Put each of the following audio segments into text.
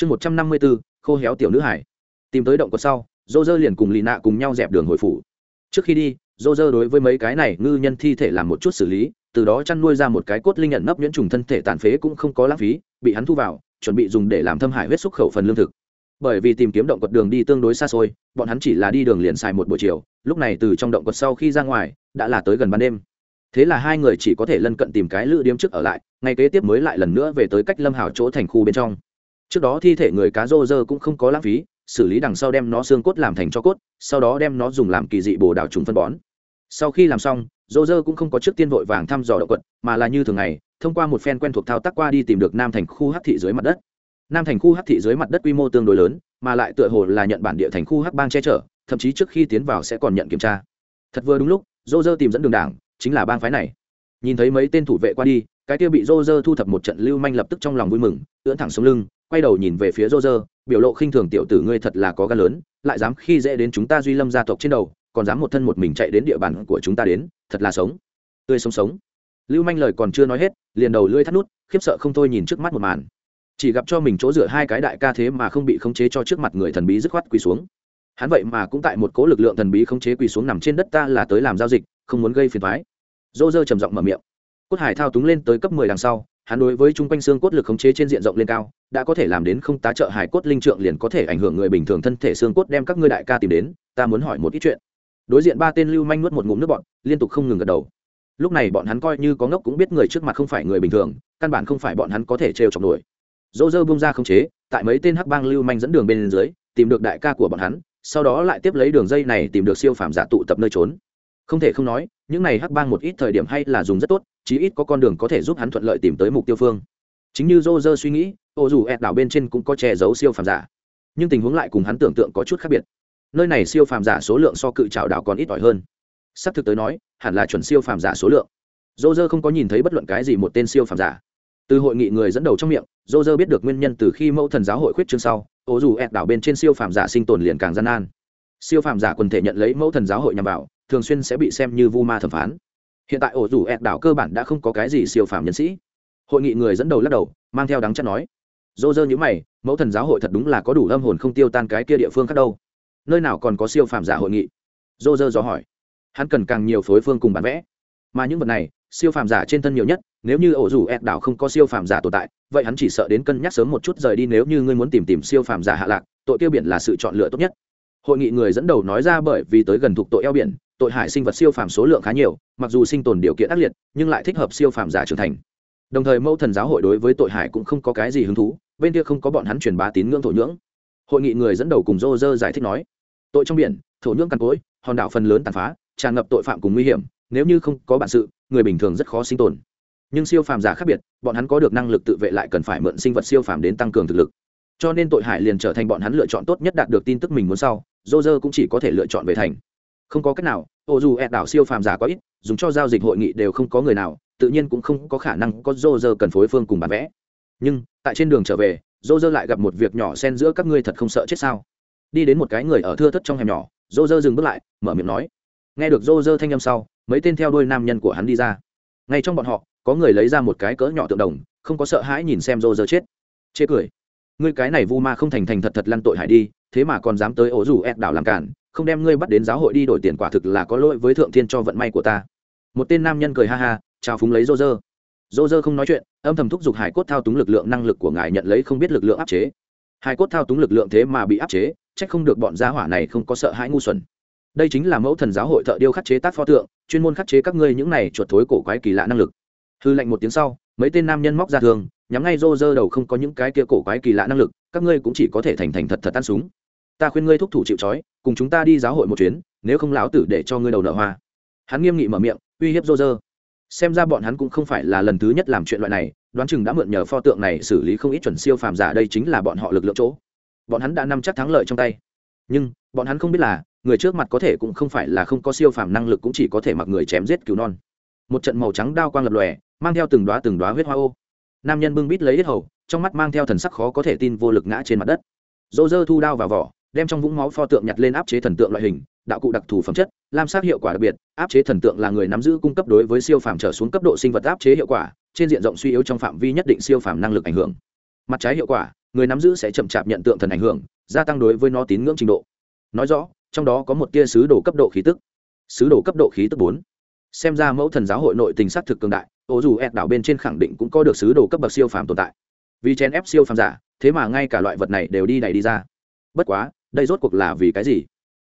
chương một trăm năm mươi bốn, khô héo tiểu nữ hải. Tìm tới động quật sau, dô dơ liền cùng lì nạ cùng nhau dẹp đường hồi phủ. Trước khi đi, dô dơ đối với mấy cái này ngư nhân thi thể làm một chút xử lý, từ đó chăn nuôi ra một cái cốt linh nhận nấp nhuyễn trùng thân thể tàn phế cũng không có lãng phí, bị hắn thu vào, chuẩn bị dùng để làm thâm hải huyết xúc khẩu phần lương thực. Bởi vì tìm kiếm động quật đường đi tương đối xa xôi, bọn hắn chỉ là đi đường liền xài một buổi chiều, lúc này từ trong động quật sau khi ra ngoài, đã là tới gần ban đêm. Thế là hai người chỉ có thể lân cận tìm cái lữ điếm trước ở lại, ngay kế tiếp mới lại lần nữa về tới cách lâm hảo chỗ thành khu bên trong trước đó thi thể người cá rô rơ cũng không có lãng phí, xử lý đằng sau đem nó xương cốt làm thành cho cốt, sau đó đem nó dùng làm kỳ dị bồ đào trùng phân bón. Sau khi làm xong, rô rơ cũng không có trước tiên vội vàng thăm dò động quật, mà là như thường ngày, thông qua một phen quen thuộc thao tác qua đi tìm được nam thành khu hắc thị dưới mặt đất. Nam thành khu hắc thị dưới mặt đất quy mô tương đối lớn, mà lại tựa hồ là nhận bản địa thành khu hắc bang che chở, thậm chí trước khi tiến vào sẽ còn nhận kiểm tra. Thật vừa đúng lúc, rô rơ tìm dẫn đường đảng, chính là bang phái này. Nhìn thấy mấy tên thủ vệ qua đi, cái kia bị rô rơ thu thập một trận lưu manh lập tức trong lòng vui mừng, ưỡn thẳng xuống lưng quay đầu nhìn về phía Roger, biểu lộ khinh thường tiểu tử ngươi thật là có gan lớn lại dám khi dễ đến chúng ta duy lâm gia tộc trên đầu còn dám một thân một mình chạy đến địa bàn của chúng ta đến thật là sống. Tươi sống sống. Lưu manh lời còn chưa nói hết liền đầu lưỡi thắt nút khiếp sợ không thôi nhìn trước mắt một màn. Chỉ gặp cho mình chỗ dựa hai cái đại ca thế mà không bị khống chế cho trước mặt người thần bí dứt khoát quỳ xuống. Hắn vậy mà cũng tại một cố lực lượng thần bí khống chế quỳ xuống nằm trên đất ta là tới làm giao dịch không muốn gây phiền thoái dô dơ trầm giọng mở miệng. Cốt hải thao túng lên tới cấp mười đằng sau hắn đối với chung quanh xương cốt lực khống chế trên diện rộng lên cao, đã có thể làm đến không tá trợ hải cốt linh trượng liền có thể ảnh hưởng người bình thường thân thể xương cốt đem các ngươi đại ca tìm đến, ta muốn hỏi một ít chuyện. Đối diện ba tên lưu manh nuốt một ngụm nước bọn liên tục không ngừng gật đầu. Lúc này bọn hắn coi như có ngốc cũng biết người trước mặt không phải người bình thường, căn bản không phải bọn hắn có thể trêu chọc nổi. Dỗ dơ bung ra khống chế, tại mấy tên hắc bang lưu manh dẫn đường bên dưới, tìm được đại ca của bọn hắn, sau đó lại tiếp lấy đường dây này tìm được siêu phàm giả tụ tập nơi trốn không thể không nói, những này hắc bang một ít thời điểm hay là dùng rất tốt, chí ít có con đường có thể giúp hắn thuận lợi tìm tới mục tiêu phương. Chính như dô dơ suy nghĩ, ô dù ẹt đảo bên trên cũng có che giấu siêu phàm giả. Nhưng tình huống lại cùng hắn tưởng tượng có chút khác biệt. Nơi này siêu phàm giả số lượng so cự trào đảo còn ít ỏi hơn. Sắp thực tới nói, hẳn là chuẩn siêu phàm giả số lượng. Dô dơ không có nhìn thấy bất luận cái gì một tên siêu phàm giả. Từ hội nghị người dẫn đầu trong miệng dô dơ biết được nguyên nhân từ khi mẫu thần giáo hội khuyết chương sau, ô dù ẹt đảo bên trên siêu phàm giả sinh tồn liền càng gian nan. Siêu phàm giả quần thể nhận lấy mẫu thần giáo hội nhằm vào thường xuyên sẽ bị xem như vu ma thẩm phán. Hiện tại ổ rủ ẹt đảo cơ bản đã không có cái gì siêu phàm nhân sĩ. Hội nghị người dẫn đầu lắc đầu, mang theo đắng chắc nói dô dơ nhữ mày, mẫu thần giáo hội thật đúng là có đủ âm hồn không tiêu tan cái kia địa phương khác đâu. Nơi nào còn có siêu phàm giả hội nghị? Dô dơ dò hỏi. Hắn cần càng nhiều phối phương cùng bán vẽ. Mà những vật này, siêu phàm giả trên thân nhiều nhất, nếu như ổ rủ ẹt đảo không có siêu phàm giả tồn tại, vậy hắn chỉ sợ đến cân nhắc sớm một chút rời đi nếu như ngươi muốn tìm tìm siêu phàm giả hạ lạc, tội tiêu biển là sự chọn lựa tốt nhất. Hội nghị người dẫn đầu nói ra bởi vì tới gần thuộc tội eo biển tội hải sinh vật siêu phàm số lượng khá nhiều, mặc dù sinh tồn điều kiện ác liệt, nhưng lại thích hợp siêu phàm giả trưởng thành. Đồng thời mẫu thần giáo hội đối với tội hải cũng không có cái gì hứng thú, bên kia không có bọn hắn truyền bá tín ngưỡng thổ nhưỡng. Hội nghị người dẫn đầu cùng dô dơ giải thích nói, tội trong biển, thổ nhưỡng cằn cối hòn đảo phần lớn tàn phá, tràn ngập tội phạm cùng nguy hiểm, nếu như không có bản sự, người bình thường rất khó sinh tồn. Nhưng siêu phàm giả khác biệt, bọn hắn có được năng lực tự vệ lại cần phải mượn sinh vật siêu phàm đến tăng cường thực lực. Cho nên tội hải liền trở thành bọn hắn lựa chọn tốt nhất đạt được tin tức mình muốn sau dô dơ cũng chỉ có thể lựa chọn về thành không có cách nào, ô dù ẹ đảo siêu phàm giả có ít, dùng cho giao dịch hội nghị đều không có người nào, tự nhiên cũng không có khả năng có dô dơ cần phối phương cùng bán vẽ. Nhưng, tại trên đường trở về dô dơ lại gặp một việc nhỏ xen giữa các ngươi thật không sợ chết sao? Đi đến một cái người ở thưa thất trong hẻm nhỏ dô dơ dừng bước lại, mở miệng nói. Nghe được dô dơ thanh â m sau, mấy tên theo đôi nam nhân của hắn đi ra. Ngay trong bọn họ, có người lấy ra một cái cỡ nhỏ tượng đồng, không có sợ hãi nhìn xem dô dơ chết. Chê cười. Ngươi cái này vu ma không thành thành thật thật lăn tội hải đi, thế mà còn dám tới ổ rủ ép đảo làm cản không đem ngươi bắt đến giáo hội đi đổi tiền quả thực là có lỗi với thượng thiên cho vận may của ta. Một tên nam nhân cười ha ha, chào phúng lấy rô rơ rô rơ không nói chuyện, âm thầm thúc giục hải cốt thao túng lực lượng năng lực của ngài nhận lấy không biết lực lượng áp chế. Hải cốt thao túng lực lượng thế mà bị áp chế trách không được bọn gia hỏa này không có sợ hãi ngu xuẩn. Đây chính là mẫu thần giáo hội thợ điêu khắc chế tác pho tượng, chuyên môn khắc chế các ngươi những này chuột thối cổ quái kỳ lạ năng lực. Hư lệnh một tiếng sau, mấy tên nam nhân móc ra thường, nhắm ngay rô rơ đầu không có những cái kia cổ quái kỳ lạ năng lực, các ngươi cũng chỉ có thể thành thành thật thật tan súng ta khuyên ngươi thúc thủ chịu trói, cùng chúng ta đi giáo hội một chuyến, nếu không láo tử để cho ngươi đầu nợ hoa. Hắn nghiêm nghị mở miệng, uy hiếp rô rơ xem ra bọn hắn cũng không phải là lần thứ nhất làm chuyện loại này, đoán chừng đã mượn nhờ pho tượng này xử lý không ít chuẩn siêu phàm giả đây chính là bọn họ lực lượng chỗ. Bọn hắn đã nắm chắc thắng lợi trong tay. Nhưng, bọn hắn không biết là, người trước mặt có thể cũng không phải là không có siêu phàm năng lực cũng chỉ có thể mặc người chém giết cứu non. Một trận màu trắng đao quang lập lòe, mang theo từng đoá từng đoá huyết hoa ô. Nam nhân bưng bít lấy hết hầu, trong mắt mang theo thần sắc khó có thể tin vô lực ngã trên mặt đất. Dỗ dơ thu đao vào vỏ đem trong vũng máu pho tượng nhặt lên áp chế thần tượng loại hình, đạo cụ đặc thù phẩm chất, lam sát hiệu quả đặc biệt, áp chế thần tượng là người nắm giữ cung cấp đối với siêu phàm trở xuống cấp độ sinh vật áp chế hiệu quả, trên diện rộng suy yếu trong phạm vi nhất định siêu phàm năng lực ảnh hưởng. Mặt trái hiệu quả, người nắm giữ sẽ chậm chạp nhận tượng thần ảnh hưởng, gia tăng đối với nó tín ngưỡng trình độ. Nói rõ, trong đó có một tia sứ đồ cấp độ khí tức. Sứ đồ cấp độ khí tức bốn. Xem ra mẫu thần giáo hội nội tình xác thực cường đại, ô dù ép đảo bên trên khẳng định cũng có được sứ đồ cấp bậc siêu phàm tồn tại. Vì chèn ép siêu phàm giả, thế mà ngay cả loại vật này đều đi đẩy đi ra. Bất quá đây rốt cuộc là vì cái gì?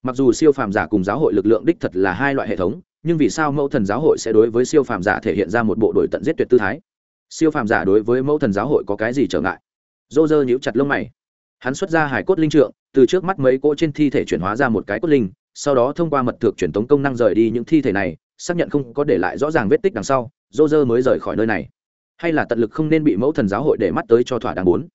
Mặc dù siêu phàm giả cùng giáo hội lực lượng đích thật là hai loại hệ thống, nhưng vì sao mẫu thần giáo hội sẽ đối với siêu phàm giả thể hiện ra một bộ đội tận giết tuyệt tư thái? Siêu phàm giả đối với mẫu thần giáo hội có cái gì trở ngại? Dô dơ nhíu chặt lông mày. Hắn xuất ra hải cốt linh trượng, từ trước mắt mấy cỗ trên thi thể chuyển hóa ra một cái cốt linh, sau đó thông qua mật thực truyền tống công năng rời đi những thi thể này, xác nhận không có để lại rõ ràng vết tích đằng sau dô dơ mới rời khỏi nơi này. Hay là tận lực không nên bị mẫu thần giáo hội để mắt tới cho thỏa đáng bốn.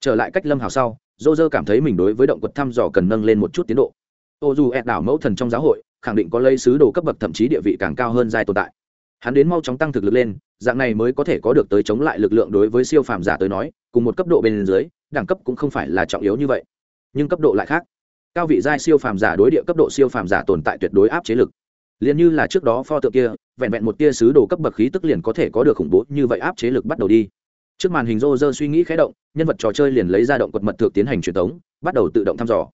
Trở lại cách lâm hào sau dô dơ cảm thấy mình đối với động quật thăm dò cần nâng lên một chút tiến độ. Ô dù ẹ đảo mẫu thần trong giáo hội, khẳng định có lấy sứ đồ cấp bậc thậm chí địa vị càng cao hơn giai tồn tại. Hắn đến mau chóng tăng thực lực lên, dạng này mới có thể có được tới chống lại lực lượng đối với siêu phàm giả tới nói, cùng một cấp độ bên dưới, đẳng cấp cũng không phải là trọng yếu như vậy. Nhưng cấp độ lại khác. Cao vị giai siêu phàm giả đối địa cấp độ siêu phàm giả tồn tại tuyệt đối áp chế lực. Liền như là trước đó pho tượng kia, vẹn vẹn một tia sứ đồ cấp bậc khí tức liền có thể có được khủng bố như vậy áp chế lực bắt đầu đi trước màn hình rô rơ suy nghĩ khé động, nhân vật trò chơi liền lấy ra động quật mật thực tiến hành truyền tống bắt đầu tự động thăm dò.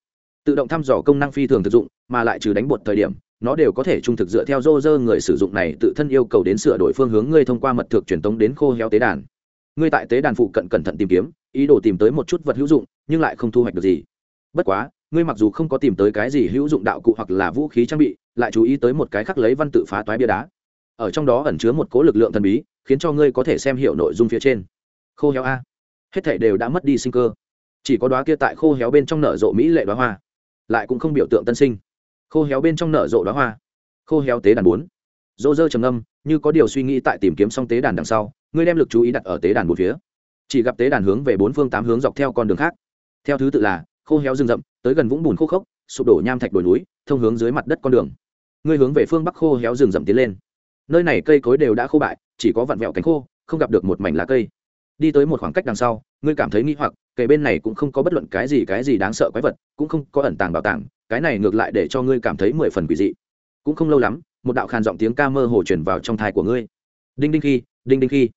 Tự động thăm dò công năng phi thường thực dụng, mà lại trừ đánh bột thời điểm, nó đều có thể trung thực dựa theo rô rơ người sử dụng này tự thân yêu cầu đến sửa đổi phương hướng ngươi thông qua mật thực truyền tống đến khô heo tế đàn. Ngươi tại tế đàn phụ cận cẩn thận tìm kiếm, ý đồ tìm tới một chút vật hữu dụng, nhưng lại không thu hoạch được gì. Bất quá, ngươi mặc dù không có tìm tới cái gì hữu dụng đạo cụ hoặc là vũ khí trang bị, lại chú ý tới một cái khắc lấy văn tự phá toái bia đá. Ở trong đó ẩn chứa một cố lực lượng thần bí, khiến cho ngươi có thể xem hiểu nội dung phía trên khô héo a. Hết thể đều đã mất đi sinh cơ. Chỉ có đoá kia tại khô héo bên trong nở rộ mỹ lệ đoá hoa. Lại cũng không biểu tượng tân sinh. Khô héo bên trong nở rộ đoá hoa. Khô héo tế đàn bốn. Dô dơ trầm âm như có điều suy nghĩ tại tìm kiếm xong tế đàn đằng sau, ngươi đem lực chú ý đặt ở tế đàn một phía. Chỉ gặp tế đàn hướng về bốn phương tám hướng dọc theo con đường khác. Theo thứ tự là, khô héo rừng rậm, tới gần vũng bùn khô khốc, sụp đổ nham thạch đồi núi, thông hướng dưới mặt đất con đường. Ngươi hướng về phương bắc khô héo rừng rậm tiến lên. Nơi này cây cối đều đã khô bại, chỉ có vặn vẹo cánh khô, không gặp được một mảnh lá cây đi tới một khoảng cách đằng sau, ngươi cảm thấy nghi hoặc kề bên này cũng không có bất luận cái gì cái gì đáng sợ quái vật, cũng không có ẩn tàng bảo tàng, cái này ngược lại để cho ngươi cảm thấy mười phần quỷ dị. Cũng không lâu lắm, một đạo khàn giọng tiếng ca mơ hồ chuyển vào trong thai của ngươi. Đinh đinh khi, đinh đinh khi.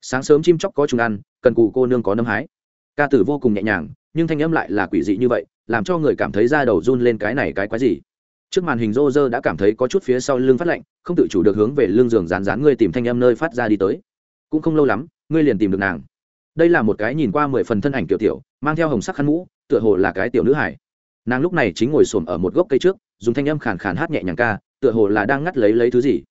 Sáng sớm chim chóc có trùng ăn, cần cù cô nương có nâm hái. Ca tử vô cùng nhẹ nhàng, nhưng thanh âm lại là quỷ dị như vậy, làm cho người cảm thấy da đầu run lên cái này cái quái gì. Trước màn hình rô rơ đã cảm thấy có chút phía sau lưng phát lạnh, không tự chủ được hướng về lưng giường rán rán ngươi tìm thanh âm nơi phát ra đi tới. Cũng không lâu lắm ngươi liền tìm được nàng. Đây là một cái nhìn qua mười phần thân ảnh kiểu tiểu, mang theo hồng sắc khăn mũ, tựa hồ là cái tiểu nữ hải nàng lúc này chính ngồi xổm ở một gốc cây trước, dùng thanh âm khàn khàn hát nhẹ nhàng ca, tựa hồ là đang ngắt lấy lấy thứ gì.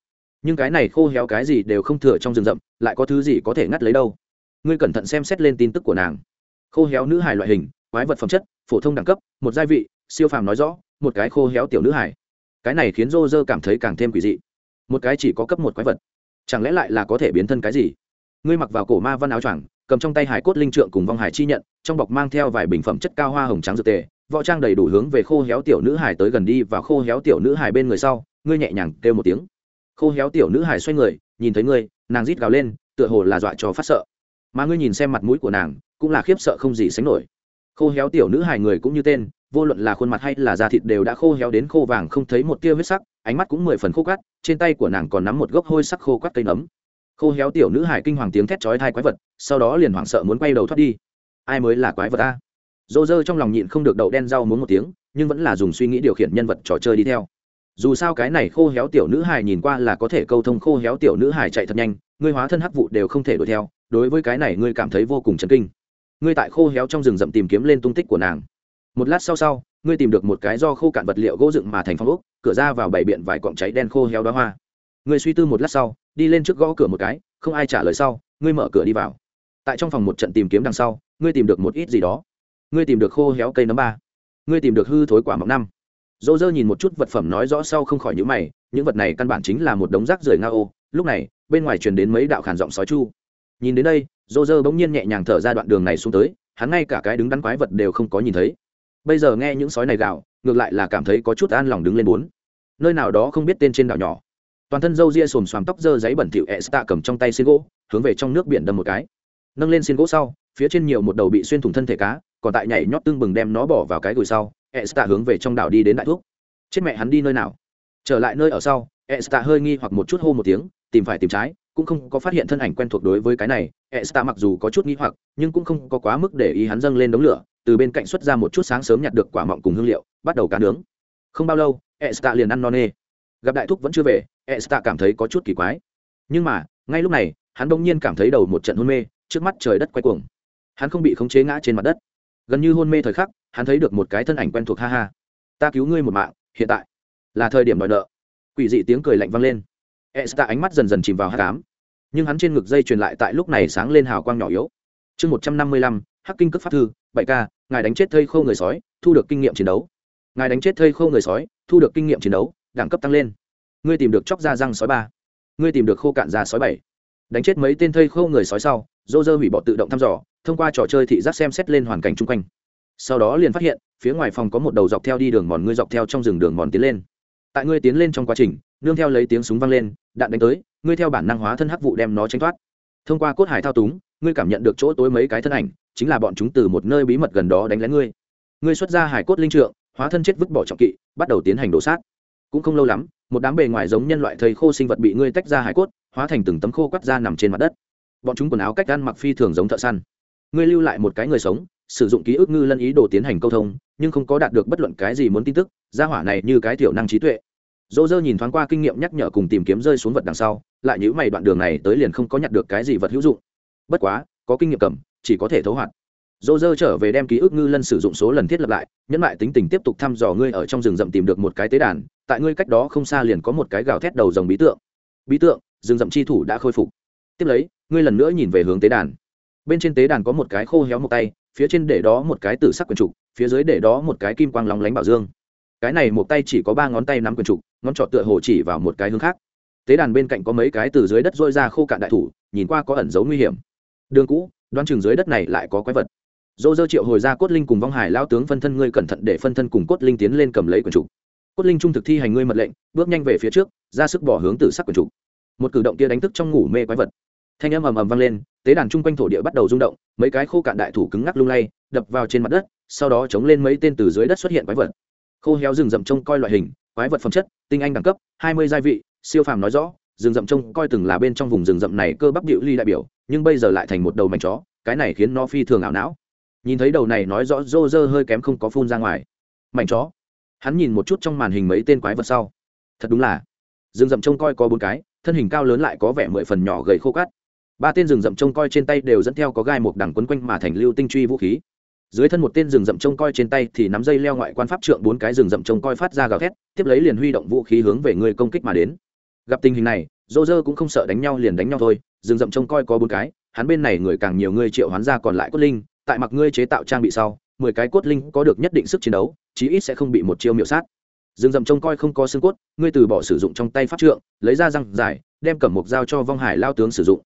Nhưng cái này khô héo cái gì đều không thừa trong rừng rậm, lại có thứ gì có thể ngắt lấy đâu. Ngươi cẩn thận xem xét lên tin tức của nàng. Khô héo nữ hải loại hình, quái vật phẩm chất, phổ thông đẳng cấp, một gia vị, siêu phàm nói rõ, một cái khô héo tiểu nữ hải cái này khiến rô rơ cảm thấy càng thêm quỷ dị. Một cái chỉ có cấp một quái vật, chẳng lẽ lại là có thể biến thân cái gì? Ngươi mặc vào cổ ma văn áo choàng, cầm trong tay hải cốt linh trượng cùng vong hải chi nhận, trong bọc mang theo vài bình phẩm chất cao hoa hồng trắng dược tề, võ trang đầy đủ hướng về khô héo tiểu nữ hải tới gần đi và khô héo tiểu nữ hải bên người sau, ngươi nhẹ nhàng kêu một tiếng. Khô héo tiểu nữ hải xoay người, nhìn thấy ngươi, nàng rít gào lên, tựa hồ là dọa cho phát sợ. Mà ngươi nhìn xem mặt mũi của nàng, cũng là khiếp sợ không gì sánh nổi. Khô héo tiểu nữ hải người cũng như tên, vô luận là khuôn mặt hay là da thịt đều đã khô héo đến khô vàng không thấy một tia huyết sắc, ánh mắt cũng mười phần khô cắt trên tay của nàng còn nắm một gốc hôi sắc khô cắt cây nấm khô héo tiểu nữ hải kinh hoàng tiếng thét chói thai quái vật, sau đó liền hoảng sợ muốn quay đầu thoát đi. Ai mới là quái vật ta dô dơ trong lòng nhịn không được đậu đen rau muốn một tiếng, nhưng vẫn là dùng suy nghĩ điều khiển nhân vật trò chơi đi theo. Dù sao cái này khô héo tiểu nữ hải nhìn qua là có thể câu thông khô héo tiểu nữ hải chạy thật nhanh, ngươi hóa thân hắc vụ đều không thể đuổi theo, đối với cái này ngươi cảm thấy vô cùng chấn kinh. Ngươi tại khô héo trong rừng rậm tìm kiếm lên tung tích của nàng. Một lát sau sau, ngươi tìm được một cái do khô cạn vật liệu gỗ dựng mà thành phong ốc, cửa ra vào bảy biện vài cọng cháy đen khô héo đóa hoa. Ngươi suy tư một lát sau đi lên trước gõ cửa một cái, không ai trả lời sau, ngươi mở cửa đi vào. Tại trong phòng một trận tìm kiếm đằng sau, ngươi tìm được một ít gì đó. Ngươi tìm được khô héo cây nấm ba. Ngươi tìm được hư thối quả mọc năm. Dỗ dơ nhìn một chút vật phẩm nói rõ sau không khỏi nhữ mày, những vật này căn bản chính là một đống rác rưởi nga ô. Lúc này, bên ngoài truyền đến mấy đạo khản giọng sói chu. Nhìn đến đây, dỗ dơ bỗng nhiên nhẹ nhàng thở ra đoạn đường này xuống tới, hắn ngay cả cái đứng đắn quái vật đều không có nhìn thấy. Bây giờ nghe những sói này gạo ngược lại là cảm thấy có chút an lòng đứng lên bốn. Nơi nào đó không biết tên trên đảo nhỏ toàn thân râu ria xồm xoàm tóc dơ giấy bẩn thỉu e ẹ cầm trong tay xin gỗ, hướng về trong nước biển đâm một cái. Nâng lên xin gỗ sau, phía trên nhiều một đầu bị xuyên thủng thân thể cá, còn tại nhảy nhót tương bừng đem nó bỏ vào cái gùi sau e ẹ hướng về trong đảo đi đến đại thuốc chết mẹ hắn đi nơi nào? Trở lại nơi ở sau e ẹ hơi nghi hoặc một chút hô một tiếng, tìm phải tìm trái, cũng không có phát hiện thân ảnh quen thuộc đối với cái này. Esta mặc dù có chút nghi hoặc, nhưng cũng không có quá mức để ý hắn dâng lên đống lửa, từ bên cạnh xuất ra một chút sáng sớm nhặt được quả mọng cùng hương liệu, bắt đầu cá nướng. Không bao lâu Esta liền ăn no nê. Gặp đại thúc vẫn chưa về Esta cảm thấy có chút kỳ quái. Nhưng mà, ngay lúc này, hắn bỗng nhiên cảm thấy đầu một trận hôn mê, trước mắt trời đất quay cuồng. Hắn không bị khống chế ngã trên mặt đất. Gần như hôn mê thời khắc, hắn thấy được một cái thân ảnh quen thuộc ha ha. Ta cứu ngươi một mạng, hiện tại. Là thời điểm đòi nợ. Quỷ dị tiếng cười lạnh vang lên. Esta ánh mắt dần dần chìm vào hát cám nhưng hắn trên ngực dây truyền lại tại lúc này sáng lên hào quang nhỏ yếu. Chương một trăm năm mươi lăm, hắc kinh cấp pháp thư, bảy ca, ngài đánh chết thây khô người sói, thu được kinh nghiệm chiến đấu. Ngài đánh chết thây khô người sói, thu được kinh nghiệm chiến đấu, đẳng cấp tăng lên ngươi tìm được chóc da răng sói ba. Ngươi tìm được khô cạn da sói bảy. Đánh chết mấy tên thây khô người sói sau, dô dơ hủy bỏ tự động thăm dò, thông qua trò chơi thị giác xem xét lên hoàn cảnh chung quanh. Sau đó liền phát hiện, phía ngoài phòng có một đầu dọc theo đi đường mòn, ngươi dọc theo trong rừng đường mòn tiến lên. Tại ngươi tiến lên trong quá trình, nương theo lấy tiếng súng vang lên, đạn đánh tới, ngươi theo bản năng hóa thân hắc vụ đem nó tranh thoát. Thông qua cốt hải thao túng, ngươi cảm nhận được chỗ tối mấy cái thân ảnh, chính là bọn chúng từ một nơi bí mật gần đó đánh lén ngươi. Ngươi xuất ra hải cốt linh trượng, hóa thân chết vứt bỏ trọng kỵ, bắt đầu tiến hành đổ sát. Cũng không lâu lắm một đám bề ngoài giống nhân loại thầy khô sinh vật bị ngươi tách ra hải cốt, hóa thành từng tấm khô quắt ra nằm trên mặt đất. Bọn chúng quần áo cách ăn mặc phi thường giống thợ săn. Ngươi lưu lại một cái người sống, sử dụng ký ức ngư lân ý đồ tiến hành câu thông, nhưng không có đạt được bất luận cái gì muốn tin tức, gia hỏa này như cái tiểu năng trí tuệ. Dỗ dơ nhìn thoáng qua kinh nghiệm nhắc nhở cùng tìm kiếm rơi xuống vật đằng sau, lại nhữ mày đoạn đường này tới liền không có nhặt được cái gì vật hữu dụng. Bất quá, có kinh nghiệm cầm, chỉ có thể thấu hoạt dô dơ trở về đem ký ức ngư lân sử dụng số lần thiết lập lại, nhẫn lại tính tình tiếp tục thăm dò ngươi ở trong rừng rậm tìm được một cái tế đàn, tại ngươi cách đó không xa liền có một cái gào thét đầu dòng bí tượng. Bí tượng, rừng rậm chi thủ đã khôi phục. Tiếp lấy, ngươi lần nữa nhìn về hướng tế đàn. Bên trên tế đàn có một cái khô héo một tay, phía trên để đó một cái tử sắc quần trục, phía dưới để đó một cái kim quang lóng lánh bảo dương. Cái này một tay chỉ có ba ngón tay nắm quần trục, ngón trọ tựa hồ chỉ vào một cái hướng khác. Tế đàn bên cạnh có mấy cái từ dưới đất dôi ra khô cạn đại thủ, nhìn qua có ẩn dấu nguy hiểm. Đường cũ đoan chừng dưới đất này lại có quái vật dô dơ triệu hồi ra cốt linh cùng vong hải lao tướng phân thân, ngươi cẩn thận để phân thân cùng cốt linh tiến lên cầm lấy quần trục cốt linh trung thực thi hành ngươi mật lệnh, bước nhanh về phía trước, ra sức bỏ hướng từ sắc quần trục một cử động kia đánh thức trong ngủ mê quái vật. Thanh âm ầm ầm vang lên, tế đàn chung quanh thổ địa bắt đầu rung động, mấy cái khô cạn đại thủ cứng ngắc lung lay, đập vào trên mặt đất, sau đó chống lên mấy tên từ dưới đất xuất hiện quái vật. Khô héo rừng rậm trông coi loại hình, quái vật phẩm chất, tinh anh đẳng cấp, hai mươi gia vị, siêu phàm nói rõ, rừng rậm trông coi từng là bên trong vùng rừng rậm này cơ bắp điệu ly đại biểu, nhưng bây giờ lại thành một đầu mảnh chó, cái này khiến nó phi thường ảo não nhìn thấy đầu này nói rõ rô rơ hơi kém không có phun ra ngoài. Mảnh chó. Hắn nhìn một chút trong màn hình mấy tên quái vật sau. Thật đúng là. Rừng rậm trông coi có bốn cái, thân hình cao lớn lại có vẻ mười phần nhỏ gầy khô cát. Ba tên rừng rậm trông coi trên tay đều dẫn theo có gai một đằng quấn quanh mà thành lưu tinh truy vũ khí. Dưới thân một tên rừng rậm trông coi trên tay thì nắm dây leo ngoại quan pháp trượng bốn cái rừng rậm trông coi phát ra gào thét, tiếp lấy liền huy động vũ khí hướng về người công kích mà đến. Gặp tình hình này dô dơ cũng không sợ đánh nhau liền đánh nhau thôi, rừng rậm trông coi có bốn cái, hắn bên này người càng nhiều người triệu hoán ra còn lại cốt linh tại mặc ngươi chế tạo trang bị sau, mười cái cốt linh có được nhất định sức chiến đấu, chí ít sẽ không bị một chiêu miểu sát. Rừng rậm trông coi không có xương cốt, ngươi từ bỏ sử dụng trong tay pháp trượng, lấy ra răng dài, đem cẩm mục giao cho vong hải lao tướng sử dụng.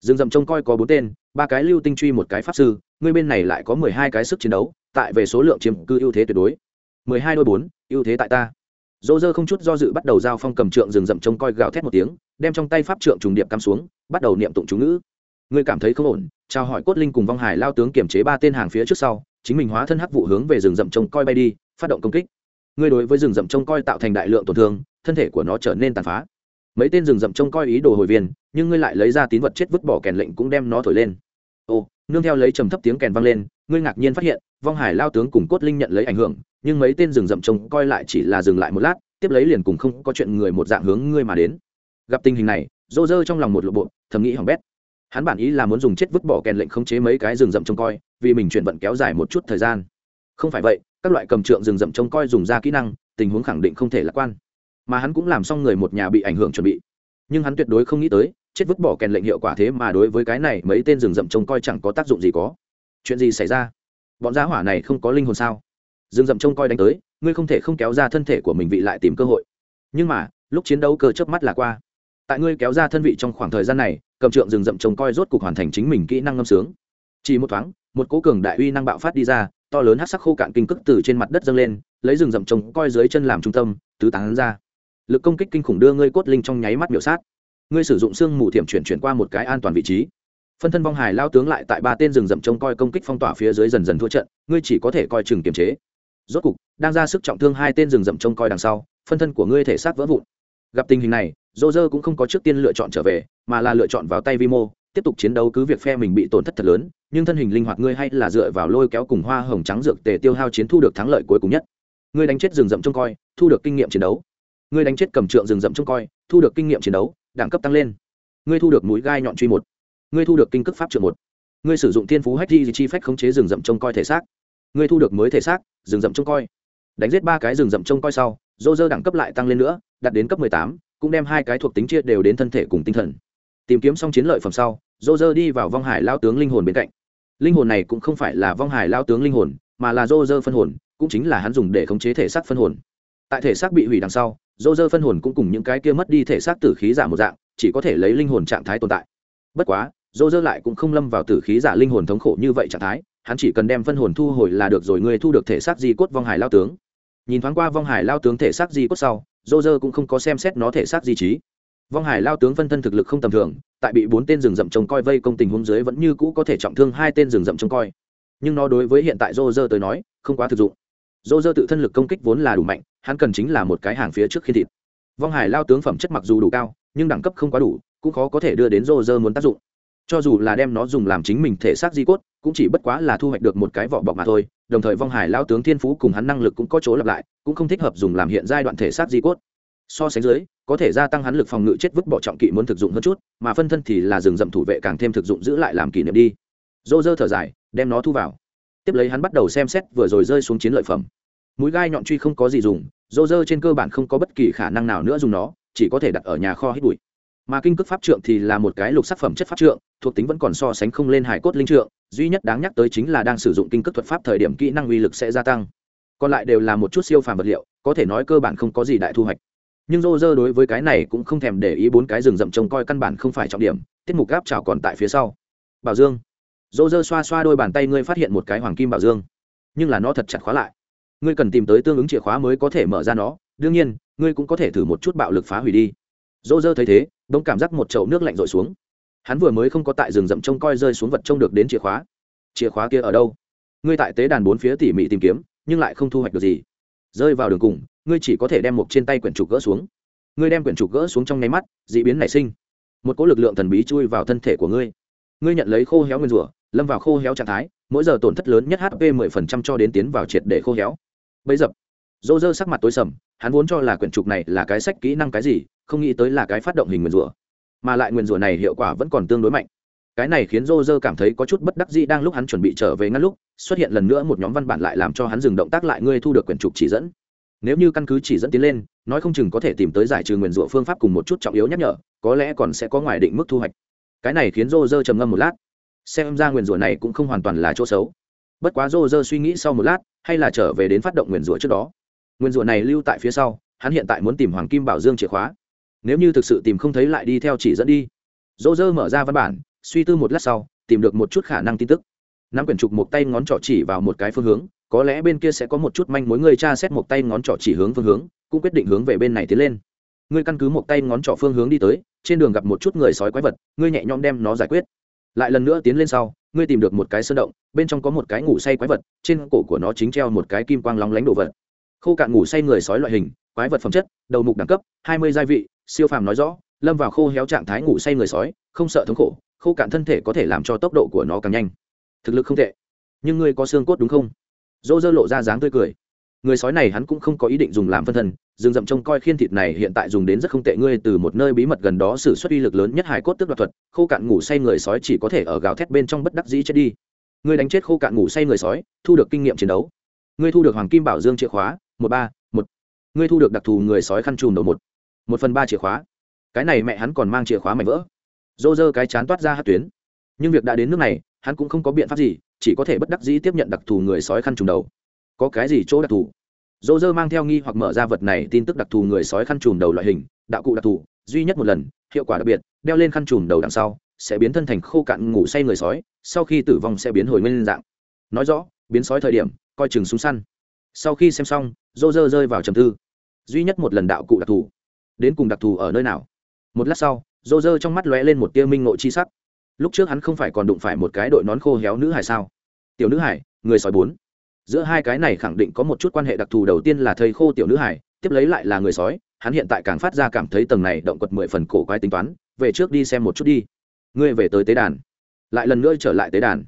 Rừng rậm trông coi có bốn tên, ba cái lưu tinh truy, một cái pháp sư, ngươi bên này lại có mười hai cái sức chiến đấu, tại về số lượng chiếm cư ưu thế tuyệt đối. Mười hai đôi bốn, ưu thế tại ta. Dỗ dơ không chút do dự bắt đầu giao phong cầm trượng rừng rậm trông coi gào thét một tiếng, đem trong tay pháp trượng trùng điệp cắm xuống, bắt đầu niệm tụng chú ngữ ngươi cảm thấy không ổn, trao hỏi cốt linh cùng vong hải lao tướng kiểm chế ba tên hàng phía trước sau, chính mình hóa thân hắc vụ hướng về rừng rậm trông coi bay đi, phát động công kích. Ngươi đối với rừng rậm trông coi tạo thành đại lượng tổn thương, thân thể của nó trở nên tàn phá. Mấy tên rừng rậm trông coi ý đồ hồi viên, nhưng ngươi lại lấy ra tín vật chết vứt bỏ kèn lệnh cũng đem nó thổi lên. Ô, nương theo lấy trầm thấp tiếng kèn vang lên, ngươi ngạc nhiên phát hiện, vong hải lao tướng cùng cốt linh nhận lấy ảnh hưởng, nhưng mấy tên rừng rậm trông coi lại chỉ là dừng lại một lát, tiếp lấy liền cùng không có chuyện người một dạng hướng ngươi mà đến. Gặp tình hình này, rô rơ trong lòng một lộ bộ, thầm nghĩ hỏng bét hắn bản ý là muốn dùng chết vứt bỏ kèn lệnh khống chế mấy cái rừng rậm trông coi, vì mình chuyển vận kéo dài một chút thời gian. Không phải vậy, các loại cầm trượng rừng rậm trông coi dùng ra kỹ năng, tình huống khẳng định không thể lạc quan. Mà hắn cũng làm xong người một nhà bị ảnh hưởng chuẩn bị. Nhưng hắn tuyệt đối không nghĩ tới, chết vứt bỏ kèn lệnh hiệu quả thế mà đối với cái này mấy tên rừng rậm trông coi chẳng có tác dụng gì có. Chuyện gì xảy ra? Bọn giá hỏa này không có linh hồn sao? Rừng rậm trông coi đánh tới, ngươi không thể không kéo ra thân thể của mình vị lại tìm cơ hội. Nhưng mà, lúc chiến đấu cơ chớp mắt là qua tại ngươi kéo ra thân vị trong khoảng thời gian này, cầm trượng rừng rậm trông coi rốt cục hoàn thành chính mình kỹ năng ngâm sướng. Chỉ một thoáng, một cố cường đại uy năng bạo phát đi ra, to lớn hát sắc khô cạn kinh cức từ trên mặt đất dâng lên, lấy rừng rậm trông coi dưới chân làm trung tâm, tứ tán ra. Lực công kích kinh khủng đưa ngươi cốt linh trong nháy mắt biểu sát. Ngươi sử dụng xương mù thiểm chuyển chuyển qua một cái an toàn vị trí. Phân thân vong hải lao tướng lại tại ba tên rừng rậm trông coi công kích phong tỏa phía dưới dần dần thua trận, ngươi chỉ có thể coi chừng kiềm chế. Rốt cục, đang ra sức trọng thương hai tên rừng rậm trông coi đằng sau, phân thân của ngươi thể xác vỡ vụn. Gặp tình hình này dô dơ cũng không có trước tiên lựa chọn trở về, mà là lựa chọn vào tay vi mô, tiếp tục chiến đấu cứ việc phe mình bị tổn thất thật lớn, nhưng thân hình linh hoạt ngươi hay là dựa vào lôi kéo cùng hoa hồng trắng dược tề tiêu hao chiến thu được thắng lợi cuối cùng nhất. Ngươi đánh chết rừng rậm trông coi, thu được kinh nghiệm chiến đấu. Ngươi đánh chết cầm trượng rừng rậm trông coi, thu được kinh nghiệm chiến đấu, đẳng cấp tăng lên. Ngươi thu được mũi gai nhọn truy một. Ngươi thu được kinh cước pháp trượng một. Ngươi sử dụng thiên phú hách di chi phách khống chế rừng rậm trông coi thể xác. Ngươi thu được mới thể xác, rừng rậm trông coi. Đánh giết ba cái rừng rậm trông coi sau dô dơ đẳng cấp lại tăng lên nữa, đạt đến cấp mười tám cũng đem hai cái thuộc tính chia đều đến thân thể cùng tinh thần. Tìm kiếm xong chiến lợi phẩm sau dô dơ đi vào vong hải lao tướng linh hồn bên cạnh. Linh hồn này cũng không phải là vong hải lao tướng linh hồn, mà là dô dơ phân hồn, cũng chính là hắn dùng để khống chế thể xác phân hồn. Tại thể xác bị hủy đằng sau dô dơ phân hồn cũng cùng những cái kia mất đi thể xác tử khí giả một dạng, chỉ có thể lấy linh hồn trạng thái tồn tại. Bất quá dô dơ lại cũng không lâm vào tử khí giả linh hồn thống khổ như vậy trạng thái, hắn chỉ cần đem phân hồn thu hồi là được rồi người thu được thể xác di cốt vong hải lao tướng. Nhìn thoáng qua vong hải lao tướng thể xác di cốt sau dô dơ cũng không có xem xét nó thể xác di trí. Vong hải lao tướng phân thân thực lực không tầm thường, tại bị bốn tên rừng rậm trông coi vây công tình huống dưới vẫn như cũ có thể trọng thương hai tên rừng rậm trông coi. Nhưng nó đối với hiện tại dô dơ tới nói, không quá thực dụng. Dô dơ tự thân lực công kích vốn là đủ mạnh, hắn cần chính là một cái hàng phía trước khi thịt. Vong hải lao tướng phẩm chất mặc dù đủ cao, nhưng đẳng cấp không quá đủ, cũng khó có thể đưa đến dô dơ muốn tác dụng. Cho dù là đem nó dùng làm chính mình thể xác di cốt, cũng chỉ bất quá là thu hoạch được một cái vỏ bọc mà thôi đồng thời vong hải lao tướng thiên phú cùng hắn năng lực cũng có chỗ lặp lại, cũng không thích hợp dùng làm hiện giai đoạn thể xác di cốt. So sánh dưới, có thể gia tăng hắn lực phòng ngự chết vứt bỏ trọng kỵ muốn thực dụng hơn chút, mà phân thân thì là rừng rậm thủ vệ càng thêm thực dụng giữ lại làm kỷ niệm đi. Dô dơ thở dài, đem nó thu vào. Tiếp lấy hắn bắt đầu xem xét vừa rồi rơi xuống chiến lợi phẩm. Mũi gai nhọn truy không có gì dùng, dô dơ trên cơ bản không có bất kỳ khả năng nào nữa dùng nó, chỉ có thể đặt ở nhà kho hít bụi mà kinh cước pháp trượng thì là một cái lục sắc phẩm chất pháp trượng, thuộc tính vẫn còn so sánh không lên hải cốt linh trượng, duy nhất đáng nhắc tới chính là đang sử dụng kinh cước thuật pháp thời điểm kỹ năng uy lực sẽ gia tăng. Còn lại đều là một chút siêu phàm vật liệu, có thể nói cơ bản không có gì đại thu hoạch. Nhưng rô rơ đối với cái này cũng không thèm để ý bốn cái rừng rậm trông coi căn bản không phải trọng điểm, tiết mục gáp trào còn tại phía sau. Bảo dương. Rô rơ xoa xoa đôi bàn tay ngươi phát hiện một cái hoàng kim bảo dương. Nhưng là nó thật chặt khóa lại. Ngươi cần tìm tới tương ứng chìa khóa mới có thể mở ra nó, đương nhiên, ngươi cũng có thể thử một chút bạo lực phá hủy đi. Rô rơ thấy thế bỗng cảm giác một chậu nước lạnh rội xuống. Hắn vừa mới không có tại rừng rậm trông coi rơi xuống vật trông được đến chìa khóa. Chìa khóa kia ở đâu? Ngươi tại tế đàn bốn phía tỉ mỉ tìm kiếm, nhưng lại không thu hoạch được gì. Rơi vào đường cùng, ngươi chỉ có thể đem một trên tay quyển trục gỡ xuống. Ngươi đem quyển trục gỡ xuống trong nháy mắt, d ị biến nảy sinh. Một cỗ lực lượng thần bí chui vào thân thể của ngươi. Ngươi nhận lấy khô héo nguyên rủa, lâm vào khô héo trạng thái, mỗi giờ tổn thất lớn nhất hp 10% cho đến tiến vào triệt để khô héo. Bấy dập. Dô dơ sắc mặt tối sầm, hắn vốn cho là quyển trục này là cái sách kỹ năng cái gì không nghĩ tới là cái phát động hình nguyên rủa, mà lại nguyên rủa này hiệu quả vẫn còn tương đối mạnh. Cái này khiến rô rơ cảm thấy có chút bất đắc dĩ đang lúc hắn chuẩn bị trở về ngăn lúc, xuất hiện lần nữa một nhóm văn bản lại làm cho hắn dừng động tác lại ngươi thu được quyển trục chỉ dẫn. Nếu như căn cứ chỉ dẫn tiến lên, nói không chừng có thể tìm tới giải trừ nguyền rủa phương pháp cùng một chút trọng yếu nhắc nhở, có lẽ còn sẽ có ngoài định mức thu hoạch. Cái này khiến rô rơ trầm ngâm một lát. Xem ra nguyền rủa này cũng không hoàn toàn là chỗ xấu. Bất quá rô rơ suy nghĩ sau một lát, hay là trở về đến phát động nguyền rủa trước đó. Nguyền rủa này lưu tại phía sau, hắn hiện tại muốn tìm hoàng kim bảo dương chìa khóa nếu như thực sự tìm không thấy lại đi theo chỉ dẫn đi. Dỗ dơ mở ra văn bản, suy tư một lát sau, tìm được một chút khả năng tin tức. Nắm quyển trục một tay ngón trỏ chỉ vào một cái phương hướng, có lẽ bên kia sẽ có một chút manh mối, người cha xét một tay ngón trỏ chỉ hướng phương hướng, cũng quyết định hướng về bên này tiến lên. Ngươi căn cứ một tay ngón trỏ phương hướng đi tới, trên đường gặp một chút người sói quái vật ngươi nhẹ nhõm đem nó giải quyết. Lại lần nữa tiến lên sau ngươi tìm được một cái sơn động, bên trong có một cái ngủ say quái vật, trên cổ của nó chính treo một cái kim quang lóng lánh đồ vật. Khô cạn ngủ say người sói loại hình, quái vật phẩm chất, đầu mục đẳng cấp, hai mươi gia vị siêu phàm nói rõ, lâm vào khô héo trạng thái ngủ say người sói, không sợ thống khổ, khô cạn thân thể có thể làm cho tốc độ của nó càng nhanh. Thực lực không tệ. Nhưng ngươi có xương cốt đúng không? Dô dơ lộ ra dáng tươi cười. Người sói này hắn cũng không có ý định dùng làm phân thân rừng rậm trông coi khiên thịt này hiện tại dùng đến rất không tệ. Ngươi từ một nơi bí mật gần đó xử suất uy lực lớn nhất hải cốt tức đoạt thuật, khô cạn ngủ say người sói chỉ có thể ở gào thét bên trong bất đắc dĩ chết đi. Ngươi đánh chết khô cạn ngủ say người sói, thu được kinh nghiệm chiến đấu. Ngươi thu được hoàng kim bảo dương chìa khóa, một ba, một. Ngươi thu được đặc thù người sói khăn trùm đầu một một phần ba chìa khóa. Cái này mẹ hắn còn mang chìa khóa mảnh vỡ. Dô dơ cái chán toát ra hát tuyến. Nhưng việc đã đến nước này, hắn cũng không có biện pháp gì, chỉ có thể bất đắc dĩ tiếp nhận đặc thù người sói khăn trùng đầu. Có cái gì chỗ đặc thù? Dô dơ mang theo nghi hoặc mở ra vật này tin tức đặc thù người sói khăn trùm đầu loại hình, đạo cụ đặc thù, duy nhất một lần, hiệu quả đặc biệt, đeo lên khăn trùm đầu đằng sau, sẽ biến thân thành khô cạn ngủ say người sói, sau khi tử vong sẽ biến hồi nguyên dạng. Nói rõ, biến sói thời điểm, coi chừng súng săn. Sau khi xem xong, dô dơ rơi vào trầm tư. Duy nhất một lần đạo cụ đặc thù đến cùng đặc thù ở nơi nào? Một lát sau rô rơ trong mắt lóe lên một tia minh ngộ chi sắc. Lúc trước hắn không phải còn đụng phải một cái đội nón khô héo nữ hải sao? Tiểu nữ hải, người sói bốn. Giữa hai cái này khẳng định có một chút quan hệ đặc thù đầu tiên là thầy khô tiểu nữ hải, tiếp lấy lại là người sói. Hắn hiện tại càng phát ra cảm thấy tầng này động quật mười phần cổ quái tính toán. Về trước đi xem một chút đi. Ngươi về tới tế đàn. Lại lần nữa trở lại tế đàn.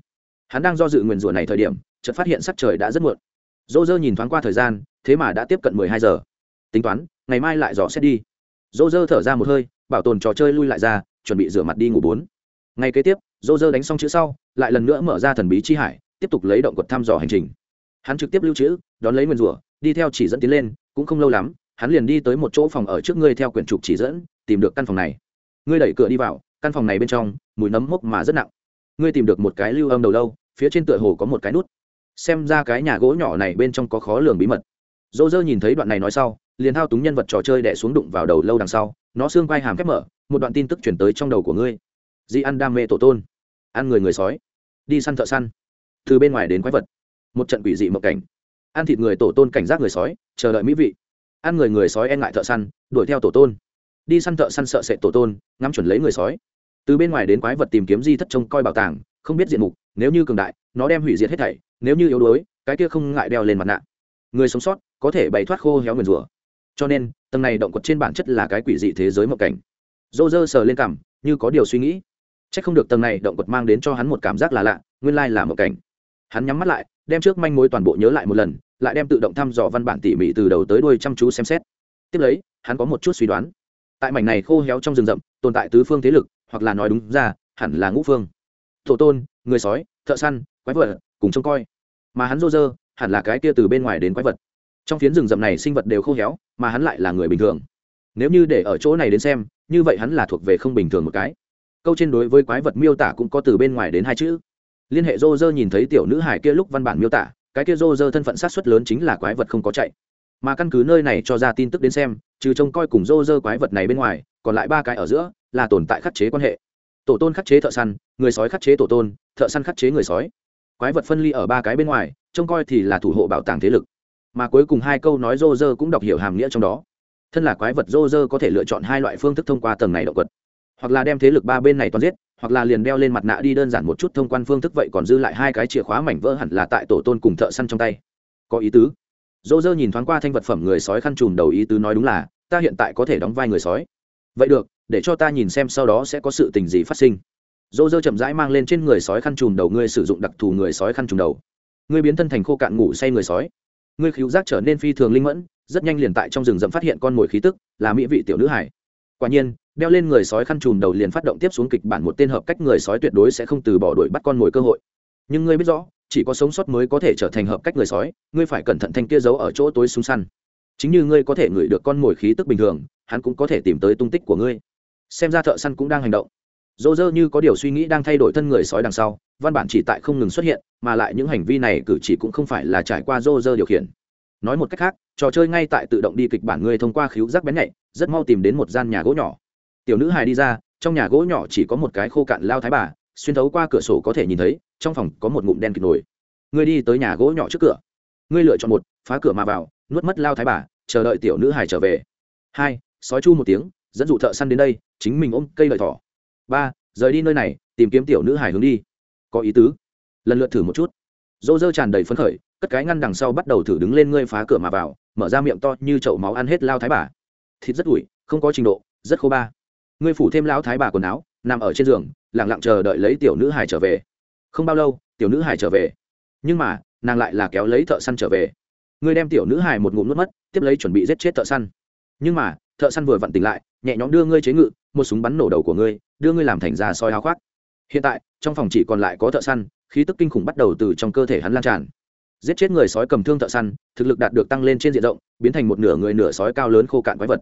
Hắn đang do dự nguyền rủa này thời điểm, chợt phát hiện sắc trời đã rất muộn. Dô dơ nhìn thoáng qua thời gian, thế mà đã tiếp cận mười hai giờ. Tính toán, ngày mai lại dò xét đi dô dơ thở ra một hơi, bảo tồn trò chơi lui lại ra, chuẩn bị rửa mặt đi ngủ bốn. Ngày kế tiếp, dô dơ đánh xong chữ sau, lại lần nữa mở ra thần bí chi hải, tiếp tục lấy động quật thăm dò hành trình. Hắn trực tiếp lưu trữ, đón lấy nguyên rủa, đi theo chỉ dẫn tiến lên, cũng không lâu lắm, hắn liền đi tới một chỗ phòng ở trước ngươi theo quyển trục chỉ dẫn, tìm được căn phòng này. Ngươi đẩy cửa đi vào, căn phòng này bên trong, mùi nấm mốc mà rất nặng. Ngươi tìm được một cái lưu âm đầu lâu, phía trên tựa hồ có một cái nút. Xem ra cái nhà gỗ nhỏ này bên trong có khó lường bí mật. Dỗ dơ nhìn thấy đoạn này nói sau liền thao túng nhân vật trò chơi đẻ xuống đụng vào đầu lâu đằng sau, nó xương quai hàm khép mở, một đoạn tin tức chuyển tới trong đầu của ngươi. Di ăn đam mê tổ tôn. Ăn người người sói. Đi săn thợ săn. Từ bên ngoài đến quái vật. Một trận quỷ dị mộng cảnh. Ăn thịt người tổ tôn cảnh giác người sói, chờ đợi mỹ vị. Ăn người người sói e ngại thợ săn, đuổi theo tổ tôn. Đi săn thợ săn sợ sệt tổ tôn, ngắm chuẩn lấy người sói. Từ bên ngoài đến quái vật tìm kiếm di thất trông coi bảo tàng, không biết diện mục, nếu như cường đại, nó đem hủy diệt hết thảy, nếu như yếu đuối, cái kia không ngại đeo lên mặt nạ. Người sống sót, có thể bày thoát khô héo nguyền rủa cho nên, tầng này động quật trên bản chất là cái quỷ dị thế giới mộng cảnh. Dô dơ sờ lên cằm như có điều suy nghĩ. C h ắ c không được tầng này động quật mang đến cho hắn một cảm giác là lạ, nguyên lai là mộng cảnh. Hắn nhắm mắt lại, đem trước manh mối toàn bộ nhớ lại một lần, lại đem tự động thăm dò văn bản tỉ mỉ từ đầu tới đuôi chăm chú xem xét. Tiếp lấy, hắn có một chút suy đoán. Tại mảnh này khô héo trong rừng rậm, tồn tại tứ phương thế lực, hoặc là nói đúng ra, hẳn là ngũ phương. Thổ tôn, người sói, thợ săn, quái vật, cùng trông coi. Mà hắn dô rơ, hẳn là cái kia từ bên ngoài đến quái vật trong phiến rừng rậm này sinh vật đều khô héo, mà hắn lại là người bình thường. Nếu như để ở chỗ này đến xem, như vậy hắn là thuộc về không bình thường một cái. Câu trên đối với quái vật miêu tả cũng có từ bên ngoài đến hai chữ. Liên hệ rô rơ nhìn thấy tiểu nữ hải kia lúc văn bản miêu tả, cái kia rô rơ thân phận sát xuất lớn chính là quái vật không có chạy. Mà căn cứ nơi này cho ra tin tức đến xem, trừ trông coi cùng rô rơ quái vật này bên ngoài, còn lại ba cái ở giữa là tồn tại khắc chế quan hệ. Tổ tôn khắc chế thợ săn, người sói khắc chế tổ tôn, thợ săn khắc chế người sói. Quái vật phân ly ở ba cái bên ngoài, trông coi thì là thủ hộ bảo tàng thế lực mà cuối cùng hai câu nói rô rơ cũng đọc hiểu hàm nghĩa trong đó. Thân là quái vật rô rơ có thể lựa chọn hai loại phương thức thông qua tầng này động vật hoặc là đem thế lực ba bên này toàn giết, hoặc là liền đeo lên mặt nạ đi đơn giản một chút thông quan phương thức vậy còn dư lại hai cái chìa khóa mảnh vỡ hẳn là tại tổ tôn cùng thợ săn trong tay. Có ý tứ. Dô dơ nhìn thoáng qua thanh vật phẩm người sói khăn trùm đầu ý tứ nói đúng là, ta hiện tại có thể đóng vai người sói. Vậy được, để cho ta nhìn xem sau đó sẽ có sự tình gì phát sinh. Dô dơ chậm rãi mang lên trên người sói khăn trùm đầu, ngươi sử dụng đặc thù người sói khăn trùm đầu. Ngươi biến thân thành khô cạn ngủ say người sói ngươi khiếu giác trở nên phi thường linh mẫn, rất nhanh liền tại trong rừng rậm phát hiện con mồi khí tức, là mỹ vị tiểu nữ hải. Quả nhiên, đeo lên người sói khăn trùm đầu liền phát động tiếp xuống kịch bản một tên hợp cách người sói tuyệt đối sẽ không từ bỏ đuổi bắt con mồi cơ hội. Nhưng ngươi biết rõ, chỉ có sống sót mới có thể trở thành hợp cách người sói, ngươi phải cẩn thận thanh kia giấu ở chỗ tối sung săn. Chính như ngươi có thể ngửi được con mồi khí tức bình thường, hắn cũng có thể tìm tới tung tích của ngươi. Xem ra thợ săn cũng đang hành động dô dơ như có điều suy nghĩ đang thay đổi thân người sói đằng sau, văn bản chỉ tại không ngừng xuất hiện, mà lại những hành vi này cử chỉ cũng không phải là trải qua dô dơ điều khiển. Nói một cách khác, trò chơi ngay tại tự động đi kịch bản người thông qua khíu giác bén nhạy, rất mau tìm đến một gian nhà gỗ nhỏ. Tiểu nữ hài đi ra, trong nhà gỗ nhỏ chỉ có một cái khô cạn lao thái bà, xuyên thấu qua cửa sổ có thể nhìn thấy, trong phòng có một ngụm đen kịt nổi ngươi đi tới nhà gỗ nhỏ trước cửa. Ngươi lựa chọn một, phá cửa mà vào, nuốt mất lao thái bà, chờ đợi tiểu nữ hài trở về. Hai, sói chu một tiếng, dẫn dụ thợ săn đến đây, chính mình ôm cây lợi thỏ ba, rời đi nơi này, tìm kiếm tiểu nữ hải hướng đi. Có ý tứ. Lần lượt thử một chút. Dô dơ tràn đầy phấn khởi, cất cái ngăn đằng sau bắt đầu thử đứng lên ngươi phá cửa mà vào, mở ra miệng to như chậu máu ăn hết lao thái bà. Thịt rất ủi, không có trình độ, rất khô ba. Ngươi phủ thêm lão thái bà quần áo, nằm ở trên giường lẳng lặng chờ đợi lấy tiểu nữ hải trở về. Không bao lâu, tiểu nữ hải trở về. Nhưng mà, nàng lại là kéo lấy thợ săn trở về. Ngươi đem tiểu nữ hải một ngụm nuốt mất, tiếp lấy chuẩn bị giết chết thợ săn. Nhưng mà, thợ săn vừa vặn tỉnh lại, nhẹ nhõm đưa ngươi chế ngự một súng bắn nổ đầu của ngươi, đưa ngươi làm thành ra soi áo khoác. Hiện tại, trong phòng chỉ còn lại có thợ săn, khí tức kinh khủng bắt đầu từ trong cơ thể hắn lan tràn. Giết chết người sói cầm thương thợ săn, thực lực đạt được tăng lên trên diện rộng, biến thành một nửa người nửa sói cao lớn khô cạn quái vật.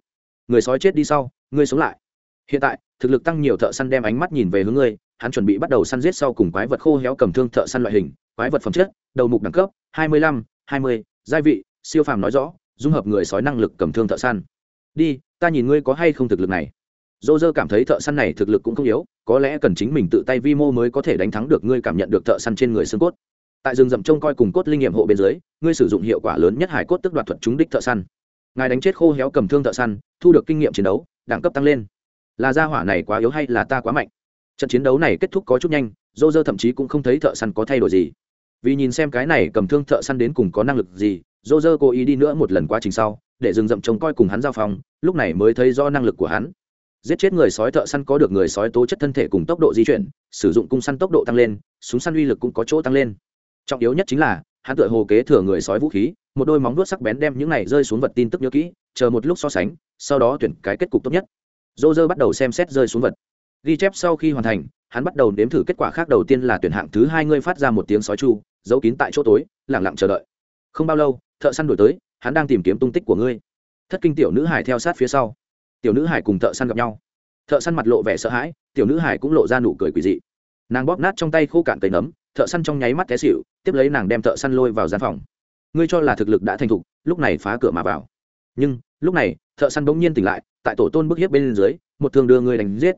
Người sói chết đi sau, ngươi sống lại. Hiện tại, thực lực tăng nhiều thợ săn đem ánh mắt nhìn về hướng ngươi, hắn chuẩn bị bắt đầu săn giết sau cùng quái vật khô héo cầm thương thợ săn loại hình, quái vật phẩm chất, đầu mục đẳng cấp, hai mươi lăm, hai mươi gia vị, siêu phàm nói rõ, dung hợp người sói năng lực cầm thương thợ săn. Đi, ta nhìn ngươi có hay không thực lực này dô dơ cảm thấy thợ săn này thực lực cũng không yếu, có lẽ cần chính mình tự tay vi mô mới có thể đánh thắng được ngươi cảm nhận được thợ săn trên người xương cốt. Tại rừng rậm trông coi cùng cốt linh nghiệm hộ bên dưới, ngươi sử dụng hiệu quả lớn nhất hải cốt tức đoạt thuật trúng đích thợ săn. Ngài đánh chết khô héo cầm thương thợ săn, thu được kinh nghiệm chiến đấu, đẳng cấp tăng lên. Là gia hỏa này quá yếu hay là ta quá mạnh? Trận chiến đấu này kết thúc có chút nhanh, dô dơ thậm chí cũng không thấy thợ săn có thay đổi gì. Vì nhìn xem cái này cầm thương thợ săn đến cùng có năng lực gì, dô dơ cố ý đi nữa một lần quá trình sau, để rừng rậm trông coi cùng hắn giao phòng, lúc này mới thấy do năng lực của hắn giết chết người sói thợ săn có được người sói tố chất thân thể cùng tốc độ di chuyển, sử dụng cung săn tốc độ tăng lên, súng săn uy lực cũng có chỗ tăng lên. Trọng yếu nhất chính là, hắn tựa hồ kế thừa người sói vũ khí, một đôi móng vuốt sắc bén đem những này rơi xuống vật tin tức nhớ kỹ, chờ một lúc so sánh, sau đó tuyển cái kết cục tốt nhất. Dô dơ bắt đầu xem xét rơi xuống vật. Ghi chép sau khi hoàn thành, hắn bắt đầu nếm thử kết quả khác đầu tiên là tuyển hạng thứ hai ngươi phát ra một tiếng sói chu, giấu kín tại chỗ tối lẳng lặng chờ đợi. Không bao lâu, thợ săn đổi tới, hắn đang tìm kiếm tung tích của ngươi. Thất kinh tiểu nữ hải theo sát phía sau tiểu nữ hải cùng thợ săn gặp nhau. Thợ săn mặt lộ vẻ sợ hãi, tiểu nữ hải cũng lộ ra nụ cười quỳ dị. Nàng bóp nát trong tay khô cạn cây nấm, thợ săn trong nháy mắt té xịu tiếp lấy nàng đem thợ săn lôi vào gian phòng. Ngươi cho là thực lực đã thành thục, lúc này phá cửa mà vào. Nhưng, lúc này, thợ săn bỗng nhiên tỉnh lại, tại tổ tôn bức hiếp bên dưới, một thương đưa ngươi đánh giết.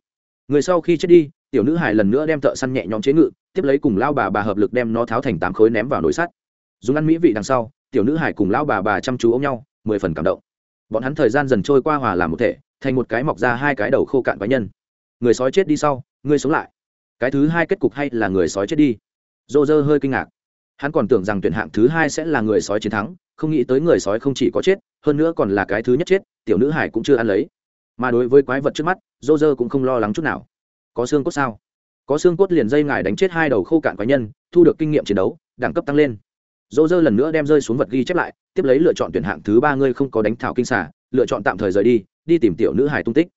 Người sau khi chết đi, tiểu nữ hải lần nữa đem thợ săn nhẹ nhõm chế ngự, tiếp lấy cùng lao bà bà hợp lực đem nó tháo thành tám khối ném vào nồi sắt. Dùng ăn mỹ vị đằng sau, tiểu nữ hải cùng lao bà bà chăm chú ôm nhau, mười phần cảm động. Bọn hắn thời gian dần trôi qua hòa làm một thể thành một cái mọc ra hai cái đầu khô cạn cá nhân. Người sói chết đi sau, ngươi sống lại. Cái thứ hai kết cục hay là người sói chết đi? Dô dơ hơi kinh ngạc. Hắn còn tưởng rằng tuyển hạng thứ hai sẽ là người sói chiến thắng, không nghĩ tới người sói không chỉ có chết, hơn nữa còn là cái thứ nhất chết, tiểu nữ hải cũng chưa ăn lấy. Mà đối với quái vật trước mắt dô dơ cũng không lo lắng chút nào. Có xương cốt sao? Có xương cốt liền dây ngài đánh chết hai đầu khô cạn quái nhân, thu được kinh nghiệm chiến đấu, đẳng cấp tăng lên. Dô dơ lần nữa đem rơi xuống vật ghi chép lại, tiếp lấy lựa chọn tuyển hạng thứ ba, ngươi không có đánh thảo kinh xả lựa chọn tạm thời rời đi đi tìm tiểu nữ hải tung tích.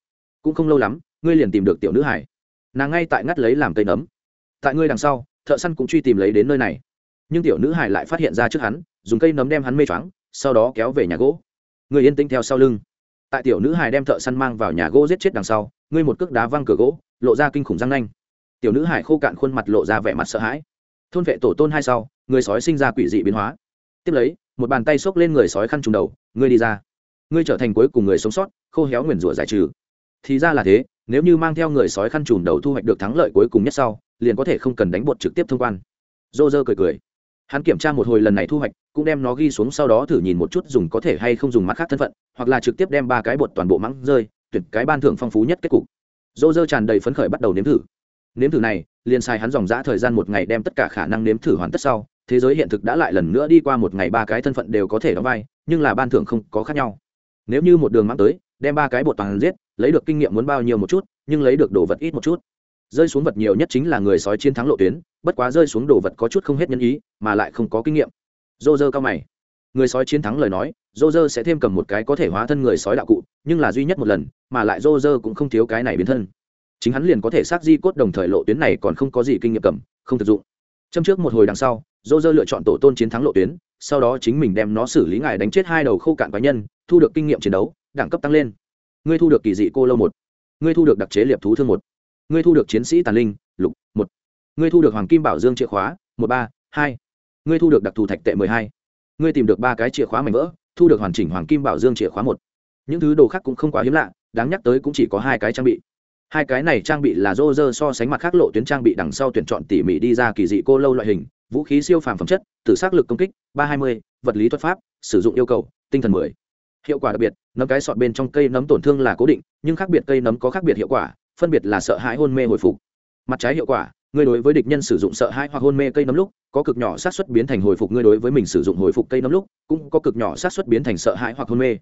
Cũng không lâu lắm, ngươi liền tìm được tiểu nữ hải nàng ngay tại ngắt lấy làm cây nấm. Tại ngươi đằng sau, thợ săn cũng truy tìm lấy đến nơi này. Nhưng tiểu nữ hải lại phát hiện ra trước hắn, dùng cây nấm đem hắn mê choáng, sau đó kéo về nhà gỗ. Người yên tĩnh theo sau lưng. Tại tiểu nữ hải đem thợ săn mang vào nhà gỗ giết chết đằng sau, ngươi một cước đá văng cửa gỗ, lộ ra kinh khủng răng nanh. Tiểu nữ hải khô cạn khuôn mặt lộ ra vẻ mặt sợ hãi. Thôn vệ tổ tôn hai sau, người sói sinh ra quỷ dị biến hóa. Tiếp lấy, một bàn tay xốc lên người sói khăn trùng đầu, ngươi đi ra ngươi trở thành cuối cùng người sống sót, khô héo nguyền rủa giải trừ. Thì ra là thế, nếu như mang theo người sói khăn trùm đầu thu hoạch được thắng lợi cuối cùng nhất sau, liền có thể không cần đánh bột trực tiếp thông quan. Dô dơ cười cười. Hắn kiểm tra một hồi lần này thu hoạch, cũng đem nó ghi xuống sau đó thử nhìn một chút dùng có thể hay không dùng mắt khác thân phận, hoặc là trực tiếp đem ba cái bột toàn bộ mắng rơi, tuyển cái ban thưởng phong phú nhất kết cục. Dô dơ tràn đầy phấn khởi bắt đầu nếm thử. Nếm thử này, liền sai hắn dòng g thời gian một ngày đem tất cả khả năng nếm thử hoàn tất sau, thế giới hiện thực đã lại lần nữa đi qua một ngày ba cái thân phận đều có thể đóng vai, nhưng là ban thưởng không có khác nhau nếu như một đường mang tới, đem ba cái bột toàn giết, lấy được kinh nghiệm muốn bao nhiêu một chút, nhưng lấy được đồ vật ít một chút. Rơi xuống vật nhiều nhất chính là người sói chiến thắng lộ tuyến, bất quá rơi xuống đồ vật có chút không hết nhân ý, mà lại không có kinh nghiệm. Dô dơ cao mày. Người sói chiến thắng lời nói dô dơ sẽ thêm cầm một cái có thể hóa thân người sói đạo cụ, nhưng là duy nhất một lần, mà lại dô dơ cũng không thiếu cái này biến thân. Chính hắn liền có thể xác di cốt đồng thời lộ tuyến này còn không có gì kinh nghiệm cầm, không thực dụng. Châm trước một hồi đằng sau dô dơ lựa chọn tổ tôn chiến thắng lộ tuyến, sau đó chính mình đem nó xử lý ngài đánh chết hai đầu khô cạn cá nhân, thu được kinh nghiệm chiến đấu, đẳng cấp tăng lên. Ngươi thu được kỳ dị cô lâu một. Ngươi thu được đặc chế liệp thú thương một. Ngươi thu được chiến sĩ tàn linh, lục, một. Ngươi thu được hoàng kim bảo dương chìa khóa, một, ba, hai. Ngươi thu được đặc thù thạch tệ mười hai. Ngươi tìm được ba cái chìa khóa mảnh vỡ, thu được hoàn chỉnh hoàng kim bảo dương chìa khóa một. Những thứ đồ khác cũng không quá hiếm lạ, đáng nhắc tới cũng chỉ có hai cái trang bị hai cái này trang bị là rô rơ so sánh mặt khác lộ tuyến trang bị đằng sau tuyển chọn tỉ mỉ đi ra kỳ dị cô lâu loại hình, vũ khí siêu phàm phẩm chất, tự xác lực công kích, ba hai mươi, vật lý thuật pháp, sử dụng yêu cầu, tinh thần mười. Hiệu quả đặc biệt, nấm cái sọt bên trong cây nấm tổn thương là cố định, nhưng khác biệt cây nấm có khác biệt hiệu quả, phân biệt là sợ hãi hôn mê hồi phục. Mặt trái hiệu quả người đối với địch nhân sử dụng sợ hãi hoặc hôn mê cây nấm lúc, có cực nhỏ sát xuất biến thành hồi phục người đối với mình sử dụng hồi phục cây nấm lúc, cũng có cực nhỏ sát xuất biến thành sợ hãi hoặc hôn mê.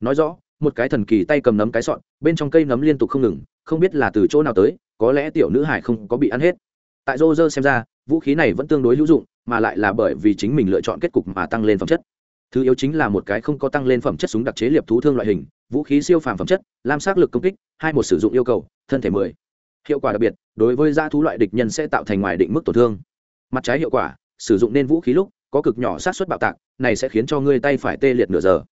Nói rõ một cái thần kỳ tay cầm nấm cái sọn, bên trong cây nấm liên tục không ngừng, không biết là từ chỗ nào tới, có lẽ tiểu nữ hải không có bị ăn hết. Tại rô rơ xem ra, vũ khí này vẫn tương đối hữu dụng, mà lại là bởi vì chính mình lựa chọn kết cục mà tăng lên phẩm chất. Thứ yếu chính là một cái không có tăng lên phẩm chất súng đặc chế liệp thú thương loại hình, vũ khí siêu phàm phẩm chất, lam sát lực công kích, hai một sử dụng yêu cầu, thân thể mười. Hiệu quả đặc biệt, đối với da thú loại địch nhân sẽ tạo thành ngoài định mức tổn thương. Mặt trái hiệu quả, sử dụng nên vũ khí lúc, có cực nhỏ sát xuất bạo tạc, này sẽ khiến cho ngươi tay phải tê liệt nửa giờ.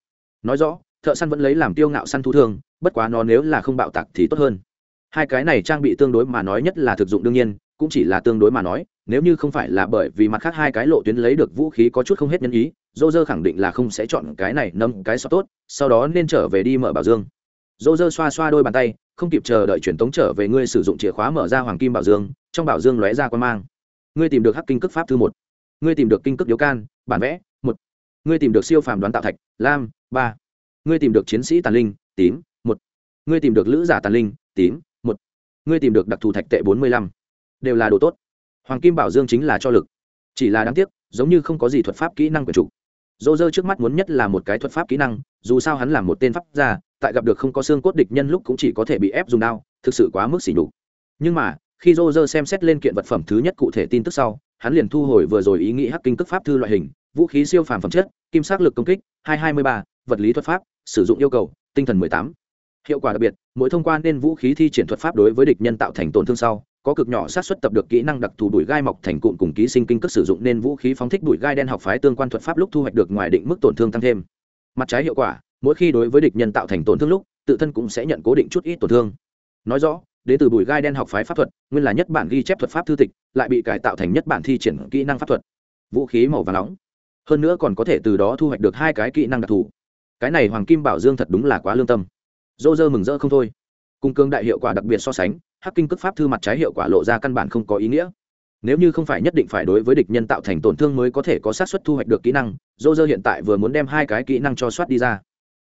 Nói rõ thợ săn vẫn lấy làm tiêu ngạo săn thú thương bất quá nó nếu là không bạo tạc thì tốt hơn. Hai cái này trang bị tương đối mà nói nhất là thực dụng đương nhiên, cũng chỉ là tương đối mà nói, nếu như không phải là bởi vì mặt khác hai cái lộ tuyến lấy được vũ khí có chút không hết nhân ý dô dơ khẳng định là không sẽ chọn cái này nâm cái sọt tốt, sau đó nên trở về đi mở bảo dương. Dô dơ xoa xoa đôi bàn tay, không kịp chờ đợi truyền tống trở về ngươi sử dụng chìa khóa mở ra hoàng kim bảo dương, trong bảo dương lóe ra quan mang. Ngươi tìm được hắc kinh cước pháp thư một. Ngươi tìm được kinh cước điếu can, bản vẽ, một. Ngươi tìm được siêu phàm đoán tạo thạch, lam, ba ngươi tìm được chiến sĩ tàn linh tím một. Ngươi tìm được lữ giả tàn linh tím một. Ngươi tìm được đặc thù thạch tệ bốn mươi lăm. Đều là đồ tốt. Hoàng kim bảo dương chính là cho lực. Chỉ là đáng tiếc giống như không có gì thuật pháp kỹ năng của chủ. Dô dơ trước mắt muốn nhất là một cái thuật pháp kỹ năng dù sao hắn là một tên pháp gia tại gặp được không có xương cốt địch nhân lúc cũng chỉ có thể bị ép dùng đao thực sự quá mức xỉ nhục. Nhưng mà khi dô dơ xem xét lên kiện vật phẩm thứ nhất cụ thể tin tức sau hắn liền thu hồi vừa rồi ý nghĩ hắc kinh tức pháp thư loại hình vũ khí siêu phàm phẩm chất kim sắc lực công kích 223, vật lý thuật pháp, sử dụng yêu cầu, tinh thần 18. hiệu quả đặc biệt, mỗi thông quan nên vũ khí thi triển thuật pháp đối với địch nhân tạo thành tổn thương sau, có cực nhỏ sát xuất tập được kỹ năng đặc thù đuổi gai mọc thành cụm cùng ký sinh kinh cước sử dụng nên vũ khí phóng thích đuổi gai đen học phái tương quan thuật pháp lúc thu hoạch được ngoài định mức tổn thương tăng thêm. Mặt trái hiệu quả, mỗi khi đối với địch nhân tạo thành tổn thương lúc, tự thân cũng sẽ nhận cố định chút ít tổn thương. Nói rõ, đến từ bùi gai đen học phái pháp thuật, nguyên là nhất bản ghi chép thuật pháp thư tịch, lại bị cải tạo thành nhất bản thi triển kỹ năng pháp thuật. Vũ khí màu và nóng. Hơn nữa còn có thể từ đó thu hoạch được hai cái kỹ năng đặc thù cái này hoàng kim bảo dương thật đúng là quá lương tâm. Dô dơ mừng rỡ không thôi. Cung cương đại hiệu quả đặc biệt so sánh, hắc kinh cước pháp thư mặt trái hiệu quả lộ ra căn bản không có ý nghĩa. Nếu như không phải nhất định phải đối với địch nhân tạo thành tổn thương mới có thể có xác suất thu hoạch được kỹ năng, dô dơ hiện tại vừa muốn đem hai cái kỹ năng cho soát đi ra.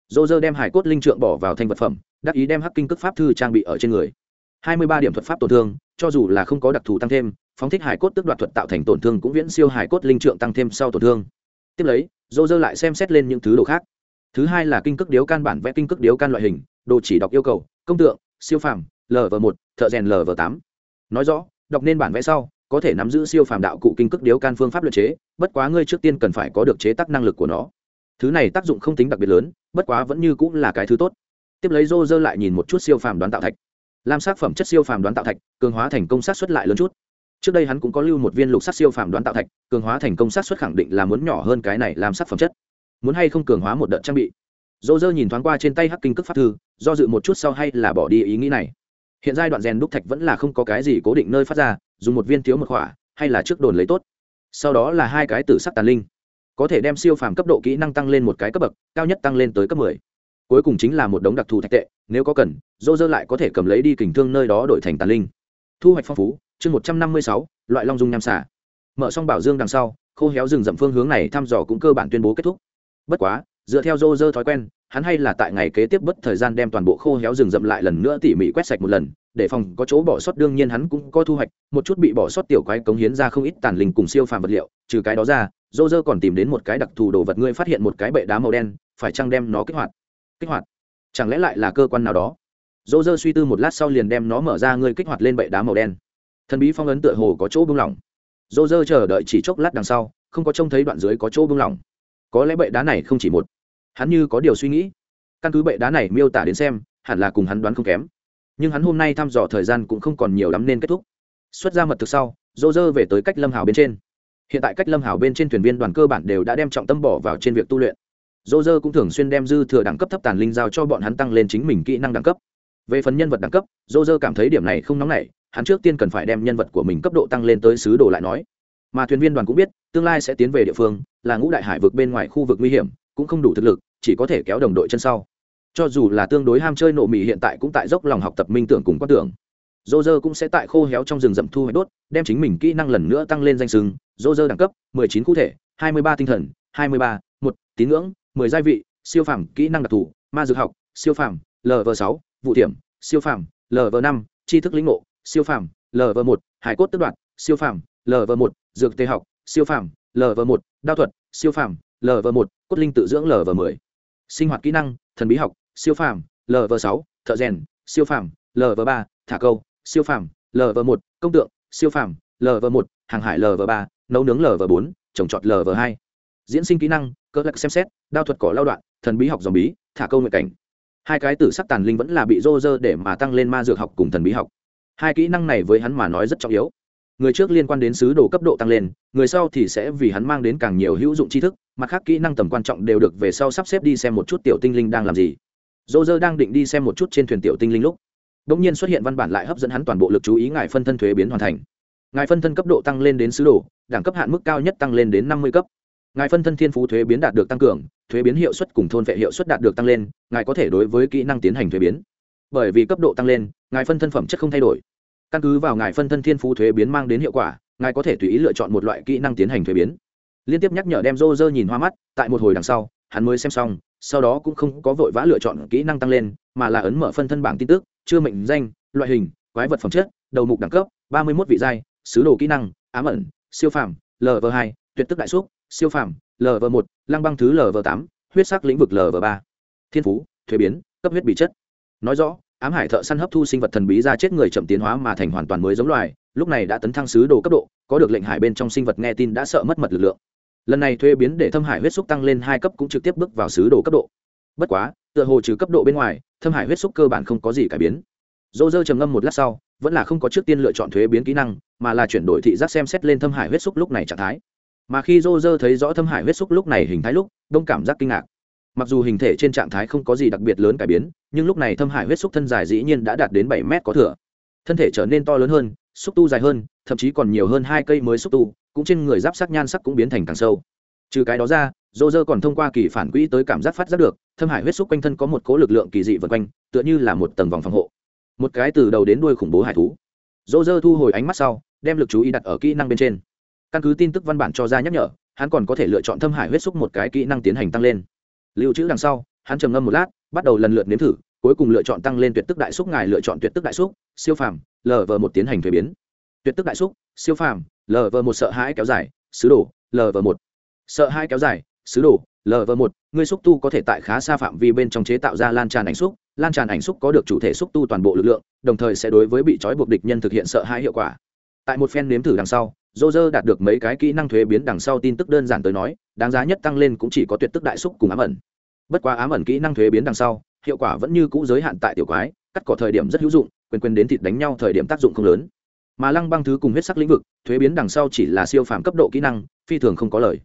Dô dơ đem hải cốt linh trượng bỏ vào thành vật phẩm, đắc ý đem hắc kinh cước pháp thư trang bị ở trên người. Hai mươi ba điểm thuật pháp tổn thương, cho dù là không có đặc thù tăng thêm, phóng thích hải cốt tức đoạt thuật tạo thành tổn thương cũng viễn siêu hải cốt linh trượng tăng thêm sau tổn thương. Tiếp lấy, dô dơ lại xem xét lên những thứ đồ khác thứ hai là kinh cước điếu can bản vẽ kinh cước điếu can loại hình, đồ chỉ đọc yêu cầu, công tượng, siêu phàm lv một, thợ rèn lv tám. Nói rõ, đọc nên bản vẽ sau, có thể nắm giữ siêu phàm đạo cụ kinh cước điếu can phương pháp luật chế, bất quá ngươi trước tiên cần phải có được chế tác năng lực của nó. Thứ này tác dụng không tính đặc biệt lớn, bất quá vẫn như cũng là cái thứ tốt. Tiếp lấy rô rơ lại nhìn một chút siêu phàm đoán tạo thạch. Lam sắc phẩm chất siêu phàm đoán tạo thạch, cường hóa thành công sát xuất lại lớn chút. Trước đây hắn cũng có lưu một viên lục sắc siêu phàm đoán tạo thạch, cường hóa thành công sát xuất khẳng định là muốn nhỏ hơn cái này làm sắc phẩm chất muốn hay không cường hóa một đợt trang bị. Dỗ dơ nhìn thoáng qua trên tay hắc kinh cước pháp thư, do dự một chút sau hay là bỏ đi ý nghĩ này. Hiện giai đoạn rèn đúc thạch vẫn là không có cái gì cố định nơi phát ra, dùng một viên thiếu một khỏa, hay là trước đồn lấy tốt. Sau đó là hai cái tử sắc tàn linh. Có thể đem siêu phàm cấp độ kỹ năng tăng lên một cái cấp bậc, cao nhất tăng lên tới cấp mười. Cuối cùng chính là một đống đặc thù thạch tệ, nếu có cần, dô dơ lại có thể cầm lấy đi kình thương nơi đó đổi thành tàn linh. Thu hoạch phong phú, chương một trăm năm mươi sáu, loại long dung nham xả mở xong bảo dương đằng sau, khô héo rừng rậm phương hướng này thăm dò cũng cơ bản tuyên bố kết thúc bất quá, dựa theo dô dơ thói quen, hắn hay là tại ngày kế tiếp bất thời gian đem toàn bộ khô héo rừng rậm lại lần nữa tỉ mỉ quét sạch một lần, để phòng có chỗ bỏ sót đương nhiên hắn cũng có thu hoạch, một chút bị bỏ sót tiểu quái cống hiến ra không ít tàn linh cùng siêu phàm vật liệu, trừ cái đó ra dô dơ còn tìm đến một cái đặc thù đồ vật ngươi phát hiện một cái bệ đá màu đen, phải chăng đem nó kích hoạt? Kích hoạt? Chẳng lẽ lại là cơ quan nào đó? Dô dơ suy tư một lát sau liền đem nó mở ra ngươi kích hoạt lên bệ đá màu đen. Thần bí phong ấn tựa hồ có chỗ bung lỏng. Dô dơ chờ đợi chỉ chốc lát đằng sau, không có trông thấy đoạn dưới có chỗ bung lỏng có lẽ bệ đá này không chỉ một. Hắn như có điều suy nghĩ. Căn cứ bệ đá này miêu tả đến xem, hẳn là cùng hắn đoán không kém. Nhưng hắn hôm nay thăm dò thời gian cũng không còn nhiều lắm nên kết thúc. Xuất ra mật thực sau dô dơ về tới cách lâm hào bên trên. Hiện tại cách lâm hào bên trên thuyền viên đoàn cơ bản đều đã đem trọng tâm bỏ vào trên việc tu luyện. Dô dơ cũng thường xuyên đem dư thừa đẳng cấp thấp tàn linh giao cho bọn hắn tăng lên chính mình kỹ năng đẳng cấp. Về phần nhân vật đẳng cấp dô dơ cảm thấy điểm này không nóng nảy, hắn trước tiên cần phải đem nhân vật của mình cấp độ tăng lên tới sứ đồ lại nói. Mà thuyền viên đoàn cũng biết, tương lai sẽ tiến về địa phương là ngũ đại hải vực bên ngoài khu vực nguy hiểm cũng không đủ thực lực chỉ có thể kéo đồng đội chân sau. Cho dù là tương đối ham chơi nộ mì hiện tại cũng tại dốc lòng học tập minh tưởng cùng quan tưởng. Dô dơ cũng sẽ tại khô héo trong rừng rậm thu hoạch đốt đem chính mình kỹ năng lần nữa tăng lên danh sừng. Dô dơ đẳng cấp 19 cụ thể 23 tinh thần 23, một tín ngưỡng 10 gia vị siêu phàm kỹ năng đặc thù ma dược học siêu phàm lv 6 vụ tiểm siêu phàm lv 5 tri thức lĩnh ngộ siêu phàm lv 1 hải cốt tức đoạn siêu phàm lv 1 dược tê học siêu phàm lv 1 đao thuật siêu phàm lv 1 cốt linh tự dưỡng lv 10 sinh hoạt kỹ năng thần bí học siêu phàm lv 6 thợ rèn siêu phàm lv 3 thả câu siêu phàm lv 1 công tượng siêu phàm lv 1 hàng hải lv 3 nấu nướng lv 4 trồng trọt lv 2 diễn sinh kỹ năng cơ lạc xem xét đao thuật cỏ lao đoạn thần bí học dòng bí thả câu nguyện cảnh hai cái tử sắc tàn linh vẫn là bị rô rơ để mà tăng lên ma dược học cùng thần bí học hai kỹ năng này với hắn mà nói rất trọng yếu người trước liên quan đến sứ đồ cấp độ tăng lên, người sau thì sẽ vì hắn mang đến càng nhiều hữu dụng tri thức, mặt khác kỹ năng tầm quan trọng đều được về sau sắp xếp đi xem một chút tiểu tinh linh đang làm gì. Dô dơ đang định đi xem một chút trên thuyền tiểu tinh linh lúc đ ỗ n g nhiên xuất hiện văn bản lại hấp dẫn hắn toàn bộ lực chú ý ngài phân thân thuế biến hoàn thành. Ngài phân thân cấp độ tăng lên đến sứ đồ, đẳng cấp hạn mức cao nhất tăng lên đến năm mươi cấp. Ngài phân thân thiên phú thuế biến đạt được tăng cường, thuế biến hiệu suất cùng thôn vệ hiệu suất đạt được tăng lên, ngài có thể đối với kỹ năng tiến hành thuế biến. Bởi vì cấp độ tăng lên, ngài phân thân phẩm chất không thay đổi căn cứ vào ngài phân thân thiên phú thuế biến mang đến hiệu quả, ngài có thể tùy ý lựa chọn một loại kỹ năng tiến hành thuế biến. Liên tiếp nhắc nhở đem rô rơ nhìn hoa mắt, tại một hồi đằng sau, hắn mới xem xong, sau đó cũng không có vội vã lựa chọn kỹ năng tăng lên, mà là ấn mở phân thân bảng tin tức, chưa mệnh danh, loại hình, quái vật phẩm chất, đầu mục đẳng cấp, ba mươi một vị giai, sứ đồ kỹ năng, ám ẩn, siêu phàm lv hai, tuyệt tức đại xúc, siêu phàm lv một, lăng băng thứ lv tám, huyết sắc lĩnh vực lv ba. Thiên phú, thuế biến, cấp huyết bị chất. Nói rõ ám hải thợ săn hấp thu sinh vật thần bí ra chết người chậm tiến hóa mà thành hoàn toàn mới giống loài, lúc này đã tấn thăng sứ đồ cấp độ, có được lệnh hải bên trong sinh vật nghe tin đã sợ mất mật lực lượng. Lần này thuế biến để thâm hải huyết xúc tăng lên hai cấp cũng trực tiếp bước vào sứ đồ cấp độ. Bất quá, tựa hồ trừ cấp độ bên ngoài, thâm hải huyết xúc cơ bản không có gì cải biến. Dô dơ trầm ngâm một lát sau, vẫn là không có trước tiên lựa chọn thuế biến kỹ năng, mà là chuyển đổi thị giác xem xét lên thâm hải huyết xúc lúc này trạng thái. Mà khi dô dơ thấy rõ thâm hải huyết xúc lúc này hình thái lúc, đông cảm giác kinh ngạc mặc dù hình thể trên trạng thái không có gì đặc biệt lớn cải biến, nhưng lúc này thâm hải huyết xúc thân dài dĩ nhiên đã đạt đến bảy mét có thừa. Thân thể trở nên to lớn hơn, xúc tu dài hơn, thậm chí còn nhiều hơn hai cây mới xúc tu, cũng trên người giáp sắc nhan sắc cũng biến thành càng sâu. Trừ cái đó ra, dô dơ còn thông qua kỳ phản quỹ tới cảm giác phát giác được, thâm hải huyết xúc quanh thân có một cố lực lượng kỳ dị vượt quanh, tựa như là một tầng vòng phòng hộ. Một cái từ đầu đến đuôi khủng bố hải thú. Dô dơ thu hồi ánh mắt sau, đem lực chú ý đặt ở kỹ năng bên trên. Căn cứ tin tức văn bản cho ra nhắc nhở, hắn còn có thể lựa chọn thâm hải huyết xúc một cái kỹ năng tiến hành tăng lên lưu trữ đằng sau, hắn trầm ngâm một lát, bắt đầu lần lượt nếm thử, cuối cùng lựa chọn tăng lên tuyệt tức đại xúc, ngài lựa chọn tuyệt tức đại xúc, siêu phàm lờ vờ một tiến hành thuế biến. Tuyệt tức đại xúc, siêu phàm lờ vờ một sợ hãi kéo dài, sứ đồ vờ một. Sợ hãi kéo dài, sứ đồ lv một, ngươi xúc tu có thể tại khá xa phạm vi bên trong chế tạo ra lan tràn ảnh xúc, lan tràn ảnh xúc có được chủ thể xúc tu toàn bộ lực lượng, đồng thời sẽ đối với bị trói buộc địch nhân thực hiện sợ hãi hiệu quả tại một phen nếm thử đằng sau dô dơ đạt được mấy cái kỹ năng thuế biến đằng sau tin tức đơn giản tới nói, đáng giá nhất tăng lên cũng chỉ có tuyệt tức đại xúc cùng ám ẩn. Bất quá ám ẩn kỹ năng thuế biến đằng sau, hiệu quả vẫn như cũ giới hạn tại tiểu quái, cắt cỏ thời điểm rất hữu dụng, quyền quyền đến thịt đánh nhau thời điểm tác dụng không lớn. Mà lăng băng thứ cùng huyết sắc lĩnh vực, thuế biến đằng sau chỉ là siêu phàm cấp độ kỹ năng, phi thường không có lời.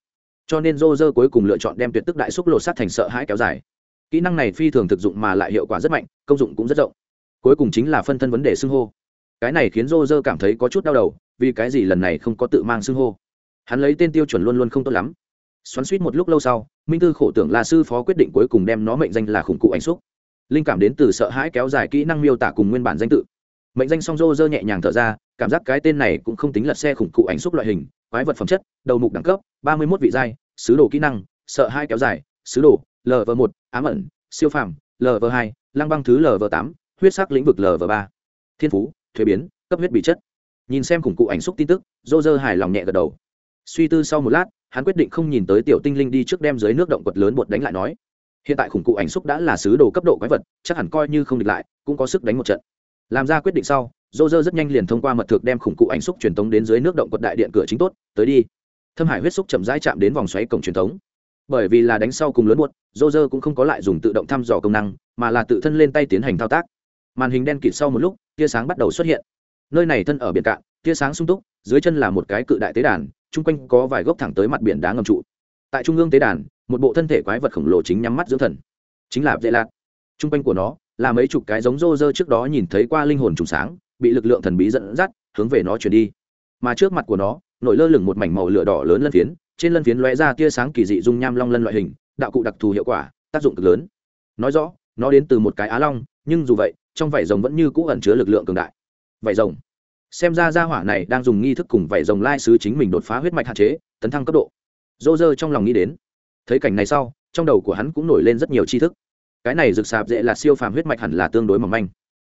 Cho nên dô dơ cuối cùng lựa chọn đem tuyệt tức đại xúc lột sát thành sợ hãi kéo dài. Kỹ năng này phi thường thực dụng mà lại hiệu quả rất mạnh, công dụng cũng rất rộng. Cuối cùng chính là phân thân vấn đề xưng hô cái này khiến rô rơ cảm thấy có chút đau đầu, vì cái gì lần này không có tự mang xưng hô. Hắn lấy tên tiêu chuẩn luôn luôn không tốt lắm. Xoắn suýt một lúc lâu sau, minh tư khổ tưởng là sư phó quyết định cuối cùng đem nó mệnh danh là khủng cụ ảnh xúc. Linh cảm đến từ sợ hãi kéo dài kỹ năng miêu tả cùng nguyên bản danh tự. Mệnh danh song rô rơ nhẹ nhàng thở ra, cảm giác cái tên này cũng không tính lật xe khủng cụ ảnh xúc loại hình, quái vật phẩm chất, đầu mục đẳng cấp, ba mươi mốt vị giai, sứ đồ kỹ năng, sợ hai kéo dài, sứ đồ lv một, ám ẩn, siêu phàm lv hai, lăng băng thứ lv tám, huyết sắc lĩnh vực lv ba. Thiên phú thuế biến cấp huyết bị chất. Nhìn xem khủng cụ ảnh xúc tin tức dô dơ hài lòng nhẹ gật đầu. Suy tư sau một lát hắn quyết định không nhìn tới tiểu tinh linh đi trước đem dưới nước động quật lớn bột đánh lại nói. Hiện tại khủng cụ ảnh xúc đã là sứ đồ cấp độ quái vật chắc hẳn coi như không địch lại cũng có sức đánh một trận. Làm ra quyết định sau dô dơ rất nhanh liền thông qua mật thực đem khủng cụ ảnh xúc truyền thống đến dưới nước động quật đại điện cửa chính tốt tới đi. Thâm hải huyết xúc chậm rãi chạm đến vòng xoáy cổng truyền thống bởi vì là đánh sau cùng lớn buột, dô dơ cũng không có lại dùng tự động thăm dò công năng mà là tự thân lên tay tiến hành thao tác màn hình đen kịt sau một lúc, tia sáng bắt đầu xuất hiện. Nơi này thân ở biển cạn, tia sáng sung túc, dưới chân là một cái cự đại tế đàn, chung quanh có vài gốc thẳng tới mặt biển đá ngầm trụ. Tại trung ương tế đàn, một bộ thân thể quái vật khổng lồ chính nhắm mắt dưỡng thần. Chính là dễ lạc. Chung quanh của nó, là mấy chục cái giống rô rơ trước đó nhìn thấy qua linh hồn trùng sáng, bị lực lượng thần bí dẫn dắt, hướng về nó chuyển đi. Mà trước mặt của nó, nổi lơ lửng một mảnh màu lửa đỏ lớn lân phiến, trên lân phiến lóe ra tia sáng kỳ dị dung nham long lân loại hình, đạo cụ đặc thù hiệu quả, tác dụng cực lớn. Nói rõ, nó đến từ một cái á long, nhưng dù vậy trong vảy rồng vẫn như cũ ẩn chứa lực lượng cường đại. Vảy rồng. Xem ra gia hỏa này đang dùng nghi thức cùng vảy rồng lai sứ chính mình đột phá huyết mạch hạn chế, tấn thăng cấp độ. Dô dơ trong lòng nghĩ đến. Thấy cảnh này sau, trong đầu của hắn cũng nổi lên rất nhiều tri thức. Cái này rực sạp dễ là siêu phàm huyết mạch hẳn là tương đối mỏng manh.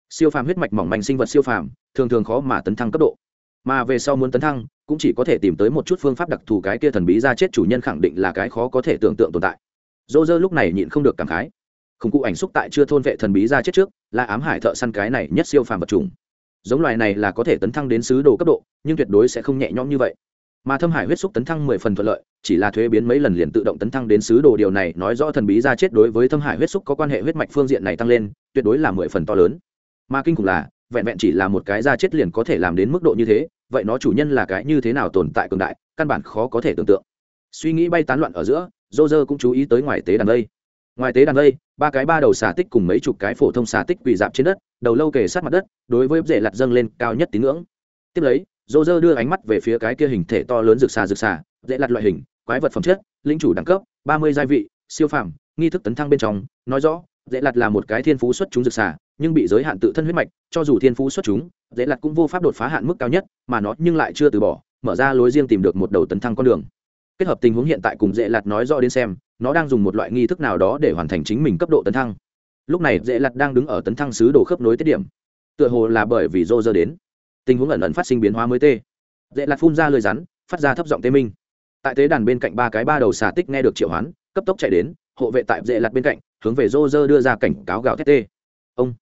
Siêu phàm huyết mạch mỏng manh sinh vật siêu phàm, thường thường khó mà tấn thăng cấp độ. Mà về sau muốn tấn thăng, cũng chỉ có thể tìm tới một chút phương pháp đặc thù cái kia thần bí ra chết chủ nhân khẳng định là cái khó có thể tưởng tượng tồn tại. Dô dơ lúc này nhịn không được cảm khái. Khủng cụ ảnh xúc tại chưa thôn vệ thần bí ra chết trước là ám hải thợ săn cái này nhất siêu phàm vật trùng giống loài này là có thể tấn thăng đến sứ đồ cấp độ, nhưng tuyệt đối sẽ không nhẹ nhõm như vậy. Mà thâm hải huyết xúc tấn thăng mười phần thuận lợi, chỉ là thuế biến mấy lần liền tự động tấn thăng đến sứ đồ. Điều này nói rõ thần bí ra chết đối với thâm hải huyết xúc có quan hệ huyết mạch phương diện này tăng lên, tuyệt đối là mười phần to lớn. Mà kinh khủng là, vẹn vẹn chỉ là một cái gia chết liền có thể làm đến mức độ như thế, vậy nó chủ nhân là cái như thế nào tồn tại cường đại, căn bản khó có thể tưởng tượng. Suy nghĩ bay tán loạn ở giữa dô dơ cũng chú ý tới ngoài tế đàn đây ngoài tế đàn lây ba cái ba đầu xà tích cùng mấy chục cái phổ thông xà tích quỳ dạp trên đất, đầu lâu kề sát mặt đất, đối với dễ lặt dâng lên cao nhất tín ngưỡng. Tiếp lấy dô dơ đưa ánh mắt về phía cái kia hình thể to lớn rực xà rực xà dễ lặt loại hình, quái vật phẩm chất, linh chủ đẳng cấp, ba mươi gia vị, siêu phàm, nghi thức tấn thăng bên trong, nói rõ dễ lặt là một cái thiên phú xuất chúng rực xà, nhưng bị giới hạn tự thân huyết mạch, cho dù thiên phú xuất chúng dễ lặt cũng vô pháp đột phá hạn mức cao nhất, mà nó nhưng lại chưa từ bỏ, mở ra lối riêng tìm được một đầu tấn thăng con đường kết hợp tình huống hiện tại cùng dễ lặt nói rõ đến xem nó đang dùng một loại nghi thức nào đó để hoàn thành chính mình cấp độ tấn thăng. Lúc này dễ lặt đang đứng ở tấn thăng sứ đồ khớp nối tiết điểm. Tựa hồ là bởi vì rô rơ đến. Tình huống ẩn ẩn phát sinh biến hóa mới tê. Dễ lặt phun ra lời rắn phát ra thấp giọng tê minh. Tại tế đàn bên cạnh ba cái ba đầu xà tích nghe được triệu hoán cấp tốc chạy đến hộ vệ tại dễ lặt bên cạnh hướng về rô rơ đưa ra cảnh cáo gạo thét tê. Ông.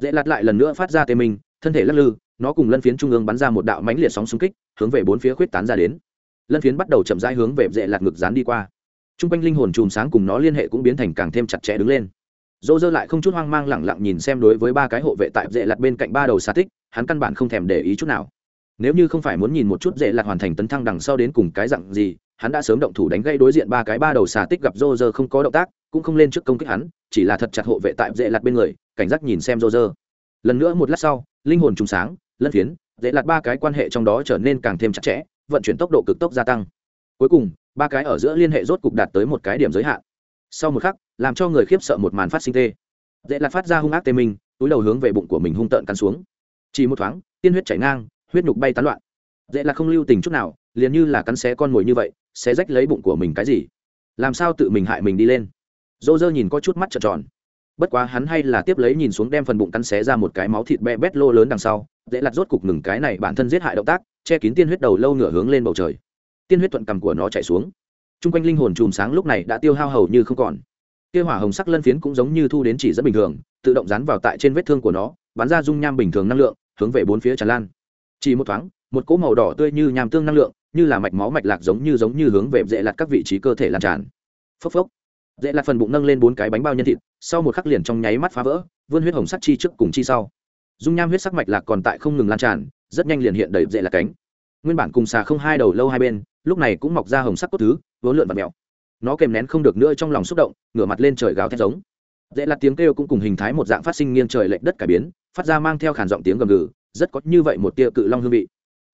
Dễ lặt lại lần nữa phát ra tê minh, thân thể lắc lư nó cùng lân phiến trung ương bắn ra một đạo mãnh liệt sóng xung kích hướng về bốn phía khuyết tán ra đến lân phiến bắt đầu chậm rãi hướng về dễ lạt ngực dán đi qua. T r u n g quanh linh hồn chùm sáng cùng nó liên hệ cũng biến thành càng thêm chặt chẽ đứng lên. Dỗ dơ lại không chút hoang mang lẳng lặng nhìn xem đối với ba cái hộ vệ tại dễ lặt bên cạnh ba đầu xa tích, hắn căn bản không thèm để ý chút nào. Nếu như không phải muốn nhìn một chút dễ lặt hoàn thành tấn thăng đằng sau đến cùng cái dặn gì, hắn đã sớm động thủ đánh gây đối diện ba cái ba đầu xà tích gặp rô rơ không có động tác, cũng không lên trước công kích hắn, chỉ là thật chặt hộ vệ tại dễ lặt bên người, cảnh giác nhìn xem rô rơ lần nữa một lát sau, linh hồn trùng sáng, lân phiến, dễ lặt ba cái quan hệ trong đó trở nên càng thêm chặt chẽ vận chuyển tốc độ cực tốc gia tăng. Cuối cùng, ba cái ở giữa liên hệ rốt cục đạt tới một cái điểm giới hạn. Sau một khắc, làm cho người khiếp sợ một màn phát sinh tê. Dễ là phát ra hung ác tê mình túi đầu hướng về bụng của mình hung tợn cắn xuống. Chỉ một thoáng, tiên huyết chảy ngang, huyết nhục bay tán loạn. Dễ là không lưu tình chút nào, liền như là cắn xé con mồi như vậy, xé rách lấy bụng của mình cái gì. Làm sao tự mình hại mình đi lên? Dô dơ nhìn có chút mắt trợn tròn. Bất quá hắn hay là tiếp lấy nhìn xuống đem phần bụng cắn xé ra một cái máu thịt be bét lô lớn đằng sau, dễ lặt rốt cục ngừng cái này bản thân giết hại động tác che kín tiên huyết đầu lâu ngửa hướng lên bầu trời. Tiên huyết thuận cầm của nó chạy xuống. T r u n g quanh linh hồn chùm sáng lúc này đã tiêu hao hầu như không còn. Kia hỏa hồng sắc lân phiến cũng giống như thu đến chỉ rất bình thường, tự động dán vào tại trên vết thương của nó, bắn ra dung nham bình thường năng lượng, hướng về bốn phía tràn lan. Chỉ một thoáng, một cỗ màu đỏ tươi như nham tương năng lượng, như là mạch máu mạch lạc giống như giống như hướng về dễ lặt các vị trí cơ thể lan tràn. Phốc phốc. Dễ lặt phần bụng nâng lên bốn cái bánh bao nhân thịt, sau một khắc liền trong nháy mắt phá vỡ, vươn huyết hồng sắc chi trước cùng chi sau. Dung nham huyết sắc mạch lạc còn tại không ngừng lan tràn rất nhanh liền hiện đầy dễ là cánh. Nguyên bản cùng xà không hai đầu lâu hai bên, lúc này cũng mọc ra hồng sắc cốt thứ vốn lượn và mèo. Nó kèm nén không được nữa trong lòng xúc động, ngửa mặt lên trời gào thét giống. Dễ là tiếng kêu cũng cùng hình thái một dạng phát sinh nghiêng trời lệch đất cải biến, phát ra mang theo khản giọng tiếng gầm gừ, rất có như vậy một tia cự long hương vị.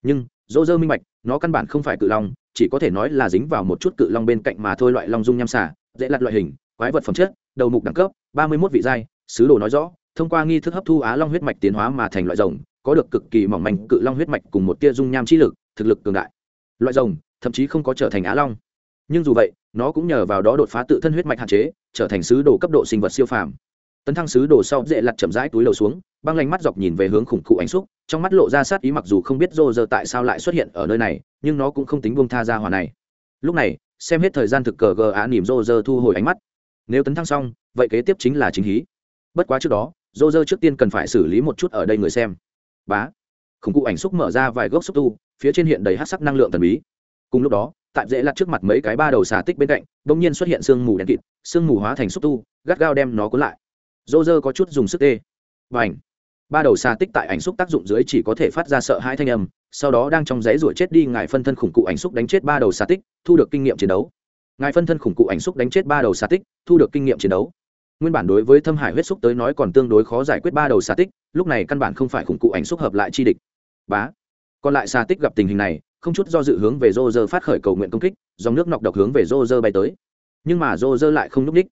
Nhưng, dỗ dơ minh bạch, nó căn bản không phải cự long, chỉ có thể nói là dính vào một chút cự long bên cạnh mà thôi, loại long dung nham xả dễ lặt loại hình, quái vật phẩm chất, đầu mục đẳng cấp, ba mươi mốt vị giai, sứ đồ nói rõ, thông qua nghi thức hấp thu á long huyết mạch tiến hóa mà thành loại rồng có được cực kỳ mỏng manh cự long huyết mạch cùng một tia dung nham trí lực, thực lực cường đại. Loại rồng, thậm chí không có trở thành á long. Nhưng dù vậy, nó cũng nhờ vào đó đột phá tự thân huyết mạch hạn chế, trở thành sứ đồ cấp độ sinh vật siêu phàm. Tấn thăng sứ đồ sau, dễ lặt chậm rãi túi lầu xuống, băng lanh mắt dọc nhìn về hướng khủng cụ ánh xúc, trong mắt lộ ra sát ý mặc dù không biết rô rơ tại sao lại xuất hiện ở nơi này, nhưng nó cũng không tính buông tha ra hòa này. Lúc này, xem hết thời gian thực cờ gờ á nỉm rô rơ thu hồi ánh mắt. Nếu tấn thăng xong, vậy kế tiếp chính là chính hí. Bất quá trước đó, rô rơ trước tiên cần phải xử lý một chút ở đây người xem bá. Khủng cụ ảnh xúc mở ra vài gốc xúc tu, phía trên hiện đầy hát sắc năng lượng thần bí. Cùng lúc đó, tại dễ lặt trước mặt mấy cái ba đầu xà tích bên cạnh đ ỗ n g nhiên xuất hiện sương mù đen kịt, sương mù hóa thành xúc tu, gắt gao đem nó cuốn lại. Dô dơ có chút dùng sức tê. Và ảnh ba đầu xà tích tại ảnh xúc tác dụng dưới chỉ có thể phát ra sợ hai thanh âm, sau đó đang trong giấy ruổi chết đi, ngài phân thân khủng cụ ảnh xúc đánh chết ba đầu xà tích, thu được kinh nghiệm chiến đấu. Ngài phân thân khủng cụ ảnh xúc đánh chết ba đầu xà tích, thu được kinh nghiệm chiến đấu nguyên bản đối với thâm hải huyết xúc tới nói còn tương đối khó giải quyết ba đầu xà tích, lúc này căn bản không phải khủng cụ ảnh xúc hợp lại chi địch. Bá. Còn lại xà tích gặp tình hình này, không chút do dự hướng về rô rơ phát khởi cầu nguyện công kích, dòng nước nọc độc hướng về rô rơ bay tới. Nhưng mà rô rơ lại không n ú c ních.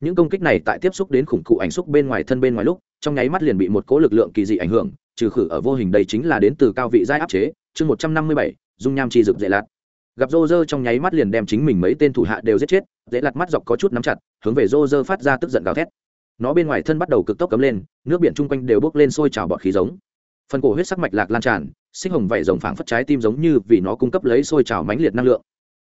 Những công kích này tại tiếp xúc đến khủng cụ ảnh xúc bên ngoài thân bên ngoài lúc, trong nháy mắt liền bị một cố lực lượng kỳ dị ảnh hưởng, trừ khử ở vô hình đây chính là đến từ cao vị giai áp chế. Chương một trăm năm mươi bảy, dung nham chi rực dễ lạt gặp rô rơ trong nháy mắt liền đem chính mình mấy tên thủ hạ đều giết chết, dễ lặt mắt dọc có chút nắm chặt, hướng về rô rơ phát ra tức giận gào thét. Nó bên ngoài thân bắt đầu cực tốc cấm lên, nước biển chung quanh đều bốc lên sôi trào bọt khí giống. Phần cổ huyết sắc mạch lạc lan tràn sinh hồng vẩy rồng phảng phất trái tim giống như vì nó cung cấp lấy sôi trào mãnh liệt năng lượng.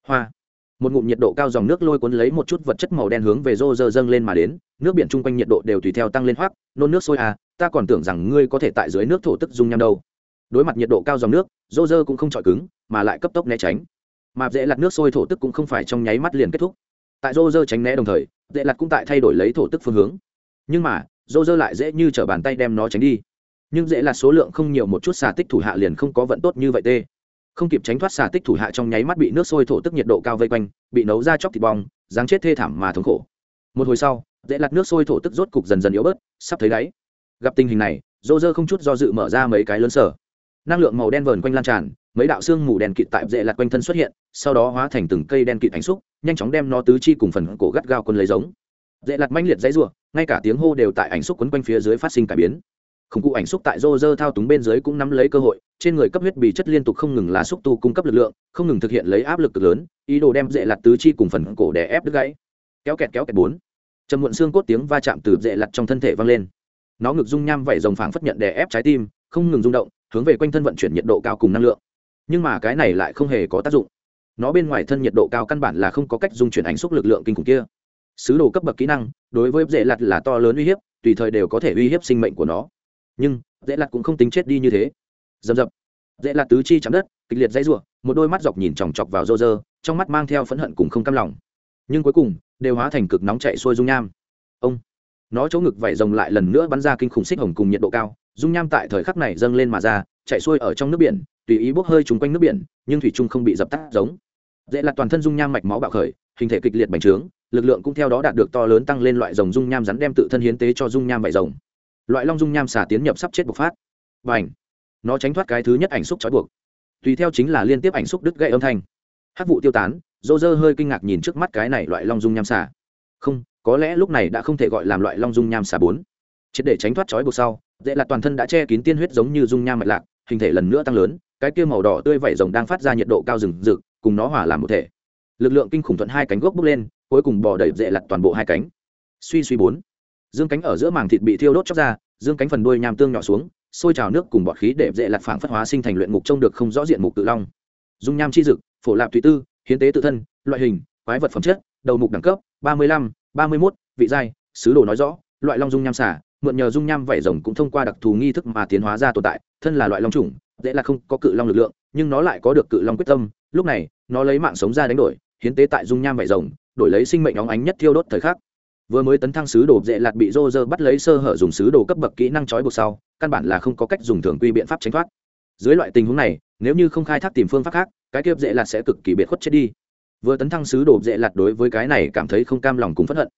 Hoa! Một ngụm nhiệt độ cao dòng nước lôi cuốn lấy một chút vật chất màu đen hướng về rô rơ dâng lên mà đến, nước biển chung quanh nhiệt độ đều tùy theo tăng lên hoác nôn nước sôi à ta còn tưởng rằng ngươi có thể tại dưới nước thổ tức dung nham đâu. Đối mặt nhiệt độ cao dòng nước, rô rơ cũng không chọi cứng, mà lại cấp tốc né tránh mà dễ lặt nước sôi thổ tức cũng không phải trong nháy mắt liền kết thúc. Tại rô rơ tránh né đồng thời, dễ lặt cũng tại thay đổi lấy thổ tức phương hướng. Nhưng mà, rô rơ lại dễ như t r ở bàn tay đem nó tránh đi. Nhưng dễ là số lượng không nhiều một chút xà tích thủ hạ liền không có vận tốt như vậy tê. Không kịp tránh thoát xà tích thủ hạ trong nháy mắt bị nước sôi thổ tức nhiệt độ cao vây quanh, bị nấu ra chóc thịt bong, dáng chết thê thảm mà thống khổ. Một hồi sau, dễ lặt nước sôi thổ tức rốt cục dần dần yếu bớt, sắp thấy đáy. Gặp tình hình này, rô rơ không chút do dự mở ra mấy cái lớn sở. Năng lượng màu đen vờn quanh lan tràn mấy đạo xương mù đen kịt tại dễ lặt quanh thân xuất hiện, sau đó hóa thành từng cây đen kịt ánh xúc, nhanh chóng đem nó tứ chi cùng phần cổ gắt gao quân lấy giống. Dễ lặt manh liệt dãy ruộng ngay cả tiếng hô đều tại ảnh xúc quấn quanh phía dưới phát sinh cải biến. Khủng cụ ảnh xúc tại rô rơ thao túng bên dưới cũng nắm lấy cơ hội, trên người cấp huyết bị chất liên tục không ngừng là xúc tu cung cấp lực lượng, không ngừng thực hiện lấy áp lực cực lớn, ý đồ đem dễ lặt tứ chi cùng phần cổ đè ép đứt gãy. Kéo kẹt kéo kẹt bốn. Trầm muộn xương cốt tiếng va chạm từ dễ lặt trong thân thể vang lên. Nó ngực dung nham vẩy rồng phảng phất nhận đè ép trái tim, không ngừng rung động, hướng về quanh thân vận chuyển nhiệt độ cao cùng năng lượng nhưng mà cái này lại không hề có tác dụng. Nó bên ngoài thân nhiệt độ cao căn bản là không có cách dung chuyển ảnh xúc lực lượng kinh khủng kia. Sứ đồ cấp bậc kỹ năng, đối với dễ lặt là to lớn uy hiếp, tùy thời đều có thể uy hiếp sinh mệnh của nó. Nhưng, dễ lặt cũng không tính chết đi như thế. Dầm dập. Dễ lặt tứ chi chạm đất, kịch liệt dãy r u ộ một đôi mắt dọc nhìn chòng chọc vào rô rơ, trong mắt mang theo phẫn hận cùng không cam lòng. Nhưng cuối cùng, đều hóa thành cực nóng chạy xuôi dung nham. Ông. Nó chỗ ngực vẩy rồng lại lần nữa bắn ra kinh khủng xích hồng cùng nhiệt độ cao, dung nham tại thời khắc này dâng lên mà ra chạy xuôi ở trong nước biển, tùy ý bốc hơi chung quanh nước biển, nhưng thủy trung không bị dập tắt giống. Dễ là toàn thân dung nham mạch máu bạo khởi, hình thể kịch liệt bành trướng, lực lượng cũng theo đó đạt được to lớn tăng lên loại rồng dung nham rắn đem tự thân hiến tế cho dung nham vải rồng. Loại long dung nham xả tiến nhập sắp chết bộc phát. Và ảnh nó tránh thoát cái thứ nhất ảnh xúc trói buộc. Tùy theo chính là liên tiếp ảnh xúc đứt gãy âm thanh. Hát vụ tiêu tán, dô dơ hơi kinh ngạc nhìn trước mắt cái này loại long dung nham xả không, có lẽ lúc này đã không thể gọi làm loại long dung nham xả bốn. Triệt để tránh thoát trói buộc sau, dễ là toàn thân đã che kín tiên huyết giống như dung nham mạch lạc hình thể lần nữa tăng lớn, cái kia màu đỏ tươi vảy rồng đang phát ra nhiệt độ cao rừng rực, cùng nó hòa làm một thể. Lực lượng kinh khủng thuận hai cánh gốc bốc lên, cuối cùng bò đẩy dễ lặt toàn bộ hai cánh. Suy suy bốn. Dương cánh ở giữa màng thịt bị thiêu đốt chóc ra, dương cánh phần đuôi nham tương nhỏ xuống sôi trào nước cùng bọt khí để dễ lặt phảng phất hóa sinh thành luyện ngục trông được không rõ diện mục tự long. Dung nham chi dực, phổ lạp tùy tư, hiến tế tự thân, loại hình, quái vật phẩm chất, đầu mục đẳng cấp, ba mươi lăm, ba mươi mốt, vị giai, sứ đồ nói rõ, loại long dung nham xả mượn nhờ dung nham vảy rồng cũng thông qua đặc thù nghi thức mà tiến hóa ra tồn tại thân là loại long trùng, dễ là không có cự long lực lượng nhưng nó lại có được cự long quyết tâm. Lúc này nó lấy mạng sống ra đánh đổi hiến tế tại dung nham vảy rồng đổi lấy sinh mệnh óng ánh nhất thiêu đốt thời khắc. Vừa mới tấn thăng sứ đồ dễ lạt bị rô rơ bắt lấy sơ hở dùng sứ đồ cấp bậc kỹ năng trói buộc sau căn bản là không có cách dùng thường quy biện pháp tránh thoát. Dưới loại tình huống này nếu như không khai thác tìm phương pháp khác cái kiếp dễ lạt sẽ cực kỳ biệt khuất chết đi. Vừa tấn thăng sứ đồ dễ lạt đối với cái này cảm thấy không cam lòng cùng phẫn hận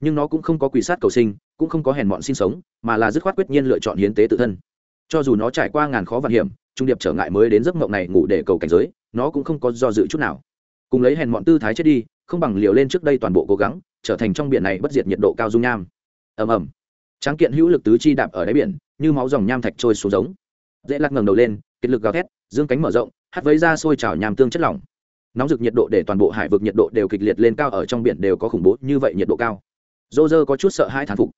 nhưng nó cũng không có quỷ sát cầu sinh, cũng không có hèn mọn sinh sống, mà là dứt khoát quyết nhiên lựa chọn hiến tế tự thân. Cho dù nó trải qua ngàn khó vạn hiểm, trung điệp trở ngại mới đến giấc mộng này ngủ để cầu cảnh giới, nó cũng không có do dự chút nào. Cùng lấy hèn mọn tư thái chết đi, không bằng liều lên trước đây toàn bộ cố gắng, trở thành trong biển này bất diệt nhiệt độ cao dung nham. Ầm ầm. Tráng kiện hữu lực tứ chi đạp ở đáy biển, như máu dòng nham thạch trôi xuống giống. Dễ lắc ngẩng đầu lên kết lực gào thét, dương cánh mở rộng hắt vấy ra sôi trào nham tương chất lỏng. Nóng rực nhiệt độ để toàn bộ hải vực nhiệt độ đều kịch liệt lên cao ở trong biển đều có khủng bố như vậy nhiệt độ cao dô dơ có chút sợ hai thán phục,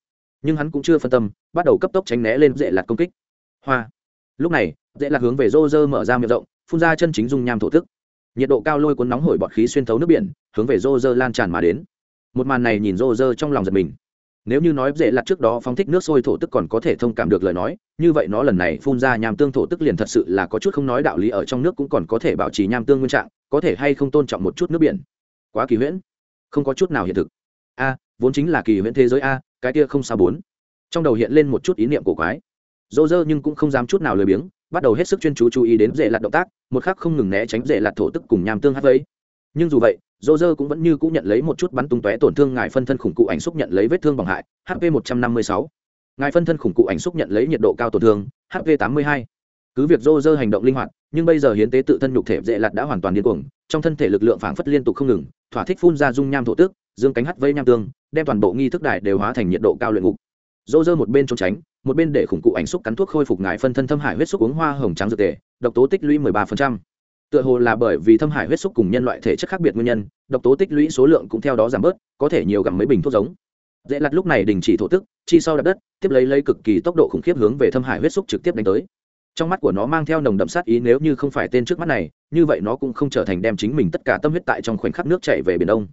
nhưng hắn cũng chưa phân tâm, bắt đầu cấp tốc tránh né lên dễ lạt công kích. Hoa. Lúc này, dễ lạt hướng về dô dơ mở ra miệng rộng, phun ra chân chính dung nham thổ tức nhiệt độ cao lôi cuốn nóng hổi bọt khí xuyên thấu nước biển, hướng về dô dơ lan tràn mà đến. Một màn này nhìn dô dơ trong lòng giật mình. Nếu như nói dễ lặt trước đó phóng thích nước sôi thổ tức còn có thể thông cảm được lời nói, như vậy nó lần này phun ra nham tương thổ tức liền thật sự là có chút không nói đạo lý ở trong nước cũng còn có thể bảo trì nham tương nguyên trạng, có thể hay không tôn trọng một chút nước biển. Quá kỳ huyễn. Không có chút nào hiện thực. A vốn chính là kỳ huyễn thế giới a, cái kia không sao bốn. Trong đầu hiện lên một chút ý niệm của quái. Dỗ dơ nhưng cũng không dám chút nào lười biếng, bắt đầu hết sức chuyên chú chú ý đến dễ lặt động tác, một khắc không ngừng né tránh dễ lặt thổ tức cùng nham tương hát vấy nhưng dù vậy dỗ dơ cũng vẫn như cũng nhận lấy một chút bắn tung tóe tổn thương ngài phân thân khủng cụ ảnh xúc nhận lấy vết thương bằng hại hp một trăm năm mươi sáu. Ngài phân thân khủng cụ ảnh xúc nhận lấy nhiệt độ cao tổn thương hp tám mươi hai. Cứ việc dỗ dơ hành động linh hoạt nhưng bây giờ hiến tế tự thân nhục thể dễ lạt đã hoàn toàn điên cuồng, trong thân thể lực lượng phảng phất liên tục không ngừng, thỏa thích phun ra dung nham thổ tước dương cánh hắt vây nham tương, đem toàn bộ nghi thức đài đều hóa thành nhiệt độ cao luyện ngục. Dỗ dơ một bên trốn tránh, một bên để khủng cụ ảnh xúc cắn thuốc khôi phục ngài phân thân thâm hải huyết xúc uống hoa hồng trắng dược tề, độc tố tích lũy 13%. tựa hồ là bởi vì thâm hải huyết xúc cùng nhân loại thể chất khác biệt nguyên nhân, độc tố tích lũy số lượng cũng theo đó giảm bớt, có thể nhiều gặm mấy bình thuốc giống. Dễ lặt lúc này đình chỉ thổ tức, chi sau đập đất, tiếp lấy lấy cực kỳ tốc độ khủng khiếp hướng về thâm hải huyết xúc trực tiếp đánh tới trong mắt của nó mang theo nồng đậm sát ý nếu như không phải tên trước mắt này, như vậy nó cũng không trở thành đem chính mình tất cả tâm huyết tại trong khoảnh khắc nước chảy về biển đông.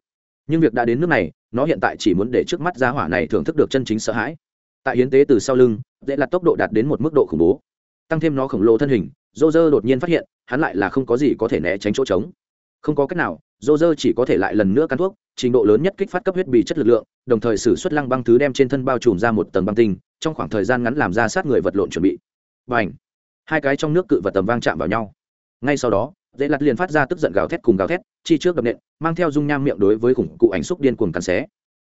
Nhưng việc đã đến nước này, nó hiện tại chỉ muốn để trước mắt giá hỏa này thưởng thức được chân chính sợ hãi. Tại hiến tế từ sau lưng, dễ là tốc độ đạt đến một mức độ khủng bố. Tăng thêm nó khổng lồ thân hình dô dơ đột nhiên phát hiện, hắn lại là không có gì có thể né tránh chỗ trống. Không có cách nào dô dơ chỉ có thể lại lần nữa cắn thuốc, trình độ lớn nhất kích phát cấp huyết bì chất lực lượng, đồng thời xử suất lăng băng thứ đem trên thân bao trùm ra một tầng băng tinh, trong khoảng thời gian ngắn làm ra sát người vật lộn chuẩn bị. Và ảnh hai cái trong nước cự vật tầm vang chạm vào nhau. Ngay sau đó, dễ lặt liền phát ra tức giận gào thét cùng gào thét, chi trước đập nện, mang theo dung nham miệng đối với khủng cụ ảnh xúc điên cuồng cắn xé.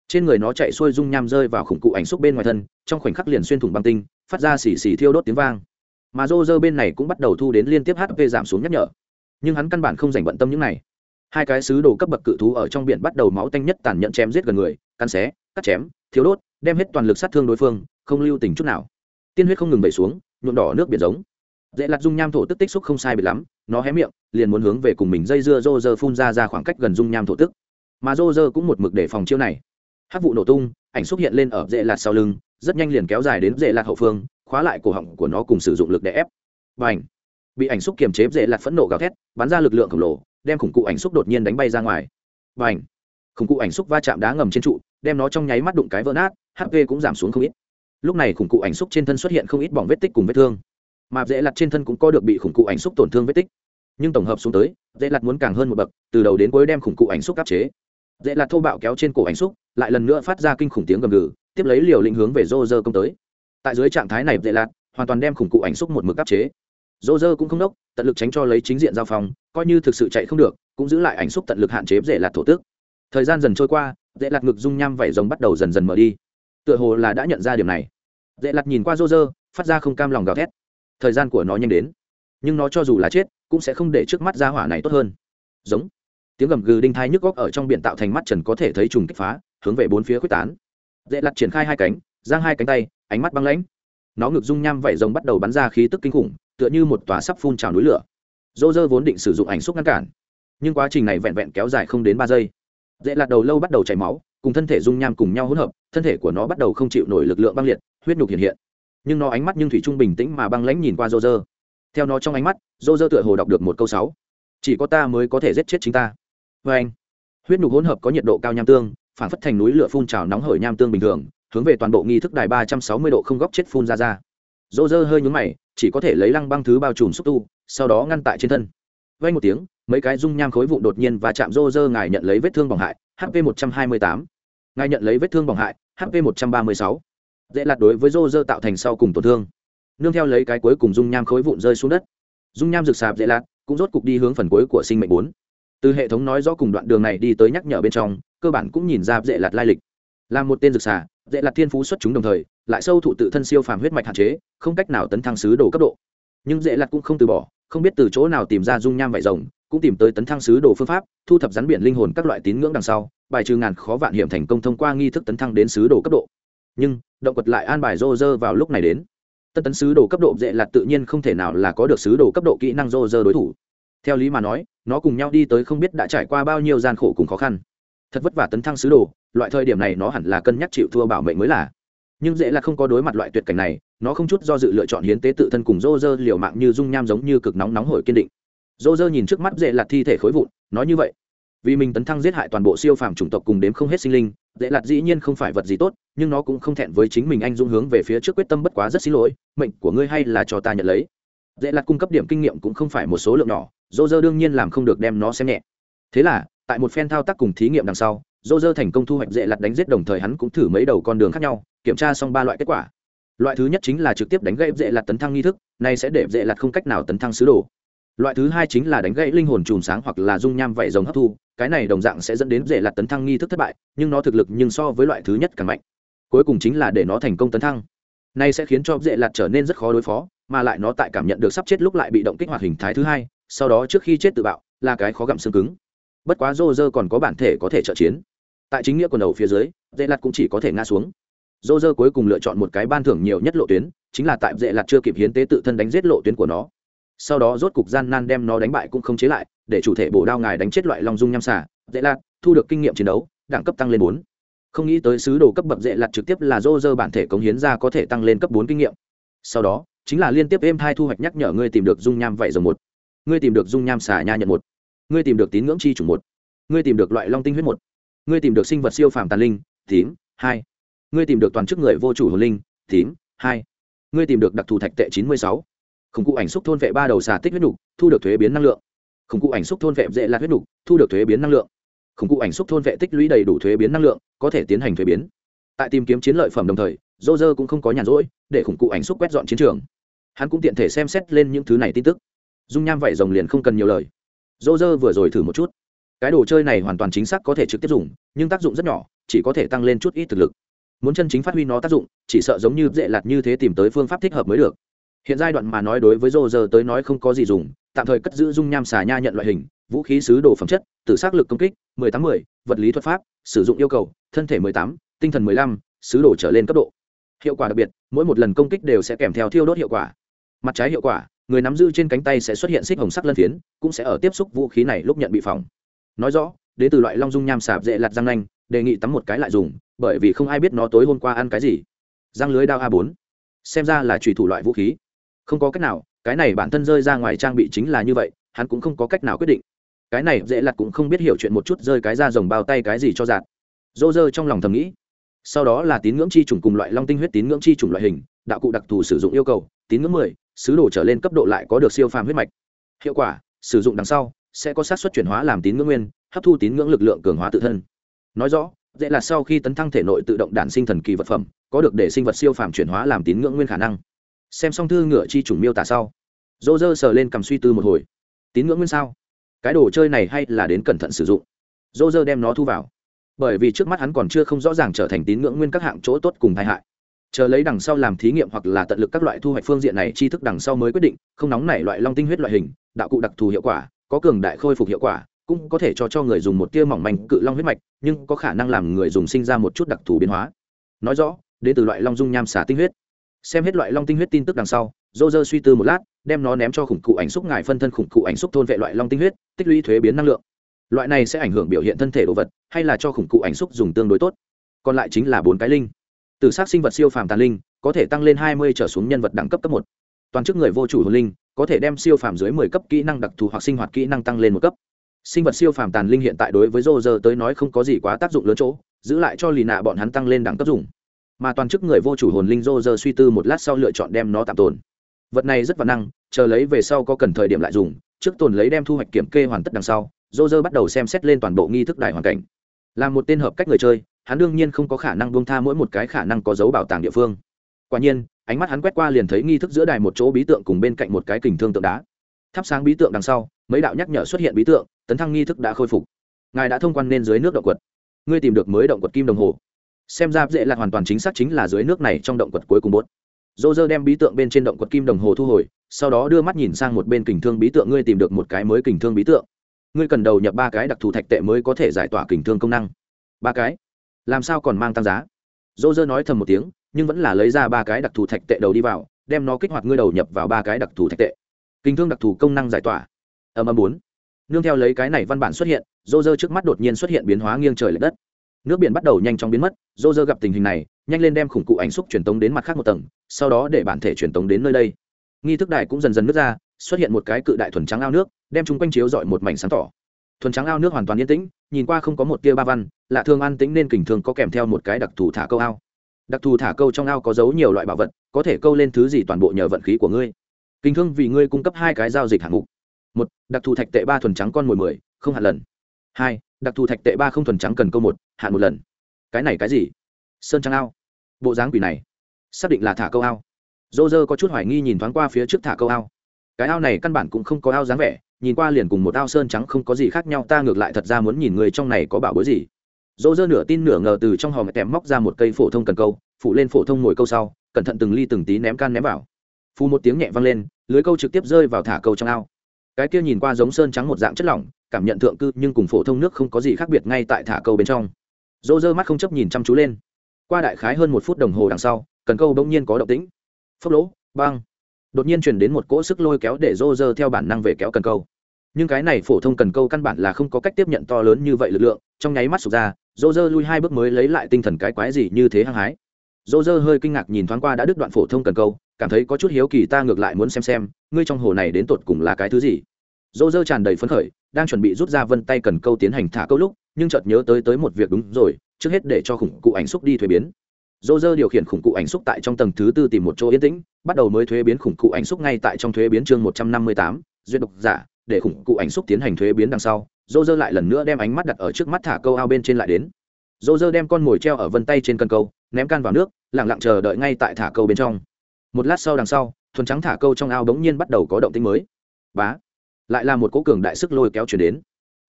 Trên người nó chạy xuôi dung nham rơi vào khủng cụ ảnh xúc bên ngoài thân, trong khoảnh khắc liền xuyên thủng băng tinh, phát ra xì xì thiêu đốt tiếng vang. Mà rô rơ bên này cũng bắt đầu thu đến liên tiếp hp giảm xuống nhắc nhở. Nhưng hắn căn bản không dành bận tâm những này. Hai cái sứ đồ cấp bậc cự thú ở trong biển bắt đầu máu tanh nhất tàn nhẫn chém giết gần người căn xé, cắt chém thiếu đốt, đem hết toàn lực sát thương đối phương, không lưu tình chút nào. Tiên huyết không ngừng bẩy xuống, nhuộm đỏ nước biển giống dễ lặt dung nham thổ tức tích xúc không sai bị lắm, nó hé miệng, liền muốn hướng về cùng mình dây dưa rô rơ phun ra ra khoảng cách gần dung nham thổ tức. Mà rô rơ cũng một mực để phòng chiêu này. Hát vụ nổ tung, ảnh xuất hiện lên ở dễ lạt sau lưng, rất nhanh liền kéo dài đến dễ lạt hậu phương, khóa lại cổ họng của nó cùng sử dụng lực để ép. Và ảnh bị ảnh xúc kiềm chế, dễ lạt phẫn nộ gào thét, bắn ra lực lượng khổng lồ, đem khủng cụ ảnh xúc đột nhiên đánh bay ra ngoài. Và ảnh khủng cụ ảnh xúc va chạm đá ngầm trên trụ, đem nó trong nháy mắt đụng cái vỡ nát hp cũng giảm xuống không ít. Lúc này khủng cụ ảnh xúc trên thân xuất hiện không ít bỏng vết tích cùng vết thương mà dễ lặt trên thân cũng có được bị khủng cụ ảnh xúc tổn thương vết tích. Nhưng tổng hợp xuống tới, dễ lặt muốn càng hơn một bậc, từ đầu đến cuối đem khủng cụ ảnh xúc áp chế. Dễ lặt thô bạo kéo trên cổ ảnh xúc, lại lần nữa phát ra kinh khủng tiếng gầm gừ, tiếp lấy liều lĩnh hướng về rô rơ công tới. Tại dưới trạng thái này, dễ lặt hoàn toàn đem khủng cụ ảnh xúc một mực áp chế. Rô rơ cũng không đốc, tận lực tránh cho lấy chính diện giao phòng, coi như thực sự chạy không được, cũng giữ lại ảnh xúc tận lực hạn chế dễ lặt thổ tước thời gian dần trôi qua, dễ lặt ngực dung nham vảy rồng bắt đầu dần dần mở đi. Tựa hồ là đã nhận ra điểm này. Dễ lặt nhìn qua rô rơ phát ra không cam lòng gào thét thời gian của nó nhanh đến. Nhưng nó cho dù là chết, cũng sẽ không để trước mắt ra hỏa này tốt hơn. Giống. Tiếng gầm gừ đinh thai nhức góc ở trong biển tạo thành mắt trần có thể thấy trùng kích phá, hướng về bốn phía quyết tán. Dễ lặt triển khai hai cánh, giang hai cánh tay, ánh mắt băng lãnh. Nó ngực dung nham vảy rồng bắt đầu bắn ra khí tức kinh khủng, tựa như một tòa sắp phun trào núi lửa. Dô dơ vốn định sử dụng ảnh xúc ngăn cản, nhưng quá trình này vẹn vẹn kéo dài không đến ba giây. Dễ lạt đầu lâu bắt đầu chảy máu, cùng thân thể dung nham cùng nhau hỗn hợp, thân thể của nó bắt đầu không chịu nổi lực lượng băng liệt, huyết nhục hiện hiện nhưng nó ánh mắt nhưng thủy trung bình tĩnh mà băng lãnh nhìn qua rô rơ theo nó trong ánh mắt rô rơ tựa hồ đọc được một câu sáu. Chỉ có ta mới có thể giết chết chính ta. Vê anh, huyết nhục hỗn hợp có nhiệt độ cao nham tương, phản phất thành núi lửa phun trào nóng hởi nham tương bình thường, hướng về toàn bộ nghi thức đài ba trăm sáu mươi độ không góc chết phun ra ra. Rô rơ hơi nhúng mày, chỉ có thể lấy lăng băng thứ bao trùm xúc tu, sau đó ngăn tại trên thân. Vay một tiếng, mấy cái dung nham khối vụ đột nhiên và chạm rô rơ ngài nhận lấy vết thương bỏng hại hp một trăm hai mươi tám. Ngài nhận lấy vết thương bỏng hại hp một trăm ba mươi sáu dễ lạt đối với rô rơ tạo thành sau cùng tổn thương. Nương theo lấy cái cuối cùng dung nham khối vụn rơi xuống đất. Dung nham rực sạp dễ lạt, cũng rốt cục đi hướng phần cuối của sinh mệnh bốn. Từ hệ thống nói rõ cùng đoạn đường này đi tới nhắc nhở bên trong, cơ bản cũng nhìn ra dễ lạt lai lịch. Là một tên rực xà, dễ lạt thiên phú xuất chúng đồng thời, lại sâu thụ tự thân siêu phàm huyết mạch hạn chế, không cách nào tấn thăng sứ đồ cấp độ. Nhưng dễ lạt cũng không từ bỏ, không biết từ chỗ nào tìm ra dung nham vải rồng, cũng tìm tới tấn thăng sứ đồ phương pháp, thu thập rắn biển linh hồn các loại tín ngưỡng đằng sau, bài trừ ngàn khó vạn hiểm thành công thông qua nghi thức tấn thăng đến sứ đồ cấp độ nhưng động quật lại an bài rô rơ vào lúc này đến. Tân tấn sứ đồ cấp độ dễ lạt tự nhiên không thể nào là có được sứ đồ cấp độ kỹ năng rô rơ đối thủ. Theo lý mà nói, nó cùng nhau đi tới không biết đã trải qua bao nhiêu gian khổ cùng khó khăn. Thật vất vả tấn thăng sứ đồ, loại thời điểm này nó hẳn là cân nhắc chịu thua bảo mệnh mới là. Nhưng dễ là không có đối mặt loại tuyệt cảnh này, nó không chút do dự lựa chọn hiến tế tự thân cùng rô rơ liều mạng như dung nham giống như cực nóng nóng hổi kiên định. Rô rơ nhìn trước mắt dễ lạt thi thể khối vụn, nói như vậy. Vì mình tấn thăng giết hại toàn bộ siêu phàm chủng tộc cùng đếm không hết sinh linh dễ lạt dĩ nhiên không phải vật gì tốt, nhưng nó cũng không thẹn với chính mình anh dũng hướng về phía trước quyết tâm bất quá rất xin lỗi, mệnh của ngươi hay là cho ta nhận lấy. Dễ lạt cung cấp điểm kinh nghiệm cũng không phải một số lượng nhỏ dô dơ đương nhiên làm không được đem nó xem nhẹ. Thế là, tại một phen thao tác cùng thí nghiệm đằng sau dô dơ thành công thu hoạch dễ lặt đánh giết đồng thời hắn cũng thử mấy đầu con đường khác nhau, kiểm tra xong ba loại kết quả. Loại thứ nhất chính là trực tiếp đánh gãy dễ lặt tấn thăng nghi thức này sẽ để dễ lặt không cách nào tấn thăng sứ đồ loại thứ hai chính là đánh gãy linh hồn chùm sáng hoặc là dung nham vảy rồng hấp thu, cái này đồng dạng sẽ dẫn đến dễ lạt tấn thăng nghi thức thất bại, nhưng nó thực lực nhưng so với loại thứ nhất càng mạnh. Cuối cùng chính là để nó thành công tấn thăng. Nay sẽ khiến cho dễ lạt trở nên rất khó đối phó, mà lại nó tại cảm nhận được sắp chết lúc lại bị động kích hoạt hình thái thứ hai, sau đó trước khi chết tự bạo, là cái khó gặm xương cứng. Bất quá rô rơ còn có bản thể có thể trợ chiến. Tại chính nghĩa quần đầu phía dưới dễ lạt cũng chỉ có thể ngã xuống. Rô rơ cuối cùng lựa chọn một cái ban thưởng nhiều nhất lộ tuyến, chính là tại dễ lạt chưa kịp hiến tế tự thân đánh giết lộ tuyến của nó sau đó rốt cục gian nan đem nó đánh bại cũng không chế lại, để chủ thể bổ đao ngài đánh chết loại long dung nham xả dễ lặt thu được kinh nghiệm chiến đấu, đẳng cấp tăng lên bốn. Không nghĩ tới sứ đồ cấp bậc dễ lặt trực tiếp là dô dơ bản thể cống hiến ra có thể tăng lên cấp bốn kinh nghiệm. Sau đó, chính là liên tiếp êm hai thu hoạch nhắc nhở ngươi tìm được dung nham vậy rồi một. Ngươi tìm được dung nham xả nha nhận một. Ngươi tìm được tín ngưỡng chi chủ một. Ngươi tìm được loại long tinh huyết một. Ngươi tìm được sinh vật siêu phàm tàn linh, tím, hai. Ngươi tìm được toàn chức người vô chủ hồn linh, tím, hai. Ngươi tìm được đặc thù thạch tệ chín mươi sáu khủng cụ ảnh xúc thôn vệ ba đầu xà tích huyết nục, thu được thuế biến năng lượng. Khủng cụ ảnh xúc thôn vệ dễ lạc huyết nục, thu được thuế biến năng lượng. Khủng cụ ảnh xúc thôn vệ tích lũy đầy đủ thuế biến năng lượng, có thể tiến hành thuế biến. Tại tìm kiếm chiến lợi phẩm đồng thời dô dơ cũng không có nhàn rỗi, để khủng cụ ảnh xúc quét dọn chiến trường. Hắn cũng tiện thể xem xét lên những thứ này tin tức. Dung nham vảy rồng liền không cần nhiều lời. Dô dơ vừa rồi thử một chút. Cái đồ chơi này hoàn toàn chính xác có thể trực tiếp dùng, nhưng tác dụng rất nhỏ, chỉ có thể tăng lên chút ít thực lực. Muốn chân chính phát huy nó tác dụng, chỉ sợ giống như dễ lạt như thế tìm tới phương pháp thích hợp mới được hiện giai đoạn mà nói đối với Rô giờ tới nói không có gì dùng, tạm thời cất giữ dung nham xà nha nhận loại hình, vũ khí sứ đồ phẩm chất từ xác lực công kích, mười tám mười, vật lý thuật pháp, sử dụng yêu cầu, thân thể mười tám, tinh thần mười lăm, sứ đồ trở lên cấp độ. Hiệu quả đặc biệt, mỗi một lần công kích đều sẽ kèm theo thiêu đốt hiệu quả. Mặt trái hiệu quả, người nắm giữ trên cánh tay sẽ xuất hiện xích hồng sắc lân phiến, cũng sẽ ở tiếp xúc vũ khí này lúc nhận bị phỏng. Nói rõ, đến từ loại long dung nham sạp dễ lặt răng nanh, đề nghị tắm một cái lại dùng, bởi vì không ai biết nó tối hôm qua ăn cái gì. Răng lưới đao a bốn. Xem ra là trùy thủ loại vũ khí không có cách nào, cái này bản thân rơi ra ngoài trang bị chính là như vậy, hắn cũng không có cách nào quyết định. Cái này dễ lặt cũng không biết hiểu chuyện một chút rơi cái ra rồng bao tay cái gì cho dạt. Dô dơ trong lòng thầm nghĩ. Sau đó là tín ngưỡng chi trùng cùng loại long tinh huyết tín ngưỡng chi trùng loại hình, đạo cụ đặc thù sử dụng yêu cầu, tín ngưỡng mười, sứ đồ trở lên cấp độ lại có được siêu phàm huyết mạch. Hiệu quả, sử dụng đằng sau, sẽ có xác suất chuyển hóa làm tín ngưỡng nguyên, hấp thu tín ngưỡng lực lượng cường hóa tự thân. Nói rõ, dễ là sau khi tấn thăng thể nội tự động đản sinh thần kỳ vật phẩm, có được để sinh vật siêu phàm chuyển hóa làm tín ngưỡng nguyên khả năng xem xong thư ngựa chi chủng miêu tả sau, dô dơ sờ lên cầm suy tư một hồi. Tín ngưỡng nguyên sao? Cái đồ chơi này hay là đến cẩn thận sử dụng? Dô dơ đem nó thu vào. Bởi vì trước mắt hắn còn chưa không rõ ràng trở thành tín ngưỡng nguyên các hạng chỗ tốt cùng tai hại. Chờ lấy đằng sau làm thí nghiệm hoặc là tận lực các loại thu hoạch phương diện này tri thức đằng sau mới quyết định, không nóng nảy loại long tinh huyết loại hình, đạo cụ đặc thù hiệu quả, có cường đại khôi phục hiệu quả, cũng có thể cho cho người dùng một tia mỏng manh cự long huyết mạch, nhưng có khả năng làm người dùng sinh ra một chút đặc thù biến hóa. Nói rõ, đến từ loại long dung nham xả tinh huyết xem hết loại long tinh huyết tin tức đằng sau dô dơ suy tư một lát, đem nó ném cho khủng cụ ảnh xúc ngài phân thân khủng cụ ảnh xúc thôn vệ loại long tinh huyết, tích lũy thuế biến năng lượng. Loại này sẽ ảnh hưởng biểu hiện thân thể đồ vật, hay là cho khủng cụ ảnh xúc dùng tương đối tốt. Còn lại chính là bốn cái linh. Từ xác sinh vật siêu phàm tàn linh, có thể tăng lên hai mươi trở xuống nhân vật đẳng cấp cấp một. Toàn chức người vô chủ hồn linh, có thể đem siêu phàm dưới mười cấp kỹ năng đặc thù hoặc sinh hoạt kỹ năng tăng lên một cấp. Sinh vật siêu phàm tàn linh hiện tại đối với rô rơ tới nói không có gì quá tác dụng lớn chỗ, giữ lại cho lì nạ bọn hắn tăng lên đẳng cấp dùng mà toàn chức người vô chủ hồn linh rô rơ suy tư một lát sau lựa chọn đem nó tạm tồn. Vật này rất văn năng, chờ lấy về sau có cần thời điểm lại dùng, trước tồn lấy đem thu hoạch kiểm kê hoàn tất đằng sau Rô Rơ bắt đầu xem xét lên toàn bộ nghi thức đại hoàn cảnh. Là một tên hợp cách người chơi, hắn đương nhiên không có khả năng buông tha mỗi một cái khả năng có dấu bảo tàng địa phương. Quả nhiên, ánh mắt hắn quét qua liền thấy nghi thức giữa đài một chỗ bí tượng cùng bên cạnh một cái kình thương tượng đá. Thắp sáng bí tượng đằng sau, mấy đạo nhắc nhở xuất hiện bí tượng, tấn thăng nghi thức đã khôi phục. Ngài đã thông quan nên dưới nước động quật. Ngươi tìm được mới động quật kim đồng hồ xem ra dễ là hoàn toàn chính xác chính là dưới nước này trong động quật cuối cùng bốt. Dô dơ đem bí tượng bên trên động quật kim đồng hồ thu hồi, sau đó đưa mắt nhìn sang một bên kình thương bí tượng, ngươi tìm được một cái mới kình thương bí tượng. Ngươi cần đầu nhập ba cái đặc thù thạch tệ mới có thể giải tỏa kình thương công năng. Ba cái? Làm sao còn mang tăng giá? Dô dơ nói thầm một tiếng, nhưng vẫn là lấy ra ba cái đặc thù thạch tệ đầu đi vào, đem nó kích hoạt ngươi đầu nhập vào ba cái đặc thù thạch tệ. Kinh thương đặc thù công năng giải tỏa. Âm âm bốn. Nương theo lấy cái này văn bản xuất hiện dô dơ trước mắt đột nhiên xuất hiện biến hóa nghiêng trời l ệ đất nước biển bắt đầu nhanh chóng biến mất dô dơ gặp tình hình này, nhanh lên đem khủng cụ ảnh xúc truyền tống đến mặt khác một tầng, sau đó để bản thể truyền tống đến nơi đây. Nghi thức đài cũng dần dần nứt ra, xuất hiện một cái cự đại thuần trắng ao nước, đem chung quanh chiếu dọi một mảnh sáng tỏ. Thuần trắng ao nước hoàn toàn yên tĩnh, nhìn qua không có một tia ba văn, lạ thương an tĩnh nên kình thường có kèm theo một cái đặc thù thả câu ao. Đặc thù thả câu trong ao có giấu nhiều loại bảo vật, có thể câu lên thứ gì toàn bộ nhờ vận khí của ngươi. Kinh thương vì ngươi cung cấp hai cái giao dịch hạng mục. Một, đặc thù thạch tệ ba thuần trắng con mồi mười, không hạn lần. Hai đặc thù thạch tệ ba không thuần trắng cần câu một, hạn một lần. Cái này cái gì? Sơn trắng ao. Bộ dáng quỷ này, xác định là thả câu ao. Dô dơ có chút hoài nghi nhìn thoáng qua phía trước thả câu ao. Cái ao này căn bản cũng không có ao dáng vẻ, nhìn qua liền cùng một ao sơn trắng không có gì khác nhau, ta ngược lại thật ra muốn nhìn người trong này có bảo bối gì. Dô dơ nửa tin nửa ngờ từ trong hòm tèm móc ra một cây phổ thông cần câu, phụ lên phổ thông ngồi câu sau, cẩn thận từng ly từng tí ném can ném vào. Phù một tiếng nhẹ vang lên, lưới câu trực tiếp rơi vào thả câu trong ao. Cái kia nhìn qua giống sơn trắng một dạng chất lỏng cảm nhận thượng cư nhưng cùng phổ thông nước không có gì khác biệt ngay tại thả câu bên trong. Dỗ dơ mắt không chấp nhìn chăm chú lên. Qua đại khái hơn một phút đồng hồ đằng sau, cần câu bỗng nhiên có động tĩnh. Phốc lỗ, băng. Đột nhiên chuyển đến một cỗ sức lôi kéo để rô dơ theo bản năng về kéo cần câu. Nhưng cái này phổ thông cần câu căn bản là không có cách tiếp nhận to lớn như vậy lực lượng, trong nháy mắt sụp ra rô dơ lui hai bước mới lấy lại tinh thần cái quái gì như thế hăng hái. Rô dơ hơi kinh ngạc nhìn thoáng qua đã đứt đoạn phổ thông cần câu, cảm thấy có chút hiếu kỳ ta ngược lại muốn xem xem, ngươi trong hồ này đến tột cùng là cái thứ gì? Rô dơ tràn đầy phấn khởi đang chuẩn bị rút ra vân tay cần câu tiến hành thả câu lúc, nhưng chợt nhớ tới tới một việc đúng rồi, trước hết để cho khủng cụ ảnh xúc đi thuế biến. Dô dơ điều khiển khủng cụ ảnh xúc tại trong tầng thứ tư tìm một chỗ yên tĩnh, bắt đầu mới thuế biến khủng cụ ảnh xúc ngay tại trong thuế biến chương một trăm năm mươi tám, duyệt độc giả, để khủng cụ ảnh xúc tiến hành thuế biến đằng sau dô dơ lại lần nữa đem ánh mắt đặt ở trước mắt thả câu ao bên trên lại đến. Dô dơ đem con mồi treo ở vân tay trên cân câu, ném can vào nước lẳng lặng chờ đợi ngay tại thả câu bên trong. Một lát sau đằng sau, thuần trắng thả câu trong ao bỗng nhiên bắt đầu có động tinh mới. Bá! Lại là một cỗ cường đại sức lôi kéo chuyển đến.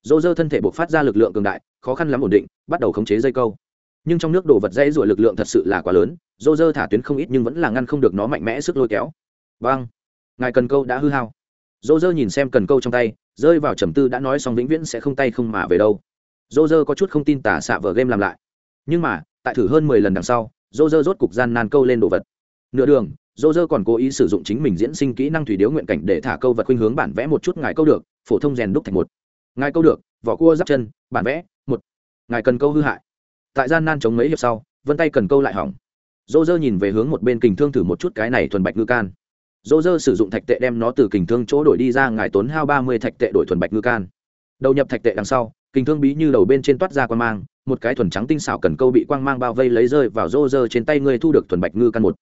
Dô dơ thân thể buộc phát ra lực lượng cường đại, khó khăn lắm ổn định, bắt đầu khống chế dây câu. Nhưng trong nước đồ vật dây ruổi lực lượng thật sự là quá lớn dô dơ thả tuyến không ít nhưng vẫn là ngăn không được nó mạnh mẽ sức lôi kéo. Vâng ngài cần câu đã hư hao. Dô dơ nhìn xem cần câu trong tay, rơi vào trầm tư đã nói xong vĩnh viễn sẽ không tay không mà về đâu. Dô dơ có chút không tin tả xạ vở game làm lại. Nhưng mà, tại thử hơn mười lần đằng sau dô dơ rốt cục gian nan câu lên đồ vật. Nửa đường dô dơ còn cố ý sử dụng chính mình diễn sinh kỹ năng thủy điếu nguyện cảnh để thả câu vật khuynh hướng bản vẽ một chút ngài câu được, phổ thông rèn đúc thành một. Ngài câu được, vỏ cua giáp chân, bản vẽ, một. Ngài cần câu hư hại. Tại gian nan chống mấy hiệp sau, vân tay cần câu lại hỏng. Dô dơ nhìn về hướng một bên kình thương thử một chút cái này thuần bạch ngư can. Dô dơ sử dụng thạch tệ đem nó từ kình thương chỗ đổi đi ra, ngài tốn hao ba mươi thạch tệ đổi thuần bạch ngư can. Đầu nhập thạch tệ đằng sau, kình thương bí như đầu bên trên toát ra quang mang, một cái thuần trắng tinh xảo cần câu bị quang mang bao vây lấy rơi vào rô rơ trên tay, ngươi thu được thuần bạch ngư căn một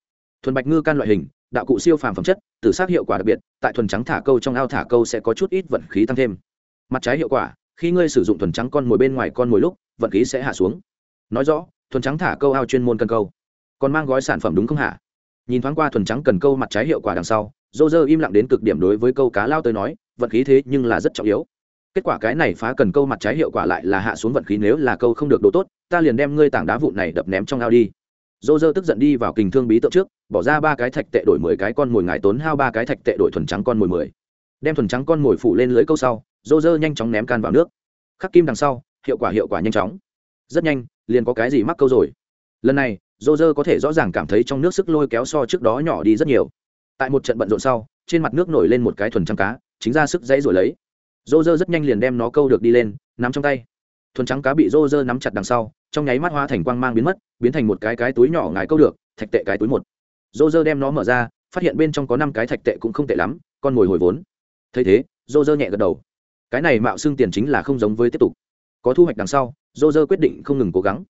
thuần bạch ngư can loại hình, đạo cụ siêu phàm phẩm chất tử sát hiệu quả đặc biệt, tại thuần trắng thả câu trong ao thả câu sẽ có chút ít vận khí tăng thêm. Mặt trái hiệu quả, khi ngươi sử dụng thuần trắng con mồi bên ngoài con mồi lúc, vận khí sẽ hạ xuống. Nói rõ, thuần trắng thả câu ao chuyên môn cần câu. Còn mang gói sản phẩm đúng không hả? Nhìn thoáng qua thuần trắng cần câu mặt trái hiệu quả đằng sau dô dơ im lặng đến cực điểm đối với câu cá lao tới nói, vận khí thế nhưng là rất trọng yếu. Kết quả cái này phá cần câu mặt trái hiệu quả lại là hạ xuống vận khí nếu là câu không được độ tốt, ta liền đem ngươi tảng đá vụn này đập ném trong ao đi. Dô dơ tức giận đi vào kình thương bí tượng trước bỏ ra ba cái thạch tệ đổi mười cái con mồi ngài tốn hao ba cái thạch tệ đổi thuần trắng con mồi mười. Đem thuần trắng con mồi phủ lên lưới câu sau, rô rơ nhanh chóng ném can vào nước. Khắc kim đằng sau, hiệu quả hiệu quả nhanh chóng. Rất nhanh, liền có cái gì mắc câu rồi. Lần này, rô rơ có thể rõ ràng cảm thấy trong nước sức lôi kéo so trước đó nhỏ đi rất nhiều. Tại một trận bận rộn sau, trên mặt nước nổi lên một cái thuần trắng cá, chính ra sức dãy rồi lấy. Rô rơ rất nhanh liền đem nó câu được đi lên, nắm trong tay. Thuần trắng cá bị rô rơ nắm chặt đằng sau, trong nháy mắt hoa thành quang mang biến mất, biến thành một cái cái túi nhỏ ngài câu được, thạch tệ cái túi một dô dơ đem nó mở ra, phát hiện bên trong có năm cái thạch tệ cũng không tệ lắm, con mồi hồi vốn. Thấy thế, dô dơ nhẹ gật đầu. Cái này mạo xưng tiền chính là không giống với tiếp tục. Có thu hoạch đằng sau, dô dơ quyết định không ngừng cố gắng.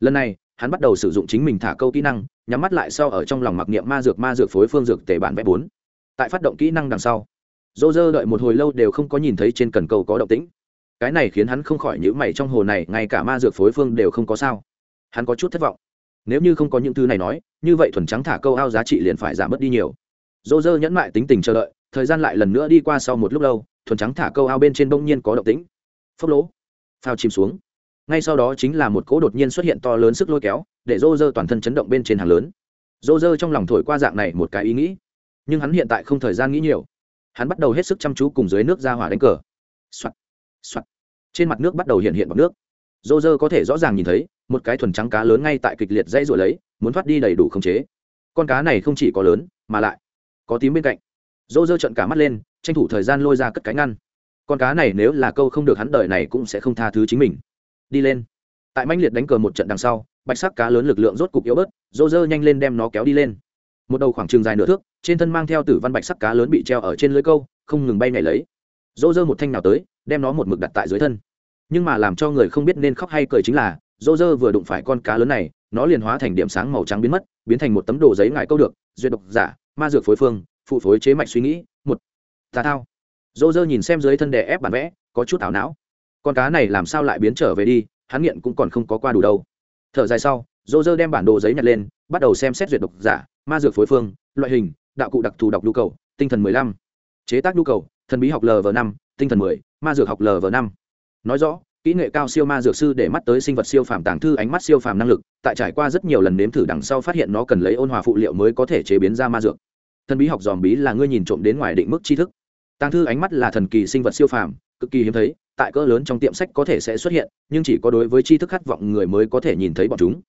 Lần này, hắn bắt đầu sử dụng chính mình thả câu kỹ năng, nhắm mắt lại sau ở trong lòng mặc niệm ma dược ma dược phối phương dược tề bản vẽ bốn. Tại phát động kỹ năng đằng sau, dô dơ đợi một hồi lâu đều không có nhìn thấy trên cần câu có động tĩnh. Cái này khiến hắn không khỏi nhữ mày trong hồ này, ngay cả ma dược phối phương đều không có sao. Hắn có chút thất vọng nếu như không có những thứ này nói, như vậy thuần trắng thả câu ao giá trị liền phải giảm bớt đi nhiều. Dô dơ nhẫn mại tính tình chờ đợi, thời gian lại lần nữa đi qua sau một lúc lâu, thuần trắng thả câu ao bên trên bỗng nhiên có động tĩnh. Phốc lỗ. Phao chìm xuống. Ngay sau đó chính là một cỗ đột nhiên xuất hiện to lớn sức lôi kéo, để dô dơ toàn thân chấn động bên trên hàng lớn. Dô dơ trong lòng thổi qua dạng này một cái ý nghĩ. Nhưng hắn hiện tại không thời gian nghĩ nhiều. Hắn bắt đầu hết sức chăm chú cùng dưới nước ra hỏa đánh cờ. Soạn. Soạn. trên mặt nước bắt đầu hiện hiện bọc nước. Dô dơ có thể rõ ràng nhìn thấy một cái thuần trắng cá lớn ngay tại kịch liệt dãy rồi lấy, muốn thoát đi đầy đủ khống chế. Con cá này không chỉ có lớn, mà lại có tím bên cạnh. Rô rơ trận cả mắt lên, tranh thủ thời gian lôi ra cất cánh ngăn. Con cá này nếu là câu không được hắn đời này cũng sẽ không tha thứ chính mình. Đi lên. Tại manh liệt đánh cờ một trận đằng sau, bạch sắc cá lớn lực lượng rốt cục yếu bớt, rô rơ nhanh lên đem nó kéo đi lên. Một đầu khoảng trường dài nửa thước, trên thân mang theo tử văn bạch sắc cá lớn bị treo ở trên lưới câu, không ngừng bay nhảy lấy. Rô rơ một thanh nào tới, đem nó một mực đặt tại dưới thân. Nhưng mà làm cho người không biết nên khóc hay cười chính là rô rơ vừa đụng phải con cá lớn này, nó liền hóa thành điểm sáng màu trắng biến mất, biến thành một tấm đồ giấy ngại câu được, duyệt độc giả, ma dược phối phương, phụ phối chế mạch suy nghĩ, một, tà thao. Rô rơ nhìn xem dưới thân đè ép bản vẽ, có chút ảo não. Con cá này làm sao lại biến trở về đi, hắn nghiện cũng còn không có qua đủ đâu. Thở dài sau, rô rơ đem bản đồ giấy nhặt lên, bắt đầu xem xét duyệt độc giả, ma dược phối phương, loại hình, đạo cụ đặc thù đọc nhu cầu, tinh thần mười lăm. Chế tác nhu cầu, thần bí học lv năm, tinh thần mười, ma dược học lv năm. Nói rõ kỹ nghệ cao siêu ma dược sư để mắt tới sinh vật siêu phàm tàng thư ánh mắt siêu phàm năng lực, tại trải qua rất nhiều lần nếm thử đằng sau phát hiện nó cần lấy ôn hòa phụ liệu mới có thể chế biến ra ma dược. Thần bí học dòm bí là ngươi nhìn trộm đến ngoài định mức tri thức. Tàng thư ánh mắt là thần kỳ sinh vật siêu phàm, cực kỳ hiếm thấy, tại cỡ lớn trong tiệm sách có thể sẽ xuất hiện, nhưng chỉ có đối với tri thức khát vọng người mới có thể nhìn thấy bọn chúng.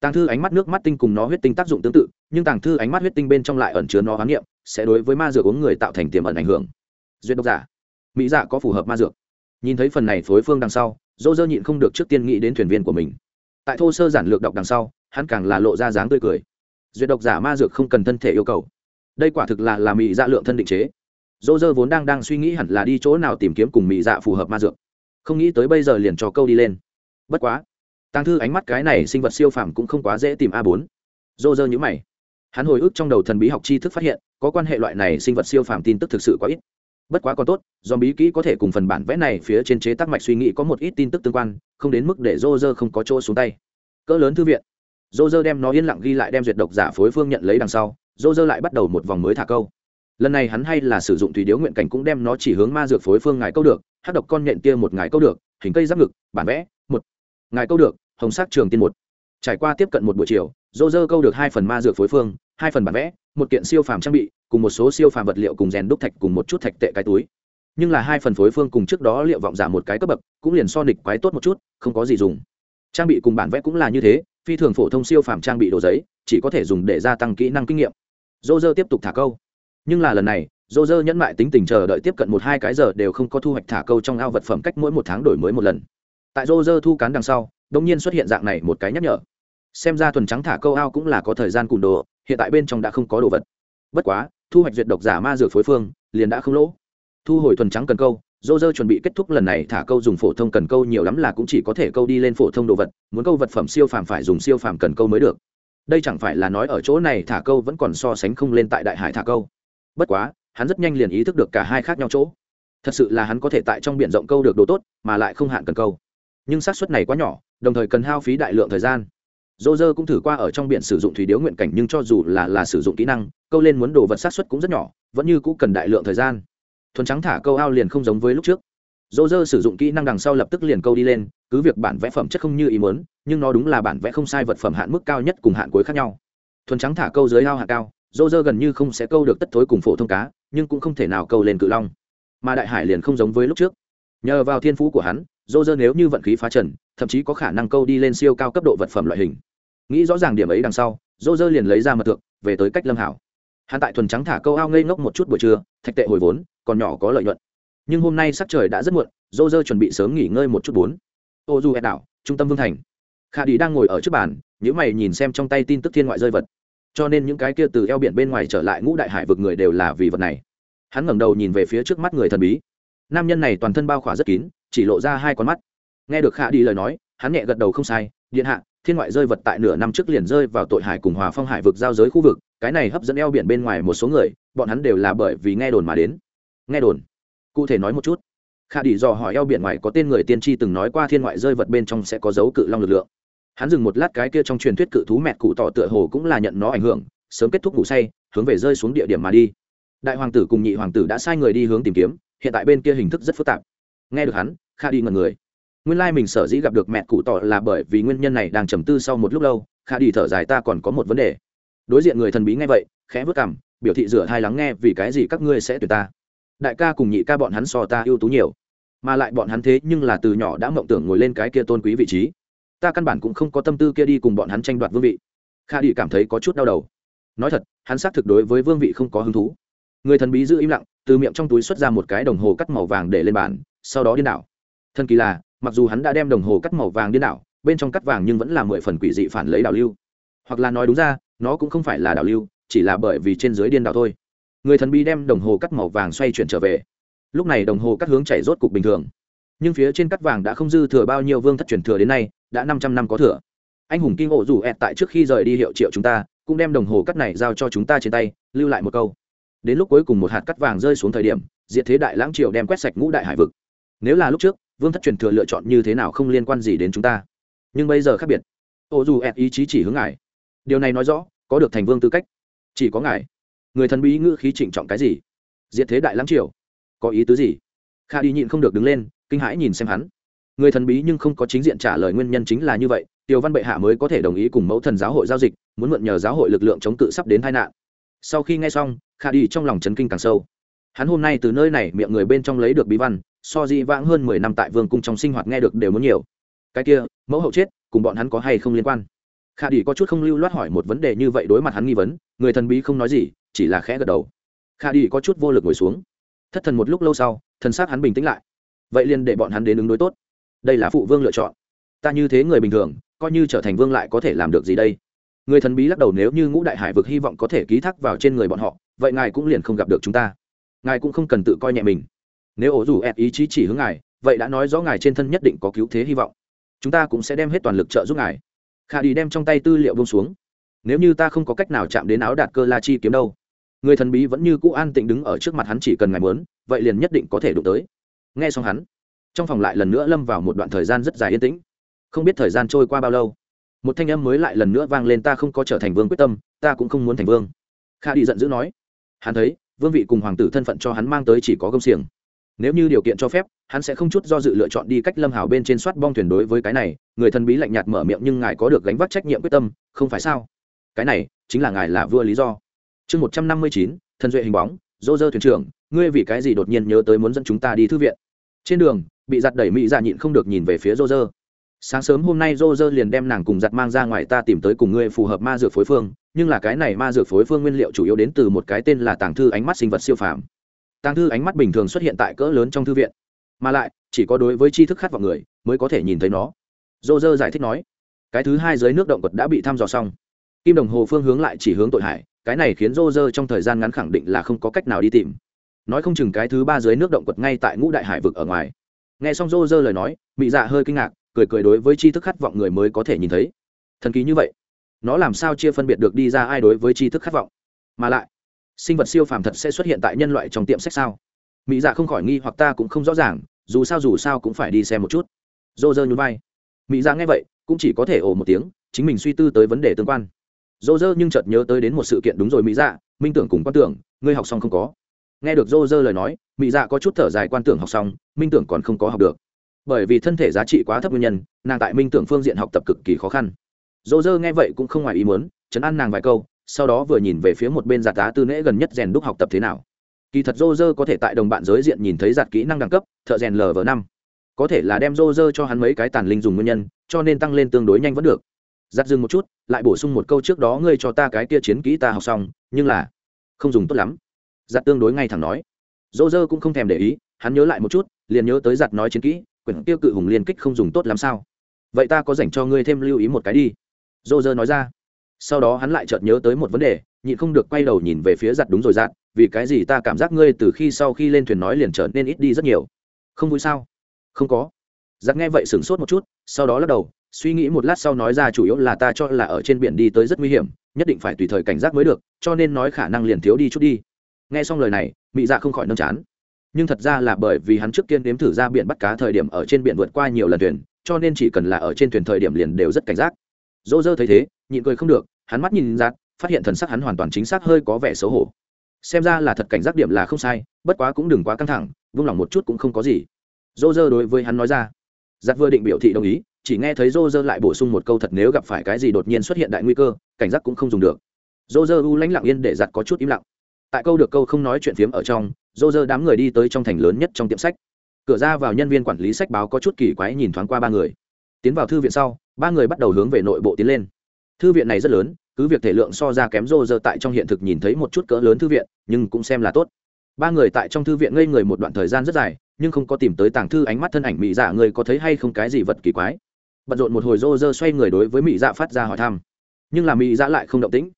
Tàng thư ánh mắt nước mắt tinh cùng nó huyết tinh tác dụng tương tự, nhưng tàng thư ánh mắt huyết tinh bên trong lại ẩn chứa nó hoán niệm sẽ đối với ma dược uống người tạo thành tiềm ẩn ảnh hưởng. Duyệt độc giả. Mỹ dạ có phù hợp ma dược nhìn thấy phần này phối phương đằng sau dô dơ nhịn không được trước tiên nghĩ đến thuyền viên của mình. Tại thô sơ giản lược đọc đằng sau, hắn càng là lộ ra dáng tươi cười. Duyệt độc giả ma dược không cần thân thể yêu cầu. Đây quả thực là là mỹ dạ lượng thân định chế. Dô dơ vốn đang đang suy nghĩ hẳn là đi chỗ nào tìm kiếm cùng mỹ dạ phù hợp ma dược. Không nghĩ tới bây giờ liền cho câu đi lên. Bất quá tăng thư ánh mắt cái này sinh vật siêu phàm cũng không quá dễ tìm a bốn. Dô dơ nhữ mày. Hắn hồi ức trong đầu thần bí học tri thức phát hiện, có quan hệ loại này sinh vật siêu phàm tin tức thực sự quá ít bất quá còn tốt do bí kỹ có thể cùng phần bản vẽ này phía trên chế tác mạch suy nghĩ có một ít tin tức tương quan, không đến mức để dô dơ không có chỗ xuống tay. Cỡ lớn thư viện. Dô dơ đem nó yên lặng ghi lại đem duyệt độc giả phối phương nhận lấy đằng sau dô dơ lại bắt đầu một vòng mới thả câu. Lần này hắn hay là sử dụng thủy điếu nguyện cảnh cũng đem nó chỉ hướng ma dược phối phương ngài câu được, hát độc con nhện kia một ngài câu được, hình cây giáp ngực, bản vẽ, một. Ngài câu được, hồng sắc trường tiên một. Trải qua tiếp cận một buổi chiều dô dơ câu được hai phần ma dược phối phương, hai phần bản vẽ, một kiện siêu phàm trang bị cùng một số siêu phàm vật liệu cùng rèn đúc thạch cùng một chút thạch tệ cái túi. Nhưng là hai phần phối phương cùng trước đó liệu vọng giả một cái cấp bậc, cũng liền so nịch quái tốt một chút, không có gì dùng. Trang bị cùng bản vẽ cũng là như thế, phi thường phổ thông siêu phàm trang bị đồ giấy, chỉ có thể dùng để gia tăng kỹ năng kinh nghiệm. Dô dơ tiếp tục thả câu. Nhưng là lần này dô dơ nhẫn mại tính tình chờ đợi tiếp cận một hai cái giờ đều không có thu hoạch thả câu trong ao vật phẩm cách mỗi một tháng đổi mới một lần. Tại dô dơ thu cán đằng sau đông nhiên xuất hiện dạng này một cái nhắc nhở. Xem ra thuần trắng thả câu ao cũng là có thời gian cùn đồ, hiện tại bên trong đã không có đồ vật. Bất quá thu hoạch duyệt độc giả ma dược phối phương, liền đã không lỗ. Thu hồi thuần trắng cần câu, dô dơ chuẩn bị kết thúc lần này, thả câu dùng phổ thông cần câu nhiều lắm là cũng chỉ có thể câu đi lên phổ thông đồ vật, muốn câu vật phẩm siêu phàm phải dùng siêu phàm cần câu mới được. Đây chẳng phải là nói ở chỗ này thả câu vẫn còn so sánh không lên tại đại hải thả câu. Bất quá, hắn rất nhanh liền ý thức được cả hai khác nhau chỗ. Thật sự là hắn có thể tại trong biển rộng câu được đồ tốt, mà lại không hạn cần câu. Nhưng xác suất này quá nhỏ, đồng thời cần hao phí đại lượng thời gian dô dơ cũng thử qua ở trong biển sử dụng thủy điếu nguyện cảnh nhưng cho dù là là sử dụng kỹ năng, câu lên muốn đồ vật sát xuất cũng rất nhỏ, vẫn như cũng cần đại lượng thời gian. Thuần trắng thả câu ao liền không giống với lúc trước. Dô dơ sử dụng kỹ năng đằng sau lập tức liền câu đi lên, cứ việc bản vẽ phẩm chất không như ý muốn, nhưng nó đúng là bản vẽ không sai vật phẩm hạn mức cao nhất cùng hạn cuối khác nhau. Thuần trắng thả câu dưới ao hạ cao, dô dơ gần như không sẽ câu được tất thối cùng phổ thông cá, nhưng cũng không thể nào câu lên cự long. Mà đại hải liền không giống với lúc trước. Nhờ vào thiên phú của hắn, dô dơ nếu như vận khí phá trần, thậm chí có khả năng câu đi lên siêu cao cấp độ vật phẩm loại hình nghĩ rõ ràng điểm ấy đằng sau, dô dơ liền lấy ra mật tượng về tới cách lâm hảo. Hắn tại thuần trắng thả câu ao ngây ngốc một chút buổi trưa, thạch tệ hồi vốn, còn nhỏ có lợi nhuận. Nhưng hôm nay sắc trời đã rất muộn, dô dơ chuẩn bị sớm nghỉ ngơi một chút bốn. Ô du hẹn đảo, trung tâm vương thành. Khả đi đang ngồi ở trước bàn những mày nhìn xem trong tay tin tức thiên ngoại rơi vật. Cho nên những cái kia từ eo biển bên ngoài trở lại ngũ đại hải vực người đều là vì vật này. Hắn ngẩng đầu nhìn về phía trước mắt người thần bí. Nam nhân này toàn thân bao khỏa rất kín, chỉ lộ ra hai con mắt. Nghe được khả đi lời nói, hắn nhẹ gật đầu không sai, điện hạ thiên ngoại rơi vật tại nửa năm trước liền rơi vào tội hải cùng hòa phong hải vực giao giới khu vực, cái này hấp dẫn eo biển bên ngoài một số người, bọn hắn đều là bởi vì nghe đồn mà đến. Nghe đồn. Cụ thể nói một chút. Khả đi dò hỏi eo biển ngoài có tên người tiên tri từng nói qua thiên ngoại rơi vật bên trong sẽ có dấu cự long lực lượng. Hắn dừng một lát cái kia trong truyền thuyết cự thú mẹt cụ tỏ tựa hồ cũng là nhận nó ảnh hưởng, sớm kết thúc ngủ say, hướng về rơi xuống địa điểm mà đi. Đại hoàng tử cùng nhị hoàng tử đã sai người đi hướng tìm kiếm, hiện tại bên kia hình thức rất phức tạp. Nghe được hắn kha đi ngần người nguyên lai mình sở dĩ gặp được mẹ cụ tỏ là bởi vì nguyên nhân này đang trầm tư sau một lúc lâu kha đi thở dài ta còn có một vấn đề. Đối diện người thần bí ngay vậy, khẽ vất cảm biểu thị rửa hai lắng nghe vì cái gì các ngươi sẽ tuyệt ta. Đại ca cùng nhị ca bọn hắn so ta ưu tú nhiều, mà lại bọn hắn thế nhưng là từ nhỏ đã mộng tưởng ngồi lên cái kia tôn quý vị trí. Ta căn bản cũng không có tâm tư kia đi cùng bọn hắn tranh đoạt vương vị. Kha đi cảm thấy có chút đau đầu. Nói thật, hắn xác thực đối với vương vị không có hứng thú. Người thần bí giữ im lặng, từ miệng trong túi xuất ra một cái đồng hồ cắt màu vàng để lên bàn, sau đó điên đảo. Thần kỳ là mặc dù hắn đã đem đồng hồ cắt màu vàng điên đảo, bên trong cắt vàng nhưng vẫn là mười phần quỷ dị phản lấy đảo lưu. Hoặc là nói đúng ra, nó cũng không phải là đảo lưu, chỉ là bởi vì trên dưới điên đảo thôi. Người thần bí đem đồng hồ cắt màu vàng xoay chuyển trở về. Lúc này đồng hồ cắt hướng chảy rốt cục bình thường. Nhưng phía trên cắt vàng đã không dư thừa bao nhiêu vương thất truyền thừa đến nay, đã năm trăm năm có thừa. Anh hùng kinh ổ rủ ẹt tại trước khi rời đi hiệu triệu chúng ta, cũng đem đồng hồ cắt này giao cho chúng ta trên tay, lưu lại một câu. Đến lúc cuối cùng một hạt cắt vàng rơi xuống thời điểm, diệt thế đại lãng triều đem quét sạch ngũ đại hải vực. Nếu là lúc trước vương thất truyền thừa lựa chọn như thế nào không liên quan gì đến chúng ta. Nhưng bây giờ khác biệt. Ô dù ẹt ý chí chỉ hướng ngài. Điều này nói rõ, có được thành vương tư cách. Chỉ có ngài. Người thần bí ngữ khí trịnh trọng cái gì? Diệt thế đại lắm triều. Có ý tứ gì? Kha đi nhịn không được đứng lên, kinh hãi nhìn xem hắn. Người thần bí nhưng không có chính diện trả lời nguyên nhân chính là như vậy, tiêu văn bệ hạ mới có thể đồng ý cùng mẫu thần giáo hội giao dịch, muốn mượn nhờ giáo hội lực lượng chống cự sắp đến tai nạn. Sau khi nghe xong, kha đi trong lòng chấn kinh càng sâu. Hắn hôm nay từ nơi này miệng người bên trong lấy được bí văn so di vãng hơn mười năm tại vương cung trong sinh hoạt nghe được đều muốn nhiều. Cái kia, mẫu hậu chết, cùng bọn hắn có hay không liên quan? Kha đi có chút không lưu loát hỏi một vấn đề như vậy đối mặt hắn nghi vấn, người thần bí không nói gì, chỉ là khẽ gật đầu. Kha đi có chút vô lực ngồi xuống. Thất thần một lúc lâu sau, thần sắc hắn bình tĩnh lại. Vậy liền để bọn hắn đến ứng đối tốt. Đây là phụ vương lựa chọn. Ta như thế người bình thường, coi như trở thành vương lại có thể làm được gì đây? Người thần bí lắc đầu nếu như ngũ đại hải vực hy vọng có thể ký thác vào trên người bọn họ, vậy ngài cũng liền không gặp được chúng ta. Ngài cũng không cần tự coi nhẹ mình nếu ổ dù ép ý chí chỉ hướng ngài, vậy đã nói rõ ngài trên thân nhất định có cứu thế hy vọng. Chúng ta cũng sẽ đem hết toàn lực trợ giúp ngài. Khả đi đem trong tay tư liệu bông xuống. Nếu như ta không có cách nào chạm đến áo đạt cơ la chi kiếm đâu, người thần bí vẫn như cũ an tịnh đứng ở trước mặt hắn chỉ cần ngài muốn, vậy liền nhất định có thể đụng tới. Nghe xong hắn, trong phòng lại lần nữa lâm vào một đoạn thời gian rất dài yên tĩnh. Không biết thời gian trôi qua bao lâu, một thanh âm mới lại lần nữa vang lên, ta không có trở thành vương quyết tâm, ta cũng không muốn thành vương. Kha đi giận dữ nói, hắn thấy, vương vị cùng hoàng tử thân phận cho hắn mang tới chỉ có công xiềng nếu như điều kiện cho phép, hắn sẽ không chút do dự lựa chọn đi cách lâm hào bên trên soát bong thuyền đối với cái này, người thần bí lạnh nhạt mở miệng nhưng ngài có được gánh vác trách nhiệm quyết tâm, không phải sao? Cái này, chính là ngài là vua lý do. Chương một trăm năm mươi chín, thần duệ hình bóng, dô dơ thuyền trưởng, ngươi vì cái gì đột nhiên nhớ tới muốn dẫn chúng ta đi thư viện? Trên đường, bị giặt đẩy mỹ dạ nhịn không được nhìn về phía dô dơ. Sáng sớm hôm nay dô dơ liền đem nàng cùng giặt mang ra ngoài ta tìm tới cùng ngươi phù hợp ma dược phối phương, nhưng là cái này ma dược phối phương nguyên liệu chủ yếu đến từ một cái tên là tàng thư ánh mắt sinh vật siêu phàm tàng thư ánh mắt bình thường xuất hiện tại cỡ lớn trong thư viện. Mà lại, chỉ có đối với tri thức khát vọng người mới có thể nhìn thấy nó. Dô dơ giải thích nói, cái thứ hai dưới nước động vật đã bị thăm dò xong. Kim đồng hồ phương hướng lại chỉ hướng tội hải, cái này khiến dô dơ trong thời gian ngắn khẳng định là không có cách nào đi tìm. Nói không chừng cái thứ ba dưới nước động quật ngay tại ngũ đại hải vực ở ngoài. Nghe xong rô rơ lời nói, mị dạ hơi kinh ngạc, cười cười đối với tri thức khát vọng người mới có thể nhìn thấy. Thần kỳ như vậy, nó làm sao chia phân biệt được đi ra ai đối với tri thức khát vọng? Mà lại sinh vật siêu phàm thật sẽ xuất hiện tại nhân loại trong tiệm sách sao? Mỹ dạ không khỏi nghi hoặc ta cũng không rõ ràng, dù sao dù sao cũng phải đi xem một chút. Dô dơ nhún vai. Mỹ dạ nghe vậy, cũng chỉ có thể ồ một tiếng, chính mình suy tư tới vấn đề tương quan. Dô dơ nhưng chợt nhớ tới đến một sự kiện đúng rồi mỹ dạ minh tưởng cùng quan tưởng, ngươi học xong không có? Nghe được dô dơ lời nói, mỹ dạ có chút thở dài quan tưởng học xong, minh tưởng còn không có học được. Bởi vì thân thể giá trị quá thấp nguyên nhân, nàng tại minh tưởng phương diện học tập cực kỳ khó khăn. Dô dơ nghe vậy cũng không ngoài ý muốn, chấn an nàng vài câu sau đó vừa nhìn về phía một bên giặt tá tư nễ gần nhất rèn đúc học tập thế nào. Kỳ thật dô dơ có thể tại đồng bạn giới diện nhìn thấy giặt kỹ năng đẳng cấp, thợ rèn lv năm. Có thể là đem dô dơ cho hắn mấy cái tàn linh dùng nguyên nhân, cho nên tăng lên tương đối nhanh vẫn được. Giặt dừng một chút, lại bổ sung một câu trước đó ngươi cho ta cái kia chiến kỹ ta học xong, nhưng là không dùng tốt lắm. Giặt tương đối ngay thẳng nói. Dô dơ cũng không thèm để ý, hắn nhớ lại một chút, liền nhớ tới giặt nói chiến kỹ, quyển tiêu cự hùng liên kích không dùng tốt lắm sao. Vậy ta có dành cho ngươi thêm lưu ý một cái đi. Dô dơ nói ra sau đó hắn lại chợt nhớ tới một vấn đề, nhịn không được quay đầu nhìn về phía giặt đúng rồi giặt, vì cái gì ta cảm giác ngươi từ khi sau khi lên thuyền nói liền trở nên ít đi rất nhiều. Không vui sao? Không có. Giặt nghe vậy sửng sốt một chút, sau đó lắc đầu, suy nghĩ một lát sau nói ra chủ yếu là ta cho là ở trên biển đi tới rất nguy hiểm, nhất định phải tùy thời cảnh giác mới được, cho nên nói khả năng liền thiếu đi chút đi. Nghe xong lời này, mị dạ không khỏi nâm chán. Nhưng thật ra là bởi vì hắn trước tiên đếm thử ra biển bắt cá thời điểm ở trên biển vượt qua nhiều lần thuyền, cho nên chỉ cần là ở trên thuyền thời điểm liền đều rất cảnh giác. Dỗ dơ thấy thế, nhịn cười không được hắn mắt nhìn giạt phát hiện thần sắc hắn hoàn toàn chính xác hơi có vẻ xấu hổ. Xem ra là thật cảnh giác điểm là không sai, bất quá cũng đừng quá căng thẳng vung lòng một chút cũng không có gì. Dô dơ đối với hắn nói ra. Giặc vừa định biểu thị đồng ý, chỉ nghe thấy dô dơ lại bổ sung một câu thật nếu gặp phải cái gì đột nhiên xuất hiện đại nguy cơ, cảnh giác cũng không dùng được. Dô dơ u lãnh lặng yên để giặt có chút im lặng. Tại câu được câu không nói chuyện phiếm ở trong dô dơ đám người đi tới trong thành lớn nhất trong tiệm sách. Cửa ra vào nhân viên quản lý sách báo có chút kỳ quái nhìn thoáng qua ba người. Tiến vào thư viện sau, ba người bắt đầu hướng về nội bộ tiến lên thư viện này rất lớn, cứ việc thể lượng so ra kém rô rơ tại trong hiện thực nhìn thấy một chút cỡ lớn thư viện, nhưng cũng xem là tốt. Ba người tại trong thư viện ngây người một đoạn thời gian rất dài, nhưng không có tìm tới tàng thư ánh mắt thân ảnh mỹ dạ người có thấy hay không cái gì vật kỳ quái. Bận rộn một hồi rô rơ xoay người đối với mỹ dạ phát ra hỏi thăm. Nhưng là mỹ dạ lại không động tĩnh.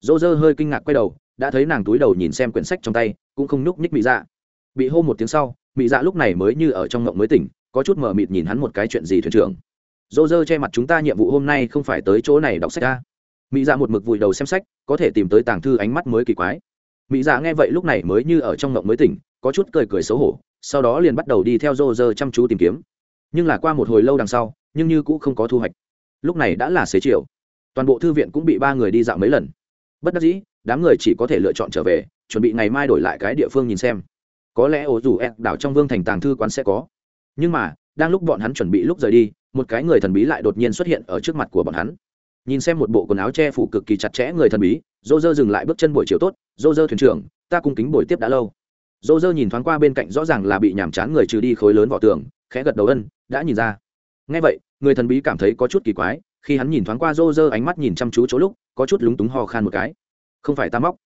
Rô rơ hơi kinh ngạc quay đầu, đã thấy nàng túi đầu nhìn xem quyển sách trong tay, cũng không nhúc nhích mỹ dạ. Bị hô một tiếng sau, mỹ dạ lúc này mới như ở trong ngộng mới tỉnh, có chút mờ mịt nhìn hắn một cái chuyện gì thuyền trưởng dô dơ che mặt chúng ta nhiệm vụ hôm nay không phải tới chỗ này đọc sách ra mỹ dạ một mực vùi đầu xem sách, có thể tìm tới tàng thư ánh mắt mới kỳ quái. Mỹ dạ nghe vậy lúc này mới như ở trong ngộng mới tỉnh, có chút cười cười xấu hổ, sau đó liền bắt đầu đi theo dô dơ chăm chú tìm kiếm. Nhưng là qua một hồi lâu đằng sau, nhưng như cũng không có thu hoạch. Lúc này đã là xế chiều. Toàn bộ thư viện cũng bị ba người đi dạo mấy lần. Bất đắc dĩ, đám người chỉ có thể lựa chọn trở về, chuẩn bị ngày mai đổi lại cái địa phương nhìn xem. Có lẽ ổ dù ẹ đảo trong vương thành tàng thư quán sẽ có. Nhưng mà, đang lúc bọn hắn chuẩn bị lúc rời đi một cái người thần bí lại đột nhiên xuất hiện ở trước mặt của bọn hắn. Nhìn xem một bộ quần áo che phủ cực kỳ chặt chẽ người thần bí, dô dơ dừng lại bước chân buổi chiều tốt, dô dơ thuyền trưởng, ta cung kính buổi tiếp đã lâu. Dô dơ nhìn thoáng qua bên cạnh rõ ràng là bị nhàm chán người trừ đi khối lớn vỏ tường, khẽ gật đầu ân, đã nhìn ra. Ngay vậy, người thần bí cảm thấy có chút kỳ quái, khi hắn nhìn thoáng qua dô dơ ánh mắt nhìn chăm chú chỗ lúc, có chút lúng túng ho khan một cái. Không phải ta móc.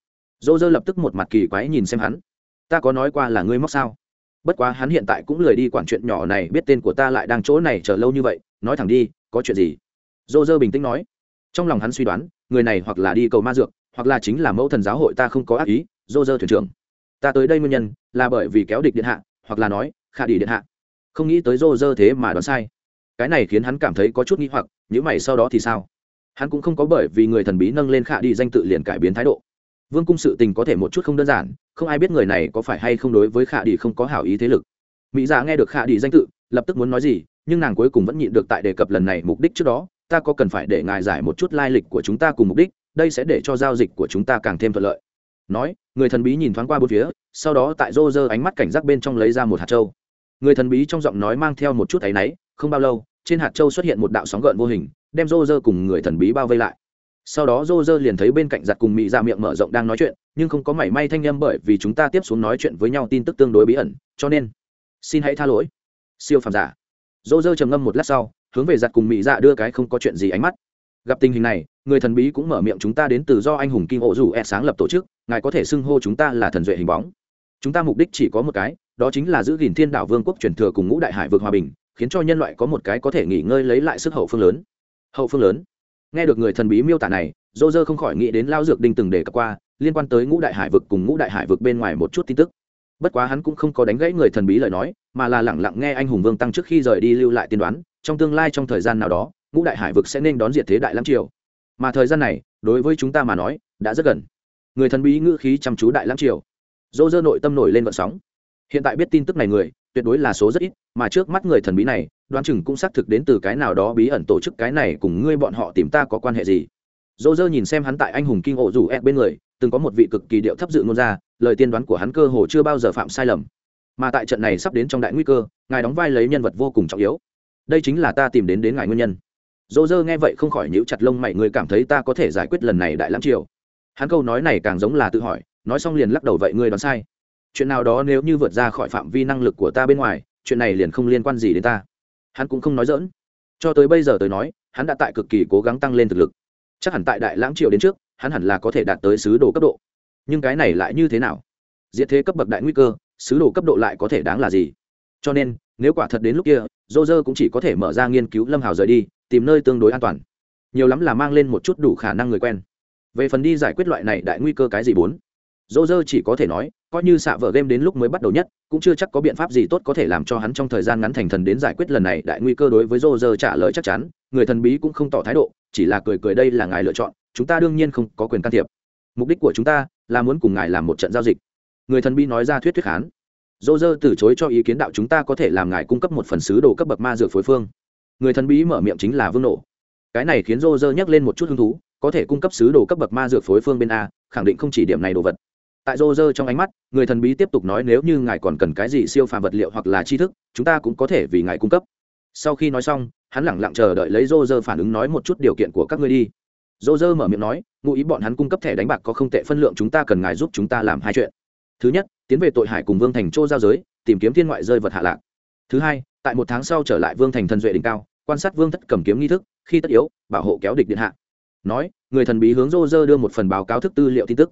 Dô dơ lập tức một mặt kỳ quái nhìn xem hắn. Ta có nói qua là ngươi móc sao? Bất quá hắn hiện tại cũng lười đi quản chuyện nhỏ này, biết tên của ta lại đang chỗ này chờ lâu như vậy, nói thẳng đi, có chuyện gì? Dô dơ bình tĩnh nói. Trong lòng hắn suy đoán, người này hoặc là đi cầu ma dược, hoặc là chính là mẫu thần giáo hội ta không có ác ý, dô dơ thuyền trưởng. Ta tới đây nguyên nhân, là bởi vì kéo địch điện hạ, hoặc là nói, khả đi điện hạ. Không nghĩ tới dô dơ thế mà đoán sai. Cái này khiến hắn cảm thấy có chút nghi hoặc những mày sau đó thì sao? Hắn cũng không có bởi vì người thần bí nâng lên khả đi danh tự liền cải biến thái độ vương cung sự tình có thể một chút không đơn giản, không ai biết người này có phải hay không đối với khả đi không có hảo ý thế lực. Mỹ dạ nghe được khả đi danh tự, lập tức muốn nói gì, nhưng nàng cuối cùng vẫn nhịn được tại đề cập lần này mục đích trước đó, ta có cần phải để ngài giải một chút lai lịch của chúng ta cùng mục đích, đây sẽ để cho giao dịch của chúng ta càng thêm thuận lợi. Nói, người thần bí nhìn thoáng qua bốn phía, sau đó tại rô rơ ánh mắt cảnh giác bên trong lấy ra một hạt trâu người thần bí trong giọng nói mang theo một chút áy náy, không bao lâu, trên hạt trâu xuất hiện một đạo sóng gợn vô hình, đem rô rơ cùng người thần bí bao vây lại sau đó rô rơ liền thấy bên cạnh giặt cùng mị ra miệng mở rộng đang nói chuyện, nhưng không có mảy may thanh â m bởi vì chúng ta tiếp xuống nói chuyện với nhau tin tức tương đối bí ẩn, cho nên, xin hãy tha lỗi. Siêu phàm giả. Rô rơ trầm ngâm một lát sau, hướng về giặt cùng mị dạ đưa cái không có chuyện gì ánh mắt. Gặp tình hình này, người thần bí cũng mở miệng chúng ta đến từ do anh hùng kim ổ dù e sáng lập tổ chức, ngài có thể xưng hô chúng ta là thần duệ hình bóng. Chúng ta mục đích chỉ có một cái, đó chính là giữ gìn thiên đạo vương quốc truyền thừa cùng ngũ đại hải vượt hòa bình, khiến cho nhân loại có một cái có thể nghỉ ngơi lấy lại sức hậu phương lớn. Hậu phương lớn nghe được người thần bí miêu tả này dô dơ không khỏi nghĩ đến lao dược đinh từng đề cập qua, liên quan tới ngũ đại hải vực cùng ngũ đại hải vực bên ngoài một chút tin tức. Bất quá hắn cũng không có đánh gãy người thần bí lời nói, mà là lẳng lặng nghe anh hùng vương tăng trước khi rời đi lưu lại tiên đoán, trong tương lai trong thời gian nào đó, ngũ đại hải vực sẽ nên đón diệt thế đại lắm triều. Mà thời gian này, đối với chúng ta mà nói, đã rất gần. Người thần bí ngữ khí chăm chú đại lắm triều. Dô dơ nội tâm nổi lên vận sóng. Hiện tại biết tin tức này người, tuyệt đối là số rất ít, mà trước mắt người thần bí này đoán chừng cũng xác thực đến từ cái nào đó bí ẩn tổ chức cái này cùng ngươi bọn họ tìm ta có quan hệ gì. Dỗ dơ nhìn xem hắn tại anh hùng kinh hộ rủ ép bên người, từng có một vị cực kỳ điệu thấp dự ngôn ra, lời tiên đoán của hắn cơ hồ chưa bao giờ phạm sai lầm. Mà tại trận này sắp đến trong đại nguy cơ, ngài đóng vai lấy nhân vật vô cùng trọng yếu. Đây chính là ta tìm đến đến ngài nguyên nhân. Dỗ dơ nghe vậy không khỏi nhíu chặt lông mày người cảm thấy ta có thể giải quyết lần này đại lắm triều. Hắn câu nói này càng giống là tự hỏi, nói xong liền lắc đầu vậy ngươi đoán sai. Chuyện nào đó nếu như vượt ra khỏi phạm vi năng lực của ta bên ngoài, chuyện này liền không liên quan gì đến ta hắn cũng không nói dỡn cho tới bây giờ tới nói, hắn đã tại cực kỳ cố gắng tăng lên thực lực. Chắc hẳn tại đại lãng triều đến trước, hắn hẳn là có thể đạt tới sứ đồ cấp độ. Nhưng cái này lại như thế nào? Diệt thế cấp bậc đại nguy cơ, sứ đồ cấp độ lại có thể đáng là gì? Cho nên, nếu quả thật đến lúc kia dô dơ cũng chỉ có thể mở ra nghiên cứu lâm hào rời đi, tìm nơi tương đối an toàn. Nhiều lắm là mang lên một chút đủ khả năng người quen. Về phần đi giải quyết loại này đại nguy cơ cái gì bốn? Dô dơ chỉ có thể nói coi như xạ vở game đến lúc mới bắt đầu nhất, cũng chưa chắc có biện pháp gì tốt có thể làm cho hắn trong thời gian ngắn thành thần đến giải quyết lần này, đại nguy cơ đối với rô rơ trả lời chắc chắn, người thần bí cũng không tỏ thái độ, chỉ là cười cười đây là ngài lựa chọn, chúng ta đương nhiên không có quyền can thiệp. Mục đích của chúng ta là muốn cùng ngài làm một trận giao dịch. Người thần bí nói ra thuyết thuyết khán. Dô dơ từ chối cho ý kiến đạo chúng ta có thể làm ngài cung cấp một phần sứ đồ cấp bậc ma dược phối phương. Người thần bí mở miệng chính là vương nổ cái này khiến dô dơ nhắc lên một chút hứng thú, có thể cung cấp sứ đồ cấp bậc ma dược phối phương bên a, khẳng định không chỉ điểm này đồ vật tại rô rơ trong ánh mắt, người thần bí tiếp tục nói nếu như ngài còn cần cái gì siêu phàm vật liệu hoặc là tri thức, chúng ta cũng có thể vì ngài cung cấp. Sau khi nói xong, hắn lẳng lặng chờ đợi lấy rô rơ phản ứng nói một chút điều kiện của các ngươi đi. Rô rơ mở miệng nói, ngụ ý bọn hắn cung cấp thẻ đánh bạc có không tệ, phân lượng chúng ta cần ngài giúp chúng ta làm hai chuyện. Thứ nhất, tiến về tội hải cùng vương thành châu giao giới, tìm kiếm thiên ngoại rơi vật hạ lạc. Thứ hai, tại một tháng sau trở lại vương thành thần duệ đỉnh cao, quan sát vương thất cầm kiếm nghi thức, khi tất yếu, bảo hộ kéo địch điện hạ. Nói, người thần bí hướng rô rơ đưa một phần báo cáo thức tư liệu tin tức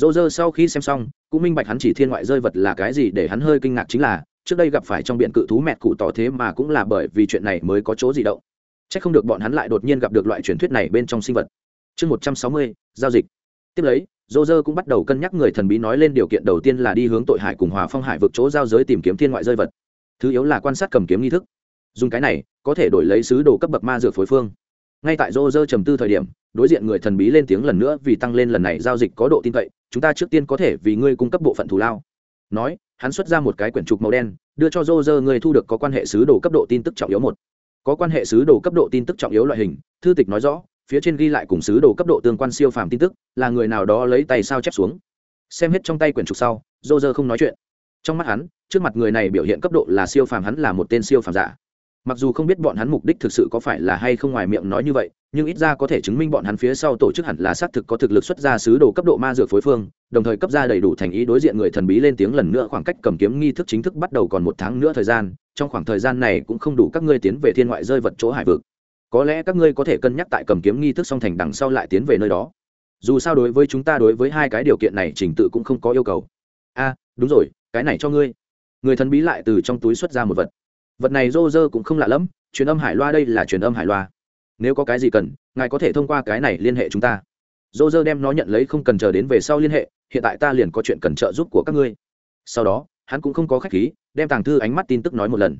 dô dơ sau khi xem xong, cũng minh bạch hắn chỉ thiên ngoại rơi vật là cái gì để hắn hơi kinh ngạc chính là, trước đây gặp phải trong biển cự thú mẹt cụ tỏ thế mà cũng là bởi vì chuyện này mới có chỗ gì động. C h ắ c không được bọn hắn lại đột nhiên gặp được loại truyền thuyết này bên trong sinh vật. Chương một trăm sáu mươi, giao dịch. Tiếp lấy, dô dơ cũng bắt đầu cân nhắc người thần bí nói lên điều kiện đầu tiên là đi hướng tội hải cùng hòa phong hải vực chỗ giao giới tìm kiếm thiên ngoại rơi vật. Thứ yếu là quan sát cầm kiếm nghi thức. Dùng cái này, có thể đổi lấy sứ đồ cấp bậc ma dược phối phương. Ngay tại dô dơ trầm tư thời điểm đối diện người thần bí lên tiếng lần nữa vì tăng lên lần này giao dịch có độ tin cậy, chúng ta trước tiên có thể vì ngươi cung cấp bộ phận thù lao. Nói, hắn xuất ra một cái quyển trục màu đen, đưa cho dô dơ thu được có quan hệ sứ đồ cấp độ tin tức trọng yếu một. Có quan hệ sứ đồ cấp độ tin tức trọng yếu loại hình, thư tịch nói rõ, phía trên ghi lại cùng sứ đồ cấp độ tương quan siêu phàm tin tức, là người nào đó lấy tay sao chép xuống. Xem hết trong tay quyển trục sau dô dơ không nói chuyện. Trong mắt hắn, trước mặt người này biểu hiện cấp độ là siêu phàm hắn là một tên siêu phàm giả mặc dù không biết bọn hắn mục đích thực sự có phải là hay không ngoài miệng nói như vậy, nhưng ít ra có thể chứng minh bọn hắn phía sau tổ chức hẳn là xác thực có thực lực xuất ra sứ đồ cấp độ ma dược phối phương, đồng thời cấp ra đầy đủ thành ý đối diện người thần bí lên tiếng lần nữa khoảng cách cầm kiếm nghi thức chính thức bắt đầu còn một tháng nữa thời gian, trong khoảng thời gian này cũng không đủ các ngươi tiến về thiên ngoại rơi vật chỗ hải vực. Có lẽ các ngươi có thể cân nhắc tại cầm kiếm nghi thức song thành đằng sau lại tiến về nơi đó. Dù sao đối với chúng ta đối với hai cái điều kiện này trình tự cũng không có yêu cầu. A, đúng rồi, cái này cho ngươi. Người thần bí lại từ trong túi xuất ra một vật vật này rô rơ cũng không lạ lẫm, truyền âm hải loa đây là truyền âm hải loa. Nếu có cái gì cần, ngài có thể thông qua cái này liên hệ chúng ta. Dô dơ đem nó nhận lấy không cần chờ đến về sau liên hệ, hiện tại ta liền có chuyện cần trợ giúp của các ngươi. Sau đó, hắn cũng không có khách khí, đem tàng thư ánh mắt tin tức nói một lần.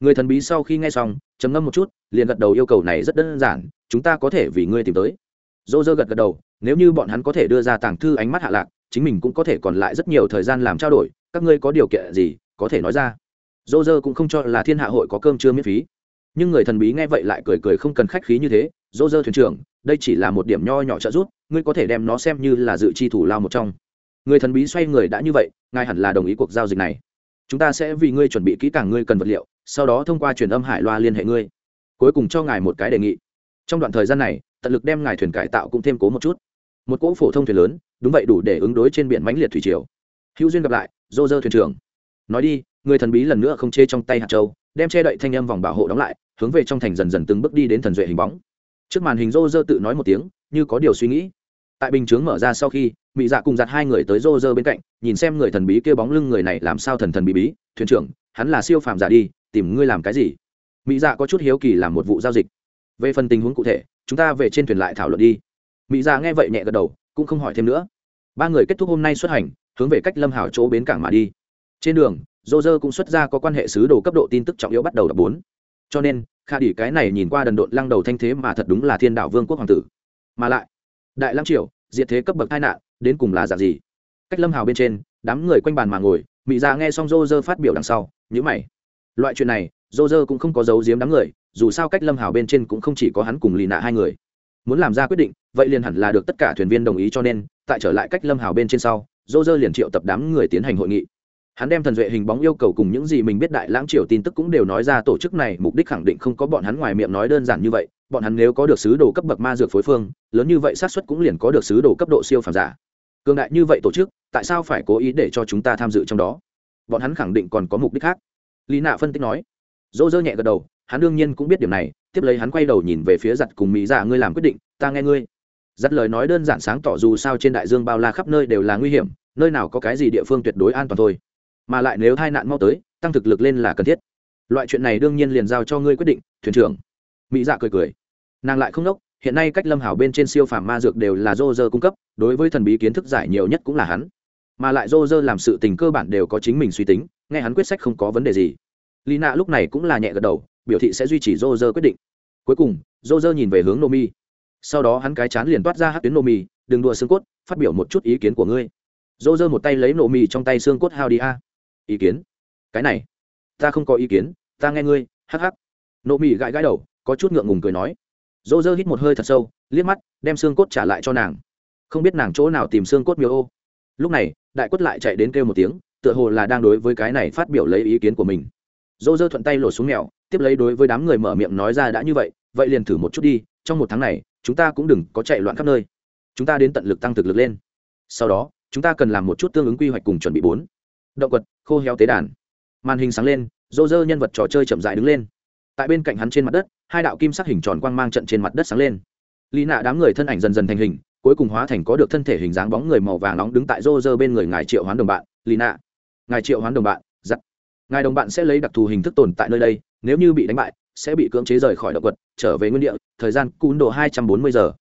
Người thần bí sau khi nghe xong, trầm ngâm một chút, liền gật đầu yêu cầu này rất đơn giản, chúng ta có thể vì ngươi tìm tới. Dô dơ gật gật đầu, nếu như bọn hắn có thể đưa ra tàng thư ánh mắt hạ lạc, chính mình cũng có thể còn lại rất nhiều thời gian làm trao đổi, các ngươi có điều kiện gì, có thể nói ra dô dơ cũng không cho là thiên hạ hội có cơm chưa miễn phí. Nhưng người thần bí nghe vậy lại cười cười không cần khách khí như thế, dô dơ thuyền trưởng, đây chỉ là một điểm nho nhỏ trợ giúp, ngươi có thể đem nó xem như là dự chi thủ lao một trong. Người thần bí xoay người đã như vậy, ngài hẳn là đồng ý cuộc giao dịch này. Chúng ta sẽ vì ngươi chuẩn bị kỹ càng ngươi cần vật liệu, sau đó thông qua truyền âm hải loa liên hệ ngươi. Cuối cùng cho ngài một cái đề nghị. Trong đoạn thời gian này, tận lực đem ngài thuyền cải tạo cũng thêm cố một chút. Một cỗ phổ thông thuyền lớn, đúng vậy đủ để ứng đối trên biển mãnh liệt thủy triều. Hữu duyên gặp lại, dô dơ thuyền trưởng. Nói đi người thần bí lần nữa không chê trong tay hạt châu, đem che đậy thanh âm vòng bảo hộ đóng lại, hướng về trong thành dần dần từng bước đi đến thần duệ hình bóng. Trước màn hình rô rơ tự nói một tiếng, như có điều suy nghĩ. Tại bình chướng mở ra sau khi mỹ dạ cùng giặt hai người tới rô rơ bên cạnh, nhìn xem người thần bí kêu bóng lưng người này làm sao thần thần bí bí, thuyền trưởng, hắn là siêu phàm giả đi, tìm ngươi làm cái gì? Mỹ dạ có chút hiếu kỳ làm một vụ giao dịch. Về phần tình huống cụ thể, chúng ta về trên thuyền lại thảo luận đi. Mỹ dạ nghe vậy nhẹ gật đầu, cũng không hỏi thêm nữa. Ba người kết thúc hôm nay xuất hành, hướng về cách lâm hảo chỗ bến cảng mà đi. Trên đường dô dơ cũng xuất ra có quan hệ sứ đồ cấp độ tin tức trọng yếu bắt đầu đập bốn. Cho nên, kha đỉ cái này nhìn qua đần độn lăng đầu thanh thế mà thật đúng là thiên đạo vương quốc hoàng tử. Mà lại, đại lăng triều, diệt thế cấp bậc tai nạn, đến cùng là dạng gì? Cách lâm hào bên trên, đám người quanh bàn mà ngồi mỹ ra dạ nghe xong dô dơ phát biểu đằng sau nhữ mày. Loại chuyện này, dô dơ cũng không có giấu giếm đám người, dù sao cách lâm hào bên trên cũng không chỉ có hắn cùng lì nạ hai người. Muốn làm ra quyết định, vậy liền hẳn là được tất cả thuyền viên đồng ý cho nên, tại trở lại cách lâm hào bên trên sau, dô dơ liền triệu tập đám người tiến hành hội nghị hắn đem thần duệ hình bóng yêu cầu cùng những gì mình biết đại lãng triều tin tức cũng đều nói ra, tổ chức này mục đích khẳng định không có bọn hắn ngoài miệng nói đơn giản như vậy. Bọn hắn nếu có được sứ đồ cấp bậc ma dược phối phương, lớn như vậy xác suất cũng liền có được sứ đồ cấp độ siêu phàm giả. Cường đại như vậy tổ chức, tại sao phải cố ý để cho chúng ta tham dự trong đó? Bọn hắn khẳng định còn có mục đích khác. Lý nạ phân tích nói. Dỗ dơ nhẹ gật đầu, hắn đương nhiên cũng biết điểm này. Tiếp lấy hắn quay đầu nhìn về phía giặt cùng mỹ dạ ngươi làm quyết định, ta nghe ngươi. Giặt lời nói đơn giản sáng tỏ dù sao trên đại dương bao la khắp nơi đều là nguy hiểm, nơi nào có cái gì địa phương tuyệt đối an toàn thôi mà lại nếu hai nạn mau tới, tăng thực lực lên là cần thiết. Loại chuyện này đương nhiên liền giao cho ngươi quyết định, thuyền trưởng. Mỹ dạ cười cười. Nàng lại không đốc, hiện nay cách lâm hảo bên trên siêu phàm ma dược đều là dô dơ cung cấp, đối với thần bí kiến thức giải nhiều nhất cũng là hắn. Mà lại dô dơ làm sự tình cơ bản đều có chính mình suy tính, nghe hắn quyết sách không có vấn đề gì. Lì nạ lúc này cũng là nhẹ gật đầu, biểu thị sẽ duy trì dô dơ quyết định. Cuối cùng dô dơ nhìn về hướng nô mi sau đó hắn cái chán liền toát ra hát tuyến nô mi đừng đùa xương cốt, phát biểu một chút ý kiến của ngươi. Dô dơ một tay lấy nô mi trong tay xương cốt hao đi a ý kiến. Cái này, ta không có ý kiến, ta nghe ngươi, hắc hắc. Nộ mị gãi gãi đầu, có chút ngượng ngùng cười nói. Dô dơ hít một hơi thật sâu, liếc mắt, đem xương cốt trả lại cho nàng. Không biết nàng chỗ nào tìm xương cốt miêu ô. Lúc này, đại quất lại chạy đến kêu một tiếng, tựa hồ là đang đối với cái này phát biểu lấy ý kiến của mình. Dô dơ thuận tay lột xuống mèo, tiếp lấy đối với đám người mở miệng nói ra đã như vậy vậy liền thử một chút đi, trong một tháng này, chúng ta cũng đừng có chạy loạn khắp nơi. Chúng ta đến tận lực tăng thực lực lên. Sau đó, chúng ta cần làm một chút tương ứng quy hoạch cùng chuẩn bị bốn động quật, khô héo tế đàn. Màn hình sáng lên, rô rơ nhân vật trò chơi chậm dại đứng lên. Tại bên cạnh hắn trên mặt đất, hai đạo kim sắc hình tròn quang mang trận trên mặt đất sáng lên. Lý nạ đám người thân ảnh dần dần thành hình, cuối cùng hóa thành có được thân thể hình dáng bóng người màu vàng nóng đứng tại rô rơ bên người ngài triệu hoán đồng bạn, lý nạ. Ngài triệu hoán đồng bạn giặc ngài đồng bạn sẽ lấy đặc thù hình thức tồn tại nơi đây, nếu như bị đánh bại, sẽ bị cưỡng chế rời khỏi động quật, trở về nguyên địa, thời gian cún độ hai trăm bốn mươi giờ.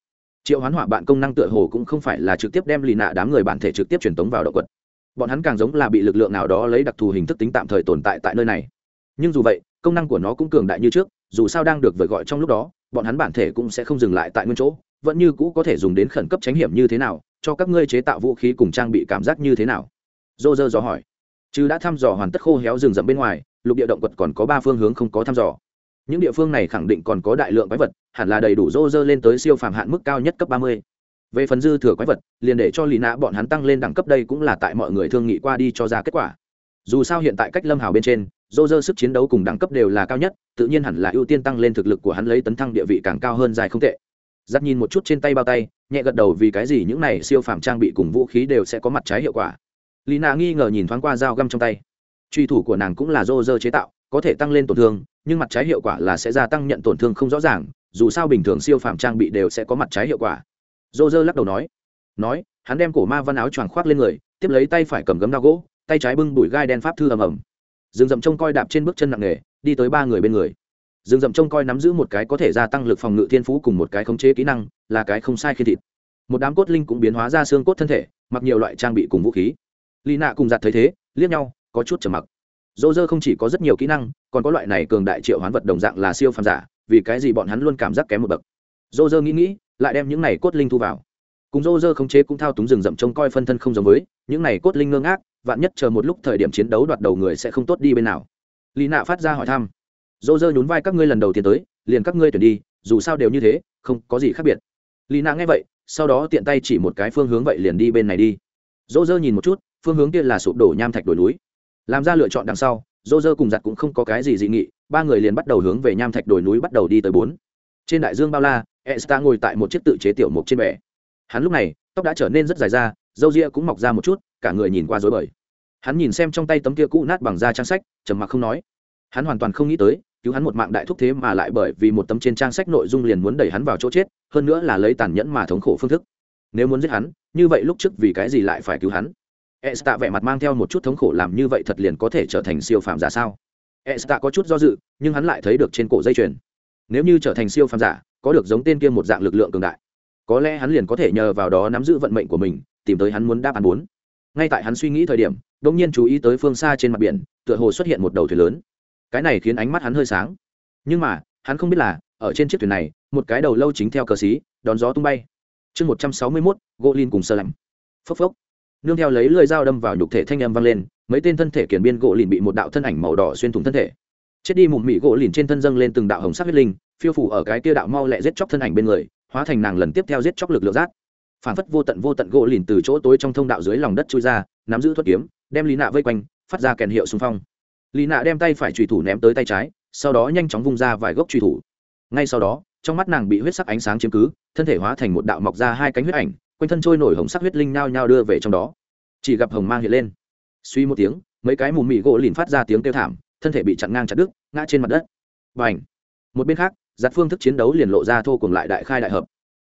Triệu hoán hỏa bạn công năng tựa hồ cũng không phải là trực tiếp đem lì nạ đám người bản thể trực tiếp truyền tống vào động quật bọn hắn càng giống là bị lực lượng nào đó lấy đặc thù hình thức tính tạm thời tồn tại tại nơi này. Nhưng dù vậy, công năng của nó cũng cường đại như trước, dù sao đang được vời gọi trong lúc đó, bọn hắn bản thể cũng sẽ không dừng lại tại nguyên chỗ, vẫn như cũ có thể dùng đến khẩn cấp tránh hiểm như thế nào, cho các ngươi chế tạo vũ khí cùng trang bị cảm giác như thế nào? Dô dơ dò hỏi. Chứ đã thăm dò hoàn tất khô héo rừng rậm bên ngoài, lục địa động vật còn có ba phương hướng không có thăm dò. Những địa phương này khẳng định còn có đại lượng quái vật, hẳn là đầy đủ dô dơ lên tới siêu phàm hạn mức cao nhất cấp ba mươi về phần dư thừa quái vật, liền để cho lì nạ bọn hắn tăng lên đẳng cấp đây cũng là tại mọi người thương nghị qua đi cho ra kết quả. Dù sao hiện tại cách lâm hào bên trên, dô dơ sức chiến đấu cùng đẳng cấp đều là cao nhất, tự nhiên hẳn là ưu tiên tăng lên thực lực của hắn lấy tấn thăng địa vị càng cao hơn dài không tệ. Giắt nhìn một chút trên tay bao tay, nhẹ gật đầu vì cái gì những này siêu phàm trang bị cùng vũ khí đều sẽ có mặt trái hiệu quả. Lì nạ nghi ngờ nhìn thoáng qua dao găm trong tay. Truy thủ của nàng cũng là dô dơ chế tạo, có thể tăng lên tổn thương, nhưng mặt trái hiệu quả là sẽ gia tăng nhận tổn thương không rõ ràng, dù sao bình thường siêu phàm trang bị đều sẽ có mặt trái hiệu quả dô dơ lắc đầu nói. Nói, hắn đem cổ ma văn áo choàng khoác lên người, tiếp lấy tay phải cầm gấm đao gỗ, tay trái bưng bụi gai đen pháp thư ầm ầm. Rừng rậm trông coi đạp trên bước chân nặng nề, đi tới ba người bên người. Rừng rậm trông coi nắm giữ một cái có thể gia tăng lực phòng ngự thiên phú cùng một cái khống chế kỹ năng, là cái không sai khi thịt. Một đám cốt linh cũng biến hóa ra xương cốt thân thể, mặc nhiều loại trang bị cùng vũ khí. Lì nạ cùng giặt thấy thế, liếc nhau, có chút trầm mặc. Dô dơ không chỉ có rất nhiều kỹ năng, còn có loại này cường đại triệu hoán vật đồng dạng là siêu phàm giả, vì cái gì bọn hắn luôn cảm giác kém một bậc? Dô dơ nghĩ nghĩ, lại đem những này cốt linh thu vào. Cùng dô dơ khống chế cũng thao túng rừng rậm trông coi phân thân không giống với, những này cốt linh ngơ ngác, vạn nhất chờ một lúc thời điểm chiến đấu đoạt đầu người sẽ không tốt đi bên nào. Lì nạ phát ra hỏi thăm. Dô dơ nhún vai, các ngươi lần đầu tiên tới, liền các ngươi tuyển đi, dù sao đều như thế, không có gì khác biệt. Lì nạ nghe vậy, sau đó tiện tay chỉ một cái phương hướng vậy liền đi bên này đi. Dô dơ nhìn một chút, phương hướng kia là sụp đổ nham thạch đồi núi. Làm ra lựa chọn đằng sau, dô dơ cùng giặt cũng không có cái gì dị nghị, ba người liền bắt đầu hướng về nham thạch đồi núi bắt đầu đi tới bốn. Trên đại dương bao la esta ngồi tại một chiếc tự chế tiểu mục trên bè. hắn lúc này tóc đã trở nên rất dài ra râu ria cũng mọc ra một chút cả người nhìn qua rối bời hắn nhìn xem trong tay tấm kia cũ nát bằng da trang sách trầm mặc không nói hắn hoàn toàn không nghĩ tới cứu hắn một mạng đại thúc thế mà lại bởi vì một tấm trên trang sách nội dung liền muốn đẩy hắn vào chỗ chết hơn nữa là lấy tàn nhẫn mà thống khổ phương thức nếu muốn giết hắn như vậy lúc trước vì cái gì lại phải cứu hắn Esta vẻ mặt mang theo một chút thống khổ làm như vậy thật liền có thể trở thành siêu phàm giả sao? Esta có chút do dự, nhưng hắn lại thấy được trên cổ dây chuyền. Nếu như trở thành siêu phàm giả, có được giống tên kia một dạng lực lượng cường đại, có lẽ hắn liền có thể nhờ vào đó nắm giữ vận mệnh của mình, tìm tới hắn muốn đáp án bốn. Ngay tại hắn suy nghĩ thời điểm, đột nhiên chú ý tới phương xa trên mặt biển tựa hồ xuất hiện một đầu thuyền lớn. Cái này khiến ánh mắt hắn hơi sáng. Nhưng mà hắn không biết là ở trên chiếc thuyền này một cái đầu lâu chính theo cờ xí đón gió tung bay. Chương một trăm sáu mươi mốt gỗ lin cùng sơ lạnh. Phốc phốc. Nương theo lấy lưỡi dao đâm vào nhục thể thanh âm vang lên mấy tên thân thể kiển biên gỗ lìn bị một đạo thân ảnh màu đỏ xuyên thủng thân thể chết đi mụn mị gỗ lìn trên thân dâng lên từng đạo hồng sắc huyết linh, phiêu phủ ở cái kia đạo mau lẹ giết chóc thân ảnh bên người, hóa thành nàng lần tiếp theo giết chóc lực lượng rác phản phất vô tận vô tận gỗ lìn từ chỗ tối trong thông đạo dưới lòng đất trôi ra, nắm giữ thuật kiếm, đem lý nạ vây quanh, phát ra kèn hiệu xung phong. Lý nạ đem tay phải trùy thủ ném tới tay trái, sau đó nhanh chóng vung ra vài gốc trùy thủ. Ngay sau đó, trong mắt nàng bị huyết sắc ánh sáng chiếm cứ, thân thể hóa thành một đạo mọc ra hai cánh huyết ảnh, quanh thân trôi nổi hồng sắc huyết linh nao nhao đưa về trong đó. Chỉ gặp hồng mang hiện lên. Suy một tiếng, mấy cái mù mị gỗ lìn phát ra tiếng kêu thảm thân thể bị chặn ngang chặt đứt, ngã trên mặt đất. B à n h một bên khác, giặt phương thức chiến đấu liền lộ ra thô cùng lại đại khai đại hợp.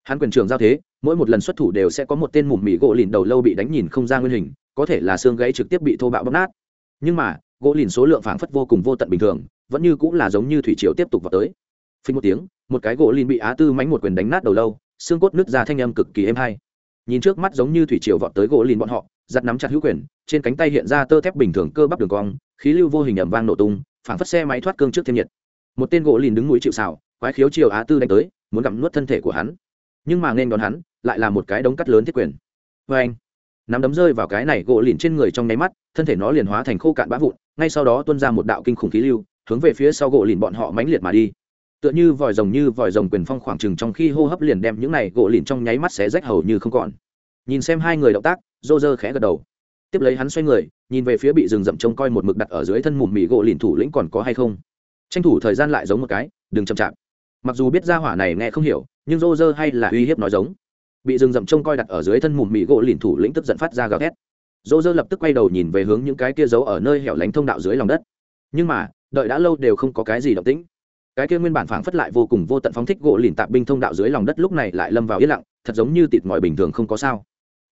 Hắn quyền trường giao thế, mỗi một lần xuất thủ đều sẽ có một tên mùm mị gỗ lìn đầu lâu bị đánh nhìn không ra nguyên hình, có thể là xương gãy trực tiếp bị thô bạo bóc nát. Nhưng mà, gỗ lìn số lượng phảng phất vô cùng vô tận bình thường, vẫn như cũng là giống như thủy triều tiếp tục vào tới. Phình một tiếng, một cái gỗ lìn bị á tư mánh một quyền đánh nát đầu lâu, xương cốt nứt ra thanh âm cực kỳ êm hay. Nhìn trước mắt giống như thủy triều vọt tới gỗ lìn bọn họ, giặt nắm chặt hữu quyền, trên cánh tay hiện ra tơ thép bình thường cơ bắp đường cong khí lưu vô hình ầm vang nổ tung, phảng phất xe máy thoát cương trước thêm nhiệt. Một tên gỗ lìn đứng núi chịu xào quái khiếu chiều á tư đánh tới, muốn gặm nuốt thân thể của hắn. Nhưng mà nên đón hắn, lại là một cái đống cắt lớn thiết quyền. Vê anh, nắm đấm rơi vào cái này gỗ lìn trên người trong nháy mắt, thân thể nó liền hóa thành khô cạn bã vụn, ngay sau đó tuôn ra một đạo kinh khủng khí lưu, hướng về phía sau gỗ lìn bọn họ mãnh liệt mà đi. Tựa như vòi rồng như vòi rồng quyền phong khoảng trừng trong khi hô hấp liền đem những này gỗ lìn trong nháy mắt xé rách hầu như không còn. Nhìn xem hai người động tác rô rơ khẽ gật đầu tiếp lấy hắn xoay người, nhìn về phía bị rừng rậm trông coi một mực đặt ở dưới thân mùm mì gỗ lìn thủ lĩnh còn có hay không. Tranh thủ thời gian lại giống một cái, đừng chậm chạp. Mặc dù biết ra hỏa này nghe không hiểu, nhưng rô rơ hay là uy hiếp nói giống. Bị rừng rậm trông coi đặt ở dưới thân mùm mì gỗ lìn thủ lĩnh tức giận phát ra gào thét. Rô rơ lập tức quay đầu nhìn về hướng những cái kia giấu ở nơi hẻo lánh thông đạo dưới lòng đất. Nhưng mà, đợi đã lâu đều không có cái gì động tĩnh. Cái kia nguyên bản phảng phất lại vô cùng vô tận phóng thích gỗ lìn tạp binh thông đạo dưới lòng đất lúc này lại lâm vào yên lặng, thật giống như tịt mọi bình thường không có sao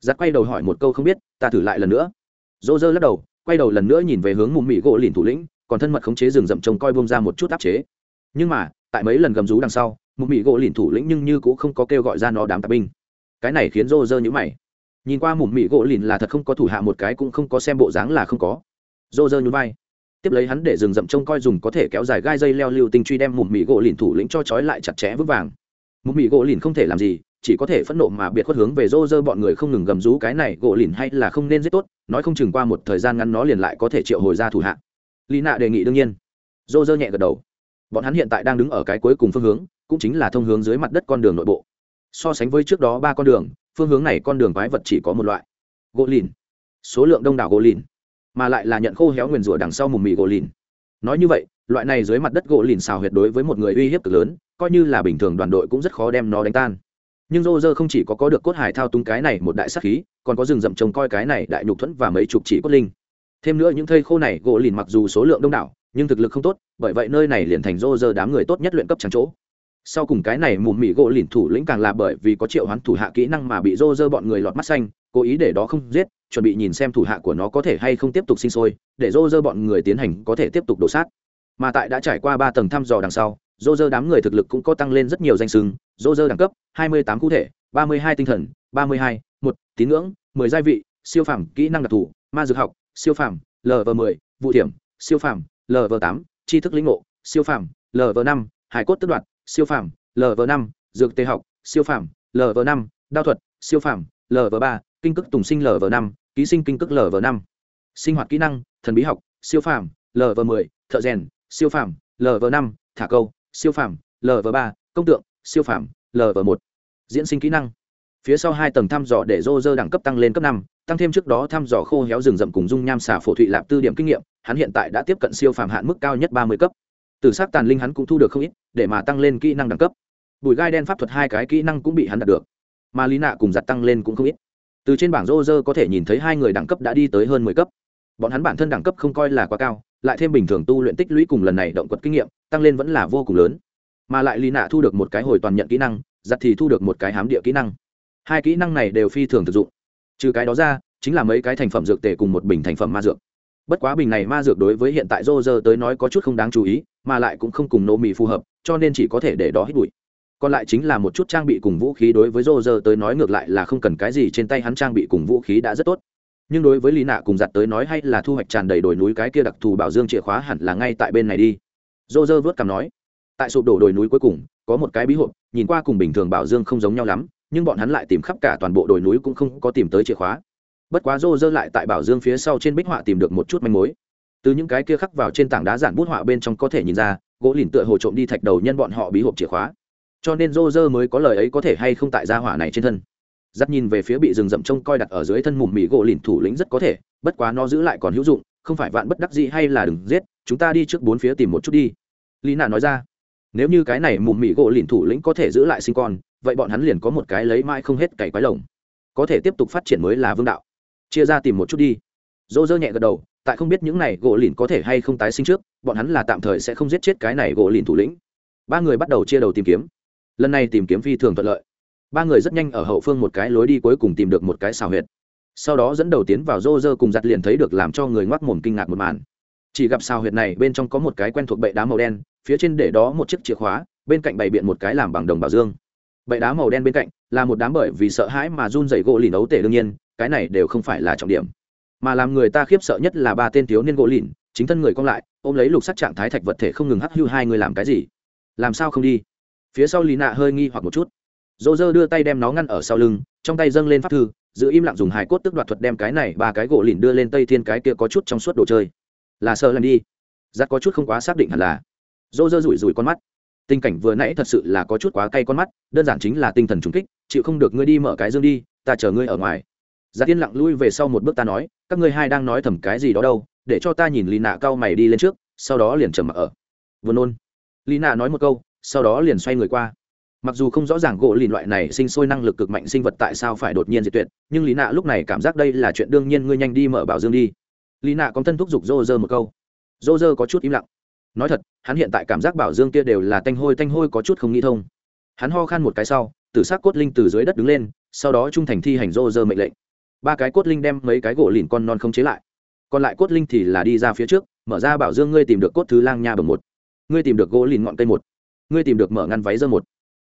giặc quay đầu hỏi một câu không biết, ta thử lại lần nữa. Dô dơ lắc đầu, quay đầu lần nữa nhìn về hướng mùm mị gỗ lìn thủ lĩnh, còn thân mật khống chế rừng rậm trông coi bông ra một chút áp chế. Nhưng mà, tại mấy lần gầm rú đằng sau, mùm mị gỗ lìn thủ lĩnh nhưng như cũng không có kêu gọi ra nó đám tạp binh. Cái này khiến dô dơ nhữ mày. Nhìn qua mùm mị gỗ lìn là thật không có thủ hạ một cái cũng không có xem bộ dáng là không có. Dô dơ nhún vai. Tiếp lấy hắn để rừng rậm trông coi dùng có thể kéo dài gai dây leo lưu tinh truy đem mùm mị gỗ lìn thủ lĩnh cho trói lại chặt chẽ vững vàng. Mùm mị gỗ lìn không thể làm gì chỉ có thể phẫn nộ mà biệt khuất hướng về rô rơ bọn người không ngừng gầm rú cái này gỗ lìn hay là không nên giết tốt, nói không chừng qua một thời gian ngắn nó liền lại có thể triệu hồi ra thủ hạ. Lý nạ đề nghị đương nhiên. Rô rơ nhẹ gật đầu. Bọn hắn hiện tại đang đứng ở cái cuối cùng phương hướng, cũng chính là thông hướng dưới mặt đất con đường nội bộ. So sánh với trước đó ba con đường, phương hướng này con đường quái vật chỉ có một loại. Gỗ lìn. Số lượng đông đảo gỗ lìn. Mà lại là nhận khô héo nguyền rủa đằng sau mùng mì gỗ lìn. Nói như vậy, loại này dưới mặt đất gỗ lìn xào huyệt đối với một người uy hiếp cực lớn, coi như là bình thường đoàn đội cũng rất khó đem nó đánh tan nhưng rô rơ không chỉ có có được cốt hải thao túng cái này một đại sắc khí, còn có rừng rậm trông coi cái này đại nhục thuẫn và mấy chục chỉ cốt linh. Thêm nữa những thây khô này, gỗ lìn mặc dù số lượng đông đảo, nhưng thực lực không tốt, bởi vậy nơi này liền thành rô rơ đám người tốt nhất luyện cấp trắng chỗ. Sau cùng cái này mùm mị gỗ lìn thủ lĩnh càng là bởi vì có triệu hoán thủ hạ kỹ năng mà bị rô rơ bọn người lọt mắt xanh, cố ý để đó không giết, chuẩn bị nhìn xem thủ hạ của nó có thể hay không tiếp tục sinh sôi, để rô rơ bọn người tiến hành có thể tiếp tục đổ sát. Mà tại đã trải qua ba tầng thăm dò đằng sau dô dơ đám người thực lực cũng có tăng lên rất nhiều danh sừng dô dơ đẳng cấp 28 cụ thể 32 tinh thần 32, một tín ngưỡng 10 gia vị siêu phẩm kỹ năng đặc thù ma dược học siêu phẩm lv 10 vụ điểm siêu phẩm lv 8 tri thức lĩnh ngộ siêu phẩm lv 5 hải cốt tức đoạt siêu phẩm lv 5 dược tê học siêu phẩm lv 5 đao thuật siêu phẩm lv 3 kinh cức tùng sinh lv 5 ký sinh kinh cức lv 5 sinh hoạt kỹ năng thần bí học siêu phẩm lv 10 thợ rèn siêu phẩm lv 5 thả câu siêu phàm lv ba, công tượng, siêu phàm lv một. Diễn sinh kỹ năng. Phía sau hai tầng thăm dò để rô rơ đẳng cấp tăng lên cấp năm, tăng thêm trước đó thăm dò khô héo rừng rậm cùng dung nham xả phổ thụy lạp tư điểm kinh nghiệm, hắn hiện tại đã tiếp cận siêu phàm hạn mức cao nhất ba mươi cấp. Từ s á c tàn linh hắn cũng thu được không ít, để mà tăng lên kỹ năng đẳng cấp. Bùi gai đen pháp thuật hai cái kỹ năng cũng bị hắn đạt được. Mà lý nạ cùng giặt tăng lên cũng không ít. Từ trên bảng rô rơ có thể nhìn thấy hai người đẳng cấp đã đi tới hơn mười cấp. Bọn hắn bản thân đẳng cấp không coi là quá cao lại thêm bình thường tu luyện tích lũy cùng lần này động quật kinh nghiệm, tăng lên vẫn là vô cùng lớn. Mà lại lì nạ thu được một cái hồi toàn nhận kỹ năng giặt thì thu được một cái hám địa kỹ năng. Hai kỹ năng này đều phi thường thực dụng. Trừ cái đó ra, chính là mấy cái thành phẩm dược tề cùng một bình thành phẩm ma dược. Bất quá bình này ma dược đối với hiện tại rô rơ tới nói có chút không đáng chú ý, mà lại cũng không cùng nô mì phù hợp, cho nên chỉ có thể để đó hít bụi. Còn lại chính là một chút trang bị cùng vũ khí đối với rô rơ tới nói ngược lại là không cần cái gì, trên tay hắn trang bị cùng vũ khí đã rất tốt nhưng đối với lý nạ cùng giặt tới nói hay là thu hoạch tràn đầy đồi núi cái kia đặc thù bảo dương chìa khóa hẳn là ngay tại bên này đi. Dô dơ vớt cằm nói, tại sụp đổ đồi núi cuối cùng, có một cái bí hộp, nhìn qua cùng bình thường bảo dương không giống nhau lắm, nhưng bọn hắn lại tìm khắp cả toàn bộ đồi núi cũng không có tìm tới chìa khóa. Bất quá dô dơ lại tại bảo dương phía sau trên bích họa tìm được một chút manh mối. Từ những cái kia khắc vào trên tảng đá giản bút họa bên trong có thể nhìn ra, gỗ lìn tựa hồ trộm đi thạch đầu nhân bọn họ bí hộp chìa khóa. Cho nên dô dơ mới có lời ấy có thể hay không tại gia hỏa này trên thân giắt nhìn về phía bị rừng rậm trông coi đặt ở dưới thân mùm mì gỗ lìn thủ lĩnh rất có thể, bất quá nó giữ lại còn hữu dụng, không phải vạn bất đắc gì hay là đừng giết, chúng ta đi trước bốn phía tìm một chút đi. Lý nạ nói ra. Nếu như cái này mùm mì gỗ lìn thủ lĩnh có thể giữ lại sinh con, vậy bọn hắn liền có một cái lấy mãi không hết cày quái lồng. Có thể tiếp tục phát triển mới là vương đạo. Chia ra tìm một chút đi. Dỗ dơ nhẹ gật đầu, tại không biết những này gỗ lìn có thể hay không tái sinh trước, bọn hắn là tạm thời sẽ không giết chết cái này gỗ lìn thủ lĩnh. Ba người bắt đầu chia đầu tìm kiếm. Lần này tìm kiếm phi thường thuận lợi ba người rất nhanh ở hậu phương một cái lối đi cuối cùng tìm được một cái xào huyệt. Sau đó dẫn đầu tiến vào rô rơ cùng giặt liền thấy được làm cho người ngoác mồm kinh ngạc một màn. Chỉ gặp xào huyệt này bên trong có một cái quen thuộc bệ đá màu đen, phía trên để đó một chiếc chìa khóa, bên cạnh bày biện một cái làm bằng đồng bảo dương. Bệ đá màu đen bên cạnh là một đám bởi vì sợ hãi mà run dày gỗ lìn ấu tể đương nhiên, cái này đều không phải là trọng điểm. Mà làm người ta khiếp sợ nhất là ba tên thiếu niên gỗ lìn, chính thân người cong lại, ôm lấy lục sắc trạng thái thạch vật thể không ngừng hắc hưu hai người làm cái gì? Làm sao không đi? Phía sau lì nạ hơi nghi hoặc một chút dô dơ đưa tay đem nó ngăn ở sau lưng, trong tay dâng lên pháp thư, giữ im lặng dùng hài cốt tức đoạt thuật đem cái này ba cái gỗ lìn đưa lên tây thiên cái kia có chút trong suốt đồ chơi. Là sợ lần đi. Giặt có chút không quá xác định hẳn là. Dô dơ rủi rủi con mắt. Tình cảnh vừa nãy thật sự là có chút quá cay con mắt, đơn giản chính là tinh thần trùng kích, chịu không được ngươi đi mở cái dương đi, ta chờ ngươi ở ngoài. Giặt yên lặng lui về sau một bước ta nói, các ngươi hai đang nói thầm cái gì đó đâu, để cho ta nhìn lì nạ cao mày đi lên trước, sau đó liền trầm mặc ở. Vừa nôn. Lì nạ nói một câu, sau đó liền xoay người qua mặc dù không rõ ràng gỗ lìn loại này sinh sôi năng lực cực mạnh sinh vật tại sao phải đột nhiên diệt tuyệt, nhưng lý nạ lúc này cảm giác đây là chuyện đương nhiên ngươi nhanh đi mở bảo dương đi. Lý nạ có thân thúc giục rô rơ một câu. Rô rơ có chút im lặng. Nói thật, hắn hiện tại cảm giác bảo dương kia đều là tanh hôi tanh hôi có chút không nghĩ thông. Hắn ho khan một cái sau, tử s á c cốt linh từ dưới đất đứng lên, sau đó trung thành thi hành rô rơ mệnh lệnh. Ba cái cốt linh đem mấy cái gỗ lìn con non không chế lại. Còn lại cốt linh thì là đi ra phía trước, mở ra bảo dương ngươi tìm được cốt thứ lang nha bờ một. Ngươi tìm được gỗ lìn ngọn cây một. Ngươi tìm được mở ngăn váy dơ một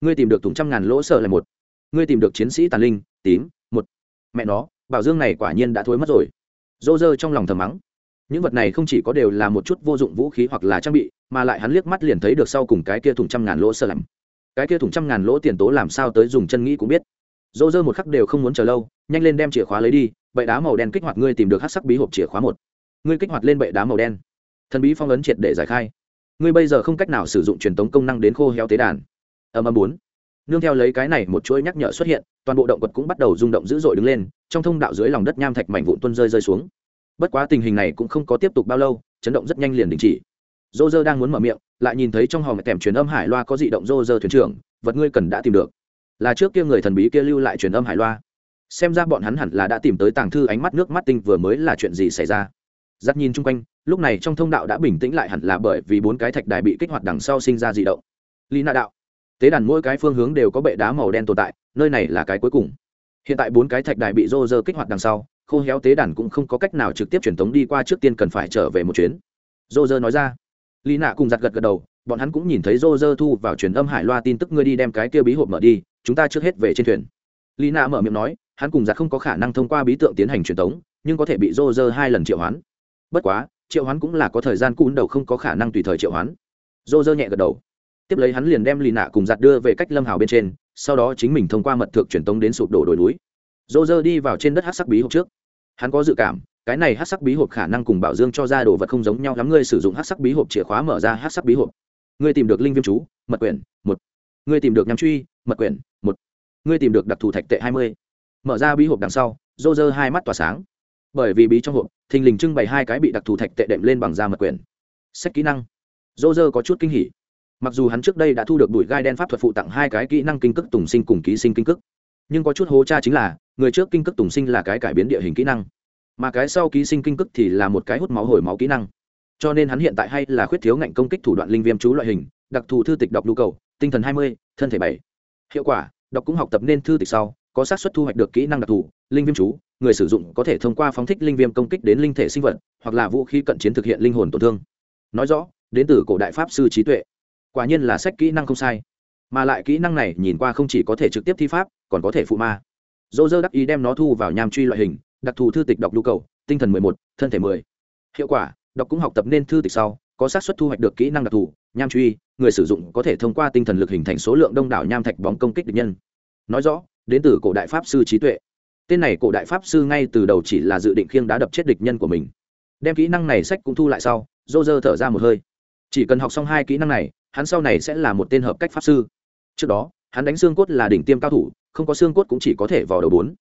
ngươi tìm được thùng trăm ngàn lỗ sợ là một. Ngươi tìm được chiến sĩ tàn linh, tím, một. Mẹ nó, bảo dương này quả nhiên đã thối mất rồi. Dô dơ trong lòng thầm mắng. Những vật này không chỉ có đều là một chút vô dụng vũ khí hoặc là trang bị, mà lại hắn liếc mắt liền thấy được sau cùng cái kia thùng trăm ngàn lỗ sợ lầm cái kia thùng trăm ngàn lỗ tiền tố làm sao tới dùng chân nghĩ cũng biết. Dô dơ một khắc đều không muốn chờ lâu, nhanh lên đem chìa khóa lấy đi bậy đá màu đen kích hoạt ngươi tìm được hát sắc bí hộp chìa khóa một. Ngươi kích hoạt lên bậy đá màu đen. Thần bí phong ấn triệt để giải khai. Ngươi bây giờ không cách nào sử dụng truyền tống công năng đến khô héo tế đàn âm âm bốn. Nương theo lấy cái này một chuỗi nhắc nhở xuất hiện, toàn bộ động vật cũng bắt đầu rung động dữ dội đứng lên, trong thông đạo dưới lòng đất nham thạch mảnh vụn tuân rơi rơi xuống. Bất quá tình hình này cũng không có tiếp tục bao lâu, chấn động rất nhanh liền đình chỉ. Dô dơ đang muốn mở miệng, lại nhìn thấy trong hòm kèm truyền âm hải loa có dị động dô dơ thuyền trưởng, vật ngươi cần đã tìm được. Là trước kia người thần bí kia lưu lại truyền âm hải loa. Xem ra bọn hắn hẳn là đã tìm tới tàng thư ánh mắt nước mắt tinh vừa mới là chuyện gì xảy ra. Giáp nhìn chung quanh, lúc này trong thông đạo đã bình tĩnh lại hẳn là bởi vì bốn cái thạch đài bị kích hoạt đằng sau sinh ra dị động. Lý nạ đạo tế đàn mỗi cái phương hướng đều có bệ đá màu đen tồn tại, nơi này là cái cuối cùng. Hiện tại bốn cái thạch đài bị rô rơ kích hoạt đằng sau, khô héo tế đàn cũng không có cách nào trực tiếp truyền tống đi qua trước tiên cần phải trở về một chuyến. Rô rơ nói ra. Lý nạ cùng giặt gật gật đầu, bọn hắn cũng nhìn thấy rô rơ thu vào truyền âm hải loa tin tức ngươi đi đem cái kia bí hộp mở đi, chúng ta trước hết về trên thuyền. Lý nạ mở miệng nói, hắn cùng giặt không có khả năng thông qua bí tượng tiến hành truyền tống, nhưng có thể bị rô rơ hai lần triệu hoán. Bất quá, triệu hoán cũng là có thời gian cún đầu không có khả năng tùy thời triệu hoán. Rô rơ nhẹ gật đầu tiếp lấy hắn liền đem lì nạ cùng giặt đưa về cách lâm hào bên trên, sau đó chính mình thông qua mật thực truyền tống đến sụp đổ đồi núi. Dô dơ đi vào trên đất hát sắc bí hộp trước. Hắn có dự cảm, cái này hát sắc bí hộp khả năng cùng bảo dương cho ra đồ vật không giống nhau lắm, ngươi sử dụng hát sắc bí hộp chìa khóa mở ra hát sắc bí hộp. Ngươi tìm được linh viêm chú, mật quyển, một. Ngươi tìm được nhắm truy, mật quyển, một. Ngươi tìm được đặc thù thạch tệ hai mươi. Mở ra bí hộp đằng sau dô dơ hai mắt tỏa sáng. Bởi vì bí trong hộp, thình lình trưng bày hai cái bị đặc thù thạch tệ đệm lên bằng da mật quyển. Sách kỹ năng. Dô dơ có chút kinh hỉ mặc dù hắn trước đây đã thu được bụi gai đen pháp thuật phụ tặng hai cái kỹ năng kinh cước tùng sinh cùng ký sinh kinh cước, nhưng có chút hố cha chính là, người trước kinh cước tùng sinh là cái cải biến địa hình kỹ năng, mà cái sau ký sinh kinh cước thì là một cái hút máu hồi máu kỹ năng. Cho nên hắn hiện tại hay là khuyết thiếu ngạnh công kích thủ đoạn linh viêm chú loại hình, đặc thù thư tịch đọc nhu cầu, tinh thần hai mươi, thân thể bảy. Hiệu quả, đọc cũng học tập nên thư tịch sau, có xác suất thu hoạch được kỹ năng đặc thù, linh viêm chú, người sử dụng có thể thông qua phóng thích linh viêm công kích đến linh thể sinh vật, hoặc là vũ khí cận chiến thực hiện linh hồn tổn thương. Nói rõ, đến từ cổ đại pháp sư trí tuệ quả nhiên là sách kỹ năng không sai. Mà lại kỹ năng này nhìn qua không chỉ có thể trực tiếp thi pháp, còn có thể phụ ma. Dô dơ đắc ý đem nó thu vào nham truy loại hình, đặc thù thư tịch đọc nhu cầu, tinh thần mười một, thân thể mười. Hiệu quả, đọc cũng học tập nên thư tịch sau, có xác suất thu hoạch được kỹ năng đặc thù, nham truy, người sử dụng có thể thông qua tinh thần lực hình thành số lượng đông đảo nham thạch bóng công kích địch nhân. Nói rõ, đến từ cổ đại pháp sư trí tuệ. Tên này cổ đại pháp sư ngay từ đầu chỉ là dự định khiêng đá đập chết địch nhân của mình. Đem kỹ năng này sách cũng thu lại sau, dô dơ thở ra một hơi. Chỉ cần học xong hai kỹ năng này hắn sau này sẽ là một tên hợp cách pháp sư. Trước đó, hắn đánh xương cốt là đỉnh tiêm cao thủ, không có xương cốt cũng chỉ có thể vào đầu bốn.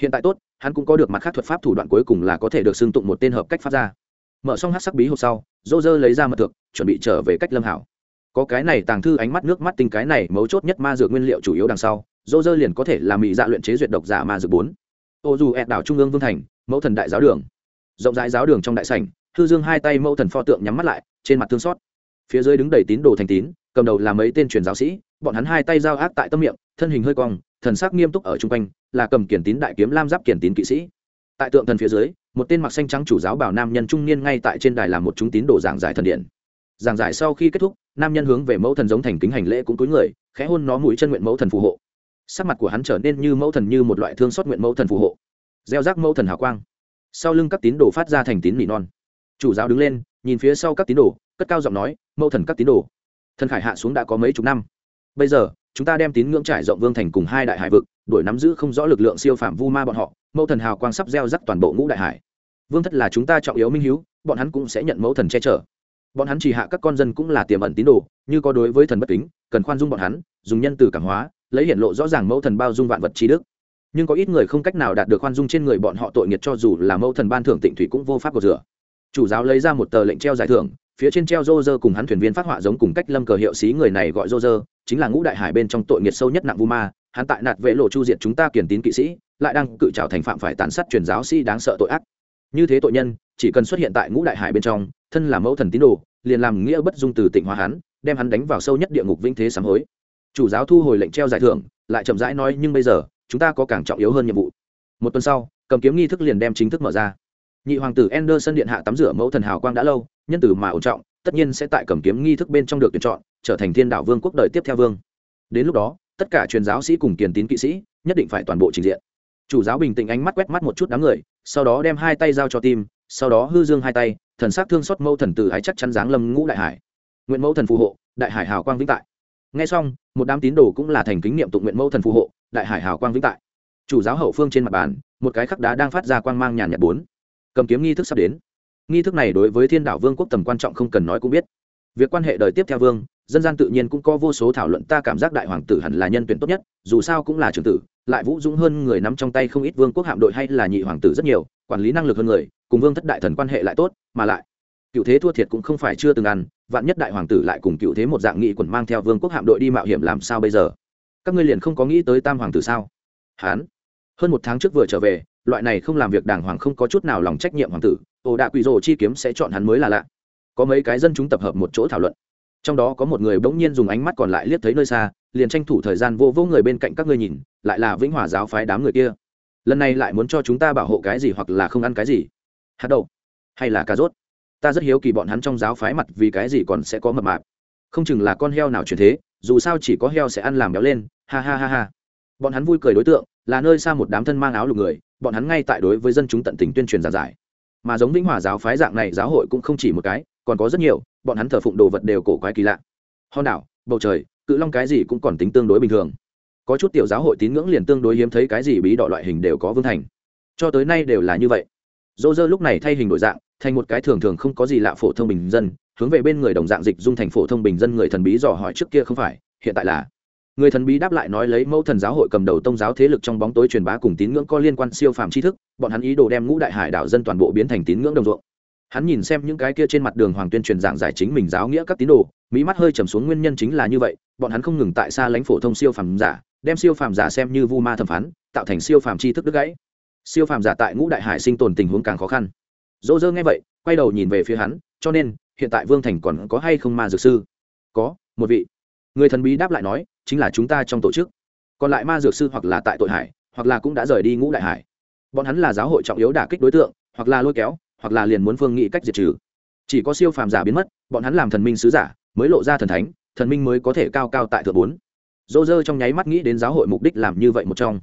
Hiện tại tốt, hắn cũng có được mặt khác thuật pháp thủ đoạn cuối cùng là có thể được xương tụng một tên hợp cách pháp ra mở xong hát sắc bí hộp sau dô dơ lấy ra mật thực chuẩn bị trở về cách lâm hảo. Có cái này tàng thư ánh mắt nước mắt tinh cái này mấu chốt nhất ma dược nguyên liệu chủ yếu đằng sau dô dơ liền có thể làm mỹ dạ luyện chế duyệt độc giả ma dược bốn. Ô dù ẹt đảo trung ương vương thành, mẫu thần đại giáo đường. Rộng rãi giáo đường trong đại sảnh, thư dương hai tay mẫu thần pho tượng nhắm mắt lại, trên mặt thương xót phía dưới đứng đầy tín đồ thành tín, cầm đầu là mấy tên truyền giáo sĩ, bọn hắn hai tay giao ác tại tâm miệng, thân hình hơi cong, thần sắc nghiêm túc ở chung quanh, là cầm kiển tín đại kiếm lam giáp kiển tín kỵ sĩ. Tại tượng thần phía dưới, một tên mặc xanh trắng chủ giáo bảo nam nhân trung niên ngay tại trên đài làm một chúng tín đồ giảng giải thần điện. Giảng giải sau khi kết thúc, nam nhân hướng về mẫu thần giống thành kính hành lễ cũng cúi người, khẽ hôn nó mũi chân nguyện mẫu thần phù hộ. Sắc mặt của hắn trở nên như mẫu thần như một loại thương xót nguyện mẫu thần phù hộ. Gieo rác mẫu thần hào quang. Sau lưng các tín đồ phát ra thành tín nỉ non. Chủ giáo đứng lên, nhìn phía sau các tín đồ cất cao giọng nói, mẫu thần các tín đồ, thần khải hạ xuống đã có mấy chục năm. Bây giờ, chúng ta đem tín ngưỡng trải rộng vương thành cùng hai đại hải vực, đuổi nắm giữ không rõ lực lượng siêu phạm vu ma bọn họ, mẫu thần hào quang sắp gieo rắc toàn bộ ngũ đại hải. Vương thất là chúng ta trọng yếu minh hiếu, bọn hắn cũng sẽ nhận mẫu thần che chở. Bọn hắn chỉ hạ các con dân cũng là tiềm ẩn tín đồ, như có đối với thần bất kính, cần khoan dung bọn hắn, dùng nhân từ cảm hóa, lấy hiện lộ rõ ràng mẫu thần bao dung vạn vật trí đức. Nhưng có ít người không cách nào đạt được khoan dung trên người bọn họ tội nghiệt cho dù là mẫu thần ban thưởng tịnh thủy cũng vô pháp của rửa. Chủ giáo lấy ra một tờ lệnh treo giải thưởng phía trên treo rô rơ cùng hắn thuyền viên phát họa giống cùng cách lâm cờ hiệu xí người này gọi rô rơ, chính là ngũ đại hải bên trong tội nghiệt sâu nhất nặng vu ma, hắn tại nạt vệ lộ chu diệt chúng ta kiển tín kỵ sĩ, lại đang cự trào thành phạm phải tàn sát truyền giáo sĩ đáng sợ tội ác. Như thế tội nhân, chỉ cần xuất hiện tại ngũ đại hải bên trong, thân là mẫu thần tín đồ, liền làm nghĩa bất dung từ tịnh hóa hắn, đem hắn đánh vào sâu nhất địa ngục vinh thế sám hối. Chủ giáo thu hồi lệnh treo giải thưởng, lại chậm rãi nói, nhưng bây giờ, chúng ta có càng trọng yếu hơn nhiệm vụ. Một tuần sau, cầm kiếm nghi thức liền đem chính thức mở ra. Nhị hoàng tử Anderson điện hạ tắm rửa mẫu thần hào quang đã lâu nhân từ mà ổn trọng, tất nhiên sẽ tại cầm kiếm nghi thức bên trong được tuyển chọn, trở thành thiên đạo vương quốc đời tiếp theo vương. Đến lúc đó, tất cả truyền giáo sĩ cùng kiền tín kỵ sĩ nhất định phải toàn bộ trình diện. Chủ giáo bình tĩnh ánh mắt quét mắt một chút đám người, sau đó đem hai tay giao cho tim, sau đó hư dương hai tay, thần sắc thương xót mẫu thần tử ái chắc chắn dáng lâm ngũ đại hải. Nguyện mẫu thần phù hộ, đại hải hào quang vĩnh tại. Nghe xong, một đám tín đồ cũng là thành kính niệm tụng nguyện mẫu thần phù hộ, đại hải hào quang vĩnh tại. Chủ giáo hậu phương trên mặt bàn, một cái khắc đá đang phát ra quang mang nhàn nhạt bốn. Cầm kiếm nghi thức sắp đến nghi thức này đối với thiên đạo vương quốc tầm quan trọng không cần nói cũng biết. Việc quan hệ đời tiếp theo vương, dân gian tự nhiên cũng có vô số thảo luận, ta cảm giác đại hoàng tử hẳn là nhân tuyển tốt nhất, dù sao cũng là trưởng tử, lại vũ dũng hơn người nắm trong tay không ít vương quốc hạm đội hay là nhị hoàng tử rất nhiều, quản lý năng lực hơn người, cùng vương thất đại thần quan hệ lại tốt, mà lại, cựu thế thua thiệt cũng không phải chưa từng ăn, vạn nhất đại hoàng tử lại cùng cựu thế một dạng nghị quần mang theo vương quốc hạm đội đi mạo hiểm làm sao bây giờ? Các ngươi liền không có nghĩ tới tam hoàng tử sao? Hán, hơn một tháng trước vừa trở về loại này không làm việc đàng hoàng không có chút nào lòng trách nhiệm hoàng tử ồ đạ quỷ rồ chi kiếm sẽ chọn hắn mới là lạ. Có mấy cái dân chúng tập hợp một chỗ thảo luận. Trong đó có một người bỗng nhiên dùng ánh mắt còn lại liếc thấy nơi xa, liền tranh thủ thời gian vô vô người bên cạnh các ngươi nhìn, lại là vĩnh hòa giáo phái đám người kia. Lần này lại muốn cho chúng ta bảo hộ cái gì hoặc là không ăn cái gì? Hạt đậu hay là cà rốt? Ta rất hiếu kỳ bọn hắn trong giáo phái mặt vì cái gì còn sẽ có mập mạp. Không chừng là con heo nào chuyển thế, dù sao chỉ có heo sẽ ăn làm béo lên. Ha ha ha ha. Bọn hắn vui cười đối tượng, là nơi xa một đám thân mang áo lục người bọn hắn ngay tại đối với dân chúng tận tình tuyên truyền giảng giải. Mà giống vĩnh hòa giáo phái dạng này giáo hội cũng không chỉ một cái, còn có rất nhiều, bọn hắn thờ phụng đồ vật đều cổ quái kỳ lạ. Hòn đảo, bầu trời, cự long cái gì cũng còn tính tương đối bình thường. Có chút tiểu giáo hội tín ngưỡng liền tương đối hiếm thấy cái gì bí đỏ loại hình đều có vương thành. Cho tới nay đều là như vậy. Dô dơ lúc này thay hình đổi dạng, thành một cái thường thường không có gì lạ phổ thông bình dân, hướng về bên người đồng dạng dịch dung thành phổ thông bình dân người thần bí dò hỏi trước kia không phải, hiện tại là người thần bí đáp lại nói lấy mẫu thần giáo hội cầm đầu tông giáo thế lực trong bóng tối truyền bá cùng tín ngưỡng có liên quan siêu phàm tri thức, bọn hắn ý đồ đem ngũ đại hải đảo dân toàn bộ biến thành tín ngưỡng đồng ruộng. Hắn nhìn xem những cái kia trên mặt đường hoàng tuyên truyền giảng giải chính mình giáo nghĩa các tín đồ mỹ mắt hơi trầm xuống nguyên nhân chính là như vậy, bọn hắn không ngừng tại xa lãnh phổ thông siêu phàm giả, đem siêu phàm giả xem như vu ma thẩm phán, tạo thành siêu phàm tri thức đứt gãy. Siêu phàm giả tại ngũ đại hải sinh tồn tình huống càng khó khăn. Dỗ dơ nghe vậy, quay đầu nhìn về phía hắn, cho nên, hiện tại vương thành còn có hay không ma dược sư? Có, một vị. Người thần bí đáp lại nói chính là chúng ta trong tổ chức. Còn lại ma dược sư hoặc là tại tội hải, hoặc là cũng đã rời đi ngũ đại hải. Bọn hắn là giáo hội trọng yếu đả kích đối tượng, hoặc là lôi kéo, hoặc là liền muốn phương nghị cách diệt trừ. Chỉ có siêu phàm giả biến mất, bọn hắn làm thần minh sứ giả, mới lộ ra thần thánh, thần minh mới có thể cao cao tại thượng bốn. Dô dơ trong nháy mắt nghĩ đến giáo hội mục đích làm như vậy một trong.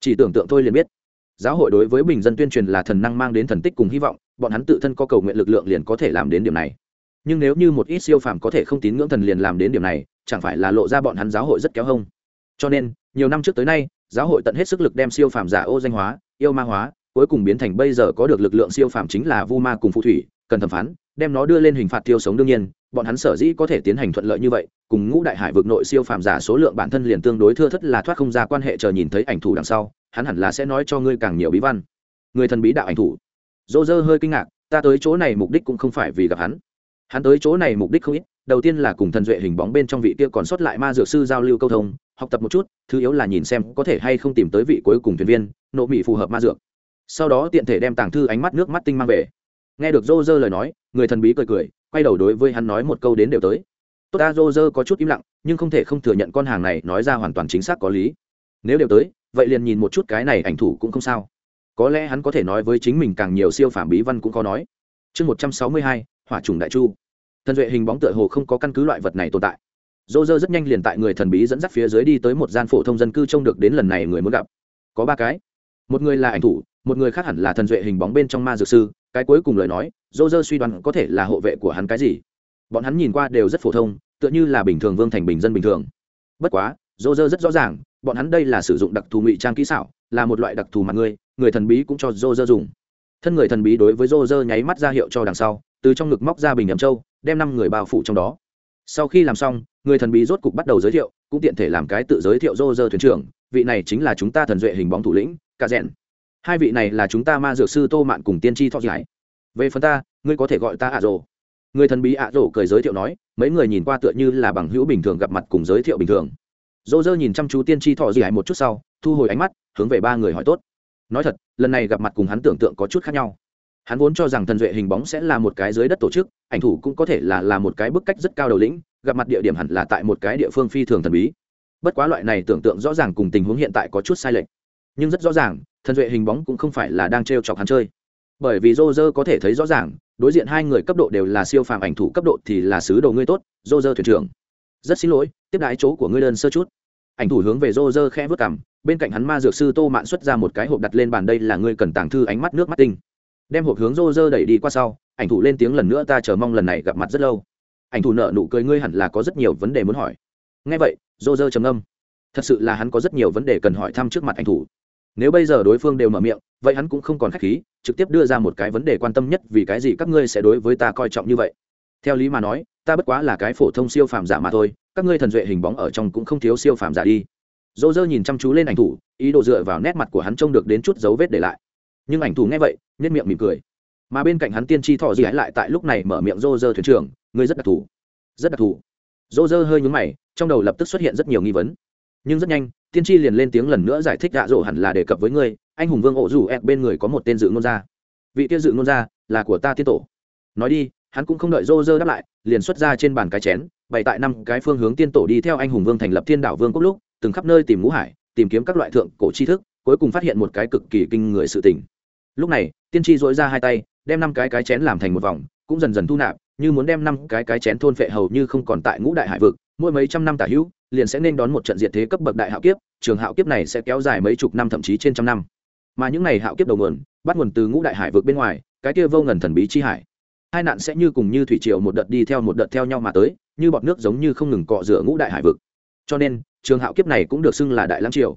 Chỉ tưởng tượng thôi liền biết. Giáo hội đối với bình dân tuyên truyền là thần năng mang đến thần tích cùng hy vọng, bọn hắn tự thân có cầu nguyện lực lượng liền có thể làm đến điểm này. Nhưng nếu như một ít siêu phàm có thể không tín ngưỡng thần liền làm đến điểm này chẳng phải là lộ ra bọn hắn giáo hội rất kéo hông. Cho nên, nhiều năm trước tới nay, giáo hội tận hết sức lực đem siêu phàm giả ô danh hóa, yêu ma hóa, cuối cùng biến thành bây giờ có được lực lượng siêu phàm chính là vu ma cùng phù thủy, cần thẩm phán, đem nó đưa lên hình phạt tiêu sống đương nhiên, bọn hắn sở dĩ có thể tiến hành thuận lợi như vậy, cùng ngũ đại hải vực nội siêu phàm giả số lượng bản thân liền tương đối thưa thất là thoát không ra quan hệ chờ nhìn thấy ảnh thủ đằng sau, hắn hẳn là sẽ nói cho ngươi càng nhiều bí văn. Người thần bí đạo ảnh thủ. Dô dơ hơi kinh ngạc, ta tới chỗ này mục đích cũng không phải vì gặp hắn. Hắn tới chỗ này mục đích không ít đầu tiên là cùng thần duệ hình bóng bên trong vị kia còn sót lại ma dược sư giao lưu câu thông, học tập một chút, thứ yếu là nhìn xem có thể hay không tìm tới vị cuối cùng thuyền viên, nộ mỹ phù hợp ma dược. Sau đó tiện thể đem tàng thư ánh mắt nước mắt tinh mang về. Nghe được dô dơ lời nói, người thần bí cười cười, quay đầu đối với hắn nói một câu đến đều tới. Tốt ta dô dơ có chút im lặng, nhưng không thể không thừa nhận con hàng này nói ra hoàn toàn chính xác có lý. Nếu đều tới, vậy liền nhìn một chút cái này ảnh thủ cũng không sao. Có lẽ hắn có thể nói với chính mình càng nhiều siêu phàm bí văn cũng có nói. Chương một trăm sáu mươi hai, hỏa trùng đại chu thần duệ hình bóng tựa hồ không có căn cứ loại vật này tồn tại. Dô dơ rất nhanh liền tại người thần bí dẫn dắt phía dưới đi tới một gian phổ thông dân cư trông được đến lần này người muốn gặp. Có ba cái. Một người là ảnh thủ, một người khác hẳn là thần duệ hình bóng bên trong ma dược sư, cái cuối cùng lời nói dô dơ suy đoán có thể là hộ vệ của hắn cái gì. Bọn hắn nhìn qua đều rất phổ thông, tựa như là bình thường vương thành bình dân bình thường. Bất quá dô dơ rất rõ ràng, bọn hắn đây là sử dụng đặc thù ngụy trang kỹ xảo, là một loại đặc thù mà người người thần bí cũng cho dô dơ dùng. Thân người thần bí đối với dô dơ nháy mắt ra hiệu cho đằng sau, từ trong ngực móc ra bình ẩm châu đem năm người bao phủ trong đó. Sau khi làm xong, người thần bí rốt cục bắt đầu giới thiệu, cũng tiện thể làm cái tự giới thiệu Rô rơ thuyền trưởng, vị này chính là chúng ta thần duệ hình bóng thủ lĩnh ca rẽn hai vị này là chúng ta ma dược sư tô mạn cùng tiên tri thọ giải. Về phần ta, ngươi có thể gọi ta ạ rồ. Người thần bí ạ rồ cười giới thiệu nói, mấy người nhìn qua tựa như là bằng hữu bình thường gặp mặt cùng giới thiệu bình thường. Dô dơ nhìn chăm chú tiên tri thọ giải một chút sau, thu hồi ánh mắt, hướng về ba người hỏi tốt. Nói thật, lần này gặp mặt cùng hắn tưởng tượng có chút khác nhau hắn vốn cho rằng thần duệ hình bóng sẽ là một cái dưới đất tổ chức, ảnh thủ cũng có thể là là một cái bức cách rất cao đầu lĩnh, gặp mặt địa điểm hẳn là tại một cái địa phương phi thường thần bí. Bất quá loại này tưởng tượng rõ ràng cùng tình huống hiện tại có chút sai lệch. Nhưng rất rõ ràng, thần duệ hình bóng cũng không phải là đang t r e o chọc hắn chơi. Bởi vì dô dơ có thể thấy rõ ràng, đối diện hai người cấp độ đều là siêu phàm ảnh thủ cấp độ thì là sứ đồ ngươi tốt dô dơ thuyền trưởng. Rất xin lỗi, tiếp đái chỗ của ngươi đơn sơ chút. Ảnh thủ hướng về dô dơ khẽ vớt cảm bên cạnh hắn ma dược sư tô mạn xuất ra một cái hộp đặt lên bàn, đây là ngươi cần tàng thư ánh mắt, nước mắt tinh đem hộp hướng rô rơ đẩy đi qua sau, ảnh thủ lên tiếng lần nữa, ta chờ mong lần này gặp mặt rất lâu. Ảnh thủ nợ nụ cười, ngươi hẳn là có rất nhiều vấn đề muốn hỏi. Ngay vậy, rô rơ trầm âm thật sự là hắn có rất nhiều vấn đề cần hỏi thăm trước mặt ảnh thủ. Nếu bây giờ đối phương đều mở miệng, vậy hắn cũng không còn k h á c h khí, trực tiếp đưa ra một cái vấn đề quan tâm nhất, vì cái gì các ngươi sẽ đối với ta coi trọng như vậy? Theo lý mà nói, ta bất quá là cái phổ thông siêu phàm giả mà thôi, các ngươi thần duệ hình bóng ở trong cũng không thiếu siêu phàm giả đi. Dô dơ nhìn chăm chú lên ảnh thủ, ý đồ dựa vào nét mặt của hắn trông được đến chút dấu vết để lại nhưng ảnh thủ nghe vậy nhất miệng mỉm cười. Mà bên cạnh hắn tiên tri thọ gì ấy lại tại lúc này mở miệng rô rơ thuyền trưởng, ngươi rất đặc thù, rất đặc thù. Rô rơ hơi nhúng mày, trong đầu lập tức xuất hiện rất nhiều nghi vấn. Nhưng rất nhanh, tiên tri liền lên tiếng lần nữa giải thích gạ rộ hẳn là đề cập với ngươi, anh hùng vương ổ rủ ép bên người có một tên dự ngôn gia. Vị tiên dự ngôn gia là của ta tiên tổ. Nói đi, hắn cũng không đợi rô rơ đáp lại, liền xuất ra trên bàn cái chén, bày tại năm cái phương hướng tiên tổ đi theo anh hùng vương thành lập thiên đảo vương quốc lúc, từng khắp nơi tìm ngũ hải, tìm kiếm các loại thượng cổ tri thức cuối cùng phát hiện một cái cực kỳ kinh người sự tình. Lúc này, tiên tri dỗi ra hai tay, đem năm cái cái chén làm thành một vòng, cũng dần dần thu nạp, như muốn đem năm cái cái chén thôn phệ hầu như không còn tại ngũ đại hải vực, mỗi mấy trăm năm tả hữu, liền sẽ nên đón một trận diện thế cấp bậc đại hạo kiếp, trường hạo kiếp này sẽ kéo dài mấy chục năm thậm chí trên trăm năm. Mà những ngày hạo kiếp đầu nguồn, bắt nguồn từ ngũ đại hải vực bên ngoài, cái kia vô ngần thần bí chi hải. Hai nạn sẽ như cùng như thủy triều một đợt đi theo một đợt theo nhau mà tới, như bọt nước giống như không ngừng cọ rửa ngũ đại hải vực. Cho nên, trường hạo kiếp này cũng được xưng là đại lãng triều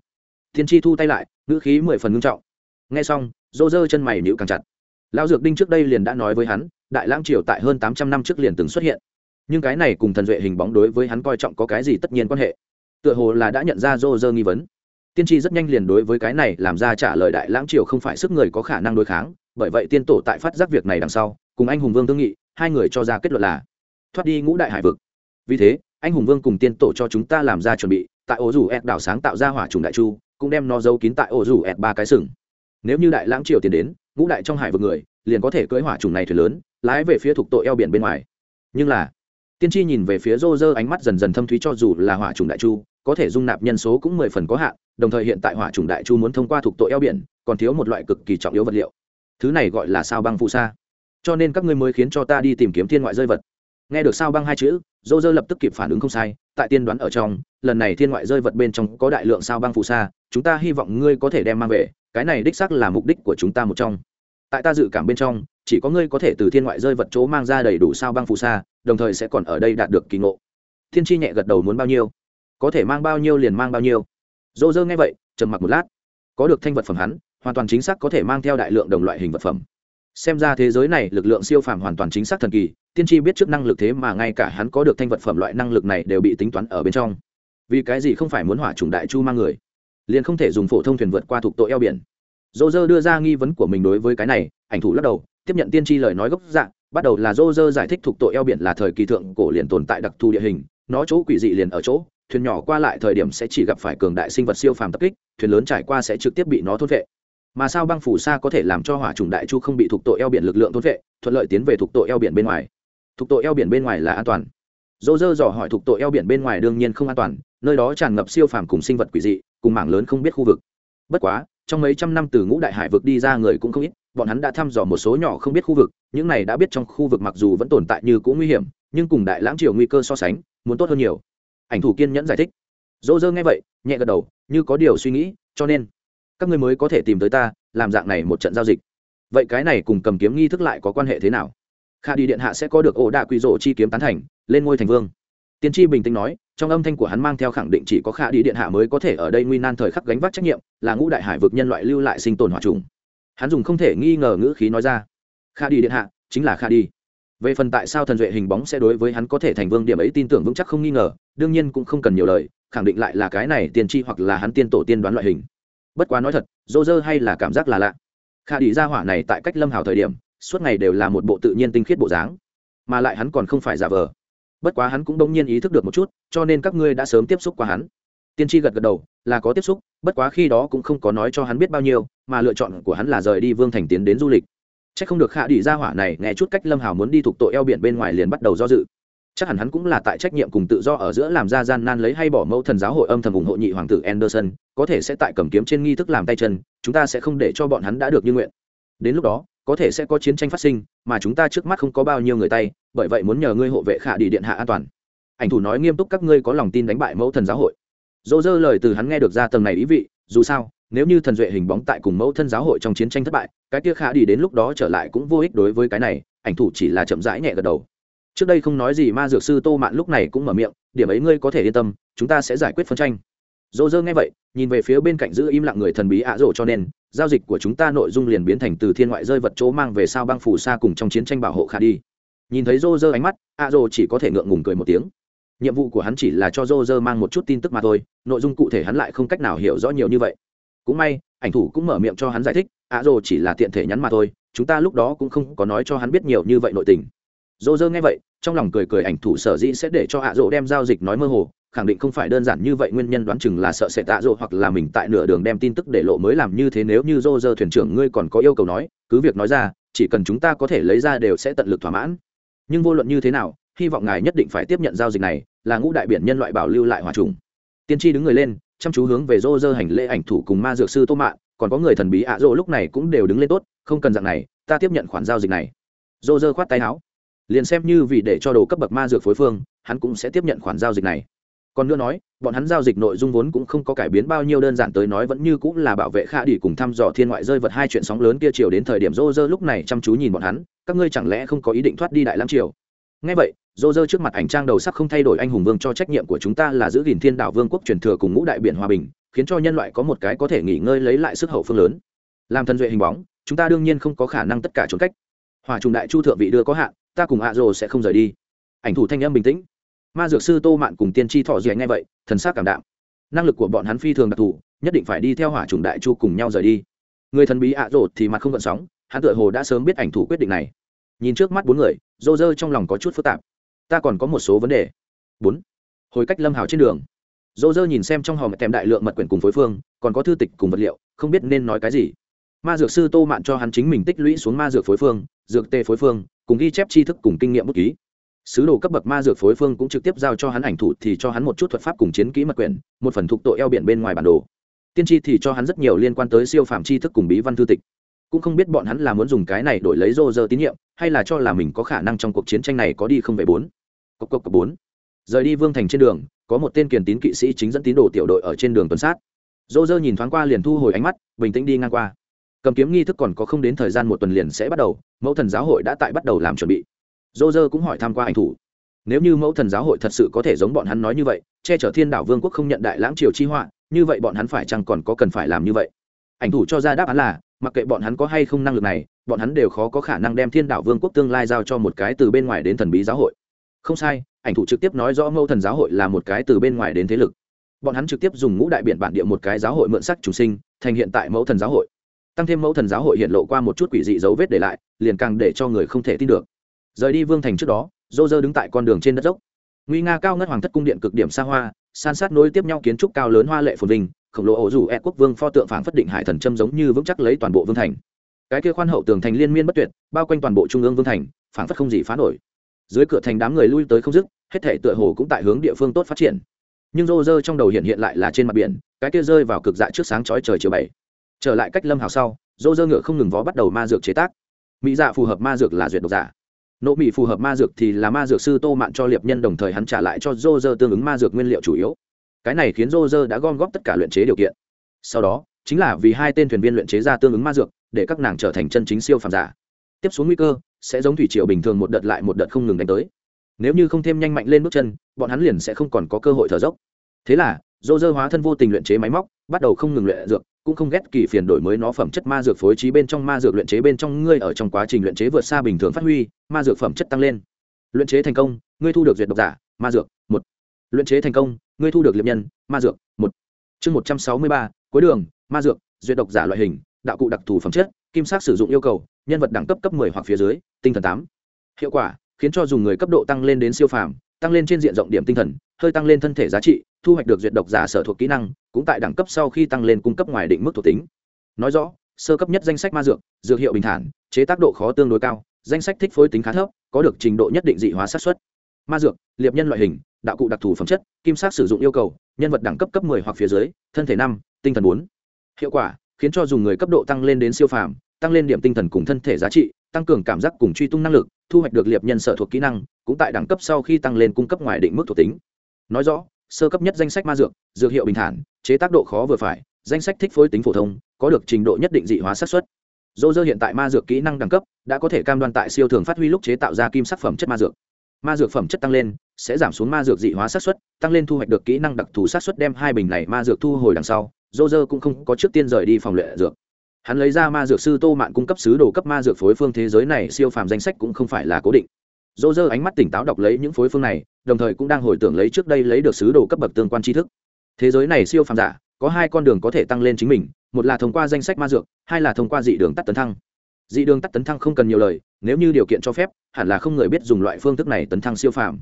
thiên tri thu tay lại, ngữ khí mười phần ngưng trọng. Nghe xong, dô dơ chân mày nhịu càng chặt. Lão dược đinh trước đây liền đã nói với hắn, đại lãng triều tại hơn tám trăm năm trước liền từng xuất hiện. Nhưng cái này cùng thần duệ hình bóng đối với hắn coi trọng có cái gì tất nhiên quan hệ? Tựa hồ là đã nhận ra dô dơ nghi vấn. Tiên tri rất nhanh liền đối với cái này làm ra trả lời đại lãng triều không phải sức người có khả năng đối kháng, bởi vậy tiên tổ tại phát giác việc này đằng sau, cùng anh hùng vương thương nghị, hai người cho ra kết luận là thoát đi ngũ đại hải vực. Vì thế, anh hùng vương cùng tiên tổ cho chúng ta làm ra chuẩn bị, tại ố rủ ép đảo sáng tạo ra hỏa trùng đại chu cũng đem nó giấu kín tại ổ rủ ẹt ba cái sừng. Nếu như đại lãng triều tiền đến, ngũ đại trong hải vực người, liền có thể cưỡi hỏa trùng này thuyền lớn, lái về phía thuộc tội eo biển bên ngoài. Nhưng là, tiên tri nhìn về phía rô rơ ánh mắt dần dần thâm thúy cho dù là hỏa trùng đại chu, có thể dung nạp nhân số cũng mười phần có hạn, đồng thời hiện tại hỏa trùng đại chu muốn thông qua thuộc tội eo biển, còn thiếu một loại cực kỳ trọng yếu vật liệu. Thứ này gọi là sao băng phụ sa. Cho nên các ngươi mới khiến cho ta đi tìm kiếm thiên ngoại rơi vật. Nghe được sao băng hai chữ dô dơ lập tức kịp phản ứng không sai tại tiên đoán ở trong, lần này thiên ngoại rơi vật bên trong có đại lượng sao băng phù sa, chúng ta hy vọng ngươi có thể đem mang về, cái này đích xác là mục đích của chúng ta một trong. Tại ta dự cảm bên trong, chỉ có ngươi có thể từ thiên ngoại rơi vật chỗ mang ra đầy đủ sao băng phù sa, đồng thời sẽ còn ở đây đạt được kỳ ngộ. Thiên tri nhẹ gật đầu muốn bao nhiêu? Có thể mang bao nhiêu liền mang bao nhiêu. Dô dơ nghe vậy, trầm mặc một lát. Có được thanh vật phẩm hắn, hoàn toàn chính xác có thể mang theo đại lượng đồng loại hình vật phẩm xem ra thế giới này lực lượng siêu phàm hoàn toàn chính xác thần kỳ, tiên tri biết trước năng lực thế mà ngay cả hắn có được thanh vật phẩm loại năng lực này đều bị tính toán ở bên trong. Vì cái gì không phải muốn hỏa chủng đại chu mang người? Liền không thể dùng phổ thông thuyền vượt qua thuộc tội eo biển. Dô dơ đưa ra nghi vấn của mình đối với cái này, ảnh thủ lắc đầu, tiếp nhận tiên tri lời nói gốc dạng bắt đầu là dô dơ giải thích thuộc tội eo biển là thời kỳ thượng cổ liền tồn tại đặc thù địa hình, nó chỗ quỷ dị liền ở chỗ, thuyền nhỏ qua lại thời điểm sẽ chỉ gặp phải cường đại sinh vật siêu phàm tập kích, thuyền lớn trải qua sẽ trực tiếp bị nó thốt vệ mà sao băng phủ sa có thể làm cho hỏa trùng đại chu không bị thuộc tội eo biển lực lượng thôn vệ, thuận lợi tiến về thuộc tội eo biển bên ngoài? Thuộc tội eo biển bên ngoài là an toàn. Dô dơ dò hỏi thuộc tội eo biển bên ngoài đương nhiên không an toàn, nơi đó tràn ngập siêu phàm cùng sinh vật quỷ dị, cùng mảng lớn không biết khu vực. Bất quá, trong mấy trăm năm từ ngũ đại hải vực đi ra người cũng không ít, bọn hắn đã thăm dò một số nhỏ không biết khu vực, những này đã biết trong khu vực mặc dù vẫn tồn tại như cũng nguy hiểm, nhưng cùng đại lãng triều nguy cơ so sánh, muốn tốt hơn nhiều. Ảnh thủ kiên nhẫn giải thích. Dô dơ nghe vậy, nhẹ gật đầu, như có điều suy nghĩ, cho nên các ngươi mới có thể tìm tới ta, làm dạng này một trận giao dịch. Vậy cái này cùng cầm kiếm nghi thức lại có quan hệ thế nào? Kha đi điện hạ sẽ có được ổ đạ quỷ rộ chi kiếm tán thành, lên ngôi thành vương. Tiên tri bình tĩnh nói, trong âm thanh của hắn mang theo khẳng định chỉ có kha đi điện hạ mới có thể ở đây nguy nan thời khắc gánh vác trách nhiệm, là ngũ đại hải vực nhân loại lưu lại sinh tồn hòa trùng. Hắn dùng không thể nghi ngờ ngữ khí nói ra, kha đi điện hạ, chính là kha đi. Về phần tại sao thần duệ hình bóng sẽ đối với hắn có thể thành vương điểm ấy tin tưởng vững chắc không nghi ngờ, đương nhiên cũng không cần nhiều lời, khẳng định lại là cái này tiên tri hoặc là hắn tiên tổ tiên đoán loại hình bất quá nói thật, dô dơ hay là cảm giác là lạ. Khả đi ra hỏa này tại cách lâm hào thời điểm, suốt ngày đều là một bộ tự nhiên tinh khiết bộ dáng. Mà lại hắn còn không phải giả vờ. Bất quá hắn cũng đông nhiên ý thức được một chút, cho nên các ngươi đã sớm tiếp xúc qua hắn. Tiên tri gật gật đầu, là có tiếp xúc, bất quá khi đó cũng không có nói cho hắn biết bao nhiêu, mà lựa chọn của hắn là rời đi vương thành tiến đến du lịch. C h ắ c không được khả đi ra hỏa này nghe chút cách lâm hào muốn đi thuộc tội eo biển bên ngoài liền bắt đầu do dự chắc hẳn hắn cũng là tại trách nhiệm cùng tự do ở giữa làm ra gian nan lấy hay bỏ mẫu thần giáo hội âm thầm ủng hộ nhị hoàng tử anderson, có thể sẽ tại cầm kiếm trên nghi thức làm tay chân, chúng ta sẽ không để cho bọn hắn đã được như nguyện. Đến lúc đó, có thể sẽ có chiến tranh phát sinh, mà chúng ta trước mắt không có bao nhiêu người tay, bởi vậy muốn nhờ ngươi hộ vệ khả đi điện hạ an toàn. Ảnh thủ nói nghiêm túc các ngươi có lòng tin đánh bại mẫu thần giáo hội. Dỗ dơ lời từ hắn nghe được ra tầng này ý vị, dù sao, nếu như thần duệ hình bóng tại cùng mẫu thân giáo hội trong chiến tranh thất bại, cái kia khả đi đến lúc đó trở lại cũng vô ích đối với cái này, ảnh thủ chỉ là chậm rãi nhẹ gật đầu trước đây không nói gì ma dược sư tô mạn lúc này cũng mở miệng, điểm ấy ngươi có thể yên tâm, chúng ta sẽ giải quyết phân tranh. Dỗ dơ nghe vậy, nhìn về phía bên cạnh giữ im lặng người thần bí ạ rổ cho nên, giao dịch của chúng ta nội dung liền biến thành từ thiên ngoại rơi vật chỗ mang về sao băng phủ xa cùng trong chiến tranh bảo hộ khả đi. Nhìn thấy dô dơ ánh mắt, ạ rổ chỉ có thể ngượng ngùng cười một tiếng. Nhiệm vụ của hắn chỉ là cho dô dơ mang một chút tin tức mà thôi, nội dung cụ thể hắn lại không cách nào hiểu rõ nhiều như vậy. Cũng may, ảnh thủ cũng mở miệng cho hắn giải thích, ạ rổ chỉ là tiện thể nhắn mà thôi, chúng ta lúc đó cũng không có nói cho hắn biết nhiều như vậy nội tình dô dơ nghe vậy, trong lòng cười cười ảnh thủ sở dĩ sẽ để cho ạ rộ đem giao dịch nói mơ hồ, khẳng định không phải đơn giản như vậy, nguyên nhân đoán chừng là sợ sẽ tạ rộ hoặc là mình tại nửa đường đem tin tức để lộ mới làm như thế, nếu như dô dơ thuyền trưởng ngươi còn có yêu cầu nói, cứ việc nói ra, chỉ cần chúng ta có thể lấy ra đều sẽ tận lực thỏa mãn. Nhưng vô luận như thế nào, hy vọng ngài nhất định phải tiếp nhận giao dịch này, là ngũ đại biển nhân loại bảo lưu lại hòa trùng. Tiên tri đứng người lên, chăm chú hướng về dô dơ hành lễ ảnh thủ cùng ma dược sư tô mạ còn có người thần bí ạ à lúc này cũng đều đứng lên tốt, không cần dạng này, ta tiếp nhận khoản giao dịch này. Dô dơ khoát tay áo liền xem như vì để cho đồ cấp bậc ma dược phối phương, hắn cũng sẽ tiếp nhận khoản giao dịch này. Còn nữa nói, bọn hắn giao dịch nội dung vốn cũng không có cải biến bao nhiêu đơn giản tới nói vẫn như cũng là bảo vệ kha đi cùng thăm dò thiên ngoại rơi vật hai chuyện sóng lớn kia chiều đến thời điểm rô rơ lúc này chăm chú nhìn bọn hắn, các ngươi chẳng lẽ không có ý định thoát đi đại lam triều? Ngay vậy, rô rơ trước mặt ảnh trang đầu sắc không thay đổi anh hùng vương cho trách nhiệm của chúng ta là giữ gìn thiên đạo vương quốc truyền thừa cùng ngũ đại biển hòa bình, khiến cho nhân loại có một cái có thể nghỉ ngơi lấy lại sức hậu phương lớn. Làm thân duệ hình bóng, chúng ta đương nhiên không có khả năng tất cả trốn cách. Hòa trùng đại chu thượng vị đưa có hạn ta cùng ạ à sẽ không rời đi. Ảnh thủ thanh âm bình tĩnh. Ma dược sư tô mạn cùng tiên tri thọ dì ngay vậy, thần s á c cảm đạm. Năng lực của bọn hắn phi thường đặc thù, nhất định phải đi theo hỏa trùng đại chu cùng nhau rời đi. Người thần bí ạ à thì mặt không gợn sóng, hắn tựa hồ đã sớm biết ảnh thủ quyết định này. Nhìn trước mắt bốn người, rô rơ trong lòng có chút phức tạp. Ta còn có một số vấn đề. Bốn. Hồi cách lâm hào trên đường. Rô rơ nhìn xem trong hòm tèm đại lượng mật quyển cùng phối phương, còn có thư tịch cùng vật liệu, không biết nên nói cái gì. Ma dược sư tô mạn cho hắn chính mình tích lũy xuống ma dược phối phương, dược tê phối phương cùng ghi chép tri thức cùng kinh nghiệm bút ký. Sứ đồ cấp bậc ma dược phối phương cũng trực tiếp giao cho hắn ảnh thủ thì cho hắn một chút thuật pháp cùng chiến kỹ mật quyển, một phần thuộc tội eo biển bên ngoài bản đồ. Tiên tri thì cho hắn rất nhiều liên quan tới siêu phạm tri thức cùng bí văn thư tịch. Cũng không biết bọn hắn là muốn dùng cái này đổi lấy rô rơ tín nhiệm, hay là cho là mình có khả năng trong cuộc chiến tranh này có đi không về bốn. Cốc cốc cốc bốn. Rời đi vương thành trên đường, có một tên kiền tín kỵ sĩ chính dẫn tín đồ tiểu đội ở trên đường tuần sát. Rô rơ nhìn thoáng qua liền thu hồi ánh mắt, bình tĩnh đi ngang qua cầm kiếm nghi thức còn có không đến thời gian một tuần liền sẽ bắt đầu, mẫu thần giáo hội đã tại bắt đầu làm chuẩn bị. Dô dơ cũng hỏi tham q u a ảnh thủ. Nếu như mẫu thần giáo hội thật sự có thể giống bọn hắn nói như vậy, che chở thiên đảo vương quốc không nhận đại lãng triều chi họa, như vậy bọn hắn phải chăng còn có cần phải làm như vậy? Ảnh thủ cho ra đáp án là, mặc kệ bọn hắn có hay không năng lực này, bọn hắn đều khó có khả năng đem thiên đảo vương quốc tương lai giao cho một cái từ bên ngoài đến thần bí giáo hội. Không sai, ảnh thủ trực tiếp nói rõ mẫu thần giáo hội là một cái từ bên ngoài đến thế lực. Bọn hắn trực tiếp dùng ngũ đại biện bản địa một cái giáo hội mượn sắc chủ sinh, thành hiện tại mẫu thần giáo hội tăng thêm mẫu thần giáo hội hiện lộ qua một chút quỷ dị dấu vết để lại, liền càng để cho người không thể tin được. Rời đi vương thành trước đó dô dơ đứng tại con đường trên đất dốc. Nguy nga cao ngất hoàng thất cung điện cực điểm xa hoa, san sát nối tiếp nhau kiến trúc cao lớn hoa lệ phồn vinh, khổng lồ ổ dù e quốc vương pho tượng phảng phất định hải thần châm giống như vững chắc lấy toàn bộ vương thành. Cái kia khoan hậu tường thành liên miên bất tuyệt, bao quanh toàn bộ trung ương vương thành, phảng phất không gì phá nổi. Dưới cửa thành đám người lui tới không dứt, hết thể tựa hồ cũng tại hướng địa phương tốt phát triển. Nhưng rô rơ trong đầu hiện hiện lại là trên mặt biển, cái kia rơi vào cực dạ trước sáng chói trời chiều bảy trở lại cách lâm hào sau dô dơ ngựa không ngừng vó bắt đầu ma dược chế tác. Mỹ dạ phù hợp ma dược là duyệt độc giả. Nỗ mỹ phù hợp ma dược thì là ma dược sư tô mạn cho liệp nhân đồng thời hắn trả lại cho dô dơ tương ứng ma dược nguyên liệu chủ yếu. Cái này khiến dô dơ đã gom góp tất cả luyện chế điều kiện. Sau đó, chính là vì hai tên thuyền viên luyện chế ra tương ứng ma dược, để các nàng trở thành chân chính siêu phàm giả. Tiếp xuống nguy cơ, sẽ giống thủy triều bình thường một đợt lại một đợt không ngừng đánh tới. Nếu như không thêm nhanh mạnh lên bước chân, bọn hắn liền sẽ không còn có cơ hội thở dốc thế là, dô dơ hóa thân vô tình luyện chế máy móc, bắt đầu không ngừng luyện dược, cũng không ghét kỳ phiền đổi mới nó phẩm chất ma dược phối trí bên trong ma dược luyện chế bên trong ngươi ở trong quá trình luyện chế vượt xa bình thường phát huy, ma dược phẩm chất tăng lên. Luyện chế thành công, ngươi thu được duyệt độc giả, ma dược, một. Luyện chế thành công, ngươi thu được liệp nhân, ma dược, một. Chương một trăm sáu mươi ba, cuối đường, ma dược, duyệt độc giả loại hình, đạo cụ đặc thù phẩm chất, kim sắc sử dụng yêu cầu, nhân vật đẳng cấp cấp 10 hoặc phía dưới, tinh thần tám. Hiệu quả, khiến cho dùng người cấp độ tăng lên đến siêu phàm, tăng lên trên diện rộng điểm tinh thần hơi tăng lên thân thể giá trị, thu hoạch được duyệt độc giả sở thuộc kỹ năng, cũng tại đẳng cấp sau khi tăng lên cung cấp ngoài định mức thuộc tính. Nói rõ, sơ cấp nhất danh sách ma dược dược hiệu bình thản, chế tác độ khó tương đối cao, danh sách thích phối tính khá thấp, có được trình độ nhất định dị hóa sát xuất ma dược, liệp nhân loại hình, đạo cụ đặc thù phẩm chất, kim sắc sử dụng yêu cầu, nhân vật đẳng cấp cấp 10 hoặc phía dưới, thân thể năm, tinh thần bốn. Hiệu quả, khiến cho dùng người cấp độ tăng lên đến siêu phàm, tăng lên điểm tinh thần cùng thân thể giá trị, tăng cường cảm giác cùng truy tung năng lực, thu hoạch được liệp nhân sở thuộc kỹ năng, cũng tại đẳng cấp sau khi tăng lên cung cấp ngoài định mức thuộc tính nói rõ, sơ cấp nhất danh sách ma dược dược hiệu bình thản, chế tác độ khó vừa phải, danh sách thích phối tính phổ thông, có được trình độ nhất định dị hóa sát xuất dô dơ hiện tại ma dược kỹ năng đẳng cấp đã có thể cam đoan tại siêu thường phát huy lúc chế tạo ra kim sắc phẩm chất ma dược. Ma dược phẩm chất tăng lên, sẽ giảm xuống ma dược dị hóa sát xuất tăng lên thu hoạch được kỹ năng đặc thù sát xuất đem hai bình này ma dược thu hồi đằng sau dô dơ cũng không có trước tiên rời đi phòng luyện dược. Hắn lấy ra ma dược sư tô mạn cung cấp sứ đồ cấp ma dược phối phương thế giới này, siêu phàm danh sách cũng không phải là cố định dô dơ ánh mắt tỉnh táo đọc lấy những phối phương này, đồng thời cũng đang hồi tưởng lấy trước đây lấy được sứ đồ cấp bậc tương quan tri thức. Thế giới này siêu phàm giả, có hai con đường có thể tăng lên chính mình, một là thông qua danh sách ma dược, hai là thông qua dị đường tắt tấn thăng. Dị đường tắt tấn thăng không cần nhiều lời, nếu như điều kiện cho phép, hẳn là không người biết dùng loại phương thức này tấn thăng siêu phàm.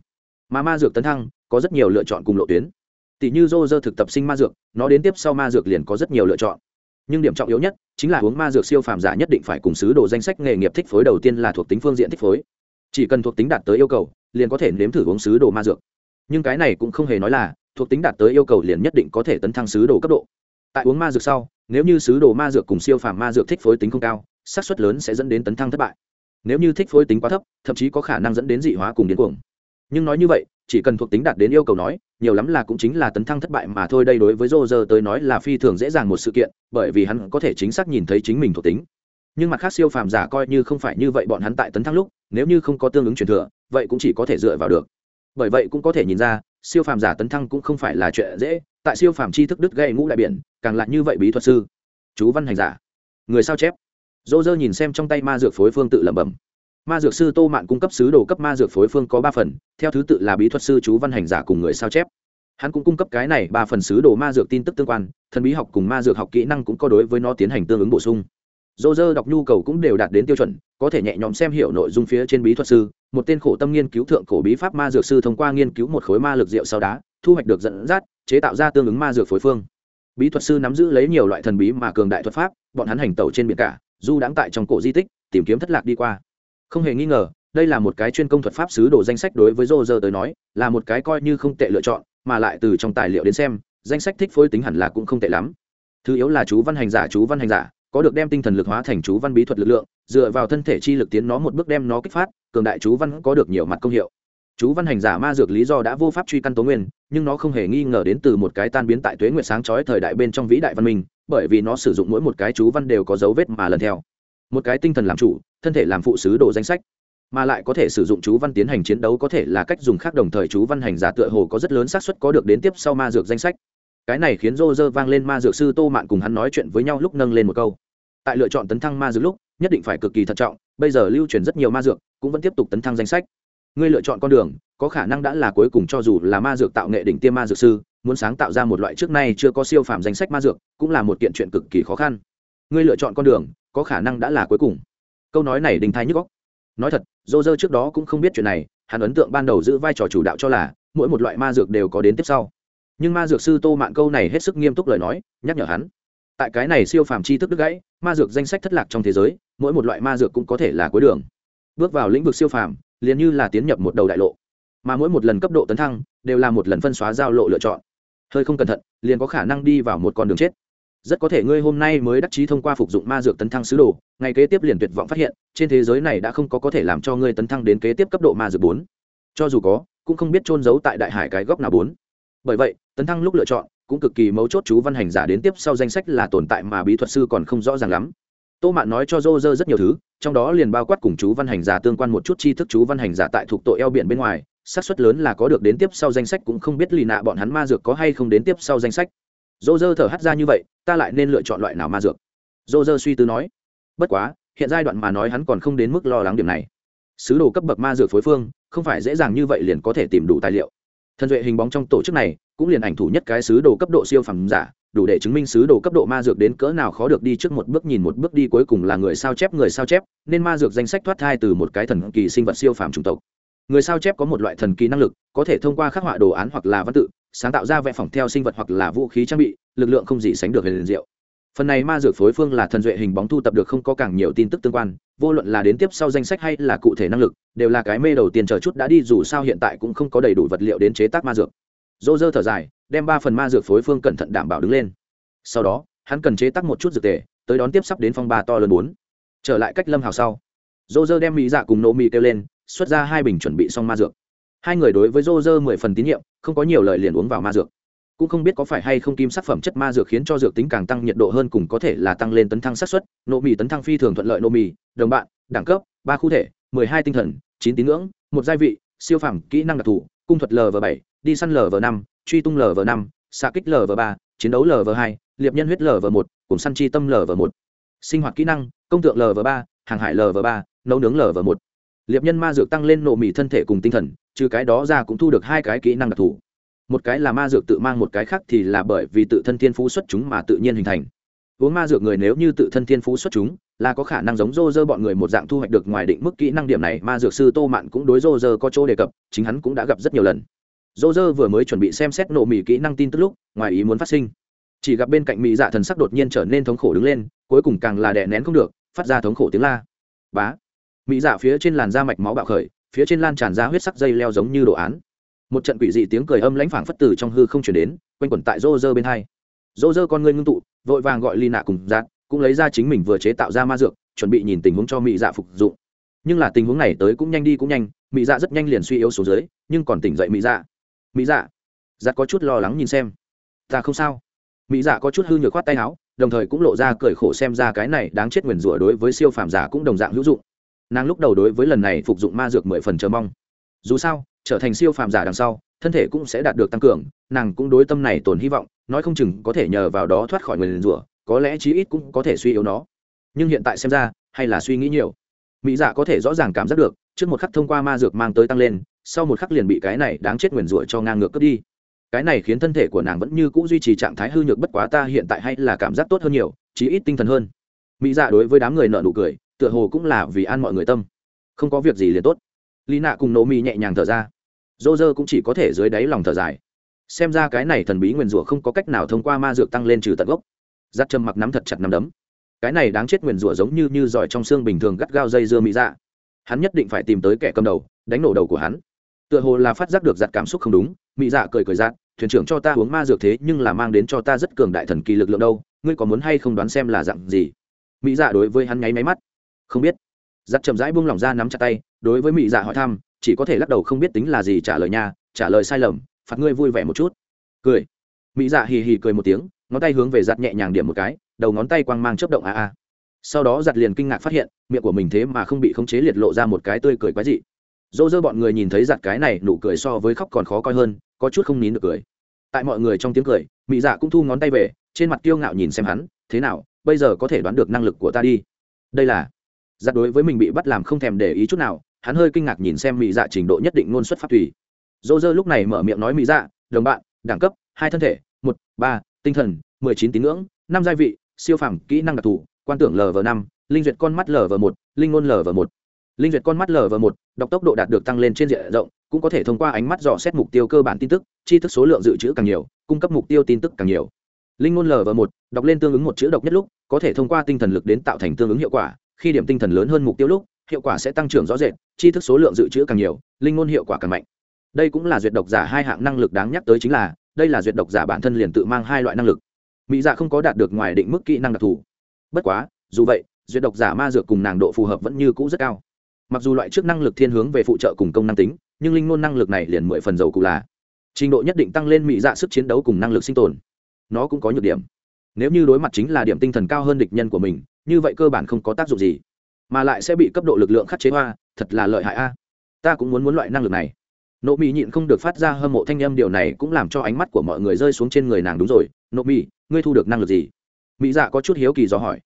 Mà ma dược tấn thăng, có rất nhiều lựa chọn cùng lộ tuyến. Tỷ như dô dơ thực tập sinh ma dược, nó đến tiếp sau ma dược liền có rất nhiều lựa chọn. Nhưng điểm trọng yếu nhất, chính là uống ma dược siêu phàm giả nhất định phải cùng sứ đồ danh sách nghề nghiệp thích phối đầu tiên là thuộc tính phương diện thích phối chỉ cần thuộc tính đạt tới yêu cầu, liền có thể nếm thử uống sứ đồ ma dược. Nhưng cái này cũng không hề nói là, thuộc tính đạt tới yêu cầu liền nhất định có thể tấn thăng sứ đồ cấp độ. Tại uống ma dược sau, nếu như sứ đồ ma dược cùng siêu phàm ma dược thích phối tính không cao, xác suất lớn sẽ dẫn đến tấn thăng thất bại. Nếu như thích phối tính quá thấp, thậm chí có khả năng dẫn đến dị hóa cùng điên cuồng. Nhưng nói như vậy, chỉ cần thuộc tính đạt đến yêu cầu nói, nhiều lắm là cũng chính là tấn thăng thất bại mà thôi, đây đối với rô rơ tới nói là phi thường dễ dàng một sự kiện, bởi vì hắn có thể chính xác nhìn thấy chính mình thuộc tính nhưng mặt khác siêu phàm giả coi như không phải như vậy bọn hắn tại tấn thăng lúc, nếu như không có tương ứng truyền thừa, vậy cũng chỉ có thể dựa vào được. Bởi vậy cũng có thể nhìn ra, siêu phàm giả tấn thăng cũng không phải là chuyện dễ, tại siêu phàm tri thức đứt gây ngũ đại biển, càng lại như vậy bí thuật sư. Chú văn hành giả. Người sao chép? Dô dơ nhìn xem trong tay ma dược phối phương tự lẩm bẩm. Ma dược sư tô mạn cung cấp sứ đồ cấp ma dược phối phương có ba phần, theo thứ tự là bí thuật sư chú văn hành giả cùng người sao chép. Hắn cũng cung cấp cái này ba phần sứ đồ ma dược tin tức tương quan, thần bí học cùng ma dược học kỹ năng cũng có đối với nó tiến hành tương ứng bổ sung dô dơ đọc nhu cầu cũng đều đạt đến tiêu chuẩn, có thể nhẹ nhõm xem hiểu nội dung phía trên bí thuật sư, một tên khổ tâm nghiên cứu thượng cổ bí pháp ma dược sư thông qua nghiên cứu một khối ma lực rượu sau đá, thu hoạch được dẫn dắt, chế tạo ra tương ứng ma dược phối phương. Bí thuật sư nắm giữ lấy nhiều loại thần bí mà cường đại thuật pháp, bọn hắn hành tẩu trên biển cả, du đãng tại trong cổ di tích, tìm kiếm thất lạc đi qua. Không hề nghi ngờ, đây là một cái chuyên công thuật pháp sứ đồ danh sách đối với rô rơ tới nói, là một cái coi như không tệ lựa chọn, mà lại từ trong tài liệu đến xem, danh sách thích phối tính hẳn là cũng không tệ lắm. Thứ yếu là chú văn hành giả, chú văn hành giả có được đem tinh thần lực hóa thành chú văn bí thuật lực lượng, dựa vào thân thể chi lực tiến nó một bước đem nó kích phát, cường đại chú văn có được nhiều mặt công hiệu. Chú văn hành giả ma dược lý do đã vô pháp truy căn tố nguyên, nhưng nó không hề nghi ngờ đến từ một cái tan biến tại tuế nguyệt sáng chói thời đại bên trong vĩ đại văn minh, bởi vì nó sử dụng mỗi một cái chú văn đều có dấu vết mà lần theo. Một cái tinh thần làm chủ, thân thể làm phụ sứ đồ danh sách, mà lại có thể sử dụng chú văn tiến hành chiến đấu có thể là cách dùng khác đồng thời chú văn hành giả tựa hồ có rất lớn xác suất có được đến tiếp sau ma dược danh sách cái này khiến rô rơ vang lên ma dược sư tô mạn cùng hắn nói chuyện với nhau lúc nâng lên một câu. Tại lựa chọn tấn thăng ma dược lúc, nhất định phải cực kỳ thận trọng, bây giờ lưu truyền rất nhiều ma dược, cũng vẫn tiếp tục tấn thăng danh sách. Ngươi lựa chọn con đường, có khả năng đã là cuối cùng cho dù là ma dược tạo nghệ đỉnh tiêm ma dược sư, muốn sáng tạo ra một loại trước nay chưa có siêu phạm danh sách ma dược, cũng là một kiện chuyện cực kỳ khó khăn. Ngươi lựa chọn con đường, có khả năng đã là cuối cùng. Câu nói này đình thái nhức góc nói thật dô dơ trước đó cũng không biết chuyện này, hắn ấn tượng ban đầu giữ vai trò chủ đạo cho là, mỗi một loại ma dược đều có đến tiếp sau nhưng ma dược sư tô mạn câu này hết sức nghiêm túc lời nói, nhắc nhở hắn. Tại cái này siêu phàm chi thức đứt gãy, ma dược danh sách thất lạc trong thế giới, mỗi một loại ma dược cũng có thể là cuối đường. Bước vào lĩnh vực siêu phàm, liền như là tiến nhập một đầu đại lộ. Mà mỗi một lần cấp độ tấn thăng, đều là một lần phân xóa giao lộ lựa chọn. Hơi không cẩn thận, liền có khả năng đi vào một con đường chết. Rất có thể ngươi hôm nay mới đắc chí thông qua phục dụng ma dược tấn thăng sứ đồ, ngày kế tiếp liền tuyệt vọng phát hiện, trên thế giới này đã không có có thể làm cho ngươi tấn thăng đến kế tiếp cấp độ ma dược bốn. Cho dù có, cũng không biết trôn giấu tại đại hải cái góc nào bốn bởi vậy, tấn thăng lúc lựa chọn cũng cực kỳ mấu chốt chú văn hành giả đến tiếp sau danh sách là tồn tại mà bí thuật sư còn không rõ ràng lắm. Tô mạn nói cho dô dơ rất nhiều thứ, trong đó liền bao quát cùng chú văn hành giả tương quan một chút tri thức chú văn hành giả tại thuộc tội eo biển bên ngoài, xác suất lớn là có được đến tiếp sau danh sách cũng không biết lì nạ bọn hắn ma dược có hay không đến tiếp sau danh sách. Dô dơ thở hắt ra như vậy, ta lại nên lựa chọn loại nào ma dược? Dô dơ suy tư nói. Bất quá, hiện giai đoạn mà nói hắn còn không đến mức lo lắng điểm này. Sứ đồ cấp bậc ma dược phối phương, không phải dễ dàng như vậy liền có thể tìm đủ tài liệu. Thần duệ hình bóng trong tổ chức này cũng liền ảnh thủ nhất cái sứ đồ cấp độ siêu phẩm giả, đủ để chứng minh sứ đồ cấp độ ma dược đến cỡ nào khó được đi trước một bước nhìn một bước đi cuối cùng là người sao chép người sao chép, nên ma dược danh sách thoát thai từ một cái thần kỳ sinh vật siêu phàm chủng tộc. Người sao chép có một loại thần kỳ năng lực, có thể thông qua khắc họa đồ án hoặc là văn tự, sáng tạo ra vẽ phỏng theo sinh vật hoặc là vũ khí trang bị, lực lượng không gì sánh được về diệu phần này ma dược phối phương là thần duệ hình bóng thu tập được không có càng nhiều tin tức tương quan, vô luận là đến tiếp sau danh sách hay là cụ thể năng lực, đều là cái mê đầu tiên chờ chút đã đi, dù sao hiện tại cũng không có đầy đủ vật liệu đến chế tác ma dược. Dô dơ thở dài, đem ba phần ma dược phối phương cẩn thận đảm bảo đứng lên. Sau đó, hắn cần chế tác một chút dược tề, tới đón tiếp sắp đến phong ba to lớn bốn. Trở lại cách lâm hào sau, dô dơ đem mỹ dạ cùng nô mỹ kêu lên, xuất ra hai bình chuẩn bị xong ma dược. Hai người đối với dô dơ mười phần tín nhiệm, không có nhiều lời liền uống vào ma dược cũng không biết có phải hay không kim sắc phẩm chất ma dược khiến cho dược tính càng tăng nhiệt độ hơn cùng có thể là tăng lên tấn thăng sát xuất nộ mì tấn thăng phi thường thuận lợi nộ mì đồng bạn đẳng cấp ba khu thể mười hai tinh thần chín tín ngưỡng một gia vị siêu phẩm kỹ năng đặc thù cung thuật lv bảy đi săn lv năm truy tung lv năm xạ kích lv ba chiến đấu lv hai liệp nhân huyết lv một cùng săn chi tâm lv một sinh hoạt kỹ năng công tượng lv ba hàng hải lv ba nấu nướng lv một liệp nhân ma dược tăng lên nộ mì thân thể cùng tinh thần trừ cái đó ra cũng thu được hai cái kỹ năng đặc thù một cái là ma dược tự mang một cái khác thì là bởi vì tự thân thiên phú xuất chúng mà tự nhiên hình thành. Uống ma dược người nếu như tự thân thiên phú xuất chúng, là có khả năng giống rô rơ bọn người một dạng thu hoạch được ngoài định mức kỹ năng điểm này, ma dược sư tô mạn cũng đối rô rơ có chỗ đề cập, chính hắn cũng đã gặp rất nhiều lần. Rô rơ vừa mới chuẩn bị xem xét nộ mỹ kỹ năng tin tức lúc, ngoài ý muốn phát sinh. Chỉ gặp bên cạnh mỹ dạ thần sắc đột nhiên trở nên thống khổ đứng lên, cuối cùng càng là đè nén không được, phát ra thống khổ tiếng la. Bá! Mỹ dạ phía trên làn da mạch máu bạo khởi, phía trên lan tràn ra huyết sắc dây leo giống như đồ án một trận quỷ dị tiếng cười âm lãnh phảng phất từ trong hư không chuyển đến, quanh quẩn tại rô rơ bên hai. Rô rơ con ngươi ngưng tụ, vội vàng gọi ly nạ cùng giạt cũng lấy ra chính mình vừa chế tạo ra ma dược, chuẩn bị nhìn tình huống cho mỹ dạ phục dụng nhưng là tình huống này tới cũng nhanh đi cũng nhanh mỹ dạ rất nhanh liền suy yếu xuống dưới, nhưng còn tỉnh dậy mỹ dạ. Mỹ dạ giặt có chút lo lắng nhìn xem. Ta không sao. Mỹ dạ có chút hư nhược khoát tay áo, đồng thời cũng lộ ra cười khổ xem ra cái này đáng chết nguyền rủa đối với siêu phàm giả cũng đồng dạng hữu dụng. Nàng lúc đầu đối với lần này phục dụng ma dược mười phần chờ mong. Dù sao trở thành siêu phàm giả đằng sau, thân thể cũng sẽ đạt được tăng cường, nàng cũng đối tâm này tồn hy vọng, nói không chừng có thể nhờ vào đó thoát khỏi người liền rủa, có lẽ chí ít cũng có thể suy yếu nó. Nhưng hiện tại xem ra, hay là suy nghĩ nhiều. Mỹ dạ có thể rõ ràng cảm giác được, trước một khắc thông qua ma dược mang tới tăng lên, sau một khắc liền bị cái này đáng chết nguyền rủa cho ngang ngược cướp đi. Cái này khiến thân thể của nàng vẫn như c ũ duy trì trạng thái hư nhược bất quá ta hiện tại hay là cảm giác tốt hơn nhiều, chí ít tinh thần hơn. Mỹ dạ đối với đám người nợ nụ cười, tựa hồ cũng là vì an mọi người tâm. Không có việc gì liền tốt lý nạ cùng nổ mỹ nhẹ nhàng thở ra. Dô dơ cũng chỉ có thể dưới đáy lòng thở dài. Xem ra cái này thần bí nguyền rủa không có cách nào thông qua ma dược tăng lên trừ tận gốc. Giắt châm mặc nắm thật chặt nắm đấm. Cái này đáng chết nguyền rủa giống như như giỏi trong xương bình thường gắt gao dây dưa mỹ dạ. Hắn nhất định phải tìm tới kẻ cầm đầu, đánh nổ đầu của hắn. Tựa hồ là phát giác được giặt cảm xúc không đúng, mỹ dạ cười cười giặt thuyền trưởng cho ta uống ma dược thế nhưng là mang đến cho ta rất cường đại thần kỳ lực lượng đâu, ngươi có muốn hay không đoán xem là dặn gì? Mỹ dạ đối với hắn nháy máy mắt. Không biết. Giặt chậm rãi buông lỏng ra nắm chặt tay đối với mỹ dạ hỏi thăm, chỉ có thể lắc đầu không biết tính là gì trả lời nha, trả lời sai lầm, phạt ngươi vui vẻ một chút. Cười. Mỹ dạ hì hì cười một tiếng, ngón tay hướng về giặt nhẹ nhàng điểm một cái, đầu ngón tay quang mang chớp động a a. Sau đó giặt liền kinh ngạc phát hiện, miệng của mình thế mà không bị khống chế liệt lộ ra một cái tươi cười quái dị. Dỗ dơ bọn người nhìn thấy giặt cái này, nụ cười so với khóc còn khó coi hơn, có chút không nín được cười. Tại mọi người trong tiếng cười, mỹ dạ cũng thu ngón tay về, trên mặt kiêu ngạo nhìn xem hắn, thế nào, bây giờ có thể đoán được năng lực của ta đi? Đây là giặt đối với mình bị bắt làm không thèm để ý chút nào hắn hơi kinh ngạc nhìn xem mỹ dạ trình độ nhất định ngôn xuất pháp thủy dô dơ lúc này mở miệng nói mỹ dạ đồng bạn, đẳng cấp, hai thân thể, một, ba, tinh thần, mười chín tín ngưỡng, năm gia vị, siêu phẳng kỹ năng đặc thù, quan tưởng lv năm, linh duyệt con mắt lv một, linh ngôn lv một. Linh duyệt con mắt lv một, đọc tốc độ đạt được tăng lên trên diện rộng, cũng có thể thông qua ánh mắt dò xét mục tiêu cơ bản tin tức chi thức số lượng dự trữ càng nhiều, cung cấp mục tiêu tin tức càng nhiều. Linh ngôn lv một, đọc lên tương ứng một chữ độc nhất lúc, có thể thông qua tinh thần lực đến tạo thành tương ứng hiệu quả, khi điểm tinh thần lớn hơn mục tiêu lúc hiệu quả sẽ tăng trưởng rõ rệt chi thức số lượng dự trữ càng nhiều, linh ngôn hiệu quả càng mạnh. Đây cũng là duyệt độc giả hai hạng năng lực đáng nhắc tới chính là, đây là duyệt độc giả bản thân liền tự mang hai loại năng lực. Mỹ dạ không có đạt được ngoài định mức kỹ năng đặc thù. Bất quá, dù vậy, duyệt độc giả ma dược cùng nàng độ phù hợp vẫn như cũ rất cao. Mặc dù loại trước năng lực thiên hướng về phụ trợ cùng công năng tính, nhưng linh ngôn năng lực này liền mười phần dầu cụ là. Trình độ nhất định tăng lên mỹ dạ sức chiến đấu cùng năng lực sinh tồn. Nó cũng có nhược điểm. Nếu như đối mặt chính là điểm tinh thần cao hơn địch nhân của mình, như vậy cơ bản không có tác dụng gì mà lại sẽ bị cấp độ lực lượng khắc chế hoa, thật là lợi hại a. Ta cũng muốn muốn loại năng lực này. Nộ mỹ nhịn không được phát ra hâm mộ thanh âm, điều này cũng làm cho ánh mắt của mọi người rơi xuống trên người nàng đúng rồi. Nộ mỹ ngươi thu được năng lực gì? Mỹ dạ có chút hiếu kỳ do hỏi.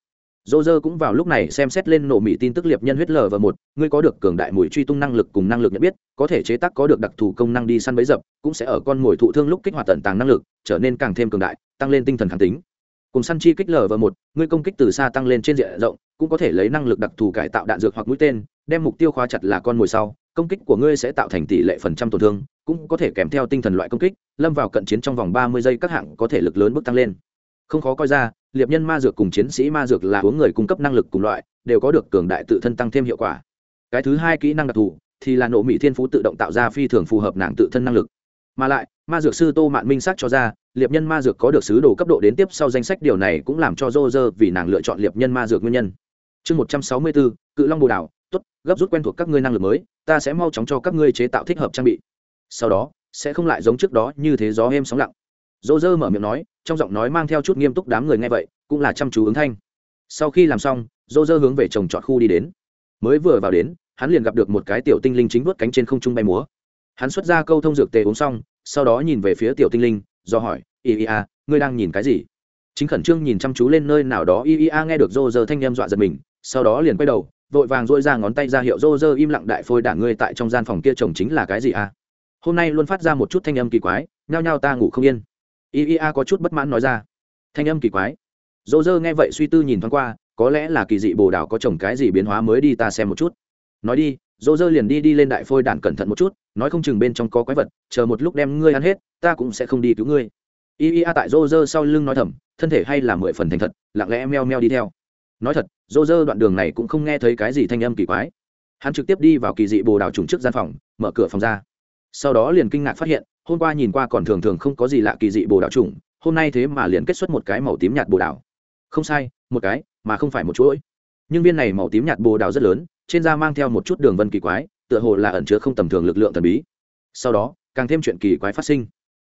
Dô dơ cũng vào lúc này xem xét lên nổ mỹ tin tức liệp nhân huyết lờ và một, ngươi có được cường đại mùi truy tung năng lực cùng năng lực nhận biết, có thể chế tác có được đặc thù công năng đi săn bấy dập, cũng sẽ ở con mồi thụ thương lúc kích hoạt tận tàng năng lực, trở nên càng thêm cường đại, tăng lên tinh thần kháng tính cùng săn chi kích lở và một, ngươi công kích từ xa tăng lên trên diện rộng, cũng có thể lấy năng lực đặc thù cải tạo đạn dược hoặc mũi tên, đem mục tiêu khóa chặt là con mồi sau, công kích của ngươi sẽ tạo thành tỷ lệ phần trăm tổn thương, cũng có thể kèm theo tinh thần loại công kích, lâm vào cận chiến trong vòng ba mươi giây các hạng có thể lực lớn bước tăng lên. Không khó coi ra, liệp nhân ma dược cùng chiến sĩ ma dược là uống người cung cấp năng lực cùng loại, đều có được cường đại tự thân tăng thêm hiệu quả. Cái thứ hai kỹ năng đặc thù thì là nộ mỹ thiên phú tự động tạo ra phi thường phù hợp nàng tự thân năng lực. Mà lại, ma dược sư tô mạn minh xác cho ra liệp nhân ma dược có được sứ đồ cấp độ đến tiếp sau danh sách, điều này cũng làm cho dô dơ vì nàng lựa chọn liệp nhân ma dược nguyên nhân. Chương một trăm sáu mươi bốn cự long bồ đào t ố t gấp rút quen thuộc các ngươi năng lực mới, ta sẽ mau chóng cho các ngươi chế tạo thích hợp trang bị. Sau đó, sẽ không lại giống trước đó như thế gió êm sóng lặng. Dô dơ mở miệng nói, trong giọng nói mang theo chút nghiêm túc đám người nghe vậy, cũng là chăm chú ứng thanh. Sau khi làm xong dô dơ hướng về trồng trọt khu đi đến. Mới vừa vào đến, hắn liền gặp được một cái tiểu tinh linh chính vớt cánh trên không trung bay múa. Hắn xuất ra câu thông dược tề uống xong, sau đó nhìn về phía tiểu tinh linh do hỏi iea ngươi đang nhìn cái gì? Chính khẩn trương nhìn chăm chú lên nơi nào đó iea nghe được rô rơ thanh em dọa giật mình, sau đó liền quay đầu, vội vàng dội ra ngón tay ra hiệu rô rơ im lặng đại phôi đả ngươi tại trong gian phòng kia chồng chính là cái gì à? Hôm nay luôn phát ra một chút thanh âm kỳ quái, nhao nhao ta ngủ không yên. Iea có chút bất mãn nói ra. Thanh âm kỳ quái. Dô dơ nghe vậy suy tư nhìn thoáng qua, có lẽ là kỳ dị bồ đào có trồng cái gì biến hóa mới đi ta xem một chút. Nói đi dô dơ liền đi đi lên đại phôi đản cẩn thận một chút nói không chừng bên trong có quái vật, chờ một lúc đem ngươi ăn hết, ta cũng sẽ không đi cứu ngươi. Iea tại rô rơ sau lưng nói thầm, thân thể hay là mười phần thành thật, lặng lẽ meo meo đi theo. Nói thật, rô rơ đoạn đường này cũng không nghe thấy cái gì thanh âm kỳ quái. Hắn trực tiếp đi vào kỳ dị bồ đào trùng trước gian phòng, mở cửa phòng ra. Sau đó liền kinh ngạc phát hiện, hôm qua nhìn qua còn thường thường không có gì lạ kỳ dị bồ đào trùng, hôm nay thế mà liền kết xuất một cái màu tím nhạt bồ đào. Không sai, một cái, mà không phải một chuỗi. Nhưng viên này màu tím nhạt bồ đào rất lớn, trên da mang theo một chút đường vân kỳ quái tựa hồ là ẩn chứa không tầm thường lực lượng thần bí. Sau đó, càng thêm chuyện kỳ quái phát sinh.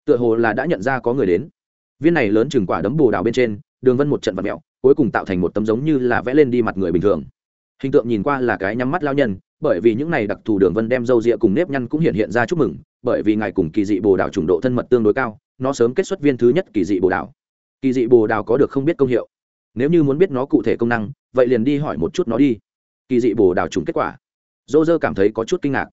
Tựa hồ là đã nhận ra có người đến. Viên này lớn chừng quả đấm bồ đào bên trên, đường vân một trận vật mẹo, cuối cùng tạo thành một tấm giống như là vẽ lên đi mặt người bình thường. Hình tượng nhìn qua là cái nhắm mắt lao nhân, bởi vì những này đặc thù đường vân đem dâu rịa cùng nếp nhăn cũng hiện hiện ra chúc mừng, bởi vì ngài cùng kỳ dị bồ đào trùng độ thân mật tương đối cao, nó sớm kết xuất viên thứ nhất kỳ dị bồ đào. Kỳ dị bồ đào có được không biết công hiệu. Nếu như muốn biết nó cụ thể công năng, vậy liền đi hỏi một chút nó đi. Kỳ dị bồ đào trùng kết quả dô dơ cảm thấy có chút kinh ngạc.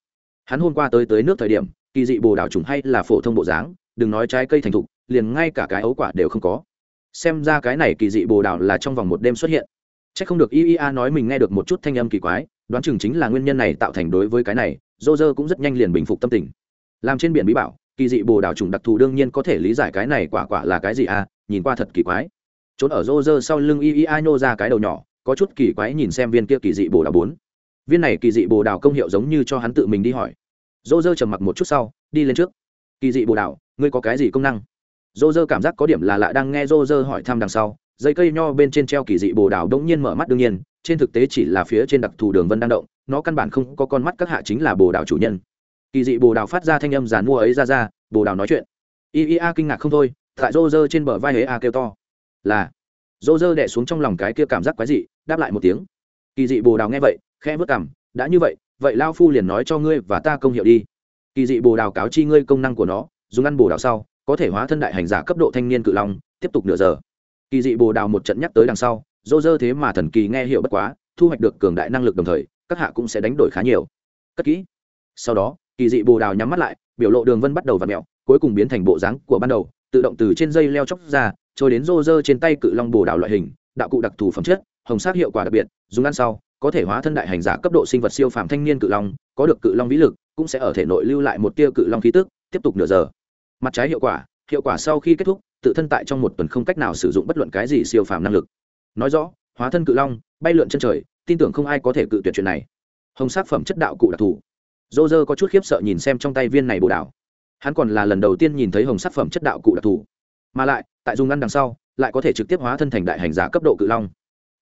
Hắn hôm qua tới tới nước thời điểm, kỳ dị bồ đào trùng hay là phổ thông bộ dáng, đừng nói trái cây thành thục, liền ngay cả cái ấu quả đều không có. Xem ra cái này kỳ dị bồ đào là trong vòng một đêm xuất hiện. C h ắ c không được iea nói mình nghe được một chút thanh âm kỳ quái, đoán chừng chính là nguyên nhân này tạo thành đối với cái này, dô dơ cũng rất nhanh liền bình phục tâm tình. Làm trên biển bí bảo, kỳ dị bồ đào trùng đặc thù đương nhiên có thể lý giải cái này quả quả là cái gì à nhìn qua thật kỳ quái. Trốn ở rô rơ sau lưng y y ai nô ra cái đầu nhỏ, có chút kỳ quái nhìn xem viên kia kỳ dị bồ đào bốn viên này kỳ dị bồ đào công hiệu giống như cho hắn tự mình đi hỏi. Rô rơ trầm mặc một chút sau, đi lên trước. Kỳ dị bồ đào, ngươi có cái gì công năng? Rô rơ cảm giác có điểm là lạ đang nghe rô rơ hỏi thăm đằng sau, dây cây nho bên trên treo kỳ dị bồ đào đông nhiên mở mắt đương nhiên, trên thực tế chỉ là phía trên đặc thù đường vân đang động, nó căn bản không có con mắt các hạ chính là bồ đào chủ nhân. Kỳ dị bồ đào phát ra thanh âm giàn mua ấy ra ra, bồ đào nói chuyện. Ia kinh ngạc không thôi, tại rô rơ trên bờ vai ấy a kêu to. Là. Rô rơ đẻ xuống trong lòng cái kia cảm giác quái dị, đáp lại một tiếng. Kỳ dị bồ đào nghe vậy khe vớt cảm đã như vậy vậy lao phu liền nói cho ngươi và ta công hiệu đi. Kỳ dị bồ đào cáo chi ngươi công năng của nó, dùng ăn bồ đào sau, có thể hóa thân đại hành giả cấp độ thanh niên cự long, tiếp tục nửa giờ. Kỳ dị bồ đào một trận nhắc tới đằng sau, dô dơ thế mà thần kỳ nghe hiệu bất quá, thu hoạch được cường đại năng lực đồng thời, các hạ cũng sẽ đánh đổi khá nhiều. Cất kỹ. Sau đó, kỳ dị bồ đào nhắm mắt lại, biểu lộ đường vân bắt đầu v ặ mẹo, cuối cùng biến thành bộ dáng của ban đầu, tự động từ trên dây leo chóc ra, trôi đến rô rơ trên tay cự long bồ đào loại hình, đạo cụ đặc thù phẩm chất, hồng sắc hiệu quả đặc biệt, dùng ăn sau có thể hóa thân đại hành giả cấp độ sinh vật siêu phàm thanh niên cự long, có được cự long vĩ lực, cũng sẽ ở thể nội lưu lại một tia cự long khí tức, tiếp tục nửa giờ. Mặt trái hiệu quả hiệu quả sau khi kết thúc, tự thân tại trong một tuần không cách nào sử dụng bất luận cái gì siêu phàm năng lực. Nói rõ, hóa thân cự long, bay lượn chân trời, tin tưởng không ai có thể cự tuyệt chuyện này. Hồng sắc phẩm chất đạo cụ đặc thù. Dô dơ có chút khiếp sợ nhìn xem trong tay viên này bồ đảo hắn còn là lần đầu tiên nhìn thấy hồng sắc phẩm chất đạo cụ đặc thù. Mà lại, tại dùng ngăn đằng sau, lại có thể trực tiếp hóa thân thành đại hành giả cấp độ cự long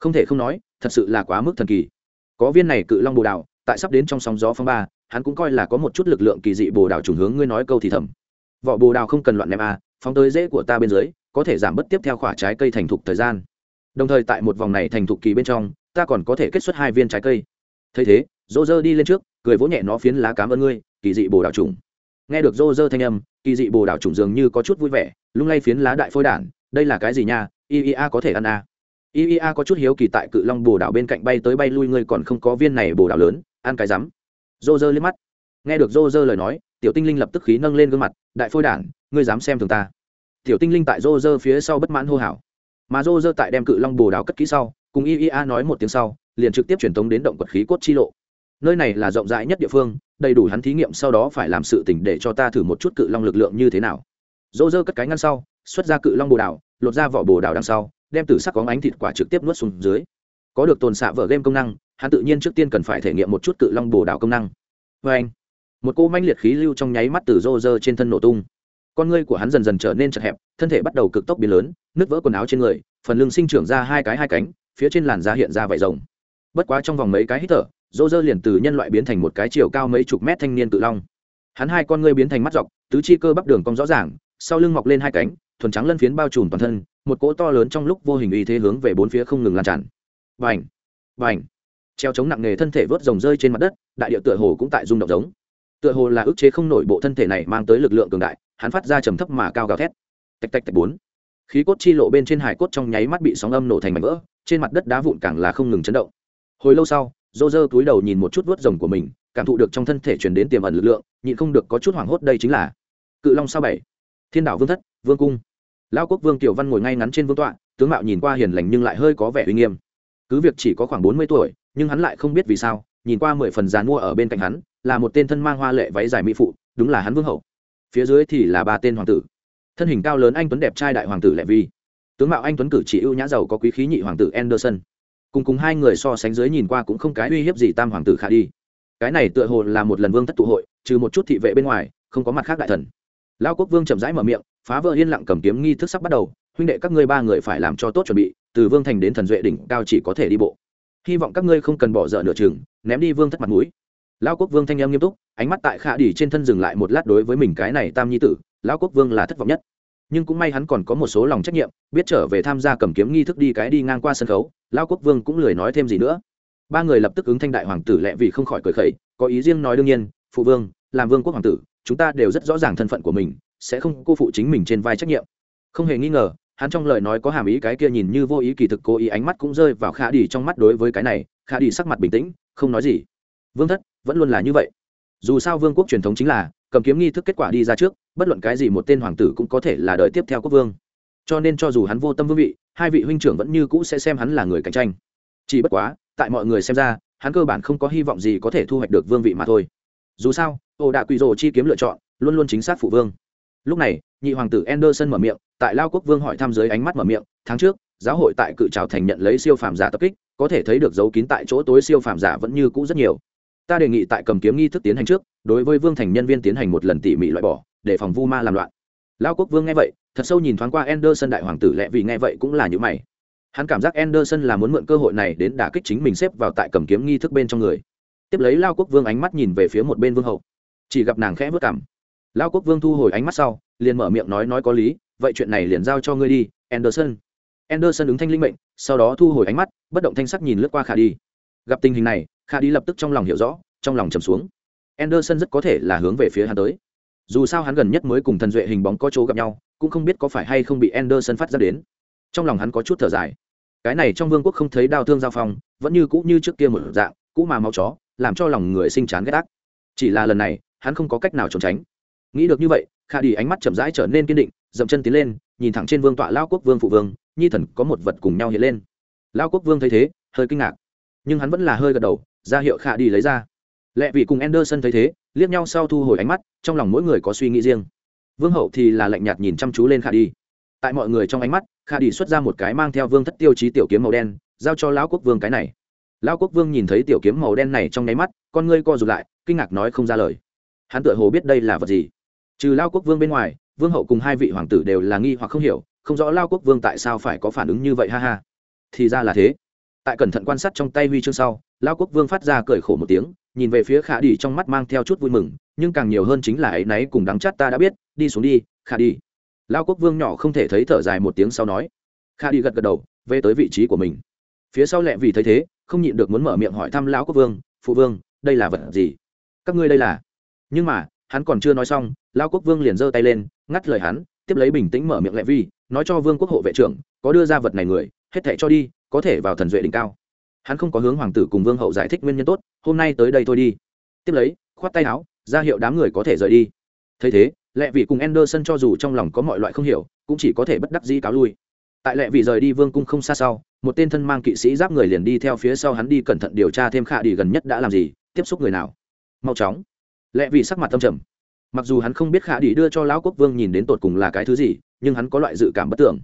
không thể không nói thật sự là quá mức thần kỳ. Có viên này cự long bồ đào tại sắp đến trong sóng gió phong ba hắn cũng coi là có một chút lực lượng kỳ dị bồ đào trùng hướng ngươi nói câu thì thầm. Vỏ bồ đào không cần loạn ném a à, phóng tới dễ của ta bên dưới có thể giảm bớt tiếp theo khỏa trái cây thành thục thời gian. Đồng thời tại một vòng này thành thục kỳ bên trong ta còn có thể kết xuất hai viên trái cây. Thấy thế dô dơ đi lên trước cười vỗ nhẹ nó phiến lá cám ơn ngươi kỳ dị bồ đào trùng nghe được dô dơ thanh âm kỳ dị bồ đào trùng dường như có chút vui vẻ lung lay phiến lá đại phôi đản đây là cái gì nha? A có thể ăn à iia có chút hiếu kỳ tại cự long bồ đảo bên cạnh bay tới bay lui ngươi còn không có viên này bồ đảo lớn ăn cái rắm. Dô dơ liếc mắt. Nghe được dô dơ lời nói tiểu tinh linh lập tức khí nâng lên gương mặt đại phôi đản ngươi dám xem thường ta? Tiểu tinh linh tại dô dơ phía sau bất mãn hô hào. Mà dô dơ tại đem cự long bồ đảo cất kỹ sau cùng iia nói một tiếng sau liền trực tiếp truyền tống đến động quật khí cốt chi lộ. Nơi này là rộng rãi nhất địa phương đầy đủ hắn thí nghiệm sau đó phải làm sự tỉnh để cho ta thử một chút cự long lực lượng như thế nào. Dô dơ cất cái ngăn sau xuất ra cự long bồ đảo, lột ra vỏ bồ đảo đằng sau đem từ sắc có ánh thịt quả trực tiếp nuốt xuống dưới. Có được tồn xạ vở game công năng, hắn tự nhiên trước tiên cần phải thể nghiệm một chút cự long bồ đào công năng. Vê anh, một cô manh liệt khí lưu trong nháy mắt từ rô rơ trên thân nổ tung. Con ngươi của hắn dần dần trở nên chật hẹp, thân thể bắt đầu cực tốc biến lớn, nứt vỡ quần áo trên người, phần lưng sinh trưởng ra hai cái hai cánh, phía trên làn da hiện ra vải rồng. Bất quá trong vòng mấy cái hít thở, rô rơ liền từ nhân loại biến thành một cái chiều cao mấy chục mét thanh niên cự long. Hắn hai con ngươi biến thành mắt dọc, tứ chi cơ bắp đường cong rõ ràng, sau lưng mọc lên hai cánh thuần trắng lân phiến bao trùm toàn thân, một cỗ to lớn trong lúc vô hình uy thế hướng về bốn phía không ngừng lan tràn. Vành vành treo chống nặng nề thân thể vớt rồng rơi trên mặt đất, đại địa tựa hồ cũng tại rung động giống. Tựa hồ là ức chế không nổi bộ thân thể này mang tới lực lượng cường đại, hắn phát ra trầm thấp mà cao gào thét. Tạch tạch tạch bốn. Khí cốt chi lộ bên trên hải cốt trong nháy mắt bị sóng âm nổ thành mảnh vỡ, trên mặt đất đá vụn càng là không ngừng chấn động. Hồi lâu sau dô dơ túi đầu nhìn một chút vớt rồng của mình, cảm thụ được trong thân thể chuyển đến tiềm ẩn lực lượng, nhịn không được có chút hoảng hốt đây chính là cự long sao bảy. Thiên đảo vương thất, vương cung lao quốc vương tiểu văn ngồi ngay ngắn trên vương tọa, tướng mạo nhìn qua hiền lành nhưng lại hơi có vẻ uy nghiêm. Cứ việc chỉ có khoảng bốn mươi tuổi, nhưng hắn lại không biết vì sao, nhìn qua mười phần dàn mua ở bên cạnh hắn, là một tên thân mang hoa lệ váy dài mỹ phụ, đúng là hắn vương hậu. Phía dưới thì là ba tên hoàng tử. Thân hình cao lớn anh tuấn đẹp trai đại hoàng tử lệ vi. Tướng mạo anh tuấn cử chỉ ưu nhã giàu có quý khí nhị hoàng tử anderson. Cùng cùng hai người so sánh dưới nhìn qua cũng không cái uy hiếp gì tam hoàng tử khả đi. Cái này tựa hồ là một lần vương thất tụ hội, trừ một chút thị vệ bên ngoài, không có mặt khác đại thần. Lao quốc vương chậm rãi mở miệng phá vỡ yên lặng cầm kiếm nghi thức sắp bắt đầu, huynh đệ các ngươi ba người phải làm cho tốt chuẩn bị, từ vương thành đến thần duệ đỉnh cao chỉ có thể đi bộ. Hy vọng các ngươi không cần bỏ dở nửa chừng, ném đi vương thất mặt mũi. Lao quốc vương thanh em nghiêm túc, ánh mắt tại khả đỉ trên thân dừng lại một lát đối với mình cái này tam nhi tử lao quốc vương là thất vọng nhất. Nhưng cũng may hắn còn có một số lòng trách nhiệm, biết trở về tham gia cầm kiếm nghi thức đi cái đi ngang qua sân khấu lao quốc vương cũng lười nói thêm gì nữa. Ba người lập tức ứng thanh đại hoàng tử lẹ vì không khỏi cười khẩy, có ý riêng nói đương nhiên, phụ vương, làm vương quốc hoàng tử, chúng ta đều rất rõ ràng thân phận của mình sẽ không cô phụ chính mình trên vai trách nhiệm. Không hề nghi ngờ, hắn trong lời nói có hàm ý cái kia nhìn như vô ý kỳ thực cố ý ánh mắt cũng rơi vào khả đi trong mắt đối với cái này, khả đi sắc mặt bình tĩnh, không nói gì. Vương thất, vẫn luôn là như vậy. Dù sao vương quốc truyền thống chính là, cầm kiếm nghi thức kết quả đi ra trước, bất luận cái gì một tên hoàng tử cũng có thể là đời tiếp theo quốc vương. Cho nên cho dù hắn vô tâm vương vị, hai vị huynh trưởng vẫn như cũ sẽ xem hắn là người cạnh tranh. Chỉ bất quá, tại mọi người xem ra, hắn cơ bản không có hy vọng gì có thể thu hoạch được vương vị mà thôi. Dù sao, ồ đạ quỷ rồ chi kiếm lựa chọn, luôn luôn chính xác phụ vương lúc này, nhị hoàng tử anderson mở miệng, tại lao quốc vương hỏi thăm dưới ánh mắt mở miệng, tháng trước, giáo hội tại cự trào thành nhận lấy siêu phàm giả tập kích, có thể thấy được dấu kín tại chỗ tối siêu phàm giả vẫn như cũ rất nhiều. Ta đề nghị tại cầm kiếm nghi thức tiến hành trước, đối với vương thành nhân viên tiến hành một lần tỉ mỉ loại bỏ, để phòng vu ma làm loạn. Lao quốc vương nghe vậy, thật sâu nhìn thoáng qua anderson đại hoàng tử lẽ vì nghe vậy cũng là như mày. Hắn cảm giác anderson là muốn mượn cơ hội này đến đả kích chính mình xếp vào tại cầm kiếm nghi thức bên trong người. Tiếp lấy lao quốc vương ánh mắt nhìn về phía một bên vương hậu. Chỉ gặp nàng khẽ vất cảm lao quốc vương thu hồi ánh mắt sau, liền mở miệng nói nói có lý, vậy chuyện này liền giao cho ngươi đi, anderson. Anderson ứng thanh linh mệnh, sau đó thu hồi ánh mắt, bất động thanh sắc nhìn lướt qua khả đi. Gặp tình hình này, khả đi lập tức trong lòng hiểu rõ, trong lòng trầm xuống. Anderson rất có thể là hướng về phía hắn tới. Dù sao hắn gần nhất mới cùng thần duệ hình bóng có chỗ gặp nhau, cũng không biết có phải hay không bị anderson phát ra đến. Trong lòng hắn có chút thở dài. Cái này trong vương quốc không thấy đau thương giao phong, vẫn như cũ như trước kia một dạng, cũ mà mau chó, làm cho lòng người sinh chán ghét ác. Chỉ là lần này, hắn không có cách nào trốn tránh nghĩ được như vậy khả đi ánh mắt chậm rãi trở nên kiên định, dậm chân tiến lên, nhìn thẳng trên vương tọa lao quốc vương phụ vương, nhi thần có một vật cùng nhau hiện lên. Lao quốc vương thấy thế, hơi kinh ngạc. Nhưng hắn vẫn là hơi gật đầu, ra hiệu khả đi lấy ra. Lệ vị cùng anderson thấy thế, liếc nhau sau thu hồi ánh mắt, trong lòng mỗi người có suy nghĩ riêng. Vương hậu thì là lạnh nhạt nhìn chăm chú lên khả đi. Tại mọi người trong ánh mắt khả đi xuất ra một cái mang theo vương thất tiêu chí tiểu kiếm màu đen, giao cho lão quốc vương cái này. Lão quốc vương nhìn thấy tiểu kiếm màu đen này trong nháy mắt, con ngươi co rụt lại, kinh ngạc nói không ra lời. Hắn tựa hồ biết đây là vật gì trừ lao quốc vương bên ngoài, vương hậu cùng hai vị hoàng tử đều là nghi hoặc không hiểu, không rõ lao quốc vương tại sao phải có phản ứng như vậy ha ha. Thì ra là thế. Tại cẩn thận quan sát trong tay huy chương sau, lao quốc vương phát ra cười khổ một tiếng, nhìn về phía khả đi trong mắt mang theo chút vui mừng, nhưng càng nhiều hơn chính là ấy náy cùng đắng chát ta đã biết, đi xuống đi, khả đi lao quốc vương nhỏ không thể thấy thở dài một tiếng sau nói. Khả đi gật gật đầu, về tới vị trí của mình. Phía sau lẹ vì thấy thế, không nhịn được muốn mở miệng hỏi thăm lão quốc vương, phụ vương, đây là vật gì? Các ngươi đây là. Nhưng mà hắn còn chưa nói xong, lao quốc vương liền giơ tay lên, ngắt lời hắn, tiếp lấy bình tĩnh mở miệng lẹ vi, nói cho vương quốc hộ vệ trưởng, có đưa ra vật này người, hết thệ cho đi, có thể vào thần duệ đỉnh cao. Hắn không có hướng hoàng tử cùng vương hậu giải thích nguyên nhân tốt, hôm nay tới đây thôi đi. Tiếp lấy, khoát tay áo, ra hiệu đám người có thể rời đi. Thấy thế lẹ vị cùng anderson cho dù trong lòng có mọi loại không hiểu, cũng chỉ có thể bất đắc dĩ cáo lui. Tại lẹ vị rời đi vương cung không xa sau, một tên thân mang kỵ sĩ giáp người liền đi theo phía sau hắn đi cẩn thận điều tra thêm khả đi gần nhất đã làm gì, tiếp xúc người nào. Mau chóng lẽ vì sắc mặt tâm trầm mặc dù hắn không biết khả đi đưa cho lão quốc vương nhìn đến tột cùng là cái thứ gì nhưng hắn có loại dự cảm bất tưởng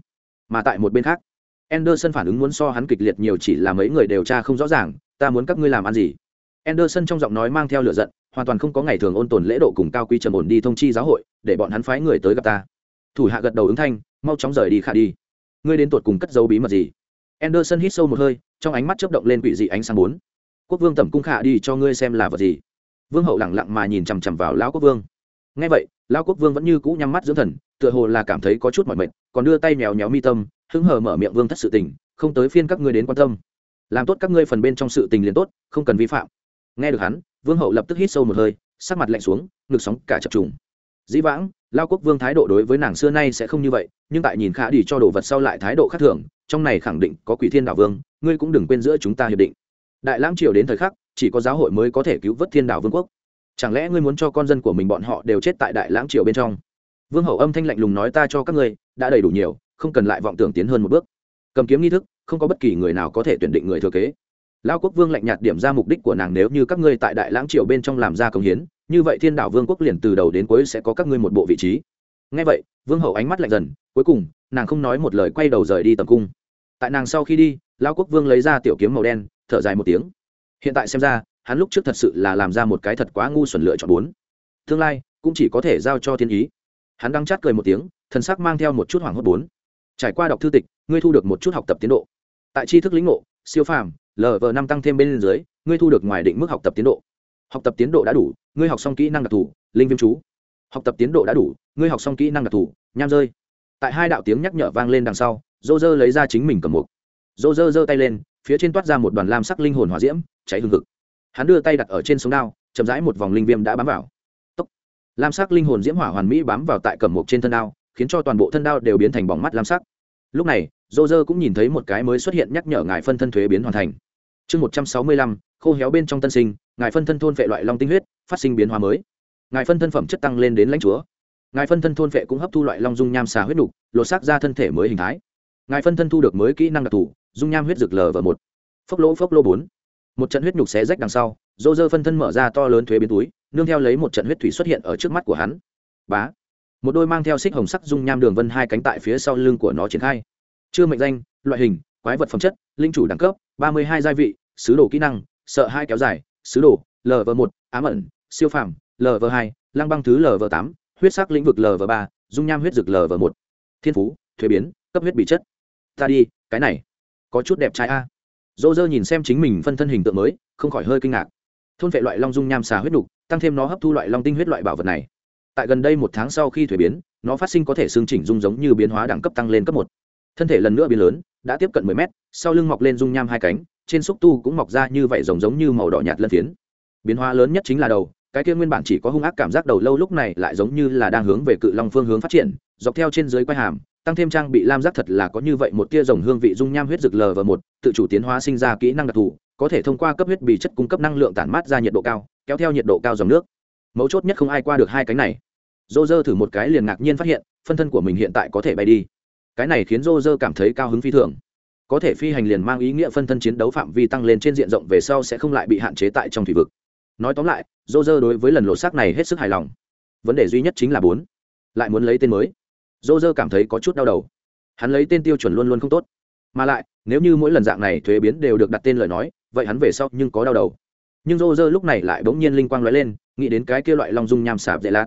mà tại một bên khác Anderson phản ứng muốn so hắn kịch liệt nhiều chỉ là mấy người điều tra không rõ ràng, ta muốn các ngươi làm ăn gì? Anderson trong giọng nói mang theo lửa giận, hoàn toàn không có ngày thường ôn tồn lễ độ cùng cao quý trầm ổn đi thông chi giáo hội, để bọn hắn phái người tới gặp ta. Thủ hạ gật đầu ứng thanh, mau chóng rời đi khả đi. Ngươi đến tột cùng cất dấu bí mật gì? Anderson hít sâu một hơi, trong ánh mắt chớp động lên quỷ dị ánh sáng bốn. Quốc vương tẩm cung khả đi cho ngươi xem là vật gì? Vương hậu lặng lặng mà nhìn chằm chằm vào lão quốc vương. Nghe vậy, lão quốc vương vẫn như cũ nhắm mắt dưỡng thần, tựa hồ là cảm thấy có chút mỏi mệt, còn đưa tay mèo nhéo mi tâm, hứng hờ mở miệng vương thất sự tình không tới phiên các ngươi đến quan tâm. Làm tốt các ngươi phần bên trong sự tình liền tốt không cần vi phạm. Nghe được hắn vương hậu lập tức hít sâu một hơi sắc mặt lạnh xuống ngực sóng cả chập trùng. Dĩ vãng lao quốc vương thái độ đối với nàng xưa nay sẽ không như vậy nhưng tại nhìn khả đi cho đồ vật sau lại thái độ khác thường trong này khẳng định có quỷ thiên đạo vương ngươi cũng đừng quên giữa chúng ta hiệp định. Đại lãng triều đến thời khắc chỉ có giáo hội mới có thể cứu vớt thiên đảo vương quốc. Chẳng lẽ ngươi muốn cho con dân của mình bọn họ đều chết tại đại lãng triều bên trong? Vương hậu âm thanh lạnh lùng nói ta cho các ngươi, đã đầy đủ nhiều, không cần lại vọng tưởng tiến hơn một bước. Cầm kiếm nghi thức, không có bất kỳ người nào có thể tuyển định người thừa kế. Lao quốc vương lạnh nhạt điểm ra mục đích của nàng nếu như các ngươi tại đại lãng triều bên trong làm ra công hiến, như vậy thiên đảo vương quốc liền từ đầu đến cuối sẽ có các ngươi một bộ vị trí. Ngay vậy, vương hậu ánh mắt lạnh dần, cuối cùng, nàng không nói một lời quay đầu rời đi tầm cung. Tại nàng sau khi đi lao quốc vương lấy ra tiểu kiếm màu đen, thở dài một tiếng hiện tại xem ra, hắn lúc trước thật sự là làm ra một cái thật quá ngu xuẩn lựa chọn bốn. Tương lai, cũng chỉ có thể giao cho thiên ý. Hắn đang chát cười một tiếng, thần sắc mang theo một chút hoảng hốt bốn. Trải qua đọc thư tịch, ngươi thu được một chút học tập tiến độ. Tại tri thức lĩnh ngộ, siêu phàm lv năm tăng thêm bên dưới, ngươi thu được ngoài định mức học tập tiến độ. Học tập tiến độ đã đủ, ngươi học xong kỹ năng đặc thù, linh viêm chú. Học tập tiến độ đã đủ, ngươi học xong kỹ năng đặc thù, nham rơi. Tại hai đạo tiếng nhắc nhở vang lên đằng sau dô dơ lấy ra chính mình cầm mục. Dô dơ giơ tay lên phía trên toát ra một đoàn lam sắc linh hồn hỏa diễm, cháy hương thực hắn đưa tay đặt ở trên sống đao, chậm rãi một vòng linh viêm đã bám vào. Tốc. lam sắc linh hồn diễm hỏa hoàn mỹ bám vào tại cầm mục trên thân đao, khiến cho toàn bộ thân đao đều biến thành bóng mắt lam sắc. Lúc này dô dơ cũng nhìn thấy một cái mới xuất hiện nhắc nhở ngài phân thân thuế biến hoàn thành. Chương một trăm sáu mươi lăm, khô héo bên trong tân sinh, ngài phân thân thôn vệ loại long tinh huyết, phát sinh biến hóa mới. Ngài phân thân phẩm chất tăng lên đến lãnh chúa. Ngài phân thân thôn vệ cũng hấp thu loại long dung nham xà huyết đục lột xác ra thân thể mới hình thái. Ngài phân thân thu được mới kỹ năng đặc thù dung nham huyết rực lờ và một. Phốc lỗ phốc lỗ bốn. Một trận huyết nhục xé rách đằng sau, dô dơ phân thân mở ra to lớn thuế biến túi, nương theo lấy một trận huyết thủy xuất hiện ở trước mắt của hắn. Bá. Một đôi mang theo xích hồng sắc dung nham đường vân hai cánh tại phía sau lưng của nó triển khai. Chưa mệnh danh, loại hình, quái vật phẩm chất, linh chủ đẳng cấp, ba mươi hai gia vị, sứ đồ kỹ năng, sợ hai kéo dài, sứ đồ lv một, ám ẩn, siêu phàm lv hai, lăng băng thứ lv tám, huyết sắc lĩnh vực lv ba, dung nham huyết dực lv một. Thiên phú, thuế biến, cấp huyết bị chất. Ta đi, cái này có chút đẹp trai a. Dô dơ nhìn xem chính mình phân thân hình tượng mới, không khỏi hơi kinh ngạc. Thôn vệ loại long dung nham xà huyết đục tăng thêm nó hấp thu loại long tinh huyết loại bảo vật này. Tại gần đây một tháng sau khi thuế biến, nó phát sinh có thể xương chỉnh dung giống như biến hóa đẳng cấp tăng lên cấp một. Thân thể lần nữa biến lớn, đã tiếp cận mười mét, sau lưng mọc lên dung nham hai cánh, trên xúc tu cũng mọc ra như vậy rồng giống như màu đỏ nhạt lân phiến. Biến hóa lớn nhất chính là đầu, cái kia nguyên bản chỉ có hung ác cảm giác đầu lâu lúc này lại giống như là đang hướng về cự long phương hướng phát triển, dọc theo trên dưới quai hàm tăng thêm trang bị lam giác thật là có như vậy một tia rồng hương vị dung nham huyết rực lờ và một, tự chủ tiến hóa sinh ra kỹ năng đặc thù, có thể thông qua cấp huyết bì chất cung cấp năng lượng tản mát ra nhiệt độ cao, kéo theo nhiệt độ cao dòng nước. Mấu chốt nhất không ai qua được hai cánh này. Dô dơ thử một cái liền ngạc nhiên phát hiện, phân thân của mình hiện tại có thể bay đi. Cái này khiến dô dơ cảm thấy cao hứng phi thường. Có thể phi hành liền mang ý nghĩa phân thân chiến đấu phạm vi tăng lên trên diện rộng về sau sẽ không lại bị hạn chế tại trong thủy vực. Nói tóm lại dô dơ đối với lần lộ xác này hết sức hài lòng. Vấn đề duy nhất chính là bốn. Lại muốn lấy tên mới dô dơ cảm thấy có chút đau đầu. Hắn lấy tên tiêu chuẩn luôn luôn không tốt. Mà lại, nếu như mỗi lần dạng này thuế biến đều được đặt tên lời nói, vậy hắn về sau nhưng có đau đầu. Nhưng dô dơ lúc này lại bỗng nhiên linh quang l ó e lên, nghĩ đến cái kia loại long dung nham sạp dễ lát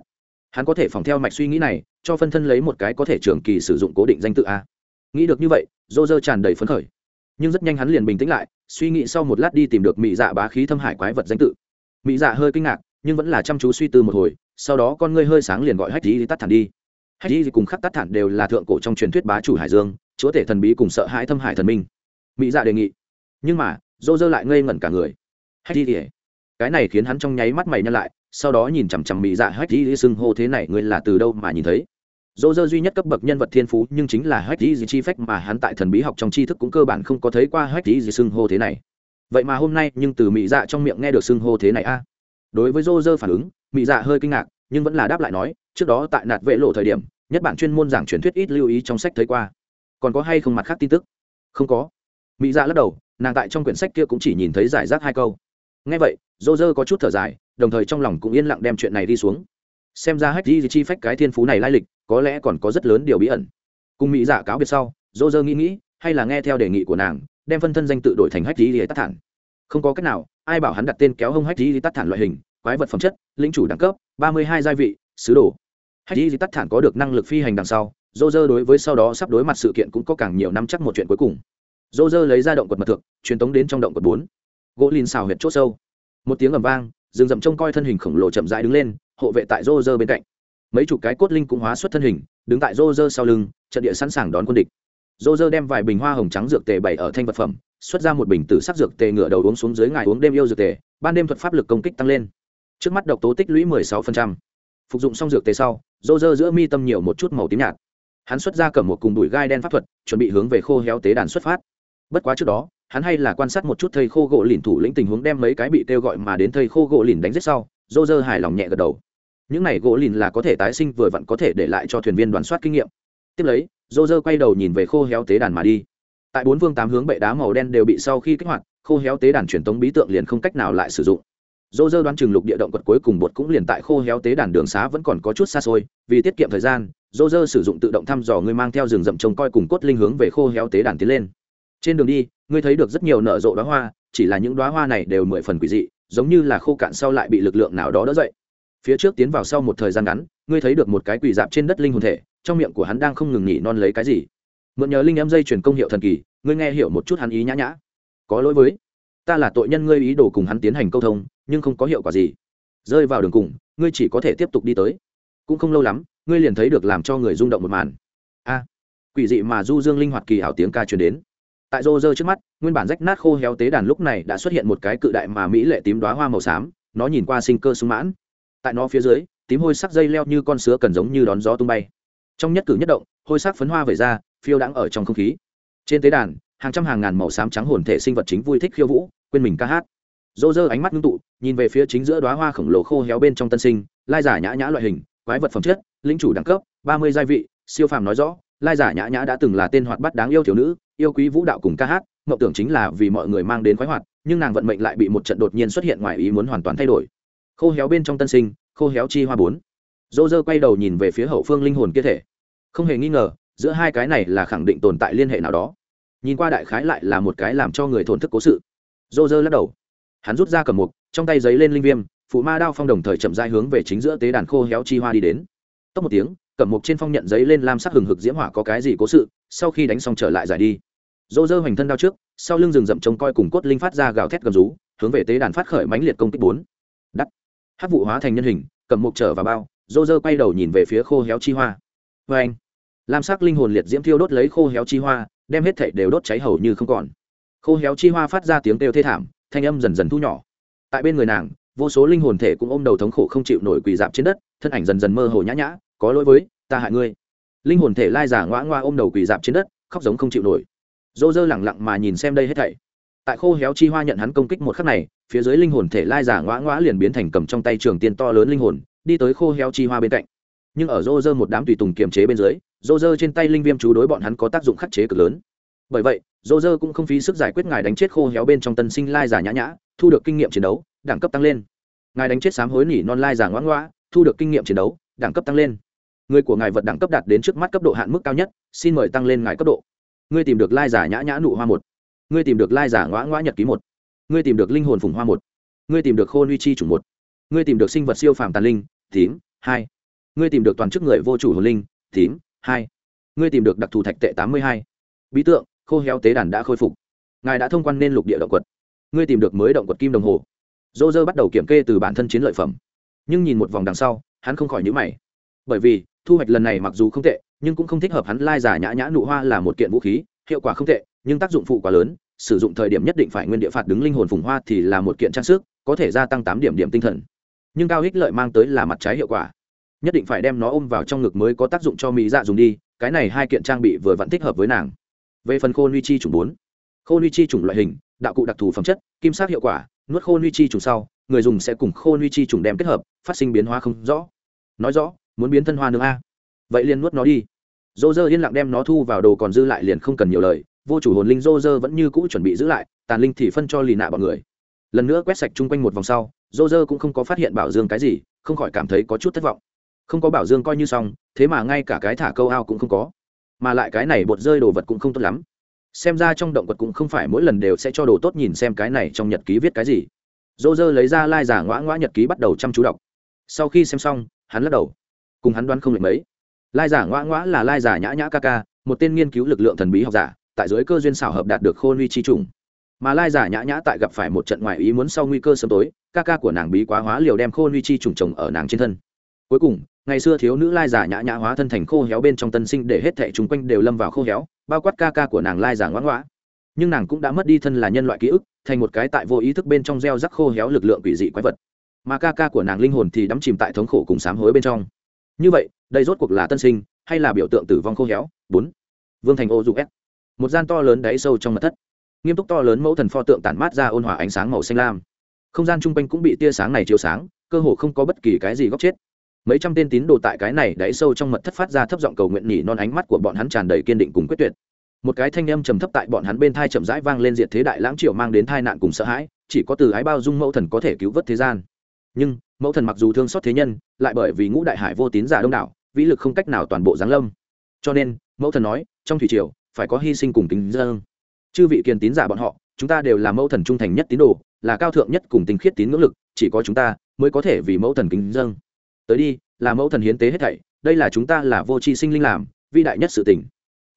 hắn có thể phòng theo mạch suy nghĩ này, cho phân thân lấy một cái có thể trường kỳ sử dụng cố định danh tự a. Nghĩ được như vậy, dô dơ tràn đầy phấn khởi. Nhưng rất nhanh hắn liền bình tĩnh lại, suy nghĩ sau một lát đi tìm được mỹ dạ bá khí thâm hải quái vật danh tự. Mỹ dạ hơi kinh ngạc, nhưng vẫn là chăm chú suy tư một hồi, sau đó con ngươi hơi sáng liền gọi hách đi tắt thẳng đi hay đi cùng khắc tắt thản đều là thượng cổ trong truyền thuyết bá chủ hải dương, chúa tể thần bí cùng sợ hãi thâm hải thần minh. Mỹ dạ đề nghị. Nhưng mà, dô dơ lại ngây ngẩn cả người. Hách đi cái này khiến hắn trong nháy mắt mày nhăn lại, sau đó nhìn chằm chằm mỹ dạ hách đi xưng hô thế này ngươi là từ đâu mà nhìn thấy? Dô dơ duy nhất cấp bậc nhân vật thiên phú nhưng chính là hách đi chi phách mà hắn tại thần bí học trong tri thức cũng cơ bản không có thấy qua hách đi xưng hô thế này. Vậy mà hôm nay nhưng từ mỹ dạ trong miệng nghe được xưng hô thế này a. Đối với dô dơ phản ứng, mỹ dạ hơi kinh ngạc, nhưng vẫn là đáp lại nói trước đó tại nạt vệ lộ thời điểm, nhất bản chuyên môn giảng truyền thuyết ít lưu ý trong sách thấy qua. Còn có hay không mặt khác tin tức? Không có. Mỹ dạ lắc đầu, nàng tại trong quyển sách kia cũng chỉ nhìn thấy giải rác hai câu. Nghe vậy, dô dơ có chút thở dài, đồng thời trong lòng cũng yên lặng đem chuyện này đi xuống. Xem ra hách di chi phách cái thiên phú này lai lịch, có lẽ còn có rất lớn điều bí ẩn. Cùng mỹ dạ cáo biệt sau, dô dơ nghĩ nghĩ, hay là nghe theo đề nghị của nàng, đem phân thân danh tự đổi thành hách di tắt thản. Không có cách nào, ai bảo hắn đặt tên kéo hông hách di tắt thản loại hình, quái vật phẩm chất, lĩnh chủ đẳng cấp, ba mươi hai gia vị, sứ đồ hách di tắt thản có được năng lực phi hành đằng sau dô dơ đối với sau đó sắp đối mặt sự kiện cũng có càng nhiều năm chắc một chuyện cuối cùng. Dô dơ lấy ra động quật mật thực truyền tống đến trong động quật bốn. Gỗ lìn xào huyệt chốt sâu. Một tiếng ầm vang, rừng rậm trông coi thân hình khổng lồ chậm rãi đứng lên, hộ vệ tại Roger bên cạnh. Mấy chục cái cốt linh cũng hóa xuất thân hình, đứng tại Roger sau lưng, trận địa sẵn sàng đón quân địch. Roger đem vài bình hoa hồng trắng dược tề bày ở thanh vật phẩm, xuất ra một bình tử sắc dược tề ngựa đầu uống xuống dưới ngài uống đêm yêu dược tề, ban đêm thuật pháp lực công kích tăng lên. Trước mắt độc tố tích lũy mười sáu phần trăm phục dụng xong dược tề sau, rô rơ giữa mi tâm nhiều một chút màu tím nhạt. Hắn xuất ra cầm một cùng đùi gai đen pháp thuật, chuẩn bị hướng về khô héo tế đàn xuất phát. Bất quá trước đó, hắn hay là quan sát một chút thầy khô gỗ lìn thủ lĩnh tình huống đem mấy cái bị kêu gọi mà đến thầy khô gỗ lìn đánh giết sau, rô rơ hài lòng nhẹ gật đầu. Những này gỗ lìn là có thể tái sinh vừa vặn có thể để lại cho thuyền viên đoàn soát kinh nghiệm. Tiếp lấy, rô rơ quay đầu nhìn về khô héo tế đàn mà đi. Tại bốn vương tám hướng bệ đá màu đen đều bị sau khi kích hoạt, khô héo tế đàn truyền tống bí tượng liền không cách nào lại sử dụng dô dơ đoán chừng lục địa động quật cuối cùng bột cũng liền tại khô héo tế đàn đường xá vẫn còn có chút xa xôi, vì tiết kiệm thời gian dô dơ sử dụng tự động thăm dò người mang theo rừng rậm trông coi cùng cốt linh hướng về khô héo tế đàn tiến lên. Trên đường đi, ngươi thấy được rất nhiều nở rộ đoá hoa, chỉ là những đoá hoa này đều mười phần quỷ dị, giống như là khô cạn sau lại bị lực lượng nào đó đỡ dậy. Phía trước tiến vào sau một thời gian ngắn, ngươi thấy được một cái quỷ dạp trên đất linh hồn thể, trong miệng của hắn đang không ngừng nghỉ non lấy cái gì. Mượn nhờ linh em dây truyền công hiệu thần kỳ, ngươi nghe hiểu một chút hắn ý nhã nhã. Có lỗi với ta là tội nhân ngươi ý đồ cùng hắn tiến hành câu thông, nhưng không có hiệu quả gì. Rơi vào đường cùng, ngươi chỉ có thể tiếp tục đi tới. Cũng không lâu lắm, ngươi liền thấy được làm cho người rung động một màn. A! Quỷ dị mà du dương linh hoạt kỳ hảo tiếng ca truyền đến. Tại rô rơ trước mắt, nguyên bản rách nát khô héo tế đàn lúc này đã xuất hiện một cái cự đại mà mỹ lệ tím đoá hoa màu xám, nó nhìn qua sinh cơ sung mãn. Tại nó phía dưới, tím hôi sắc dây leo như con sứa cần giống như đón gió tung bay. Trong nhất cử nhất động, hôi sắc phấn hoa vẩy ra, phiêu đãng ở trong không khí. Trên tế đàn hàng trăm hàng ngàn màu xám trắng hồn thể sinh vật chính vui thích khiêu vũ, quên mình ca hát. Dô dơ ánh mắt ngưng tụ, nhìn về phía chính giữa đoá hoa khổng lồ khô héo bên trong tân sinh, lai giả nhã nhã loại hình, quái vật phẩm chất lính chủ đẳng cấp, ba mươi gia vị, siêu phàm nói rõ, lai giả nhã nhã đã từng là tên hoạt bắt đáng yêu thiếu nữ, yêu quý vũ đạo cùng ca hát, mộng tưởng chính là vì mọi người mang đến khoái hoạt, nhưng nàng vận mệnh lại bị một trận đột nhiên xuất hiện ngoài ý muốn hoàn toàn thay đổi. Khô héo bên trong tân sinh, khô héo chi hoa bốn. Dô dơ quay đầu nhìn về phía hậu phương linh hồn kia thể. Không hề nghi ngờ, giữa hai cái này là khẳng định tồn tại liên hệ nào đó nhìn qua đại khái lại là một cái làm cho người thổn thức cố sự. Dô dơ lắc đầu. Hắn rút ra cầm mục, trong tay giấy lên linh viêm, phụ ma đao phong đồng thời chậm dai hướng về chính giữa tế đàn khô héo chi hoa đi đến. Tốc một tiếng, cầm mục trên phong nhận giấy lên lam sắc hừng hực diễm hỏa có cái gì cố sự, sau khi đánh xong trở lại giải đi. Dô dơ hoành thân đao trước, sau lưng rừng rậm trông coi cùng cốt linh phát ra gào thét gầm rú, hướng về tế đàn phát khởi mãnh liệt công kích bốn. Đắt. Hát vụ hóa thành nhân hình, cầm mục trở vào bao dô dơ quay đầu nhìn về phía khô héo chi hoa. Vê anh lam sắc linh hồn liệt diễm thiêu đốt lấy khô héo chi hoa đem hết thảy đều đốt cháy hầu như không còn. Khô héo chi hoa phát ra tiếng kêu thê thảm, thanh âm dần dần thu nhỏ. Tại bên người nàng, vô số linh hồn thể cũng ôm đầu thống khổ không chịu nổi quỳ dạp trên đất, thân ảnh dần dần mơ hồ nhã nhã, có lỗi với, ta hại ngươi. Linh hồn thể lai giả ngoã ngoa ôm đầu quỳ dạp trên đất, khóc giống không chịu nổi. Dô dơ lẳng lặng mà nhìn xem đây hết thảy. Tại khô héo chi hoa nhận hắn công kích một khắc này, phía dưới linh hồn thể lai giả ngoã ngoã liền biến thành cầm trong tay trường tiên to lớn linh hồn, đi tới khô héo chi hoa bên cạnh nhưng ở rô rơ một đám tùy tùng kiềm chế bên dưới, rô rơ trên tay linh viêm chú đối bọn hắn có tác dụng khắc chế cực lớn. Bởi vậy, rô rơ cũng không phí sức giải quyết ngài đánh chết khô héo bên trong tân sinh lai giả nhã nhã, thu được kinh nghiệm chiến đấu, đẳng cấp tăng lên. Ngài đánh chết sám hối nỉ non lai giả ngoãn ngoã thu được kinh nghiệm chiến đấu, đẳng cấp tăng lên. Người của ngài vật đẳng cấp đạt đến trước mắt cấp độ hạn mức cao nhất, xin mời tăng lên ngài cấp độ. Ngươi tìm được lai giả nhã nhã nụ hoa một. Ngươi tìm được lai giả ngoã ngoã nhật ký một. Ngươi tìm được linh hồn phùng hoa một. Ngươi tìm được khôn uy chi chủ một. Ngươi tìm được sinh vật siêu phàm tàn linh, tím, hai ngươi tìm được toàn chức người vô chủ hồn linh, tím, hai. Ngươi tìm được đặc thù thạch tệ tám mươi hai. Bí tượng, khô héo tế đàn đã khôi phục. Ngài đã thông quan nên lục địa động quật. Ngươi tìm được mới động quật kim đồng hồ. Dô dơ bắt đầu kiểm kê từ bản thân chiến lợi phẩm. Nhưng nhìn một vòng đằng sau, hắn không khỏi nhữ mày. Bởi vì, thu hoạch lần này mặc dù không tệ, nhưng cũng không thích hợp hắn lai giả nhã nhã nụ hoa là một kiện vũ khí, hiệu quả không tệ, nhưng tác dụng phụ quá lớn, sử dụng thời điểm nhất định phải nguyên địa phạt đứng linh hồn phùng hoa thì là một kiện trang sức, có thể gia tăng tám điểm điểm tinh thần. Nhưng cao ích lợi mang tới là mặt trái hiệu quả nhất định phải đem nó ôm vào trong ngực mới có tác dụng cho mỹ dạ dùng đi, cái này hai kiện trang bị vừa vẫn thích hợp với nàng. Về phần khôn huy chi chủng bốn khôn huy chi chủng loại hình, đạo cụ đặc thù phẩm chất, kim sát hiệu quả, nuốt khôn huy chi chủng sau, người dùng sẽ cùng khôn huy chi chủng đem kết hợp, phát sinh biến hóa không rõ. Nói rõ, muốn biến thân hoa nương a. Vậy liền nuốt nó đi. Dô dơ yên lặng đem nó thu vào đồ còn dư lại liền không cần nhiều lời, vô chủ hồn linh dô dơ vẫn như cũ chuẩn bị giữ lại, tàn linh thì phân cho lì nạ bọn người. Lần nữa quét sạch chung quanh một vòng sau, dô dơ cũng không có phát hiện bảo dương cái gì, không khỏi cảm thấy có chút thất vọng không có bảo dương coi như xong, thế mà ngay cả cái thả câu ao cũng không có. Mà lại cái này bột rơi đồ vật cũng không tốt lắm. Xem ra trong động vật cũng không phải mỗi lần đều sẽ cho đồ tốt nhìn xem cái này trong nhật ký viết cái gì. Dô dơ lấy ra lai giả ngoã ngoã nhật ký bắt đầu chăm chú đọc. Sau khi xem xong, hắn lắc đầu. Cùng hắn đoán không lệch mấy. Lai giả ngoã ngoã là lai giả nhã nhã ca ca, một tên nghiên cứu lực lượng thần bí học giả, tại dưới cơ duyên xảo hợp đạt được khôn uy chi trùng. Mà lai giả nhã nhã tại gặp phải một trận ngoại ý muốn sau nguy cơ sớm tối, ca ca của nàng bí quá hóa liều đem khôn uy chi trùng trồng ở nàng trên thân. Cuối cùng ngày xưa thiếu nữ lai giả nhã nhã hóa thân thành khô héo bên trong tân sinh để hết thệ chung quanh đều lâm vào khô héo, bao quát ca ca của nàng lai giả ngoãn ngoã nhưng nàng cũng đã mất đi thân là nhân loại ký ức, thành một cái tại vô ý thức bên trong gieo rắc khô héo lực lượng quỷ dị quái vật. Mà ca ca của nàng linh hồn thì đắm chìm tại thống khổ cùng sám hối bên trong. Như vậy, đây rốt cuộc là tân sinh, hay là biểu tượng tử vong khô héo? Bốn. Vương thành ô dục s. Một gian to lớn đáy sâu trong mặt thất. Nghiêm túc to lớn mẫu thần pho tượng tản mát ra ôn hòa ánh sáng màu xanh lam. Không gian chung quanh cũng bị tia sáng này chiếu sáng, cơ hồ không có bất kỳ cái gì góc chết mấy trăm tên tín đồ tại cái này đáy sâu trong mật thất phát ra thấp giọng cầu nguyện nhỉ non ánh mắt của bọn hắn tràn đầy kiên định cùng quyết tuyệt. Một cái thanh âm trầm thấp tại bọn hắn bên thai chậm rãi vang lên diệt thế đại lãng triệu mang đến tai nạn cùng sợ hãi, chỉ có từ ái bao dung mẫu thần có thể cứu vớt thế gian. Nhưng, mẫu thần mặc dù thương xót thế nhân, lại bởi vì ngũ đại hải vô tín giả đông đảo, vĩ lực không cách nào toàn bộ giáng lâm. Cho nên, mẫu thần nói, trong thủy triều, phải có hy sinh cùng kính dâng. Chư vị kiền tín giả bọn họ, chúng ta đều là mẫu thần trung thành nhất tín đồ, là cao thượng nhất cùng tinh khiết tín ngưỡng lực, chỉ có chúng ta mới có thể vì mẫu thần kính dâng tới đi, là mẫu thần hiến tế hết thảy, đây là chúng ta là vô tri sinh linh làm, vĩ đại nhất sự tình.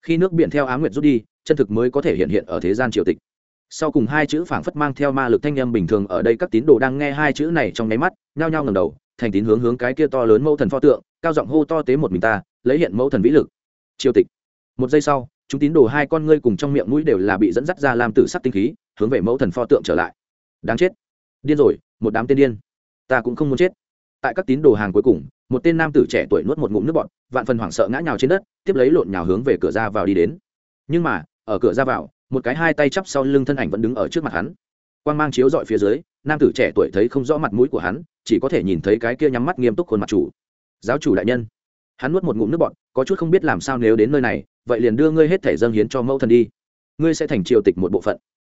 Khi nước biển theo á nguyệt rút đi, chân thực mới có thể hiện hiện ở thế gian triều tịch. Sau cùng hai chữ phảng phất mang theo ma lực thanh â m bình thường ở đây các tín đồ đang nghe hai chữ này trong nháy mắt, nhao nhao ngầm đầu, thành tín hướng hướng cái kia to lớn mẫu thần pho tượng, cao giọng hô to tế một mình ta, lấy hiện mẫu thần vĩ lực. Triều tịch. Một giây sau, chúng tín đồ hai con ngươi cùng trong miệng mũi đều là bị dẫn dắt ra làm tử sắc tinh khí, hướng về mẫu thần pho tượng trở lại. Đáng chết. Điên rồi, một đám tên điên. Ta cũng không muốn chết tại các tín đồ hàng cuối cùng, một tên nam tử trẻ tuổi nuốt một ngụm nước bọt, vạn phần hoảng sợ ngã nhào trên đất, tiếp lấy lộn nhào hướng về cửa ra vào đi đến. Nhưng mà, ở cửa ra vào, một cái hai tay chắp sau lưng thân ảnh vẫn đứng ở trước mặt hắn. Quan g mang chiếu dọi phía dưới, nam tử trẻ tuổi thấy không rõ mặt mũi của hắn, chỉ có thể nhìn thấy cái kia nhắm mắt nghiêm túc khuôn mặt chủ. Giáo chủ đại nhân. Hắn nuốt một ngụm nước bọt, có chút không biết làm sao nếu đến nơi này, vậy liền đưa ngươi hết thể dâng hiến cho mẫu thần đi. Ngươi sẽ thành triều tịch một bộ phận.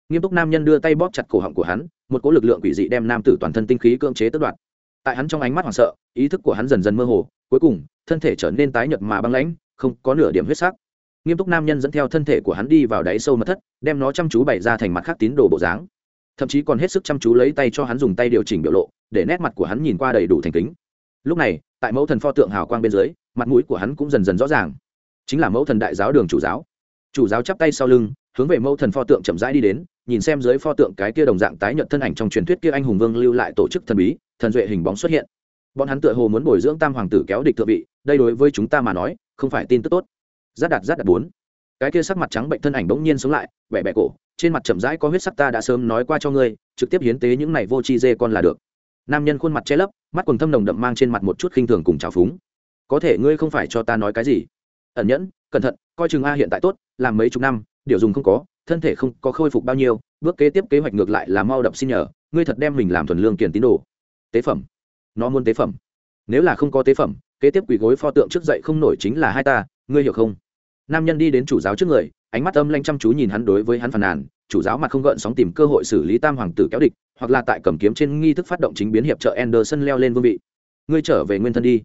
Nghiêm túc nam nhân đưa tay bóp chặt cổ họng của hắn, một cỗ lực lượng quỷ dị đem nam tử toàn thân tinh khí cưỡng chế tất đoạt tại hắn trong ánh mắt hoảng sợ, ý thức của hắn dần dần mơ hồ, cuối cùng, thân thể trở nên tái nhợt mà băng lãnh, không có nửa điểm huyết sắc. Nghiêm túc nam nhân dẫn theo thân thể của hắn đi vào đáy sâu mật thất, đem nó chăm chú bày ra thành mặt khác tín đồ bộ dáng. Thậm chí còn hết sức chăm chú lấy tay cho hắn dùng tay điều chỉnh biểu lộ, để nét mặt của hắn nhìn qua đầy đủ thành kính. Lúc này, tại mẫu thần pho tượng hào quang bên dưới, mặt mũi của hắn cũng dần dần rõ ràng. Chính là mẫu thần đại giáo đường chủ giáo. Chủ giáo chắp tay sau lưng, hướng về mẫu thần pho tượng chậm rãi đi đến, nhìn xem dưới pho tượng cái kia đồng dạng tái nhận thân ảnh trong truyền thuyết kia anh hùng vương lưu lại tổ chức thần bí thần duệ hình bóng xuất hiện. Bọn hắn tựa hồ muốn bồi dưỡng tam hoàng tử kéo địch thượng vị, đây đối với chúng ta mà nói, không phải tin tức tốt. Giáp đạt giáp đạt bốn. Cái kia sắc mặt trắng bệnh thân ảnh bỗng nhiên sống lại, vẻ bẹ cổ, trên mặt chậm rãi có huyết sắc ta đã sớm nói qua cho ngươi, trực tiếp hiến tế những này vô chi dê con là được. Nam nhân khuôn mặt che lấp, mắt quần thâm nồng đậm mang trên mặt một chút khinh thường cùng trào phúng. Có thể ngươi không phải cho ta nói cái gì? Ẩn nhẫn, cẩn thận, coi chừng a hiện tại tốt, làm mấy chục năm, điều dùng không có, thân thể không có khôi phục bao nhiêu, bước kế tiếp kế hoạch ngược lại là mau đập xin nhờ, ngươi thật đem mình làm thuần lương kiền tín đồ tế phẩm. Nó muốn tế phẩm. Nếu là không có tế phẩm, kế tiếp quỳ gối pho tượng trước dậy không nổi chính là hai ta, ngươi hiểu không? Nam nhân đi đến chủ giáo trước người, ánh mắt âm lanh chăm chú nhìn hắn đối với hắn phàn nàn, chủ giáo mặt không gợn sóng tìm cơ hội xử lý tam hoàng tử kéo địch, hoặc là tại cầm kiếm trên nghi thức phát động chính biến hiệp trợ Anderson leo lên vương vị. Ngươi trở về nguyên thân đi.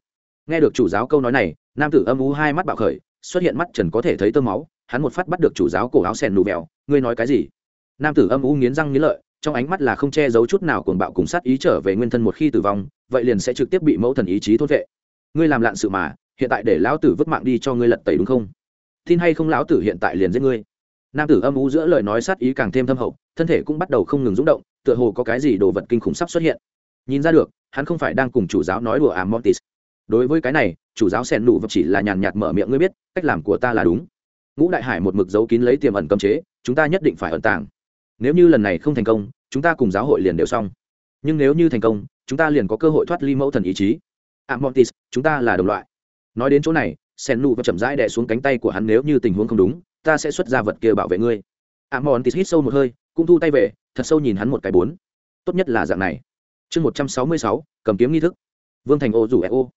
Nghe được chủ giáo câu nói này, nam tử âm u hai mắt bạo khởi, xuất hiện mắt trần có thể thấy tơ máu, hắn một phát bắt được chủ giáo cổ áo sèn nụ vẹo, ngươi nói cái gì? Nam tử âm u nghiến răng nghiến lợi trong ánh mắt là không che giấu chút nào cuồng bạo cùng sát ý trở về nguyên thân một khi tử vong, vậy liền sẽ trực tiếp bị mẫu thần ý chí thốt vệ. Ngươi làm lạn sự mà, hiện tại để lão tử vứt mạng đi cho ngươi lật tẩy đúng không? Tin hay không lão tử hiện tại liền giết ngươi. Nam tử âm u giữa lời nói sát ý càng thêm thâm hậu, thân thể cũng bắt đầu không ngừng rung động, tựa hồ có cái gì đồ vật kinh khủng sắp xuất hiện. Nhìn ra được, hắn không phải đang cùng chủ giáo nói đùa amontis. Đối với cái này, chủ giáo sen nụ vật chỉ là nhàn nhạt mở miệng ngươi biết, cách làm của ta là đúng. Ngũ đại hải một mực giấu kín lấy tiềm ẩn cấm chế, chúng ta nhất định phải ẩn tàng nếu như lần này không thành công, chúng ta cùng giáo hội liền đều xong. Nhưng nếu như thành công, chúng ta liền có cơ hội thoát ly mẫu thần ý chí. Amontis chúng ta là đồng loại. Nói đến chỗ này, sen nụ và chậm rãi đè xuống cánh tay của hắn, nếu như tình huống không đúng, ta sẽ xuất ra vật kia bảo vệ ngươi. Amontis hít sâu một hơi, cũng thu tay về, thật sâu nhìn hắn một cái bốn. Tốt nhất là dạng này. Chương một trăm sáu mươi sáu, cầm kiếm nghi thức. Vương thành ô rủ e ô.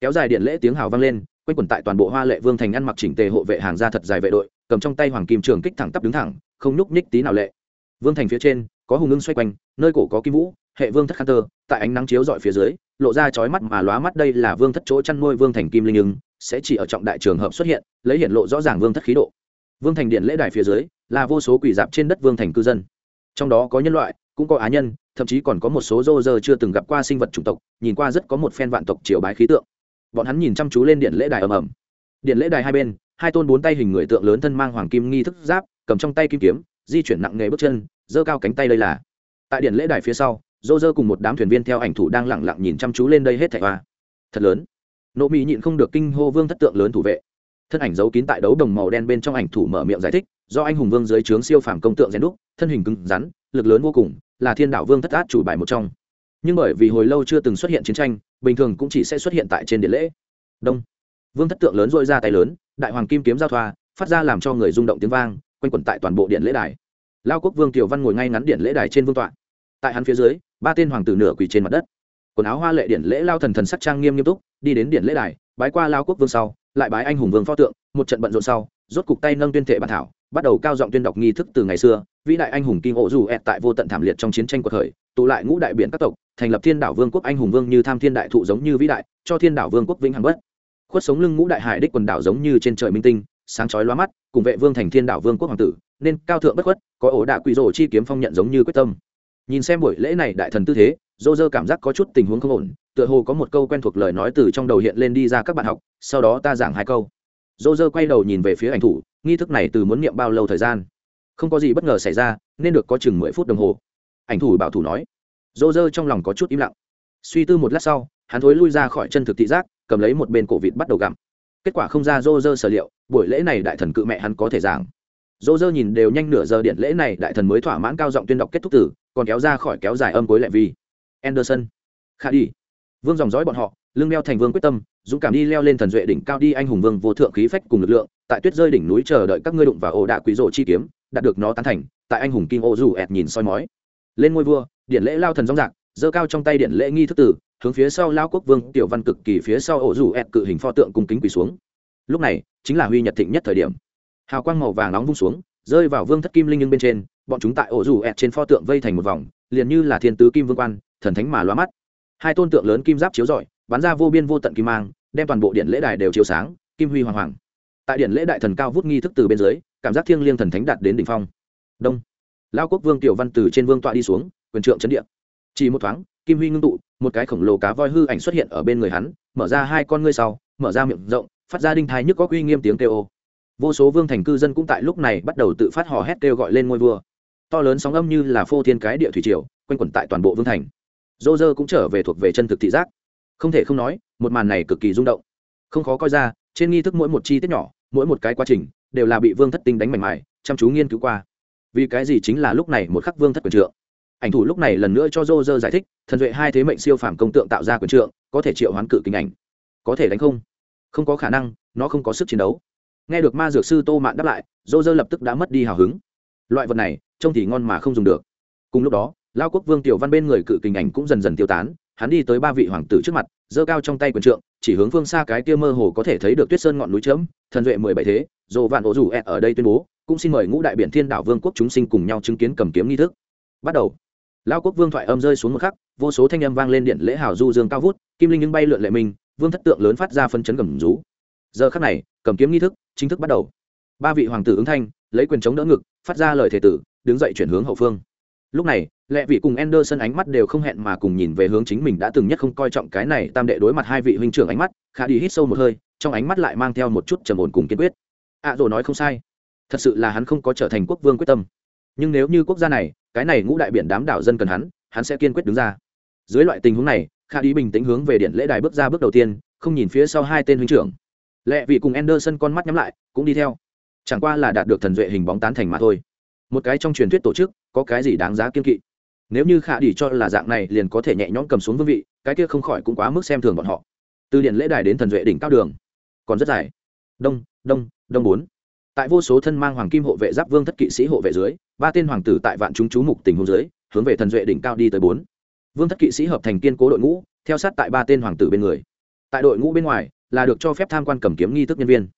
Kéo dài điện lễ tiếng hào vang lên, quanh quẩn tại toàn bộ hoa lệ vương thành ăn mặc chỉnh tề hộ vệ hàng ra thật dài vệ đội, cầm trong tay hoàng kim trường kích thẳng tắp đứng thẳng, không nhúc nhích tí nào lệ vương thành phía trên, có hùng ngưng xoay quanh, nơi cổ có kim vũ, hệ vương thất khăn tơ, tại ánh nắng chiếu dọi phía dưới, lộ ra chói mắt mà lóa mắt đây là vương thất chỗ chăn nuôi vương thành kim linh ứng, sẽ chỉ ở trọng đại trường hợp xuất hiện, lấy hiện lộ rõ ràng vương thất khí độ. Vương thành điện lễ đài phía dưới, là vô số quỷ dạp trên đất vương thành cư dân. Trong đó có nhân loại, cũng có á nhân, thậm chí còn có một số rô rơ chưa từng gặp qua sinh vật chủng tộc, nhìn qua rất có một phen vạn tộc triều bái khí tượng. Bọn hắn nhìn chăm chú lên điện lễ đài ầm ầm. Điện lễ đài hai bên, hai tôn bốn tay hình người tượng lớn thân mang hoàng kim nghi thức giáp, cầm trong tay kim kiếm di chuyển nặng nghề bước chân, giơ cao cánh tay đây là. Tại điện lễ đài phía sau dô dơ cùng một đám thuyền viên theo ảnh thủ đang lẳng lặng nhìn chăm chú lên đây hết thảy hoa. Thật lớn. Nộ mỹ nhịn không được kinh hô vương thất tượng lớn thủ vệ. Thân ảnh giấu kín tại đấu đồng màu đen bên trong ảnh thủ mở miệng giải thích, do anh hùng vương dưới trướng siêu phàm công tượng rèn đúc, thân hình cứng rắn, lực lớn vô cùng, là thiên đạo vương thất át chủ bài một trong. Nhưng bởi vì hồi lâu chưa từng xuất hiện chiến tranh, bình thường cũng chỉ sẽ xuất hiện tại trên điện lễ. Đông. Vương thất tượng lớn dội ra tay lớn, đại hoàng kim kiếm giao thoa, phát ra làm cho người rung động tiếng vang quanh quẩn tại toàn bộ điện lễ đài. Lao quốc vương tiểu văn ngồi ngay ngắn điện lễ đài trên vương tọa. Tại hắn phía dưới, ba tên hoàng tử nửa quỳ trên mặt đất. Quần áo hoa lệ điện lễ lao thần thần sắc trang nghiêm nghiêm túc, đi đến điện lễ đài, bái qua lao quốc vương sau, lại bái anh hùng vương pho tượng, một trận bận rộn sau, rốt cục tay nâng tuyên thệ bản thảo, bắt đầu cao giọng tuyên đọc nghi thức từ ngày xưa, vĩ đại anh hùng kim hộ dù ẹt tại vô tận thảm liệt trong chiến tranh cuộc khởi, tụ lại ngũ đại biển các tộc, thành lập thiên đảo vương quốc anh hùng vương như tham thiên đại thụ giống như vĩ đại, cho thiên đảo vương quốc vĩnh hằng bất. Khuất sống lưng ngũ đại hải đích quần đảo giống như trên trời minh tinh sáng chói lóa mắt, cùng vệ vương thành thiên đảo vương quốc hoàng tử, nên cao thượng bất khuất, có ổ đạ quỷ rồ chi kiếm phong nhận giống như quyết tâm. Nhìn xem buổi lễ này đại thần tư thế, dô dơ cảm giác có chút tình huống không ổn, tựa hồ có một câu quen thuộc lời nói từ trong đầu hiện lên đi ra các bạn học, sau đó ta giảng hai câu. Dô dơ quay đầu nhìn về phía ảnh thủ, nghi thức này từ muốn niệm bao lâu thời gian? Không có gì bất ngờ xảy ra, nên được có chừng mười phút đồng hồ. Ảnh thủ bảo thủ nói. Dô dơ trong lòng có chút im lặng. Suy tư một lát sau, hắn thối lui ra khỏi chân thực thị giác, cầm lấy một bên cổ vịt bắt đầu gặm kết quả không ra dô dơ sở liệu, buổi lễ này đại thần cự mẹ hắn có thể giảng. Dô dơ nhìn đều nhanh nửa giờ điện lễ này, đại thần mới thỏa mãn cao giọng tuyên đọc kết thúc tử còn kéo ra khỏi kéo dài âm cuối lệ vi. Anderson. Khả đi. Vương dòng dõi bọn họ, lưng đeo thành vương quyết tâm, dũng cảm đi leo lên thần duệ đỉnh cao đi anh hùng vương vô thượng khí phách cùng lực lượng, tại tuyết rơi đỉnh núi chờ đợi các ngươi đụng vào ổ đạ quý rộ chi kiếm, đạt được nó tán thành, tại anh hùng kim ô dù ẹt nhìn soi mói. Lên ngôi vua điện lễ lao thần rong rạc giơ cao trong tay điện lễ nghi thức tử hướng phía sau lao quốc vương tiểu văn cực kỳ phía sau ổ dù ẹt cự hình pho tượng cung kính quỳ xuống. Lúc này, chính là huy nhật thịnh nhất thời điểm. Hào quang màu vàng nóng vung xuống, rơi vào vương thất kim linh nhưng bên trên, bọn chúng tại ổ dù ẹt trên pho tượng vây thành một vòng, liền như là thiên tứ kim vương quan, thần thánh mà loa mắt. Hai tôn tượng lớn kim giáp chiếu rọi, bắn ra vô biên vô tận kim mang, đem toàn bộ điện lễ đài đều chiếu sáng, kim huy hoàng hoàng. Tại điện lễ đại thần cao vút nghi thức từ bên dưới, cảm giác thiêng liêng thần thánh đạt đến đỉnh phong. Đông. Lao quốc vương tiểu văn từ trên vương tọa đi xuống, quyền trượng chấn điện chỉ một thoáng kim huy ngưng tụ, một cái khổng lồ cá voi hư ảnh xuất hiện ở bên người hắn, mở ra hai con ngươi sau, mở ra miệng rộng, phát ra đinh thái nhức có uy nghiêm tiếng kêu ô. Vô số vương thành cư dân cũng tại lúc này bắt đầu tự phát hò hét kêu gọi lên ngôi vua. To lớn sóng âm như là phô thiên cái địa thủy triều, quanh quẩn tại toàn bộ vương thành. Dô dơ cũng trở về thuộc về chân thực thị giác. Không thể không nói, một màn này cực kỳ rung động. Không khó coi ra, trên nghi thức mỗi một chi tiết nhỏ, mỗi một cái quá trình, đều là bị vương thất tinh đánh mạnh mải chăm chú nghiên cứu qua. Vì cái gì chính là lúc này một khắc vương thất quyền trượng? Ảnh thủ lúc này lần nữa cho Roger giải thích thần duệ hai thế mệnh siêu phàm công tượng tạo ra quyền trượng có thể triệu hoán cự kinh ảnh. Có thể đánh không? Không có khả năng nó không có sức chiến đấu. Nghe được ma dược sư tô mạn đáp lại Roger lập tức đã mất đi hào hứng. Loại vật này trông thì ngon mà không dùng được. Cùng lúc đó lao quốc vương tiểu văn bên người cự kinh ảnh cũng dần dần tiêu tán hắn đi tới ba vị hoàng tử trước mặt giơ cao trong tay quyền trượng chỉ hướng phương xa cái kia mơ hồ có thể thấy được tuyết sơn ngọn núi chấm, thần duệ mười bảy thế dồ vạn ổ rủ ở đây tuyên bố cũng xin mời ngũ đại biển thiên đảo vương quốc chúng sinh cùng nhau chứng kiến cầm kiếm nghi thức. Bắt đầu lao quốc vương thoại âm rơi xuống một khắc vô số thanh âm vang lên điện lễ hào du dương cao vút kim linh những bay lượn lệ mình vương thất tượng lớn phát ra phân chấn gầm rú. Giờ khắc này cầm kiếm nghi thức chính thức bắt đầu. Ba vị hoàng tử ứng thanh lấy quyền chống đỡ ngực phát ra lời thể tử đứng dậy chuyển hướng hậu phương. Lúc này lệ vị cùng Anderson ánh mắt đều không hẹn mà cùng nhìn về hướng chính mình đã từng nhất không coi trọng cái này tam đệ đối mặt hai vị huynh trưởng ánh mắt khả đi hít sâu một hơi trong ánh mắt lại mang theo một chút trầm ổn cùng kiên quyết. Ạ à, rồi nói không sai. Thật sự là hắn không có trở thành quốc vương quyết tâm. Nhưng nếu như quốc gia này cái này ngũ đại biển đám đảo dân cần hắn hắn sẽ kiên quyết đứng ra. Dưới loại tình huống này, Kha đi bình tĩnh hướng về điện lễ đài bước ra bước đầu tiên, không nhìn phía sau hai tên huynh trưởng. Lệ vị cùng Anderson con mắt nhắm lại, cũng đi theo. Chẳng qua là đạt được thần duệ hình bóng tán thành mà thôi. Một cái trong truyền thuyết tổ chức, có cái gì đáng giá kiên kỵ? Nếu như khả đi cho là dạng này liền có thể nhẹ nhõm cầm xuống vương vị, cái kia không khỏi cũng quá mức xem thường bọn họ. Từ điện lễ đài đến thần duệ đỉnh cao đường, còn rất dài. Đông đông đông bốn. Tại vô số thân mang hoàng kim hộ vệ giáp vương thất kỵ sĩ hộ vệ dưới ba tên hoàng tử tại vạn chúng chú mục tình huống dưới, hướng về thần duệ đỉnh cao đi tới bốn. Vương thất kỵ sĩ hợp thành kiên cố đội ngũ, theo sát tại ba tên hoàng tử bên người. Tại đội ngũ bên ngoài, là được cho phép tham quan cầm kiếm nghi thức nhân viên.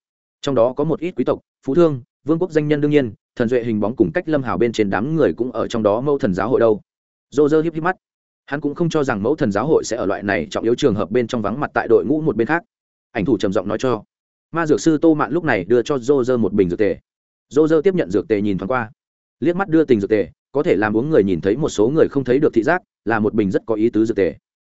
Trong đó có một ít quý tộc, phú thương, vương quốc danh nhân đương nhiên, thần duệ hình bóng cùng cách lâm hào bên trên đám người cũng ở trong đó mẫu thần giáo hội đâu. Dô dơ hiếp hiếp mắt. Hắn cũng không cho rằng mẫu thần giáo hội sẽ ở loại này trọng yếu trường hợp bên trong vắng mặt tại đội ngũ một bên khác. Ảnh thủ trầm giọng nói cho. Ma dược sư tô mạn lúc này đưa cho dô dơ một bình dược tề. Dô dơ tiếp nhận dược tề nhìn thoáng qua liếc mắt đưa tình dược tề, có thể làm uống người nhìn thấy một số người không thấy được thị giác, là một bình rất có ý tứ dược tề.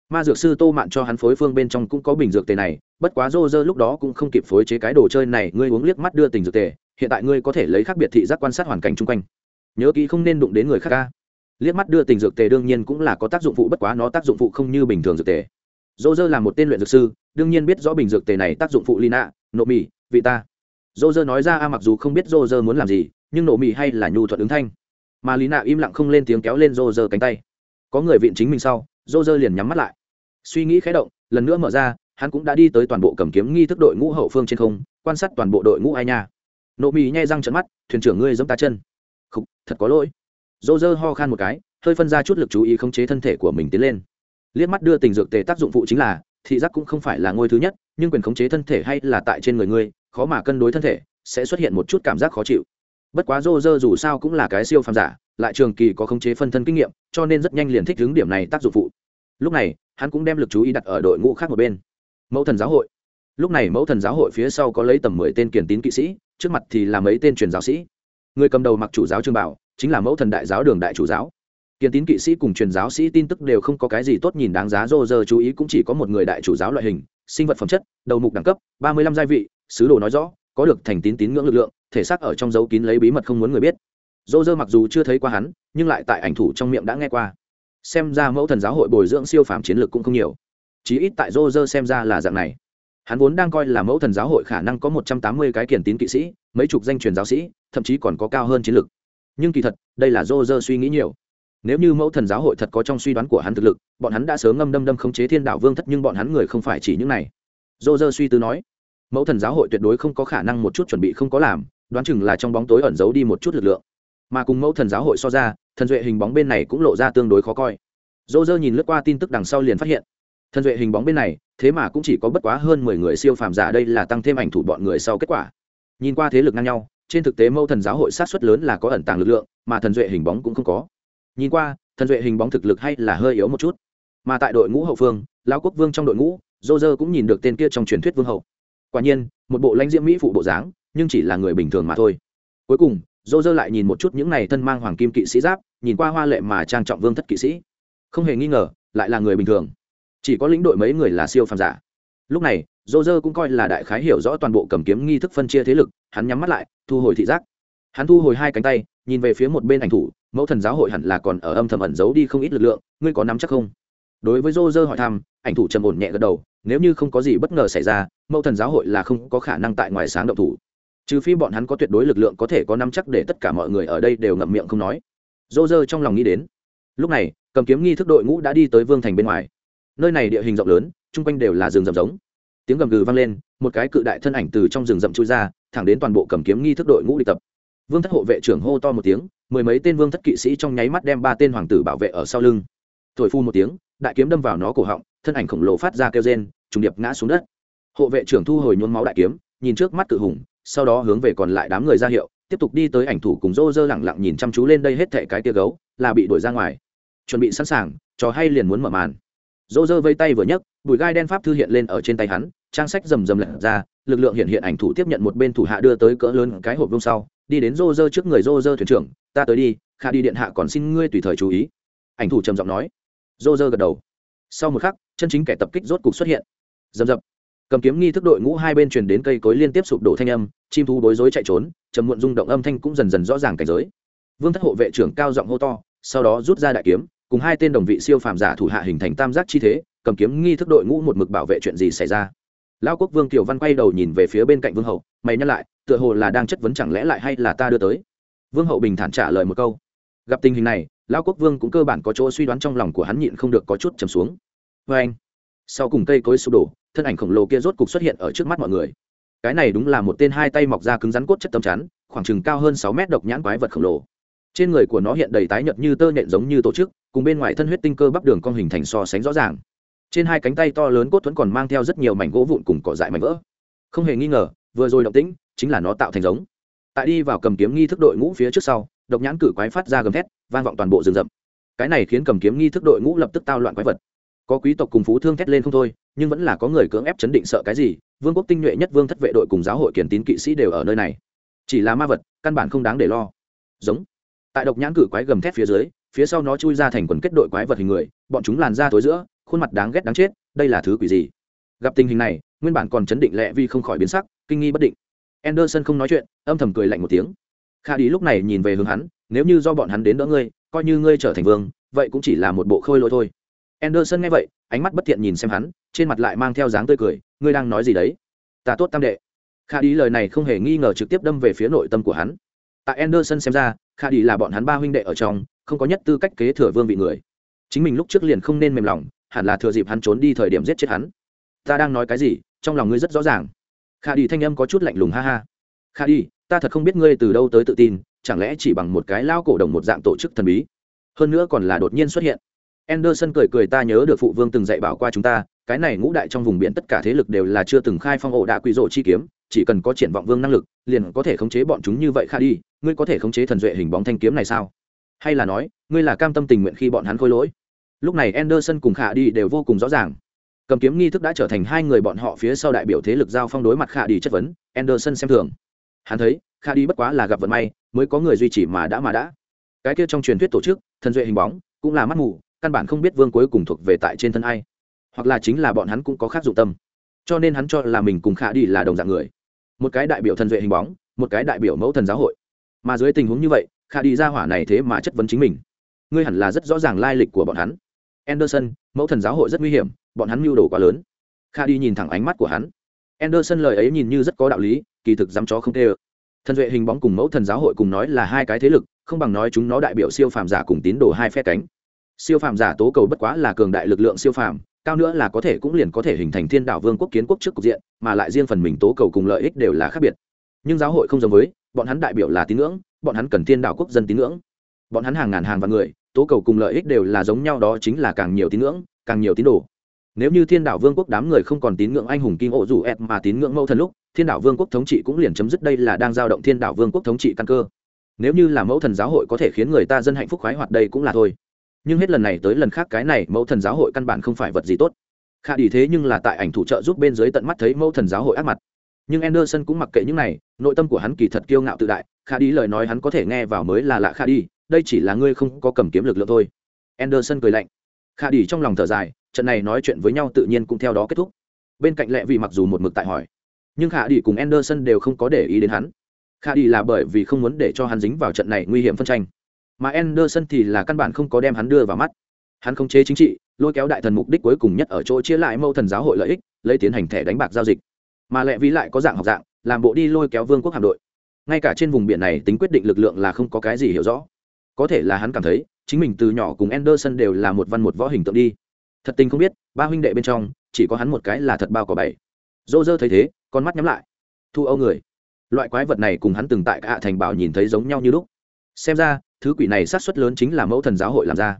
Ma dược sư tô mạn cho hắn phối phương bên trong cũng có bình dược tề này, bất quá rô rơ lúc đó cũng không kịp phối chế cái đồ chơi này, ngươi uống liếc mắt đưa tình dược tề, hiện tại ngươi có thể lấy khác biệt thị giác quan sát hoàn cảnh chung quanh. Nhớ kỹ không nên đụng đến người khác ca. Liếc mắt đưa tình dược tề đương nhiên cũng là có tác dụng phụ, bất quá nó tác dụng phụ không như bình thường dược tề. Dô dơ là một tên luyện dược sư, đương nhiên biết rõ bình dược tề này tác dụng phụ lina nộ mì vị ta dô dơ nói ra, a, mặc dù không biết dô dơ muốn làm gì nhưng nổ mì hay là nhu thuận ứng thanh. Mà lý nạ im lặng không lên tiếng kéo lên rô rơ cánh tay. Có người viện chính mình sau rô rơ liền nhắm mắt lại. Suy nghĩ khé động lần nữa mở ra hắn cũng đã đi tới toàn bộ cầm kiếm nghi thức đội ngũ hậu phương trên không quan sát toàn bộ đội ngũ ai nha. Nộ mì nhai răng trận mắt thuyền trưởng ngươi giẫm ta chân. Khục, thật có lỗi. Dô dơ ho khan một cái hơi phân ra chút lực chú ý khống chế thân thể của mình tiến lên. Liếc mắt đưa tình dược tề tác dụng phụ chính là thị giác cũng không phải là ngôi thứ nhất nhưng quyền khống chế thân thể hay là tại trên người ngươi khó mà cân đối thân thể sẽ xuất hiện một chút cảm giác khó chịu bất quá rô rơ dù sao cũng là cái siêu phàm giả, lại trường kỳ có khống chế phân thân kinh nghiệm, cho nên rất nhanh liền thích hướng điểm này tác dụng phụ. Lúc này, hắn cũng đem lực chú ý đặt ở đội ngũ khác một bên. Mẫu thần giáo hội. Lúc này mẫu thần giáo hội phía sau có lấy tầm mười tên kiền tín kỵ sĩ, trước mặt thì là mấy tên truyền giáo sĩ. Người cầm đầu mặc chủ giáo trương bảo, chính là mẫu thần đại giáo đường đại chủ giáo. Kiền tín kỵ sĩ cùng truyền giáo sĩ tin tức đều không có cái gì tốt nhìn đáng giá rô rơ chú ý cũng chỉ có một người đại chủ giáo loại hình, sinh vật phẩm chất, đầu mục đẳng cấp, ba mươi lăm gia vị, sứ đồ nói rõ, có được thành tín tín ngưỡng lực lượng thể xác ở trong dấu kín lấy bí mật không muốn người biết. Rô dơ mặc dù chưa thấy qua hắn, nhưng lại tại ảnh thủ trong miệng đã nghe qua. Xem ra mẫu thần giáo hội bồi dưỡng siêu phàm chiến lược cũng không nhiều. Chí ít tại rô dơ xem ra là dạng này. Hắn vốn đang coi là mẫu thần giáo hội khả năng có một trăm tám mươi cái kiển tín kỵ sĩ, mấy chục danh truyền giáo sĩ, thậm chí còn có cao hơn chiến lược. Nhưng kỳ thật, đây là dô dơ suy nghĩ nhiều. Nếu như mẫu thần giáo hội thật có trong suy đoán của hắn thực lực, bọn hắn đã sớm ngâm đâm đâm khống chế thiên đạo vương thất nhưng bọn hắn người không phải chỉ những này. Dô dơ suy tư nói, mẫu thần giáo hội tuyệt đối không có khả năng một chút chuẩn bị không có làm đoán chừng là trong bóng tối ẩn giấu đi một chút lực lượng. Mà cùng mẫu thần giáo hội so ra, thần duệ hình bóng bên này cũng lộ ra tương đối khó coi. Dô dơ nhìn lướt qua tin tức đằng sau liền phát hiện, thần duệ hình bóng bên này, thế mà cũng chỉ có bất quá hơn mười người siêu phàm giả đây là tăng thêm ảnh thủ bọn người sau kết quả. Nhìn qua thế lực ngang nhau, trên thực tế Mẫu thần giáo hội sát xuất lớn là có ẩn tàng lực lượng, mà thần duệ hình bóng cũng không có. Nhìn qua, thần duệ hình bóng thực lực hay là hơi yếu một chút. Mà tại đội ngũ hậu phương, lão quốc vương trong đội ngũ, dô dơ cũng nhìn được tên kia trong truyền thuyết vương hậu. Quả nhiên, một bộ lãnh diễm mỹ phụ bộ dáng nhưng chỉ là người bình thường mà thôi. Cuối cùng, dô dơ lại nhìn một chút những này thân mang hoàng kim kỵ sĩ giáp, nhìn qua hoa lệ mà trang trọng vương thất kỵ sĩ. Không hề nghi ngờ, lại là người bình thường. Chỉ có lĩnh đội mấy người là siêu phàm giả. Lúc này, dô dơ cũng coi là đại khái hiểu rõ toàn bộ cầm kiếm nghi thức phân chia thế lực, hắn nhắm mắt lại, thu hồi thị giác. Hắn thu hồi hai cánh tay, nhìn về phía một bên ảnh thủ, mẫu thần giáo hội hẳn là còn ở âm thầm ẩn giấu đi không ít lực lượng, ngươi có nắm chắc không? Đối với dô dơ hỏi thăm, ảnh thủ trầm ổn nhẹ gật đầu, nếu như không có gì bất ngờ xảy ra, mẫu thần giáo hội là không có khả năng tại ngoài sáng động thủ trừ phi bọn hắn có tuyệt đối lực lượng có thể có năm chắc để tất cả mọi người ở đây đều ngậm miệng không nói. Dô dơ trong lòng nghĩ đến. Lúc này, cầm kiếm nghi thức đội ngũ đã đi tới vương thành bên ngoài. Nơi này địa hình rộng lớn, chung quanh đều là rừng rậm giống. Tiếng gầm gừ vang lên, một cái cự đại thân ảnh từ trong rừng rậm chui ra, thẳng đến toàn bộ cầm kiếm nghi thức đội ngũ đi tập. Vương thất hộ vệ trưởng hô to một tiếng, mười mấy tên vương thất kỵ sĩ trong nháy mắt đem ba tên hoàng tử bảo vệ ở sau lưng. Thổi phu một tiếng, đại kiếm đâm vào nó cổ họng, thân ảnh khổng lồ phát ra kêu rên, trùng điệp ngã xuống đất. Hộ vệ trưởng thu hồi nhuốm máu đại kiếm, nhìn trước mắt cự hùng sau đó hướng về còn lại đám người ra hiệu, tiếp tục đi tới ảnh thủ cùng rô rơ lẳng lặng nhìn chăm chú lên đây hết thệ cái tia gấu, là bị đuổi ra ngoài. Chuẩn bị sẵn sàng, trò hay liền muốn mở màn. Rô rơ vây tay vừa nhấc, bụi gai đen pháp thư hiện lên ở trên tay hắn, trang sách rầm rầm lật ra, lực lượng hiện hiện ảnh thủ tiếp nhận một bên thủ hạ đưa tới cỡ lớn cái hộp vông sau, đi đến rô rơ trước người rô rơ thuyền trưởng, ta tới đi kha đi điện hạ còn xin ngươi tùy thời chú ý. Ảnh thủ trầm giọng nói. Rô rơ gật đầu. Sau một khắc, chân chính kẻ tập kích rốt cục xuất hiện. Dầm dập cầm kiếm nghi thức đội ngũ hai bên truyền đến cây cối liên tiếp sụp đổ thanh âm, chim thú bối rối chạy trốn, trầm muộn rung động âm thanh cũng dần dần rõ ràng cảnh giới. Vương thất hộ vệ trưởng cao giọng hô to, sau đó rút ra đại kiếm, cùng hai tên đồng vị siêu phàm giả thủ hạ hình thành tam giác chi thế, cầm kiếm nghi thức đội ngũ một mực bảo vệ chuyện gì xảy ra. Lão quốc vương kiều văn quay đầu nhìn về phía bên cạnh vương hậu, mày nhắc lại, tựa hồ là đang chất vấn chẳng lẽ lại hay là ta đưa tới. Vương hậu bình thản trả lời một câu. Gặp tình hình này, lão quốc vương cũng cơ bản có chỗ suy đoán trong lòng của hắn nhịn không được có chút trầm xuống. Vê anh sau cùng cây cối sụp đổ thân ảnh khổng lồ kia rốt cục xuất hiện ở trước mắt mọi người. Cái này đúng là một tên hai tay mọc ra cứng rắn cốt chất tấm chắn, khoảng chừng cao hơn sáu mét độc nhãn quái vật khổng lồ. Trên người của nó hiện đầy tái nhợt như tơ nhện giống như tổ chức, cùng bên ngoài thân huyết tinh cơ bắp đường cong hình thành so sánh rõ ràng. Trên hai cánh tay to lớn cốt thuẫn còn mang theo rất nhiều mảnh gỗ vụn cùng cỏ dại mảnh vỡ. Không hề nghi ngờ, vừa rồi động tĩnh chính là nó tạo thành giống. Tại đi vào cầm kiếm nghi thức đội ngũ phía trước sau, độc nhãn cử quái phát ra gầm thét, vang vọng toàn bộ rừng rậm. Cái này khiến cầm kiếm nghi thức đội ngũ lập tức tao loạn quái vật có quý tộc cùng phú thương thét lên không thôi, nhưng vẫn là có người cưỡng ép chấn định sợ cái gì, vương quốc tinh nhuệ nhất vương thất vệ đội cùng giáo hội kiển tín kỵ sĩ đều ở nơi này. Chỉ là ma vật, căn bản không đáng để lo. Giống. Tại độc nhãn cử quái gầm thét phía dưới, phía sau nó chui ra thành quần kết đội quái vật hình người, bọn chúng làn ra tối giữa, khuôn mặt đáng ghét đáng chết, đây là thứ quỷ gì? Gặp tình hình này, nguyên bản còn chấn định lẹ vì không khỏi biến sắc, kinh nghi bất định. Anderson không nói chuyện, âm thầm cười lạnh một tiếng. Kha đi lúc này nhìn về hướng hắn, nếu như do bọn hắn đến đỡ ngươi, coi như ngươi trở thành vương, vậy cũng chỉ là một bộ khôi lỗi thôi anderson nghe vậy, ánh mắt bất thiện nhìn xem hắn, trên mặt lại mang theo dáng tươi cười, ngươi đang nói gì đấy? Ta tốt tam đệ. Kha đi lời này không hề nghi ngờ trực tiếp đâm về phía nội tâm của hắn. Tại anderson xem ra kha đi là bọn hắn ba huynh đệ ở trong, không có nhất tư cách kế thừa vương vị người. Chính mình lúc trước liền không nên mềm lòng, hẳn là thừa dịp hắn trốn đi thời điểm giết chết hắn. Ta đang nói cái gì? Trong lòng ngươi rất rõ ràng. Kha đi thanh âm có chút lạnh lùng, ha ha. Kha đi ta thật không biết ngươi từ đâu tới tự tin, chẳng lẽ chỉ bằng một cái lao cổ đồng một dạng tổ chức thần bí? Hơn nữa còn là đột nhiên xuất hiện. Anderson cười cười ta nhớ được phụ vương từng dạy bảo qua chúng ta, cái này ngũ đại trong vùng biển tất cả thế lực đều là chưa từng khai phong ổ đạ quỷ rộ chi kiếm, chỉ cần có triển vọng vương năng lực, liền có thể khống chế bọn chúng như vậy kha đi, ngươi có thể khống chế thần duệ hình bóng thanh kiếm này sao? Hay là nói, ngươi là cam tâm tình nguyện khi bọn hắn khôi lỗi? Lúc này Anderson cùng Khả đi đều vô cùng rõ ràng. Cầm kiếm nghi thức đã trở thành hai người bọn họ phía sau đại biểu thế lực giao phong đối mặt Khả đi chất vấn, Anderson xem thường. Hắn thấy, Khả đi bất quá là gặp vận may, mới có người duy trì mà đã mà đã. Cái kia trong truyền thuyết tổ chức, thần duệ hình bóng, cũng là mắt mù, căn bản không biết vương cuối cùng thuộc về tại trên thân ai, hoặc là chính là bọn hắn cũng có khác dụng tâm. Cho nên hắn cho là mình cùng khả đi là đồng dạng người. Một cái đại biểu thần duệ hình bóng, một cái đại biểu mẫu thần giáo hội. Mà dưới tình huống như vậy, khả đi ra hỏa này thế mà chất vấn chính mình. Ngươi hẳn là rất rõ ràng lai lịch của bọn hắn. Anderson, mẫu thần giáo hội rất nguy hiểm, bọn hắn mưu đồ quá lớn. Khả đi nhìn thẳng ánh mắt của hắn. Anderson lời ấy nhìn như rất có đạo lý, kỳ thực dám chó không tê ơ. Thần duệ hình bóng cùng mẫu thần giáo hội cùng nói là hai cái thế lực, không bằng nói chúng nó đại biểu siêu phàm giả cùng tín đồ hai phe cánh siêu phàm giả tố cầu bất quá là cường đại lực lượng siêu phàm, cao nữa là có thể cũng liền có thể hình thành thiên đạo vương quốc kiến quốc trước cục diện, mà lại riêng phần mình tố cầu cùng lợi ích đều là khác biệt. Nhưng giáo hội không giống với, bọn hắn đại biểu là tín ngưỡng, bọn hắn cần thiên đạo quốc dân tín ngưỡng. Bọn hắn hàng ngàn hàng vạn người, tố cầu cùng lợi ích đều là giống nhau đó chính là càng nhiều tín ngưỡng, càng nhiều tín đồ. Nếu như thiên đạo vương quốc đám người không còn tín ngưỡng anh hùng kim ổ rủ ép mà tín ngưỡng mẫu thần lúc, thiên đạo vương quốc thống trị cũng liền chấm dứt đây là đang giao động thiên đạo vương quốc thống trị căn cơ. Nếu như là mẫu thần giáo hội có thể khiến người ta dân hạnh phúc khoái hoạt đây cũng là thôi nhưng hết lần này tới lần khác cái này mẫu thần giáo hội căn bản không phải vật gì tốt. Khả đi thế nhưng là tại ảnh thủ trợ giúp bên dưới tận mắt thấy mẫu thần giáo hội ác mặt. Nhưng anderson cũng mặc kệ những này, nội tâm của hắn kỳ thật kiêu ngạo tự đại, khả đi lời nói hắn có thể nghe vào mới là lạ khả đi, đây chỉ là ngươi không có cầm kiếm lực lượng thôi. Anderson cười lạnh. Khả đi trong lòng thở dài, trận này nói chuyện với nhau tự nhiên cũng theo đó kết thúc. Bên cạnh lệ vì mặc dù một mực tại hỏi, nhưng khả đi cùng anderson đều không có để ý đến hắn. Khả đi là bởi vì không muốn để cho hắn dính vào trận này nguy hiểm phân tranh mà Anderson thì là căn bản không có đem hắn đưa vào mắt. Hắn không chế chính trị, lôi kéo đại thần mục đích cuối cùng nhất ở chỗ chia lại mâu thần giáo hội lợi ích lấy tiến hành thẻ đánh bạc giao dịch. Mà lệ vi lại có dạng học dạng làm bộ đi lôi kéo vương quốc hạm đội. Ngay cả trên vùng biển này tính quyết định lực lượng là không có cái gì hiểu rõ. Có thể là hắn cảm thấy chính mình từ nhỏ cùng Anderson đều là một văn một võ hình tượng đi. Thật tình không biết ba huynh đệ bên trong chỉ có hắn một cái là thật bao cỏ bảy Roger thấy thế con mắt nhắm lại. Thu âu người. Loại quái vật này cùng hắn từng tại cả thành bảo nhìn thấy giống nhau như lúc. Xem ra thứ quỷ này sát xuất lớn chính là mẫu thần giáo hội làm ra.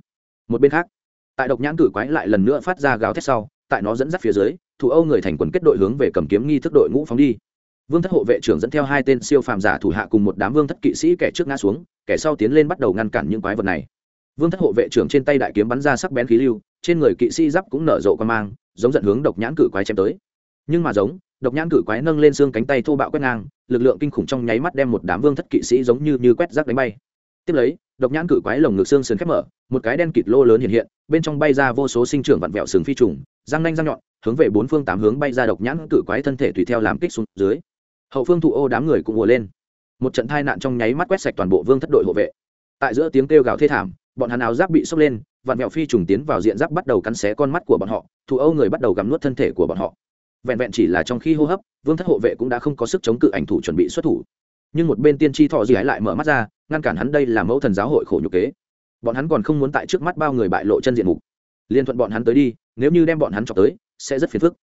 Một bên khác, tại độc nhãn cử quái lại lần nữa phát ra gào thét sau, tại nó dẫn dắt phía dưới, thủ âu người thành quần kết đội hướng về cầm kiếm nghi thức đội ngũ phóng đi. Vương thất hộ vệ trưởng dẫn theo hai tên siêu phàm giả thủ hạ cùng một đám vương thất kỵ sĩ kẻ trước ngã xuống, kẻ sau tiến lên bắt đầu ngăn cản những quái vật này. Vương thất hộ vệ trưởng trên tay đại kiếm bắn ra sắc bén khí lưu, trên người kỵ sĩ giáp cũng nở rộ quan mang, giống dẫn hướng độc nhãn cử quái chém tới. Nhưng mà giống, độc nhãn cử quái nâng lên xương cánh tay thô bạo quét ngang, lực lượng kinh khủng trong nháy mắt đem một đám vương thất kỵ sĩ giống như như quét rác đánh bay tiếp lấy, độc nhãn cử quái lồng ngực xương sườn khép mở, một cái đen kịt lô lớn hiện hiện, bên trong bay ra vô số sinh trưởng vặn vẹo sừng phi trùng, răng nanh răng nhọn, hướng về bốn phương tám hướng bay ra độc nhãn cử quái thân thể tùy theo làm kích xuống dưới. Hậu phương thụ ô đám người cũng ùa lên. Một trận tai nạn trong nháy mắt quét sạch toàn bộ vương thất đội hộ vệ. Tại giữa tiếng kêu gào thê thảm, bọn hắn áo giáp bị sốc lên vạn mẹo phi trùng tiến vào diện giáp bắt đầu cắn xé con mắt của bọn họ, thụ âu người bắt đầu gắm nuốt thân thể của bọn họ. Vẹn vẹn chỉ là trong khi hô hấp, vương thất hộ vệ cũng đã không có sức chống cự ảnh thủ chuẩn bị xuất thủ nhưng một bên tiên tri thọ gì ấy lại mở mắt ra, ngăn cản hắn đây là mẫu thần giáo hội khổ nhục kế. Bọn hắn còn không muốn tại trước mắt bao người bại lộ chân diện mục. Liên thuận bọn hắn tới đi, nếu như đem bọn hắn chọc tới, sẽ rất phiền phức.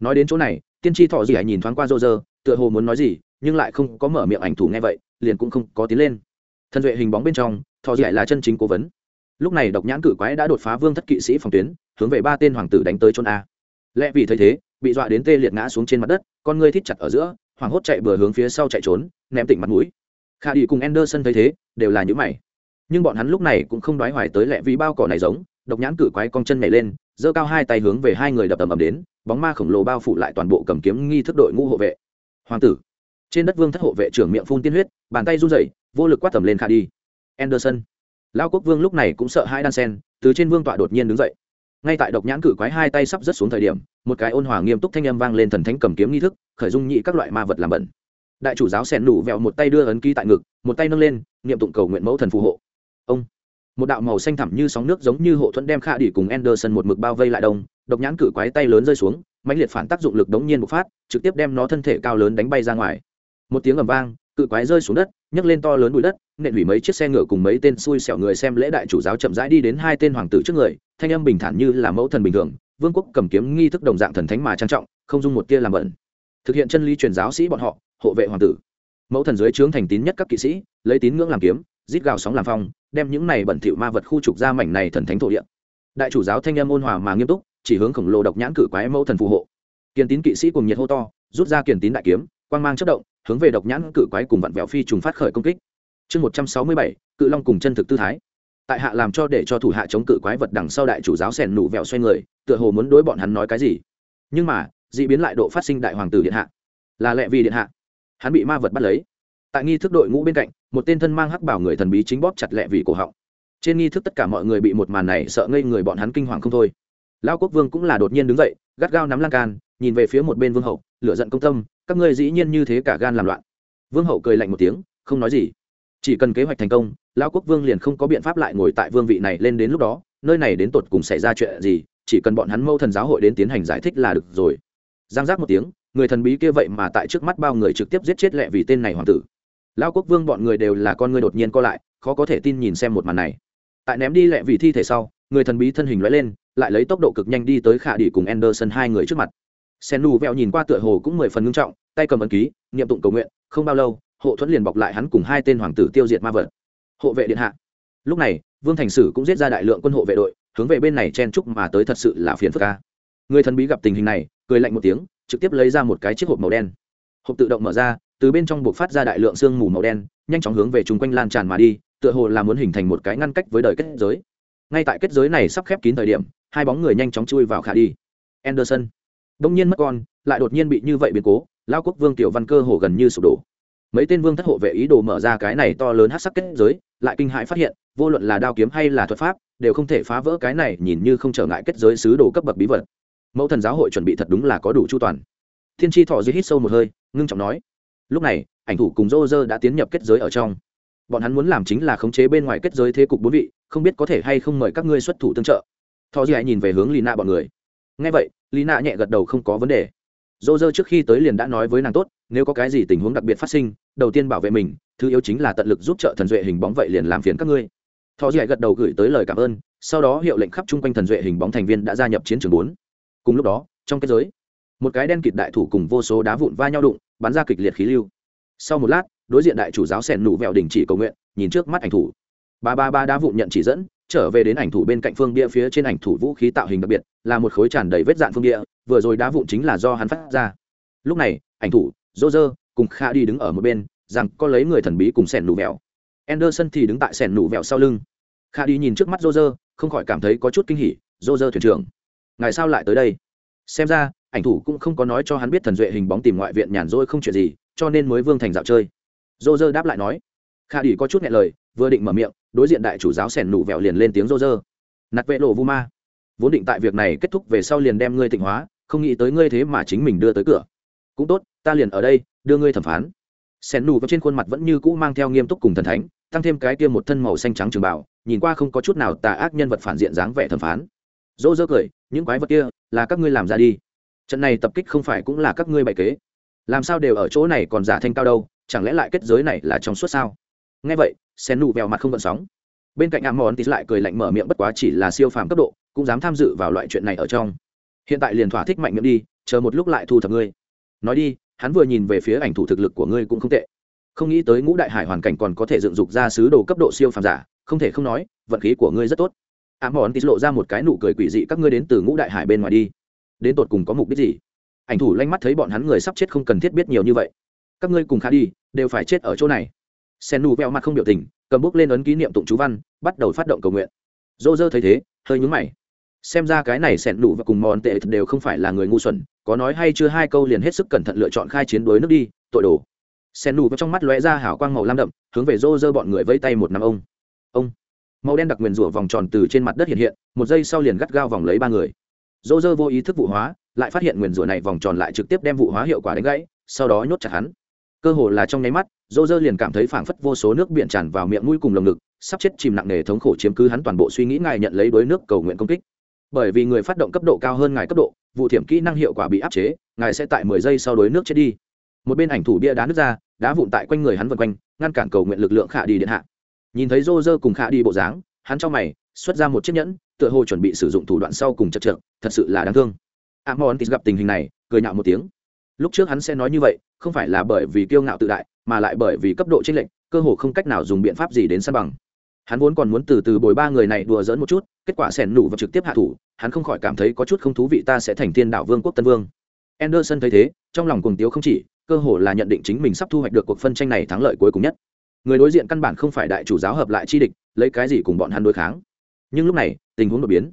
Nói đến chỗ này, tiên tri thọ gì ấy nhìn thoáng qua rô rơ, tựa hồ muốn nói gì, nhưng lại không có mở miệng ảnh thủ nghe vậy, liền cũng không có tiến lên. Thân duệ hình bóng bên trong, thọ gì ấy là chân chính cố vấn. Lúc này độc nhãn cử quái đã đột phá vương thất kỵ sĩ phòng tuyến, hướng về ba tên hoàng tử đánh tới chôn a. Lẽ vì thấy thế, bị dọa đến tê liệt ngã xuống trên mặt đất, con ngươi thít chặt ở giữa hoảng hốt chạy vừa hướng phía sau chạy trốn, ném tỉnh mặt mũi. Khả đi cùng anderson thấy thế, đều là những mày. Nhưng bọn hắn lúc này cũng không đoái hoài tới lẹ vì bao cỏ này giống, độc nhãn cử quái cong chân nhảy lên, giơ cao hai tay hướng về hai người đập tầm ầm đến, bóng ma khổng lồ bao phủ lại toàn bộ cầm kiếm nghi thức đội ngũ hộ vệ. Hoàng tử, trên đất vương thất hộ vệ trưởng miệng phun tiên huyết, bàn tay run rẩy, vô lực quát tầm lên khả đi anderson, lao quốc vương lúc này cũng sợ hai đan sen, từ trên vương tọa đột nhiên đứng dậy ngay tại độc nhãn cử quái hai tay sắp rớt xuống thời điểm, một cái ôn hòa nghiêm túc thanh âm vang lên thần thánh cầm kiếm nghi thức, khởi dung nhị các loại ma vật làm bẩn. Đại chủ giáo xẻn đủ vẹo một tay đưa ấn ký tại ngực, một tay nâng lên, niệm tụng cầu nguyện mẫu thần phù hộ. Ông. Một đạo màu xanh thẳm như sóng nước giống như hộ thuẫn đem kha đỉ cùng anderson một mực bao vây lại đông, độc nhãn cử quái tay lớn rơi xuống, mãnh liệt phản tác dụng lực đống nhiên bộc phát, trực tiếp đem nó thân thể cao lớn đánh bay ra ngoài. Một tiếng ầm vang, cự quái rơi xuống đất, nhấc lên to lớn bụi đất, nện hủy mấy chiếc xe ngựa cùng mấy tên xui xẻo người xem lễ đại chủ giáo chậm rãi đi đến hai tên hoàng tử trước người thanh âm bình thản như là mẫu thần bình thường, vương quốc cầm kiếm nghi thức đồng dạng thần thánh mà trang trọng, không dung một tia làm bẩn. Thực hiện chân lý truyền giáo sĩ bọn họ, hộ vệ hoàng tử. Mẫu thần dưới trướng thành tín nhất các kỵ sĩ, lấy tín ngưỡng làm kiếm, rít gào sóng làm phong, đem những này bẩn thỉu ma vật khu trục ra mảnh này thần thánh thổ địa. Đại chủ giáo thanh âm ôn hòa mà nghiêm túc, chỉ hướng khổng lồ độc nhãn cử quái mẫu thần phù hộ. Kiên tín kỵ sĩ cùng nhiệt hô to, rút ra kiền tín đại kiếm, quang mang chất động, hướng về độc nhãn cự quái cùng vặn vẹo phi trùng phát khởi công kích. Chương một trăm sáu mươi bảy, cự long cùng chân thực tư thái tại hạ làm cho để cho thủ hạ chống cự quái vật đằng sau đại chủ giáo sèn nụ vẹo xoay người, tựa hồ muốn đối bọn hắn nói cái gì. Nhưng mà, d ị biến lại độ phát sinh đại hoàng tử điện hạ. Là lẹ vì điện hạ. Hắn bị ma vật bắt lấy. Tại nghi thức đội ngũ bên cạnh, một tên thân mang hắc bảo người thần bí chính bóp chặt lẹ vì cổ họng. Trên nghi thức tất cả mọi người bị một màn này sợ ngây người bọn hắn kinh hoàng không thôi. Lao quốc vương cũng là đột nhiên đứng dậy, gắt gao nắm lan can, nhìn về phía một bên vương hậu, lửa giận công tâm, các ngươi dĩ nhiên như thế cả gan làm loạn. Vương hậu cười lạnh một tiếng, không nói gì chỉ cần kế hoạch thành công, lão quốc vương liền không có biện pháp lại ngồi tại vương vị này lên đến lúc đó, nơi này đến tột cùng xảy ra chuyện gì, chỉ cần bọn hắn mâu thần giáo hội đến tiến hành giải thích là được rồi. Giang giác một tiếng, người thần bí kia vậy mà tại trước mắt bao người trực tiếp giết chết lẹ vì tên này hoàng tử. Lão quốc vương bọn người đều là con người đột nhiên co lại, khó có thể tin nhìn xem một màn này. Tại ném đi lẹ vì thi thể sau, người thần bí thân hình lóe lên, lại lấy tốc độ cực nhanh đi tới khả đi cùng anderson hai người trước mặt. Sen nu vẹo nhìn qua tựa hồ cũng mười phần ngưng trọng, tay cầm ấn ký, niệm tụng cầu nguyện, không bao lâu hộ thuẫn liền bọc lại hắn cùng hai tên hoàng tử tiêu diệt ma vật. Hộ vệ điện hạ. Lúc này, vương thành sử cũng giết ra đại lượng quân hộ vệ đội, hướng về bên này chen chúc mà tới thật sự là phiền phức ca người thần bí gặp tình hình này, cười lạnh một tiếng, trực tiếp lấy ra một cái chiếc hộp màu đen. Hộp tự động mở ra, từ bên trong buộc phát ra đại lượng sương mù màu đen, nhanh chóng hướng về chung quanh lan tràn mà đi, tựa hồ là muốn hình thành một cái ngăn cách với đời kết giới. Ngay tại kết giới này sắp khép kín thời điểm, hai bóng người nhanh chóng chui vào khả đi. Anderson. Đông nhiên mất con, lại đột nhiên bị như vậy biến cố, lao quốc vương tiểu văn cơ hồ gần như sụp đổ mấy tên vương thất hộ vệ ý đồ mở ra cái này to lớn hát sắc kết giới, lại kinh hãi phát hiện, vô luận là đao kiếm hay là thuật pháp, đều không thể phá vỡ cái này nhìn như không trở ngại kết giới sứ đồ cấp bậc bí vật. Mẫu thần giáo hội chuẩn bị thật đúng là có đủ chu toàn. Thiên tri thọ dưới hít sâu một hơi, ngưng trọng nói, lúc này, ảnh thủ cùng rô rơ đã tiến nhập kết giới ở trong. Bọn hắn muốn làm chính là khống chế bên ngoài kết giới thế cục bốn vị, không biết có thể hay không mời các ngươi xuất thủ tương trợ. Thọ dưới nhìn về hướng lì nạ bọn người. Ngay vậy lì nạ nhẹ gật đầu không có vấn đề dô dơ trước khi tới liền đã nói với nàng tốt, nếu có cái gì tình huống đặc biệt phát sinh, đầu tiên bảo vệ mình, thứ yếu chính là tận lực giúp trợ thần duệ hình bóng vậy liền làm phiền các ngươi. Thọ dạy gật đầu gửi tới lời cảm ơn, sau đó hiệu lệnh khắp chung quanh thần duệ hình bóng thành viên đã gia nhập chiến trường bốn. Cùng lúc đó, trong kết giới, một cái đen kịt đại thủ cùng vô số đá vụn va nhau đụng, bắn ra kịch liệt khí lưu. Sau một lát, đối diện đại chủ giáo sẻn nụ vẹo đình chỉ cầu nguyện, nhìn trước mắt ảnh thủ. Ba ba ba đá vụn nhận chỉ dẫn, trở về đến ảnh thủ bên cạnh phương bia phía trên ảnh thủ vũ khí tạo hình đặc biệt, là một khối tràn đầy vết dạn phương bia vừa rồi đá vụn chính là do hắn phát ra. Lúc này, ảnh thủ dô dơ cùng kha đi đứng ở một bên, rằng có lấy người thần bí cùng sẻn nụ vẹo. Anderson thì đứng tại sẻn nụ vẹo sau lưng. Kha đi nhìn trước mắt dô dơ không khỏi cảm thấy có chút kinh hỉ. Dô dơ thuyền trưởng, ngài sao lại tới đây? Xem ra, ảnh thủ cũng không có nói cho hắn biết thần duệ hình bóng tìm ngoại viện nhàn rỗi không chuyện gì, cho nên mới vương thành dạo chơi. Dô dơ đáp lại nói. Kha đi có chút nghe lời, vừa định mở miệng, đối diện đại chủ giáo sẻn nụ vẹo liền lên tiếng dô dơ nặt vệ lộ vu ma. Vốn định tại việc này kết thúc về sau liền đem ngươi tịnh hóa không nghĩ tới ngươi thế mà chính mình đưa tới cửa. Cũng tốt, ta liền ở đây, đưa ngươi thẩm phán. Sen nù vào trên khuôn mặt vẫn như cũ mang theo nghiêm túc cùng thần thánh, tăng thêm cái kia một thân màu xanh trắng trường bảo nhìn qua không có chút nào tà ác nhân vật phản diện dáng vẻ thẩm phán. Dỗ dơ cười, những quái vật kia, là các ngươi làm ra đi. Trận này tập kích không phải cũng là các ngươi bày kế. Làm sao đều ở chỗ này còn giả thanh cao đâu, chẳng lẽ lại kết giới này là trong suốt sao? Nghe vậy sen nụ vèo mặt không gợn sóng. Bên cạnh ảm mòn tít lại cười lạnh mở miệng bất quá chỉ là siêu phàm cấp độ, cũng dám tham dự vào loại chuyện này ở trong hiện tại liền thỏa thích mạnh miệng đi, chờ một lúc lại thu thập ngươi. Nói đi, hắn vừa nhìn về phía ảnh thủ thực lực của ngươi cũng không tệ. Không nghĩ tới ngũ đại hải hoàn cảnh còn có thể dựng dục ra sứ đồ cấp độ siêu phàm giả, không thể không nói, vận khí của ngươi rất tốt. Ám mòn tít lộ ra một cái nụ cười quỷ dị các ngươi đến từ ngũ đại hải bên ngoài đi. Đến tột cùng có mục đích gì? Ảnh thủ lanh mắt thấy bọn hắn người sắp chết không cần thiết biết nhiều như vậy. Các ngươi cùng khá đi, đều phải chết ở chỗ này. Sen nụ veo mặt không biểu tình, cầm bút lên ấn ký niệm tụng chú văn, bắt đầu phát động cầu nguyện. Dô dơ thấy thế, hơi nhúng mày xem ra cái này sẹn đủ và cùng mòn tệ đều không phải là người ngu xuẩn, có nói hay chưa hai câu liền hết sức cẩn thận lựa chọn khai chiến đối nước đi, tội đồ. Sen đủ vào trong mắt lóe ra hảo quang màu lam đậm, hướng về rô rơ bọn người vây tay một năm ông. Ông. Màu đen đặc nguyền rủa vòng tròn từ trên mặt đất hiện hiện, một giây sau liền gắt gao vòng lấy ba người. Rô rơ vô ý thức vụ hóa, lại phát hiện nguyền rủa này vòng tròn lại trực tiếp đem vụ hóa hiệu quả đánh gãy, sau đó nhốt chặt hắn. Cơ hồ là trong nháy mắt dô dơ liền cảm thấy phảng phất vô số nước biển tràn vào miệng mũi cùng lồng ngực, sắp chết chìm nặng nề thống khổ chiếm cứ hắn toàn bộ suy nghĩ ngài nhận lấy đuối nước cầu nguyện công kích bởi vì người phát động cấp độ cao hơn ngài cấp độ, vụ thiểm kỹ năng hiệu quả bị áp chế, ngài sẽ tại mười giây sau đuối nước chết đi. Một bên ảnh thủ bia đá nước ra, đá vụn tại quanh người hắn vân quanh, ngăn cản cầu nguyện lực lượng khả đi điện hạ. Nhìn thấy rô rơ cùng khả đi bộ dáng, hắn cho mày, xuất ra một chiếc nhẫn, tựa hồ chuẩn bị sử dụng thủ đoạn sau cùng chật trượt, thật sự là đáng thương. Amon tis gặp tình hình này, cười nhạo một tiếng. Lúc trước hắn sẽ nói như vậy, không phải là bởi vì kiêu ngạo tự đại, mà lại bởi vì cấp độ chênh lệch, cơ hồ không cách nào dùng biện pháp gì đến săn bằng hắn vốn còn muốn từ từ bồi ba người này đùa dỡn một chút, kết quả sẻn nụ và trực tiếp hạ thủ, hắn không khỏi cảm thấy có chút không thú vị ta sẽ thành thiên đạo vương quốc tân vương. Anderson thấy thế, trong lòng cuồng tiếu không chỉ, cơ hồ là nhận định chính mình sắp thu hoạch được cuộc phân tranh này thắng lợi cuối cùng nhất. Người đối diện căn bản không phải đại chủ giáo hợp lại chi địch, lấy cái gì cùng bọn hắn đối kháng. Nhưng lúc này, tình huống đột biến.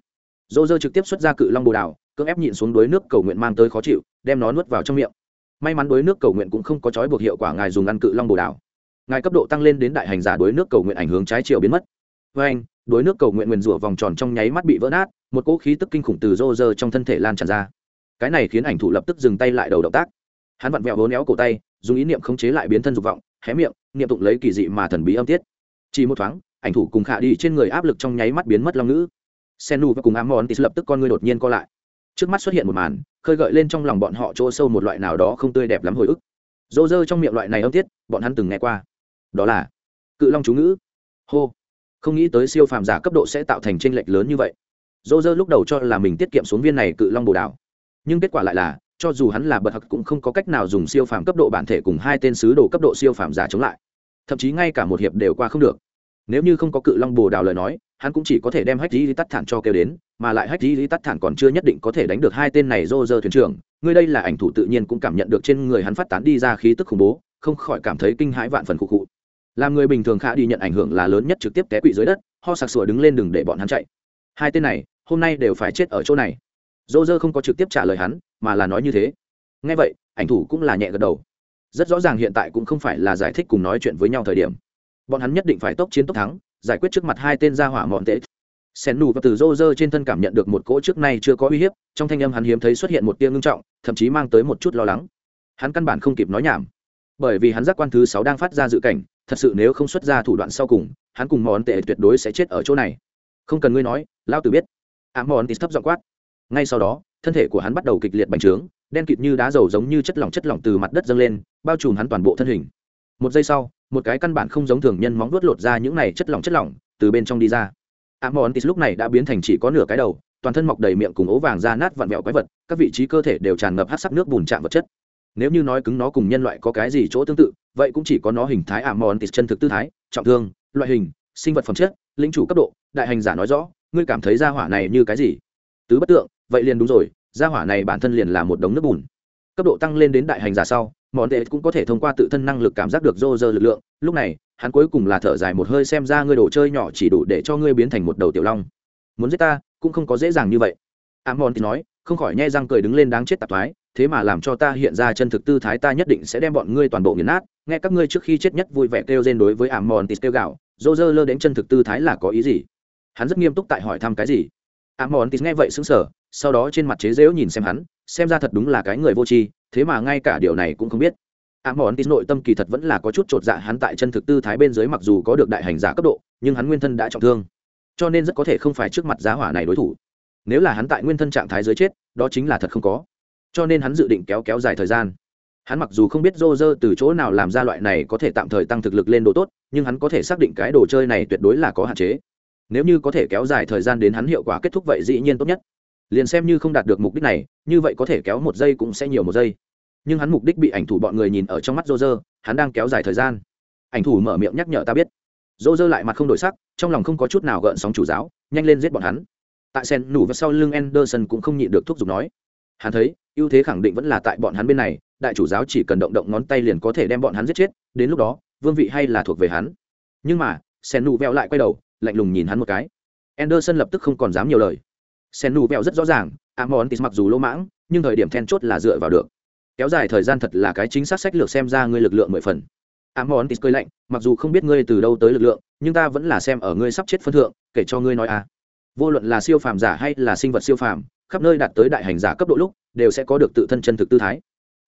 Dô dơ trực tiếp xuất ra cự long bồ đào, cưỡng ép nhịn xuống đuối nước cầu nguyện mang tới khó chịu, đem nó nuốt vào trong miệng. May mắn đuối nước cầu nguyện cũng không có trói buộc hiệu quả ngài dùng ăn cự long bồ đào ngài cấp độ tăng lên đến đại hành giả đuối nước cầu nguyện ảnh hướng trái chiều biến mất. Với anh, đuối nước cầu nguyện nguyền rủa vòng tròn trong nháy mắt bị vỡ nát, một cỗ khí tức kinh khủng từ rô rơ trong thân thể lan tràn ra. Cái này khiến ảnh thủ lập tức dừng tay lại đầu động tác. Hắn vặn vẹo hố néo cổ tay, dùng ý niệm khống chế lại biến thân dục vọng, hé miệng, niệm tụng lấy kỳ dị mà thần bí âm tiết. Chỉ một thoáng, ảnh thủ cùng khả đi trên người áp lực trong nháy mắt biến mất long ngữ. Senu và cùng amon thì lập tức con người đột nhiên co lại. Trước mắt xuất hiện một màn, khơi gợi lên trong lòng bọn họ chỗ sâu một loại nào đó không tươi đẹp lắm hồi ức. Dô dơ trong miệng loại này âm tiết, bọn hắn từng nghe qua đó là cự long chú ngữ. Hô. Không nghĩ tới siêu phàm giả cấp độ sẽ tạo thành tranh lệch lớn như vậy. Dô dơ lúc đầu cho là mình tiết kiệm xuống viên này cự long bồ đảo. Nhưng kết quả lại là, cho dù hắn là bậc hặc cũng không có cách nào dùng siêu phàm cấp độ bản thể cùng hai tên sứ đồ cấp độ siêu phàm giả chống lại. Thậm chí ngay cả một hiệp đều qua không được. Nếu như không có cự long bồ đào lời nói, hắn cũng chỉ có thể đem hách lý tắt thản cho kêu đến, mà lại hách lý tắt thản còn chưa nhất định có thể đánh được hai tên này dô dơ thuyền trưởng. Ngươi đây là ảnh thủ tự nhiên cũng cảm nhận được trên người hắn phát tán đi ra khí tức khủng bố, không khỏi cảm thấy kinh hãi vạn phần khục khụ làm người bình thường khả đi nhận ảnh hưởng là lớn nhất trực tiếp té quỵ dưới đất, ho sặc sủa đứng lên đừng để bọn hắn chạy. Hai tên này, hôm nay đều phải chết ở chỗ này. Dô dơ không có trực tiếp trả lời hắn, mà là nói như thế. Ngay vậy, ảnh thủ cũng là nhẹ gật đầu. Rất rõ ràng hiện tại cũng không phải là giải thích cùng nói chuyện với nhau thời điểm. Bọn hắn nhất định phải tốc chiến tốc thắng, giải quyết trước mặt hai tên gia hỏa mọn tệ. Sen nù và từ rô rơ trên thân cảm nhận được một cỗ trước nay chưa có uy hiếp, trong thanh âm hắn hiếm thấy xuất hiện một tia ngưng trọng, thậm chí mang tới một chút lo lắng. Hắn căn bản không kịp nói nhảm. Bởi vì hắn giác quan thứ sáu đang phát ra dự cảnh thật sự nếu không xuất ra thủ đoạn sau cùng, hắn cùng món tệ tuyệt đối sẽ chết ở chỗ này. Không cần ngươi nói lao tử biết. À, Amontis thấp giọng quát. Ngay sau đó, thân thể của hắn bắt đầu kịch liệt bành trướng, đen kịt như đá dầu giống như chất lỏng chất lỏng từ mặt đất dâng lên, bao trùm hắn toàn bộ thân hình. Một giây sau, một cái căn bản không giống thường nhân móng vuốt lột ra những này chất lỏng chất lỏng từ bên trong đi ra. À, Amontis lúc này đã biến thành chỉ có nửa cái đầu, toàn thân mọc đầy miệng cùng ố vàng da nát vặn vẹo quái vật, các vị trí cơ thể đều tràn ngập hát sắc nước bùn chạm vật chất nếu như nói cứng nó cùng nhân loại có cái gì chỗ tương tự, vậy cũng chỉ có nó hình thái amontis chân thực tư thái, trọng thương, loại hình, sinh vật phẩm chất, lĩnh chủ cấp độ, đại hành giả nói rõ, ngươi cảm thấy gia hỏa này như cái gì? Tứ bất tượng, vậy liền đúng rồi, gia hỏa này bản thân liền là một đống nước bùn. Cấp độ tăng lên đến đại hành giả sau mòn tệ cũng có thể thông qua tự thân năng lực cảm giác được rô rơ lực lượng, lúc này, hắn cuối cùng là thở dài một hơi xem ra ngươi đồ chơi nhỏ chỉ đủ để cho ngươi biến thành một đầu tiểu long. Muốn giết ta, cũng không có dễ dàng như vậy. Amon thì nói, không khỏi nhai răng cười đứng lên đáng chết tạp thoái thế mà làm cho ta hiện ra chân thực tư thái, ta nhất định sẽ đem bọn ngươi toàn bộ nghiền nát. Nghe các ngươi trước khi chết nhất vui vẻ kêu rên đối với ảm mòn tít kêu gạo dô dơ lơ đến chân thực tư thái là có ý gì? Hắn rất nghiêm túc tại hỏi thăm cái gì? Ảm mòn tít nghe vậy xứng sở sau đó trên mặt chế dễu nhìn xem hắn, xem ra thật đúng là cái người vô tri, thế mà ngay cả điều này cũng không biết. Ảm mòn tít nội tâm kỳ thật vẫn là có chút chột dạ hắn tại chân thực tư thái bên dưới mặc dù có được đại hành giả cấp độ, nhưng hắn nguyên thân đã trọng thương, cho nên rất có thể không phải trước mặt giá hỏa này đối thủ. Nếu là hắn tại nguyên thân trạng thái dưới chết, đó chính là thật không có cho nên hắn dự định kéo kéo dài thời gian. Hắn mặc dù không biết rô rơ từ chỗ nào làm ra loại này có thể tạm thời tăng thực lực lên đồ tốt, nhưng hắn có thể xác định cái đồ chơi này tuyệt đối là có hạn chế. Nếu như có thể kéo dài thời gian đến hắn hiệu quả kết thúc vậy dĩ nhiên tốt nhất. Liền xem như không đạt được mục đích này, như vậy có thể kéo một giây cũng sẽ nhiều một giây. Nhưng hắn mục đích bị ảnh thủ bọn người nhìn ở trong mắt rô rơ hắn đang kéo dài thời gian. Ảnh thủ mở miệng nhắc nhở ta biết. Rô rơ lại mặt không đổi sắc, trong lòng không có chút nào gợn sóng chủ giáo, nhanh lên giết bọn hắn. Tại sen nủ và sau lưng anderson cũng không nhịn được thúc giục nói hắn thấy, ưu thế khẳng định vẫn là tại bọn hắn bên này, đại chủ giáo chỉ cần động động ngón tay liền có thể đem bọn hắn giết chết, đến lúc đó, vương vị hay là thuộc về hắn. Nhưng mà sen nụ vẹo lại quay đầu, lạnh lùng nhìn hắn một cái. Anderson lập tức không còn dám nhiều lời. Sen nụ vẹo rất rõ ràng amon mặc dù lỗ mãng, nhưng thời điểm then chốt là dựa vào được. Kéo dài thời gian thật là cái chính xác sách lược xem ra ngươi lực lượng mười phần. Amon cười lạnh, mặc dù không biết ngươi từ đâu tới lực lượng, nhưng ta vẫn là xem ở ngươi sắp chết phân thượng, kể cho ngươi nói à. Vô luận là siêu phàm giả hay là sinh vật siêu phàm khắp nơi đạt tới đại hành giả cấp độ lúc, đều sẽ có được tự thân chân thực tư thái.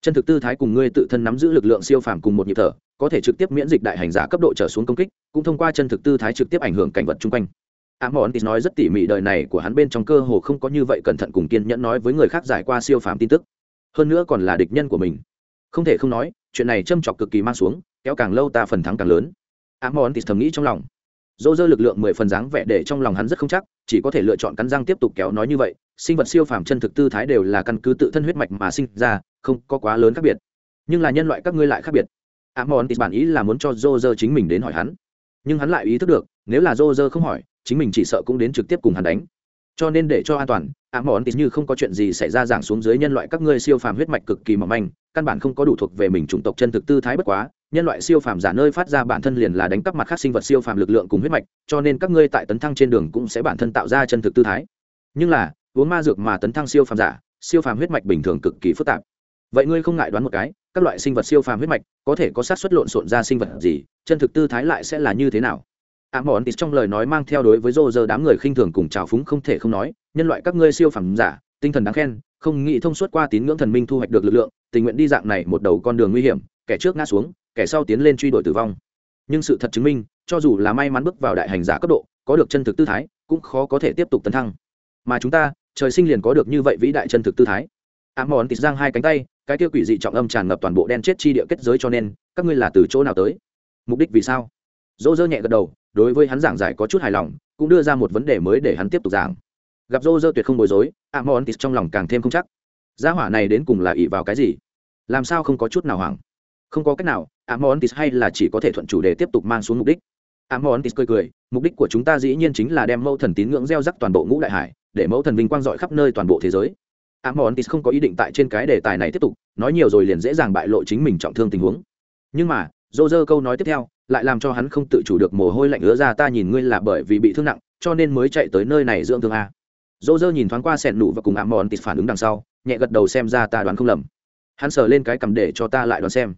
Chân thực tư thái cùng ngươi tự thân nắm giữ lực lượng siêu phàm cùng một nhịp thở, có thể trực tiếp miễn dịch đại hành giả cấp độ trở xuống công kích, cũng thông qua chân thực tư thái trực tiếp ảnh hưởng cảnh vật chung quanh. Ám mòn thì nói rất tỉ mỉ đời này của hắn bên trong cơ hồ không có như vậy cẩn thận cùng kiên nhẫn nói với người khác giải qua siêu phàm tin tức. Hơn nữa còn là địch nhân của mình. Không thể không nói, chuyện này châm chọc cực kỳ mang xuống, kéo càng lâu ta phần thắng càng lớn. Ám mòn thì thầm nghĩ trong lòng. Dỗ dơ lực lượng mười phần dáng vẻ để trong lòng hắn rất không chắc, chỉ có thể lựa chọn cắn răng tiếp tục kéo nói như vậy sinh vật siêu phàm chân thực tư thái đều là căn cứ tự thân huyết mạch mà sinh ra, không có quá lớn khác biệt. Nhưng là nhân loại các ngươi lại khác biệt. Amon thì bản ý là muốn cho dô dơ chính mình đến hỏi hắn. Nhưng hắn lại ý thức được, nếu là dô dơ không hỏi, chính mình chỉ sợ cũng đến trực tiếp cùng hắn đánh. Cho nên để cho an toàn, amon thì như không có chuyện gì xảy ra giảng xuống dưới nhân loại các ngươi siêu phàm huyết mạch cực kỳ mỏng manh, căn bản không có đủ thuộc về mình chủng tộc chân thực tư thái bất quá, nhân loại siêu phàm giả nơi phát ra bản thân liền là đánh cắp mặt khác sinh vật siêu phàm lực lượng cùng huyết mạch, cho nên các ngươi tại tấn thăng trên đường cũng sẽ bản thân tạo ra chân thực tư thái. Nhưng là uống ma dược mà tấn thăng siêu phàm giả, siêu phàm huyết mạch bình thường cực kỳ phức tạp. Vậy ngươi không ngại đoán một cái, các loại sinh vật siêu phàm huyết mạch có thể có sát xuất lộn xộn ra sinh vật gì, chân thực tư thái lại sẽ là như thế nào? Ảm mòn tịt trong lời nói mang theo đối với rô rơ đám người khinh thường cùng trào phúng không thể không nói, nhân loại các ngươi siêu phàm giả, tinh thần đáng khen, không nghĩ thông suốt qua tín ngưỡng thần minh thu hoạch được lực lượng, tình nguyện đi dạng này một đầu con đường nguy hiểm, kẻ trước ngã xuống, kẻ sau tiến lên truy đuổi tử vong. Nhưng sự thật chứng minh, cho dù là may mắn bước vào đại hành giả cấp độ, có được chân thực tư thái, cũng khó có thể tiếp tục tấn thăng. Mà chúng ta trời sinh liền có được như vậy vĩ đại chân thực tư thái. Ám mòn tịt giang hai cánh tay, cái tiêu quỷ dị trọng âm tràn ngập toàn bộ đen chết chi địa kết giới cho nên, các ngươi là từ chỗ nào tới? Mục đích vì sao? Dỗ dơ nhẹ gật đầu, đối với hắn giảng giải có chút hài lòng, cũng đưa ra một vấn đề mới để hắn tiếp tục giảng. Gặp dô dơ tuyệt không bối rối ám mòn tịt trong lòng càng thêm không chắc. Gia hỏa này đến cùng là ỷ vào cái gì? Làm sao không có chút nào hoảng? Không có cách nào amontis hay là chỉ có thể thuận chủ đề tiếp tục mang xuống mục đích. Amontis cười cười, mục đích của chúng ta dĩ nhiên chính là đem mẫu thần tín ngưỡng gieo rắc toàn bộ ngũ đại hải để mẫu thần vinh quang dọi khắp nơi toàn bộ thế giới. Amontis không có ý định tại trên cái đề tài này tiếp tục, nói nhiều rồi liền dễ dàng bại lộ chính mình trọng thương tình huống. Nhưng mà dô dơ câu nói tiếp theo lại làm cho hắn không tự chủ được mồ hôi lạnh ứa ra, ta nhìn ngươi là bởi vì bị thương nặng, cho nên mới chạy tới nơi này dưỡng thương a. Dô dơ nhìn thoáng qua sẹn nụ và cùng amontis phản ứng đằng sau, nhẹ gật đầu xem ra ta đoán không lầm. Hắn sờ lên cái cầm để cho ta lại đoán xem.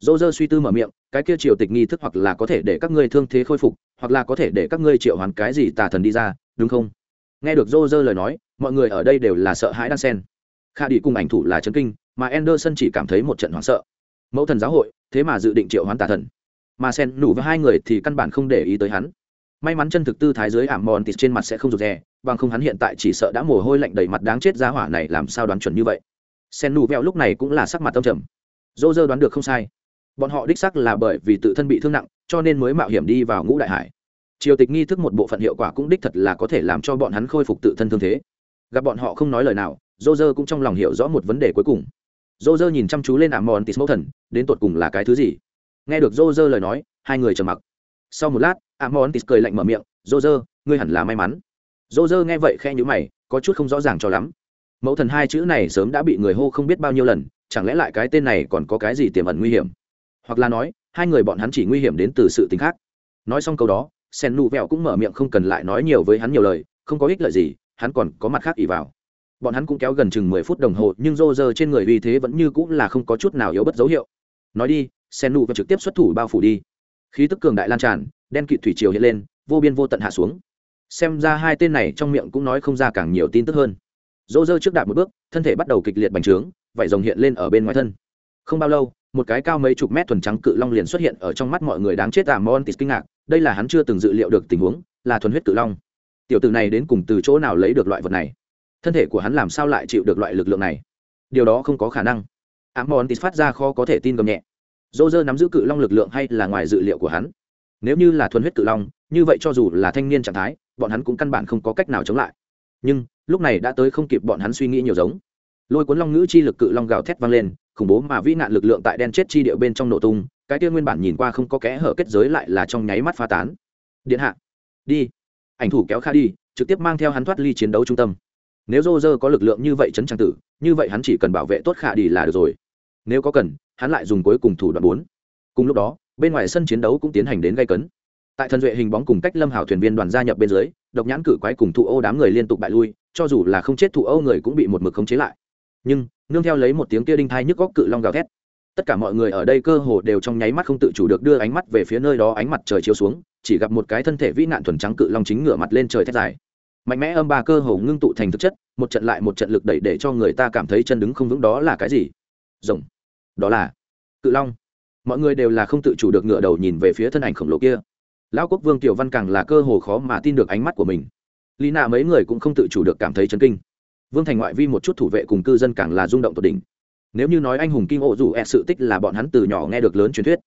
Dô dơ suy tư mở miệng, cái kia triều tịch nghi thức hoặc là có thể để các ngươi thương thế khôi phục, hoặc là có thể để các ngươi triệu hoàn cái gì tà thần đi ra, đúng không? Nghe được dô lời nói, mọi người ở đây đều là sợ hãi đan sen. Kha đi cùng ảnh thủ là chấn kinh, mà anderson chỉ cảm thấy một trận hoảng sợ. Mẫu thần giáo hội, thế mà dự định triệu hoán tà thần. Mà sen nủ với hai người thì căn bản không để ý tới hắn. May mắn chân thực tư thái dưới ảm mòn tịt trên mặt sẽ không rụt rè, bằng không hắn hiện tại chỉ sợ đã mồ hôi lạnh đầy mặt đáng chết giá hỏa này làm sao đoán chuẩn như vậy. Sen nụ vẹo lúc này cũng là sắc mặt tâm trầm. Dô dơ đoán được không sai. Bọn họ đích sắc là bởi vì tự thân bị thương nặng, cho nên mới mạo hiểm đi vào ngũ đại hải triều tịch nghi thức một bộ phận hiệu quả cũng đích thật là có thể làm cho bọn hắn khôi phục tự thân thương thế. Gặp bọn họ không nói lời nào dô dơ cũng trong lòng hiểu rõ một vấn đề cuối cùng. Dô dơ nhìn chăm chú lên ảm mòn tis mẫu thần đến tột cùng là cái thứ gì? Nghe được dô dơ lời nói, hai người trầm mặc. Sau một lát ảm mòn tis cười lạnh mở miệng dô dơ ngươi hẳn là may mắn. Dô dơ nghe vậy khe nhữ mày, có chút không rõ ràng cho lắm. Mẫu thần hai chữ này sớm đã bị người hô không biết bao nhiêu lần, chẳng lẽ lại cái tên này còn có cái gì tiềm ẩn nguy hiểm? Hoặc là nói, hai người bọn hắn chỉ nguy hiểm đến từ sự t khác. Nói xong câu đó sen nụ vẹo cũng mở miệng không cần lại nói nhiều với hắn nhiều lời, không có ích lợi gì, hắn còn có mặt khác ỉ vào. Bọn hắn cũng kéo gần chừng mười phút đồng hồ, nhưng rô rơ trên người uy thế vẫn như cũng là không có chút nào yếu bất dấu hiệu. Nói đi, sen nụ và trực tiếp xuất thủ bao phủ đi. Khí tức cường đại lan tràn, đen kịt thủy triều hiện lên, vô biên vô tận hạ xuống. Xem ra hai tên này trong miệng cũng nói không ra càng nhiều tin tức hơn. Rô rơ trước đạp một bước, thân thể bắt đầu kịch liệt bành trướng, vải rồng hiện lên ở bên ngoài thân. Không bao lâu một cái cao mấy chục mét thuần trắng cự long liền xuất hiện ở trong mắt mọi người đáng chết à mon tis kinh ngạc. Đây là hắn chưa từng dự liệu được tình huống, là thuần huyết cự long. Tiểu tử này đến cùng từ chỗ nào lấy được loại vật này? Thân thể của hắn làm sao lại chịu được loại lực lượng này? Điều đó không có khả năng. À, Ám mòn tis phát ra khó có thể tin gầm nhẹ. Dô dơ nắm giữ cự long lực lượng hay là ngoài dự liệu của hắn? Nếu như là thuần huyết cự long, như vậy cho dù là thanh niên trạng thái, bọn hắn cũng căn bản không có cách nào chống lại. Nhưng, lúc này đã tới không kịp bọn hắn suy nghĩ nhiều giống. Lôi cuốn long ngữ chi lực cự long gào thét vang lên khủng bố mà vĩ nạn lực lượng tại đen chết chi địa bên trong nổ tung, cái kia nguyên bản nhìn qua không có kẽ hở kết giới lại là trong nháy mắt pha tán. Điện hạ, đi. Ảnh thủ kéo kha đi, trực tiếp mang theo hắn thoát ly chiến đấu trung tâm. Nếu rô rơ có lực lượng như vậy chấn trang tử, như vậy hắn chỉ cần bảo vệ tốt khả đi là được rồi. Nếu có cần, hắn lại dùng cuối cùng thủ đoạn bốn. Cùng lúc đó, bên ngoài sân chiến đấu cũng tiến hành đến gây cấn. Tại thần duệ hình bóng cùng cách lâm hảo thuyền viên đoàn gia nhập bên dưới, độc nhãn cử quái cùng thụ ô đám người liên tục bại lui, cho dù là không chết thụ âu người cũng bị một mực khống chế lại. Nhưng nương theo lấy một tiếng kia đinh thai nhức góc cự long gào thét. Tất cả mọi người ở đây cơ hồ đều trong nháy mắt không tự chủ được đưa ánh mắt về phía nơi đó, ánh mặt trời chiếu xuống, chỉ gặp một cái thân thể vĩ nạn thuần trắng cự long chính ngửa mặt lên trời thét dài. Mạnh mẽ âm ba cơ hồ ngưng tụ thành thực chất, một trận lại một trận lực đẩy để cho người ta cảm thấy chân đứng không vững, đó là cái gì? Rồng. Đó là cự long. Mọi người đều là không tự chủ được ngựa đầu nhìn về phía thân ảnh khổng lồ kia. Lão quốc vương tiểu văn càng là cơ hồ khó mà tin được ánh mắt của mình. Lý nạ mấy người cũng không tự chủ được cảm thấy chấn kinh vương thành ngoại vi một chút thủ vệ cùng cư dân càng là rung động tột đỉnh. Nếu như nói anh hùng kim ộ dù e sự tích là bọn hắn từ nhỏ nghe được lớn truyền thuyết.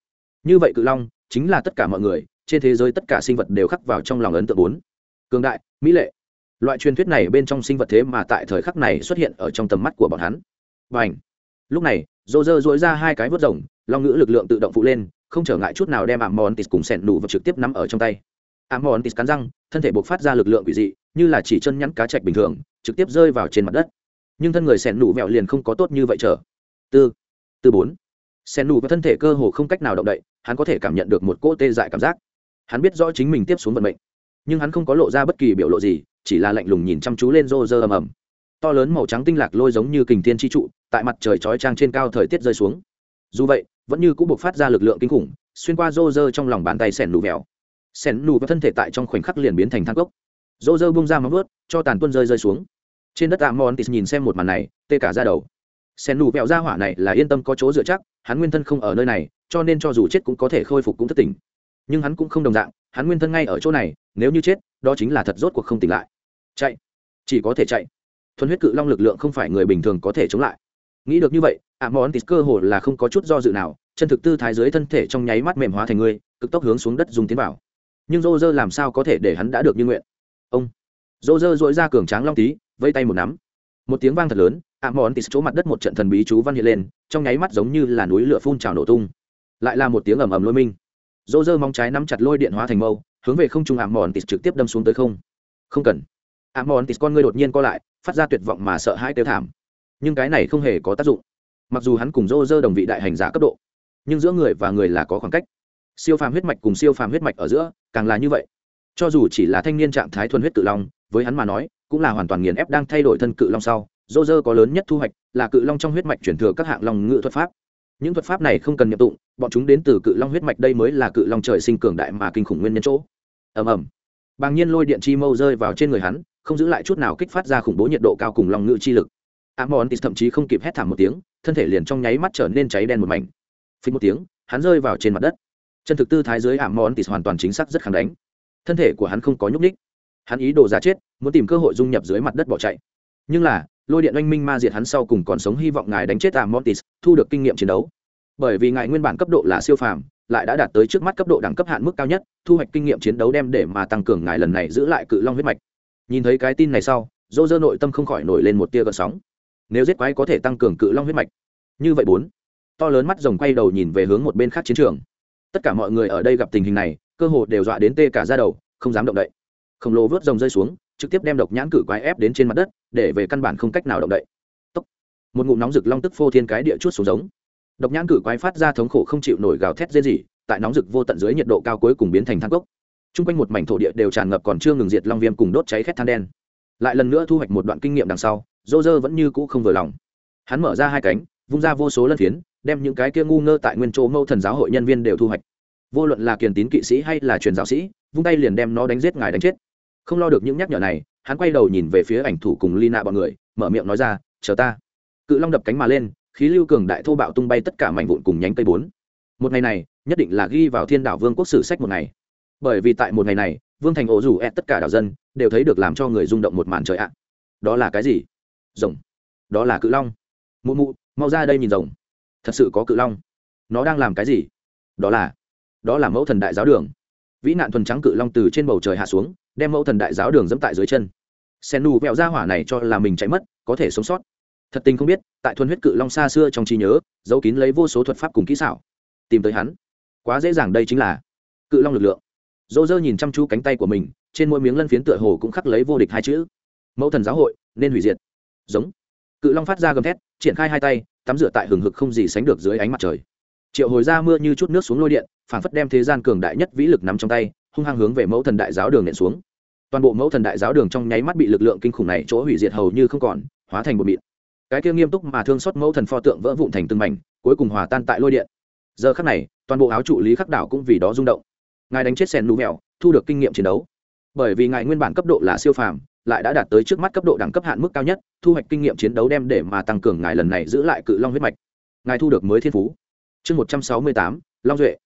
Như vậy cự long chính là tất cả mọi người, trên thế giới tất cả sinh vật đều khắc vào trong lòng ấn tượng bốn. Cường đại, mỹ lệ. Loại truyền thuyết này bên trong sinh vật thế mà tại thời khắc này xuất hiện ở trong tầm mắt của bọn hắn. Và ảnh lúc này dô dơ dối ra hai cái vớt rồng, long ngữ lực lượng tự động phụ lên, không trở ngại chút nào đem ảm mòn tis cùng sẹn đủ và trực tiếp nắm ở trong tay. Ảm mòn tis cắn răng, thân thể buộc phát ra lực lượng quỷ dị, như là chỉ chân nhắn cá chạch bình thường trực tiếp rơi vào trên mặt đất. Nhưng thân người sẹn nụ vẹo liền không có tốt như vậy trở tư tư bốn. Sẹn nụ và thân thể cơ hồ không cách nào động đậy, hắn có thể cảm nhận được một cỗ tê dại cảm giác. Hắn biết rõ chính mình tiếp xuống vận mệnh, nhưng hắn không có lộ ra bất kỳ biểu lộ gì, chỉ là lạnh lùng nhìn chăm chú lên rô rơ ầm ầm. To lớn màu trắng tinh lạc lôi giống như kình thiên chi trụ, tại mặt trời chói trang trên cao thời tiết rơi xuống. Dù vậy, vẫn như cũng buộc phát ra lực lượng kinh khủng, xuyên qua rô rơ trong lòng bàn tay sẻn nụ vẹo. Sẻn nụ và thân thể tại trong khoảnh khắc liền biến thành thang gốc rô rơ bung ra móng vớt cho tàn tuân rơi rơi xuống trên đất tạm mòn tis nhìn xem một màn này, tê cả ra đầu. Sen nụ vẹo ra hỏa này là yên tâm có chỗ dựa chắc, hắn nguyên thân không ở nơi này, cho nên cho dù chết cũng có thể khôi phục cũng thất tỉnh. Nhưng hắn cũng không đồng dạng, hắn nguyên thân ngay ở chỗ này, nếu như chết, đó chính là thật rốt cuộc không tỉnh lại. Chạy. Chỉ có thể chạy. Thuần huyết cự long lực lượng không phải người bình thường có thể chống lại. Nghĩ được như vậy ạ món tít cơ hồ là không có chút do dự nào, chân thực tư thái dưới thân thể trong nháy mắt mềm hóa thành người, cực tốc hướng xuống đất dùng tiến vào. Nhưng rô rơ làm sao có thể để hắn đã được như nguyện? Ông. Rô rơ dội ra cường tráng long tí vây tay một nắm. Một tiếng vang thật lớn ạ mòn tịt chỗ mặt đất một trận thần bí chú văn hiện lên, trong nháy mắt giống như là núi lửa phun trào nổ tung. Lại là một tiếng ầm ầm lôi minh. Dỗ dơ mong trái nắm chặt lôi điện hóa thành mâu, hướng về không trung ạ mòn tịt trực tiếp đâm xuống tới không. Không cần. Ạ mòn tịt con ngươi đột nhiên co lại, phát ra tuyệt vọng mà sợ hãi tiêu thảm. Nhưng cái này không hề có tác dụng. Mặc dù hắn cùng rô dơ đồng vị đại hành giả cấp độ, nhưng giữa người và người là có khoảng cách. Siêu phàm huyết mạch cùng siêu phàm huyết mạch ở giữa, càng là như vậy. Cho dù chỉ là thanh niên trạng thái thuần huyết tự long, với hắn mà nói cũng là hoàn toàn nghiền ép đang thay đổi thân cự long sau. Dô dơ có lớn nhất thu hoạch là cự long trong huyết mạch chuyển thừa các hạng long ngự thuật pháp. Những thuật pháp này không cần nhập tụng, bọn chúng đến từ cự long huyết mạch đây mới là cự long trời sinh cường đại mà kinh khủng nguyên nhân chỗ. Ầm ầm. Bàng nhiên lôi điện chi mâu rơi vào trên người hắn, không giữ lại chút nào kích phát ra khủng bố nhiệt độ cao cùng long ngự chi lực. Amon thậm chí không kịp hét thảm một tiếng, thân thể liền trong nháy mắt trở nên cháy đen một mảnh. Phí một tiếng, hắn rơi vào trên mặt đất. Chân thực tư thái dưới amon hoàn toàn chính xác rất kháng đánh. Thân thể của hắn không có nhúc ních hắn ý đồ giả chết, muốn tìm cơ hội dung nhập dưới mặt đất bỏ chạy. Nhưng là, lôi điện oanh minh ma diệt hắn sau cùng còn sống hy vọng ngài đánh chết à mortis thu được kinh nghiệm chiến đấu. Bởi vì ngài nguyên bản cấp độ là siêu phàm, lại đã đạt tới trước mắt cấp độ đẳng cấp hạn mức cao nhất, thu hoạch kinh nghiệm chiến đấu đem để mà tăng cường ngài lần này giữ lại cự long huyết mạch. Nhìn thấy cái tin này sau dô dơ nội tâm không khỏi nổi lên một tia gợn sóng. Nếu giết quái có thể tăng cường cự long huyết mạch. Như vậy bốn, to lớn mắt rồng quay đầu nhìn về hướng một bên khác chiến trường. Tất cả mọi người ở đây gặp tình hình này, cơ hồ đều dọa đến tê cả ra đầu, không dám động đậy khổng lồ vớt rồng rơi xuống, trực tiếp đem độc nhãn cử quái ép đến trên mặt đất, để về căn bản không cách nào động đậy. Tốc. một ngụm nóng rực long tức phô thiên cái địa chút xuống giống. Độc nhãn cử quái phát ra thống khổ không chịu nổi gào thét dễ gì tại nóng rực vô tận dưới nhiệt độ cao cuối cùng biến thành thang cốc. T r u n g quanh một mảnh thổ địa đều tràn ngập còn chưa ngừng diệt long viêm cùng đốt cháy khét than đen. Lại lần nữa thu hoạch một đoạn kinh nghiệm đằng sau dô dơ vẫn như cũ không vừa lòng. Hắn mở ra hai cánh, vung ra vô số lân phiến, đem những cái kia ngu ngơ tại nguyên chỗ mâu thần giáo hội nhân viên đều thu hoạch. Vô luận là kiền tín kỵ sĩ hay là truyền giáo sĩ, vung tay liền đem nó đánh giết ngài đánh chết không lo được những nhắc nhở này, hắn quay đầu nhìn về phía ảnh thủ cùng lina bọn người, mở miệng nói ra, chờ ta. Cự long đập cánh mà lên, khí lưu cường đại thô bạo tung bay tất cả mảnh vụn cùng nhánh cây bốn. Một ngày này, nhất định là ghi vào thiên đảo vương quốc sử sách một ngày. Bởi vì tại một ngày này, vương thành ổ rủ ẹ tất cả đảo dân đều thấy được làm cho người rung động một màn trời ạ. Đó là cái gì? Rồng. Đó là cự long. Mụ mụ, mau ra đây nhìn rồng. Thật sự có cự long. Nó đang làm cái gì? Đó là đó là mẫu thần đại giáo đường. Vĩ nạn thuần trắng cự long từ trên bầu trời hạ xuống đem mẫu thần đại giáo đường dẫm tại dưới chân. Sen nù vẹo ra hỏa này cho là mình chạy mất, có thể sống sót. Thật tình không biết, tại thuần huyết cự long xa xưa trong trí nhớ, giấu kín lấy vô số thuật pháp cùng kỹ xảo. Tìm tới hắn. Quá dễ dàng đây chính là cự long lực lượng. Dô dơ nhìn chăm chú cánh tay của mình, trên mỗi miếng lân phiến tựa hồ cũng khắc lấy vô địch hai chữ. Mẫu thần giáo hội, nên hủy diệt. Giống. Cự long phát ra gầm thét, triển khai hai tay, tắm rửa tại hừng hực không gì sánh được dưới ánh mặt trời. Triệu hồi ra mưa như chút nước xuống lôi điện phản phất đem thế gian cường đại nhất vĩ lực nắm trong tay, hung hăng hướng về mẫu thần đại giáo đường nện xuống toàn bộ mẫu thần đại giáo đường trong nháy mắt bị lực lượng kinh khủng này chỗ hủy diệt hầu như không còn, hóa thành một mịn. Cái kia nghiêm túc mà thương xót mẫu thần pho tượng vỡ vụn thành từng mảnh, cuối cùng hòa tan tại lôi điện. Giờ khắc này, toàn bộ áo trụ lý khắc đảo cũng vì đó rung động. Ngài đánh chết sen lũ mèo, thu được kinh nghiệm chiến đấu. Bởi vì ngài nguyên bản cấp độ là siêu phàm, lại đã đạt tới trước mắt cấp độ đẳng cấp hạn mức cao nhất, thu hoạch kinh nghiệm chiến đấu đem để mà tăng cường ngài lần này giữ lại cự long huyết mạch. Ngài thu được mới thiên phú. Chương một trăm sáu mươi tám, long duệ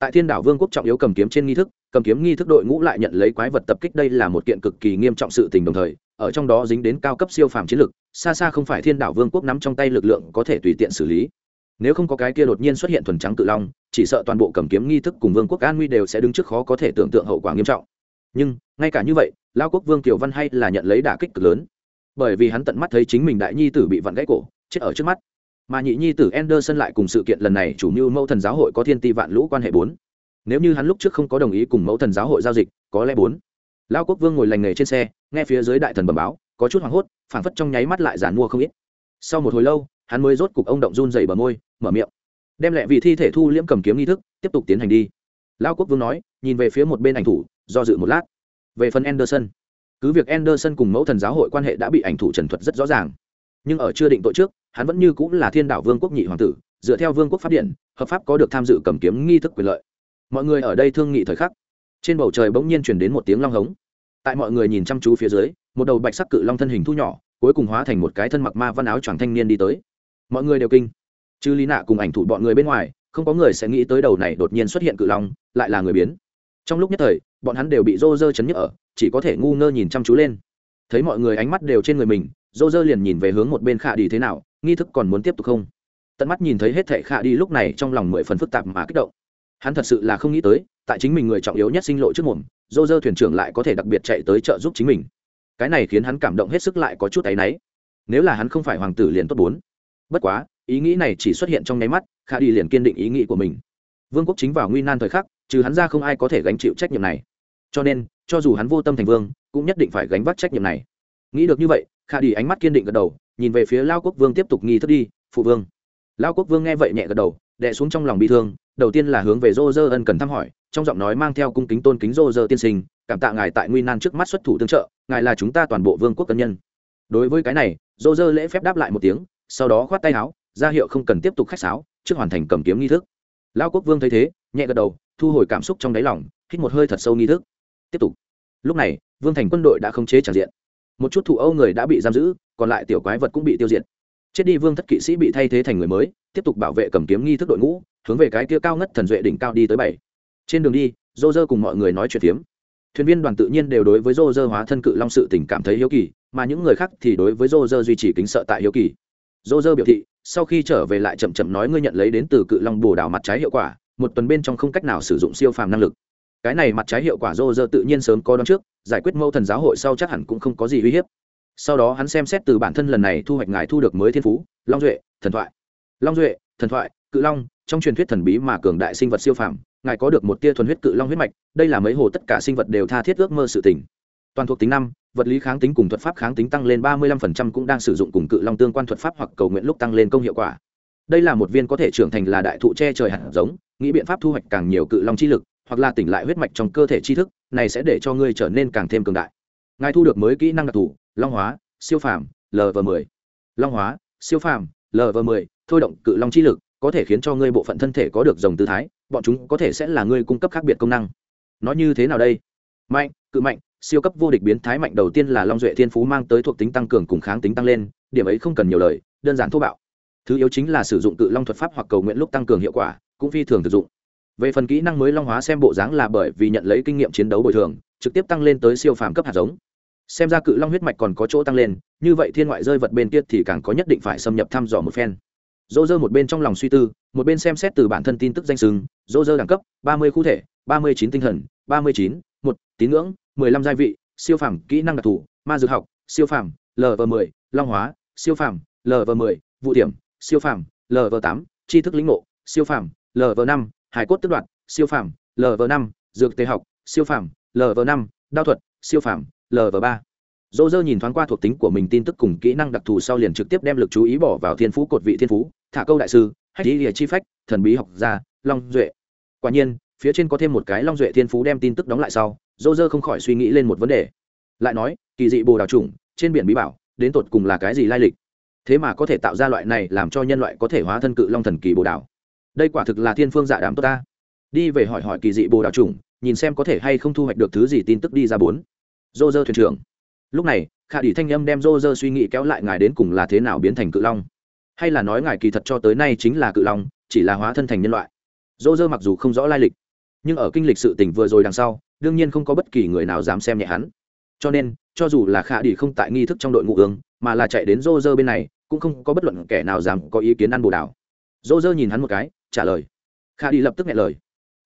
tại thiên đảo vương quốc trọng yếu cầm kiếm trên nghi thức, cầm kiếm nghi thức đội ngũ lại nhận lấy quái vật tập kích đây là một kiện cực kỳ nghiêm trọng sự tình đồng thời, ở trong đó dính đến cao cấp siêu phàm chiến lực, xa xa không phải thiên đảo vương quốc nắm trong tay lực lượng có thể tùy tiện xử lý. Nếu không có cái kia đột nhiên xuất hiện thuần trắng cự long, chỉ sợ toàn bộ cầm kiếm nghi thức cùng vương quốc an nguy đều sẽ đứng trước khó có thể tưởng tượng hậu quả nghiêm trọng. Nhưng, ngay cả như vậy, lao quốc vương kiều văn hay là nhận lấy đả kích cực lớn. Bởi vì hắn tận mắt thấy chính mình đại nhi tử bị vặn gãy cổ, chết ở trước mắt mà nhị nhi tử Anderson lại cùng sự kiện lần này chủ mưu mẫu thần giáo hội có thiên ti vạn lũ quan hệ bốn. Nếu như hắn lúc trước không có đồng ý cùng mẫu thần giáo hội giao dịch, có lẽ bốn. Lao quốc vương ngồi lành nghề trên xe, nghe phía dưới đại thần bẩm báo, có chút hoảng hốt, phảng phất trong nháy mắt lại giản mua không ít. Sau một hồi lâu, hắn mới rốt cục ông động run dày bờ môi, mở miệng. Đem lại vị thi thể thu liễm cầm kiếm nghi thức, tiếp tục tiến hành đi. Lao quốc vương nói, nhìn về phía một bên ảnh thủ, do dự một lát. Về phần anderson. Cứ việc anderson cùng mẫu thần giáo hội quan hệ đã bị ảnh thủ trần thuật rất rõ ràng nhưng ở chưa định tội trước, hắn vẫn như cũng là thiên đạo vương quốc nhị hoàng tử, dựa theo vương quốc pháp điện, hợp pháp có được tham dự cầm kiếm nghi thức quyền lợi. Mọi người ở đây thương nghị thời khắc, trên bầu trời bỗng nhiên chuyển đến một tiếng long hống. Tại mọi người nhìn chăm chú phía dưới, một đầu bạch sắc cự long thân hình thu nhỏ, cuối cùng hóa thành một cái thân mặc ma văn áo choàng thanh niên đi tới. Mọi người đều kinh. Chứ lý nạ cùng ảnh thủ bọn người bên ngoài, không có người sẽ nghĩ tới đầu này đột nhiên xuất hiện cự long, lại là người biến. Trong lúc nhất thời, bọn hắn đều bị rô rơ chấn nhức ở, chỉ có thể ngu ngơ nhìn chăm chú lên. Thấy mọi người ánh mắt đều trên người mình rô dơ liền nhìn về hướng một bên khả đi thế nào, nghi thức còn muốn tiếp tục không? Tận mắt nhìn thấy hết thệ khả đi lúc này trong lòng mười phần phức tạp mà kích động. Hắn thật sự là không nghĩ tới, tại chính mình người trọng yếu nhất sinh lộ trước mồm, dô dơ thuyền trưởng lại có thể đặc biệt chạy tới trợ giúp chính mình. Cái này khiến hắn cảm động hết sức lại có chút áy náy. Nếu là hắn không phải hoàng tử liền tốt bốn. Bất quá, ý nghĩ này chỉ xuất hiện trong nháy mắt, khả đi liền kiên định ý nghĩ của mình. Vương quốc chính vào nguy nan thời khắc, trừ hắn ra không ai có thể gánh chịu trách nhiệm này. Cho nên, cho dù hắn vô tâm thành vương, cũng nhất định phải gánh vác trách nhiệm này. Nghĩ được như vậy khả đi ánh mắt kiên định gật đầu, nhìn về phía lao quốc vương tiếp tục nghi thức đi, phụ vương. Lao quốc vương nghe vậy nhẹ gật đầu đẻ xuống trong lòng bị thương, đầu tiên là hướng về rô rơ ân cần thăm hỏi, trong giọng nói mang theo cung kính tôn kính rô rơ tiên sinh, cảm tạ ngài tại nguy nan trước mắt xuất thủ tương trợ, ngài là chúng ta toàn bộ vương quốc tân nhân. Đối với cái này, rô rơ lễ phép đáp lại một tiếng, sau đó khoát tay áo, ra hiệu không cần tiếp tục khách sáo, trước hoàn thành cầm kiếm nghi thức. Lao quốc vương thấy thế, nhẹ gật đầu, thu hồi cảm xúc trong đáy lòng, hít một hơi thật sâu nghi thức. Tiếp tục. Lúc này, vương thành quân đội đã không chế tràn diện một chút thủ âu người đã bị giam giữ, còn lại tiểu quái vật cũng bị tiêu diệt. Chết đi vương thất kỵ sĩ bị thay thế thành người mới, tiếp tục bảo vệ cầm kiếm nghi thức đội ngũ, hướng về cái kia cao ngất thần duệ đỉnh cao đi tới bảy. Trên đường đi dô dơ cùng mọi người nói chuyện phiếm. Thuyền viên đoàn tự nhiên đều đối với dô dơ hóa thân cự long sự tình cảm thấy hiếu kỳ, mà những người khác thì đối với dô dơ duy trì kính sợ tại hiếu kỳ. Dô dơ biểu thị, sau khi trở về lại chậm chậm nói ngươi nhận lấy đến từ cự long bồ đào mặt trái hiệu quả, một tuần bên trong không cách nào sử dụng siêu phàm năng lực cái này mặt trái hiệu quả rô rơ tự nhiên sớm có đón trước, giải quyết mâu thần giáo hội sau chắc hẳn cũng không có gì uy hiếp. Sau đó hắn xem xét từ bản thân lần này thu hoạch ngài thu được mới thiên phú, long duệ, thần thoại. Long duệ, thần thoại, cự long, trong truyền thuyết thần bí mà cường đại sinh vật siêu phàm, ngài có được một tia thuần huyết cự long huyết mạch, đây là mấy hồ tất cả sinh vật đều tha thiết ước mơ sự tỉnh toàn thuộc tính năm, vật lý kháng tính cùng thuật pháp kháng tính tăng lên ba mươi lăm phần trăm cũng đang sử dụng cùng cự long tương quan thuật pháp hoặc cầu nguyện lúc tăng lên công hiệu quả. Đây là một viên có thể trưởng thành là đại thụ che trời hạt giống, nghĩ biện pháp thu hoạch càng nhiều cự long chi lực hoặc là tỉnh lại huyết mạch trong cơ thể tri thức, này sẽ để cho ngươi trở nên càng thêm cường đại. Ngài thu được mới kỹ năng đặc thù, long hóa, siêu phàm lv 10 long hóa, siêu phàm lv 10 thôi động cự long chi lực, có thể khiến cho ngươi bộ phận thân thể có được dòng tư thái, bọn chúng có thể sẽ là ngươi cung cấp khác biệt công năng. Nó như thế nào đây? Mạnh, cự mạnh, siêu cấp vô địch biến thái mạnh đầu tiên là long duệ thiên phú mang tới thuộc tính tăng cường cùng kháng tính tăng lên, điểm ấy không cần nhiều lời, đơn giản thô bạo. Thứ yếu chính là sử dụng cự long thuật pháp hoặc cầu nguyện lúc tăng cường hiệu quả, cũng phi thường thực dụng về phần kỹ năng mới long hóa xem bộ dáng là bởi vì nhận lấy kinh nghiệm chiến đấu bồi thường, trực tiếp tăng lên tới siêu phàm cấp hạt giống. Xem ra cự long huyết mạch còn có chỗ tăng lên, như vậy thiên ngoại rơi vật bên kia thì càng có nhất định phải xâm nhập thăm dò một phen. Dỗ dơ một bên trong lòng suy tư, một bên xem xét từ bản thân tin tức danh sừng dỗ dơ đẳng cấp, ba mươi cụ thể, ba mươi chín tinh thần ba mươi chín, một, tín ngưỡng, mười lăm gia vị, siêu phàm, kỹ năng đặc thù, ma dược học, siêu phàm lv mười, long hóa, siêu phàm lv mười vụ điểm siêu phàm lv tám, tri thức lĩnh ngộ, siêu phàm lv năm hải cốt tức đoạt, siêu phàm lv năm, dược tế học, siêu phàm lv năm, đao thuật, siêu phàm lv ba. Dô dơ nhìn thoáng qua thuộc tính của mình tin tức cùng kỹ năng đặc thù sau liền trực tiếp đem lực chú ý bỏ vào thiên phú cột vị thiên phú, thả câu đại sư, hách lý lìa chi phách, thần bí học gia, long duệ. Quả nhiên, phía trên có thêm một cái long duệ thiên phú đem tin tức đóng lại sau, dô dơ không khỏi suy nghĩ lên một vấn đề. Lại nói, kỳ dị bồ đào trùng trên biển bí bảo, đến tột cùng là cái gì lai lịch? Thế mà có thể tạo ra loại này làm cho nhân loại có thể hóa thân cự long thần kỳ bồ đào đây quả thực là thiên phương dạ đàm tốt ta. Đi về hỏi hỏi kỳ dị bồ đào trùng nhìn xem có thể hay không thu hoạch được thứ gì tin tức đi ra bốn. Dô dơ thuyền trưởng. Lúc này khả đỉ thanh âm đem dô dơ suy nghĩ kéo lại ngài đến cùng là thế nào biến thành cự long. Hay là nói ngài kỳ thật cho tới nay chính là cự long, chỉ là hóa thân thành nhân loại. Dô dơ mặc dù không rõ lai lịch, nhưng ở kinh lịch sự tình vừa rồi đằng sau, đương nhiên không có bất kỳ người nào dám xem nhẹ hắn. Cho nên, cho dù là khả đỉ không tại nghi thức trong đội ngũ ứng mà là chạy đến dô dơ bên này, cũng không có bất luận kẻ nào dám có ý kiến ăn bồ đào. Dô dơ nhìn hắn một cái trả lời. Khả đi lập tức nghe lời.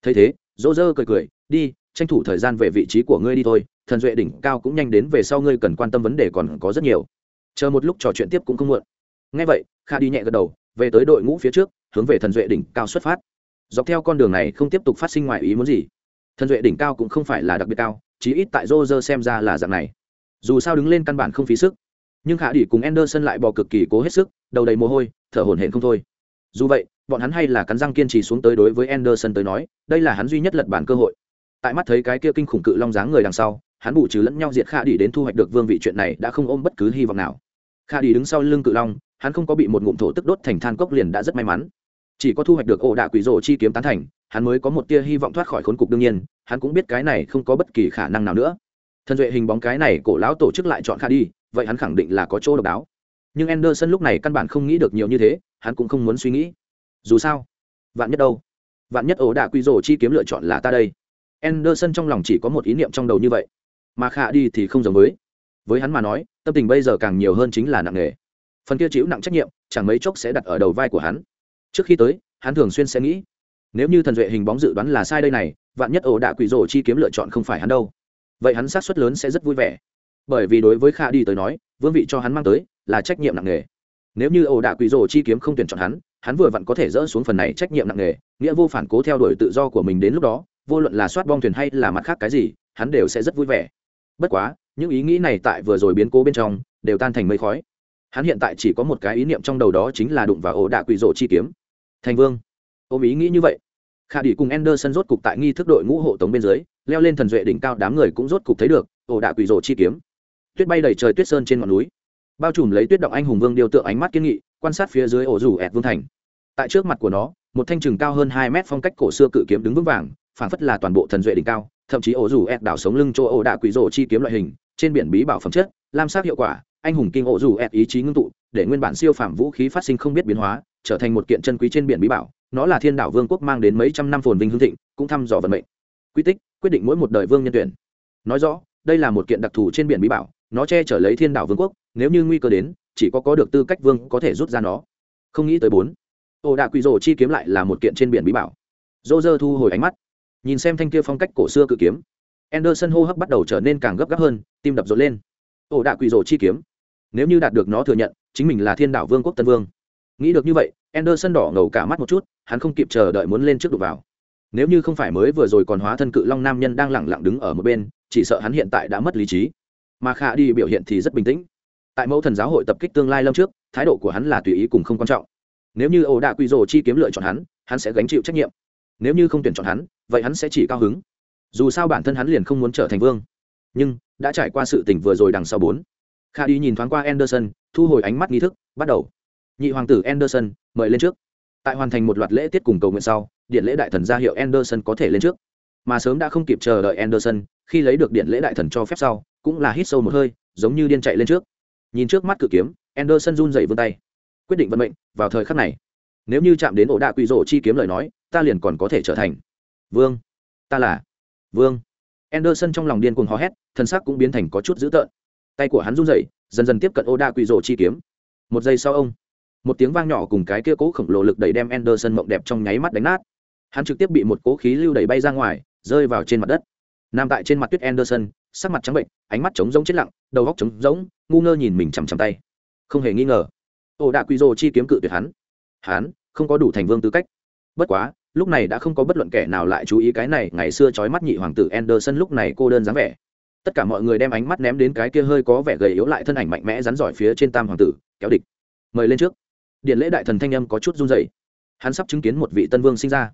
Thấy thế, dỗ dơ cười cười, đi, tranh thủ thời gian về vị trí của ngươi đi thôi, thần duệ đỉnh cao cũng nhanh đến về sau ngươi cần quan tâm vấn đề còn có rất nhiều. Chờ một lúc trò chuyện tiếp cũng không muộn. Ngay vậy kha đi nhẹ gật đầu, về tới đội ngũ phía trước, hướng về thần duệ đỉnh cao xuất phát. Dọc theo con đường này không tiếp tục phát sinh ngoài ý muốn gì. Thần duệ đỉnh cao cũng không phải là đặc biệt cao, chí ít tại rô rơ xem ra là dạng này. Dù sao đứng lên căn bản không phí sức. Nhưng khả đi cùng anderson lại bò cực kỳ cố hết sức, đầu đầy mồ hôi, thở hổn hển không thôi. Dù vậy bọn hắn hay là cắn răng kiên trì xuống tới đối với anderson tới nói, đây là hắn duy nhất lật bản cơ hội. Tại mắt thấy cái kia kinh khủng cự long dáng người đằng sau, hắn bù trừ lẫn nhau diệt khả đi đến thu hoạch được vương vị chuyện này đã không ôm bất cứ hy vọng nào. Khả đi đứng sau lưng cự long, hắn không có bị một ngụm thổ tức đốt thành than cốc liền đã rất may mắn. Chỉ có thu hoạch được ổ đạ quỷ rồ chi kiếm tán thành, hắn mới có một tia hy vọng thoát khỏi khốn cục đương nhiên, hắn cũng biết cái này không có bất kỳ khả năng nào nữa. Thân duệ hình bóng cái này cổ lão tổ chức lại chọn khả đi, vậy hắn khẳng định là có chỗ độc đáo. Nhưng anderson lúc này căn bản không nghĩ được nhiều như thế, hắn cũng không muốn suy nghĩ dù sao vạn nhất đâu vạn nhất ổ đạ quỷ rồ chi kiếm lựa chọn là ta đây Anderson trong lòng chỉ có một ý niệm trong đầu như vậy, mà Khả đi thì không giống với. Với hắn mà nói, tâm tình bây giờ càng nhiều hơn chính là nặng nề. Phần kia chịu nặng trách nhiệm, chẳng mấy chốc sẽ đặt ở đầu vai của hắn. Trước khi tới, hắn thường xuyên sẽ nghĩ, nếu như thần duệ hình bóng dự đoán là sai đây này, vạn nhất ổ đạ quỷ rồ chi kiếm lựa chọn không phải hắn đâu. Vậy hắn xác suất lớn sẽ rất vui vẻ. Bởi vì đối với kha đi tới nói, vương vị cho hắn mang tới là trách nhiệm nặng nề. Nếu như ổ đạ quỷ rồ chi kiếm không tuyển chọn hắn, hắn vừa vặn có thể dỡ xuống phần này trách nhiệm nặng nề, nghĩa vô phản cố theo đuổi tự do của mình đến lúc đó, vô luận là soát bong thuyền hay là mặt khác cái gì hắn đều sẽ rất vui vẻ. Bất quá những ý nghĩ này tại vừa rồi biến cố bên trong đều tan thành mây khói. Hắn hiện tại chỉ có một cái ý niệm trong đầu đó chính là đụng vào ổ đạ quỷ rộ chi kiếm. Thành vương. Ôm ý nghĩ như vậy. Khả đi cùng Anderson rốt cục tại nghi thức đội ngũ hộ tống bên dưới leo lên thần duệ đỉnh cao đám người cũng rốt cục thấy được ổ đạ quỷ rộ chi kiếm. Tuyết bay đầy trời tuyết sơn trên ngọn núi. Bao trùm lấy tuyết động anh hùng vương điều tượng ánh mắt kiên nghị quan sát phía dưới ổ rủ ẹt vương thành tại trước mặt của nó, một thanh trừng cao hơn hai mét phong cách cổ xưa cự kiếm đứng vững vàng phản phất là toàn bộ thần duệ đỉnh cao, thậm chí ổ rủ ép đảo sống lưng chỗ ổ đạ quỷ rổ chi kiếm loại hình, trên biển bí bảo phẩm chất, lam sát hiệu quả, anh hùng kinh ổ rủ ép ý chí ngưng tụ, để nguyên bản siêu phạm vũ khí phát sinh không biết biến hóa, trở thành một kiện chân quý trên biển bí bảo. Nó là thiên đảo vương quốc mang đến mấy trăm năm phồn vinh hương thịnh, cũng thăm dò vận mệnh. Quy tích, quyết định mỗi một đời vương nhân tuyển. Nói rõ, đây là một kiện đặc thù trên biển bí bảo, nó che chở lấy thiên đảo vương quốc, nếu như nguy cơ đến, chỉ có có được tư cách vương có thể rút ra nó. Không nghĩ tới bốn ồ đạ quỷ rồ chi kiếm lại là một kiện trên biển bí bảo. Dô dơ thu hồi ánh mắt, nhìn xem thanh kia phong cách cổ xưa cự kiếm. Anderson hô hấp bắt đầu trở nên càng gấp gáp hơn, tim đập rộn lên. Ồ đạ quỷ rồ chi kiếm, nếu như đạt được nó thừa nhận, chính mình là thiên đạo vương quốc tân vương. Nghĩ được như vậy, anderson đỏ ngầu cả mắt một chút, hắn không kịp chờ đợi muốn lên trước đục vào. Nếu như không phải mới vừa rồi còn hóa thân cự long nam nhân đang lẳng lặng đứng ở một bên, chỉ sợ hắn hiện tại đã mất lý trí. Mà khả đi biểu hiện thì rất bình tĩnh. Tại mẫu thần giáo hội tập kích tương lai lâm trước, thái độ của hắn là tùy ý cùng không quan trọng nếu như ổ đạ quy rồ chi kiếm lựa chọn hắn hắn sẽ gánh chịu trách nhiệm. Nếu như không tuyển chọn hắn, vậy hắn sẽ chỉ cao hứng. Dù sao bản thân hắn liền không muốn trở thành vương. Nhưng, đã trải qua sự tình vừa rồi đằng sau bốn. Kha đi nhìn thoáng qua anderson, thu hồi ánh mắt nghi thức, bắt đầu. Nhị hoàng tử anderson, mời lên trước. Tại hoàn thành một loạt lễ tiết cùng cầu nguyện sau, điện lễ đại thần ra hiệu anderson có thể lên trước. Mà sớm đã không kịp chờ đợi anderson, khi lấy được điện lễ đại thần cho phép sau, cũng là hít sâu một hơi, giống như điên chạy lên trước. Nhìn trước mắt cự kiếm, anderson run dậy vươn tay quyết định vận mệnh vào thời khắc này. Nếu như chạm đến ổ đạ quỷ rỗ chi kiếm lời nói, ta liền còn có thể trở thành. Vương. Ta là vương. Anderson trong lòng điên cuồng hò hét, thân xác cũng biến thành có chút dữ tợn. Tay của hắn run rẩy, dần dần tiếp cận ổ đạ quỷ rỗ chi kiếm. Một giây sau ông, một tiếng vang nhỏ cùng cái kia cố khổng lồ lực đẩy đem anderson mộng đẹp trong nháy mắt đánh nát. Hắn trực tiếp bị một cố khí lưu đẩy bay ra ngoài, rơi vào trên mặt đất. Nằm tại trên mặt tuyết anderson, sắc mặt trắng bệnh, ánh mắt trống rỗng chết lặng, đầu góc trống rỗng, ngu ngơ nhìn mình chằm chằm tay. Không hề nghi ngờ ổ đạ quy rô chi kiếm cự tuyệt hắn. Hắn, không có đủ thành vương tư cách. Bất quá, lúc này đã không có bất luận kẻ nào lại chú ý cái này ngày xưa trói mắt nhị hoàng tử anderson lúc này cô đơn dáng vẻ. Tất cả mọi người đem ánh mắt ném đến cái kia hơi có vẻ gầy yếu lại thân ảnh mạnh mẽ rắn giỏi phía trên tam hoàng tử, kéo địch. Mời lên trước. Điện lễ đại thần thanh âm có chút run dày hắn sắp chứng kiến một vị tân vương sinh ra.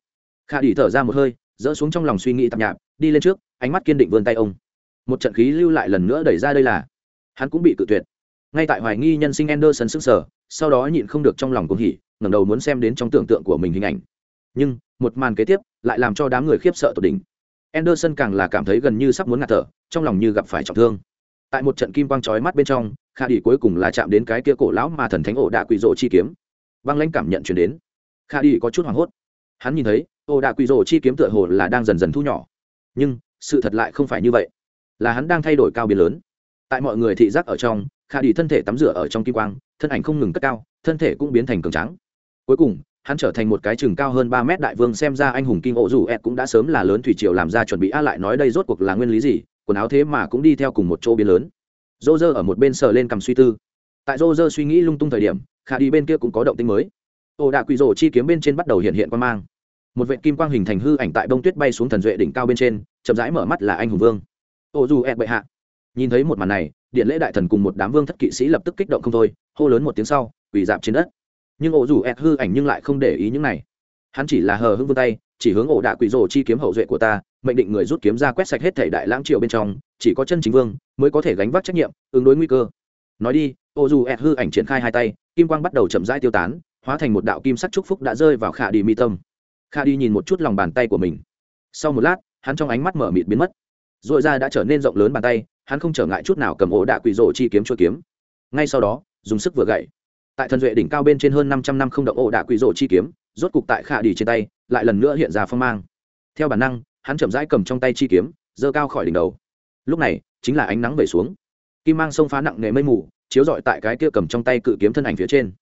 Kha đỉ thở ra một hơi dỡ xuống trong lòng suy nghĩ tạp nhạp, đi lên trước, ánh mắt kiên định vươn tay ông. Một trận khí lưu lại lần nữa đẩy ra đây là. Hắn cũng bị cự tuyệt. Ngay tại hoài nghi nhân sinh anderson sức sở sau đó nhịn không được trong lòng cuồng hỉ, ngẩng đầu muốn xem đến trong tưởng tượng của mình hình ảnh. Nhưng, một màn kế tiếp lại làm cho đám người khiếp sợ tột đỉnh. Anderson càng là cảm thấy gần như sắp muốn ngạt thở, trong lòng như gặp phải trọng thương. Tại một trận kim quang chói mắt bên trong kha đi cuối cùng là chạm đến cái kia cổ lão mà thần thánh ổ đạ quỷ rộ chi kiếm. Băng lãnh cảm nhận chuyển đến. Kha đi có chút hoảng hốt. Hắn nhìn thấy, ổ đạ quỷ rộ chi kiếm tựa hồ là đang dần dần thu nhỏ. Nhưng, sự thật lại không phải như vậy. Là hắn đang thay đổi cao biến lớn. Tại mọi người thị giác ở trong kha đi thân thể tắm rửa ở trong kim quang, thân ảnh không ngừng cất cao, thân thể cũng biến thành cường trắng cuối cùng, hắn trở thành một cái chừng cao hơn ba mét đại vương xem ra anh hùng kim ổ dù ed cũng đã sớm là lớn thủy triều làm ra chuẩn bị. A lại nói đây rốt cuộc là nguyên lý gì? Quần áo thế mà cũng đi theo cùng một chỗ biến lớn. Dô dơ ở một bên sờ lên cầm suy tư. Tại dô dơ suy nghĩ lung tung thời điểm khả đi bên kia cũng có động tinh mới. Ồ đạ quỷ rổ chi kiếm bên trên bắt đầu hiện hiện quan mang. Một vệ kim quang hình thành hư ảnh tại bông tuyết bay xuống thần duệ đỉnh cao bên trên, chậm rãi mở mắt là anh hùng vương. Ô dù ed bệ hạ. Nhìn thấy một màn này điện lễ đại thần cùng một đám vương thất kỵ sĩ lập tức kích động không thôi, hô lớn một tiếng sau, quỳ dạp trên đất. Nhưng ổ dù ẹ hư ảnh nhưng lại không để ý những này. Hắn chỉ là hờ hưng vươn tay, chỉ hướng ổ đạ quỷ rồ chi kiếm hậu duệ của ta, mệnh định người rút kiếm ra quét sạch hết thể đại lãng triều bên trong, chỉ có chân chính vương mới có thể gánh vác trách nhiệm, ứng đối nguy cơ. Nói đi ô dù ẹ hư ảnh triển khai hai tay, kim quang bắt đầu chậm rãi tiêu tán, hóa thành một đạo kim sắc trúc phúc đã rơi vào khả đi mi tâm. Khả đi nhìn một chút lòng bàn tay của mình. Sau một lát, hắn trong ánh mắt mở mịt biến mất. Dội ra đã trở nên rộng lớn bàn tay hắn không trở ngại chút nào cầm ổ đạ quỷ rồ chi kiếm chua kiếm. Ngay sau đó, dùng sức vừa gậy. Tại thần duệ đỉnh cao bên trên hơn năm trăm năm không động ổ đạ quỷ rồ chi kiếm, rốt cục tại khả đi trên tay, lại lần nữa hiện ra phong mang. Theo bản năng, hắn chậm rãi cầm trong tay chi kiếm, giơ cao khỏi đỉnh đầu. Lúc này, chính là ánh nắng về xuống. Kim mang sông phá nặng nề mây mù, chiếu rọi tại cái kia cầm trong tay cự kiếm thân ảnh phía trên.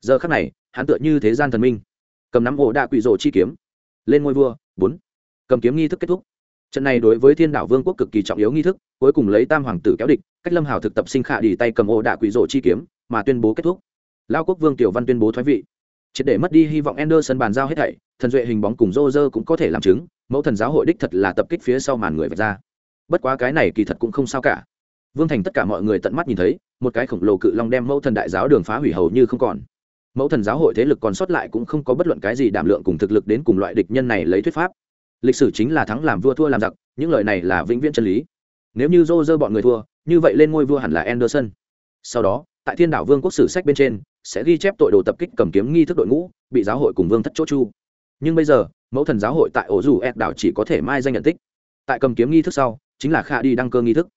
Giờ khắc này, hắn tựa như thế gian thần minh. Cầm nắm ổ đạ quỷ rồ chi kiếm. Lên ngôi vua, bốn. Cầm kiếm nghi thức kết thúc trận này đối với thiên đảo vương quốc cực kỳ trọng yếu nghi thức cuối cùng lấy tam hoàng tử kéo địch cách lâm hào thực tập sinh khả đi tay cầm ô đạ quỷ rồ chi kiếm mà tuyên bố kết thúc lao quốc vương tiểu văn tuyên bố thoái vị triệt để mất đi hy vọng Anderson bàn giao hết thảy, thần duệ hình bóng cùng Roger cũng có thể làm chứng, mẫu thần giáo hội đích thật là tập kích phía sau màn người vạch ra. Bất quá cái này kỳ thật cũng không sao cả. Vương Thành tất cả mọi người tận mắt nhìn thấy, một cái khổng lồ cự long đem mẫu thần đại giáo đường phá hủy hầu như không còn. Mẫu thần giáo hội thế lực còn sót lại cũng không có bất luận cái gì đảm lượng cùng thực lực đến cùng loại địch nhân này lấy thuyết pháp. Lịch sử chính là thắng làm vua thua làm giặc, những lời này là vĩnh viễn chân lý. Nếu như Roger bọn người thua, như vậy lên ngôi vua hẳn là Anderson. Sau đó, tại Thiên đảo Vương quốc sử sách bên trên, sẽ ghi chép tội đồ tập kích cầm kiếm nghi thức đội ngũ bị giáo hội cùng vương thất chỗ chu. Nhưng bây giờ mẫu thần giáo hội tại ổ dù ed đảo chỉ có thể mai danh nhận tích. Tại cầm kiếm nghi thức sau chính là khả đi đăng cơ nghi thức.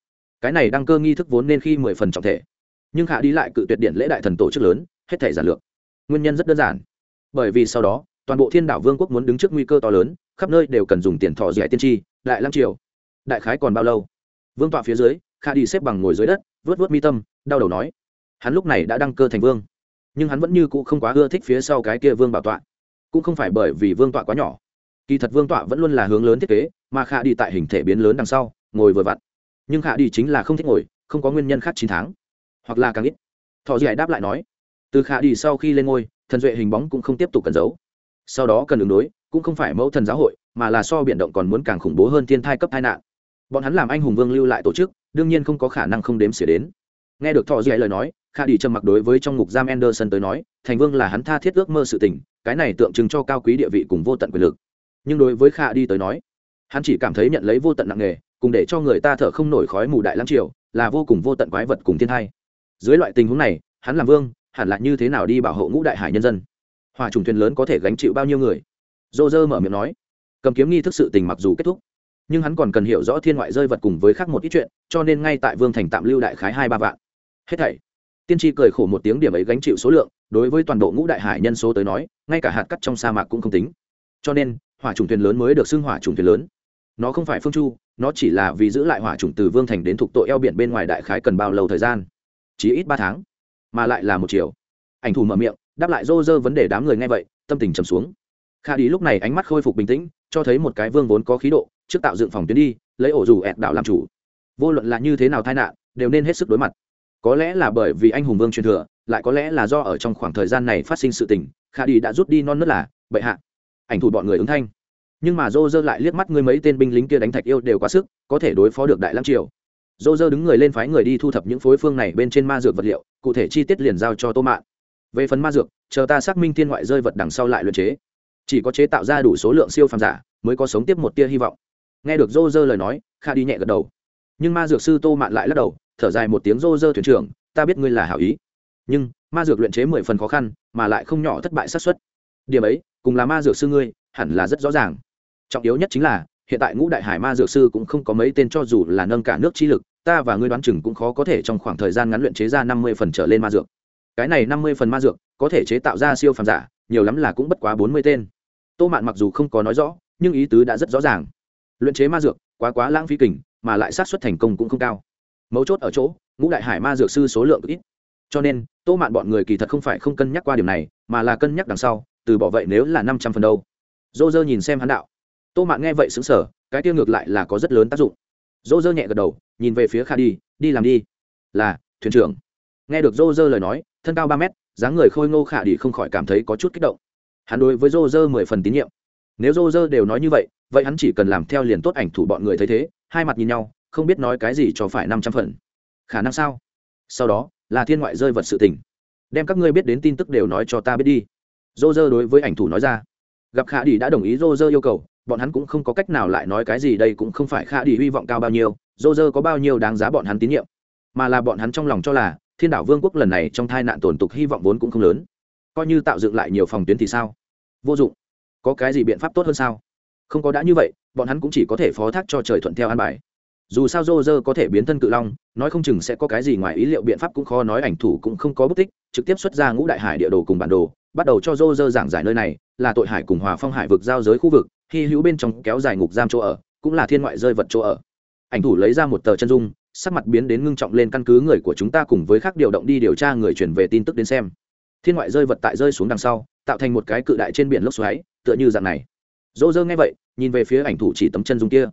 Cái này đăng cơ nghi thức vốn nên khi mười phần trọng thể. Nhưng khả đi lại cự tuyệt điện lễ đại thần tổ chức lớn hết thể giản lược. Nguyên nhân rất đơn giản. Bởi vì sau đó toàn bộ thiên đảo vương quốc muốn đứng trước nguy cơ to lớn khắp nơi đều cần dùng tiền thọ giải tiên tri, đại lăng triều. Đại khái còn bao lâu? Vương tọa phía dưới, kha đi xếp bằng ngồi dưới đất, vớt vớt mi tâm, đau đầu nói. Hắn lúc này đã đăng cơ thành vương, nhưng hắn vẫn như cũ không quá ưa thích phía sau cái kia vương bảo tọa. Cũng không phải bởi vì vương tọa quá nhỏ. Kỳ thật vương tọa vẫn luôn là hướng lớn thiết kế, mà khả đi tại hình thể biến lớn đằng sau, ngồi vừa vặn. Nhưng khả đi chính là không thích ngồi, không có nguyên nhân khác chín tháng, hoặc là càng ít. Thọ dạy đáp lại nói. Từ khả đi sau khi lên ngôi, thần duệ hình bóng cũng không tiếp tục cần giấu sau đó cần ứng đối, cũng không phải mẫu thần giáo hội, mà là so biển động còn muốn càng khủng bố hơn thiên thai cấp tai nạn. Bọn hắn làm anh hùng vương lưu lại tổ chức, đương nhiên không có khả năng không đếm xỉa đến. Nghe được thọ dạy lời nói kha đi trầm mặc đối với trong ngục giam anderson tới nói, thành vương là hắn tha thiết ước mơ sự tình, cái này tượng trưng cho cao quý địa vị cùng vô tận quyền lực. Nhưng đối với kha đi tới nói, hắn chỉ cảm thấy nhận lấy vô tận nặng nề, cùng để cho người ta thở không nổi khói mù đại lắm triều, là vô cùng vô tận quái vật cùng thiên thai. Dưới loại tình huống này, hắn làm vương, hẳn là như thế nào đi bảo hộ ngũ đại hải nhân dân? Hòa trùng thuyền lớn có thể gánh chịu bao nhiêu người? Dô dơ mở miệng nói. Cầm kiếm nghi thức sự tình mặc dù kết thúc, nhưng hắn còn cần hiểu rõ thiên ngoại rơi vật cùng với khác một ít chuyện, cho nên ngay tại vương thành tạm lưu đại khái hai ba vạn. Hết thảy. Tiên tri cười khổ một tiếng điểm ấy gánh chịu số lượng, đối với toàn bộ ngũ đại hải nhân số tới nói, ngay cả hạt cắt trong sa mạc cũng không tính. Cho nên, hỏa trùng thuyền lớn mới được xưng hỏa trùng thuyền lớn. Nó không phải phương chu, nó chỉ là vì giữ lại hỏa trùng từ vương thành đến thuộc tội eo biển bên ngoài đại khái cần bao lâu thời gian? Chỉ ít ba tháng, mà lại là một chiều. Ảnh thủ mở miệng đáp lại rô rơ vấn đề đám người nghe vậy, tâm tình trầm xuống. Kha đi lúc này ánh mắt khôi phục bình tĩnh, cho thấy một cái vương vốn có khí độ, trước tạo dựng phòng tuyến đi, lấy ổ dù ẹt đảo làm chủ. Vô luận là như thế nào tai nạn, đều nên hết sức đối mặt. Có lẽ là bởi vì anh hùng vương truyền thừa, lại có lẽ là do ở trong khoảng thời gian này phát sinh sự tình, kha đi đã rút đi non nớt là, bệ hạ, ảnh thủ bọn người ứng thanh. Nhưng mà dô dơ lại liếc mắt ngươi mấy tên binh lính kia đánh thạch yêu đều quá sức, có thể đối phó được đại lăng triều. Dô dơ đứng người lên phái người đi thu thập những phối phương này bên trên ma dược vật liệu, cụ thể chi tiết liền giao cho tô mạn về phần ma dược, chờ ta xác minh thiên ngoại rơi vật đằng sau lại luyện chế. Chỉ có chế tạo ra đủ số lượng siêu phàm giả, mới có sống tiếp một tia hy vọng. Nghe được dô dơ lời nói, kha đi nhẹ gật đầu. Nhưng ma dược sư tô mạn lại lắc đầu, thở dài một tiếng dô dơ thuyền trưởng, ta biết ngươi là hảo ý. Nhưng, ma dược luyện chế mười phần khó khăn, mà lại không nhỏ thất bại xác suất. Điểm ấy, cùng là ma dược sư ngươi, hẳn là rất rõ ràng. Trọng yếu nhất chính là, hiện tại ngũ đại hải ma dược sư cũng không có mấy tên cho dù là nâng cả nước chi lực, ta và ngươi đoán chừng cũng khó có thể trong khoảng thời gian ngắn luyện chế ra năm mươi phần trở lên ma dược cái này năm mươi phần ma dược, có thể chế tạo ra siêu phàm giả, nhiều lắm là cũng bất quá bốn mươi tên. Tô mạn mặc dù không có nói rõ, nhưng ý tứ đã rất rõ ràng. Luyện chế ma dược, quá quá lãng phí kình, mà lại sát xuất thành công cũng không cao. Mấu chốt ở chỗ, ngũ đại hải ma dược sư số lượng ít. Cho nên, tô mạn bọn người kỳ thật không phải không cân nhắc qua điểm này, mà là cân nhắc đằng sau, từ bỏ vậy nếu là năm trăm phần đâu. Dô dơ nhìn xem hắn đạo. Tô mạn nghe vậy xứng sở cái tiêu ngược lại là có rất lớn tác dụng. Dô dơ nhẹ gật đầu, nhìn về phía kha đi đi làm đi. Là, thuyền trưởng. Nghe được dô dơ lời nói thân cao ba mét, dáng người khôi ngô khả đi không khỏi cảm thấy có chút kích động. Hắn đối với Roger dơ mười phần tín nhiệm. Nếu Roger đều nói như vậy vậy hắn chỉ cần làm theo liền tốt ảnh thủ bọn người thấy thế, hai mặt nhìn nhau, không biết nói cái gì cho phải năm trăm phần. Khả năng sao? Sau đó, là thiên ngoại rơi vật sự tình. Đem các ngươi biết đến tin tức đều nói cho ta biết đi. Roger đối với ảnh thủ nói ra. Gặp khả đi đã đồng ý Roger yêu cầu, bọn hắn cũng không có cách nào lại nói cái gì đây cũng không phải khả đi hy vọng cao bao nhiêu, Roger có bao nhiêu đáng giá bọn hắn tín nhiệm. Mà là bọn hắn trong lòng cho là thiên đảo vương quốc lần này trong thai nạn tổn tục hy vọng vốn cũng không lớn. Coi như tạo dựng lại nhiều phòng tuyến thì sao? Vô dụng. Có cái gì biện pháp tốt hơn sao? Không có đã như vậy, bọn hắn cũng chỉ có thể phó thác cho trời thuận theo an bài. Dù sao dô dơ có thể biến thân cự long, nói không chừng sẽ có cái gì ngoài ý liệu biện pháp cũng khó nói, ảnh thủ cũng không có bút tích, trực tiếp xuất ra ngũ đại hải địa đồ cùng bản đồ, bắt đầu cho dô dơ giảng giải nơi này, là tội hải cùng hòa phong hải vực giao giới khu vực, hy hữu bên trong kéo dài ngục giam chỗ ở, cũng là thiên ngoại rơi vật chỗ ở. Ảnh thủ lấy ra một tờ chân dung sắc mặt biến đến ngưng trọng lên căn cứ người của chúng ta cùng với khác điều động đi điều tra người chuyển về tin tức đến xem. Thiên ngoại rơi vật tại rơi xuống đằng sau, tạo thành một cái cự đại trên biển lốc xoáy, tựa như dạng này. Dỗ dơ nghe vậy, nhìn về phía ảnh thủ chỉ tấm chân dung kia.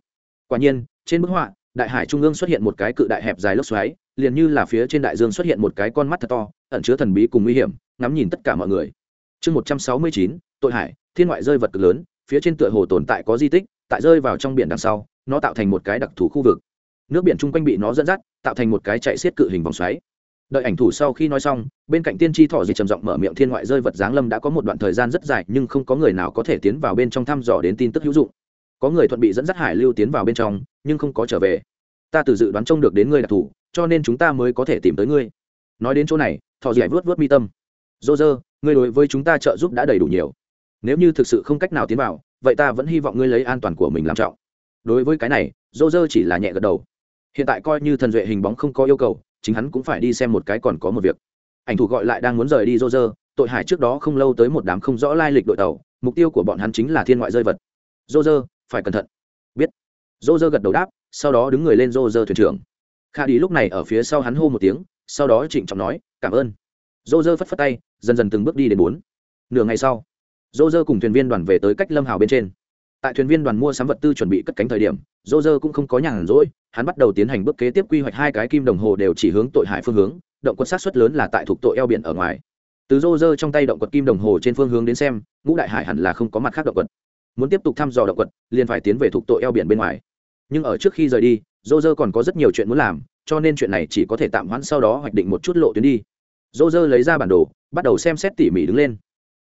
Quả nhiên, trên bức họa, đại hải trung ương xuất hiện một cái cự đại hẹp dài lốc xoáy, liền như là phía trên đại dương xuất hiện một cái con mắt thật to, ẩn chứa thần bí cùng nguy hiểm, ngắm nhìn tất cả mọi người. Chương một trăm sáu mươi chín, tội hải thiên ngoại rơi vật cực lớn, phía trên tựa hồ tồn tại có di tích, tại rơi vào trong biển đằng sau, nó tạo thành một cái đặc thù khu vực nước biển chung quanh bị nó dẫn dắt, tạo thành một cái chạy xiết cự hình vòng xoáy. Đợi ảnh thủ sau khi nói xong, bên cạnh tiên tri thọ gì trầm giọng mở miệng thiên ngoại rơi vật giáng lâm đã có một đoạn thời gian rất dài, nhưng không có người nào có thể tiến vào bên trong thăm dò đến tin tức hữu dụng. Có người thuận bị dẫn dắt hải lưu tiến vào bên trong, nhưng không có trở về. Ta từ dự đoán trông được đến ngươi đặc thù cho nên chúng ta mới có thể tìm tới ngươi. Nói đến chỗ này, thọ dì vớt vớt mi tâm. Dô dơ ngươi đối với chúng ta trợ giúp đã đầy đủ nhiều. Nếu như thực sự không cách nào tiến vào, vậy ta vẫn hy vọng ngươi lấy an toàn của mình làm trọng. Đối với cái này dô dơ chỉ là nhẹ gật đầu hiện tại coi như thần duệ hình bóng không có yêu cầu, chính hắn cũng phải đi xem một cái còn có một việc. Ảnh thủ gọi lại đang muốn rời đi dô dơ tội hải trước đó không lâu tới một đám không rõ lai lịch đội tàu, mục tiêu của bọn hắn chính là thiên ngoại rơi vật. Dô dơ phải cẩn thận. Biết. Dô dơ gật đầu đáp, sau đó đứng người lên rô rơ thuyền trưởng. Kha đi lúc này ở phía sau hắn hô một tiếng, sau đó trịnh trọng nói, cảm ơn. Rô rơ phất phất tay, dần dần từng bước đi đến bốn. Nửa ngày sau rô rơ cùng thuyền viên đoàn về tới cách lâm hào bên trên. Tại thuyền viên đoàn mua sắm vật tư chuẩn bị cất cánh thời điểm dô dơ cũng không có nhàn rỗi, hắn bắt đầu tiến hành bước kế tiếp quy hoạch hai cái kim đồng hồ đều chỉ hướng tội hại phương hướng, động quật sát xuất lớn là tại thuộc tội eo biển ở ngoài. Từ dô dơ trong tay động quật kim đồng hồ trên phương hướng đến xem, ngũ đại hải hẳn là không có mặt khác động quật. Muốn tiếp tục thăm dò động quật, liền phải tiến về thuộc tội eo biển bên ngoài. Nhưng ở trước khi rời đi, dô dơ còn có rất nhiều chuyện muốn làm, cho nên chuyện này chỉ có thể tạm hoãn sau đó hoạch định một chút lộ tuyến đi. Dô dơ lấy ra bản đồ, bắt đầu xem xét tỉ mỉ đứng lên.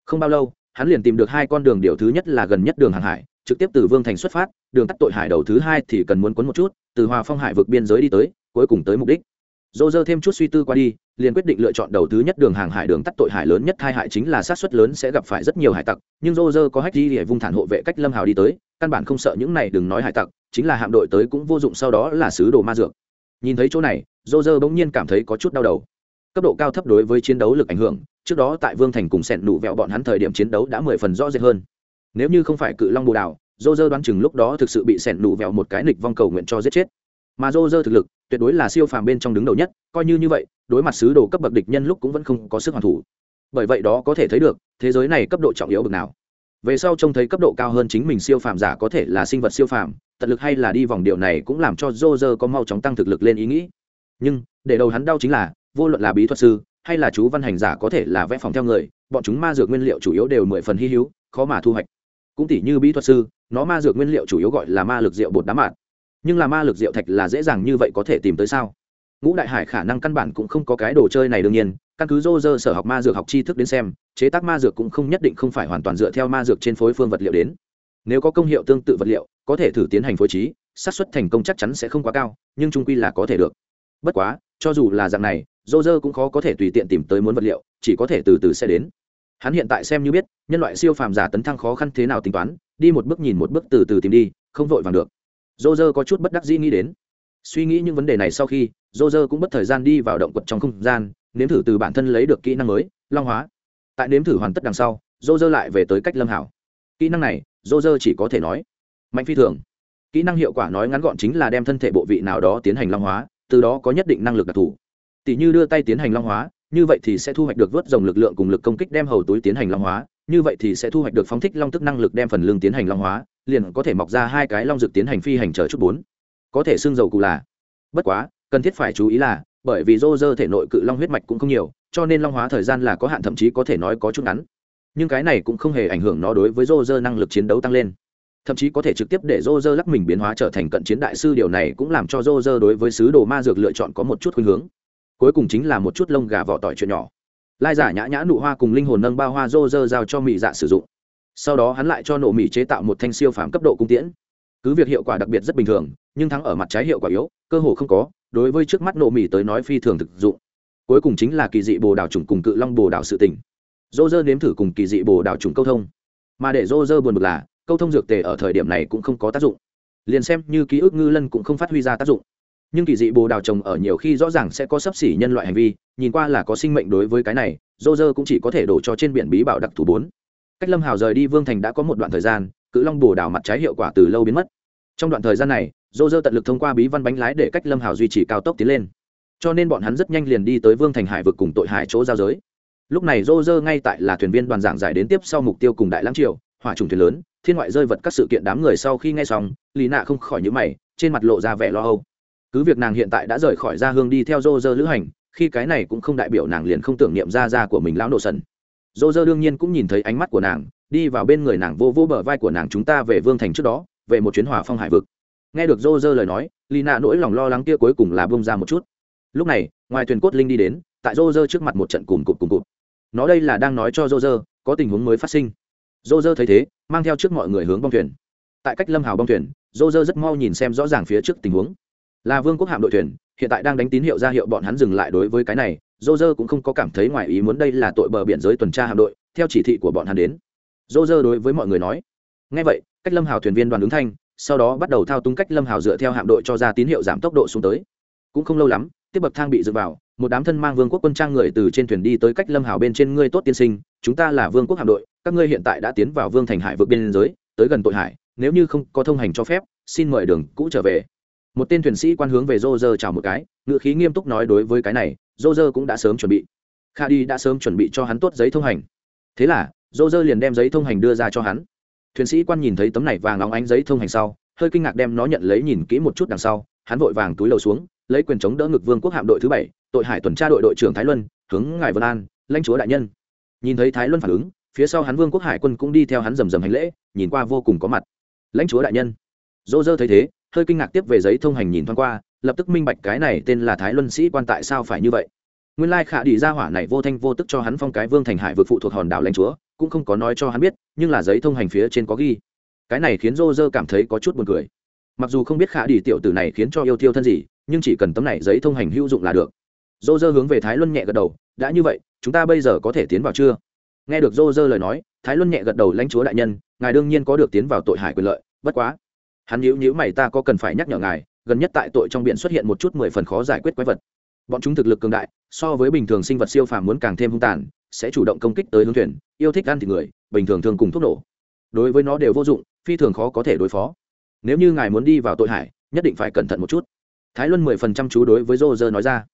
Không bao lâu, hắn liền tìm được hai con đường điều thứ nhất là gần nhất đường hàng hải trực tiếp từ vương thành xuất phát, đường tắt tội hải đầu thứ hai thì cần muốn quấn một chút, từ hòa phong hải vượt biên giới đi tới, cuối cùng tới mục đích. Dô dơ thêm chút suy tư qua đi, liền quyết định lựa chọn đầu thứ nhất đường hàng hải đường tắt tội hải lớn nhất, hai hại chính là sát xuất lớn sẽ gặp phải rất nhiều hải tặc, nhưng dô dơ có hách đi để vung thản hộ vệ cách lâm hào đi tới, căn bản không sợ những này đừng nói hải tặc, chính là hạm đội tới cũng vô dụng, sau đó là sứ đồ ma dược. Nhìn thấy chỗ này, dô dơ bỗng nhiên cảm thấy có chút đau đầu. Cấp độ cao thấp đối với chiến đấu lực ảnh hưởng, trước đó tại vương thành cùng sẹn nụ vẹo bọn hắn thời điểm chiến đấu đã mười phần rõ rệt hơn nếu như không phải cự long bồ đào dô dơ đoán chừng lúc đó thực sự bị sẹn đủ vẹo một cái nịch vong cầu nguyện cho giết chết. Mà dô dơ thực lực, tuyệt đối là siêu phàm bên trong đứng đầu nhất, coi như như vậy, đối mặt sứ đồ cấp bậc địch nhân lúc cũng vẫn không có sức hoàn thủ. Bởi vậy đó có thể thấy được, thế giới này cấp độ trọng yếu bậc nào. Về sau trông thấy cấp độ cao hơn chính mình siêu phàm giả có thể là sinh vật siêu phàm, tận lực hay là đi vòng điều này cũng làm cho dô dơ có mau chóng tăng thực lực lên ý nghĩ. Nhưng, để đầu hắn đau chính là, vô luận là bí thuật sư, hay là chú văn hành giả có thể là vẽ phòng theo người, bọn chúng ma dược nguyên liệu chủ yếu đều mười phần hy hữu, khó mà thu hoạch cũng tỉ như bí thuật sư, nó ma dược nguyên liệu chủ yếu gọi là ma lực rượu bột đá mạt. Nhưng là ma lực rượu thạch là dễ dàng như vậy có thể tìm tới sao? Ngũ đại hải khả năng căn bản cũng không có cái đồ chơi này đương nhiên, căn cứ dô dơ sở học ma dược học tri thức đến xem, chế tác ma dược cũng không nhất định không phải hoàn toàn dựa theo ma dược trên phối phương vật liệu đến. Nếu có công hiệu tương tự vật liệu, có thể thử tiến hành phối trí, xác suất thành công chắc chắn sẽ không quá cao, nhưng trung quy là có thể được. Bất quá, cho dù là dạng này dô dơ cũng khó có thể tùy tiện tìm tới muốn vật liệu, chỉ có thể từ từ sẽ đến hắn hiện tại xem như biết, nhân loại siêu phàm giả tấn thăng khó khăn thế nào tính toán, đi một bước nhìn một bước từ từ tìm đi, không vội vàng được. Dô dơ có chút bất đắc dĩ nghĩ đến. Suy nghĩ những vấn đề này sau khi dô dơ cũng mất thời gian đi vào động quật trong không gian, nếm thử từ bản thân lấy được kỹ năng mới, long hóa. Tại nếm thử hoàn tất đằng sau dô dơ lại về tới cách lâm hảo. Kỹ năng này dô dơ chỉ có thể nói, mạnh phi thường. Kỹ năng hiệu quả nói ngắn gọn chính là đem thân thể bộ vị nào đó tiến hành long hóa, từ đó có nhất định năng lực đặc thù. Tỷ như đưa tay tiến hành long hóa như vậy thì sẽ thu hoạch được vớt dòng lực lượng cùng lực công kích đem hầu túi tiến hành long hóa, như vậy thì sẽ thu hoạch được phóng thích long tức năng lực đem phần lương tiến hành long hóa, liền có thể mọc ra hai cái long dược tiến hành phi hành chờ chút bốn. Có thể xương dầu cụ là. Bất quá, cần thiết phải chú ý là, bởi vì rô rơ thể nội cự long huyết mạch cũng không nhiều, cho nên long hóa thời gian là có hạn, thậm chí có thể nói có chút ngắn. Nhưng cái này cũng không hề ảnh hưởng nó đối với rô rơ năng lực chiến đấu tăng lên. Thậm chí có thể trực tiếp để rô rơ lắc mình biến hóa trở thành cận chiến đại sư, điều này cũng làm cho rô rơ đối với sứ đồ ma dược lựa chọn có một chút khuynh hướng cuối cùng chính là một chút lông gà vỏ tỏi chuyện nhỏ. Lai giả nhã nhã nụ hoa cùng linh hồn nâng bao hoa rô rơ giao cho mỹ dạ sử dụng. Sau đó hắn lại cho nổ mỹ chế tạo một thanh siêu phàm cấp độ cung tiễn. Cứ việc hiệu quả đặc biệt rất bình thường, nhưng thắng ở mặt trái hiệu quả yếu, cơ hồ không có, đối với trước mắt nổ mỹ tới nói phi thường thực dụng. Cuối cùng chính là kỳ dị bồ đào trùng cùng cự long bồ đào sự tình. Dô dơ nếm thử cùng kỳ dị bồ đào trùng câu thông. Mà để dô dơ buồn bực là, câu thông dược tề ở thời điểm này cũng không có tác dụng. Liền xem như ký ức ngư lân cũng không phát huy ra tác dụng nhưng kỳ dị bồ đào trồng ở nhiều khi rõ ràng sẽ có sấp xỉ nhân loại hành vi, nhìn qua là có sinh mệnh đối với cái này dô dơ cũng chỉ có thể đổ cho trên biển bí bảo đặc thù bốn. Cách lâm hào rời đi vương thành đã có một đoạn thời gian, cự long bồ đào mặt trái hiệu quả từ lâu biến mất. Trong đoạn thời gian này dô dơ tận lực thông qua bí văn bánh lái để cách lâm hào duy trì cao tốc tiến lên. Cho nên bọn hắn rất nhanh liền đi tới vương thành hải vực cùng tội hải chỗ giao giới. Lúc này dô dơ ngay tại là thuyền viên đoàn giảng giải đến tiếp sau mục tiêu cùng đại lãng triều, hỏa trùng thuyền lớn, thiên ngoại rơi vật các sự kiện đám người sau khi nghe xong lì nạ không khỏi nhữ mày, trên mặt lộ ra vẻ lo âu cứ việc nàng hiện tại đã rời khỏi gia hương đi theo dô dơ lữ hành, khi cái này cũng không đại biểu nàng liền không tưởng niệm ra ra của mình lão nổ sần. Dô dơ đương nhiên cũng nhìn thấy ánh mắt của nàng, đi vào bên người nàng vô vô bờ vai của nàng chúng ta về vương thành trước đó, về một chuyến hòa phong hải vực. Nghe được dô dơ lời nói Lina nỗi lòng lo lắng kia cuối cùng là bông ra một chút. Lúc này, ngoài thuyền cốt linh đi đến, tại dô dơ trước mặt một trận cùng cụt cùng cụt. Nó đây là đang nói cho dô dơ, có tình huống mới phát sinh. Dô dơ thấy thế, mang theo trước mọi người hướng bong thuyền. Tại cách lâm hào bong thuyền dô dơ rất mau nhìn xem rõ ràng phía trước tình huống là vương quốc hạm đội thuyền, hiện tại đang đánh tín hiệu ra hiệu bọn hắn dừng lại đối với cái này dô dơ cũng không có cảm thấy ngoài ý muốn đây là tội bờ biển giới tuần tra hạm đội, theo chỉ thị của bọn hắn đến. Dô dơ đối với mọi người nói ngay vậy, cách lâm hào thuyền viên đoàn ứng thanh, sau đó bắt đầu thao túng cách lâm hào dựa theo hạm đội cho ra tín hiệu giảm tốc độ xuống tới. Cũng không lâu lắm, tiếp bậc thang bị dựng vào, một đám thân mang vương quốc quân trang người từ trên thuyền đi tới cách lâm hào bên trên ngươi tốt tiên sinh, chúng ta là vương quốc hạm đội, các ngươi hiện tại đã tiến vào vương thành hải vượt biên giới, tới gần tội hải, nếu như không có thông hành cho phép, xin mời đường cũ trở về một tên thuyền sĩ quan hướng về rô rơ chào một cái ngựa khí nghiêm túc nói đối với cái này rô rơ cũng đã sớm chuẩn bị. Kha đi đã sớm chuẩn bị cho hắn tốt giấy thông hành. Thế là rô rơ liền đem giấy thông hành đưa ra cho hắn. Thuyền sĩ quan nhìn thấy tấm này vàng óng ánh giấy thông hành sau, hơi kinh ngạc đem nó nhận lấy nhìn kỹ một chút đằng sau, hắn vội vàng túi lầu xuống, lấy quyền chống đỡ ngực vương quốc hạm đội thứ bảy, tội hải tuần tra đội đội trưởng thái luân, hướng ngài vân an, lãnh chúa đại nhân. Nhìn thấy thái luân phản ứng, phía sau hắn vương quốc hải quân cũng đi theo hắn rầm rầm hành lễ, nhìn qua vô cùng có mặt. Lãnh chúa đại nhân. Dô dơ thấy thế hơi kinh ngạc tiếp về giấy thông hành nhìn thoáng qua, lập tức minh bạch cái này tên là thái luân sĩ quan tại sao phải như vậy. Nguyên lai khả đi ra hỏa này vô thanh vô tức cho hắn phong cái vương thành hải vượt phụ thuộc hòn đảo lãnh chúa, cũng không có nói cho hắn biết, nhưng là giấy thông hành phía trên có ghi. Cái này khiến rô rơ cảm thấy có chút buồn cười. Mặc dù không biết khả đi tiểu tử này khiến cho yêu thiêu thân gì, nhưng chỉ cần tấm này giấy thông hành hữu dụng là được. Rô rơ hướng về thái luân nhẹ gật đầu, đã như vậy, chúng ta bây giờ có thể tiến vào chưa? Nghe được rô rơ lời nói, thái luân nhẹ gật đầu, lãnh chúa đại nhân, ngài đương nhiên có được tiến vào tội hải quyền lợi, bất quá hắn nhíu nhíu mày, ta có cần phải nhắc nhở ngài, gần nhất tại tội trong biển xuất hiện một chút mười phần khó giải quyết quái vật. Bọn chúng thực lực cường đại, so với bình thường sinh vật siêu phàm muốn càng thêm hung tàn, sẽ chủ động công kích tới hướng thuyền, yêu thích ăn thịt người, bình thường thường cùng thuốc nổ. Đối với nó đều vô dụng, phi thường khó có thể đối phó. Nếu như ngài muốn đi vào tội hải nhất định phải cẩn thận một chút. Thái luân mười phần trăm chú đối với dô dơ nói ra.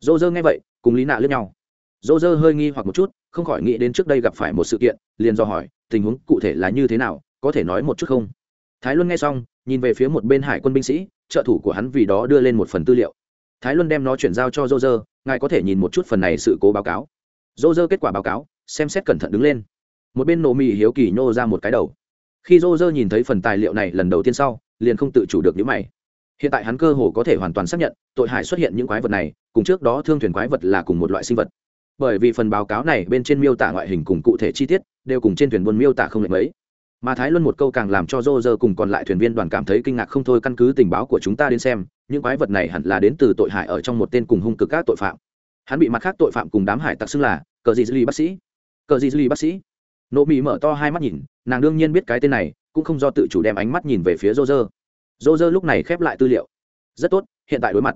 Dô dơ nghe vậy, cùng lý nạ lướt nhau. Dô dơ hơi nghi hoặc một chút, không khỏi nghĩ đến trước đây gặp phải một sự kiện, liền do hỏi, tình huống cụ thể là như thế nào, có thể nói một chút không? Thái luân nghe xong nhìn về phía một bên hải quân binh sĩ, trợ thủ của hắn vì đó đưa lên một phần tư liệu. Thái luân đem nó chuyển giao cho dô dơ ngài có thể nhìn một chút phần này sự cố báo cáo. Dô dơ kết quả báo cáo, xem xét cẩn thận đứng lên. Một bên nổ mì hiếu kỳ nhô ra một cái đầu. Khi dô dơ nhìn thấy phần tài liệu này lần đầu tiên sau, liền không tự chủ được những mày. Hiện tại hắn cơ hồ có thể hoàn toàn xác nhận, tội hải xuất hiện những quái vật này, cùng trước đó thương thuyền quái vật là cùng một loại sinh vật. Bởi vì phần báo cáo này bên trên miêu tả ngoại hình cùng cụ thể chi tiết, đều cùng trên thuyền buôn miêu tả không lệch mấy mà thái luân một câu càng làm cho rô rơ cùng còn lại thuyền viên đoàn cảm thấy kinh ngạc không thôi căn cứ tình báo của chúng ta đến xem, những quái vật này hẳn là đến từ tội hại ở trong một tên cùng hung cực các tội phạm. Hắn bị mặt khác tội phạm cùng đám hải tặc xưng là cờ gì dư bác sĩ. Cờ gì dư bác sĩ. Nộ mỹ mở to hai mắt nhìn, nàng đương nhiên biết cái tên này, cũng không do tự chủ đem ánh mắt nhìn về phía rô rơ rô rơ lúc này khép lại tư liệu. Rất tốt, hiện tại đối mặt.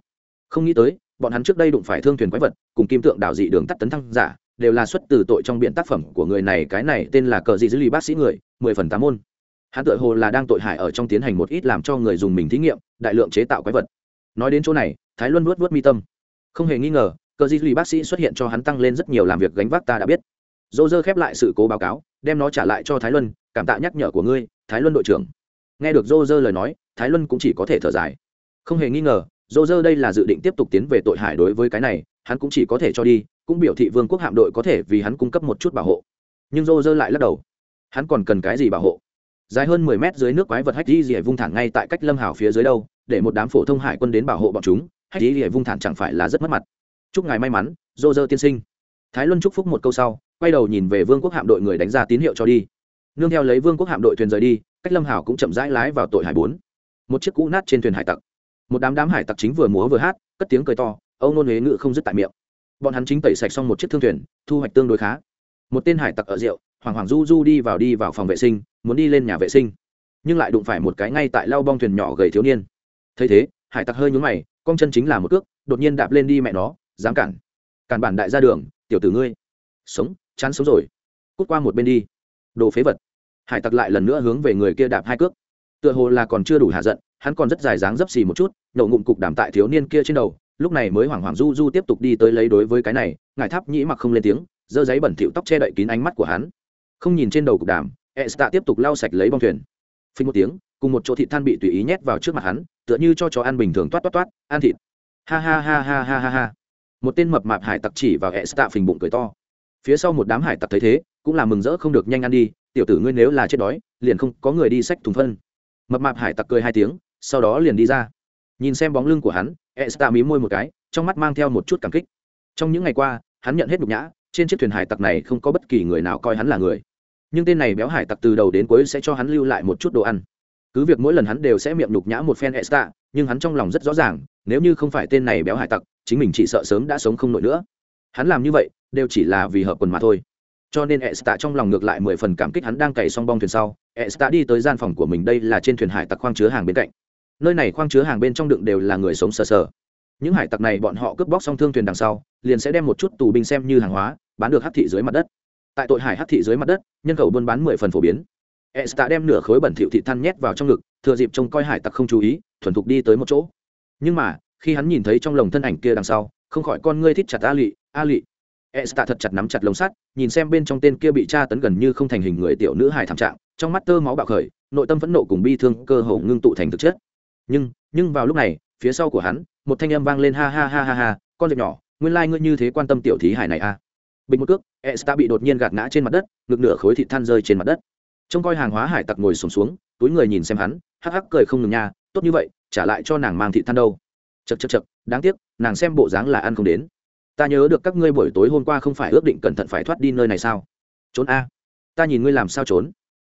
Không nghĩ tới, bọn hắn trước đây đụng phải thương thuyền quái vật, cùng kim tượng đảo dị đường tắt tấn thăng giả đều là xuất từ tội trong biện tác phẩm của người này, cái này tên là cờ dị dữ lì bác sĩ người, mười phần tám môn. Hắn tự hồ là đang tội hại ở trong tiến hành một ít làm cho người dùng mình thí nghiệm, đại lượng chế tạo quái vật. Nói đến chỗ này, thái luân vuốt vuốt mi tâm. Không hề nghi ngờ, cờ dị lì bác sĩ xuất hiện cho hắn tăng lên rất nhiều làm việc gánh vác ta đã biết. Dô dơ khép lại sự cố báo cáo, đem nó trả lại cho thái luân, cảm tạ nhắc nhở của ngươi, thái luân đội trưởng. Nghe được dô dơ lời nói, thái luân cũng chỉ có thể thở dài. Không hề nghi ngờ dô dơ đây là dự định tiếp tục tiến về tội hại đối với cái này, hắn cũng chỉ có thể cho đi cũng biểu thị vương quốc hạm đội có thể vì hắn cung cấp một chút bảo hộ. Nhưng rô rơ lại lắc đầu. Hắn còn cần cái gì bảo hộ? Dài hơn mười mét dưới nước quái vật hách di rỉa vung thẳng ngay tại cách lâm hào phía dưới đâu, để một đám phổ thông hải quân đến bảo hộ bọn chúng, hách di rỉa vung thẳng chẳng phải là rất mất mặt. Chúc ngài may mắn rô rơ tiên sinh. Thái luân chúc phúc một câu sau, quay đầu nhìn về vương quốc hạm đội người đánh ra tín hiệu cho đi. Nương theo lấy vương quốc hạm đội thuyền rời đi, cách lâm hào cũng chậm rãi lái vào tội hải bốn. Một chiếc cũ nát trên thuyền hải tặc. Một đám đám hải tặc chính vừa múa vừa hát, cất tiếng cười to, âu nôn huế ngự không dứt tại miệng bọn hắn chính tẩy sạch xong một chiếc thương thuyền, thu hoạch tương đối khá. Một tên hải tặc ở rượu hoàng hoàng du du đi vào đi vào phòng vệ sinh, muốn đi lên nhà vệ sinh. Nhưng lại đụng phải một cái ngay tại lau bong thuyền nhỏ gầy thiếu niên. Thấy thế, hải tặc hơi nhúng mày cong chân chính là một cước, đột nhiên đạp lên đi mẹ nó, dám cản. Cản bản đại ra đường, tiểu tử ngươi. Sống, chán sống rồi. Cút qua một bên đi. Đồ phế vật. Hải tặc lại lần nữa hướng về người kia đạp hai cước. Tựa hồ là còn chưa đủ hạ giận, hắn còn rất dài dáng dấp xì một chút, nổ ngụm cục đảm tại thiếu niên kia trên đầu lúc này mới hoảng hoảng du du tiếp tục đi tới lấy đối với cái này ngài tháp nhĩ mặc không lên tiếng, giơ giấy bẩn thịu tóc che đậy kín ánh mắt của hắn. Không nhìn trên đầu cục đàm e s tiếp tục lau sạch lấy bong thuyền. Phình một tiếng, cùng một chỗ thịt than bị tùy ý nhét vào trước mặt hắn, tựa như cho chó ăn bình thường toát toát toát, ăn thịt. Ha ha ha ha ha ha ha. Một tên mập mạp hải tặc chỉ vào e s phình bụng cười to. Phía sau một đám hải tặc thấy thế, cũng là mừng rỡ không được nhanh ăn đi, tiểu tử ngươi nếu là chết đói, liền không có người đi xách thùng phân. Mập mạp hải tặc cười hai tiếng, sau đó liền đi ra. Nhìn xem bóng lưng của hắn Esta mí môi một cái, trong mắt mang theo một chút cảm kích. Trong những ngày qua, hắn nhận hết nhục nhã, trên chiếc thuyền hải tặc này không có bất kỳ người nào coi hắn là người. Nhưng tên này béo hải tặc từ đầu đến cuối sẽ cho hắn lưu lại một chút đồ ăn. Cứ việc mỗi lần hắn đều sẽ miệng nhục nhã một phen Esta, nhưng hắn trong lòng rất rõ ràng, nếu như không phải tên này béo hải tặc, chính mình chỉ sợ sớm đã sống không nổi nữa. Hắn làm như vậy, đều chỉ là vì hợp quần mà thôi. Cho nên Esta trong lòng ngược lại mười phần cảm kích hắn đang cày xong bong thuyền sau, Esta đi tới gian phòng của mình đây là trên thuyền hải tặc khoang chứa hàng bên cạnh nơi này khoang chứa hàng bên trong đựng đều là người sống sờ sờ. Những hải tặc này bọn họ cướp bóc xong thương thuyền đằng sau, liền sẽ đem một chút tù binh xem như hàng hóa, bán được hát thị dưới mặt đất. Tại tội hải hát thị dưới mặt đất, nhân khẩu buôn bán mười phần phổ biến. E đem nửa khối bẩn thỉu thị than nhét vào trong ngực, thừa dịp trông coi hải tặc không chú ý, thuần thục đi tới một chỗ. Nhưng mà, khi hắn nhìn thấy trong lồng thân ảnh kia đằng sau, không khỏi con ngươi thít chặt a lị a lị. E thật chặt nắm chặt lồng sắt, nhìn xem bên trong tên kia bị tra tấn gần như không thành hình người tiểu nữ hài thảm trạng, trong mắt tơ máu bạo khởi, nội tâm phẫn nộ cùng bi thương cơ hồ ngưng tụ thành thực chất nhưng nhưng vào lúc này phía sau của hắn một thanh âm vang lên ha ha ha ha ha con dẹp nhỏ nguyên lai như thế quan tâm tiểu thí hải này a à. bình một cước e s bị đột nhiên gạt ngã trên mặt đất ngực nửa khối thịt than rơi trên mặt đất. Trông coi hàng hóa hải tặc ngồi sùng xuống, xuống túi người nhìn xem hắn hắc hắc cười không ngừng nha tốt như vậy trả lại cho nàng mang thịt than đâu. Chật chật chật đáng tiếc nàng xem bộ dáng là ăn không đến. Ta nhớ được các ngươi buổi tối hôm qua không phải ước định cẩn thận phải thoát đi nơi này sao? Trốn a. Ta nhìn ngươi làm sao trốn.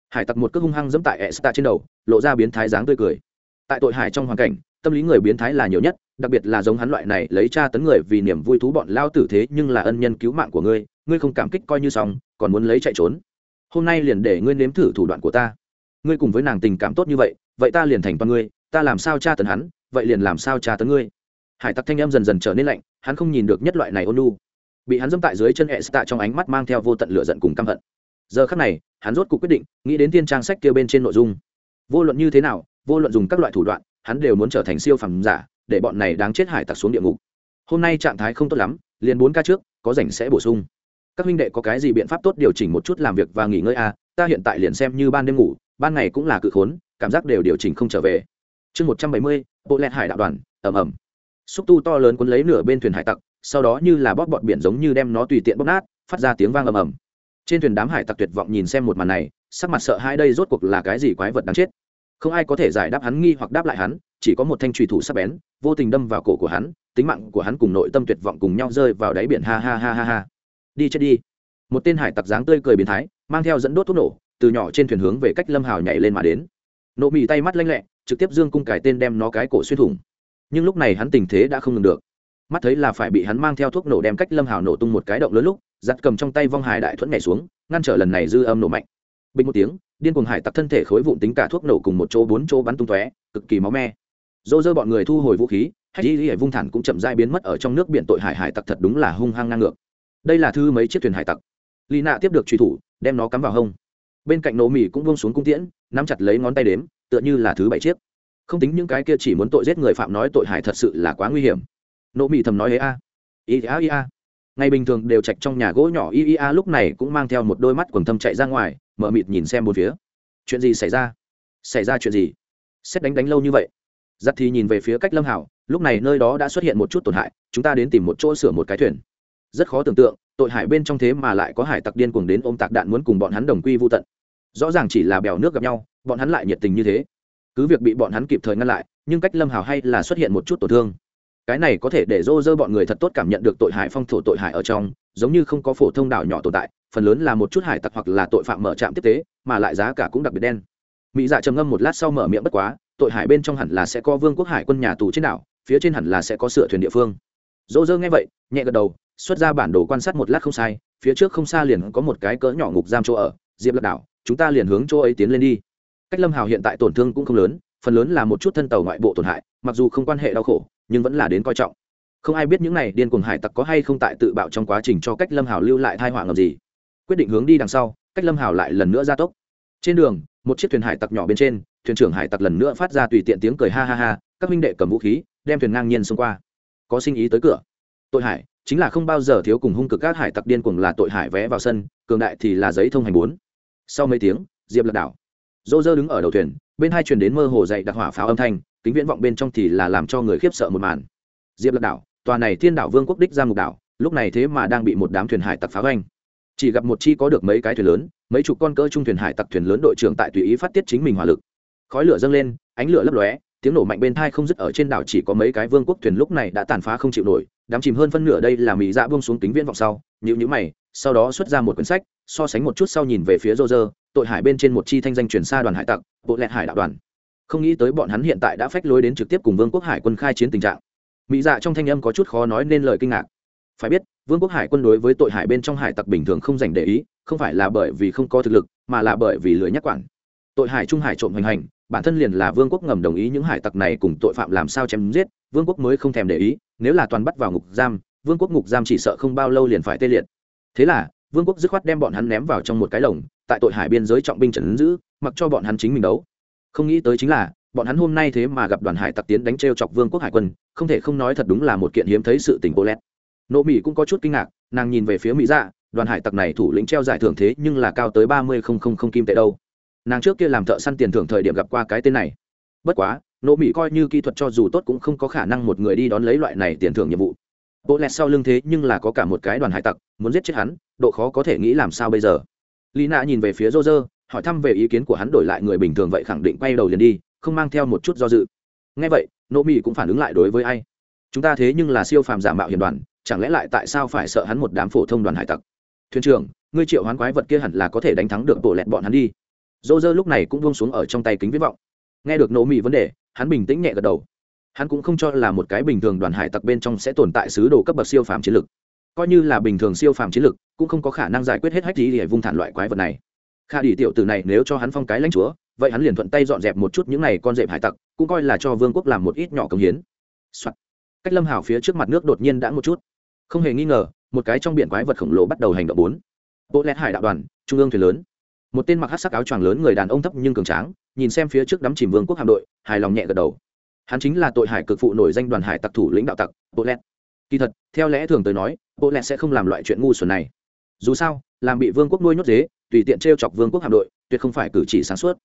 Hải tặc một cước hung hăng dẫm tại e s trên đầu lộ ra biến thái dáng tươi cười tại tội hải trong hoàn cảnh, tâm lý người biến thái là nhiều nhất, đặc biệt là giống hắn loại này lấy tra tấn người vì niềm vui thú bọn lao tử thế nhưng là ân nhân cứu mạng của ngươi ngươi không cảm kích coi như xong, còn muốn lấy chạy trốn. Hôm nay liền để ngươi nếm thử thủ đoạn của ta. Ngươi cùng với nàng tình cảm tốt như vậy vậy ta liền thành toàn ngươi, ta làm sao tra tấn hắn, vậy liền làm sao tra tấn ngươi. Hải tặc thanh em dần dần trở nên lạnh, hắn không nhìn được nhất loại này ôn lu bị hắn dẫm tại dưới chân hệ stạ trong ánh mắt mang theo vô tận lửa giận cùng căm hận. Giờ khắc này, hắn rốt cuộc quyết định, nghĩ đến thiên trang sách kia bên trên nội dung. Vô luận như thế nào vô luận dùng các loại thủ đoạn, hắn đều muốn trở thành siêu phẩm giả, để bọn này đáng chết hải tặc xuống địa ngục. Hôm nay trạng thái không tốt lắm, liền bốn ca trước, có rảnh sẽ bổ sung. Các huynh đệ có cái gì biện pháp tốt điều chỉnh một chút làm việc và nghỉ ngơi à? Ta hiện tại liền xem như ban đêm ngủ, ban ngày cũng là cự khốn, cảm giác đều điều chỉnh không trở về. Chương một trăm bảy mươi, bộ lẹt hải đạo đoàn ẩm ẩm xúc tu to lớn cuốn lấy nửa bên thuyền hải tặc, sau đó như là bóp bọt biển giống như đem nó tùy tiện bóp nát, phát ra tiếng vang ầm ầm. Trên thuyền đám hải tặc tuyệt vọng nhìn xem một màn này, sắc mặt sợ hai đây rốt cuộc là cái gì quái vật đáng chết không ai có thể giải đáp hắn nghi hoặc đáp lại hắn, chỉ có một thanh trùy thủ sắc bén, vô tình đâm vào cổ của hắn, tính mạng của hắn cùng nội tâm tuyệt vọng cùng nhau rơi vào đáy biển. Ha ha ha ha ha. Đi chết đi. Một tên hải tặc dáng tươi cười biến thái, mang theo dẫn đốt thuốc nổ, từ nhỏ trên thuyền hướng về cách lâm hào nhảy lên mà đến. Nộ mì tay mắt lanh lẹ, trực tiếp dương cung cải tên đem nó cái cổ xuyên thủng. Nhưng lúc này hắn tình thế đã không ngừng được. Mắt thấy là phải bị hắn mang theo thuốc nổ đem cách lâm hào nổ tung một cái động lớn lúc giặt cầm trong tay vong hải đại thuẫn nhảy xuống, ngăn trở lần này dư âm nổ mạnh. Bình một tiếng điên cuồng hải tặc thân thể khối vụn tính cả thuốc nổ cùng một chỗ bốn chỗ bắn tung tóe, cực kỳ máu me. Dô dơ bọn người thu hồi vũ khí hay đi hải vung thản cũng chậm dai biến mất ở trong nước biển tội hải hải tặc thật đúng là hung hăng ngang ngược. Đây là thư mấy chiếc thuyền hải tặc. Lì nạ tiếp được truy thủ, đem nó cắm vào hông. Bên cạnh nổ mì cũng vung xuống cung tiễn, nắm chặt lấy ngón tay đếm, tựa như là thứ bảy chiếc. Không tính những cái kia chỉ muốn tội giết người phạm nói tội hải thật sự là quá nguy hiểm. Nổ mì thầm nói ấy a ý a ý a ngày bình thường đều chạch trong nhà gỗ nhỏ y y a lúc này cũng mang theo một đôi mắt quần thâm chạy ra ngoài, mở mịt nhìn xem bốn phía. Chuyện gì xảy ra? Xảy ra chuyện gì? Xét đánh đánh lâu như vậy. Giặt thì nhìn về phía cách lâm hảo, lúc này nơi đó đã xuất hiện một chút tổn hại, chúng ta đến tìm một chỗ sửa một cái thuyền. Rất khó tưởng tượng, tội hải bên trong thế mà lại có hải tặc điên cuồng đến ôm tạc đạn muốn cùng bọn hắn đồng quy vô tận. Rõ ràng chỉ là bèo nước gặp nhau, bọn hắn lại nhiệt tình như thế. Cứ việc bị bọn hắn kịp thời ngăn lại, nhưng cách lâm hảo hay là xuất hiện một chút tổn thương cái này có thể để dô dơ bọn người thật tốt cảm nhận được tội hải phong thổ tội hải ở trong, giống như không có phổ thông đảo nhỏ tồn tại, phần lớn là một chút hải tặc hoặc là tội phạm mở trạm tiếp tế, mà lại giá cả cũng đặc biệt đen. Mỹ dạ trầm ngâm một lát sau mở miệng bất quá, tội hải bên trong hẳn là sẽ có vương quốc hải quân nhà tù trên đảo, phía trên hẳn là sẽ có sửa thuyền địa phương. Dô dơ nghe vậy, nhẹ gật đầu, xuất ra bản đồ quan sát một lát không sai, phía trước không xa liền có một cái cỡ nhỏ ngục giam chỗ ở, diệp lạc đảo, chúng ta liền hướng chỗ ấy tiến lên đi. Cách lâm hào hiện tại tổn thương cũng không lớn, phần lớn là một chút thân tàu ngoại bộ tổn hại, mặc dù không quan hệ đau khổ nhưng vẫn là đến coi trọng. Không ai biết những này điên cuồng hải tặc có hay không tại tự bạo trong quá trình cho cách lâm hào lưu lại thai họa ngầm gì. Quyết định hướng đi đằng sau, cách lâm hào lại lần nữa ra tốc. Trên đường, một chiếc thuyền hải tặc nhỏ bên trên, thuyền trưởng hải tặc lần nữa phát ra tùy tiện tiếng cười ha ha ha, các minh đệ cầm vũ khí, đem thuyền ngang nhiên xông qua. Có sinh ý tới cửa. Tội hải chính là không bao giờ thiếu cùng hung cực các hải tặc điên cuồng là tội hải vé vào sân, cường đại thì là giấy thông hành bốn. Sau mấy tiếng, diệp lật đảo. Dô dơ đứng ở đầu thuyền, bên hai truyền đến mơ hồ dậy đặc hỏa pháo âm thanh kính viễn vọng bên trong thì là làm cho người khiếp sợ một màn. Diệp lật đảo, tòa này thiên đảo vương quốc đích ra mục đảo, lúc này thế mà đang bị một đám thuyền hải tặc phá hoành. Chỉ gặp một chi có được mấy cái thuyền lớn, mấy chục con cỡ trung thuyền hải tặc thuyền lớn đội trưởng tại tùy ý phát tiết chính mình hỏa lực. Khói lửa dâng lên, ánh lửa lấp lóe, tiếng nổ mạnh bên thai không dứt ở trên đảo chỉ có mấy cái vương quốc thuyền lúc này đã tàn phá không chịu nổi, đám chìm hơn phân nửa đây là mỹ dạ buông xuống kính viễn vọng sau nhữ nhữ mày, sau đó xuất ra một quyển sách, so sánh một chút sau nhìn về phía rô rơ tội hải bên trên một chi thanh danh truyền xa đoàn hải tặc, bộ lẹt hải đạo đoàn không nghĩ tới bọn hắn hiện tại đã phách lối đến trực tiếp cùng vương quốc hải quân khai chiến tình trạng. Mỹ dạ trong thanh âm có chút khó nói nên lời kinh ngạc. Phải biết, vương quốc hải quân đối với tội hải bên trong hải tặc bình thường không dành để ý, không phải là bởi vì không có thực lực, mà là bởi vì lưỡi nhắc quản. Tội hải trung hải trộm hoành hành, bản thân liền là vương quốc ngầm đồng ý những hải tặc này cùng tội phạm làm sao chém giết, vương quốc mới không thèm để ý, nếu là toàn bắt vào ngục giam, vương quốc ngục giam chỉ sợ không bao lâu liền phải tê liệt. Thế là, vương quốc dứt khoát đem bọn hắn ném vào trong một cái lồng, tại tội hải biên giới trọng binh trần giữ, mặc cho bọn hắn chính mình đấu không nghĩ tới chính là, bọn hắn hôm nay thế mà gặp đoàn hải tặc tiến đánh t r e o chọc vương quốc hải quân, không thể không nói thật đúng là một kiện hiếm thấy sự tình bô lét nộ mỹ cũng có chút kinh ngạc, nàng nhìn về phía mỹ dạ đoàn hải tặc này thủ lĩnh treo giải thưởng thế nhưng là cao tới ba mươi không không không kim tệ đâu. Nàng trước kia làm thợ săn tiền thưởng thời điểm gặp qua cái tên này. Bất quá, nộ mỹ coi như kỹ thuật cho dù tốt cũng không có khả năng một người đi đón lấy loại này tiền thưởng nhiệm vụ. Bộ lẹt sau lưng thế nhưng là có cả một cái đoàn hải tặc, muốn giết chết hắn, độ khó có thể nghĩ làm sao bây giờ. Lý nạ nhìn về phía rô rơ hỏi thăm về ý kiến của hắn đổi lại người bình thường vậy khẳng định quay đầu liền đi, không mang theo một chút do dự. Ngay vậy, nỗ mỹ cũng phản ứng lại đối với ai? Chúng ta thế nhưng là siêu phàm giả mạo hiền đoàn, chẳng lẽ lại tại sao phải sợ hắn một đám phổ thông đoàn hải tặc? Thuyền trưởng, ngươi triệu hoán quái vật kia hẳn là có thể đánh thắng được bộ lẹt bọn hắn đi. Dô dơ lúc này cũng buông xuống ở trong tay kính viết vọng. Nghe được nỗ mỹ vấn đề, hắn bình tĩnh nhẹ gật đầu. Hắn cũng không cho là một cái bình thường đoàn hải tặc bên trong sẽ tồn tại sứ đồ cấp bậc siêu phàm chiến lực. Coi như là bình thường siêu phàm chiến lực, cũng không có khả năng giải quyết hết hách gì để vung thản loại quái vật này kha đi tiểu tử này nếu cho hắn phong cái lãnh chúa, vậy hắn liền thuận tay dọn dẹp một chút những này con dẹp hải tặc, cũng coi là cho vương quốc làm một ít nhỏ công hiến、Soạn. cách lâm hảo phía trước mặt nước đột nhiên đã một chút. Không hề nghi ngờ, một cái trong biển quái vật khổng lồ bắt đầu hành động bốn. Bộ lét hải đạo đoàn, trung ương thuyền lớn. Một tên mặc hát sắc áo choàng lớn người đàn ông thấp nhưng cường tráng, nhìn xem phía trước đắm chìm vương quốc hạm đội, hài lòng nhẹ gật đầu. Hắn chính là tội hải cực phụ nổi danh đoàn hải tặc thủ lĩnh đạo tặc, bộ lét kỳ thật, theo lẽ thường tới nói, bộ lét sẽ không làm loại chuyện ngu xuẩn này. Dù sao, làm bị vương quốc nuôi nhốt dế tùy tiện t r e o chọc vương quốc hạm đội, tuyệt không phải cử chỉ sáng suốt.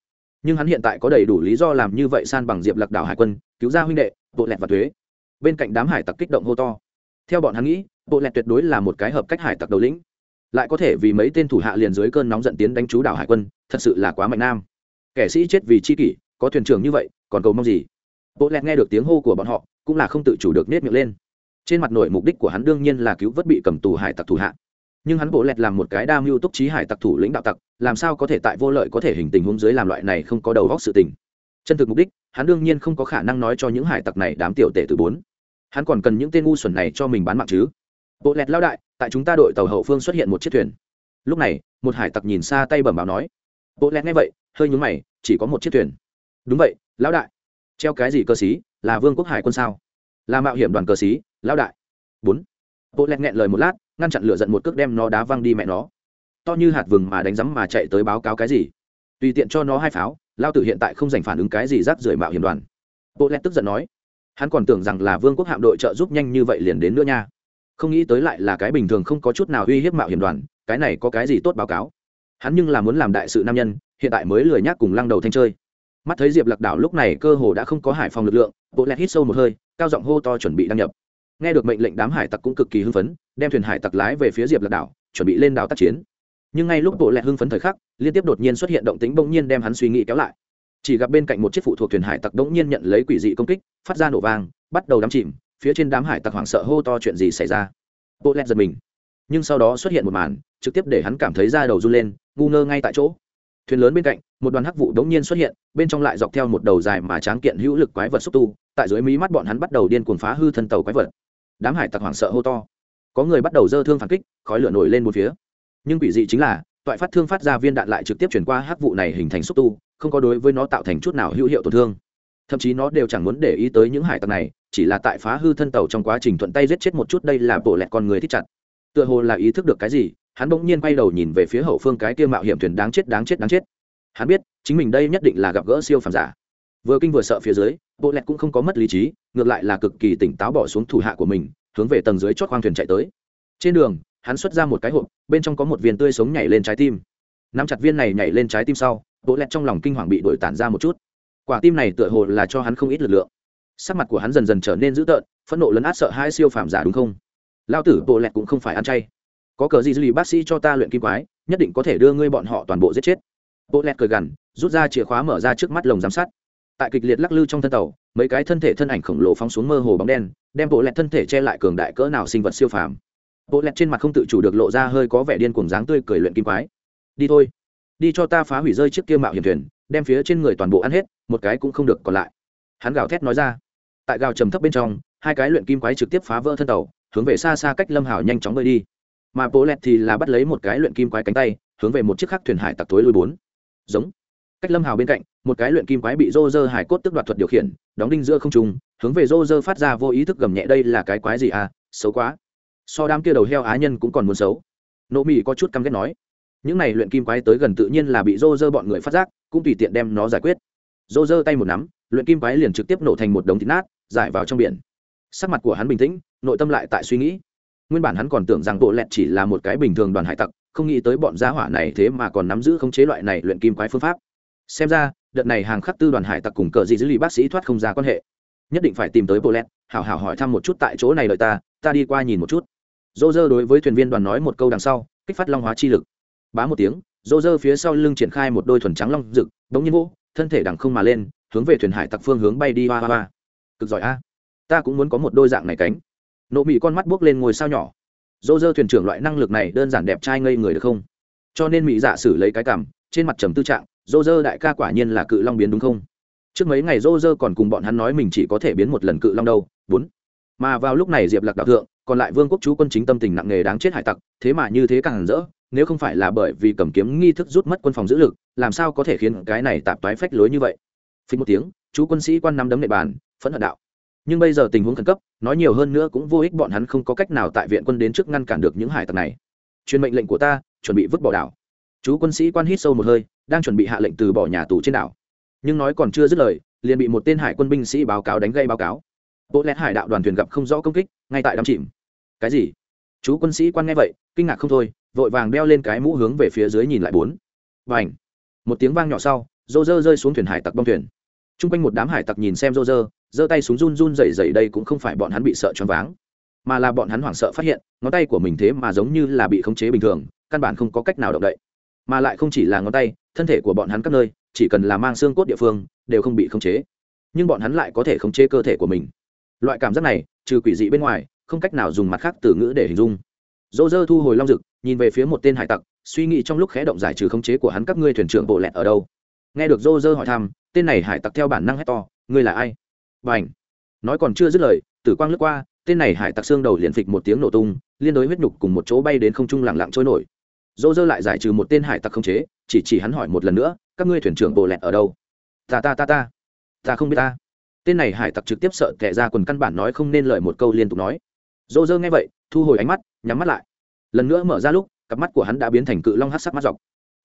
Nhưng hắn hiện tại có đầy đủ lý do làm như vậy san bằng diệp lạc đảo hải quân, cứu ra huynh đệ, bộ lẹt và thuế. Bên cạnh đám hải tặc kích động hô to. Theo bọn hắn nghĩ, bộ lẹt tuyệt đối là một cái hợp cách hải tặc đầu lĩnh. Lại có thể vì mấy tên thủ hạ liền dưới cơn nóng giận tiến đánh chú đảo hải quân, thật sự là quá mạnh nam. Kẻ sĩ chết vì chi kỷ, có thuyền trưởng như vậy, còn cầu mong gì? Bộ lẹt nghe được tiếng hô của bọn họ, cũng là không tự chủ được nết miệng lên. Trên mặt nổi mục đích của hắn đương nhiên là cứu vớt bị cầm tù hải tặc thủ hạ nhưng hắn bộ lẹt làm một cái đa mưu túc trí hải tặc thủ lĩnh đạo tặc, làm sao có thể tại vô lợi có thể hình tình huống dưới làm loại này không có đầu góc sự tình? Chân thực mục đích, hắn đương nhiên không có khả năng nói cho những hải tặc này đám tiểu tể từ bốn. Hắn còn cần những tên ngu xuẩn này cho mình bán mạng chứ? Bộ lẹt lao đại, tại chúng ta đội tàu hậu phương xuất hiện một chiếc thuyền. Lúc này, một hải tặc nhìn xa tay bẩm báo nói. Bộ lẹt nghe vậy, hơi nhúng mày, chỉ có một chiếc thuyền. Đúng vậy, lão đại. Treo cái gì cơ sĩ? Là vương quốc hải quân sao? Là mạo hiểm đoàn cơ sĩ, lão đại. Bốn bộ lẹt nghẹn lời một lát, ngăn chặn lửa giận một cước đem nó đá văng đi mẹ nó. To như hạt vừng mà đánh rắm mà chạy tới báo cáo cái gì? Tùy tiện cho nó hai pháo lao tử hiện tại không dành phản ứng cái gì rác rưởi mạo hiểm đoàn. Bộ lẹt tức giận nói, hắn còn tưởng rằng là vương quốc hạm đội trợ giúp nhanh như vậy liền đến nữa nha. Không nghĩ tới lại là cái bình thường không có chút nào uy hiếp mạo hiểm đoàn, cái này có cái gì tốt báo cáo? Hắn nhưng là muốn làm đại sự nam nhân, hiện tại mới lười nhác cùng lăng đầu thanh chơi. Mắt thấy diệp lạc đảo lúc này cơ hồ đã không có hải phòng lực lượng bộ lẹt hít sâu một hơi, cao giọng hô to chuẩn bị đăng nhập nghe được mệnh lệnh đám hải tặc cũng cực kỳ hưng phấn, đem thuyền hải tặc lái về phía diệp lạc đảo, chuẩn bị lên đảo tác chiến. Nhưng ngay lúc bộ lẹ hưng phấn thời khắc, liên tiếp đột nhiên xuất hiện động tính bỗng nhiên đem hắn suy nghĩ kéo lại. Chỉ gặp bên cạnh một chiếc phụ thuộc thuyền hải tặc bỗng nhiên nhận lấy quỷ dị công kích, phát ra nổ vang, bắt đầu đắm chìm, phía trên đám hải tặc hoảng sợ hô to chuyện gì xảy ra. Bộ lẹ giật mình. Nhưng sau đó xuất hiện một màn, trực tiếp để hắn cảm thấy da đầu run lên, ngu ngơ ngay tại chỗ. Thuyền lớn bên cạnh, một đoàn hắc vụ đống nhiên xuất hiện, bên trong lại dọc theo một đầu dài mà tráng kiện hữu lực quái vật xúc tu, tại dưới mí mắt bọn hắn bắt đầu điên cuồng phá hư thân tàu quái vật đám hải tặc hoảng sợ hô to. Có người bắt đầu dơ thương phản kích, khói lửa nổi lên một phía. Nhưng quỷ dị chính là, toại phát thương phát ra viên đạn lại trực tiếp chuyển qua hắc vụ này hình thành xúc tu, không có đối với nó tạo thành chút nào hữu hiệu tổn thương. Thậm chí nó đều chẳng muốn để ý tới những hải tặc này, chỉ là tại phá hư thân tàu trong quá trình thuận tay giết chết một chút đây là bộ lẹt con người thích chặt. Tựa hồ là ý thức được cái gì, hắn bỗng nhiên quay đầu nhìn về phía hậu phương cái kia mạo hiểm thuyền đáng chết đáng chết đáng chết. Hắn biết, chính mình đây nhất định là gặp gỡ siêu phàm giả vừa kinh vừa sợ phía dưới, bộ lẹt cũng không có mất lý trí, ngược lại là cực kỳ tỉnh táo bỏ xuống thủ hạ của mình, hướng về tầng dưới chót khoang thuyền chạy tới. Trên đường, hắn xuất ra một cái hộp, bên trong có một viên tươi sống nhảy lên trái tim. Nắm chặt viên này nhảy lên trái tim sau, bộ lẹt trong lòng kinh hoàng bị đổi tản ra một chút. Quả tim này tựa hồ là cho hắn không ít lực lượng. Sắc mặt của hắn dần dần trở nên dữ tợn, phẫn nộ lấn át sợ hai siêu phàm giả đúng không? Lao tử, bộ lẹt cũng không phải ăn chay. Có cờ gì dư lì bác sĩ cho ta luyện kim quái, nhất định có thể đưa ngươi bọn họ toàn bộ giết chết. Bộ lẹt cười gằn, rút ra chìa khóa mở ra trước mắt lồng giám sát tại kịch liệt lắc lư trong thân tàu, mấy cái thân thể thân ảnh khổng lồ phóng xuống mơ hồ bóng đen, đem bộ lẹt thân thể che lại cường đại cỡ nào sinh vật siêu phàm. Bộ lẹt trên mặt không tự chủ được lộ ra hơi có vẻ điên cuồng dáng tươi cười luyện kim quái. Đi thôi, đi cho ta phá hủy rơi chiếc kia mạo hiểm thuyền, đem phía trên người toàn bộ ăn hết, một cái cũng không được còn lại. Hắn gào thét nói ra. Tại gào trầm thấp bên trong, hai cái luyện kim quái trực tiếp phá vỡ thân tàu, hướng về xa xa cách lâm hảo nhanh chóng bơi đi. Mà bố lẹt thì là bắt lấy một cái luyện kim quái cánh tay, hướng về một chiếc khác thuyền hải tặc tối lui bốn. Giống cách lâm hào bên cạnh một cái luyện kim quái bị rô rơ hải cốt tức đoạt thuật điều khiển đóng đinh giữa không trung hướng về rô rơ phát ra vô ý thức gầm nhẹ đây là cái quái gì à xấu quá so đám kia đầu heo á nhân cũng còn muốn xấu nộ mỹ có chút căm ghét nói những này luyện kim quái tới gần tự nhiên là bị rô rơ bọn người phát giác cũng tùy tiện đem nó giải quyết rô rơ tay một nắm luyện kim quái liền trực tiếp nổ thành một đống thịt nát giải vào trong biển sắc mặt của hắn bình tĩnh nội tâm lại tại suy nghĩ nguyên bản hắn còn tưởng rằng bộ lẹt chỉ là một cái bình thường đoàn hải tặc không nghĩ tới bọn gia hỏa này thế mà còn nắm giữ khống chế loại này luyện kim quái phương pháp xem ra, đợt này hàng khắc tư đoàn hải tặc cùng cờ gì dữ lì bác sĩ thoát không ra quan hệ. Nhất định phải tìm tới bộ lẹt hảo hảo hỏi thăm một chút tại chỗ này đợi ta ta đi qua nhìn một chút. Dô dơ đối với thuyền viên đoàn nói một câu đằng sau, kích phát long hóa chi lực. Bá một tiếng dô dơ phía sau lưng triển khai một đôi thuần trắng long rực bỗng nhiên vỗ, thân thể đằng không mà lên, hướng về thuyền hải tặc phương hướng bay đi hoa hoa hoa. Cực giỏi a. Ta cũng muốn có một đôi dạng này cánh. Nộ mị con mắt buốc lên ngồi sao nhỏ. Dô dơ thuyền trưởng loại năng lực này đơn giản đẹp trai ngây người được không? Cho nên mỹ giả dạ xử lấy cái cảm, trên mặt trầm tư trạng dô dơ đại ca quả nhiên là cự long biến đúng không? Trước mấy ngày dô dơ còn cùng bọn hắn nói mình chỉ có thể biến một lần cự long đâu, bốn. Mà vào lúc này diệp lạc đạo thượng, còn lại vương quốc chú quân chính tâm tình nặng nề đáng chết hải tặc, thế mà như thế càng hẳn rỡ, nếu không phải là bởi vì cầm kiếm nghi thức rút mất quân phòng giữ lực, làm sao có thể khiến cái này tạp toái phách lối như vậy? Phí một tiếng, chú quân sĩ quan năm đấm nệ bàn, phẫn hận đạo. Nhưng bây giờ tình huống khẩn cấp, nói nhiều hơn nữa cũng vô ích bọn hắn không có cách nào tại viện quân đến trước ngăn cản được những hải tặc này. Truyền mệnh lệnh của ta, chuẩn bị vứt bỏ đảo. Chú quân sĩ quan hít sâu một hơi đang chuẩn bị hạ lệnh từ bỏ nhà tù trên đảo. Nhưng nói còn chưa dứt lời, liền bị một tên hải quân binh sĩ báo cáo đánh gây báo cáo. Bộ lẽ hải đạo đoàn thuyền gặp không rõ công kích, ngay tại đám chìm. Cái gì? Chú quân sĩ quan nghe vậy, kinh ngạc không thôi, vội vàng đeo lên cái mũ hướng về phía dưới nhìn lại bốn. Và ảnh một tiếng vang nhỏ sau, rô rơ rơi xuống thuyền hải tặc bong thuyền. T r u n g quanh một đám hải tặc nhìn xem rô rơ, giơ tay súng run run dày dày đây cũng không phải bọn hắn bị sợ choáng váng, mà là bọn hắn hoảng sợ phát hiện, ngón tay của mình thế mà giống như là bị khống chế bình thường, căn bản không có cách nào động đậy. Mà lại không chỉ là ngón tay thân thể của bọn hắn các nơi, chỉ cần là mang xương cốt địa phương, đều không bị khống chế. Nhưng bọn hắn lại có thể khống chế cơ thể của mình. Loại cảm giác này, trừ quỷ dị bên ngoài, không cách nào dùng mặt khác từ ngữ để hình dung. Dỗ dơ thu hồi long rực nhìn về phía một tên hải tặc, suy nghĩ trong lúc khẽ động giải trừ khống chế của hắn các ngươi thuyền trưởng bộ lẹt ở đâu. Nghe được dô dơ hỏi thăm, tên này hải tặc theo bản năng hét to, ngươi là ai? Và h nói còn chưa dứt lời, tử quang lướt qua, tên này hải tặc xương đầu liền phịch một tiếng nổ tung, liên đối huyết nhục cùng một chỗ bay đến không trung lẳng lặng trôi nổi dô dơ lại giải trừ một tên hải tặc không chế, chỉ chỉ hắn hỏi một lần nữa, các ngươi thuyền trưởng bộ lẹt ở đâu? Ta ta ta ta. Ta không biết ta. Tên này hải tặc trực tiếp sợ kẻ ra quần căn bản nói không nên lời một câu liên tục nói. Dô dơ nghe vậy, thu hồi ánh mắt, nhắm mắt lại. Lần nữa mở ra lúc, cặp mắt của hắn đã biến thành cự long hát sắc mắt dọc.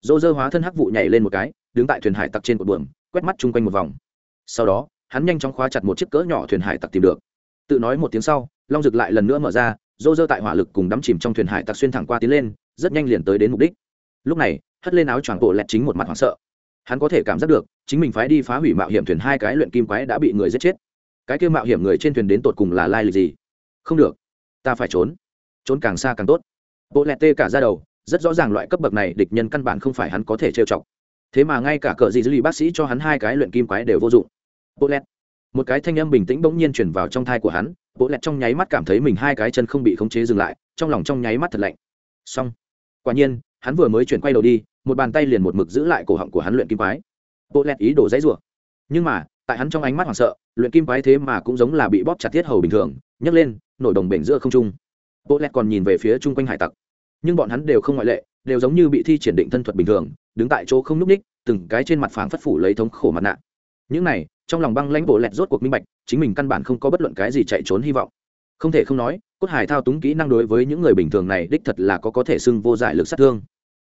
Dô dơ hóa thân hắc vụ nhảy lên một cái, đứng tại thuyền hải tặc trên cột buồm, quét mắt chung quanh một vòng. Sau đó, hắn nhanh chóng khóa chặt một chiếc cỡ nhỏ thuyền hải tặc tìm được. Tự nói một tiếng sau, long rực lại lần nữa mở ra dô dơ tại hỏa lực cùng đắm chìm trong thuyền hải tặc xuyên thẳng qua tiến lên, rất nhanh liền tới đến mục đích. Lúc này, hất lên áo choàng bộ lẹt chính một mặt hoảng sợ. Hắn có thể cảm giác được, chính mình phái đi phá hủy mạo hiểm thuyền hai cái luyện kim quái đã bị người giết chết. Cái kêu mạo hiểm người trên thuyền đến tột cùng là lai lịch gì? Không được, ta phải trốn. Trốn càng xa càng tốt. Bộ lẹt tê cả ra đầu, rất rõ ràng loại cấp bậc này địch nhân căn bản không phải hắn có thể trêu chọc. Thế mà ngay cả cờ gì dư lì bác sĩ cho hắn hai cái luyện kim quái đều vô dụng. Bộ lẹt, một cái thanh âm bình tĩnh bỗng nhiên chuyển vào trong thai của hắn bộ lẹt trong nháy mắt cảm thấy mình hai cái chân không bị khống chế dừng lại, trong lòng trong nháy mắt thật lạnh. Xong. Quả nhiên, hắn vừa mới chuyển quay đầu đi, một bàn tay liền một mực giữ lại cổ họng của hắn luyện kim quái. Bộ lẹt ý đồ dãy rủa. Nhưng mà, tại hắn trong ánh mắt hoảng sợ, luyện kim quái thế mà cũng giống là bị bóp chặt thiết hầu bình thường, nhấc lên, nổi đồng bể giữa không trung. Bộ lẹt còn nhìn về phía chung quanh hải tặc. Nhưng bọn hắn đều không ngoại lệ, đều giống như bị thi triển định thân thuật bình thường, đứng tại chỗ không n ú c ních từng cái trên mặt phảng phất phủ lấy thống khổ mặt nạ. Những này trong lòng băng lãnh bộ lẹt rốt cuộc minh bạch, chính mình căn bản không có bất luận cái gì chạy trốn hy vọng. Không thể không nói, cốt hải thao túng kỹ năng đối với những người bình thường này đích thật là có có thể xưng vô giải lực sát thương.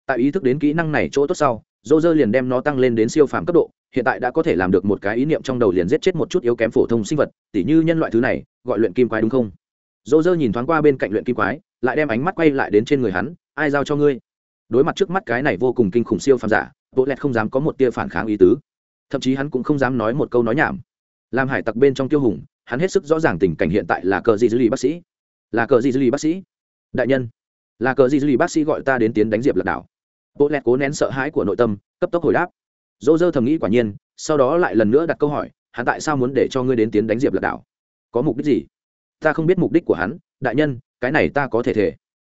Tại ý thức đến kỹ năng này chỗ tốt sau dô dơ liền đem nó tăng lên đến siêu phàm cấp độ, hiện tại đã có thể làm được một cái ý niệm trong đầu liền giết chết một chút yếu kém phổ thông sinh vật, tỉ như nhân loại thứ này, gọi luyện kim quái đúng không? Dô dơ nhìn thoáng qua bên cạnh luyện kim quái, lại đem ánh mắt quay lại đến trên người hắn, ai giao cho ngươi? Đối mặt trước mắt cái này vô cùng kinh khủng siêu phàm giả, bộ lẹt không dám có một tia phản kháng ý tứ thậm chí hắn cũng không dám nói một câu nói nhảm. Làm hải tặc bên trong tiêu hùng, hắn hết sức rõ ràng tình cảnh hiện tại là cờ gì dư lì bác sĩ. Là cờ gì dư lì bác sĩ. Đại nhân, là cờ gì dư lì bác sĩ gọi ta đến tiến đánh diệp lạc đảo. Bộ lẹt cố nén sợ hãi của nội tâm, cấp tốc hồi đáp. Dỗ dơ thầm nghĩ quả nhiên, sau đó lại lần nữa đặt câu hỏi, hắn tại sao muốn để cho ngươi đến tiến đánh diệp lạc đảo? Có mục đích gì? Ta không biết mục đích của hắn, đại nhân, cái này ta có thể thể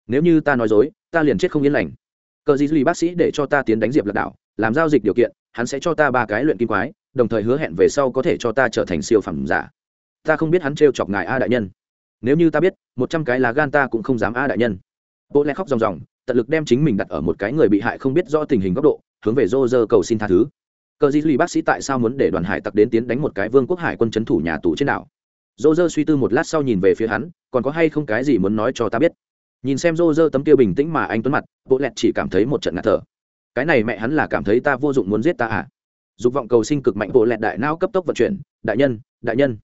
nếu như ta nói dối, ta liền chết không yên lành. Cờ gì lì bác sĩ để cho ta tiến đánh diệp lạc đảo, làm giao dịch điều kiện hắn sẽ cho ta ba cái luyện kim quái, đồng thời hứa hẹn về sau có thể cho ta trở thành siêu phẩm giả. Ta không biết hắn t chọc ngài a đại nhân. Nếu như ta biết, một trăm cái lá gan ta cũng không dám a đại nhân. Bộ lẽ khóc ròng ròng, tận lực đem chính mình đặt ở một cái người bị hại không biết rõ tình hình góc độ, hướng về dô dơ cầu xin tha thứ. Cờ di lì bác sĩ tại sao muốn để đoàn hải tặc đến tiến đánh một cái vương quốc hải quân c h ấ n thủ nhà tù trên đảo? Dô dơ suy tư một lát sau nhìn về phía hắn, còn có hay không cái gì muốn nói cho ta biết? Nhìn xem dô dơ tấm kia bình tĩnh mà anh tuấn mặt bộ lẹt chỉ cảm thấy một trận ngạt thở cái này mẹ hắn là cảm thấy ta vô dụng muốn giết ta à? Dục vọng cầu sinh cực mạnh bộ lẹt đại não cấp tốc vận chuyển. Đại nhân đại nhân.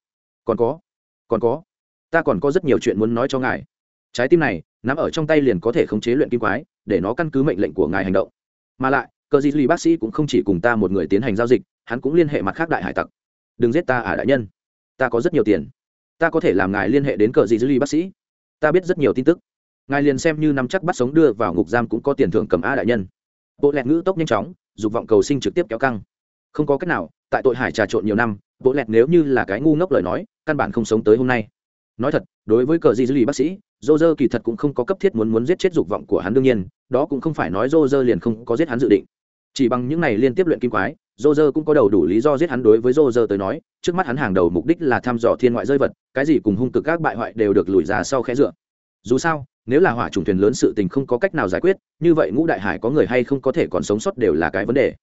Còn có còn có. Ta còn có rất nhiều chuyện muốn nói cho ngài. Trái tim này, nắm ở trong tay liền có thể khống chế luyện kim quái, để nó căn cứ mệnh lệnh của ngài hành động. Mà lại cờ di lì bác sĩ cũng không chỉ cùng ta một người tiến hành giao dịch, hắn cũng liên hệ mặt khác đại hải tặc. Đừng giết ta à đại nhân. Ta có rất nhiều tiền. Ta có thể làm ngài liên hệ đến cờ di lì bác sĩ. Ta biết rất nhiều tin tức. Ngài liền xem như nắm chắc bắt sống đưa vào ngục giam cũng có tiền thưởng cầm a đại nhân bộ lẹt ngữ tốc nhanh chóng, dục vọng cầu sinh trực tiếp kéo căng. Không có cách nào, tại tội hải trà trộn nhiều năm, bộ lẹt nếu như là cái ngu ngốc lời nói, căn bản không sống tới hôm nay. Nói thật, đối với cờ di dư lì bác sĩ dô dơ kỳ thật cũng không có cấp thiết muốn muốn giết chết dục vọng của hắn đương nhiên, đó cũng không phải nói dô dơ liền không có giết hắn dự định. Chỉ bằng những này liên tiếp luyện kim quái dô dơ cũng có đầu đủ lý do giết hắn đối với dô dơ tới nói, trước mắt hắn hàng đầu mục đích là thăm dò thiên ngoại rơi vật, cái gì cùng hung cực các bại hoại đều được lùi ra sau khẽ dựa. Dù sao nếu là hỏa trùng thuyền lớn sự tình không có cách nào giải quyết, như vậy ngũ đại hải có người hay không có thể còn sống sót đều là cái vấn đề.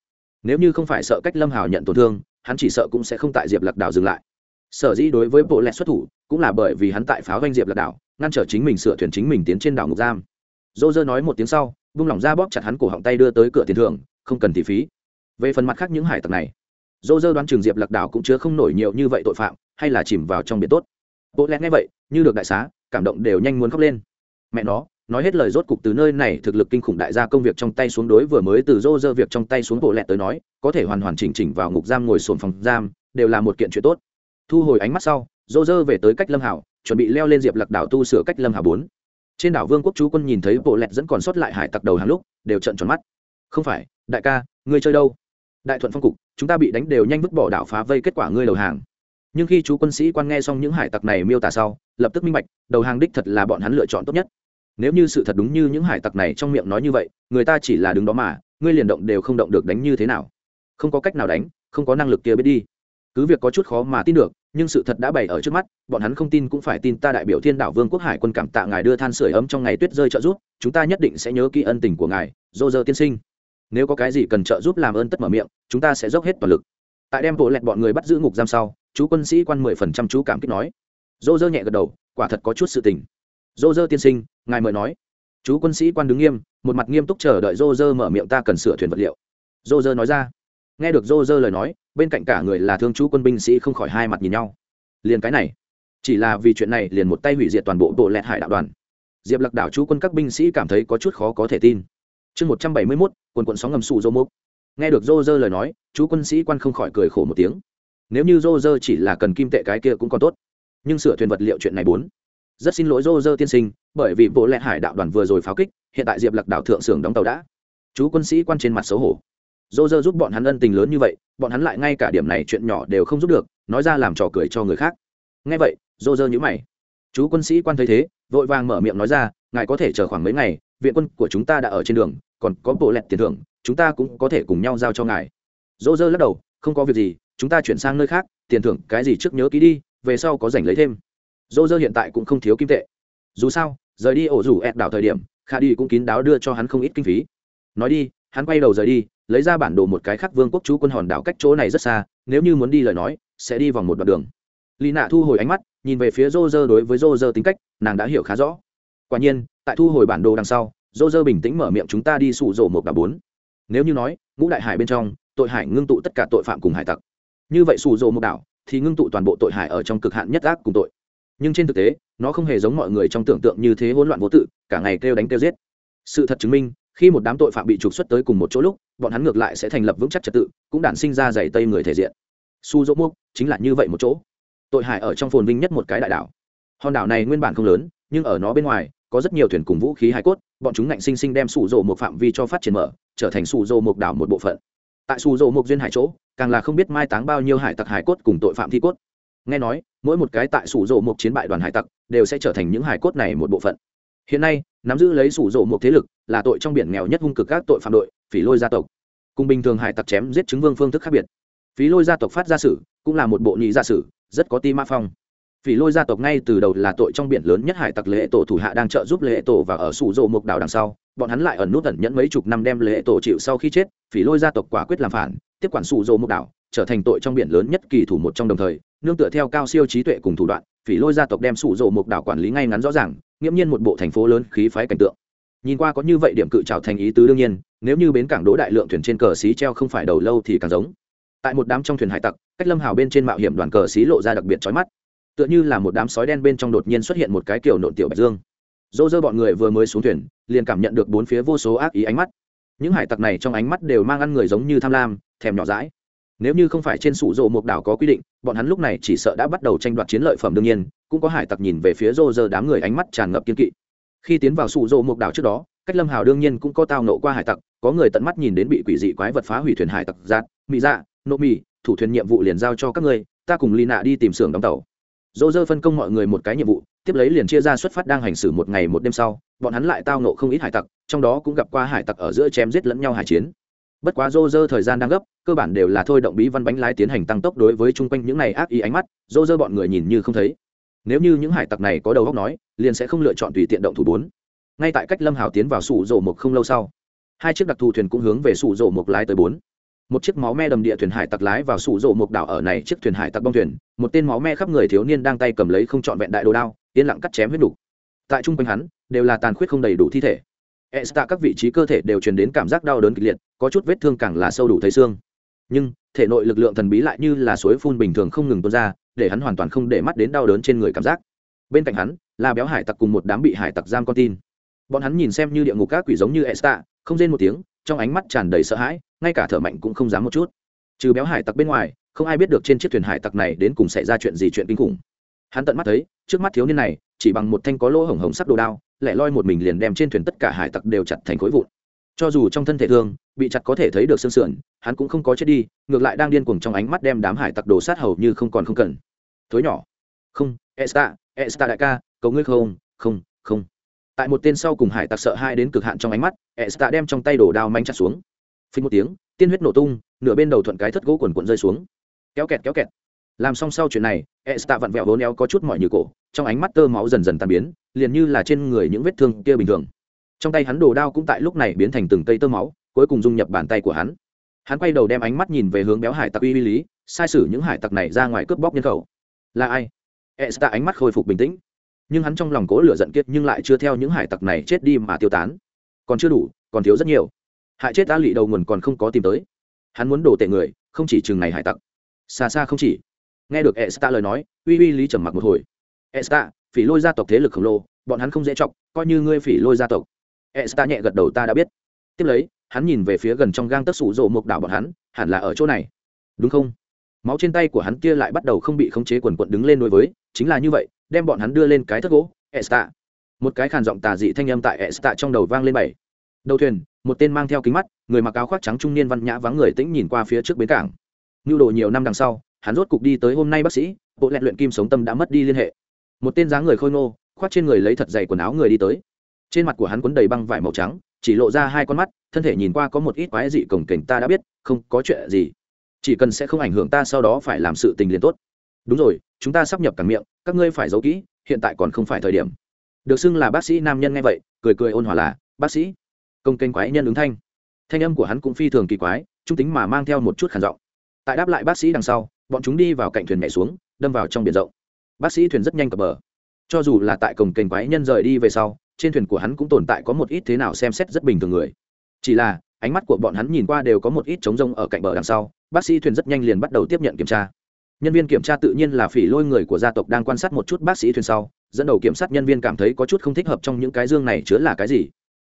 Nếu như không phải sợ cách lâm hào nhận tổn thương, hắn chỉ sợ cũng sẽ không tại diệp lạc đảo dừng lại. Sở dĩ đối với bộ lẹt xuất thủ, cũng là bởi vì hắn tại pháo doanh diệp lạc đảo, ngăn trở chính mình sửa thuyền chính mình tiến trên đảo ngục giam. Dô dơ nói một tiếng sau, vung lỏng ra bóp chặt hắn cổ họng tay đưa tới cửa tiền thưởng, không cần tỷ phí. Về phần mặt khác những hải tặc này, dô dơ đoán trường diệp lạc đảo cũng chứa không nổi nhiều như vậy tội phạm, hay là chìm vào trong biển tốt. Bộ lẹt nghe vậy, như được đại xá, cảm động đều nhanh muốn khóc lên mẹ nó, nói hết lời rốt cục từ nơi này thực lực kinh khủng đại gia công việc trong tay xuống đối vừa mới từ rô rơ việc trong tay xuống bộ lẹt tới nói, có thể hoàn hoàn chỉnh chỉnh vào ngục giam ngồi sồn phòng giam, đều là một kiện chuyện tốt. Thu hồi ánh mắt sau, rô rơ về tới cách lâm hảo, chuẩn bị leo lên diệp lạc đảo tu sửa cách lâm hảo bốn. Trên đảo vương quốc chú quân nhìn thấy bộ lẹt vẫn còn sót lại hải tặc đầu hàng lúc, đều trận tròn mắt. Không phải, đại ca, ngươi chơi đâu? Đại thuận phong cục, chúng ta bị đánh đều nhanh vứt bỏ đảo phá vây kết quả ngươi đầu hàng. Nhưng khi chú quân sĩ quan nghe xong những hải tặc này miêu tả sau, lập tức minh bạch, đầu hàng đích thật là bọn hắn lựa chọn tốt nhất nếu như sự thật đúng như những hải tặc này trong miệng nói như vậy, người ta chỉ là đứng đó mà, ngươi liền động đều không động được đánh như thế nào? Không có cách nào đánh, không có năng lực kia biết đi. Cứ việc có chút khó mà tin được, nhưng sự thật đã bày ở trước mắt, bọn hắn không tin cũng phải tin ta đại biểu thiên đảo vương quốc hải quân cảm tạ ngài đưa than sửa ấm trong ngày tuyết rơi trợ giúp, chúng ta nhất định sẽ nhớ kỹ ân tình của ngài, dô dơ tiên sinh. Nếu có cái gì cần trợ giúp làm ơn tất mở miệng, chúng ta sẽ dốc hết toàn lực. Tại đem bộ lẹt bọn người bắt giữ ngục giam sau, chú quân sĩ quan mười phần trăm chú cảm kích nói. Dô dơ nhẹ gật đầu, quả thật có chút sự tình dô dơ tiên sinh, ngài mời nói. Chú quân sĩ quan đứng nghiêm, một mặt nghiêm túc chờ đợi dô dơ mở miệng ta cần sửa thuyền vật liệu. Dô dơ nói ra. Nghe được dô dơ lời nói, bên cạnh cả người là thương chú quân binh sĩ không khỏi hai mặt nhìn nhau. Liền cái này, chỉ là vì chuyện này liền một tay hủy diệt toàn bộ bộ lẹt hải đạo đoàn. Diệp lạc đảo chú quân các binh sĩ cảm thấy có chút khó có thể tin. Chương một trăm bảy mươi mốt, quần quận sóng ngầm sụ dô mốc nghe được dô dơ lời nói, chú quân sĩ quan không khỏi cười khổ một tiếng. Nếu như dô dơ chỉ là cần kim tệ cái kia cũng còn tốt. Nhưng sửa thuyền vật liệu chuyện này bốn rất xin lỗi dô tiên sinh, bởi vì bộ lẹ hải đạo đoàn vừa rồi pháo kích, hiện tại diệp lạc đảo thượng sưởng đóng tàu đã. Chú quân sĩ quan trên mặt xấu hổ. Dô dơ giúp bọn hắn ân tình lớn như vậy, bọn hắn lại ngay cả điểm này chuyện nhỏ đều không giúp được, nói ra làm trò cười cho người khác. Ngay vậy dô dơ nhữ mày. Chú quân sĩ quan thấy thế, vội vàng mở miệng nói ra, ngài có thể chờ khoảng mấy ngày, viện quân của chúng ta đã ở trên đường, còn có bộ lẹt tiền thưởng, chúng ta cũng có thể cùng nhau giao cho ngài. Dô dơ lắc đầu, không có việc gì, chúng ta chuyển sang nơi khác, tiền thưởng cái gì trước nhớ ký đi, về sau có giành lấy thêm dô dơ hiện tại cũng không thiếu kim tệ. Dù sao, rời đi ổ rủ ẹt đảo thời điểm, khả đi cũng kín đáo đưa cho hắn không ít kinh phí. Nói đi, hắn quay đầu rời đi, lấy ra bản đồ một cái khác vương quốc chú quân hòn đảo cách chỗ này rất xa, nếu như muốn đi lời nói, sẽ đi vòng một đoạn đường. Lì nạ thu hồi ánh mắt, nhìn về phía rô rơ đối với rô rơ tính cách, nàng đã hiểu khá rõ. Quả nhiên, tại thu hồi bản đồ đằng sau rô rơ bình tĩnh mở miệng chúng ta đi sụ rổ một cả bốn. Nếu như nói, ngũ đại hải bên trong, tội hải ngưng tụ tất cả tội phạm cùng hải tặc. Như vậy sụ rổ một đảo, thì ngưng tụ toàn bộ tội hải ở trong cực hạn nhất ác cùng tội nhưng trên thực tế, nó không hề giống mọi người trong tưởng tượng như thế hỗn loạn vô tự, cả ngày kêu đánh kêu giết. Sự thật chứng minh, khi một đám tội phạm bị trục xuất tới cùng một chỗ lúc, bọn hắn ngược lại sẽ thành lập vững chắc trật tự, cũng đản sinh ra giày tây người thể diện. Su dỗ mục chính là như vậy một chỗ. Tội hải ở trong phồn vinh nhất một cái đại đảo. Hòn đảo này nguyên bản không lớn, nhưng ở nó bên ngoài, có rất nhiều thuyền cùng vũ khí hải cốt, bọn chúng ngạnh sinh sinh đem sủ dỗ một phạm vi cho phát triển mở, trở thành sủ dỗ một đảo một bộ phận. Tại sủ dỗ một duyên hải chỗ, càng là không biết mai táng bao nhiêu hải tặc hải cốt cùng tội phạm thi cốt nghe nói, mỗi một cái tại sủ rộ một chiến bại đoàn hải tặc đều sẽ trở thành những hải cốt này một bộ phận. Hiện nay, nắm giữ lấy sủ rộ một thế lực là tội trong biển nghèo nhất hung cực các tội phạm đội, phỉ lôi gia tộc. Cùng bình thường hải tặc chém giết chứng vương phương thức khác biệt. Phí lôi gia tộc phát gia sử cũng là một bộ nhị gia sử, rất có ti ma phong. Phỉ lôi gia tộc ngay từ đầu là tội trong biển lớn nhất hải tặc lễ tổ thủ hạ đang trợ giúp lễ tổ và ở sủ rộ một đảo đằng sau. Bọn hắn lại ẩn nút ẩn nhẫn mấy chục năm đem lễ tổ chịu sau khi chết, phỉ lôi gia tộc quả quyết làm phản, tiếp quản sủ rộ một đảo, trở thành tội trong biển lớn nhất kỳ thủ một trong đồng thời nương tựa theo cao siêu trí tuệ cùng thủ đoạn, phỉ lôi gia tộc đem sủ rộ một đảo quản lý ngay ngắn rõ ràng, nghiễm nhiên một bộ thành phố lớn khí phái cảnh tượng. Nhìn qua có như vậy điểm cự trào thành ý tứ đương nhiên, nếu như bến cảng đỗ đại lượng thuyền trên cờ xí treo không phải đầu lâu thì càng giống. Tại một đám trong thuyền hải tặc, cách lâm hào bên trên mạo hiểm đoàn cờ xí lộ ra đặc biệt trói mắt. Tựa như là một đám sói đen bên trong đột nhiên xuất hiện một cái kiểu nộn tiểu bạch dương. Dỗ dơ bọn người vừa mới xuống thuyền, liền cảm nhận được bốn phía vô số ác ý ánh mắt. Những hải tặc này trong ánh mắt đều mang ăn người giống như tham lam, thèm nhỏ rãi nếu như không phải trên sủ rộ một đảo có quy định, bọn hắn lúc này chỉ sợ đã bắt đầu tranh đoạt chiến lợi phẩm đương nhiên, cũng có hải tặc nhìn về phía rô rơ đám người ánh mắt tràn ngập kiên kỵ. Khi tiến vào sủ rộ một đảo trước đó, cách lâm hào đương nhiên cũng có tao nộ qua hải tặc, có người tận mắt nhìn đến bị quỷ dị quái vật phá hủy thuyền hải tặc giạt mỹ dạ nộ mì thủ thuyền nhiệm vụ liền giao cho các ngươi, ta cùng lì nạ đi tìm xưởng đóng tàu. Dô dơ phân công mọi người một cái nhiệm vụ, tiếp lấy liền chia ra xuất phát đang hành xử một ngày một đêm sau, bọn hắn lại tao nộ không ít hải tặc, trong đó cũng gặp qua hải tặc ở giữa chém giết lẫn nhau hải chiến bất quá dô dơ thời gian đang gấp cơ bản đều là thôi động bí văn bánh lái tiến hành tăng tốc đối với chung quanh những này ác ý ánh mắt dô dơ bọn người nhìn như không thấy. Nếu như những hải tặc này có đầu góc nói liền sẽ không lựa chọn tùy tiện động thủ bốn. Ngay tại cách lâm hào tiến vào sủ rổ một không lâu sau hai chiếc đặc thù thuyền cũng hướng về sủ rổ một lái tới bốn. Một chiếc máu me đầm địa thuyền hải tặc lái vào sủ rổ một đảo ở này chiếc thuyền hải tặc bong thuyền một tên máu me khắp người thiếu niên đang tay cầm lấy không trọn vẹn đại đồ đao yên lặng cắt chém huyết đủ. tại trung quanh hắn đều là tàn khuyết không đầy đủ thi thể. Esta các vị trí cơ thể đều truyền đến cảm giác đau đớn kịch liệt, có chút vết thương càng là sâu đủ thấy xương. Nhưng, thể nội lực lượng thần bí lại như là suối phun bình thường không ngừng tuôn ra, để hắn hoàn toàn không để mắt đến đau đớn trên người cảm giác. Bên cạnh hắn, là béo hải tặc cùng một đám bị hải tặc giam con tin. Bọn hắn nhìn xem như địa ngục các quỷ giống như Esta, không rên một tiếng, trong ánh mắt tràn đầy sợ hãi, ngay cả thở mạnh cũng không dám một chút. Trừ béo hải tặc bên ngoài, không ai biết được trên chiếc thuyền hải tặc này đến cùng xảy ra chuyện gì chuyện kinh khủng. Hắn tận mắt thấy, trước mắt thiếu niên này, chỉ bằng một thanh có lỗ hổng hồng sắc đồ đao, lẻ loi một mình liền đem trên thuyền tất cả hải tặc đều chặt thành khối vụn cho dù trong thân thể thương, bị chặt có thể thấy được xương sườn, hắn cũng không có chết đi, ngược lại đang điên cuồng trong ánh mắt đem đám hải tặc đồ sát hầu như không còn không cần. Thối nhỏ. Không, esta esta đại ca, cầu ngươi không không không. Tại một tên sau cùng hải tặc sợ hai đến cực hạn trong ánh mắt, esta đem trong tay đổ đao manh chặt xuống. Phình một tiếng, tiên huyết nổ tung, nửa bên đầu thuận cái thất gỗ quần quần rơi xuống. Kéo kẹt kéo kẹt. Làm xong sau chuyện này, esta vặn vẹo vốn éo có chút mọi như cổ, trong ánh mắt tơ máu dần dần tan biến, liền như là trên người những vết thương kia bình thường trong tay hắn đồ đao cũng tại lúc này biến thành từng cây tơ máu, cuối cùng dung nhập bàn tay của hắn. Hắn quay đầu đem ánh mắt nhìn về hướng béo hải tặc uy uy lý, sai sử những hải tặc này ra ngoài cướp bóc nhân khẩu. Là ai? Esta ánh mắt khôi phục bình tĩnh. Nhưng hắn trong lòng cố lửa giận kiệt nhưng lại chưa theo những hải tặc này chết đi mà tiêu tán. Còn chưa đủ, còn thiếu rất nhiều. Hại chết ta lị đầu nguồn còn không có tìm tới. Hắn muốn đổ tệ người, không chỉ chừng này hải tặc. Xa xa không chỉ. Nghe được esta lời nói, uy uy lý trầm mặc một hồi. Esta, phỉ lôi gia tộc thế lực khổng lồ, bọn hắn không dễ chọc, coi như ngươi phỉ lôi gia tộc esta nhẹ gật đầu, ta đã biết. Tiếp lấy, hắn nhìn về phía gần trong gang tất sủ rộ mục đảo bọn hắn, hẳn là ở chỗ này. Đúng không? Máu trên tay của hắn kia lại bắt đầu không bị khống chế quần quận đứng lên đối với, chính là như vậy, đem bọn hắn đưa lên cái thất gỗ, esta. Một cái khàn giọng tà dị thanh âm tại esta trong đầu vang lên bảy. Đầu thuyền, một tên mang theo kính mắt, người mặc áo khoác trắng trung niên văn nhã vắng người tĩnh nhìn qua phía trước bến cảng. Nhu đồ nhiều năm đằng sau, hắn rốt cục đi tới hôm nay bác sĩ, bộ lẹn luyện kim sống tâm đã mất đi liên hệ. Một tên dáng người khôi ngô, khoác trên người lấy thật dày quần áo người đi tới trên mặt của hắn quấn đầy băng vải màu trắng chỉ lộ ra hai con mắt thân thể nhìn qua có một ít quái dị cổng kềnh, ta đã biết không có chuyện gì. Chỉ cần sẽ không ảnh hưởng ta sau đó phải làm sự tình liền tốt. Đúng rồi chúng ta sắp nhập cảng miệng các ngươi phải giấu kỹ hiện tại còn không phải thời điểm. Được xưng là bác sĩ nam nhân nghe vậy cười cười ôn hòa là bác sĩ. Công kênh quái nhân ứng thanh. Thanh âm của hắn cũng phi thường kỳ quái trung tính mà mang theo một chút khản giọng. Tại đáp lại bác sĩ đằng sau bọn chúng đi vào cạnh thuyền nhảy xuống đâm vào trong biển rộng. Bác sĩ thuyền rất nhanh cập bờ. Cho dù là tại cổng kênh quái nhân rời đi về sau trên thuyền của hắn cũng tồn tại có một ít thế nào xem xét rất bình thường người. Chỉ là, ánh mắt của bọn hắn nhìn qua đều có một ít trống rông ở cạnh bờ đằng sau, bác sĩ thuyền rất nhanh liền bắt đầu tiếp nhận kiểm tra. Nhân viên kiểm tra tự nhiên là phỉ lôi người của gia tộc đang quan sát một chút bác sĩ thuyền sau, dẫn đầu kiểm sát nhân viên cảm thấy có chút không thích hợp trong những cái dương này chứa là cái gì.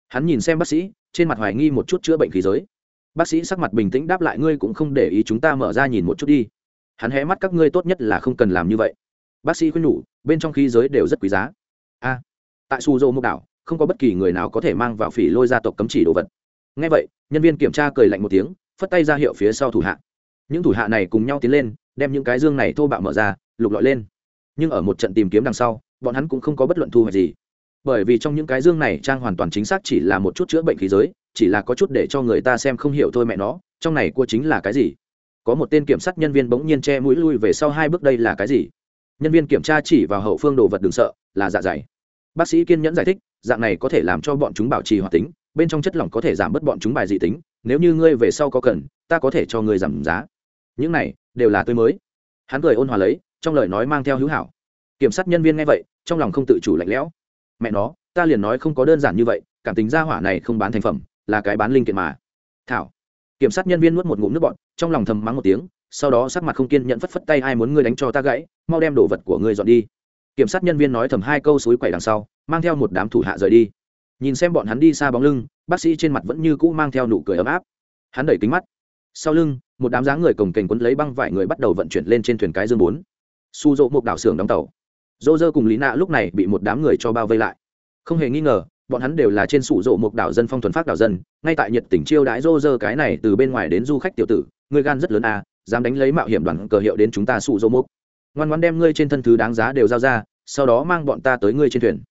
Hắn nhìn xem bác sĩ, trên mặt hoài nghi một chút chữa bệnh khí giới. Bác sĩ sắc mặt bình tĩnh đáp lại, ngươi cũng không để ý chúng ta mở ra nhìn một chút đi. Hắn hé mắt, các ngươi tốt nhất là không cần làm như vậy. Bác sĩ khuyên nhủ, bên trong khí giới đều rất quý giá. A tại su dô mộc đảo, không có bất kỳ người nào có thể mang vào phỉ lôi gia tộc cấm chỉ đồ vật. Ngay vậy, nhân viên kiểm tra cười lạnh một tiếng, phất tay ra hiệu phía sau thủ hạ. Những thủ hạ này cùng nhau tiến lên, đem những cái dương này thô bạo mở ra, lục lọi lên. Nhưng ở một trận tìm kiếm đằng sau, bọn hắn cũng không có bất luận thu hoạch gì. Bởi vì trong những cái dương này trang hoàn toàn chính xác chỉ là một chút chữa bệnh khí giới, chỉ là có chút để cho người ta xem không hiểu thôi mẹ nó, trong này cua chính là cái gì? Có một tên kiểm sát nhân viên bỗng nhiên che mũi lui về sau hai bước, đây là cái gì? Nhân viên kiểm tra chỉ vào hậu phương đồ vật đừng sợ, là dạ dày bác sĩ kiên nhẫn giải thích, dạng này có thể làm cho bọn chúng bảo trì hoạt tính, bên trong chất lỏng có thể giảm bớt bọn chúng bài dị tính, nếu như ngươi về sau có cần, ta có thể cho ngươi giảm giá. Những này, đều là tươi mới. Hắn cười ôn hòa lấy, trong lời nói mang theo hữu hảo. Kiểm sát nhân viên nghe vậy, trong lòng không tự chủ lạnh lẽo. Mẹ nó, ta liền nói không có đơn giản như vậy, cảm tính gia hỏa này không bán thành phẩm, là cái bán linh kiện mà. Thảo. Kiểm sát nhân viên nuốt một ngụm nước bọn trong lòng thầm mắng một tiếng, sau đó sắc mặt không kiên nhận phất phất tay ai muốn ngươi đánh cho ta gãy, mau đem đồ vật của ngươi dọn đi kiểm sát nhân viên nói thầm hai câu suối quẩy đằng sau, mang theo một đám thủ hạ rời đi. Nhìn xem bọn hắn đi xa bóng lưng, bác sĩ trên mặt vẫn như cũ mang theo nụ cười ấm áp. Hắn đẩy kính mắt. Sau lưng, một đám dáng người cồng kềnh quấn lấy băng vải người bắt đầu vận chuyển lên trên thuyền cái dương bốn. Su dỗ một đảo xưởng đóng tàu. Dô dơ cùng lý nạ lúc này bị một đám người cho bao vây lại. Không hề nghi ngờ, bọn hắn đều là trên sủ rộ một đảo dân phong thuần phát đảo dân, ngay tại nhiệt tỉnh chiêu đãi dô dơ cái này từ bên ngoài đến du khách tiểu tử, người gan rất lớn à dám đánh lấy mạo hiểm đoàn cờ hiệu đến chúng ta sủ rộ mục ngoan ngoan đem ngươi trên thân thứ đáng giá đều giao ra, sau đó mang bọn ta tới ngươi trên thuyền.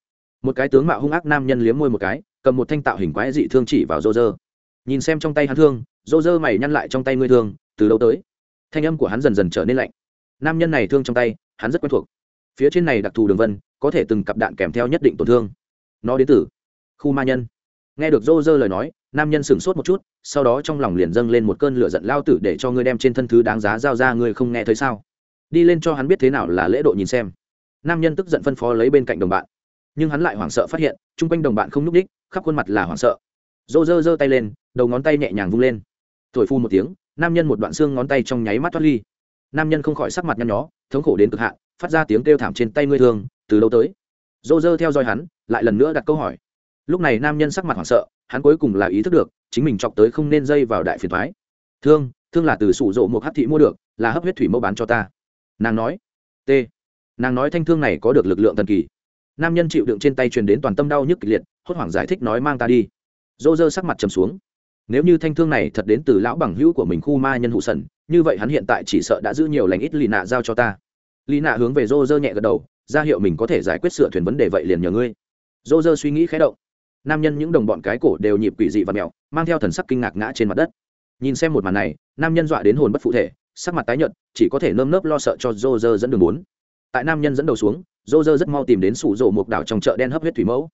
Một cái tướng mạo hung ác nam nhân liếm môi một cái, cầm một thanh tạo hình quái dị thương chỉ vào rô rơ nhìn xem trong tay hắn thương rô rơ mày nhăn lại trong tay ngươi thương, từ lâu tới? Thanh âm của hắn dần dần trở nên lạnh. Nam nhân này thương trong tay, hắn rất quen thuộc. Phía trên này đặc thù đường vân, có thể từng cặp đạn kèm theo nhất định tổn thương. Nó đến từ khu ma nhân. Nghe được rô rơ lời nói, nam nhân sửng sốt một chút, sau đó trong lòng liền dâng lên một cơn lửa giận lao tử để cho ngươi đem trên thân thứ đáng giá giao ra, ngươi không nghe thấy sao? Đi lên cho hắn biết thế nào là lễ độ nhìn xem. Nam nhân tức giận phân phó lấy bên cạnh đồng bạn. Nhưng hắn lại hoảng sợ phát hiện, chung quanh đồng bạn không nhúc ních, khắp khuôn mặt là hoảng sợ. Dô dơ giơ tay lên, đầu ngón tay nhẹ nhàng vung lên. Thổi phu một tiếng, nam nhân một đoạn xương ngón tay trong nháy mắt thoát ly. Nam nhân không khỏi sắc mặt nhăn nhó, thống khổ đến cực hạn, phát ra tiếng kêu thảm trên tay ngươi thương, từ lâu tới? Dô dơ theo dõi hắn, lại lần nữa đặt câu hỏi. Lúc này nam nhân sắc mặt hoảng sợ, hắn cuối cùng là ý thức được, chính mình chọc tới không nên dây vào đại phiền thoái. Thương thương là từ sủ rộ một hát thị mua được, là hấp huyết thủy mẫu bán cho ta nàng nói, t. Nàng nói thanh thương này có được lực lượng thần kỳ. Nam nhân chịu đựng trên tay truyền đến toàn tâm đau nhức kịch liệt, hốt hoảng giải thích nói, mang ta đi. Dô dơ sắc mặt trầm xuống. Nếu như thanh thương này thật đến từ lão bằng hữu của mình khu ma nhân hụ sần, như vậy hắn hiện tại chỉ sợ đã giữ nhiều lành ít lì nạ giao cho ta. Lì nạ hướng về dô dơ nhẹ gật đầu, ra hiệu mình có thể giải quyết sửa thuyền vấn đề vậy liền nhờ ngươi. Dô dơ suy nghĩ khé động. Nam nhân những đồng bọn cái cổ đều nhịp quỷ dị và mèo mang theo thần sắc kinh ngạc ngã trên mặt đất. Nhìn xem một màn này, nam nhân dọa đến hồn bất phụ thể sắc mặt tái nhợt, chỉ có thể nơm nớp lo sợ cho dô dơ dẫn đường bốn. Tại nam nhân dẫn đầu xuống dô dơ rất mau tìm đến sủ rộ mục đảo trong chợ đen hấp huyết thủy mẫu.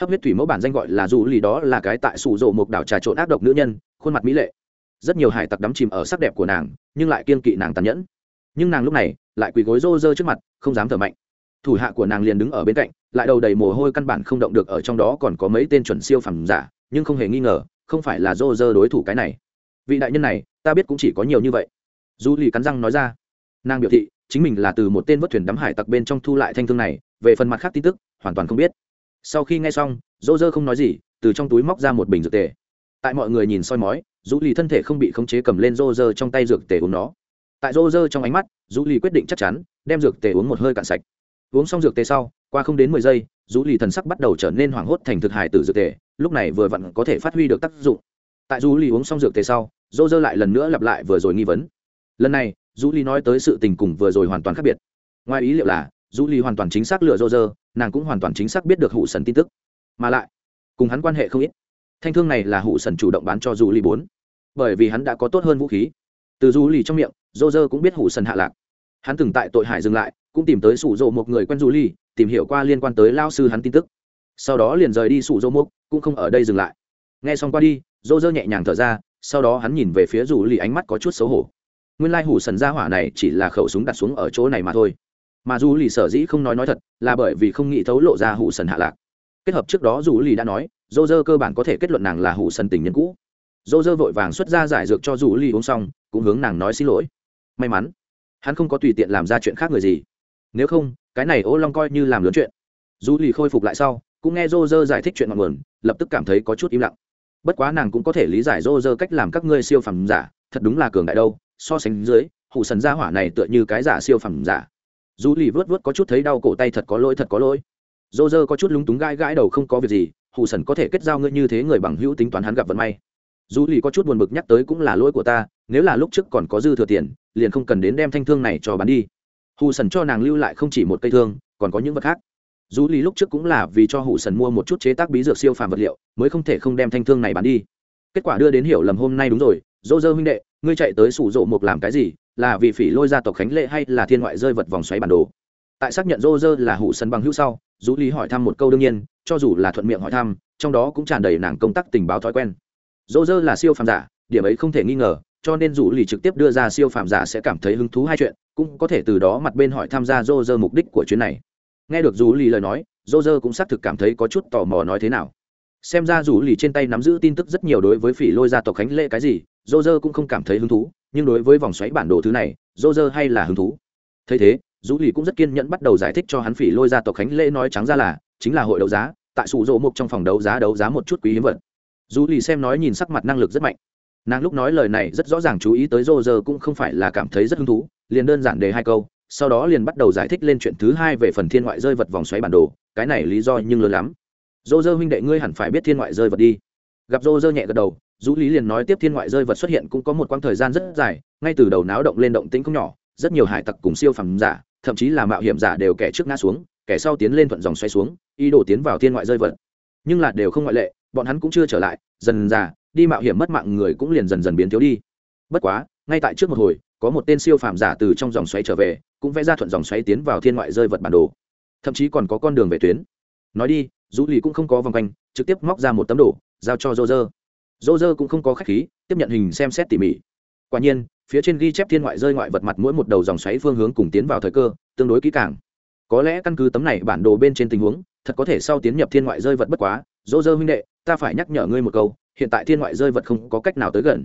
Hấp huyết thủy mẫu bản danh gọi là dù lì đó là cái tại sủ rộ mục đảo trà trộn ác độc nữ nhân, khuôn mặt mỹ lệ. Rất nhiều hải tặc đắm chìm ở sắc đẹp của nàng, nhưng lại kiên kỵ nàng tàn nhẫn. Nhưng nàng lúc này, lại quỳ gối rô rơ trước mặt, không dám thở mạnh. Thủ hạ của nàng liền đứng ở bên cạnh, lại đầu đầy mồ hôi căn bản không động được ở trong đó còn có mấy tên chuẩn siêu phẩm giả, nhưng không hề nghi ngờ, không phải là rô rơ đối thủ cái này. Vị đại nhân này, ta biết cũng chỉ có nhiều như vậy du lì cắn răng nói ra, nàng biểu thị, chính mình là từ một tên vớt thuyền đắm hải tặc bên trong thu lại thanh thương này, về phần mặt khác tin tức, hoàn toàn không biết. Sau khi nghe xong, dỗ dơ không nói gì, từ trong túi móc ra một bình dược tề. Tại mọi người nhìn soi mói dù lì thân thể không bị khống chế cầm lên rô dơ trong tay dược tề uống nó. Tại rô dơ trong ánh mắt dù lì quyết định chắc chắn, đem dược tề uống một hơi cạn sạch. Uống xong dược tề sau, qua không đến mười giây dù lì thần sắc bắt đầu trở nên hoảng hốt thành thực hài từ dược tề, lúc này vừa vặn có thể phát huy được tác dụng. Tại dù lì uống xong dược tề sau rô dơ lại lần nữa lặp lại vừa rồi nghi vấn lần này du ly nói tới sự tình cùng vừa rồi hoàn toàn khác biệt. Ngoài ý liệu là du ly hoàn toàn chính xác lựa dô dơ nàng cũng hoàn toàn chính xác biết được hụ sần tin tức. Mà lại, cùng hắn quan hệ không ít. Thanh thương này là hụ sần chủ động bán cho du ly bốn. Bởi vì hắn đã có tốt hơn vũ khí. Từ du ly trong miệng dô dơ cũng biết hụ sần hạ lạc. Hắn từng tại tội hải dừng lại, cũng tìm tới sủ rộ một người quen du ly, tìm hiểu qua liên quan tới lao sư hắn tin tức. Sau đó liền rời đi sủ rộ mục cũng không ở đây dừng lại. Nghe xong qua đi dô dơ nhẹ nhàng thở ra, sau đó hắn nhìn về phía rủ lì ánh mắt có chút xấu hổ nguyên lai hủ sần gia hỏa này chỉ là khẩu súng đặt xuống ở chỗ này mà thôi. Mà dù lì sở dĩ không nói nói thật, là bởi vì không nghĩ thấu lộ ra hủ sần hạ lạc. Kết hợp trước đó dù lì đã nói, dô dơ cơ bản có thể kết luận nàng là hủ sần tình nhân cũ. Dô dơ vội vàng xuất ra giải dược cho dù lì uống xong, cũng hướng nàng nói xin lỗi. May mắn, hắn không có tùy tiện làm ra chuyện khác người gì. Nếu không, cái này ô long coi như làm lớn chuyện. Dù lì khôi phục lại sau, cũng nghe dô dơ giải thích chuyện ngọn nguồn, lập tức cảm thấy có chút im lặng. Bất quá nàng cũng có thể lý giải dô dơ cách làm các ngươi siêu phẩm giả, thật đúng là cường đại đâu so sánh dưới, hủ sần gia hỏa này tựa như cái giả siêu phẩm giả. Dù lì vớt vớt có chút thấy đau cổ tay thật có lỗi, thật có lỗi. Dô dơ có chút lúng túng gãi gãi đầu không có việc gì, hủ sần có thể kết giao ngươi như thế người bằng hữu tính toán hắn gặp vận may. Dù lì có chút buồn bực nhắc tới cũng là lỗi của ta, nếu là lúc trước còn có dư thừa tiền, liền không cần đến đem thanh thương này cho bán đi. Hù sần cho nàng lưu lại không chỉ một cây thương, còn có những vật khác. Dù lì lúc trước cũng là vì cho hù sần mua một chút chế tác bí dược siêu phàm vật liệu, mới không thể không đem thanh thương này bán đi. Kết quả đưa đến hiểu lầm hôm nay đúng rồi, dô dơ huynh đệ ngươi chạy tới sủ rộ mục làm cái gì? Là vì phỉ lôi gia tộc khánh lệ hay là thiên ngoại rơi vật vòng xoáy bản đồ? Tại xác nhận Rô Rơ là hủ sân bằng hữu sau dù lý hỏi thăm một câu đương nhiên, cho dù là thuận miệng hỏi thăm, trong đó cũng tràn đầy nàng công tác tình báo thói quen. Rô Rơ là siêu phàm giả, điểm ấy không thể nghi ngờ, cho nên dù lì trực tiếp đưa ra siêu phàm giả sẽ cảm thấy hứng thú hai chuyện, cũng có thể từ đó mặt bên hỏi tham gia Rô Rơ mục đích của chuyến này. Nghe được dù lì lời nói Rô Rơ cũng xác thực cảm thấy có chút tò mò nói thế nào. Xem ra dù lì trên tay nắm giữ tin tức rất nhiều đối với phỉ lôi gia tộc khánh lệ cái gì dô dơ cũng không cảm thấy hứng thú, nhưng đối với vòng xoáy bản đồ thứ này, dô dơ hay là hứng thú. Thấy thế, dũ lì cũng rất kiên nhẫn bắt đầu giải thích cho hắn phỉ lôi ra tộc khánh lễ nói trắng ra là, chính là hội đấu giá, tại sủ rộ mục trong phòng đấu giá đấu giá một chút quý hiếm vật. Dù lì xem nói nhìn sắc mặt năng lực rất mạnh. Nàng lúc nói lời này rất rõ ràng chú ý tới dô dơ cũng không phải là cảm thấy rất hứng thú, liền đơn giản đề hai câu, sau đó liền bắt đầu giải thích lên chuyện thứ hai về phần thiên ngoại rơi vật vòng xoáy bản đồ, cái này lý do nhưng lớn lắm. Dô dơ huynh đệ ngươi hẳn phải biết thiên ngoại rơi vật đi. Gặp dô dơ nhẹ gật đầu Dũ lý liền nói tiếp thiên ngoại rơi vật xuất hiện cũng có một quãng thời gian rất dài, ngay từ đầu náo động lên động tĩnh không nhỏ, rất nhiều hải tặc cùng siêu phẩm giả, thậm chí là mạo hiểm giả đều kẻ trước ngã xuống, kẻ sau tiến lên thuận dòng xoay xuống, ý đồ tiến vào thiên ngoại rơi vật. Nhưng là đều không ngoại lệ, bọn hắn cũng chưa trở lại, dần già đi mạo hiểm mất mạng người cũng liền dần dần biến thiếu đi. Bất quá, ngay tại trước một hồi, có một tên siêu phàm giả từ trong dòng xoáy trở về, cũng vẽ ra thuận dòng xoáy tiến vào thiên ngoại rơi vật bản đồ. Thậm chí còn có con đường về tuyến. Nói đi, Dũ lì cũng không có vòng quanh, trực tiếp móc ra một tấm đồ, giao cho dô dơ dô dơ cũng không có khách khí, tiếp nhận hình xem xét tỉ mỉ. Quả nhiên, phía trên ghi chép thiên ngoại rơi ngoại vật mặt mỗi một đầu dòng xoáy phương hướng cùng tiến vào thời cơ, tương đối kỹ càng. Có lẽ căn cứ tấm này bản đồ bên trên tình huống, thật có thể sau tiến nhập thiên ngoại rơi vật bất quá, dô dơ huynh đệ, ta phải nhắc nhở ngươi một câu, hiện tại thiên ngoại rơi vật không có cách nào tới gần.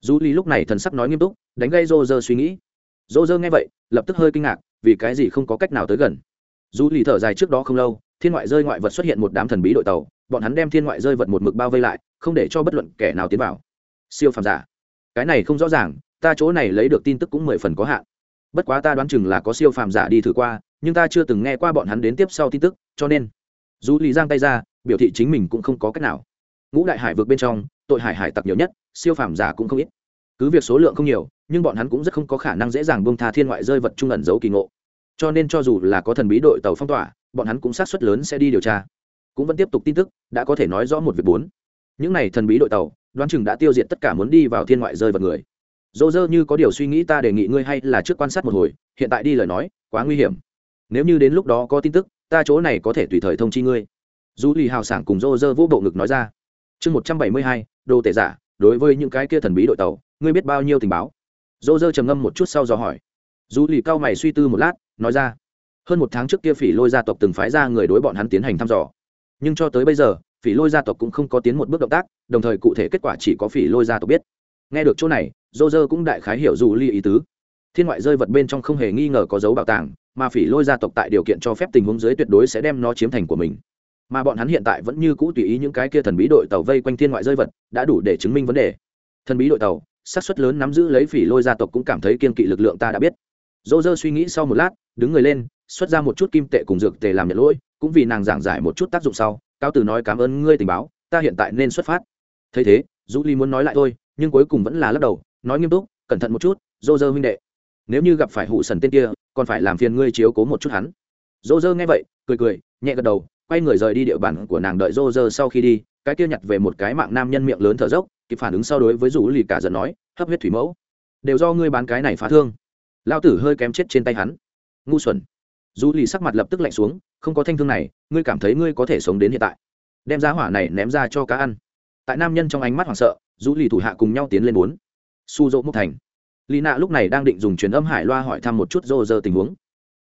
Du ly lúc này thần sắc nói nghiêm túc, đánh gây dô dơ suy nghĩ. Dô dơ nghe vậy, lập tức hơi kinh ngạc, vì cái gì không có cách nào tới gần. Du ly thở dài trước đó không lâu thiên ngoại rơi ngoại vật xuất hiện một đám thần bí đội tàu, bọn hắn đem thiên ngoại rơi vật một mực bao vây lại, không để cho bất luận kẻ nào tiến vào. Siêu phàm giả, cái này không rõ ràng, ta chỗ này lấy được tin tức cũng mười phần có hạn. Bất quá ta đoán chừng là có siêu phàm giả đi thử qua, nhưng ta chưa từng nghe qua bọn hắn đến tiếp sau tin tức, cho nên, dù lý giang tay ra, biểu thị chính mình cũng không có cách nào. Ngũ đại hải vượt bên trong, tội hải hải tặc nhiều nhất, siêu phàm giả cũng không ít. Cứ việc số lượng không nhiều, nhưng bọn hắn cũng rất không có khả năng dễ dàng bông tha thiên ngoại rơi vật trung ẩn giấu kỳ ngộ cho nên cho dù là có thần bí đội tàu phong tỏa, bọn hắn cũng sát xuất lớn sẽ đi điều tra. Cũng vẫn tiếp tục tin tức, đã có thể nói rõ một việc bốn. Những này thần bí đội tàu, đoán chừng đã tiêu diệt tất cả muốn đi vào thiên ngoại rơi vật người. Dô dơ như có điều suy nghĩ ta đề nghị ngươi hay là trước quan sát một hồi, hiện tại đi lời nói, quá nguy hiểm. Nếu như đến lúc đó có tin tức, ta chỗ này có thể tùy thời thông chi ngươi. Dù lì hào sảng cùng dô dơ vỗ bộ ngực nói ra. Chương một trăm bảy mươi hai, đồ tể giả, đối với những cái kia thần bí đội tàu, ngươi biết bao nhiêu tình báo? Dô dơ trầm ngâm một chút sau dò hỏi. Dù lì cao mày suy tư một lát, nói ra, hơn một tháng trước kia phỉ lôi gia tộc từng phái ra người đối bọn hắn tiến hành thăm dò. Nhưng cho tới bây giờ, phỉ lôi gia tộc cũng không có tiến một bước động tác, đồng thời cụ thể kết quả chỉ có phỉ lôi gia tộc biết. Nghe được chỗ này, dô dơ cũng đại khái hiểu dù ly ý tứ. Thiên ngoại rơi vật bên trong không hề nghi ngờ có dấu bảo tàng, mà phỉ lôi gia tộc tại điều kiện cho phép tình huống dưới tuyệt đối sẽ đem nó chiếm thành của mình. Mà bọn hắn hiện tại vẫn như cũ tùy ý những cái kia thần bí đội tàu vây quanh thiên ngoại rơi vật, đã đủ để chứng minh vấn đề. Thần bí đội tàu, xác suất lớn nắm giữ lấy phỉ lôi gia tộc cũng cảm thấy kiên kỵ lực lượng ta đã biết dô dơ suy nghĩ sau một lát, đứng người lên, xuất ra một chút kim tệ cùng dược tề làm nhận lỗi, cũng vì nàng giảng giải một chút tác dụng sau cao từ nói cảm ơn ngươi tình báo, ta hiện tại nên xuất phát. Thấy thế du ly muốn nói lại thôi, nhưng cuối cùng vẫn là lắc đầu, nói nghiêm túc, cẩn thận một chút, dô dơ huynh đệ. Nếu như gặp phải hụ sần tên kia, còn phải làm phiền ngươi chiếu cố một chút hắn. Dô dơ nghe vậy, cười cười, nhẹ gật đầu, quay người rời đi địa bàn của nàng đợi dô dơ sau khi đi, cái kia nhặt về một cái mạng nam nhân miệng lớn thở dốc, kịp phản ứng sau đối với rủ lì cả giận nói, hấp huyết thủy mẫu, đều do ngươi bán cái này phá thương lao tử hơi kém chết trên tay hắn. Ngu xuẩn. Du lì sắc mặt lập tức lạnh xuống, không có thanh thương này, ngươi cảm thấy ngươi có thể sống đến hiện tại. Đem giá hỏa này ném ra cho cá ăn. Tại nam nhân trong ánh mắt hoảng sợ du lì thủ hạ cùng nhau tiến lên bốn. Su dỗ mốc thành. Lì nạ lúc này đang định dùng truyền âm hải loa hỏi thăm một chút rô rơ tình huống.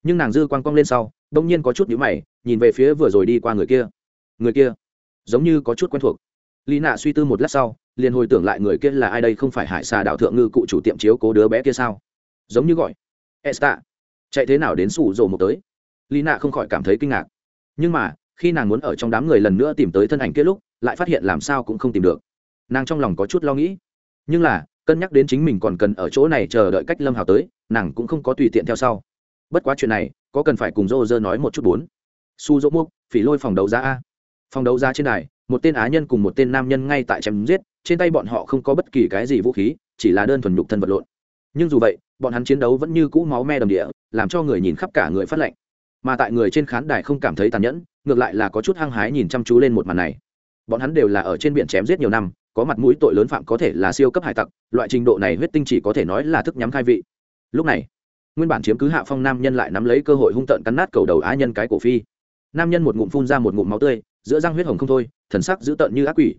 Nhưng nàng dư quang quang lên sau, đông nhiên có chút nhữ mày, nhìn về phía vừa rồi đi qua người kia. Người kia? Giống như có chút quen thuộc. Lì nạ suy tư một lát sau, liền hồi tưởng lại người kia là ai đây không phải hải xà đạo thượng ngư cụ chủ tiệm chiếu cố đứa bé kia sao? Giống như gọi. Esta. Chạy thế nào đến sủ rồ một tới? Lina nạ không khỏi cảm thấy kinh ngạc. Nhưng mà, khi nàng muốn ở trong đám người lần nữa tìm tới thân ảnh kia lúc, lại phát hiện làm sao cũng không tìm được. Nàng trong lòng có chút lo nghĩ. Nhưng là, cân nhắc đến chính mình còn cần ở chỗ này chờ đợi cách lâm hào tới, nàng cũng không có tùy tiện theo sau. Bất quá chuyện này, có cần phải cùng rô rơ nói một chút bốn. Su dỗ múc phỉ lôi phòng đấu giá a. Phòng đấu giá trên đài, một tên á nhân cùng một tên nam nhân ngay tại chém giết, trên tay bọn họ không có bất kỳ cái gì vũ khí, chỉ là đơn thuần nhục thân vật lộn. Nhưng dù vậy bọn hắn chiến đấu vẫn như cũ máu me đầm địa, làm cho người nhìn khắp cả người phát lệnh mà tại người trên khán đài không cảm thấy tàn nhẫn, ngược lại là có chút hăng hái nhìn chăm chú lên một màn này. Bọn hắn đều là ở trên biển chém giết nhiều năm, có mặt mũi tội lớn phạm có thể là siêu cấp hải tặc, loại trình độ này huyết tinh chỉ có thể nói là thức nhắm khai vị. Lúc này, nguyên bản chiếm cứ hạ phong nam nhân lại nắm lấy cơ hội hung tợn cắn nát cầu đầu á nhân cái cổ phi. Nam nhân một ngụm phun ra một ngụm máu tươi, giữa răng huyết hồng không thôi, thần sắc dữ tợn như ác quỷ.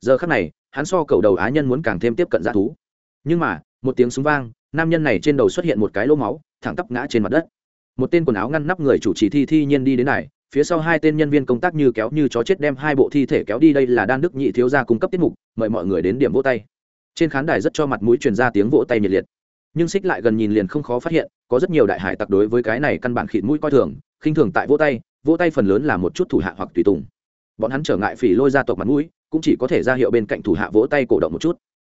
Giờ khắc này, hắn so cầu đầu á nhân muốn càng thêm tiếp cận dã thú. Nhưng mà, một tiếng súng vang nam nhân này trên đầu xuất hiện một cái lỗ máu, thẳng tắp ngã trên mặt đất. Một tên quần áo ngăn nắp người chủ trì thi thi nhiên đi đến này, phía sau hai tên nhân viên công tác như kéo như chó chết đem hai bộ thi thể kéo đi đây là đan đức nhị thiếu gia cung cấp tiết mục, mời mọi người đến điểm vỗ tay. Trên khán đài rất cho mặt mũi truyền ra tiếng vỗ tay nhiệt liệt. Nhưng xích lại gần nhìn liền không khó phát hiện, có rất nhiều đại hải tặc đối với cái này căn bản khịt mũi coi thường, khinh thường tại vỗ tay vỗ tay phần lớn là một chút thủ hạ hoặc tùy tùng. Bọn hắn trở ngại phỉ lôi ra tộc mặt mũi, cũng chỉ có thể ra hiệu bên cạnh thủ hạ vỗ tay cổ động một chút.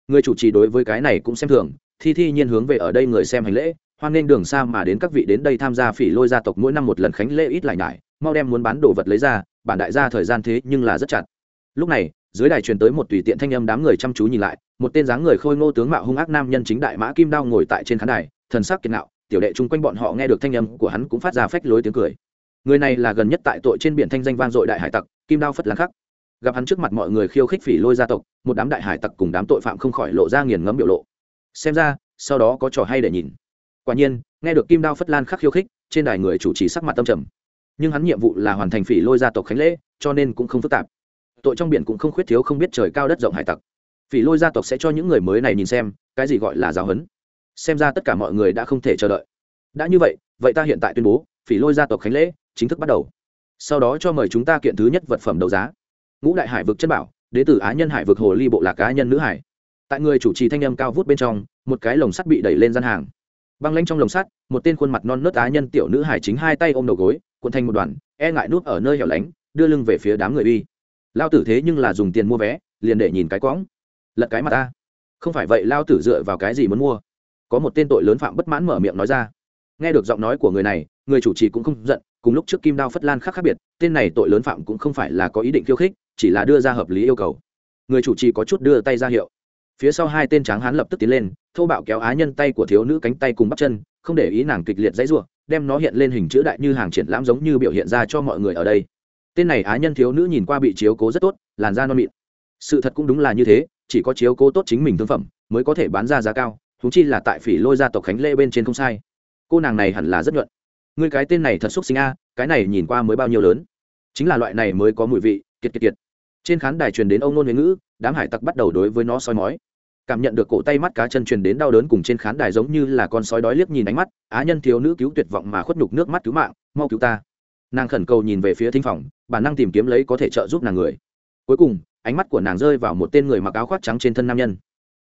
Người chủ trì đối với cái này cũng xem thường thi thi nhiên hướng về ở đây người xem hành lễ, hoan nghênh đường xa mà đến các vị đến đây tham gia phỉ lôi gia tộc mỗi năm một lần khánh lễ ít lại nhải, mau đem muốn bán đồ vật lấy ra, bản đại gia thời gian thế nhưng là rất chặt. Lúc này, dưới đài truyền tới một tùy tiện thanh âm đám người chăm chú nhìn lại, một tên dáng người khôi ngô tướng mạo hung ác nam nhân chính đại mã kim đao ngồi tại trên khán đài, thần sắc kiệt nạo tiểu đệ chung quanh bọn họ nghe được thanh âm của hắn cũng phát ra phách lối tiếng cười. Người này là gần nhất tại tội trên biển thanh danh vang dội đại hải tặc, kim đao phất lan khắc. Gặp hắn trước mặt mọi người khiêu khích phỉ lôi gia tộc, một đám đại hải tặc cùng đám tội phạm không khỏi lộ ra nghiền ngẫm biểu lộ xem ra, sau đó có trò hay để nhìn. Quả nhiên, nghe được kim đao phất lan khắc khiêu khích, trên đài người chủ trì sắc mặt tâm trầm. Nhưng hắn nhiệm vụ là hoàn thành phỉ lôi gia tộc khánh lễ, cho nên cũng không phức tạp. Tội trong biển cũng không khuyết thiếu không biết trời cao đất rộng hải tặc. Phỉ lôi gia tộc sẽ cho những người mới này nhìn xem, cái gì gọi là giáo huấn. Xem ra tất cả mọi người đã không thể chờ đợi. Đã như vậy vậy ta hiện tại tuyên bố, phỉ lôi gia tộc khánh lễ chính thức bắt đầu. Sau đó cho mời chúng ta kiện thứ nhất vật phẩm đấu giá. Ngũ đại hải vực chân bảo, đế tử á nhân hải vực hồ ly bộ lạc cá nhân nữ hải tại người chủ trì thanh âm cao vút bên trong, một cái lồng sắt bị đẩy lên gian hàng. Băng lanh trong lồng sắt, một tên khuôn mặt non nớt á nhân tiểu nữ hải chính hai tay ôm đầu gối, cuộn thành một đoàn e ngại núp ở nơi hẻo lánh, đưa lưng về phía đám người uy. Lao tử thế nhưng là dùng tiền mua vé, liền để nhìn cái quõng. Lật cái mặt ta. Không phải vậy lao tử dựa vào cái gì muốn mua? Có một tên tội lớn phạm bất mãn mở miệng nói ra. Nghe được giọng nói của người này, người chủ trì cũng không giận, cùng lúc trước kim đao phất lan khác khác biệt, tên này tội lớn phạm cũng không phải là có ý định khiêu khích, chỉ là đưa ra hợp lý yêu cầu. Người chủ trì có chút đưa tay ra hiệu phía sau hai tên tráng hán lập tức tiến lên, thô bạo kéo á nhân tay của thiếu nữ cánh tay cùng bắp chân, không để ý nàng kịch liệt dãy ruộng đem nó hiện lên hình chữ đại như hàng triển lãm giống như biểu hiện ra cho mọi người ở đây. Tên này á nhân thiếu nữ nhìn qua bị chiếu cố rất tốt, làn da non mịn. Sự thật cũng đúng là như thế, chỉ có chiếu cố tốt chính mình thương phẩm, mới có thể bán ra giá cao thú chi là tại phỉ lôi gia tộc khánh lê bên trên không sai. Cô nàng này hẳn là rất nhuận. Người cái tên này thật xúc sinh a, cái này nhìn qua mới bao nhiêu lớn. Chính là loại này mới có mùi vị, kiệt kiệt kiệt. Trên khán đài truyền đến ông nôn huế ngữ, đám hải tặc bắt đầu đối với nó soi mói cảm nhận được cổ tay mắt cá chân truyền đến đau đớn cùng trên khán đài giống như là con sói đói liếc nhìn ánh mắt, á nhân thiếu nữ cứu tuyệt vọng mà khuất nhục nước mắt cứu mạng, mau cứu ta. Nàng khẩn cầu nhìn về phía thính phòng, bản năng tìm kiếm lấy có thể trợ giúp nàng người. Cuối cùng, ánh mắt của nàng rơi vào một tên người mặc áo khoác trắng trên thân nam nhân.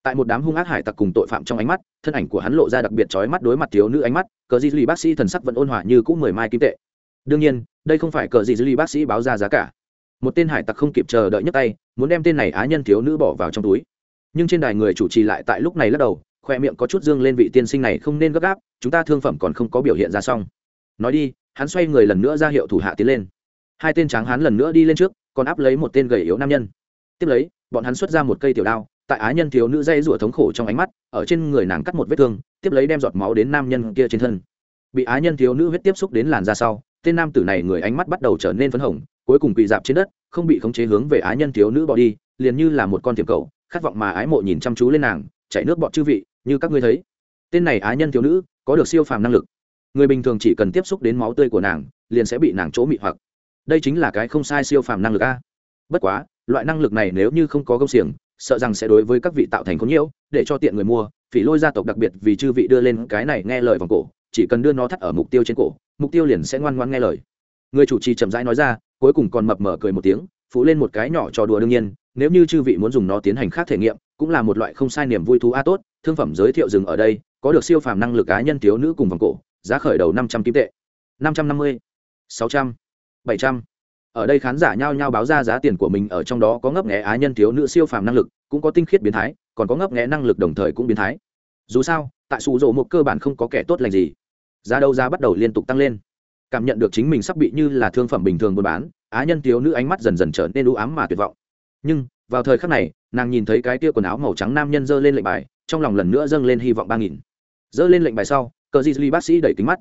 Tại một đám hung ác hải tặc cùng tội phạm trong ánh mắt, thân ảnh của hắn lộ ra đặc biệt trói mắt đối mặt thiếu nữ ánh mắt, cờ di duy bác sĩ thần sắc vẫn ôn hòa như cũ mười mai kim tệ. Đương nhiên, đây không phải cờ di duy bác sĩ báo ra giá cả. Một tên hải tặc không kịp chờ đợi nhấc tay, muốn đem tên này á nhân thiếu nữ bỏ vào trong túi nhưng trên đài người chủ trì lại tại lúc này lắc đầu, khoe miệng có chút dương lên vị tiên sinh này không nên gấp gáp, chúng ta thương phẩm còn không có biểu hiện ra xong. Nói đi, hắn xoay người lần nữa ra hiệu thủ hạ tiến lên. Hai tên tráng hắn lần nữa đi lên trước, còn áp lấy một tên gầy yếu nam nhân. Tiếp lấy, bọn hắn xuất ra một cây tiểu đao, tại á nhân thiếu nữ dây rủa thống khổ trong ánh mắt, ở trên người nàng cắt một vết thương, tiếp lấy đem giọt máu đến nam nhân kia trên thân. Bị á nhân thiếu nữ huyết tiếp xúc đến làn da sau, tên nam tử này người ánh mắt bắt đầu trở nên phấn hồng, cuối cùng quỳ dạp trên đất, không bị khống chế hướng về á nhân thiếu nữ bỏ đi, liền như là một con tiềm cầu khát vọng mà ái mộ nhìn chăm chú lên nàng chạy nước bọt chư vị, như các ngươi thấy. Tên này á nhân thiếu nữ, có được siêu phàm năng lực. Người bình thường chỉ cần tiếp xúc đến máu tươi của nàng, liền sẽ bị nàng chỗ mị hoặc. Đây chính là cái không sai siêu phàm năng lực a. Bất quá, loại năng lực này nếu như không có công xiềng, sợ rằng sẽ đối với các vị tạo thành khốn nhiễu, để cho tiện người mua, phỉ lôi gia tộc đặc biệt vì chư vị đưa lên cái này nghe lời vòng cổ, chỉ cần đưa nó thắt ở mục tiêu trên cổ, mục tiêu liền sẽ ngoan ngoan nghe lời. Người chủ trì chậm rãi nói ra, cuối cùng còn mập mở cười một tiếng, phụ lên một cái nhỏ trò đùa đương nhiên nếu như chư vị muốn dùng nó tiến hành khác thể nghiệm, cũng là một loại không sai niềm vui thú a tốt, thương phẩm giới thiệu dừng ở đây, có được siêu phàm năng lực cá nhân thiếu nữ cùng vòng cổ, giá khởi đầu năm trăm kim tệ. năm trăm năm mươi, sáu trăm, bảy trăm. Ở đây khán giả nhao nhao báo ra giá tiền của mình, ở trong đó có ngấp nghé á nhân thiếu nữ siêu phàm năng lực, cũng có tinh khiết biến thái, còn có ngấp nghé năng lực đồng thời cũng biến thái. Dù sao, tại sủ rộ một cơ bản không có kẻ tốt lành gì. Giá đâu giá bắt đầu liên tục tăng lên. Cảm nhận được chính mình sắp bị như là thương phẩm bình thường buôn bán, á nhân thiếu nữ ánh mắt dần dần trở nên u ám mà tuyệt vọng nhưng, vào thời khắc này, nàng nhìn thấy cái tia quần áo màu trắng nam nhân giơ lên lệnh bài, trong lòng lần nữa dâng lên hy vọng ba nghìn. Giơ lên lệnh bài sau, cờ di duy bác sĩ đẩy kính mắt.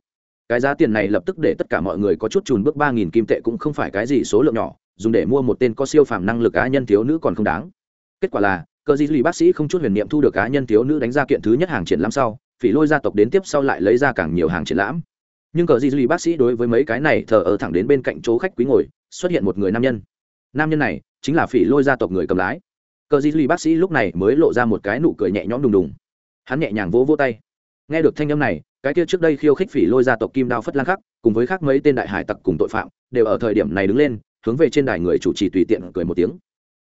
Cái giá tiền này lập tức để tất cả mọi người có chút chùn bước ba nghìn kim tệ cũng không phải cái gì số lượng nhỏ, dùng để mua một tên có siêu phàm năng lực cá nhân thiếu nữ còn không đáng. Kết quả là, cờ di duy bác sĩ không chút huyền niệm thu được cá nhân thiếu nữ đánh ra kiện thứ nhất hàng triển lãm sau, phỉ lôi gia tộc đến tiếp sau lại lấy ra càng nhiều hàng triển lãm. Nhưng cờ di duy bác sĩ đối với mấy cái này thờ ở thẳng đến bên cạnh chỗ khách quý ngồi, xuất hiện một người nam nhân. Nam nhân này chính là phỉ lôi gia tộc người cầm lái. Cờ di ly bác sĩ lúc này mới lộ ra một cái nụ cười nhẹ nhõm đùng đùng. Hắn nhẹ nhàng vỗ vỗ tay. Nghe được thanh âm này, cái kia trước đây khiêu khích phỉ lôi gia tộc kim đao phất lan khắc, cùng với khác mấy tên đại hải tặc cùng tội phạm, đều ở thời điểm này đứng lên, hướng về trên đài người chủ trì tùy tiện cười một tiếng.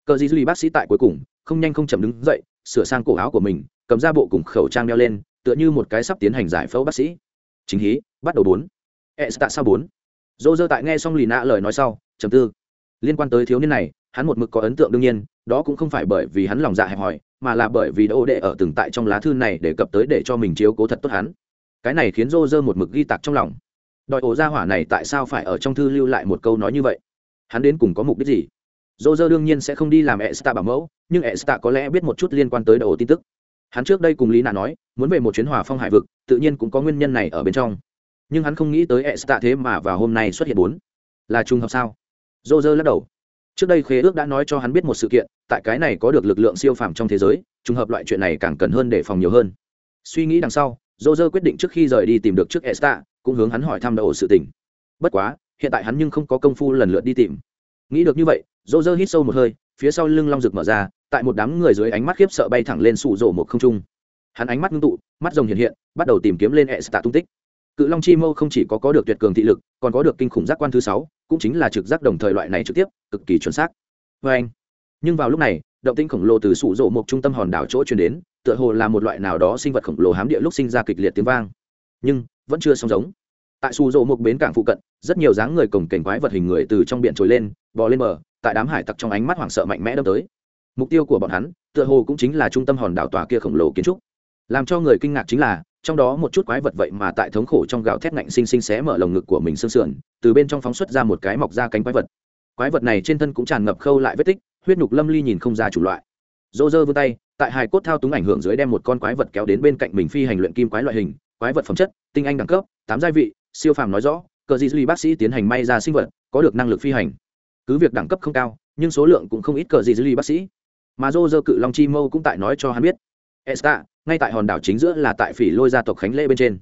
Cờ di ly bác sĩ tại cuối cùng, không nhanh không chậm đứng dậy, sửa sang cổ áo của mình, cầm ra bộ cùng khẩu trang đeo lên, tựa như một cái sắp tiến hành giải phẫu bác sĩ. Chính hí, bắt đầu bốn. E tạ sao bốn? Dô dơ tại nghe xong lì nạ lời nói sau chầm tư. Liên quan tới thiếu niên này hắn một mực có ấn tượng đương nhiên, đó cũng không phải bởi vì hắn lòng dạ hẹp hòi, mà là bởi vì đỗ đệ ở từng tại trong lá thư này để cập tới để cho mình chiếu cố thật tốt hắn. Cái này khiến rô rơ một mực ghi tặc trong lòng. Đòi ổ ra hỏa này tại sao phải ở trong thư lưu lại một câu nói như vậy? Hắn đến cùng có mục đích gì? Dô dơ đương nhiên sẽ không đi làm e sta bảo mẫu, nhưng e sta có lẽ biết một chút liên quan tới đầu tin tức. Hắn trước đây cùng lý nà nói, muốn về một chuyến hòa phong hải vực, tự nhiên cũng có nguyên nhân này ở bên trong. Nhưng hắn không nghĩ tới e sta thế mà vào hôm nay xuất hiện bốn. Là trùng hợp sao? Dô dơ lắc đầu trước đây khế ước đã nói cho hắn biết một sự kiện, tại cái này có được lực lượng siêu phàm trong thế giới, trùng hợp loại chuyện này càng cần hơn để phòng nhiều hơn. Suy nghĩ đằng sau dô dơ quyết định trước khi rời đi tìm được trước esta, cũng hướng hắn hỏi thăm đầu sự tình. Bất quá, hiện tại hắn nhưng không có công phu lần lượt đi tìm. Nghĩ được như vậy dô dơ hít sâu một hơi, phía sau lưng long rực mở ra, tại một đám người dưới ánh mắt khiếp sợ bay thẳng lên sụ rổ một không trung. Hắn ánh mắt ngưng tụ, mắt rồng hiện hiện, bắt đầu tìm kiếm lên esta tung tích cự long chi mâu không chỉ có có được tuyệt cường thị lực, còn có được kinh khủng giác quan thứ sáu, cũng chính là trực giác đồng thời loại này trực tiếp, cực kỳ chuẩn xác. Vê anh, nhưng vào lúc này, động tinh khổng lồ từ sủ rộ một trung tâm hòn đảo chỗ truyền đến, tựa hồ là một loại nào đó sinh vật khổng lồ hám địa lúc sinh ra kịch liệt tiếng vang. Nhưng, vẫn chưa song giống. Tại sủ rộ một bến cảng phụ cận, rất nhiều dáng người cổng cảnh quái vật hình người từ trong biển trồi lên, bò lên bờ, tại đám hải tặc trong ánh mắt hoảng sợ mạnh mẽ đâm tới. Mục tiêu của bọn hắn, tựa hồ cũng chính là trung tâm hòn đảo tòa kia khổng lồ kiến trúc làm cho người kinh ngạc chính là, trong đó một chút quái vật vậy mà tại thống khổ trong gạo thét ngạnh xinh xinh xé mở lồng ngực của mình sương sườn, từ bên trong phóng xuất ra một cái mọc ra cánh quái vật. Quái vật này trên thân cũng tràn ngập khâu lại vết tích, huyết nhục lâm ly nhìn không ra chủ loại. Dô dơ vươn tay, tại hai cốt thao túng ảnh hưởng dưới đem một con quái vật kéo đến bên cạnh mình phi hành luyện kim quái loại hình, quái vật phẩm chất, tinh anh đẳng cấp, tám gia vị, siêu phàm nói rõ, cờ di duy bác sĩ tiến hành may ra sinh vật, có được năng lực phi hành. Cứ việc đẳng cấp không cao, nhưng số lượng cũng không ít cờ di duy bác sĩ. Mà dô dơ cự long chi mâu cũng tại nói cho hắn biết esta, ngay tại hòn đảo chính giữa là tại phỉ lôi gia tộc khánh lễ bên trên.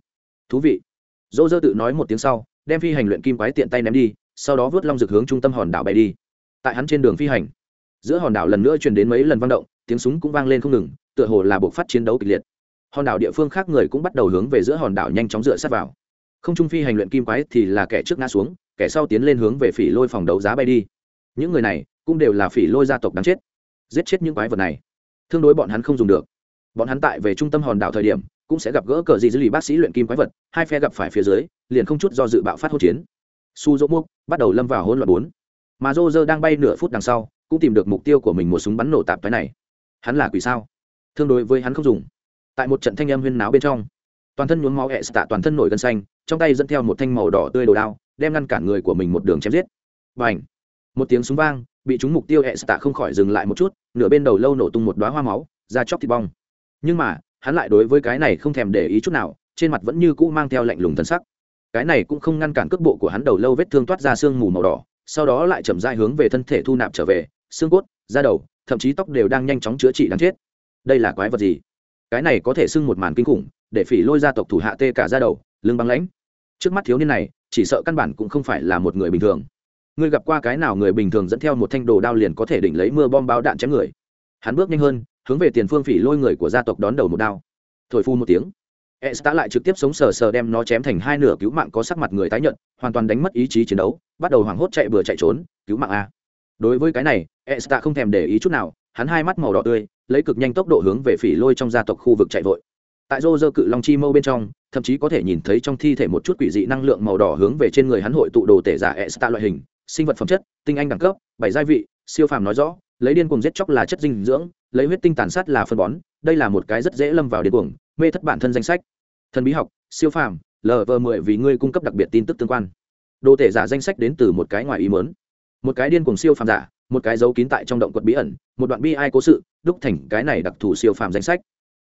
Thú vị. Dỗ dơ tự nói một tiếng sau, đem phi hành luyện kim quái tiện tay ném đi, sau đó vớt long rực hướng trung tâm hòn đảo bay đi. Tại hắn trên đường phi hành, giữa hòn đảo lần nữa truyền đến mấy lần vang động, tiếng súng cũng vang lên không ngừng, tựa hồ là buộc phát chiến đấu kịch liệt. Hòn đảo địa phương khác người cũng bắt đầu hướng về giữa hòn đảo nhanh chóng dựa sát vào. Không trung phi hành luyện kim quái thì là kẻ trước ngã xuống, kẻ sau tiến lên hướng về phỉ lôi phòng đấu giá bay đi. Những người này cũng đều là phỉ lôi gia tộc đáng chết. Giết chết những quái vật này. Thương đối bọn hắn không dùng được bọn hắn tại về trung tâm hòn đảo thời điểm, cũng sẽ gặp gỡ cờ gì dư lì bác sĩ luyện kim quái vật, hai phe gặp phải phía dưới, liền không chút do dự bạo phát hỗn chiến. Su dỗ mục bắt đầu lâm vào hỗn loạn bốn. Mà dô dơ đang bay nửa phút đằng sau, cũng tìm được mục tiêu của mình một súng bắn nổ tạp cái này. Hắn là quỷ sao? Thương đối với hắn không dùng. Tại một trận thanh âm huyên náo bên trong, toàn thân nhuốm máu hẹ tạ toàn thân nổi gân xanh, trong tay dẫn theo một thanh màu đỏ tươi đồ đao, đem ngăn cản người của mình một đường chém giết. Và ảnh một tiếng súng vang, bị chúng mục tiêu hẹ tạ không khỏi dừng lại một chút, nửa bên đầu lâu nổ tung một đoá hoa máu ra chóc thịt bong nhưng mà, hắn lại đối với cái này không thèm để ý chút nào, trên mặt vẫn như cũ mang theo lạnh lùng thân sắc. Cái này cũng không ngăn cản cước bộ của hắn đầu lâu vết thương toát ra sương mù màu đỏ, sau đó lại chậm dai hướng về thân thể thu nạp trở về, xương cốt, da đầu, thậm chí tóc đều đang nhanh chóng chữa trị đáng chết. Đây là quái vật gì? Cái này có thể sưng một màn kinh khủng, để phỉ lôi gia tộc thủ hạ tê cả da đầu, lưng băng lãnh. Trước mắt thiếu niên này, chỉ sợ căn bản cũng không phải là một người bình thường. Ngươi gặp qua cái nào người bình thường dẫn theo một thanh đồ đao liền có thể đỉnh lấy mưa bom báo đạn chém người? Hắn bước nhanh hơn hướng về tiền phương phỉ lôi người của gia tộc đón đầu một đao. Thổi phu một tiếng. S đã lại trực tiếp sống sờ sờ đem nó chém thành hai nửa cứu mạng có sắc mặt người tái nhận hoàn toàn đánh mất ý chí chiến đấu, bắt đầu hoảng hốt chạy bừa chạy trốn, cứu mạng a. Đối với cái này s đã không thèm để ý chút nào, hắn hai mắt màu đỏ tươi, lấy cực nhanh tốc độ hướng về phỉ lôi trong gia tộc khu vực chạy vội. Tại rô rơ cự long chi mâu bên trong, thậm chí có thể nhìn thấy trong thi thể một chút quỷ dị năng lượng màu đỏ hướng về trên người hắn hội tụ đồ tể giả s loại hình, sinh vật phẩm chất, tinh anh đẳng cấp, bảy gia vị, siêu phàm nói rõ, lấy điên cuồng giết chóc là chất dinh dưỡng lấy huyết tinh tàn sát là phân bón, đây là một cái rất dễ lâm vào điên cuồng, mê thất bản thân danh sách. Thần bí học, siêu phàm lv mười vì ngươi cung cấp đặc biệt tin tức tương quan. Đồ tể giả danh sách đến từ một cái ngoài ý mớn một cái điên cuồng siêu phàm giả, một cái giấu kín tại trong động quật bí ẩn, một đoạn bi ai cố sự, đúc thành cái này đặc thù siêu phàm danh sách.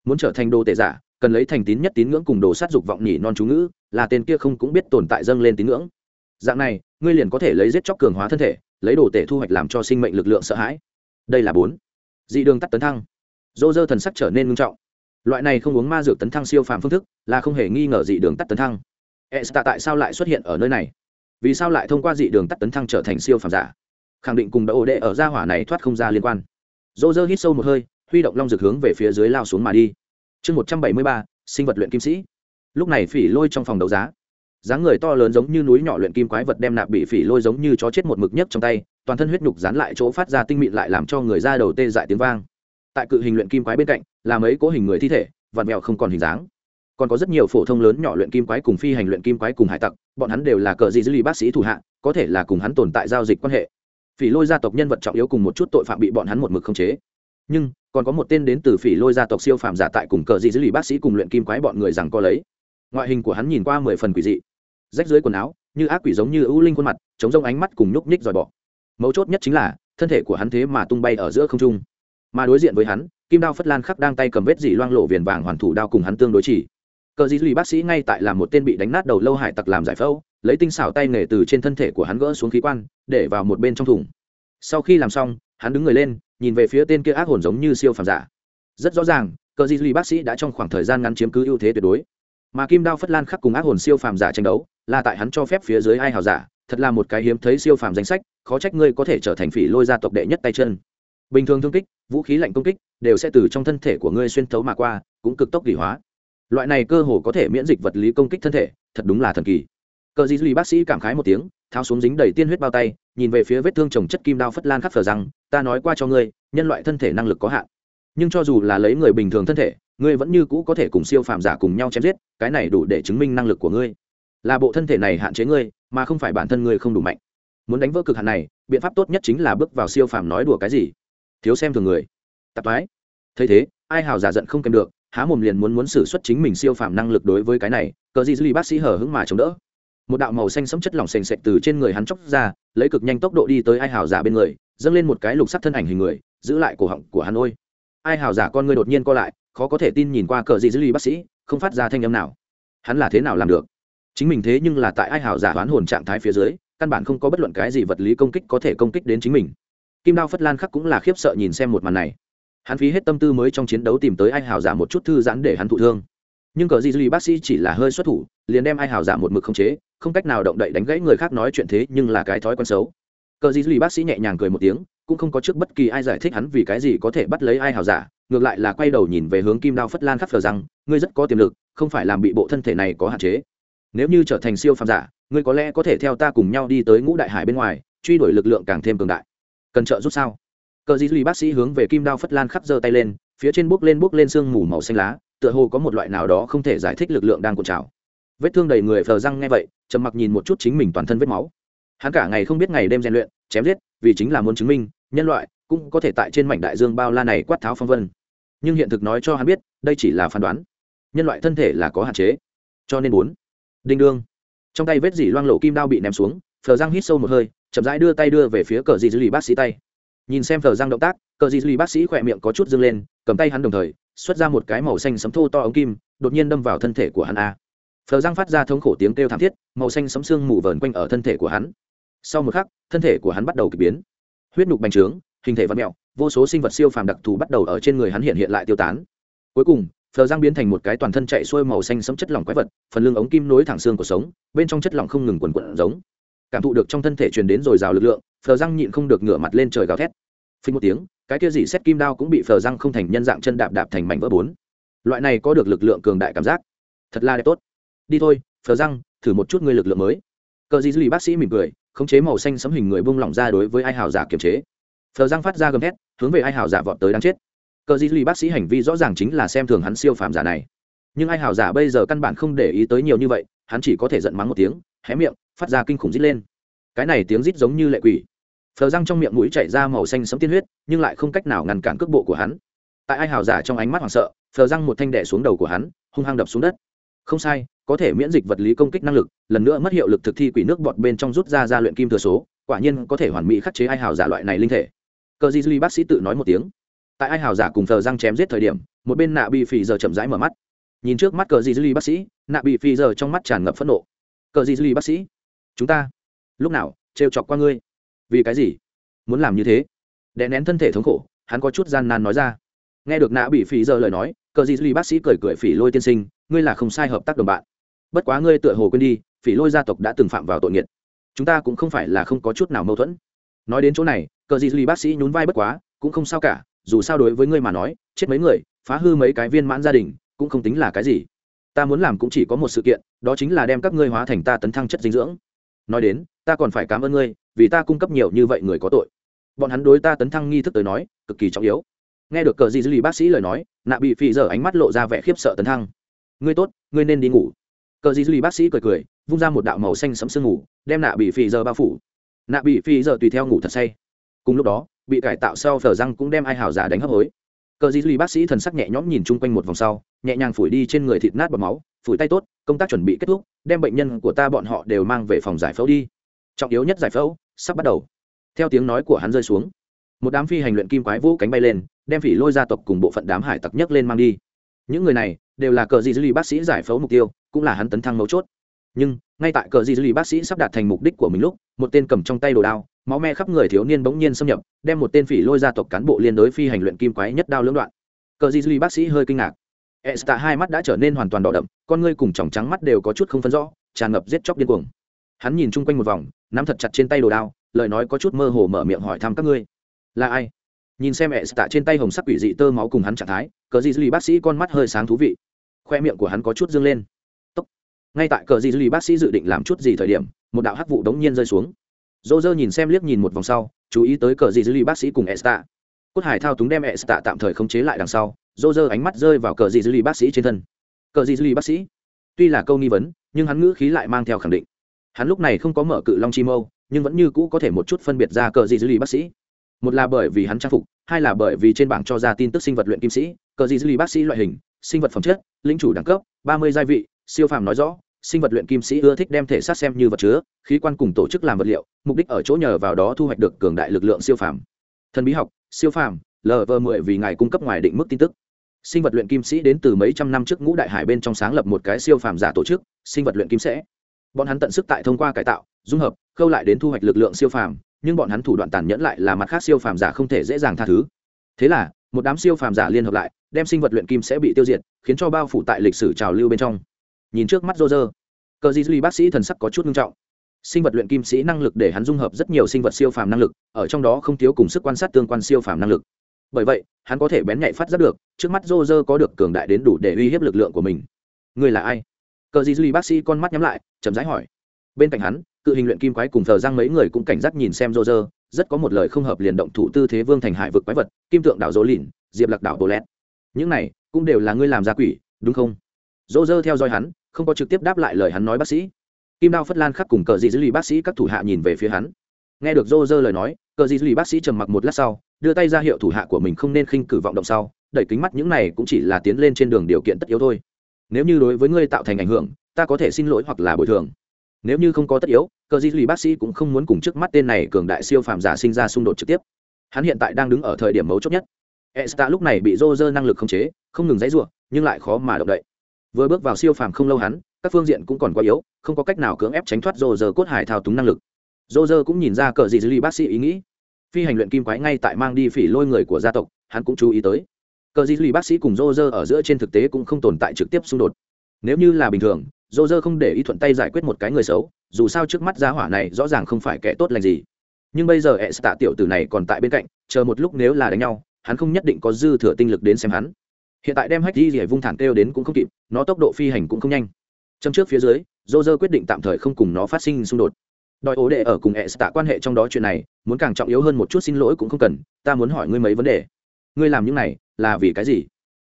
Muốn trở thành đồ tể giả, cần lấy thành tín nhất tín ngưỡng cùng đồ sát dục vọng nhỉ non chú ngữ, là tên kia không cũng biết tồn tại dâng lên tín ngưỡng. Dạng này, ngươi liền có thể lấy giết chóc cường hóa thân thể, lấy đồ tể thu hoạch làm cho sinh mệnh lực lượng sợ hãi. Đây là bốn dị đường tắt tấn thăng. Dô dơ thần sắc trở nên ngưng trọng. Loại này không uống ma dược tấn thăng siêu phàm phương thức, là không hề nghi ngờ dị đường tắt tấn thăng. E sta tại sao lại xuất hiện ở nơi này? Vì sao lại thông qua dị đường tắt tấn thăng trở thành siêu phàm giả? Khẳng định cùng đỡ ổ đệ ở gia hỏa này thoát không ra liên quan. Dô dơ hít sâu một hơi, huy động long dược hướng về phía dưới lao xuống mà đi. Chương một trăm bảy mươi ba, sinh vật luyện kim sĩ. Lúc này phỉ lôi trong phòng đấu giá dáng người to lớn giống như núi nhỏ luyện kim quái vật đem nạp bị phỉ lôi giống như chó chết một mực nhất trong tay, toàn thân huyết nhục dán lại chỗ phát ra tinh mịn lại làm cho người ra đầu tê dại tiếng vang. Tại cự hình luyện kim quái bên cạnh, là mấy cố hình người thi thể, vặn mẹo không còn hình dáng. Còn có rất nhiều phổ thông lớn nhỏ luyện kim quái cùng phi hành luyện kim quái cùng hải tặc, bọn hắn đều là cờ di dư lì bác sĩ thủ hạ, có thể là cùng hắn tồn tại giao dịch quan hệ. Phỉ lôi gia tộc nhân vật trọng yếu cùng một chút tội phạm bị bọn hắn một mực khống chế. Nhưng, còn có một tên đến từ phỉ lôi gia tộc siêu phàm giả tại cùng cờ di dư lì bác sĩ cùng luyện kim quái bọn người rằng co lấy. Ngoại hình của hắn nhìn qua mười phần quỷ dị rách dưới quần áo, như ác quỷ giống như ưu linh khuôn mặt, chống rông ánh mắt cùng nhúc nhích dòi bỏ mấu chốt nhất chính là, thân thể của hắn thế mà tung bay ở giữa không trung. Mà đối diện với hắn, kim đao phất lan khắc đang tay cầm vết dỉ loang lộ viền vàng hoàn thủ đao cùng hắn tương đối chỉ. Cờ dĩ lì bác sĩ ngay tại làm một tên bị đánh nát đầu lâu hải tặc làm giải phẫu, lấy tinh xảo tay nghề từ trên thân thể của hắn gỡ xuống khí quan, để vào một bên trong thùng. Sau khi làm xong, hắn đứng người lên, nhìn về phía tên kia ác hồn giống như siêu phàm giả. Rất rõ ràng, cờ dĩ lì bác sĩ đã trong khoảng thời gian ngắn chiếm cứ ưu thế tuyệt đối. Mà kim đao phất lan khắc cùng ác hồn siêu phàm giả tranh đấu là tại hắn cho phép phía dưới ai hào giả, thật là một cái hiếm thấy siêu phàm danh sách, khó trách ngươi có thể trở thành phỉ lôi gia tộc đệ nhất tay chân. Bình thường thương kích, vũ khí lạnh công kích, đều sẽ từ trong thân thể của ngươi xuyên thấu mà qua, cũng cực tốc kỳ hóa. Loại này cơ hồ có thể miễn dịch vật lý công kích thân thể, thật đúng là thần kỳ. Cờ dì duy bác sĩ cảm khái một tiếng, tháo xuống dính đầy tiên huyết bao tay, nhìn về phía vết thương trồng chất kim đao phất lan khắc phở rằng, ta nói qua cho ngươi, nhân loại thân thể năng lực có hạn. Nhưng cho dù là lấy người bình thường thân thể, ngươi vẫn như cũ có thể cùng siêu phàm giả cùng nhau chém giết, cái này đủ để chứng minh năng lực của ngươi là bộ thân thể này hạn chế ngươi, mà không phải bản thân ngươi không đủ mạnh. Muốn đánh vỡ cực hạn này, biện pháp tốt nhất chính là bước vào siêu phàm nói đùa cái gì? Thiếu xem thường người. Tạp thoái. Thấy thế, ai hào giả giận không kèm được, há mồm liền muốn muốn xử xuất chính mình siêu phàm năng lực đối với cái này, cờ gì dư bác sĩ hở hứng mà chống đỡ. Một đạo màu xanh sẫm chất lỏng sền sệt từ trên người hắn chóc ra, lấy cực nhanh tốc độ đi tới ai hào giả bên người, dâng lên một cái lục sắc thân ảnh hình người, giữ lại cổ họng của hắn ôi. Ai hào giả con người đột nhiên co lại, khó có thể tin nhìn qua cờ gì dư bác sĩ, không phát ra thanh âm nào. Hắn là thế nào làm được? Chính mình thế nhưng là tại ai hào giả đoán hồn trạng thái phía dưới, căn bản không có bất luận cái gì vật lý công kích có thể công kích đến chính mình. Kim đao phất lan khắc cũng là khiếp sợ nhìn xem một màn này. Hắn phí hết tâm tư mới trong chiến đấu tìm tới ai hào giả một chút thư giãn để hắn thụ thương. Nhưng cờ di duy bác sĩ chỉ là hơi xuất thủ, liền đem ai hào giả một mực không chế, không cách nào động đậy đánh gãy người khác nói chuyện thế nhưng là cái thói quen xấu. Cờ di duy bác sĩ nhẹ nhàng cười một tiếng, cũng không có trước bất kỳ ai giải thích hắn vì cái gì có thể bắt lấy ai hào giả, ngược lại là quay đầu nhìn về hướng kim đao phất lan khắc phờ rằng, ngươi rất có tiềm lực, không phải làm bị bộ thân thể này có hạn chế nếu như trở thành siêu phàm giả, ngươi có lẽ có thể theo ta cùng nhau đi tới ngũ đại hải bên ngoài, truy đuổi lực lượng càng thêm cường đại. Cần trợ giúp sao? Cờ dĩ lì bác sĩ hướng về kim đao phất lan khắp giơ tay lên, phía trên bốc lên bốc lên sương mù màu xanh lá, tựa hồ có một loại nào đó không thể giải thích lực lượng đang cuộn trào. Vết thương đầy người phờ răng nghe vậy, trầm mặc nhìn một chút chính mình toàn thân vết máu. Hắn cả ngày không biết ngày đêm rèn luyện, chém giết, vì chính là muốn chứng minh, nhân loại cũng có thể tại trên mảnh đại dương bao la này quát tháo phong vân. Nhưng hiện thực nói cho hắn biết, đây chỉ là phán đoán. Nhân loại thân thể là có hạn chế. Cho nên bốn đinh đương. Trong tay vết dỉ loang lộ kim đao bị ném xuống, phờ răng hít sâu một hơi, chậm rãi đưa tay đưa về phía cờ dì dư lì bác sĩ tay. Nhìn xem phờ răng động tác, cờ dì dư lì bác sĩ khỏe miệng có chút dâng lên, cầm tay hắn đồng thời, xuất ra một cái màu xanh sấm thô to ống kim, đột nhiên đâm vào thân thể của hắn a. Phờ răng phát ra thống khổ tiếng kêu thảm thiết, màu xanh sấm xương mù vờn quanh ở thân thể của hắn. Sau một khắc, thân thể của hắn bắt đầu k ỳ biến. Huyết nục bành trướng, hình thể văn mẹo, vô số sinh vật siêu phàm đặc thù bắt đầu ở trên người hắn hiện hiện lại tiêu tán. Cuối cùng phờ Giang biến thành một cái toàn thân chạy xuôi màu xanh sẫm chất lỏng quái vật phần lưng ống kim nối thẳng xương của sống bên trong chất lỏng không ngừng quần quận giống. Cảm thụ được trong thân thể truyền đến dồi dào lực lượng phờ Giang nhịn không được ngửa mặt lên trời gào thét. Phí một tiếng cái kia dị xét kim đao cũng bị phờ Giang không thành nhân dạng chân đạp đạp thành mảnh vỡ bốn. Loại này có được lực lượng cường đại cảm giác. Thật là đẹp tốt. Đi thôi phờ Giang, thử một chút ngươi lực lượng mới. Cờ dị dì bác sĩ mỉm cười khống chế màu xanh sấm hình người bung lỏng ra đối với ai hào giả kiềm chế. Phờ Giang phát ra gầm thét hướng về ai hào giả vọt tới đáng chết cờ Di dì bác sĩ hành vi rõ ràng chính là xem thường hắn siêu phàm giả này. Nhưng ai hào giả bây giờ căn bản không để ý tới nhiều như vậy, hắn chỉ có thể giận mắng một tiếng, hé miệng, phát ra kinh khủng rít lên. Cái này tiếng rít giống như lệ quỷ. Phờ răng trong miệng mũi chảy ra màu xanh sấm tiên huyết, nhưng lại không cách nào ngăn cản cước bộ của hắn. Tại ai hào giả trong ánh mắt hoảng sợ, phờ răng một thanh đẻ xuống đầu của hắn, hung hăng đập xuống đất. Không sai, có thể miễn dịch vật lý công kích năng lực, lần nữa mất hiệu lực thực thi quỷ nước bọt bên trong rút ra ra luyện kim thừa số, quả nhiên có thể hoàn mỹ khắc chế ai hào giả loại này linh thể. Cờ di duy bác sĩ tự nói một tiếng tại ai hào giả cùng thờ răng chém giết thời điểm, một bên nạ bị phì giờ chậm rãi mở mắt. Nhìn trước mắt cờ di duy bác sĩ, nạ bị phì giờ trong mắt tràn ngập phẫn nộ. Cờ di duy bác sĩ, chúng ta, lúc nào, trêu chọc qua ngươi? Vì cái gì? Muốn làm như thế? Đè nén thân thể thống khổ, hắn có chút gian nan nói ra. Nghe được nạ bị phì giờ lời nói, cờ gì duy bác sĩ cười cười phỉ lôi tiên sinh, ngươi là không sai hợp tác đồng bạn. Bất quá ngươi tựa hồ quên đi, phỉ lôi gia tộc đã từng phạm vào tội nghiệt. Chúng ta cũng không phải là không có chút nào mâu thuẫn. Nói đến chỗ này, cờ gì duy bác sĩ nhún vai bất quá, cũng không sao cả dù sao đối với ngươi mà nói, chết mấy người, phá hư mấy cái viên mãn gia đình, cũng không tính là cái gì. Ta muốn làm cũng chỉ có một sự kiện, đó chính là đem các ngươi hóa thành ta tấn thăng chất dinh dưỡng. Nói đến, ta còn phải cảm ơn ngươi, vì ta cung cấp nhiều như vậy người có tội. Bọn hắn đối ta tấn thăng nghi thức tới nói, cực kỳ trọng yếu. Nghe được cờ gì dư lì bác sĩ lời nói, nạ bị phì giờ ánh mắt lộ ra vẻ khiếp sợ tấn thăng. Ngươi tốt, ngươi nên đi ngủ. Cờ gì dư lì bác sĩ cười cười, vung ra một đạo màu xanh sẫm sương ngủ, đem nạ bị phì giờ bao phủ. Nạ bị phì giờ tùy theo ngủ thật say. Cùng lúc đó bị cải tạo sau phở răng cũng đem ai hào giả đánh hấp hối. Cờ dì lì bác sĩ thần sắc nhẹ nhõm nhìn chung quanh một vòng sau, nhẹ nhàng phủi đi trên người thịt nát bọt máu, phủi tay tốt, công tác chuẩn bị kết thúc, đem bệnh nhân của ta bọn họ đều mang về phòng giải phẫu đi. Trọng yếu nhất giải phẫu sắp bắt đầu. Theo tiếng nói của hắn rơi xuống, một đám phi hành luyện kim quái vũ cánh bay lên, đem phỉ lôi gia tộc cùng bộ phận đám hải tặc nhất lên mang đi. Những người này đều là cờ dì dư lì bác sĩ giải phẫu mục tiêu, cũng là hắn tấn thăng mấu chốt. Nhưng, ngay tại cờ dì dư lì bác sĩ sắp đạt thành mục đích của mình lúc, một tên cầm trong tay đồ đao máu me khắp người thiếu niên bỗng nhiên xâm nhập đem một tên phỉ lôi gia tộc cán bộ liên đối phi hành luyện kim quái nhất đao lưỡng đoạn cờ Di Duy bác sĩ hơi kinh ngạc Esta hai mắt đã trở nên hoàn toàn đỏ đậm, con ngươi cùng tròng trắng mắt đều có chút không phân rõ, tràn ngập giết chóc điên cuồng. Hắn nhìn chung quanh một vòng, nắm thật chặt trên tay đồ đao, lời nói có chút mơ hồ mở miệng hỏi thăm các ngươi, là ai? Nhìn xem Esta trên tay hồng sắc quỷ dị tơ máu cùng hắn trạng thái, cờ Di Duy bác sĩ con mắt hơi sáng thú vị. Khoe miệng của hắn có chút dương lên. Tốc. Ngay tại cờ Di Duy bác sĩ dự định làm chút gì thời điểm, một đạo hắc vụ đống nhiên rơi xuống. Roger nhìn xem liếc nhìn một vòng sau, chú ý tới cờ dị dư ly bác sĩ cùng Esta. Cốt Hải thao túng đem Esta tạm thời khống chế lại đằng sau, dô dơ ánh mắt rơi vào cờ dị dư ly bác sĩ trên thân. Cờ dị dư ly bác sĩ? Tuy là câu nghi vấn nhưng hắn ngữ khí lại mang theo khẳng định. Hắn lúc này không có mở cự long chi mâu nhưng vẫn như cũ có thể một chút phân biệt ra cờ dị dư ly bác sĩ. Một là bởi vì hắn trang phục hai là bởi vì trên bảng cho ra tin tức sinh vật luyện kim sĩ. Cờ dị dư ly bác sĩ loại hình sinh vật phẩm chất lính chủ đẳng cấp ba mươi gia vị siêu phàm nói rõ sinh vật luyện kim sĩ ưa thích đem thể xác xem như vật chứa, khí quan cùng tổ chức làm vật liệu, mục đích ở chỗ nhờ vào đó thu hoạch được cường đại lực lượng siêu phàm. Thần bí học, siêu phàm lv mười vì ngài cung cấp ngoài định mức tin tức. Sinh vật luyện kim sĩ đến từ mấy trăm năm trước ngũ đại hải bên trong sáng lập một cái siêu phàm giả tổ chức, sinh vật luyện kim sẽ. Bọn hắn tận sức tại thông qua cải tạo, dung hợp, khâu lại đến thu hoạch lực lượng siêu phàm, nhưng bọn hắn thủ đoạn tàn nhẫn lại là mặt khác siêu phàm giả không thể dễ dàng tha thứ. Thế là, một đám siêu phàm giả liên hợp lại, đem sinh vật luyện kim sẽ bị tiêu diệt, khiến cho bao phủ tại lịch sử trào lưu bên trong nhìn trước mắt rô rơ cờ di duy bác sĩ thần sắc có chút nghiêm trọng. Sinh vật luyện kim sĩ năng lực để hắn dung hợp rất nhiều sinh vật siêu phàm năng lực, ở trong đó không thiếu cùng sức quan sát tương quan siêu phàm năng lực. Bởi vậy, hắn có thể bén nhạy phát giác được, trước mắt rô rơ có được cường đại đến đủ để uy hiếp lực lượng của mình. Người là ai? Cờ gì duy bác sĩ con mắt nhắm lại, chậm rãi hỏi. Bên cạnh hắn, cự hình luyện kim quái cùng thờ giang mấy người cũng cảnh giác nhìn xem rô rơ rất có một lời không hợp liền động thủ tư thế vương thành hải vực quái vật, kim tượng đảo dỗ lìn, diệp lạc đảo bồ lét. Những này cũng đều là ngươi làm gia quỷ, đúng không? Rô rơ theo dõi hắn không có trực tiếp đáp lại lời hắn nói bác sĩ. Kim đao phất lan khắc cùng cờ dị dư lì bác sĩ các thủ hạ nhìn về phía hắn. Nghe được dô dơ lời nói cờ dị dư lì bác sĩ trầm mặc một lát sau đưa tay ra hiệu thủ hạ của mình không nên khinh cử vọng động sau đẩy kính mắt những này cũng chỉ là tiến lên trên đường điều kiện tất yếu thôi. Nếu như đối với ngươi tạo thành ảnh hưởng ta có thể xin lỗi hoặc là bồi thường. Nếu như không có tất yếu cờ di lì bác sĩ cũng không muốn cùng trước mắt tên này cường đại siêu phàm giả sinh ra xung đột trực tiếp. Hắn hiện tại đang đứng ở thời điểm mấu chốt nhất. Esta lúc này bị Roger năng lực khống chế, không ngừng dãy rủa, nhưng lại khó mà động đậy. Vừa bước vào siêu phàm không lâu hắn, các phương diện cũng còn quá yếu, không có cách nào cưỡng ép tránh thoát Roger cốt hải thao túng năng lực. Rô rơ cũng nhìn ra cờ gì Lý bác sĩ ý nghĩ, phi hành luyện kim quái ngay tại mang đi phỉ lôi người của gia tộc hắn cũng chú ý tới. Cờ di lì bác sĩ cùng Rô rơ ở giữa trên thực tế cũng không tồn tại trực tiếp xung đột. Nếu như là bình thường Rô rơ không để ý thuận tay giải quyết một cái người xấu dù sao trước mắt gia hỏa này rõ ràng không phải kẻ tốt lành gì. Nhưng bây giờ ẹ tạ tiểu tử này còn tại bên cạnh chờ một lúc nếu là đánh nhau hắn không nhất định có dư thừa tinh lực đến xem hắn hiện tại đem hách di rỉa vung thẳng kêu đến cũng không kịp, nó tốc độ phi hành cũng không nhanh. Châm trước phía dưới dô dơ quyết định tạm thời không cùng nó phát sinh xung đột. Đòi ố đệ ở cùng ẹ tạ quan hệ trong đó chuyện này, muốn càng trọng yếu hơn một chút xin lỗi cũng không cần, ta muốn hỏi ngươi mấy vấn đề. Ngươi làm những này, là vì cái gì?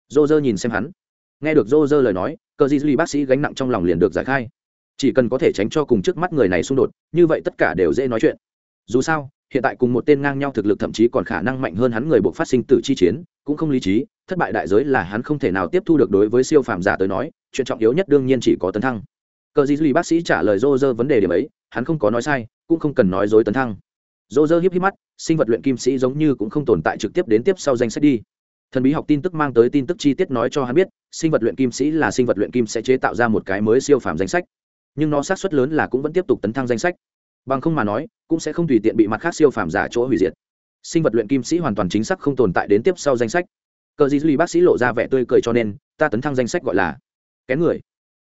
Dô dơ nhìn xem hắn. Nghe được dô dơ lời nói cờ di duy bác sĩ gánh nặng trong lòng liền được giải khai. Chỉ cần có thể tránh cho cùng trước mắt người này xung đột, như vậy tất cả đều dễ nói chuyện. Dù sao, hiện tại cùng một tên ngang nhau thực lực thậm chí còn khả năng mạnh hơn hắn người buộc phát sinh tử chi chiến, cũng không lý trí thất bại đại giới là hắn không thể nào tiếp thu được đối với siêu phàm giả tới nói, chuyện trọng yếu nhất đương nhiên chỉ có tấn thăng. Cờ di duy bác sĩ trả lời dô dơ vấn đề điểm ấy, hắn không có nói sai, cũng không cần nói dối tấn thăng. Dô dơ hiếp hiếp mắt, sinh vật luyện kim sĩ giống như cũng không tồn tại trực tiếp đến tiếp sau danh sách đi. Thần bí học tin tức mang tới tin tức chi tiết nói cho hắn biết, sinh vật luyện kim sĩ là sinh vật luyện kim sẽ chế tạo ra một cái mới siêu phàm danh sách. Nhưng nó xác suất lớn là cũng vẫn tiếp tục tấn thăng danh sách. Bằng không mà nói, cũng sẽ không tùy tiện bị mặt khác siêu phàm giả chỗ hủy diệt. Sinh vật luyện kim sĩ hoàn toàn chính xác không tồn tại đến tiếp sau danh sách cờ di duy bác sĩ lộ ra vẻ tươi cười cho nên, ta tấn thăng danh sách gọi là kén người.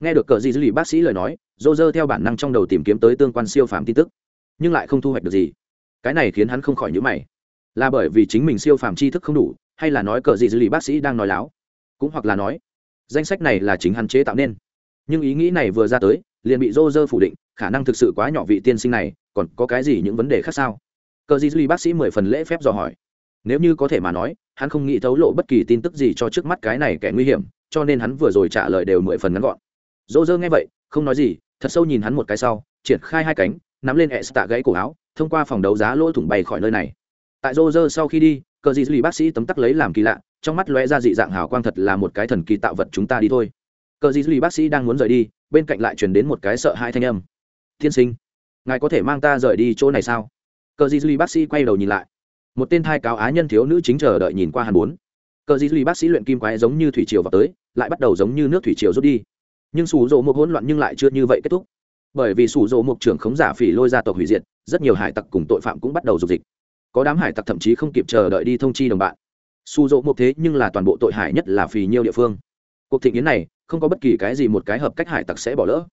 Nghe được cờ di duy bác sĩ lời nói dô dơ theo bản năng trong đầu tìm kiếm tới tương quan siêu phàm tin tức, nhưng lại không thu hoạch được gì. Cái này khiến hắn không khỏi nhữ mày. Là bởi vì chính mình siêu phàm tri thức không đủ, hay là nói cờ gì dư lì bác sĩ đang nói láo? Cũng hoặc là nói, danh sách này là chính hắn chế tạo nên. Nhưng ý nghĩ này vừa ra tới, liền bị dô dơ phủ định, khả năng thực sự quá nhỏ vị tiên sinh này, còn có cái gì những vấn đề khác sao? Cờ gì dư lì bác sĩ mười phần lễ phép dò hỏi nếu như có thể mà nói, hắn không nghĩ thấu lộ bất kỳ tin tức gì cho trước mắt cái này kẻ nguy hiểm, cho nên hắn vừa rồi trả lời đều mười phần ngắn gọn. Dỗ dơ nghe vậy, không nói gì, thật sâu nhìn hắn một cái sau, triển khai hai cánh, nắm lên ẹ tạ gãy cổ áo, thông qua phòng đấu giá lỗ thủng bay khỏi nơi này. Tại dô dơ sau khi đi, cờ dị duy bác sĩ tấm tắc lấy làm kỳ lạ, trong mắt lóe ra dị dạng hào quang thật là một cái thần kỳ tạo vật chúng ta đi thôi. Cờ dị duy bác sĩ đang muốn rời đi, bên cạnh lại chuyển đến một cái sợ hai thanh âm. Tiên sinh, ngài có thể mang ta rời đi chỗ này sao? Cờ dị duy bác sĩ quay đầu nhìn lại một tên thai cáo á nhân thiếu nữ chính chờ đợi nhìn qua hàn bốn. Cờ dị duy bác sĩ luyện kim quái giống như thủy triều vào tới, lại bắt đầu giống như nước thủy triều rút đi. Nhưng sủ rộ một hỗn loạn nhưng lại chưa như vậy kết thúc. Bởi vì sủ rộ một trưởng khống giả phỉ lôi ra tộc hủy diệt, rất nhiều hải tặc cùng tội phạm cũng bắt đầu dục dịch. Có đám hải tặc thậm chí không kịp chờ đợi đi thông chi đồng bạn. Sủ rộ một thế nhưng là toàn bộ tội hải nhất là phì nhiêu địa phương. Cuộc thịnh yến này, không có bất kỳ cái gì một cái hợp cách hải tặc sẽ bỏ lỡ.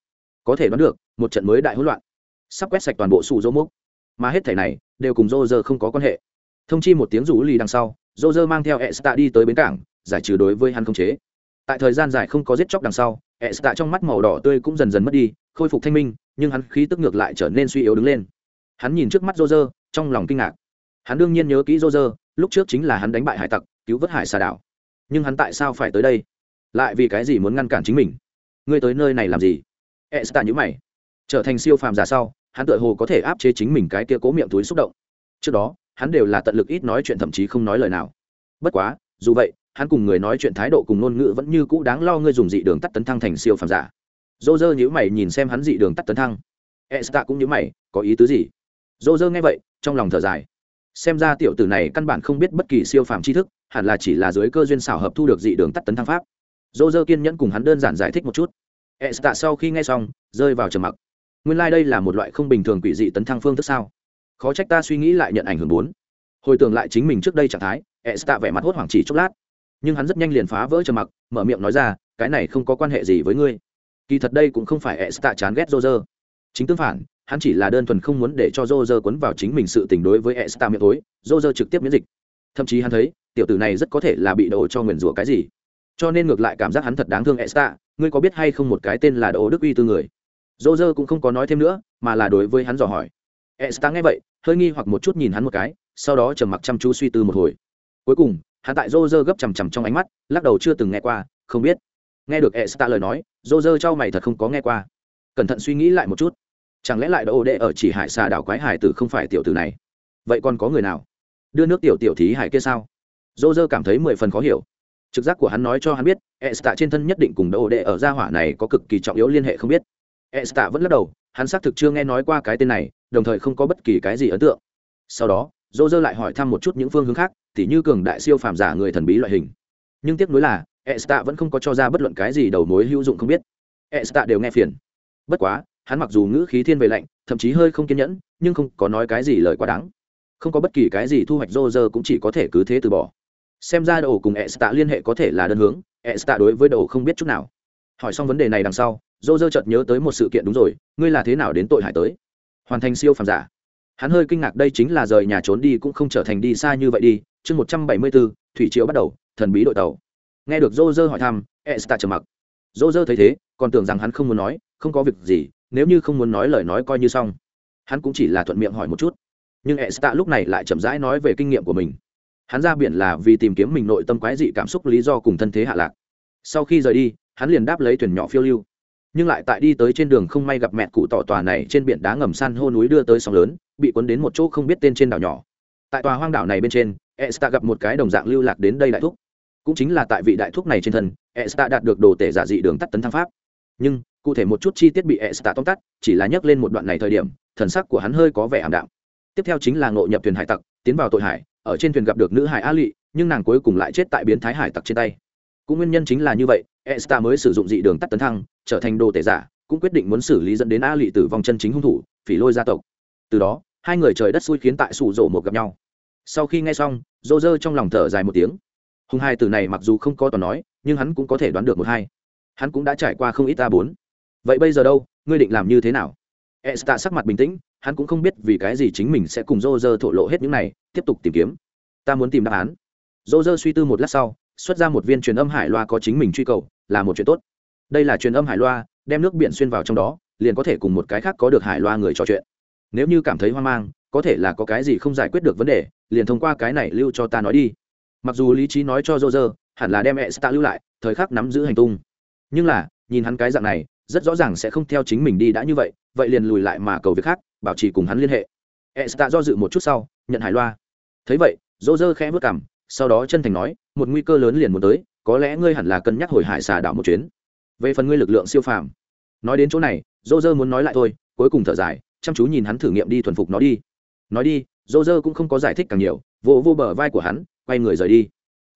Có thể đoán được, một trận mới đại hỗn loạn. Sắp quét sạch toàn bộ sủ rộ mục. Mà hết thảy này, đều cùng rô rơ không có quan hệ thông chi một tiếng rủ lì đằng sau dô dơ mang theo e đi tới bến cảng, giải trừ đối với hắn không chế. Tại thời gian dài không có giết chóc đằng sau e trong mắt màu đỏ tươi cũng dần dần mất đi, khôi phục thanh minh, nhưng hắn khí tức ngược lại trở nên suy yếu đứng lên. Hắn nhìn trước mắt dô dơ trong lòng kinh ngạc. Hắn đương nhiên nhớ kỹ dô dơ lúc trước chính là hắn đánh bại hải tặc, cứu vớt hải xà đảo. Nhưng hắn tại sao phải tới đây? Lại vì cái gì muốn ngăn cản chính mình? Ngươi tới nơi này làm gì? E sta nhữ mày. Trở thành siêu phàm giả sau, hắn tự hồ có thể áp chế chính mình cái kia cố miệng túi xúc động. Trước đó hắn đều là tận lực ít nói chuyện thậm chí không nói lời nào. Bất quá, dù vậy, hắn cùng người nói chuyện thái độ cùng ngôn ngữ vẫn như cũ đáng lo ngươi dùng dị đường tắt tấn thăng thành siêu phàm giả. Dô dơ nhữ mày nhìn xem hắn dị đường tắt tấn thăng. E s t a cũng nhữ mày, có ý tứ gì? Dô dơ nghe vậy, trong lòng thở dài. Xem ra tiểu tử này căn bản không biết bất kỳ siêu phàm tri thức, hẳn là chỉ là dưới cơ duyên xảo hợp thu được dị đường tắt tấn thăng pháp. Dô dơ kiên nhẫn cùng hắn đơn giản giải thích một chút. E s t a sau khi nghe xong, rơi vào trầm mặc. Nguyên lai、like、đây là một loại không bình thường quỷ dị tấn thăng phương thức sao? Khó trách ta suy nghĩ lại nhận ảnh hưởng bốn. Hồi tưởng lại chính mình trước đây trạng thái e s t a vẻ mặt hốt hoảng chỉ chốc lát. Nhưng hắn rất nhanh liền phá vỡ trầm mặc, mở miệng nói ra, cái này không có quan hệ gì với ngươi. Kỳ thật đây cũng không phải e s t a chán ghét Roger. chính tương phản, hắn chỉ là đơn thuần không muốn để cho Roger quấn vào chính mình sự tình đối với e s t a miệng tối, Roger trực tiếp miễn dịch. Thậm chí hắn thấy, tiểu tử này rất có thể là bị đổ cho nguyền rủa cái gì. Cho nên ngược lại cảm giác hắn thật đáng thương e s t a ngươi có biết hay không một cái tên là đồ đức uy tư người? Roger cũng không có nói thêm nữa, mà là đối với hắn dò hỏi e s t a nghe vậy, hơi nghi hoặc một chút nhìn hắn một cái, sau đó trầm mặc chăm chú suy tư một hồi. Cuối cùng, hắn tại rô rơ gấp chằm chằm trong ánh mắt, lắc đầu chưa từng nghe qua, không biết. Nghe được e s t a lời nói rô rơ cho mày thật không có nghe qua. Cẩn thận suy nghĩ lại một chút. Chẳng lẽ lại đỗ đệ ở chỉ hải xà đảo quái hải tử không phải tiểu tử này? Vậy còn có người nào? Đưa nước tiểu tiểu thí hải kia sao? Dô dơ cảm thấy mười phần khó hiểu. Trực giác của hắn nói cho hắn biết e s t a trên thân nhất định cùng đỗ đệ ở gia hỏa này có cực kỳ trọng yếu liên hệ không biết. E s t a vẫn lắc đầu, hắn xác thực chưa nghe nói qua cái tên này đồng thời không có bất kỳ cái gì ấn tượng. Sau đó, dô dơ lại hỏi thăm một chút những phương hướng khác, tỉ như cường đại siêu phàm giả người thần bí loại hình. Nhưng tiếc nuối là e s t a vẫn không có cho ra bất luận cái gì đầu mối hữu dụng không biết. E s t a đều nghe phiền. Bất quá, hắn mặc dù ngữ khí thiên về lạnh, thậm chí hơi không kiên nhẫn, nhưng không có nói cái gì lời quá đáng. Không có bất kỳ cái gì thu hoạch rô dơ cũng chỉ có thể cứ thế từ bỏ. Xem ra đồ cùng e s t a liên hệ có thể là đơn hướng e s t a đối với đồ không biết chút nào. Hỏi xong vấn đề này đằng sau rô dơ chợt nhớ tới một sự kiện đúng rồi, ngươi là thế nào đến tội hải tới? Hoàn thành siêu phàm giả. Hắn hơi kinh ngạc đây chính là rời nhà trốn đi cũng không trở thành đi xa như vậy đi. Chương một trăm bảy mươi bốn, thủy triều bắt đầu, thần bí đội tàu. Nghe được dô dơ hỏi thăm e s t a trầm mặc. Dô dơ thấy thế, còn tưởng rằng hắn không muốn nói, không có việc gì, nếu như không muốn nói lời nói coi như xong. Hắn cũng chỉ là thuận miệng hỏi một chút. Nhưng e s t a lúc này lại chậm rãi nói về kinh nghiệm của mình. Hắn ra biển là vì tìm kiếm mình nội tâm quái dị cảm xúc lý do cùng thân thế hạ lạc. Sau khi rời đi, hắn liền đáp lấy thuyền nhỏ phiêu lưu nhưng lại tại đi tới trên đường không may gặp mẹ cụ tỏ tòa này trên biển đá ngầm san hô núi đưa tới sóng lớn, bị cuốn đến một chỗ không biết tên trên đảo nhỏ. Tại tòa hoang đảo này bên trên, esta gặp một cái đồng dạng lưu lạc đến đây đại thúc. Cũng chính là tại vị đại thúc này trên thân, esta đạt được đồ tể giả dị đường tắt tấn thăng pháp. Nhưng, cụ thể một chút chi tiết bị esta tóm tắt, chỉ là nhắc lên một đoạn này thời điểm, thần sắc của hắn hơi có vẻ ảm đạm. Tiếp theo chính là ngộ nhập thuyền hải tặc, tiến vào tội hải, ở trên thuyền gặp được nữ hải a lị, nhưng nàng cuối cùng lại chết tại biến thái hải tặc trên tay cũng nguyên nhân chính là như vậy, esta mới sử dụng dị đường tắt tấn thăng, trở thành đồ tể giả, cũng quyết định muốn xử lý dẫn đến a lị tử vong chân chính hung thủ, phỉ lôi gia tộc. Từ đó, hai người trời đất xui khiến tại sủ rổ một gặp nhau. Sau khi nghe xong, rô rơ trong lòng thở dài một tiếng. Hùng hai từ này mặc dù không có toàn nói, nhưng hắn cũng có thể đoán được một hai. Hắn cũng đã trải qua không ít a bốn. Vậy bây giờ đâu, ngươi định làm như thế nào? Esta sắc mặt bình tĩnh, hắn cũng không biết vì cái gì chính mình sẽ cùng rô rơ thổ lộ hết những này, tiếp tục tìm kiếm. Ta muốn tìm đáp án. Rô rơ suy tư một lát sau xuất ra một viên truyền âm hải loa có chính mình truy cầu, là một chuyện tốt. Đây là truyền âm hải loa, đem nước biển xuyên vào trong đó, liền có thể cùng một cái khác có được hải loa người trò chuyện. Nếu như cảm thấy hoang mang, có thể là có cái gì không giải quyết được vấn đề, liền thông qua cái này lưu cho ta nói đi. Mặc dù lý trí nói cho dô dơ hẳn là đem e s lưu lại, thời khắc nắm giữ hành tung. Nhưng là, nhìn hắn cái dạng này, rất rõ ràng sẽ không theo chính mình đi đã như vậy vậy liền lùi lại mà cầu việc khác, bảo trì cùng hắn liên hệ. E s do dự một chút sau, nhận hải loa. Thấy vậy dô dơ khẽ vất cảm sau đó chân thành nói một nguy cơ lớn liền muốn tới có lẽ ngươi hẳn là cân nhắc hồi hải xà đảo một chuyến về phần ngươi lực lượng siêu phàm nói đến chỗ này dô dơ muốn nói lại thôi cuối cùng thở dài chăm chú nhìn hắn thử nghiệm đi thuần phục nó đi nói đi dô dơ cũng không có giải thích càng nhiều vô vô bờ vai của hắn quay người rời đi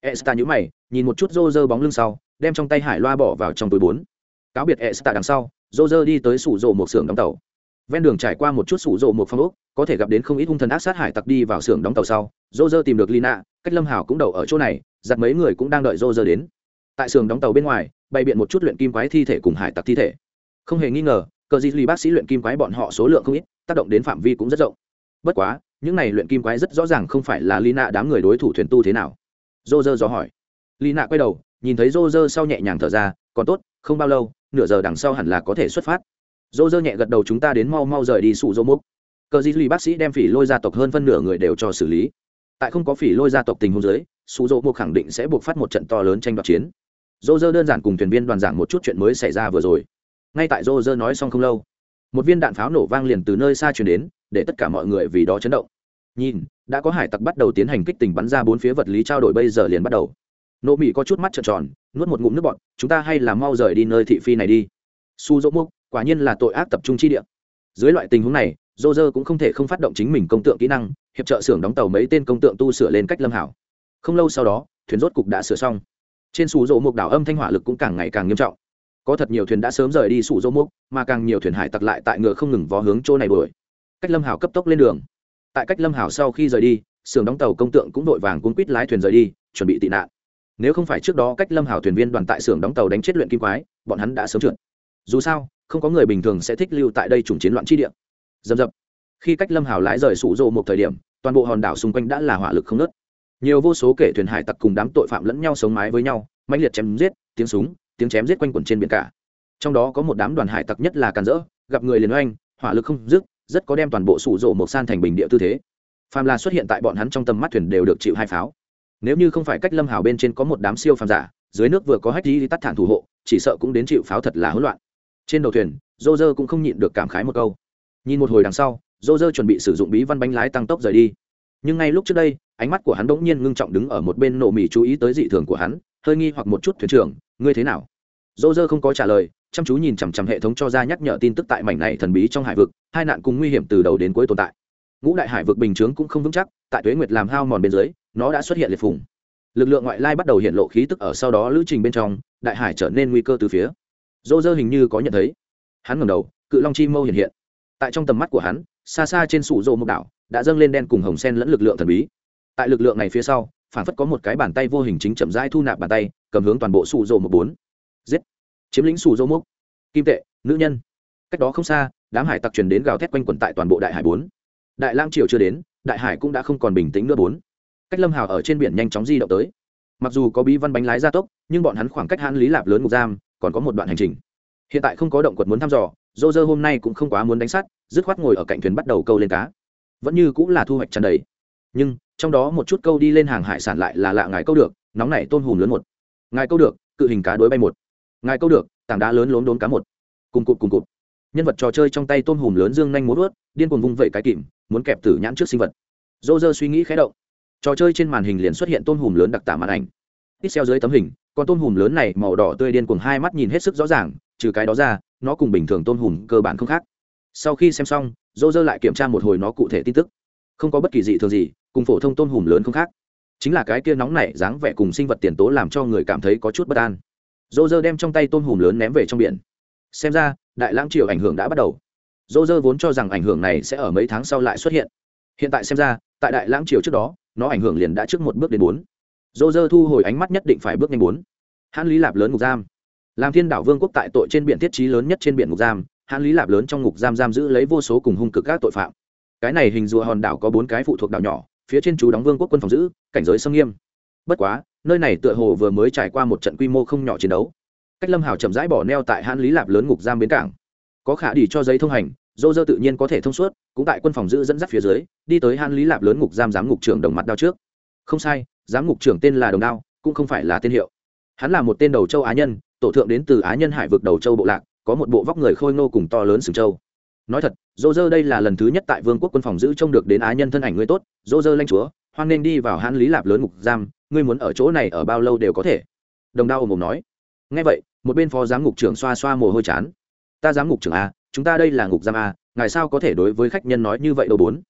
Esta nhíu mày, nhìn một chút Roger bóng lưng sau, đem trong tay hải loa bỏ vào trong túi bốn. Cáo biệt Esta đằng sau, Roger đi tới sủ rộ một xưởng đóng tàu. Ven đường trải qua một chút sủ rộ một phong ốc, có thể gặp đến không ít hung thần ác sát hải tặc đi vào xưởng đóng tàu sau, Roger tìm được Lina, cách Lâm Hảo cũng đậu ở chỗ này, giặt mấy người cũng đang đợi Roger đến. Tại xưởng đóng tàu bên ngoài, bày biện một chút luyện kim quái thi thể cùng hải tặc thi thể. Không hề nghi ngờ, cờ gì bác sĩ luyện kim quái bọn họ số lượng không ít, tác động đến phạm vi cũng rất rộng. Bất quá, những này luyện kim quái rất rõ ràng không phải là Lina đám người đối thủ thuyền tu thế nào. Roger dò hỏi Lina quay đầu nhìn thấy dô dơ sau nhẹ nhàng thở ra còn tốt không bao lâu nửa giờ đằng sau hẳn là có thể xuất phát rô dơ nhẹ gật đầu chúng ta đến mau mau rời đi sụ dô múc. Cờ di lì bác sĩ đem phỉ lôi gia tộc hơn phân nửa người đều cho xử lý. Tại không có phỉ lôi gia tộc tình huống giới sụ dô múc khẳng định sẽ buộc phát một trận to lớn tranh đoạt chiến. Rô dơ đơn giản cùng thuyền viên đoàn giảng một chút chuyện mới xảy ra vừa rồi. Ngay tại rô dơ nói xong không lâu, một viên đạn pháo nổ vang liền từ nơi xa chuyển đến, để tất cả mọi người vì đó chấn động. Nhìn, đã có hải tặc bắt đầu tiến hành kích tình bắn ra bốn phía vật lý trao đổi bây giờ liền bắt đầu. Nộ mỹ có chút mắt trợn tròn, nuốt một ngụm nước bọt, chúng ta hay là mau rời đi nơi thị phi này đi. Su dỗ Múc quả nhiên là tội ác tập trung chi địa. Dưới loại tình huống này dô dơ cũng không thể không phát động chính mình công tượng kỹ năng, hiệp trợ xưởng đóng tàu mấy tên công tượng tu sửa lên cách lâm hảo. Không lâu sau đó, thuyền rốt cục đã sửa xong. Trên sủ dỗ mục đảo âm thanh hỏa lực cũng càng ngày càng nghiêm trọng. Có thật nhiều thuyền đã sớm rời đi sủ dỗ mục, mà càng nhiều thuyền hải tặc lại tại ngựa không ngừng vó hướng chỗ này đuổi. Cách lâm hảo cấp tốc lên đường. Tại cách lâm hảo sau khi rời đi, xưởng đóng tàu công tượng cũng đội vàng cuốn quýt lái thuyền rời đi, chuẩn bị tị nạn. Nếu không phải trước đó cách lâm hảo thuyền viên đoàn tại xưởng đóng tàu đánh chết luyện kim quái, bọn hắn đã sớm trượt dù sao, không có người bình thường sẽ thích lưu tại đây chủng chiến loạn chi địa. Dầm dập. Khi cách lâm hảo lái rời sủ rộ một thời điểm, toàn bộ hòn đảo xung quanh đã là hỏa lực không nớt nhiều vô số kể thuyền hải tặc cùng đám tội phạm lẫn nhau sống mái với nhau mạnh liệt chém giết, tiếng súng, tiếng chém giết quanh quẩn trên biển cả. Trong đó có một đám đoàn hải tặc nhất là càn rỡ, gặp người liền oanh, hỏa lực không dứt, rất có đem toàn bộ sủ rộ một san thành bình địa tư thế. Phàm là xuất hiện tại bọn hắn trong tầm mắt thuyền đều được chịu hai pháo. Nếu như không phải cách lâm hào bên trên có một đám siêu phàm giả, dưới nước vừa có hách đi tắt thản thủ hộ, chỉ sợ cũng đến chịu pháo thật là hỗn loạn trên đầu thuyền dô dơ cũng không nhịn được cảm khái một câu. Nhìn một hồi đằng sau dô dơ chuẩn bị sử dụng bí văn bánh lái tăng tốc rời đi. Nhưng ngay lúc trước đây, ánh mắt của hắn bỗng nhiên ngưng trọng đứng ở một bên nổ mỉ chú ý tới dị thường của hắn, hơi nghi hoặc một chút thuyền trưởng, ngươi thế nào? Dô dơ không có trả lời, chăm chú nhìn chằm chằm hệ thống cho ra nhắc nhở tin tức tại mảnh này thần bí trong hải vực, hai nạn cùng nguy hiểm từ đầu đến cuối tồn tại. Ngũ đại hải vực bình chướng cũng không vững chắc, tại tuế nguyệt làm hao mòn bên dưới, nó đã xuất hiện liệt phùng. Lực lượng ngoại lai bắt đầu hiện lộ khí tức ở sau đó lữ trình bên trong, đại hải trở nên nguy cơ từ phía dô dơ hình như có nhận thấy. Hắn ngầm đầu cự long chi mâu hiện hiện. Tại trong tầm mắt của hắn xa xa trên sủ rộ mộc đảo đã dâng lên đen cùng hồng sen lẫn lực lượng thần bí. Tại lực lượng này phía sau phản phất có một cái bàn tay vô hình chính chậm rãi thu nạp bàn tay cầm hướng toàn bộ sủ rộ một bốn. Giết! Chiếm lĩnh sủ rộ mộc, kim tệ nữ nhân. Cách đó không xa đám hải tặc truyền đến gào thét quanh quẩn tại toàn bộ đại hải bốn. Đại lang triều chưa đến đại hải cũng đã không còn bình tĩnh nữa bốn. Cách lâm hào ở trên biển nhanh chóng di động tới. Mặc dù có bí văn bánh lái gia tốc nhưng bọn hắn khoảng cách hãn lý lạp lớn ngục giam còn có một đoạn hành trình. Hiện tại không có động quật muốn thăm dò dô dơ hôm nay cũng không quá muốn đánh sát, dứt khoát ngồi ở cạnh thuyền bắt đầu câu lên cá. Vẫn như cũng là thu hoạch tràn đầy. Nhưng, trong đó một chút câu đi lên hàng hải sản lại là lạ ngài câu được, nóng nảy tôm hùm lớn một. Ngài câu được, cự hình cá đối bay một. Ngài câu được, tảng đá lớn lốn đốn cá một. Cùng cụt cùng cụt. Nhân vật trò chơi trong tay tôm hùm lớn dương nhanh muốn ướt điên cuồng vung vẩy cái kìm, muốn kẹp tử nhãn trước sinh vật. Dô dơ suy nghĩ khé động. Trò chơi trên màn hình liền xuất hiện tôm hùm lớn đặc tả màn ảnh. Ít xeo dưới tấm hình con tôm hùm lớn này màu đỏ tươi điên cuồng hai mắt nhìn hết sức rõ ràng, trừ cái đó ra, nó cùng bình thường tôm hùm cơ bản không khác. Sau khi xem xong, dô dơ lại kiểm tra một hồi nó cụ thể tin tức. Không có bất kỳ dị thường gì, cùng phổ thông tôm hùm lớn không khác. Chính là cái kia nóng này dáng vẻ cùng sinh vật tiền tố làm cho người cảm thấy có chút bất an. Dô dơ đem trong tay tôm hùm lớn ném về trong biển. Xem ra, đại lãng triều ảnh hưởng đã bắt đầu. Dô dơ vốn cho rằng ảnh hưởng này sẽ ở mấy tháng sau lại xuất hiện. Hiện tại xem ra, tại đại lãng triều trước đó, nó ảnh hưởng liền đã trước một bước đến bốn dô dơ thu hồi ánh mắt nhất định phải bước nhanh bốn. Hãn lý lạp lớn ngục giam. Làm thiên đảo vương quốc tại tội trên biển thiết trí lớn nhất trên biển ngục giam, hãn lý lạp lớn trong ngục giam giam giữ lấy vô số cùng hung cực các tội phạm. Cái này hình rùa hòn đảo có bốn cái phụ thuộc đảo nhỏ, phía trên chú đóng vương quốc quân phòng giữ, cảnh giới sông nghiêm. Bất quá, nơi này tựa hồ vừa mới trải qua một trận quy mô không nhỏ chiến đấu. Cách lâm hào chậm rãi bỏ neo tại hãn lý lạp lớn ngục giam bến cảng. Có khả đi cho giấy thông hành, dô dơ tự nhiên có thể thông suốt, cũng tại quân phòng giữ dẫn dắt phía dưới, đi tới hãn lý lạp lớn ngục giam giám ngục trưởng đồng mặt đao trước. Không sai giám ngục trưởng tên là đồng đao, cũng không phải là tên hiệu. Hắn là một tên đầu châu á nhân, tổ thượng đến từ á nhân hải vực đầu châu bộ lạc, có một bộ vóc người khôi ngô cùng to lớn sừng châu nói thật, dô dơ đây là lần thứ nhất tại vương quốc quân phòng giữ trông được đến á nhân thân ảnh ngươi tốt, dô dơ lanh chúa, hoan nên đi vào hãn lý lạp lớn ngục giam, ngươi muốn ở chỗ này ở bao lâu đều có thể. Đồng đao ồm ồm nói. Ngay vậy, một bên phó giám ngục trưởng xoa xoa mồ hôi chán. Ta giám ngục trưởng a chúng ta đây là ngục giam a ngài sao có thể đối với khách nhân nói như vậy đâu bốn?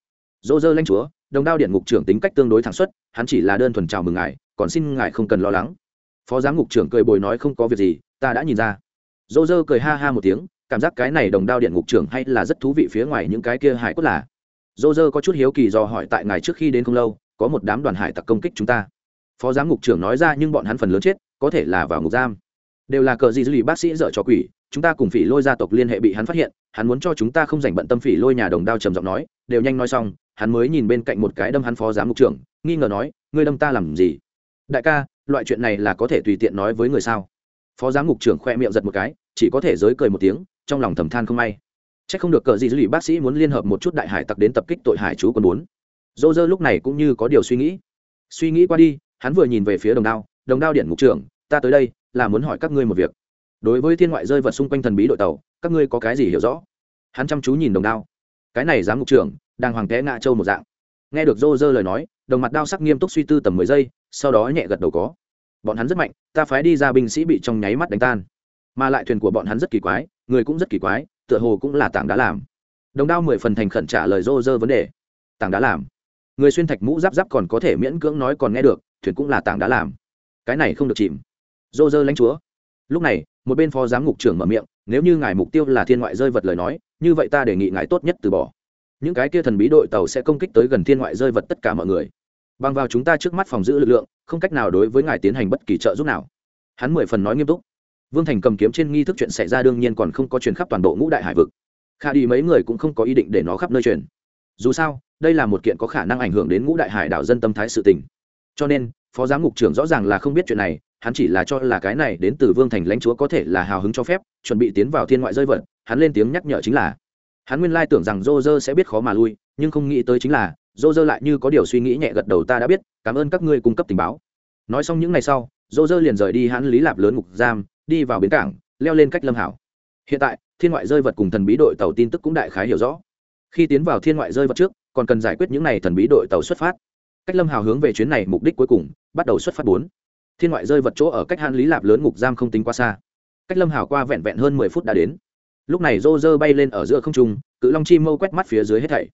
Dô dơ lanh chúa đồng đao điện ngục trưởng tính cách tương đối thẳng xuất, hắn chỉ là đơn thuần chào mừng ngài, còn xin ngài không cần lo lắng. Phó giám ngục trưởng cười bồi nói không có việc gì, ta đã nhìn ra. Dô dơ cười ha ha một tiếng, cảm giác cái này đồng đao điện ngục trưởng hay là rất thú vị phía ngoài những cái kia hải cốt là. Dô dơ có chút hiếu kỳ do hỏi tại ngài trước khi đến không lâu, có một đám đoàn hải tặc công kích chúng ta. Phó giám ngục trưởng nói ra nhưng bọn hắn phần lớn chết, có thể là vào ngục giam. Đều là cờ gì dư lì bác sĩ dở cho quỷ, chúng ta cùng phỉ lôi gia tộc liên hệ bị hắn phát hiện, hắn muốn cho chúng ta không dành bận tâm phỉ lôi nhà đồng đao trầm giọng nói, đều nhanh nói xong hắn mới nhìn bên cạnh một cái đâm hắn phó giám mục trưởng, nghi ngờ nói, ngươi đâm ta làm gì? Đại ca, loại chuyện này là có thể tùy tiện nói với người sao? Phó giám mục trưởng khoe miệng giật một cái, chỉ có thể giới cười một tiếng, trong lòng thầm than không may. C h ắ c không được cờ gì dư lì bác sĩ muốn liên hợp một chút đại hải tặc đến tập kích tội hải chú quân bốn. Dô dơ lúc này cũng như có điều suy nghĩ. Suy nghĩ qua đi, hắn vừa nhìn về phía đồng đao đồng đao điện mục trưởng, ta tới đây là muốn hỏi các ngươi một việc. Đối với thiên ngoại rơi vật xung quanh thần bí đội tàu, các ngươi có cái gì hiểu rõ? Hắn chăm chú nhìn đồng đao cái này giám mục trưởng, đang hoàng té ngã châu một dạng. Nghe được dô dơ lời nói, đồng mặt đao sắc nghiêm túc suy tư tầm mười giây, sau đó nhẹ gật đầu có. Bọn hắn rất mạnh, ta phái đi ra binh sĩ bị trong nháy mắt đánh tan. Mà lại thuyền của bọn hắn rất kỳ quái, người cũng rất kỳ quái, tựa hồ cũng là tảng đá làm. Đồng đao mười phần thành khẩn trả lời dô dơ vấn đề. Tảng đá làm. Người xuyên thạch mũ giáp giáp còn có thể miễn cưỡng nói còn nghe được, thuyền cũng là tảng đá làm. Cái này không được chìm. Dô dơ lãnh chúa. Lúc này, một bên phó giám ngục trưởng mở miệng nếu như ngài mục tiêu là thiên ngoại rơi vật lời nói, như vậy ta đề nghị ngài tốt nhất từ bỏ. Những cái kia thần bí đội tàu sẽ công kích tới gần thiên ngoại rơi vật tất cả mọi người. Bằng vào chúng ta trước mắt phòng giữ lực lượng, không cách nào đối với ngài tiến hành bất kỳ trợ giúp nào. Hắn mười phần nói nghiêm túc. Vương thành cầm kiếm trên nghi thức chuyện xảy ra đương nhiên còn không có truyền khắp toàn bộ ngũ đại hải vực. Khả đi mấy người cũng không có ý định để nó khắp nơi truyền. Dù sao, đây là một kiện có khả năng ảnh hưởng đến ngũ đại hải đảo dân tâm thái sự tình. Cho nên, phó giám ngục trưởng rõ ràng là không biết chuyện này hắn chỉ là cho là cái này đến từ vương thành lãnh chúa có thể là hào hứng cho phép, chuẩn bị tiến vào thiên ngoại rơi vật, hắn lên tiếng nhắc nhở chính là, hắn nguyên lai tưởng rằng dô dơ sẽ biết khó mà lui, nhưng không nghĩ tới chính là dô dơ lại như có điều suy nghĩ nhẹ gật đầu ta đã biết, cảm ơn các ngươi cung cấp tình báo. Nói xong những ngày sau dô dơ liền rời đi hắn lý lạp lớn ngục giam, đi vào bến cảng, leo lên cách lâm hảo. Hiện tại, thiên ngoại rơi vật cùng thần bí đội tàu tin tức cũng đại khái hiểu rõ. Khi tiến vào thiên ngoại rơi vật trước, còn cần giải quyết những n à y thần bí đội tàu xuất phát. Cách lâm hào hướng về chuyến này mục đích cuối cùng, bắt đầu xuất phát bốn thiên ngoại rơi vật chỗ ở cách han lý lạp lớn ngục giam không tính quá xa. Cách lâm hào qua vẹn vẹn hơn mười phút đã đến. Lúc này rô rơ bay lên ở giữa không trung, cự long chi mâu quét mắt phía dưới hết thảy.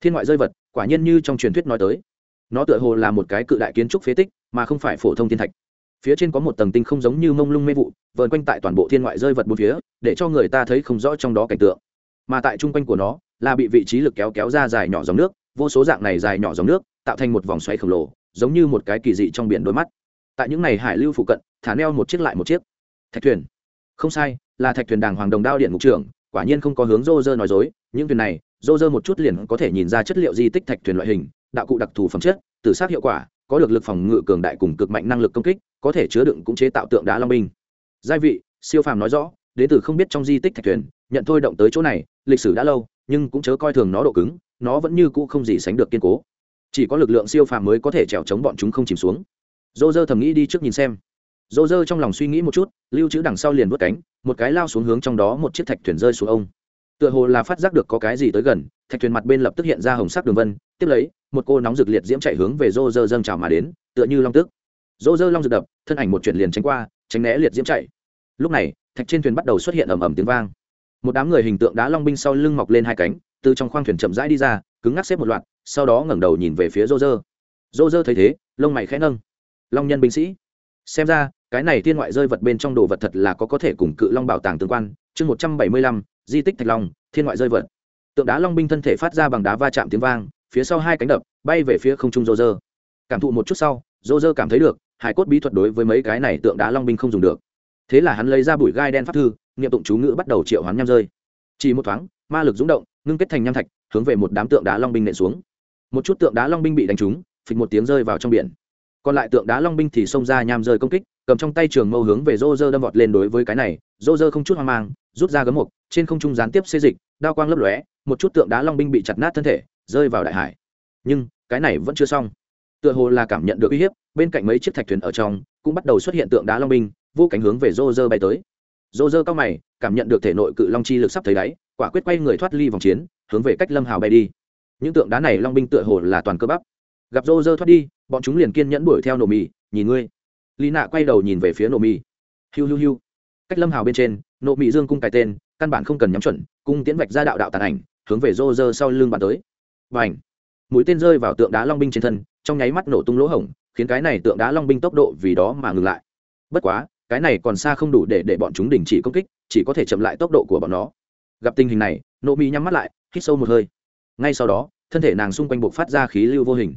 Thiên ngoại rơi vật, quả nhiên như trong truyền thuyết nói tới. Nó tựa hồ là một cái cự đại kiến trúc phế tích, mà không phải phổ thông thiên thạch. Phía trên có một tầng tinh không giống như mông lung mê vụ, vờn quanh tại toàn bộ thiên ngoại rơi vật bốn phía, để cho người ta thấy không rõ trong đó cảnh tượng. Mà tại trung quanh của nó, là bị vị trí lực kéo kéo ra dài nhỏ dòng nước, vô số dạng này dài nhỏ dòng nước, tạo thành một vòng xoáy khổng lồ, giống như một cái kỳ dị trong biển đôi mắt tại những ngày hải lưu phụ cận, thả neo một chiếc lại một chiếc. Thạch thuyền. Không sai, là thạch thuyền đàng hoàng đồng đao điện ngục trưởng, quả nhiên không có hướng rô rơ nói dối, những thuyền này rô rơ một chút liền có thể nhìn ra chất liệu di tích thạch thuyền loại hình, đạo cụ đặc thù phẩm chất tử sát hiệu quả, có được lực phòng ngự cường đại cùng cực mạnh năng lực công kích, có thể chứa đựng cũng chế tạo tượng đá long binh. Gia vị, siêu phàm nói rõ, đến từ không biết trong di tích thạch thuyền, nhận thôi động tới chỗ này, lịch sử đã lâu, nhưng cũng chớ coi thường nó độ cứng, nó vẫn như cũ không gì sánh được kiên cố. Chỉ có lực lượng siêu phàm mới có thể trèo chống bọn chúng không chìm xuống dô dơ thầm nghĩ đi trước nhìn xem. Dô dơ trong lòng suy nghĩ một chút, lưu trữ đằng sau liền vớt cánh, một cái lao xuống hướng trong đó một chiếc thạch thuyền rơi xuống ông. Tựa hồ là phát giác được có cái gì tới gần, thạch thuyền mặt bên lập tức hiện ra hồng sắc đường vân, tiếp lấy, một cô nóng rực liệt diễm chạy hướng về dô dơ dâng trào mà đến, tựa như long tức dô dơ long rực đập, thân ảnh một chuyển liền tránh qua, tránh né liệt diễm chạy. Lúc này, thạch trên thuyền bắt đầu xuất hiện ầm ầm tiếng vang. Một đám người hình tượng đá long binh sau lưng mọc lên hai cánh, từ trong khoang thuyền chậm rãi đi ra, cứng ngắc xếp một loạt, sau đó ngẩng đầu nhìn về phía dô dơ. Dô dơ thấy thế, lông mày khẽ nâng long nhân binh sĩ. Xem ra, cái này thiên ngoại rơi vật bên trong đồ vật thật là có có thể cùng cự long bảo tàng tương quan. Chương một trăm bảy mươi lăm, di tích thạch long, thiên ngoại rơi vật. Tượng đá long binh thân thể phát ra bằng đá va chạm tiếng vang, phía sau hai cánh đập, bay về phía không trung rô rơ cảm thụ một chút sau rô rơ cảm thấy được, hải cốt bí thuật đối với mấy cái này tượng đá long binh không dùng được. Thế là hắn lấy ra bụi gai đen pháp thư nghiệm tụng chú ngữ bắt đầu triệu hoán nham rơi. Chỉ một thoáng, ma lực rúng động, ngưng kết thành nham thạch, hướng về một đám tượng đá long binh nện xuống. Một chút tượng đá long binh bị đánh trúng, phịch một tiếng rơi vào trong biển còn lại tượng đá long binh thì xông ra nham rơi công kích, cầm trong tay trường mâu hướng về rô rơ đâm vọt lên đối với cái này. Rô rơ không chút hoang mang, rút ra gấm mục, trên không trung gián tiếp xê dịch, đao quang lấp lóe, một chút tượng đá long binh bị chặt nát thân thể, rơi vào đại hải. Nhưng, cái này vẫn chưa xong. Tựa hồ là cảm nhận được uy hiếp, bên cạnh mấy chiếc thạch thuyền ở trong, cũng bắt đầu xuất hiện tượng đá long binh, vô cánh hướng về rô rơ bay tới. Rô rơ cao mày, cảm nhận được thể nội cự long chi lực sắp thấy đáy, quả quyết quay người thoát ly vòng chiến, hướng về cách lâm hào bay đi. Những tượng đá này long binh tựa hồ là toàn cơ bắp gặp rô rơ thoát đi, bọn chúng liền kiên nhẫn đuổi theo nổ mì, nhìn ngươi. Lý nạ quay đầu nhìn về phía nổ mì. Hiu hiu hiu. Cách lâm hào bên trên nộ mị dương cung cài tên, căn bản không cần nhắm chuẩn, cung tiến vạch ra đạo đạo tàn ảnh, hướng về rô rơ sau lưng bàn tới. Và ảnh mũi tên rơi vào tượng đá long binh trên thân, trong nháy mắt nổ tung lỗ hổng, khiến cái này tượng đá long binh tốc độ vì đó mà ngừng lại. Bất quá, cái này còn xa không đủ để để bọn chúng đình chỉ công kích, chỉ có thể chậm lại tốc độ của bọn nó. Gặp tình hình này nộ mỹ nhắm mắt lại, hít sâu một hơi. Ngay sau đó, thân thể nàng xung quanh buộc phát ra khí lưu vô hình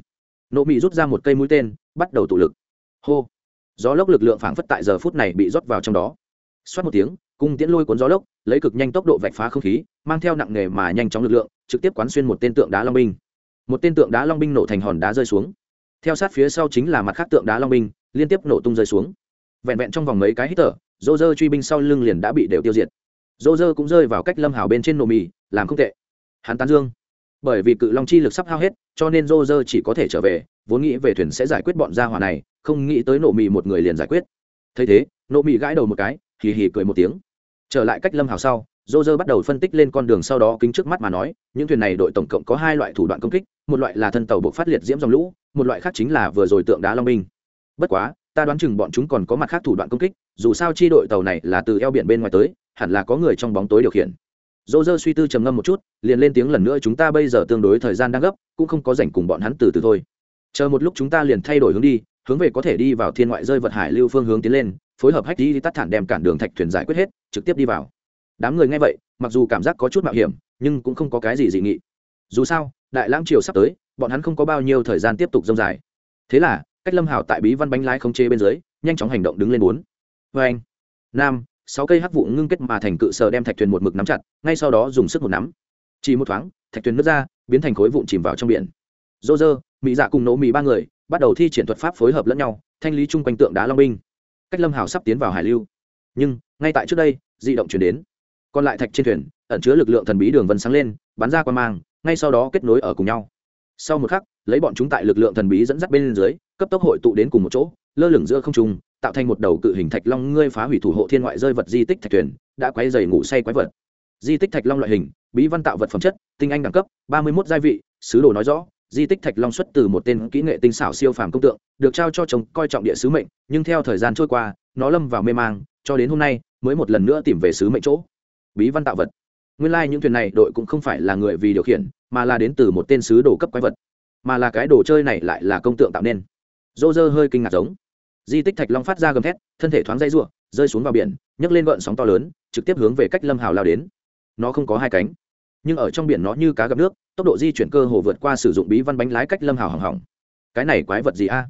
nộ mị rút ra một cây mũi tên, bắt đầu tụ lực. Hô. Gió lốc lực lượng phảng phất tại giờ phút này bị rót vào trong đó. Xoát một tiếng, cung tiễn lôi cuốn gió lốc, lấy cực nhanh tốc độ vạch phá không khí, mang theo nặng nghề mà nhanh chóng lực lượng, trực tiếp quán xuyên một tên tượng đá long binh. Một tên tượng đá long binh nổ thành hòn đá rơi xuống. Theo sát phía sau chính là mặt khác tượng đá long binh, liên tiếp nổ tung rơi xuống. Vẹn vẹn trong vòng mấy cái hít thở dô dơ truy binh sau lưng liền đã bị đều tiêu diệt. Dô dơ cũng rơi vào cách lâm hào bên trên nổ mì làm không tệ. Hắn tán dương. Bởi vì cự long chi lực sắp hao hết cho nên rô rơ chỉ có thể trở về, vốn nghĩ về thuyền sẽ giải quyết bọn gia hỏa này, không nghĩ tới Nộ mì một người liền giải quyết. Thấy thế, Nộ mì gãi đầu một cái, hì hì cười một tiếng. Trở lại cách lâm hào sau dô dơ bắt đầu phân tích lên con đường sau đó kính trước mắt mà nói, những thuyền này đội tổng cộng có hai loại thủ đoạn công kích, một loại là thân tàu buộc phát liệt diễm dòng lũ, một loại khác chính là vừa rồi tượng đá long minh. bất quá, ta đoán chừng bọn chúng còn có mặt khác thủ đoạn công kích, dù sao chi đội tàu này là từ eo biển bên ngoài tới, hẳn là có người trong bóng tối điều khiển dô dơ suy tư trầm ngâm một chút, liền lên tiếng lần nữa, chúng ta bây giờ tương đối thời gian đang gấp, cũng không có rảnh cùng bọn hắn từ từ thôi. Chờ một lúc chúng ta liền thay đổi hướng đi, hướng về có thể đi vào thiên ngoại rơi vật hải lưu phương hướng tiến lên, phối hợp hách đi tắt thản đem cản đường thạch thuyền giải quyết hết, trực tiếp đi vào. Đám người nghe vậy, mặc dù cảm giác có chút mạo hiểm, nhưng cũng không có cái gì dị nghị. Dù sao, đại lãng triều sắp tới, bọn hắn không có bao nhiêu thời gian tiếp tục dông dài. Thế là, cách lâm hảo tại bí văn bánh lái không chê bên dưới, nhanh chóng hành động đứng lên bốn. Vê anh nam sáu cây hắc vụ ngưng kết mà thành cự sờ đem thạch thuyền một mực nắm chặt, ngay sau đó dùng sức một nắm. Chỉ một thoáng, thạch thuyền nứt ra, biến thành khối vụn chìm vào trong biển. Dô dơ mỹ dạ cùng nỗ mỹ ba người bắt đầu thi triển thuật pháp phối hợp lẫn nhau, thanh lý chung quanh tượng đá long binh. Cách lâm hào sắp tiến vào hải lưu. Nhưng, ngay tại trước đây di động chuyển đến. Còn lại thạch trên thuyền, ẩn chứa lực lượng thần bí đường vân sáng lên, bắn ra qua mang, ngay sau đó kết nối ở cùng nhau. Sau một khắc, lấy bọn chúng tại lực lượng thần bí dẫn dắt bên dưới, cấp tốc hội tụ đến cùng một chỗ, lơ lửng giữa không trung tạo thành một đầu cự hình thạch long ngươi phá hủy thủ hộ thiên ngoại rơi vật di tích thạch thuyền, đã quay dày ngủ say quái vật. Di tích thạch long loại hình, bí văn tạo vật phẩm chất, tinh anh đẳng cấp, ba mươi một gia vị, sứ đồ nói rõ, di tích thạch long xuất từ một tên kỹ nghệ tinh xảo siêu phàm công tượng, được trao cho chồng coi trọng địa sứ mệnh, nhưng theo thời gian trôi qua, nó lâm vào mê mang, cho đến hôm nay, mới một lần nữa tìm về sứ mệnh chỗ. Bí văn tạo vật. Nguyên lai、like、những thuyền này đội cũng không phải là người vì điều khiển, mà là đến từ một tên sứ đồ cấp quái vật. Mà là cái đồ chơi này lại là công tượng tạo nên. Dô dơ hơi kinh ngạc giống di tích thạch long phát ra gầm thét, thân thể thoáng dây r u ộ rơi xuống vào biển, nhấc lên gợn sóng to lớn, trực tiếp hướng về cách lâm hào lao đến. Nó không có hai cánh, nhưng ở trong biển nó như cá gặp nước, tốc độ di chuyển cơ hồ vượt qua sử dụng bí văn bánh lái cách lâm hào hỏng hỏng. Cái này quái vật gì a?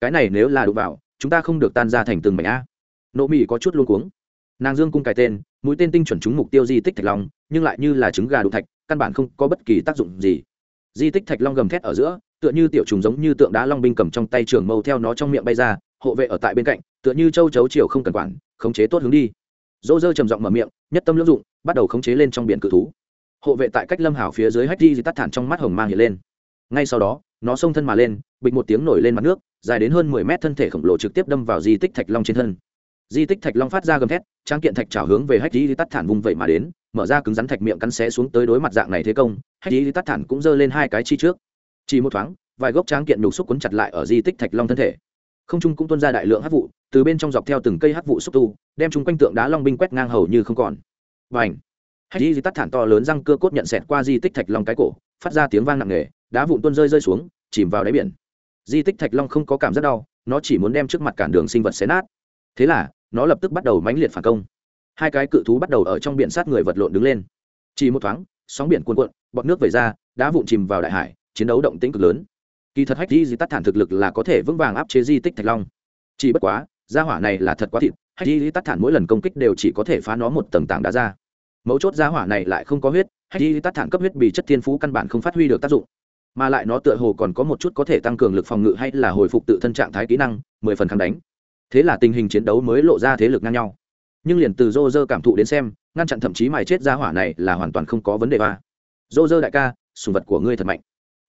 Cái này nếu là đụng vào, chúng ta không được tan ra thành từng mảnh a. Nộ mỹ có chút luôn cuống. Nàng dương cung cài tên, mũi tên tinh chuẩn trúng mục tiêu di tích thạch long, nhưng lại như là trứng gà đụng thạch, căn bản không có bất kỳ tác dụng gì. Di tích thạch long gầm thét ở giữa, tựa như tiểu trùng giống như tượng đá long binh cầm trong tay trường mâu theo nó trong miệng bay ra hộ vệ ở tại bên cạnh, tựa như châu chấu chiều không cần quản, khống chế tốt hướng đi. Dỗ dơ trầm giọng mở miệng, nhất tâm lưỡng dụng, bắt đầu khống chế lên trong biển cự thú. Hộ vệ tại cách lâm hảo phía dưới hách di tắt thản trong mắt hồng mang hiện lên. Ngay sau đó, nó xông thân mà lên, bịch một tiếng nổi lên mặt nước, dài đến hơn mười mét thân thể khổng lồ trực tiếp đâm vào di tích thạch long trên thân. Di tích thạch long phát ra gầm thét, trang kiện thạch trào hướng về hách di tắt thản vùng vậy mà đến, mở ra cứng rắn thạch miệng cắn xé xuống tới đối mặt dạng này thế công, hách di tắt thản cũng giơ lên hai cái chi trước. Chỉ một thoáng, vài gốc tráng kiện nhục xúc cuốn chặt lại ở di tích thạch long thân thể không trung cũng tuôn ra đại lượng hắc vụ, từ bên trong dọc theo từng cây hắc vụ xúc tu, đem chúng quanh tượng đá long binh quét ngang hầu như không còn. Và ảnh hay di tắt thản to lớn răng cưa cốt nhận xẹt qua di tích thạch long cái cổ, phát ra tiếng vang nặng nề, đá vụn tuôn rơi rơi xuống, chìm vào đáy biển. Di tích thạch long không có cảm giác đau, nó chỉ muốn đem trước mặt cản đường sinh vật xé nát. Thế là, nó lập tức bắt đầu mãnh liệt phản công. Hai cái cự thú bắt đầu ở trong biển sát người vật lộn đứng lên. Chỉ một thoáng, sóng biển cuồn cuộn, bọt nước về ra, đá vụn chìm vào đại hải, chiến đấu động tĩnh cực lớn kỳ thật hách di di tắt thản thực lực là có thể vững vàng áp chế di tích thạch long. Chỉ bất quá, gia hỏa này là thật quá thịt, hách di di tắt thản mỗi lần công kích đều chỉ có thể phá nó một tầng tảng đá ra. Mấu chốt gia hỏa này lại không có huyết, hách di di tắt thản cấp huyết bị chất thiên phú căn bản không phát huy được tác dụng. Mà lại nó tựa hồ còn có một chút có thể tăng cường lực phòng ngự hay là hồi phục tự thân trạng thái kỹ năng, mười phần kháng đánh. Thế là tình hình chiến đấu mới lộ ra thế lực ngang nhau. Nhưng liền từ dô dơ cảm thụ đến xem, ngăn chặn thậm chí mài chết ra hỏa này là hoàn toàn không có vấn đề va dô dơ đại ca, sùng vật của ngươi thật mạnh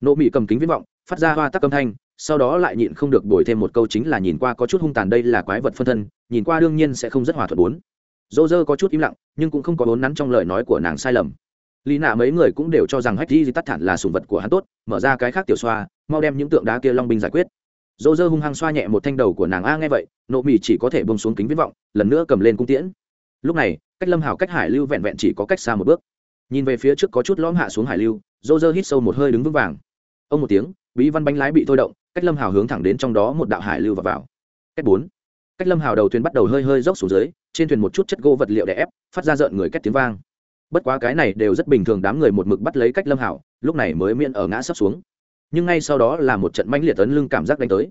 nộ mỹ cầm kính viễn vọng, phát ra hoa tắc âm thanh, sau đó lại nhịn không được đổi thêm một câu chính là nhìn qua có chút hung tàn đây là quái vật phân thân, nhìn qua đương nhiên sẽ không rất hòa thuận bốn. Dô dơ có chút im lặng, nhưng cũng không có vốn nắn trong lời nói của nàng sai lầm. Lý nạ mấy người cũng đều cho rằng hách di tắt thản là sùng vật của hắn tốt, mở ra cái khác tiểu xoa, mau đem những tượng đá kia long binh giải quyết. Dô dơ hung hăng xoa nhẹ một thanh đầu của nàng, a, nghe vậy, nộ mì chỉ có thể bông xuống kính viễn vọng, lần nữa cầm lên cung tiễn. Lúc này, cách lâm hảo cách hải lưu vẹn vẹn chỉ có cách xa một bước. Nhìn về phía trước có chút lõm hạ xuống hải lưu, dô dơ hít sâu một hơi đứng vững vàng ông một tiếng, bí văn bánh lái bị thôi động, cách lâm hào hướng thẳng đến trong đó một đạo hải lưu và vào. Cách bốn. Cách lâm hào đầu thuyền bắt đầu hơi hơi dốc xuống dưới, trên thuyền một chút chất gỗ vật liệu đè ép, phát ra rợn người cách tiếng vang. Bất quá cái này đều rất bình thường, đám người một mực bắt lấy cách lâm hào, lúc này mới miễn ở ngã sắp xuống. Nhưng ngay sau đó là một trận mãnh liệt tấn lưng cảm giác đánh tới.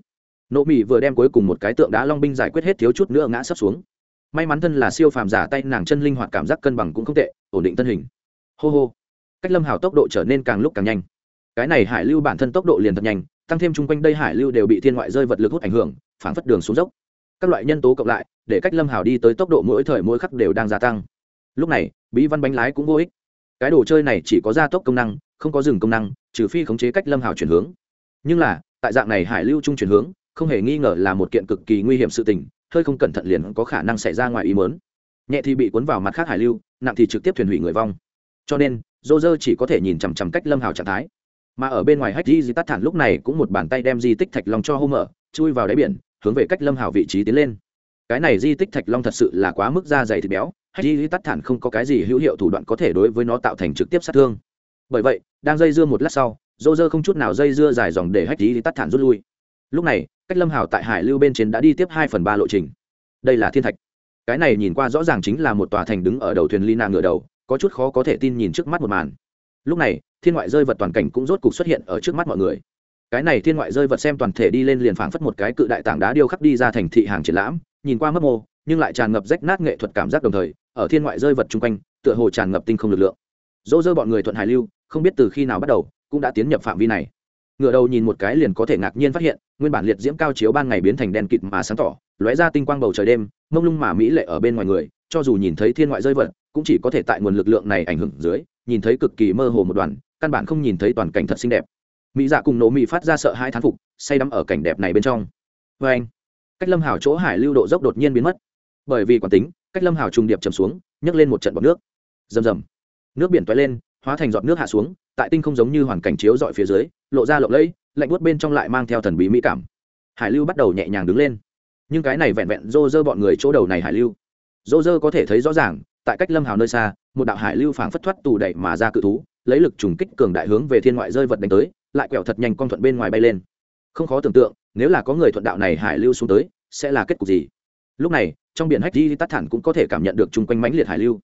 Nộ mỹ vừa đem cuối cùng một cái tượng đá long binh giải quyết hết thiếu chút nữa ngã sắp xuống. May mắn thân là siêu phàm giả tay, nàng chân linh hoạt cảm giác cân bằng cũng không tệ, ổn định thân hình. Hô hô. Cách lâm hào tốc độ trở nên càng lúc càng nhanh cái này hải lưu bản thân tốc độ liền thật nhanh, tăng thêm chung quanh đây hải lưu đều bị thiên ngoại rơi vật lực hút ảnh hưởng phản phất đường xuống dốc. Các loại nhân tố cộng lại, để cách lâm hào đi tới tốc độ mỗi thời mỗi khắc đều đang gia tăng. Lúc này, bí văn bánh lái cũng vô ích. Cái đồ chơi này chỉ có gia tốc công năng, không có dừng công năng, trừ phi khống chế cách lâm hào chuyển hướng. Nhưng là, tại dạng này hải lưu trung chuyển hướng, không hề nghi ngờ là một kiện cực kỳ nguy hiểm sự tình, hơi không cẩn thận liền có khả năng xảy ra ngoài ý mớn nhẹ thì bị cuốn vào mặt khác hải lưu, nặng thì trực tiếp thuyền hủy người vong. Cho nên dô dơ chỉ có thể nhìn chằm chằm cách lâm hào trạng thái mà ở bên ngoài hách di di tắt thản lúc này cũng một bàn tay đem di tích thạch long cho hô mở, chui vào đáy biển, hướng về cách lâm hào vị trí tiến lên. Cái này di tích thạch long thật sự là quá mức da dày thịt béo, hách di di tắt thản không có cái gì hữu hiệu thủ đoạn có thể đối với nó tạo thành trực tiếp sát thương. Bởi vậy, đang dây dưa một lát sau, dô dơ không chút nào dây dưa dài dòng để hách di di tắt thản rút lui. Lúc này, cách lâm hào tại hải lưu bên trên đã đi tiếp hai phần ba lộ trình. Đây là thiên thạch. Cái này nhìn qua rõ ràng chính là một tòa thành đứng ở đầu thuyền Lina ngựa đầu, có chút khó có thể tin nhìn trước mắt một màn lúc này, thiên ngoại rơi vật toàn cảnh cũng rốt cục xuất hiện ở trước mắt mọi người. Cái này thiên ngoại rơi vật xem toàn thể đi lên liền phảng phất một cái cự đại tảng đá điêu khắc đi ra thành thị hàng triển lãm, nhìn qua mấp mô, nhưng lại tràn ngập rách nát nghệ thuật cảm giác đồng thời, ở thiên ngoại rơi vật chung quanh, tựa hồ tràn ngập tinh không lực lượng. Dỗ dơ bọn người thuận hải lưu, không biết từ khi nào bắt đầu, cũng đã tiến nhập phạm vi này. Ngựa đầu nhìn một cái liền có thể ngạc nhiên phát hiện, nguyên bản liệt diễm cao chiếu ban ngày biến thành đen kịt mà sáng tỏ, lóe ra tinh quang bầu trời đêm, mông lung mà mỹ lệ ở bên ngoài người, cho dù nhìn thấy thiên ngoại rơi vật, cũng chỉ có thể tại nguồn lực lượng này ảnh hưởng dưới nhìn thấy cực kỳ mơ hồ một đoàn, căn bản không nhìn thấy toàn cảnh thật xinh đẹp. Mỹ dạ cùng nổ mỹ phát ra sợ hai thán phục, say đắm ở cảnh đẹp này bên trong. Vê anh, cách lâm hào chỗ hải lưu độ dốc đột nhiên biến mất. Bởi vì quản tính, cách lâm hào trùng điệp chầm xuống, nhấc lên một trận bọt nước. Rầm rầm. Nước biển toay lên, hóa thành giọt nước hạ xuống, tại tinh không giống như hoàn cảnh chiếu dọi phía dưới, lộ ra lộng lẫy, lạnh buốt bên trong lại mang theo thần bí mỹ cảm. Hải lưu bắt đầu nhẹ nhàng đứng lên. Nhưng cái này vẹn vẹn rô rơ bọn người chỗ đầu này hải lưu. Rô rơ có thể thấy rõ ràng tại cách lâm hào nơi xa, một đạo hải lưu phảng phất thoát tù đẩy mà ra cự thú, lấy lực trùng kích cường đại hướng về thiên ngoại rơi vật đánh tới, lại quẹo thật nhanh con thuận bên ngoài bay lên. Không khó tưởng tượng, nếu là có người thuận đạo này hải lưu xuống tới, sẽ là kết cục gì? Lúc này, trong biển hách di tắt thản cũng có thể cảm nhận được chung quanh mãnh liệt hải lưu.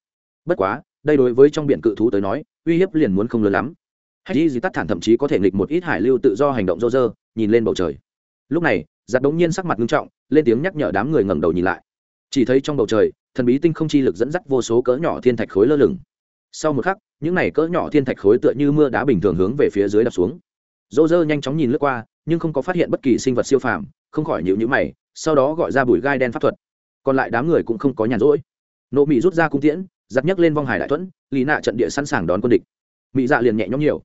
Bất quá, đây đối với trong biển cự thú tới nói, uy hiếp liền muốn không lớn lắm. Hách di tắt thản thậm chí có thể nghịch một ít hải lưu tự do hành động rô rơ, nhìn lên bầu trời. Lúc này giặt đống nhiên sắc mặt nghiêm trọng, lên tiếng nhắc nhở đám người ngẩng đầu nhìn lại. Chỉ thấy trong bầu trời thần bí tinh không chi lực dẫn dắt vô số cỡ nhỏ thiên thạch khối lơ lửng. Sau một khắc, những này cỡ nhỏ thiên thạch khối tựa như mưa đá bình thường hướng về phía dưới đập xuống. Dô dơ nhanh chóng nhìn lướt qua, nhưng không có phát hiện bất kỳ sinh vật siêu phàm, không khỏi nhịu nhữ mày, sau đó gọi ra bụi gai đen pháp thuật. Còn lại đám người cũng không có nhàn rỗi. Nộ mỹ rút ra cung tiễn giặt nhấc lên vong hải đại thuẫn lì nạ trận địa sẵn sàng đón quân địch. Mỹ dạ liền nhẹ nhõm nhiều.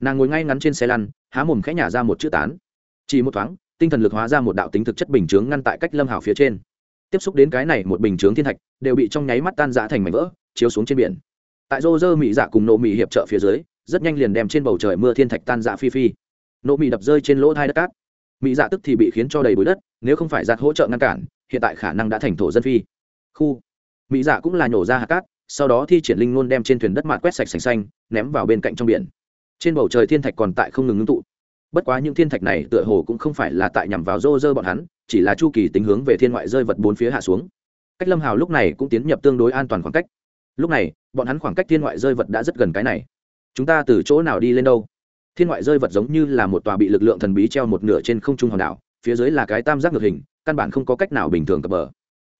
Nàng ngồi ngay ngắn trên xe lăn, há mồm khẽ nhả ra một chữ tán. Chỉ một thoáng, tinh thần lực hóa ra một đạo tính thực chất bình chướng ngăn tại cách lâm hảo phía trên tiếp xúc đến cái này một bình chướng thiên thạch, đều bị trong nháy mắt tan rã thành mảnh vỡ, chiếu xuống trên biển. Tại rô rơ mỹ dạ cùng nộ mỹ hiệp trợ phía dưới, rất nhanh liền đem trên bầu trời mưa thiên thạch tan dạ phi phi. Nộ mỹ đập rơi trên lỗ thai đất cát. Mỹ dạ tức thì bị khiến cho đầy bụi đất, nếu không phải giặt hỗ trợ ngăn cản, hiện tại khả năng đã thành thổ dân phi. Khu. Mỹ dạ cũng là nhổ ra hạt cát, sau đó thi triển linh ngôn đem trên thuyền đất mạt quét sạch sành xanh, ném vào bên cạnh trong biển. Trên bầu trời thiên thạch còn tại không ngừng ngưng tụ bất quá những thiên thạch này tựa hồ cũng không phải là tại nhằm vào rô rơ bọn hắn, chỉ là chu kỳ tính hướng về thiên ngoại rơi vật bốn phía hạ xuống. Cách lâm hào lúc này cũng tiến nhập tương đối an toàn khoảng cách. Lúc này, bọn hắn khoảng cách thiên ngoại rơi vật đã rất gần cái này. Chúng ta từ chỗ nào đi lên đâu? Thiên ngoại rơi vật giống như là một tòa bị lực lượng thần bí treo một nửa trên không trung hòn đảo, phía dưới là cái tam giác ngược hình, căn bản không có cách nào bình thường cập bờ.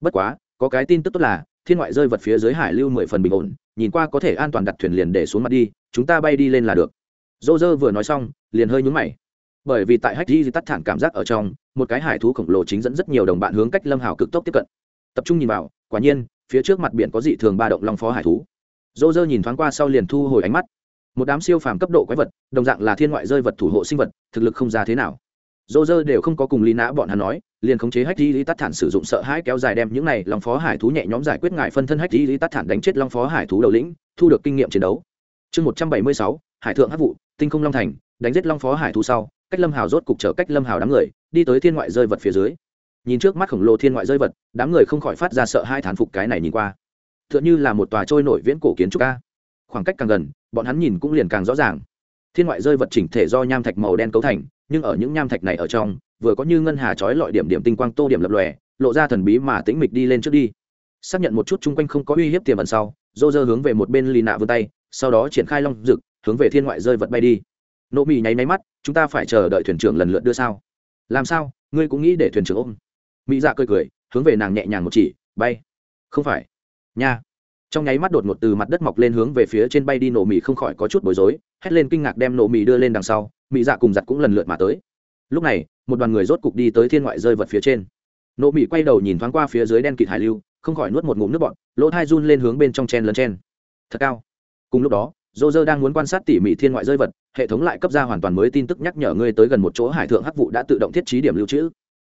Bất quá, có cái tin tức tốt là, thiên ngoại rơi vật phía dưới hải lưu mười phần bình ổn, nhìn qua có thể an toàn đặt thuyền liền để xuống mặt đi, chúng ta bay đi lên là được dô dơ vừa nói xong, liền hơi nhúng mày. Bởi vì tại hách di tắt thản cảm giác ở trong, một cái hải thú khổng lồ chính dẫn rất nhiều đồng bạn hướng cách lâm hào cực tốc tiếp cận. Tập trung nhìn vào, quả nhiên, phía trước mặt biển có dị thường ba động long phó hải thú. Dô dơ nhìn thoáng qua sau liền thu hồi ánh mắt. Một đám siêu phàm cấp độ quái vật, đồng dạng là thiên ngoại rơi vật thủ hộ sinh vật, thực lực không ra thế nào. Dô dơ đều không có cùng lý nã bọn hắn nói, liền khống chế hách di lý tắt thản sử dụng sợ hãi kéo dài đem những này long phó hải thú nhẹ nhóm giải quyết ngại phân thân hách di lý tắt thản đánh chết long phó hải thú đầu lĩnh, thu được kinh nghiệm chiến đấu. Chương một trăm bảy mươi sáu, hải thượng hát vụ tinh không long thành, đánh giết long phó hải thú sau, cách lâm hào rốt cục trở cách lâm hào đám người, đi tới thiên ngoại rơi vật phía dưới. Nhìn trước mắt khổng lồ thiên ngoại rơi vật, đám người không khỏi phát ra sợ hai thán phục cái này nhìn qua. T h ư ợ n h ư là một tòa trôi nổi viễn cổ kiến trúc ca khoảng cách càng gần, bọn hắn nhìn cũng liền càng rõ ràng. Thiên ngoại rơi vật chỉnh thể do nham thạch màu đen cấu thành, nhưng ở những nham thạch này ở trong, vừa có như ngân hà trói lọi điểm điểm tinh quang tô điểm lập lòe, lộ ra thần bí mà tĩnh mịch đi lên trước đi. Xác nhận một chút chung quanh không có uy hiếp tiềm ẩn sau dô dơ hướng về một bên lì nạ vươn tay, sau đó triển khai long rực hướng về thiên ngoại rơi vật bay đi. Nộ mì nháy máy mắt, chúng ta phải chờ đợi thuyền trưởng lần lượt đưa sao? Làm sao? Ngươi cũng nghĩ để thuyền trưởng ôm? Mỹ dạ cười cười, hướng về nàng nhẹ nhàng một chỉ, bay. Không phải. Nha. Trong nháy mắt đột ngột từ mặt đất mọc lên hướng về phía trên bay đi nổ mì không khỏi có chút bối rối, hét lên kinh ngạc đem nổ mì đưa lên đằng sau. Mỹ dạ cùng giặt cũng lần lượt mà tới. Lúc này, một đoàn người rốt cục đi tới thiên ngoại rơi vật phía trên. Nổ mì quay đầu nhìn thoáng qua phía dưới đen kịt hải lưu, không khỏi nuốt một ngụm nước bọt, lỗ thai run lên hướng bên trong chen lấn chen. Thật cao. Cùng lúc đó dô dơ đang muốn quan sát tỉ mỉ thiên ngoại rơi vật, hệ thống lại cấp ra hoàn toàn mới tin tức nhắc nhở ngươi tới gần một chỗ hải thượng hắc vụ đã tự động thiết trí điểm lưu trữ.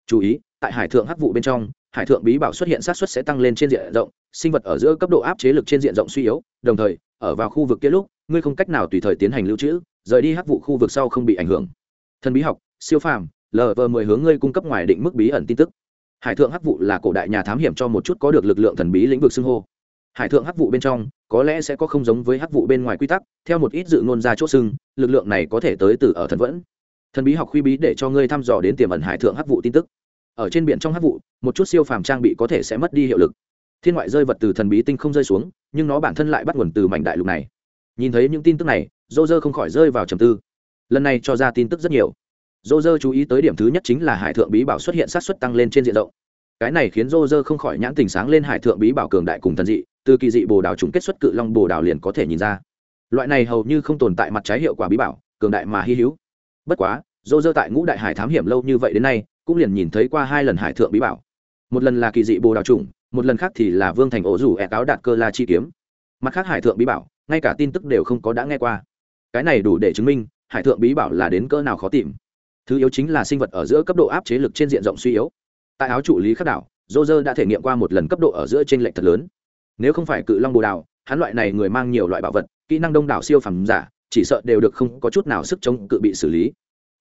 Chú ý, tại hải thượng hắc vụ bên trong, hải thượng bí bảo xuất hiện sát xuất sẽ tăng lên trên diện rộng, sinh vật ở giữa cấp độ áp chế lực trên diện rộng suy yếu, đồng thời, ở vào khu vực kia lúc, ngươi không cách nào tùy thời tiến hành lưu trữ, rời đi hắc vụ khu vực sau không bị ảnh hưởng. Thần bí học, siêu phàm lv mười hướng ngươi cung cấp ngoài định mức bí ẩn tin tức. Hải thượng hắc vụ là cổ đại nhà thám hiểm cho một chút có được lực lượng thần bí lĩnh vực xưng hô hải thượng hắc vụ bên trong, có lẽ sẽ có không giống với hắc vụ bên ngoài quy tắc, theo một ít dự ngôn ra chỗ sưng lực lượng này có thể tới từ ở thần vẫn. Thần bí học khuy bí để cho ngươi thăm dò đến tiềm ẩn hải thượng hắc vụ tin tức. Ở trên biển trong hắc vụ, một chút siêu phàm trang bị có thể sẽ mất đi hiệu lực. Thiên ngoại rơi vật từ thần bí tinh không rơi xuống, nhưng nó bản thân lại bắt nguồn từ mảnh đại lục này. Nhìn thấy những tin tức này, dô dơ không khỏi rơi vào trầm tư. Lần này cho ra tin tức rất nhiều. Dô dơ chú ý tới điểm thứ nhất chính là hải thượng bí bảo xuất hiện sát xuất tăng lên trên diện rộng. Cái này khiến dô dơ không khỏi nhãn tình sáng lên hải thượng bí bảo cường đại cùng thần dị từ kỳ dị bồ đào trùng kết xuất cự long bồ đào liền có thể nhìn ra. Loại này hầu như không tồn tại mặt trái hiệu quả bí bảo, cường đại mà hy hữu. Bất quá, dô dơ tại ngũ đại hải thám hiểm lâu như vậy đến nay, cũng liền nhìn thấy qua hai lần hải thượng bí bảo. Một lần là kỳ dị bồ đào trùng, một lần khác thì là vương thành ổ rủ ẹ cáo đạt cơ la chi kiếm. Mặt khác hải thượng bí bảo, ngay cả tin tức đều không có đã nghe qua. Cái này đủ để chứng minh, hải thượng bí bảo là đến cỡ nào khó tìm. Thứ yếu chính là sinh vật ở giữa cấp độ áp chế lực trên diện rộng suy yếu. Tại áo trụ lý khắc đảo, dô dơ đã thể nghiệm qua một lần cấp độ ở giữa t r ê n lệch thật lớn nếu không phải cự long bồ đào, hắn loại này người mang nhiều loại bảo vật, kỹ năng đông đảo siêu phẩm giả, chỉ sợ đều được không có chút nào sức chống cự bị xử lý.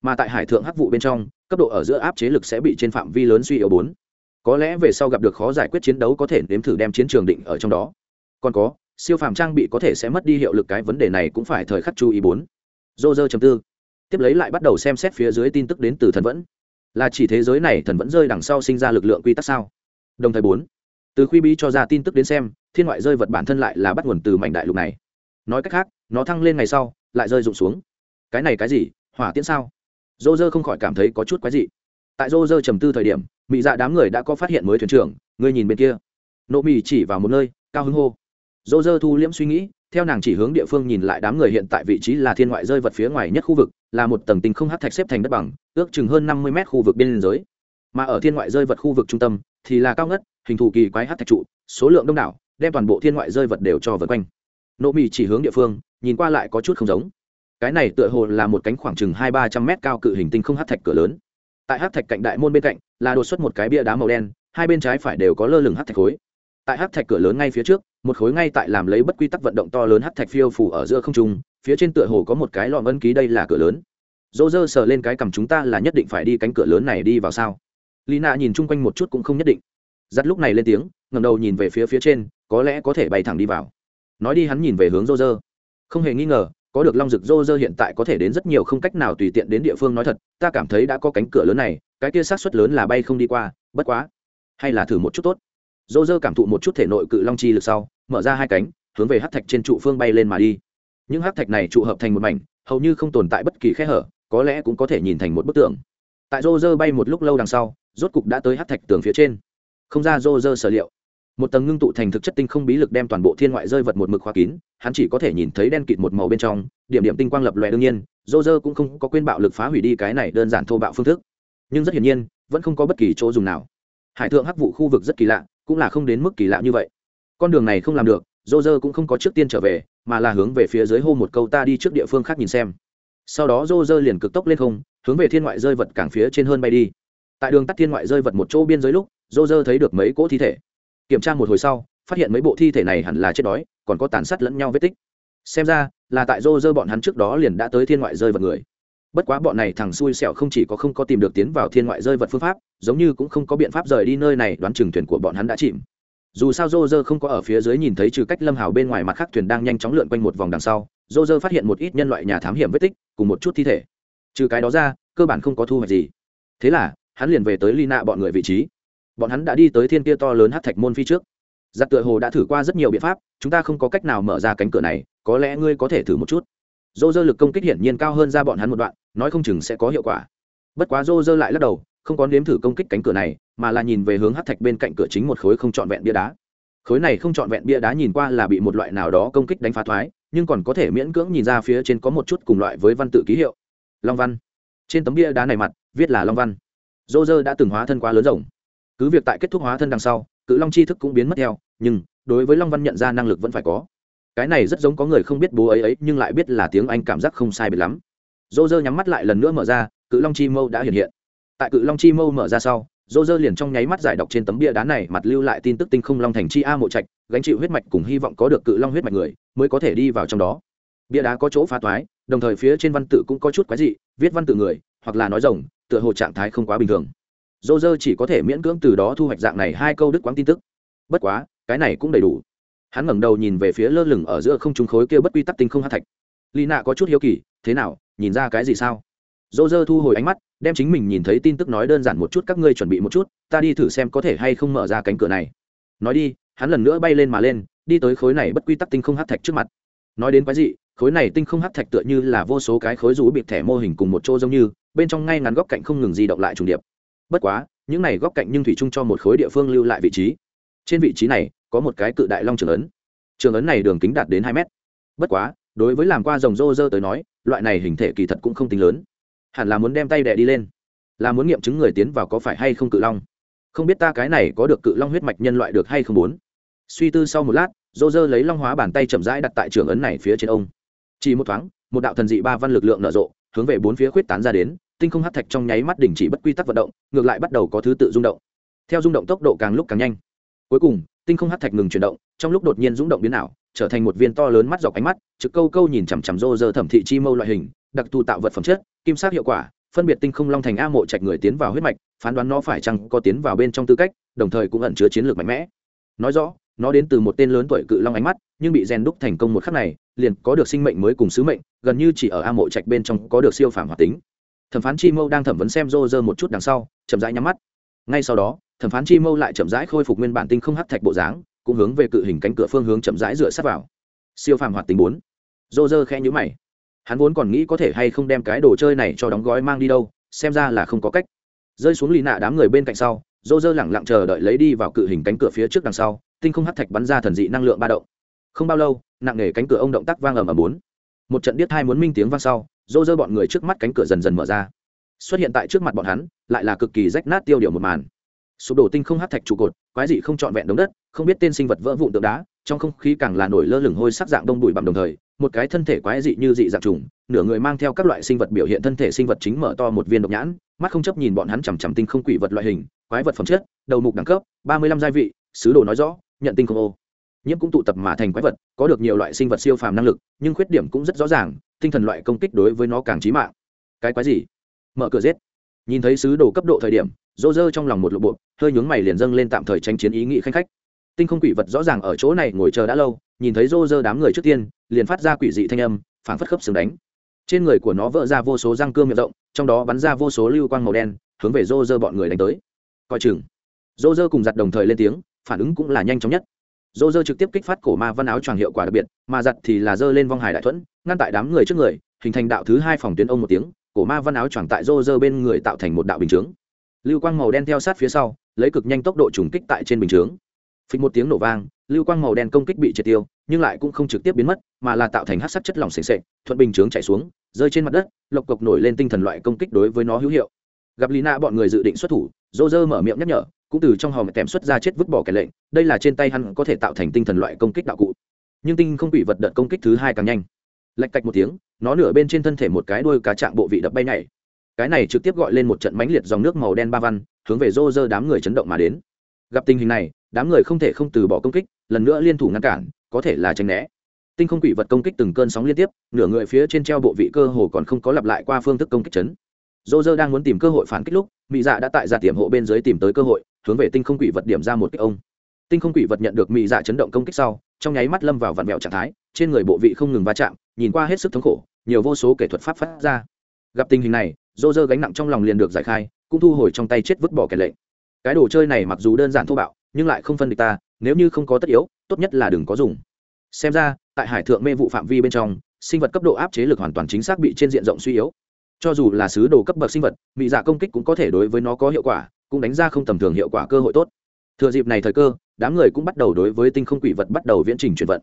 Mà tại hải thượng hắc vụ bên trong, cấp độ ở giữa áp chế lực sẽ bị trên phạm vi lớn suy yếu bốn. Có lẽ về sau gặp được khó giải quyết chiến đấu có thể nếm thử đem chiến trường định ở trong đó. Còn có, siêu phàm trang bị có thể sẽ mất đi hiệu lực cái vấn đề này cũng phải thời khắc chú ý bốn. Dô dơ chấm tư. Tiếp lấy lại bắt đầu xem xét phía dưới tin tức đến từ thần vẫn. Là chỉ thế giới này thần vẫn rơi đằng sau sinh ra lực lượng quy tắc sao? Đồng thời bốn. Từ khuy bí cho ra tin tức đến xem thiên ngoại rơi vật bản thân lại là bắt nguồn từ mảnh đại lục này. Nói cách khác, nó thăng lên ngày sau, lại rơi rụng xuống. Cái này cái gì? Hỏa tiễn sao? Dô dơ không khỏi cảm thấy có chút quái dị. Tại dô dơ trầm tư thời điểm mỹ dạ đám người đã có phát hiện mới thuyền trưởng, ngươi nhìn bên kia. Nộ mỹ chỉ vào một nơi, cao hứng hô. Dô dơ thu liễm suy nghĩ, theo nàng chỉ hướng địa phương nhìn lại đám người hiện tại vị trí là thiên ngoại rơi vật phía ngoài nhất khu vực, là một tầng tinh không hát thạch xếp thành đất bằng, ước chừng hơn năm mươi mét khu vực biên giới. Mà ở thiên ngoại rơi vật khu vực trung tâm thì là cao ngất, hình thù kỳ quái hát thạch trụ, số lượng đông đảo đem toàn bộ thiên ngoại rơi vật đều cho vượt quanh. Nộ mì chỉ hướng địa phương, nhìn qua lại có chút không giống. Cái này tựa hồ là một cánh khoảng chừng hai ba trăm mét cao cự hình tinh không hát thạch cửa lớn. Tại hát thạch cạnh đại môn bên cạnh, là đột xuất một cái bia đá màu đen, hai bên trái phải đều có lơ lửng hát thạch khối. Tại hát thạch cửa lớn ngay phía trước, một khối ngay tại làm lấy bất quy tắc vận động to lớn hát thạch phiêu phủ ở giữa không trung, phía trên tựa hồ có một cái lọ ân ký đây là cửa lớn. Dỗ dơ sờ lên cái cầm chúng ta là nhất định phải đi cánh cửa lớn này đi vào sao? Lina nhìn chung quanh một chút cũng không nhất định. Giật lúc này lên tiếng ngầm đầu nhìn về phía phía trên, có lẽ có thể bay thẳng đi vào. Nói đi hắn nhìn về hướng rô rơ không hề nghi ngờ, có được long rực rô rơ hiện tại có thể đến rất nhiều không cách nào tùy tiện đến địa phương nói thật, ta cảm thấy đã có cánh cửa lớn này, cái kia sát xuất lớn là bay không đi qua, bất quá. Hay là thử một chút tốt. Rô rơ cảm thụ một chút thể nội cự long chi lực sau, mở ra hai cánh, hướng về hát thạch trên trụ phương bay lên mà đi. Những hát thạch này trụ hợp thành một mảnh, hầu như không tồn tại bất kỳ khe hở, có lẽ cũng có thể nhìn thành một bức tường. Tại rô rơ bay một lúc lâu đằng sau, rốt cục đã tới hát thạch tường phía trên. Không ra rô rơ sở liệu một tầng ngưng tụ thành thực chất tinh không bí lực đem toàn bộ thiên ngoại rơi vật một mực khóa kín, hắn chỉ có thể nhìn thấy đen kịt một màu bên trong, điểm điểm tinh quang lập lòe đương nhiên, dô dơ cũng không có quên bạo lực phá hủy đi cái này đơn giản thô bạo phương thức. Nhưng rất hiển nhiên, vẫn không có bất kỳ chỗ dùng nào. Hải thượng hắc vụ khu vực rất kỳ lạ, cũng là không đến mức kỳ lạ như vậy. Con đường này không làm được, dô dơ cũng không có trước tiên trở về, mà là hướng về phía dưới hô một câu ta đi trước địa phương khác nhìn xem. Sau đó dô dơ liền cực tốc lên không, hướng về thiên ngoại rơi vật cảng phía trên hơn bay đi. Tại đường tắt thiên ngoại rơi vật một chỗ biên giới lúc, dô dơ thấy được mấy cỗ thi thể kiểm tra một hồi sau, phát hiện mấy bộ thi thể này hẳn là chết đói, còn có tàn sát lẫn nhau vết tích. Xem ra, là tại rô rơ bọn hắn trước đó liền đã tới thiên ngoại rơi vật người. Bất quá bọn này thằng xui xẻo không chỉ có không có tìm được tiến vào thiên ngoại rơi vật phương pháp, giống như cũng không có biện pháp rời đi nơi này, đoán chừng thuyền của bọn hắn đã chìm. Dù sao rô rơ không có ở phía dưới nhìn thấy trừ cách lâm hào bên ngoài mặt khác thuyền đang nhanh chóng lượn quanh một vòng đằng sau, rô rơ phát hiện một ít nhân loại nhà thám hiểm vết tích, cùng một chút thi thể. Trừ cái đó ra, cơ bản không có thu hoạch gì. Thế là, hắn liền về tới ly nạ bọn người vị trí bọn hắn đã đi tới thiên kia to lớn hát thạch môn phi trước. Giặc tựa hồ đã thử qua rất nhiều biện pháp, chúng ta không có cách nào mở ra cánh cửa này, có lẽ ngươi có thể thử một chút. Dô dơ lực công kích hiển nhiên cao hơn ra bọn hắn một đoạn, nói không chừng sẽ có hiệu quả. Bất quá dô dơ lại lắc đầu, không có nếm thử công kích cánh cửa này, mà là nhìn về hướng hát thạch bên cạnh cửa chính một khối không trọn vẹn bia đá. Khối này không trọn vẹn bia đá nhìn qua là bị một loại nào đó công kích đánh phá thoái, nhưng còn có thể miễn cưỡng nhìn ra phía trên có một chút cùng loại với văn tự ký hiệu. Long văn. Trên tấm bia đá này mặt, viết là long văn. Dô dơ đã từng hóa thân quá lớn rộng cứ việc tại kết thúc hóa thân đằng sau, cự long chi thức cũng biến mất theo, nhưng đối với long văn nhận ra năng lực vẫn phải có. Cái này rất giống có người không biết bố ấy ấy, nhưng lại biết là tiếng anh cảm giác không sai biệt lắm. Dô dơ nhắm mắt lại lần nữa mở ra, cự long chi mâu đã hiện hiện. Tại cự long chi mâu mở ra sau dô dơ liền trong nháy mắt giải đọc trên tấm bia đá này, mặt lưu lại tin tức tinh không long thành chi a mộ trạch, gánh chịu huyết mạch cùng hy vọng có được cự long huyết mạch người, mới có thể đi vào trong đó. Bia đá có chỗ phá toái, đồng thời phía trên văn tự cũng có chút quái dị, viết văn tự người, hoặc là nói rồng, tựa hồ trạng thái không quá bình thường dô dơ chỉ có thể miễn cưỡng từ đó thu hoạch dạng này hai câu đức quáng tin tức. Bất quá, cái này cũng đầy đủ. Hắn ngẩng đầu nhìn về phía lơ lửng ở giữa không trung khối kia bất quy tắc tinh không hát thạch. Lì nạ có chút hiếu kỳ, thế nào, nhìn ra cái gì sao? Dô dơ thu hồi ánh mắt, đem chính mình nhìn thấy tin tức nói đơn giản một chút, các ngươi chuẩn bị một chút, ta đi thử xem có thể hay không mở ra cánh cửa này. Nói đi, hắn lần nữa bay lên mà lên, đi tới khối này bất quy tắc tinh không hát thạch trước mặt. Nói đến quái dị, khối này tinh không hát thạch tựa như là vô số cái khối rũ bịt thẻ mô hình cùng một chỗ giống như, bên trong ngay ngắn góc cạnh không ngừng di động lại trùng điệp bất quá, những này góc cạnh nhưng thủy chung cho một khối địa phương lưu lại vị trí. Trên vị trí này, có một cái cự đại long trường ấn. Trường ấn này đường kính đạt đến hai mét. Bất quá, đối với làm qua dòng rô rơ tới nói, loại này hình thể kỳ thật cũng không tính lớn. Hẳn là muốn đem tay đẻ đi lên. Là muốn nghiệm chứng người tiến vào có phải hay không cự long. Không biết ta cái này có được cự long huyết mạch nhân loại được hay không muốn suy tư sau một lát, rô rơ lấy long hóa bàn tay chậm rãi đặt tại trường ấn này phía trên ông. Chỉ một thoáng, một đạo thần dị ba văn lực lượng nở rộ, hướng về bốn phía khuyết tán ra đến tinh không hát thạch trong nháy mắt đình chỉ bất quy tắc vận động, ngược lại bắt đầu có thứ tự rung động. Theo rung động tốc độ càng lúc càng nhanh. Cuối cùng, tinh không hát thạch ngừng chuyển động, trong lúc đột nhiên rung động biến ảo, trở thành một viên to lớn mắt dọc ánh mắt, trực câu câu nhìn chằm chằm rô rơ thẩm thị chi mâu loại hình, đặc thù tạo vật phẩm chất, kim sắc hiệu quả, phân biệt tinh không long thành a mộ trạch người tiến vào huyết mạch, phán đoán nó phải chăng có tiến vào bên trong tư cách, đồng thời cũng ẩn chứa chiến lược mạnh mẽ. Nói rõ, nó đến từ một tên lớn tuổi cự long ánh mắt, nhưng bị rèn đúc thành công một khắc này, liền có được sinh mệnh mới cùng sứ mệnh, gần như chỉ ở a mộ trạch bên trong có được siêu phản hoạt tính thẩm phán chi mâu đang thẩm vấn xem rô rơ một chút đằng sau, chậm rãi nhắm mắt. Ngay sau đó, thẩm phán chi mâu lại chậm rãi khôi phục nguyên bản tinh không hắc thạch bộ dáng, cũng hướng về cự hình cánh cửa phương hướng chậm rãi dựa sát vào. Siêu phàm hoạt tính bốn. Rô rơ khẽ nhữ mày. Hắn vốn còn nghĩ có thể hay không đem cái đồ chơi này cho đóng gói mang đi đâu, xem ra là không có cách. Rơi xuống lì nạ đám người bên cạnh sau, rô rơ lẳng lặng chờ đợi lấy đi vào cự hình cánh cửa phía trước đằng sau, tinh không hắc thạch bắn ra thần dị năng lượng ba động. Không bao lâu, nặng nề cánh cửa ông động tác vang ầm ầm bốn. Một trận điếc hai muốn minh tiếng vang sau rô rơ bọn người trước mắt cánh cửa dần dần mở ra. Xuất hiện tại trước mặt bọn hắn, lại là cực kỳ rách nát tiêu điều một màn. Sụp đổ tinh không hát thạch trụ cột, quái dị không trọn vẹn đống đất, không biết tên sinh vật vỡ vụn tượng đá, trong không khí càng là nổi lơ lửng hôi sắc dạng đông bụi bặm đồng thời, một cái thân thể quái dị như dị dạng trùng, nửa người mang theo các loại sinh vật biểu hiện thân thể sinh vật chính mở to một viên độc nhãn, mắt không chấp nhìn bọn hắn chằm chằm tinh không quỷ vật loại hình, quái vật phẩm chất, đầu mục đẳng cấp, ba mươi lăm gia vị, sứ đồ nói rõ, nhận tinh không ô nhiễm cũng tụ tập mà thành quái vật, có được nhiều loại sinh vật siêu phàm năng lực, nhưng khuyết điểm cũng rất rõ ràng, tinh thần loại công kích đối với nó càng trí mạng. Cái quái gì? Mở cửa giết. Nhìn thấy sứ đồ cấp độ thời điểm dô dơ trong lòng một lộ bộ hơi nhướng mày liền dâng lên tạm thời tranh chiến ý nghị khanh khách. Tinh không quỷ vật rõ ràng ở chỗ này ngồi chờ đã lâu, nhìn thấy dô dơ đám người trước tiên, liền phát ra quỷ dị thanh âm, phảng phất khớp xứng đánh. Trên người của nó vỡ ra vô số răng cưa miệng rộng, trong đó bắn ra vô số lưu quang màu đen, hướng về dô dơ bọn người đánh tới. Coi chừng. Dô dơ cùng giặt đồng thời lên tiếng, phản ứng cũng là nhanh chóng nhất dô dơ trực tiếp kích phát cổ ma văn áo choàng hiệu quả đặc biệt mà giặt thì là dơ lên vong hải đại thuẫn, ngăn tại đám người trước người, hình thành đạo thứ hai phòng tuyến ông một tiếng, cổ ma văn áo choàng tại rô rơ bên người tạo thành một đạo bình chướng. Lưu quang màu đen theo sát phía sau, lấy cực nhanh tốc độ trùng kích tại trên bình chướng. Phịch một tiếng nổ vang, lưu quang màu đen công kích bị triệt tiêu, nhưng lại cũng không trực tiếp biến mất, mà là tạo thành hát sắc chất lỏng s ề sệ thuận bình chướng chạy xuống, rơi trên mặt đất, lộc cộc nổi lên tinh thần loại công kích đối với nó hữu hiệu. Gặp Lina nạ bọn người dự định xuất thủ, dô dơ mở miệng nhắc nhở cũng từ trong hòm tèm xuất ra chết vứt bỏ kẻ lệnh, đây là trên tay hắn có thể tạo thành tinh thần loại công kích đạo cụ. Nhưng tinh không quỷ vật đợt công kích thứ hai càng nhanh. Lạch cạch một tiếng, nó nửa bên trên thân thể một cái đuôi cá chạm bộ vị đập bay nhảy. Cái này trực tiếp gọi lên một trận mãnh liệt dòng nước màu đen ba văn, hướng về rô rơ đám người chấn động mà đến. Gặp tình hình này, đám người không thể không từ bỏ công kích, lần nữa liên thủ ngăn cản, có thể là tránh né. Tinh không quỷ vật công kích từng cơn sóng liên tiếp, nửa người phía trên treo bộ vị cơ hồ còn không có lặp lại qua phương thức công kích chấn dô dơ đang muốn tìm cơ hội phản kích lúc mỹ dạ đã tại ra tiềm hộ bên dưới tìm tới cơ hội, hướng về tinh không quỷ vật điểm ra một kích ông. Tinh không quỷ vật nhận được mỹ dạ chấn động công kích sau, trong nháy mắt lâm vào vặn mẹo trạng thái, trên người bộ vị không ngừng va chạm, nhìn qua hết sức thống khổ, nhiều vô số kể thuật pháp phát ra. Gặp tình hình này, dô dơ gánh nặng trong lòng liền được giải khai, cũng thu hồi trong tay chết vứt bỏ kẻ lệnh. Cái đồ chơi này mặc dù đơn giản thô bạo, nhưng lại không phân địch ta, nếu như không có tất yếu, tốt nhất là đừng có dùng. Xem ra, tại hải thượng mê vụ phạm vi bên trong, sinh vật cấp độ áp chế lực hoàn toàn chính xác bị trên diện rộng suy yếu cho dù là sứ đồ cấp bậc sinh vật bị dạ công kích cũng có thể đối với nó có hiệu quả, cũng đánh ra không tầm thường hiệu quả cơ hội tốt. Thừa dịp này thời cơ, đám người cũng bắt đầu đối với tinh không quỷ vật bắt đầu viễn trình chuyển vận.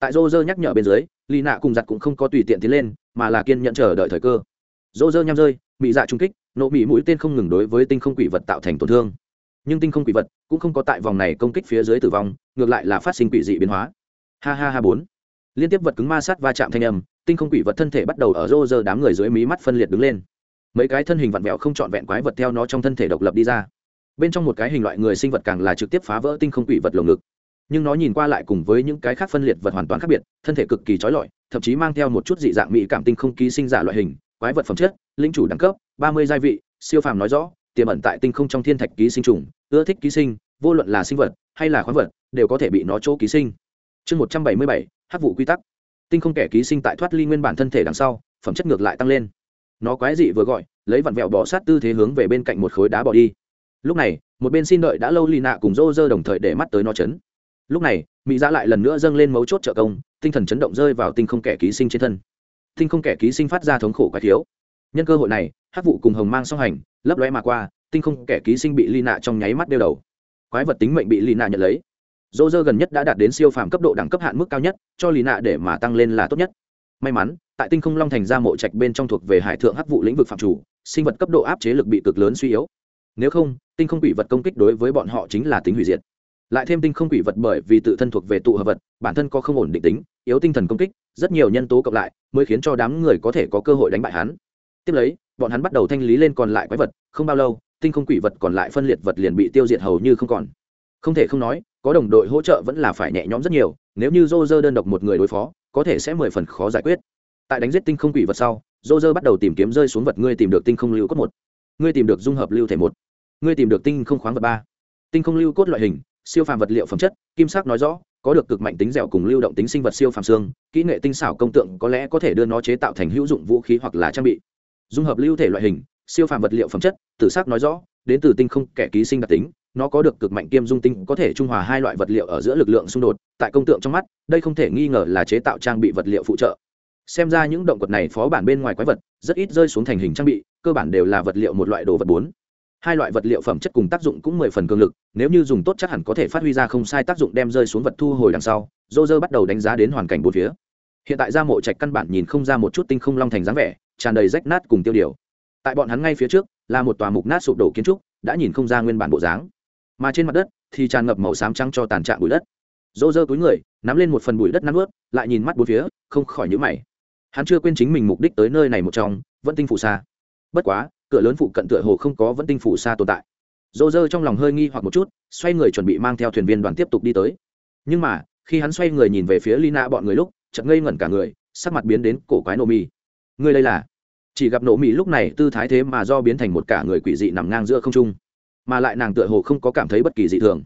Tại rô rơ nhắc nhở bên dưới, lì nạ cùng giặt cũng không có tùy tiện tiến lên, mà là kiên nhận chờ đợi thời cơ. Rô rơ nhăm rơi bị dạ trung kích, nộ bị mũi tên không ngừng đối với tinh không quỷ vật tạo thành tổn thương. Nhưng tinh không quỷ vật cũng không có tại vòng này công kích phía dưới tử vong, ngược lại là phát sinh quỷ dị biến hóa. Ha ha ha bốn. Liên tiếp vật cứng ma sát va chạm thanh âm tinh không quỷ vật thân thể bắt đầu ở rô rơ đám người dưới mí mắt phân liệt đứng lên. Mấy cái thân hình vặn vẹo không trọn vẹn quái vật theo nó trong thân thể độc lập đi ra. Bên trong một cái hình loại người sinh vật càng là trực tiếp phá vỡ tinh không quỷ vật lồng ngực. Nhưng nó nhìn qua lại cùng với những cái khác phân liệt vật hoàn toàn khác biệt, thân thể cực kỳ trói lọi, thậm chí mang theo một chút dị dạng mỹ cảm tinh không ký sinh giả loại hình, quái vật phẩm chất, linh chủ đẳng cấp, ba mươi gia vị, siêu phàm nói rõ, tiềm ẩn tại tinh không trong thiên thạch ký sinh trùng, ưa thích ký sinh, vô luận là sinh vật hay là khoáng vật, đều có thể bị nó chỗ ký sinh. Chương một trăm bảy mươi bảy hát vụ quy tắc tinh không kẻ ký sinh tại thoát ly nguyên bản thân thể đằng sau, phẩm chất ngược lại tăng lên. Nó quái dị vừa gọi, lấy vặn vẹo bỏ sát tư thế hướng về bên cạnh một khối đá bỏ đi. Lúc này, một bên xin đợi đã lâu lì nạ cùng rô rơ đồng thời để mắt tới nó chấn. Lúc này, mỹ giã lại lần nữa dâng lên mấu chốt trợ công, tinh thần chấn động rơi vào tinh không kẻ ký sinh trên thân. Tinh không kẻ ký sinh phát ra thống khổ quái thiếu nhân cơ hội này hát vụ cùng hồng mang song hành, lấp lóe mà qua, tinh không kẻ ký sinh bị lì nạ trong nháy mắt đeo đầu. Quái vật tính mệnh bị lì nạ nhận lấy dô dơ gần nhất đã đạt đến siêu phàm cấp độ đẳng cấp hạn mức cao nhất, cho lì nạ để mà tăng lên là tốt nhất. May mắn, tại tinh không long thành ra mộ trạch bên trong thuộc về hải thượng hắc vụ lĩnh vực phạm chủ, sinh vật cấp độ áp chế lực bị cực lớn suy yếu. Nếu không, tinh không quỷ vật công kích đối với bọn họ chính là tính hủy diệt. Lại thêm tinh không quỷ vật bởi vì tự thân thuộc về tụ hợp vật, bản thân có không ổn định tính, yếu tinh thần công kích, rất nhiều nhân tố cộng lại mới khiến cho đám người có thể có cơ hội đánh bại hắn. Tiếp lấy, bọn hắn bắt đầu thanh lý lên còn lại quái vật, không bao lâu, tinh không quỷ vật còn lại phân liệt vật liền bị tiêu diệt hầu như không còn. Không thể không nói có đồng đội hỗ trợ vẫn là phải nhẹ nhõm rất nhiều, nếu như dô dơ đơn độc một người đối phó, có thể sẽ mười phần khó giải quyết. Tại đánh giết tinh không quỷ vật sau dô dơ bắt đầu tìm kiếm rơi xuống vật ngươi tìm được tinh không lưu cốt một. Ngươi tìm được dung hợp lưu thể một. Ngươi tìm được tinh không khoáng vật ba. Tinh không lưu cốt loại hình, siêu phàm vật liệu phẩm chất, kim sắc nói rõ, có được cực mạnh tính dẻo cùng lưu động tính sinh vật siêu phàm xương, kỹ nghệ tinh xảo công tượng có lẽ có thể đưa nó chế tạo thành hữu dụng vũ khí hoặc là trang bị. Dung hợp lưu thể loại hình, siêu phàm vật liệu phẩm chất, tử sắc nói rõ, đến từ tinh không kẻ ký sinh đặc tính nó có được cực mạnh kiêm dung tinh, có thể trung hòa hai loại vật liệu ở giữa lực lượng xung đột. Tại công tượng trong mắt, đây không thể nghi ngờ là chế tạo trang bị vật liệu phụ trợ. Xem ra những động vật này phó bản bên ngoài quái vật, rất ít rơi xuống thành hình trang bị, cơ bản đều là vật liệu một loại đồ vật bốn. Hai loại vật liệu phẩm chất cùng tác dụng cũng mười phần cường lực, nếu như dùng tốt chắc hẳn có thể phát huy ra không sai tác dụng đem rơi xuống vật thu hồi đằng sau dô dơ bắt đầu đánh giá đến hoàn cảnh bốn phía. Hiện tại ra mộ trạch căn bản nhìn không ra một chút tinh không long thành dáng vẻ, tràn đầy rách nát cùng tiêu điều. Tại bọn hắn ngay phía trước, là một tòa mục nát sụp đổ kiến trúc, đã nhìn không ra nguyên bản bộ dáng mà trên mặt đất thì tràn ngập màu xám trắng cho tàn trạng bụi đất. Dỗ dơ túi người, nắm lên một phần bụi đất nắn ướt lại nhìn mắt bốn phía, không khỏi nhữ mày. Hắn chưa quên chính mình mục đích tới nơi này một trong, vẫn tinh phủ xa. Bất quá, cửa lớn phụ cận tựa hồ không có vẫn tinh phủ xa tồn tại. Dỗ dơ trong lòng hơi nghi hoặc một chút, xoay người chuẩn bị mang theo thuyền viên đoàn tiếp tục đi tới. Nhưng mà, khi hắn xoay người nhìn về phía lina bọn người lúc, chợt ngây ngẩn cả người, sắc mặt biến đến cổ quái nổ mì. Người đây là? Chỉ gặp nổ mì lúc này tư thái thế mà do biến thành một cả người quỷ dị nằm ngang giữa không trung mà lại nàng tựa hồ không có cảm thấy bất kỳ dị thường.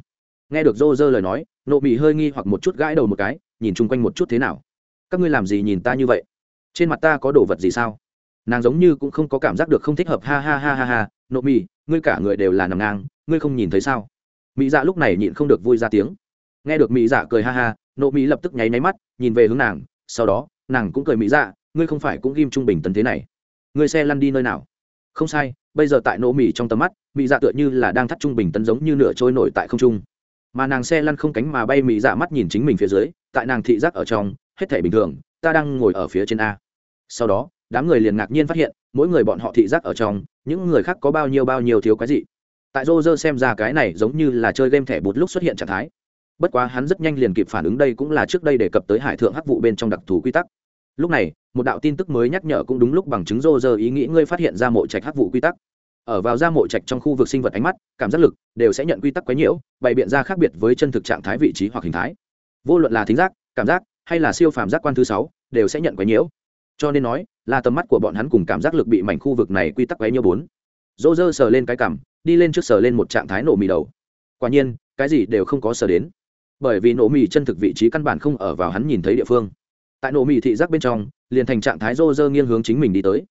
Nghe được rô rơ lời nói nộ mị hơi nghi hoặc một chút gãi đầu một cái nhìn chung quanh một chút thế nào. Các ngươi làm gì nhìn ta như vậy? Trên mặt ta có đồ vật gì sao? Nàng giống như cũng không có cảm giác được không thích hợp ha ha ha ha ha. Nộ mị, ngươi cả người đều là nằm ngang ngươi không nhìn thấy sao? Mỹ dạ lúc này nhịn không được vui ra tiếng. Nghe được mỹ dạ cười ha ha nộ mỹ lập tức nháy máy mắt nhìn về hướng nàng sau đó nàng cũng cười mỹ dạ ngươi không phải cũng ghim trung bình tấn thế này. Ngươi xe lăn đi nơi nào? Không sai bây giờ tại nỗ mỹ trong tầm mắt mỹ dạ tựa như là đang thắt trung bình tấn giống như nửa trôi nổi tại không trung. Mà nàng xe lăn không cánh mà bay mỹ dạ mắt nhìn chính mình phía dưới, tại nàng thị giác ở trong, hết thể bình thường, ta đang ngồi ở phía trên a. Sau đó, đám người liền ngạc nhiên phát hiện, mỗi người bọn họ thị giác ở trong, những người khác có bao nhiêu bao nhiêu thiếu cái gì tại rô rơ xem ra cái này giống như là chơi game thẻ bút lúc xuất hiện trạng thái. Bất quá hắn rất nhanh liền kịp phản ứng đây cũng là trước đây đề cập tới hải thượng hắc vụ bên trong đặc thù quy tắc. Lúc này một đạo tin tức mới nhắc nhở cũng đúng lúc bằng chứng rô rơ ý nghĩ ngươi phát hiện ra mộ trạch hắc vụ quy tắc. Ở vào ra mộ trạch trong khu vực sinh vật ánh mắt, cảm giác lực đều sẽ nhận quy tắc quấy nhiễu, bày biện ra khác biệt với chân thực trạng thái vị trí hoặc hình thái. Vô luận là thính giác, cảm giác, hay là siêu phàm giác quan thứ sáu, đều sẽ nhận quấy nhiễu. Cho nên nói, là tầm mắt của bọn hắn cùng cảm giác lực bị mảnh khu vực này quy tắc quấy nhiễu bốn. Dỗ dơ sờ lên cái cảm, đi lên trước sờ lên một trạng thái nổ mì đầu. Quả nhiên, cái gì đều không có sờ đến. Bởi vì nổ mì chân thực vị trí căn bản không ở vào hắn nhìn thấy địa phương. Tại nổ mì thị giác bên trong liền thành trạng thái rô rơ nghiêng hướng chính mình đi tới.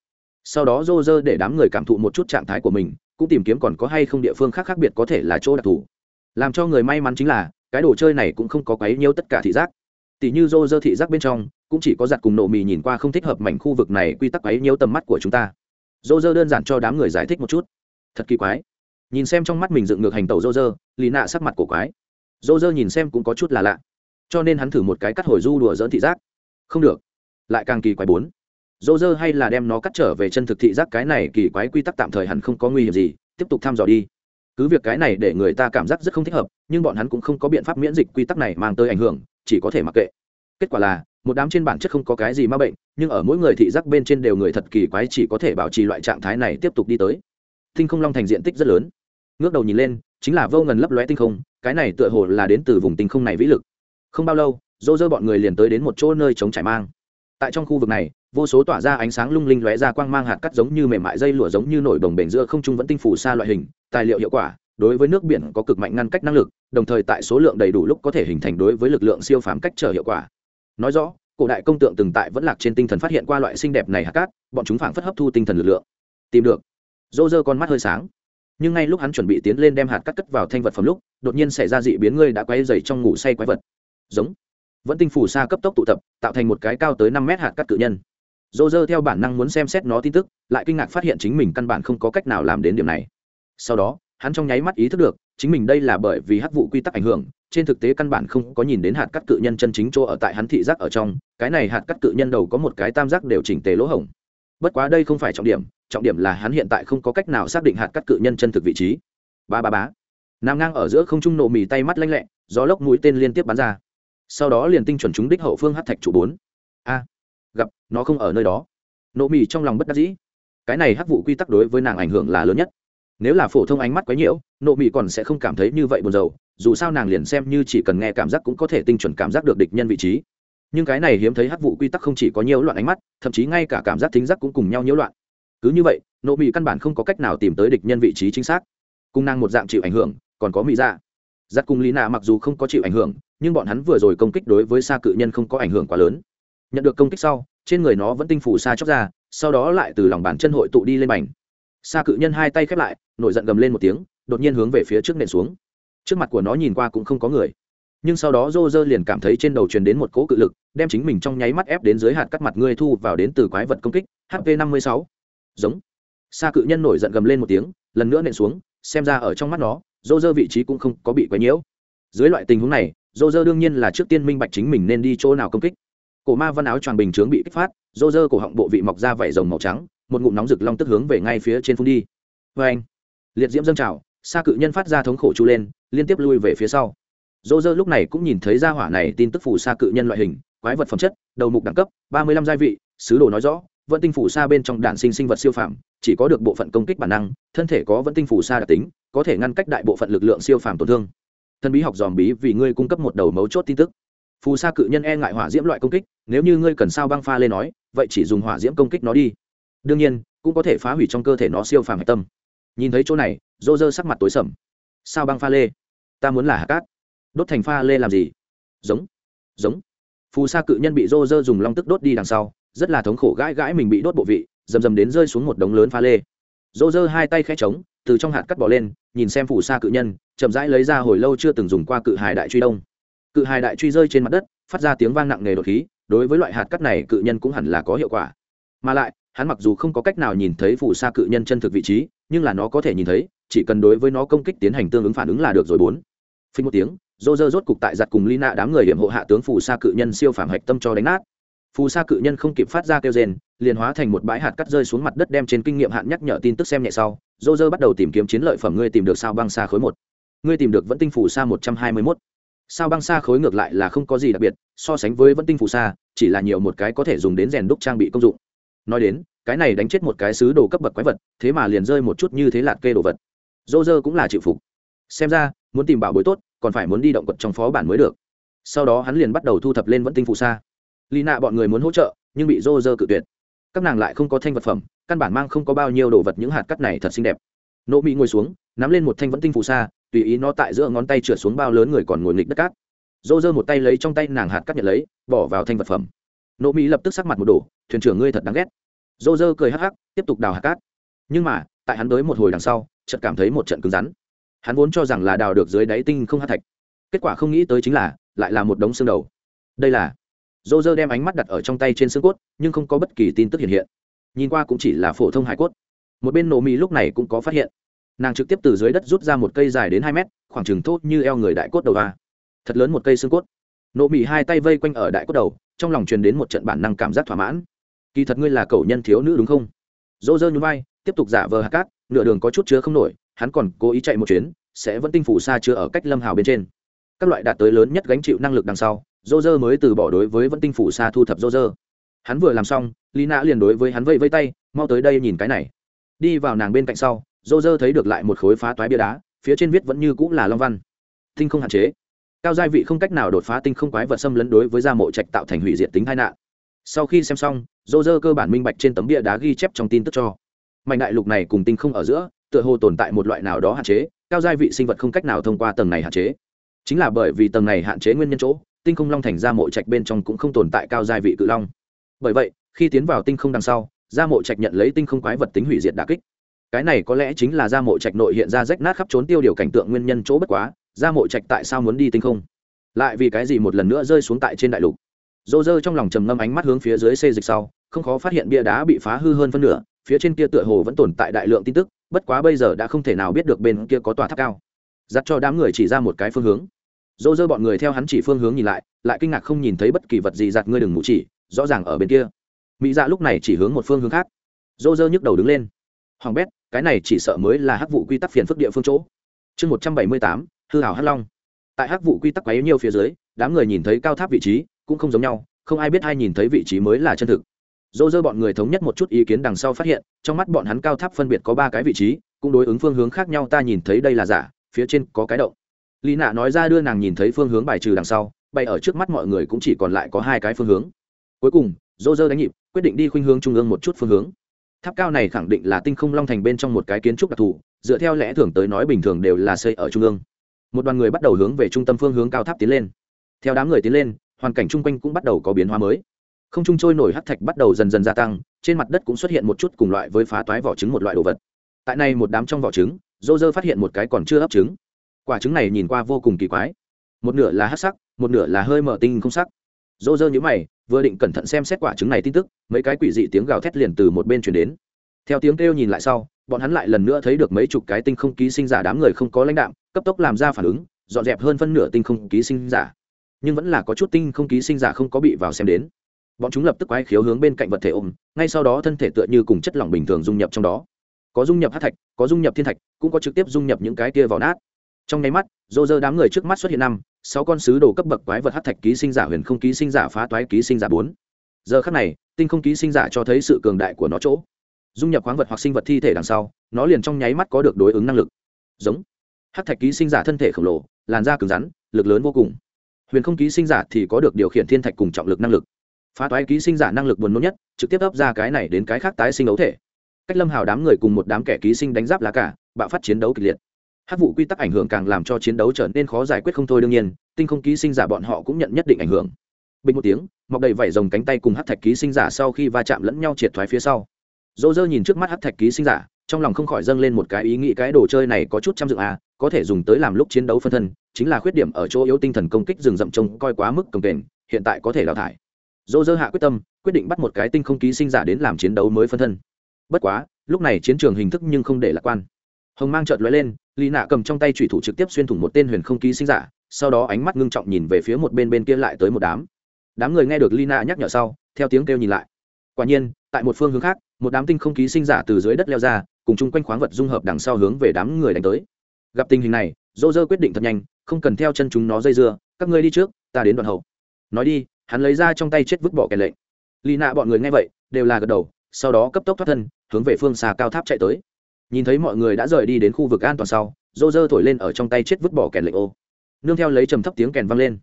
Sau đó rô rơ để đám người cảm thụ một chút trạng thái của mình, cũng tìm kiếm còn có hay không địa phương khác khác biệt có thể là chỗ đặc thù. Làm cho người may mắn chính là, cái đồ chơi này cũng không có quấy nhiêu tất cả thị giác. Tỷ như rô rơ thị giác bên trong, cũng chỉ có giặt cùng nổ mì nhìn qua không thích hợp mảnh khu vực này quy tắc quấy nhiêu tầm mắt của chúng ta. Rô rơ đơn giản cho đám người giải thích một chút. Thật kỳ quái. Nhìn xem trong mắt mình dựng ngược hành tàu rô rơ lì nạ sắc mặt của quái. Rô rơ nhìn xem cũng có chút là lạ. Cho nên hắn thử một cái cắt hồi du đùa dỡn thị giác. Không được lại càng kỳ quái bốn. Dô dơ hay là đem nó cắt trở về chân thực thị giác cái này kỳ quái quy tắc tạm thời hẳn không có nguy hiểm gì, tiếp tục thăm dò đi. Cứ việc cái này để người ta cảm giác rất không thích hợp, nhưng bọn hắn cũng không có biện pháp miễn dịch quy tắc này mang tới ảnh hưởng, chỉ có thể mặc kệ. Kết quả là, một đám trên bản chất không có cái gì ma bệnh, nhưng ở mỗi người thị giác bên trên đều người thật kỳ quái chỉ có thể bảo trì loại trạng thái này tiếp tục đi tới. Tinh không long thành diện tích rất lớn. Ngước đầu nhìn lên, chính là vô ngần lấp lóe tinh không, cái này tựa hồ là đến từ vùng tinh không này vĩ lực. Không bao lâu, dô dơ bọn người liền tới đến một chỗ nơi chống trải mang tại trong khu vực này, vô số tỏa ra ánh sáng lung linh lóe ra quang mang hạt cắt giống như mềm mại dây lụa giống như nổi đồng bền giữa không trung vẫn tinh phủ xa loại hình, tài liệu hiệu quả, đối với nước biển có cực mạnh ngăn cách năng lực, đồng thời tại số lượng đầy đủ lúc có thể hình thành đối với lực lượng siêu phàm cách trở hiệu quả. Nói rõ, cổ đại công tượng từng tại vẫn lạc trên tinh thần phát hiện qua loại xinh đẹp này hạt cát, bọn chúng phảng phất hấp thu tinh thần lực lượng. Tìm được. Dô dơ con mắt hơi sáng. Nhưng ngay lúc hắn chuẩn bị tiến lên đem hạt cát cất vào thanh vật phẩm lúc, đột nhiên xảy ra dị biến, ngươi đã quay dày trong ngủ say quái vật. Giống vẫn tinh phủ xa cấp tốc tụ tập, tạo thành một cái cao tới năm mét hạt cắt cự nhân. Dô dơ theo bản năng muốn xem xét nó tin tức, lại kinh ngạc phát hiện chính mình căn bản không có cách nào làm đến điểm này. Sau đó, hắn trong nháy mắt ý thức được, chính mình đây là bởi vì hắc vụ quy tắc ảnh hưởng, trên thực tế căn bản không có nhìn đến hạt cắt cự nhân chân chính chỗ ở tại hắn thị giác ở trong, cái này hạt cắt cự nhân đầu có một cái tam giác đều chỉnh tề lỗ hổng. Bất quá đây không phải trọng điểm trọng điểm là hắn hiện tại không có cách nào xác định hạt cắt cự nhân chân thực vị trí. Ba ba bá nằm ngang ở giữa không trung nổ mì tay mắt lanh lẹ, gió lốc mũi tên liên tiếp bắn ra sau đó liền tinh chuẩn chúng đích hậu phương hát thạch trụ bốn. A, gặp, nó không ở nơi đó. Nộ mì trong lòng bất đắc dĩ. Cái này hắc vụ quy tắc đối với nàng ảnh hưởng là lớn nhất. Nếu là phổ thông ánh mắt quấy nhiễu, nộ mị còn sẽ không cảm thấy như vậy buồn rầu, dù sao nàng liền xem như chỉ cần nghe cảm giác cũng có thể tinh chuẩn cảm giác được địch nhân vị trí. Nhưng cái này hiếm thấy hắc vụ quy tắc không chỉ có nhiễu loạn ánh mắt, thậm chí ngay cả cảm giác thính giác cũng cùng nhau nhiễu loạn. Cứ như vậy, nộ mị căn bản không có cách nào tìm tới địch nhân vị trí chính xác. Cung năng một dạng chịu ảnh hưởng, còn có mỹ dạ giặc cùng lý nạ mặc dù không có chịu ảnh hưởng, nhưng bọn hắn vừa rồi công kích đối với xa cự nhân không có ảnh hưởng quá lớn. Nhận được công kích sau, trên người nó vẫn tinh phủ xa chóc ra, sau đó lại từ lòng bàn chân hội tụ đi lên bành xa cự nhân hai tay khép lại, nổi giận gầm lên một tiếng, đột nhiên hướng về phía trước nền xuống. Trước mặt của nó nhìn qua cũng không có người. Nhưng sau đó rô rơ liền cảm thấy trên đầu truyền đến một cỗ cự lực, đem chính mình trong nháy mắt ép đến dưới hạt cắt mặt ngươi thu vào đến từ quái vật công kích hp năm mươi sáu. Giống. Xa cự nhân nổi giận gầm lên một tiếng, lần nữa nện xuống, xem ra ở trong mắt nó dô dơ vị trí cũng không có bị quấy nhiễu. Dưới loại tình huống này, dô dơ đương nhiên là trước tiên minh bạch chính mình nên đi chỗ nào công kích. Cổ ma văn áo choàng bình chướng bị kích phát, dô dơ cổ họng bộ vị mọc ra vảy rồng màu trắng, một ngụm nóng rực long tức hướng về ngay phía trên phun đi. Vê anh, liệt diễm dâng trào xa cự nhân phát ra thống khổ chu lên, liên tiếp lui về phía sau. Dô dơ lúc này cũng nhìn thấy ra hỏa này tin tức phủ xa cự nhân loại hình, quái vật phẩm chất, đầu mục đẳng cấp, ba mươi lăm gia vị, sứ đồ nói rõ, vẫn tinh phủ xa bên trong đạn sinh sinh vật siêu phạm chỉ có được bộ phận công kích bản năng, thân thể có vẫn tinh phủ xa đặc tính có thể ngăn cách đại bộ phận lực lượng siêu phàm tổn thương. Thần bí học dòm bí vì ngươi cung cấp một đầu mấu chốt tin tức. Phù sa cự nhân e ngại hỏa diễm loại công kích, nếu như ngươi cần sao băng pha lên nói, vậy chỉ dùng hỏa diễm công kích nó đi. Đương nhiên, cũng có thể phá hủy trong cơ thể nó siêu phàm hạch tâm. Nhìn thấy chỗ này dô dơ sắc mặt tối sầm. Sao băng pha lê? Ta muốn là hạ cát. Đốt thành pha lê làm gì? Giống. Giống. Phù sa cự nhân bị dô dơ dùng long tức đốt đi đằng sau, rất là thống khổ gãi gãi mình bị đốt bộ vị dầm dầm đến rơi xuống một đống lớn pha lê. Dô dơ hai tay khẽ trống từ trong hạt cắt bỏ lên, nhìn xem phù sa cự nhân, chậm rãi lấy ra hồi lâu chưa từng dùng qua cự hài đại truy đông. Cự hài đại truy rơi trên mặt đất, phát ra tiếng vang nặng nề đột khí, đối với loại hạt cắt này cự nhân cũng hẳn là có hiệu quả. Mà lại, hắn mặc dù không có cách nào nhìn thấy phù sa cự nhân chân thực vị trí, nhưng là nó có thể nhìn thấy, chỉ cần đối với nó công kích tiến hành tương ứng phản ứng là được rồi bốn. Phí một tiếng dô dơ rốt cục tại giặt cùng lina đám người hiểm hộ hạ tướng phù sa cự nhân siêu phản hạch tâm cho đánh nát phù sa cự nhân không kịp phát ra kêu rền liền hóa thành một bãi hạt cắt rơi xuống mặt đất đem trên kinh nghiệm hạn nhắc nhở tin tức xem nhẹ sau dô dơ bắt đầu tìm kiếm chiến lợi phẩm ngươi tìm được sao băng xa khối một. Ngươi tìm được vẫn tinh phù sa một trăm hai mươi mốt. Sao băng xa khối ngược lại là không có gì đặc biệt, so sánh với vẫn tinh phù sa, chỉ là nhiều một cái có thể dùng đến rèn đúc trang bị công dụng. Nói đến, cái này đánh chết một cái sứ đồ cấp bậc quái vật, thế mà liền rơi một chút như thế lạt kê đồ vật. Dô dơ cũng là chịu phục. Xem ra, muốn tìm bảo bối tốt, còn phải muốn đi động quật trong phó bản mới được. Sau đó hắn liền bắt đầu thu thập lên vẫn tinh phù sa lì nạ bọn người muốn hỗ trợ, nhưng bị rô rơ cự tuyệt. Các nàng lại không có thanh vật phẩm, căn bản mang không có bao nhiêu đồ vật những hạt cắt này thật xinh đẹp. Nỗ mỹ ngồi xuống, nắm lên một thanh vẫn tinh phù sa, tùy ý nó tại giữa ngón tay trượt xuống bao lớn người còn ngồi nghịch đất cát. Rô rơ một tay lấy trong tay nàng hạt cắt nhận lấy, bỏ vào thanh vật phẩm. Nỗ mỹ lập tức sắc mặt một đổ, thuyền trưởng ngươi thật đáng ghét. Rô rơ cười hắc hắc, tiếp tục đào hạt cát. Nhưng mà, tại hắn tới một hồi đằng sau, chợt cảm thấy một trận cứng rắn. Hắn vốn cho rằng là đào được dưới đáy tinh không hát thạch. Kết quả không nghĩ tới chính là, lại là một đống xương đầu. Đây là dô dơ đem ánh mắt đặt ở trong tay trên xương cốt, nhưng không có bất kỳ tin tức hiện hiện. Nhìn qua cũng chỉ là phổ thông hải cốt. Một bên nổ mỹ lúc này cũng có phát hiện. Nàng trực tiếp từ dưới đất rút ra một cây dài đến hai mét, khoảng chừng thốt như eo người đại cốt đầu ra. thật lớn một cây xương cốt. Nổ mỹ hai tay vây quanh ở đại cốt đầu, trong lòng truyền đến một trận bản năng cảm giác thỏa mãn. Kỳ thật ngươi là cậu nhân thiếu nữ đúng không? Dô dơ nhún vai, tiếp tục giả vờ hạt cát, nửa đường có chút chứa không nổi, hắn còn cố ý chạy một chuyến, sẽ vẫn tinh phủ xa chứa ở cách lâm hào bên trên. Các loại đạt tới lớn nhất gánh chịu năng lực đằng sau dô dơ mới từ bỏ đối với vẫn tinh phủ xa thu thập dô dơ hắn vừa làm xong, lina liền đối với hắn vây vây tay, mau tới đây nhìn cái này. Đi vào nàng bên cạnh sau dô dơ thấy được lại một khối phá toái bia đá, phía trên viết vẫn như cũng là long văn. Tinh không hạn chế. Cao gia vị không cách nào đột phá tinh không quái vật xâm lấn đối với gia mộ trạch tạo thành hủy diệt tính tai nạn. Sau khi xem xong dô dơ cơ bản minh bạch trên tấm bia đá ghi chép trong tin tức cho. Mạnh đại lục này cùng tinh không ở giữa, tựa hồ tồn tại một loại nào đó hạn chế, cao gia vị sinh vật không cách nào thông qua tầng này hạn chế. Chính là bởi vì tầng này hạn chế nguyên nhân chỗ tinh không long thành ra mộ trạch bên trong cũng không tồn tại cao gia vị cự long. Bởi vậy, khi tiến vào tinh không đằng sau gia mộ trạch nhận lấy tinh không quái vật tính hủy diệt đà kích. Cái này có lẽ chính là gia mộ trạch nội hiện ra rách nát khắp trốn tiêu điều cảnh tượng nguyên nhân chỗ bất quá gia mộ trạch tại sao muốn đi tinh không? Lại vì cái gì một lần nữa rơi xuống tại trên đại lục? Dô dơ trong lòng trầm ngâm ánh mắt hướng phía dưới xê dịch sau, không khó phát hiện bia đá bị phá hư hơn phân nửa, phía trên kia tựa hồ vẫn tồn tại đại lượng tin tức, bất quá bây giờ đã không thể nào biết được bên kia có tòa tháp cao. Dắt cho đám người chỉ ra một cái phương hướng dô dơ bọn người theo hắn chỉ phương hướng nhìn lại lại kinh ngạc không nhìn thấy bất kỳ vật gì giặt ngươi đừng ngủ chỉ, rõ ràng ở bên kia. Mỹ dạ lúc này chỉ hướng một phương hướng khác. Dô dơ nhức đầu đứng lên. Hoàng bét, cái này chỉ sợ mới là hắc vụ quy tắc phiền phức địa phương chỗ. Chương một trăm bảy mươi tám, hư hảo hắc long. Tại hắc vụ quy tắc quấy nhiều phía dưới, đám người nhìn thấy cao tháp vị trí cũng không giống nhau, không ai biết ai nhìn thấy vị trí mới là chân thực. Dô dơ bọn người thống nhất một chút ý kiến đằng sau phát hiện, trong mắt bọn hắn cao tháp phân biệt có ba cái vị trí, cũng đối ứng phương hướng khác nhau, ta nhìn thấy đây là giả, phía trên có cái động lý nạ nói ra đưa nàng nhìn thấy phương hướng bài trừ đằng sau bay ở trước mắt mọi người cũng chỉ còn lại có hai cái phương hướng. Cuối cùng, dô dơ đánh nhịp, quyết định đi khuynh hướng trung ương một chút phương hướng. Tháp cao này khẳng định là tinh không long thành bên trong một cái kiến trúc đặc thù, dựa theo lẽ thường tới nói bình thường đều là xây ở trung ương. Một đoàn người bắt đầu hướng về trung tâm phương hướng cao tháp tiến lên. Theo đám người tiến lên, hoàn cảnh chung quanh cũng bắt đầu có biến hóa mới. Không trung trôi nổi hắc thạch bắt đầu dần dần gia tăng, trên mặt đất cũng xuất hiện một chút cùng loại với phá toái vỏ trứng một loại đồ vật. Tại này một đám trong vỏ trứng, dô dơ phát hiện một cái còn chưa ấp trứng quả trứng này nhìn qua vô cùng kỳ quái. Một nửa là hắc sắc, một nửa là hơi mở tinh không sắc. Dô dơ nhữ mày, vừa định cẩn thận xem xét quả trứng này tin tức, mấy cái quỷ dị tiếng gào thét liền từ một bên chuyển đến. Theo tiếng kêu nhìn lại sau, bọn hắn lại lần nữa thấy được mấy chục cái tinh không ký sinh giả đám người không có lãnh đạm, cấp tốc làm ra phản ứng, dọn dẹp hơn phân nửa tinh không ký sinh giả. Nhưng vẫn là có chút tinh không ký sinh giả không có bị vào xem đến. Bọn chúng lập tức quay khiếu hướng bên cạnh vật thể ôm, ngay sau đó thân thể tựa như cùng chất lỏng bình thường dung nhập trong đó. Có dung nhập hát thạch, có dung nhập thiên thạch, cũng có trực tiếp dung nhập những cái kia vào nát trong nháy mắt, dô dơ đám người trước mắt xuất hiện năm, sáu con sứ đồ cấp bậc quái vật hát thạch ký sinh giả huyền không ký sinh giả phá toái ký sinh giả bốn. Giờ khắc này, tinh không ký sinh giả cho thấy sự cường đại của nó chỗ. Dung nhập khoáng vật hoặc sinh vật thi thể đằng sau, nó liền trong nháy mắt có được đối ứng năng lực. Giống. Hát thạch ký sinh giả thân thể khổng lồ, làn da cứng rắn, lực lớn vô cùng. Huyền không ký sinh giả thì có được điều khiển thiên thạch cùng trọng lực năng lực. Phá toái ký sinh giả năng lực buồn nôn nhất, trực tiếp ấp ra cái này đến cái khác tái sinh ấu thể. Cách lâm hào đám người cùng một đám kẻ ký sinh đánh giáp lá cả bạo phát chiến đấu kịch liệt hát vụ quy tắc ảnh hưởng càng làm cho chiến đấu trở nên khó giải quyết không thôi đương nhiên, tinh không ký sinh giả bọn họ cũng nhận nhất định ảnh hưởng. Bình một tiếng, mọc đầy vảy rồng cánh tay cùng hát thạch ký sinh giả sau khi va chạm lẫn nhau triệt thoái phía sau. Dỗ dơ nhìn trước mắt hát thạch ký sinh giả, trong lòng không khỏi dâng lên một cái ý nghĩ cái đồ chơi này có chút trăm dựng à có thể dùng tới làm lúc chiến đấu phân thân, chính là khuyết điểm ở chỗ yếu tinh thần công kích rừng rậm trông coi quá mức cồng kềnh, hiện tại có thể đào thải. Dỗ dơ hạ quyết tâm, quyết định bắt một cái tinh không ký sinh giả đến làm chiến đấu mới phân thân. Bất quá, lúc này chiến trường hình thức nhưng không để lạc quan hồng mang chợt lóe lên lì nạ cầm trong tay trùy thủ trực tiếp xuyên thủng một tên huyền không ký sinh giả, sau đó ánh mắt ngưng trọng nhìn về phía một bên bên kia lại tới một đám. Đám người nghe được lì nạ nhắc nhở sau, theo tiếng kêu nhìn lại. Quả nhiên, tại một phương hướng khác, một đám tinh không ký sinh giả từ dưới đất leo ra, cùng chung quanh khoáng vật dung hợp đằng sau hướng về đám người đánh tới. Gặp tình hình này dô dơ quyết định thật nhanh, không cần theo chân chúng nó dây dưa, các ngươi đi trước, ta đến đoạn hậu. Nói đi, hắn lấy ra trong tay chết vứt bỏ kẻ lệnh. Lì nạ bọn người nghe vậy, đều là gật đầu, sau đó cấp tốc thoát thân, hướng về phương xa cao tháp chạy tới nhìn thấy mọi người đã rời đi đến khu vực an toàn sau dô dơ thổi lên ở trong tay chết vứt bỏ kèn lệnh ô. Nương theo lấy trầm thấp tiếng kèn vang lên.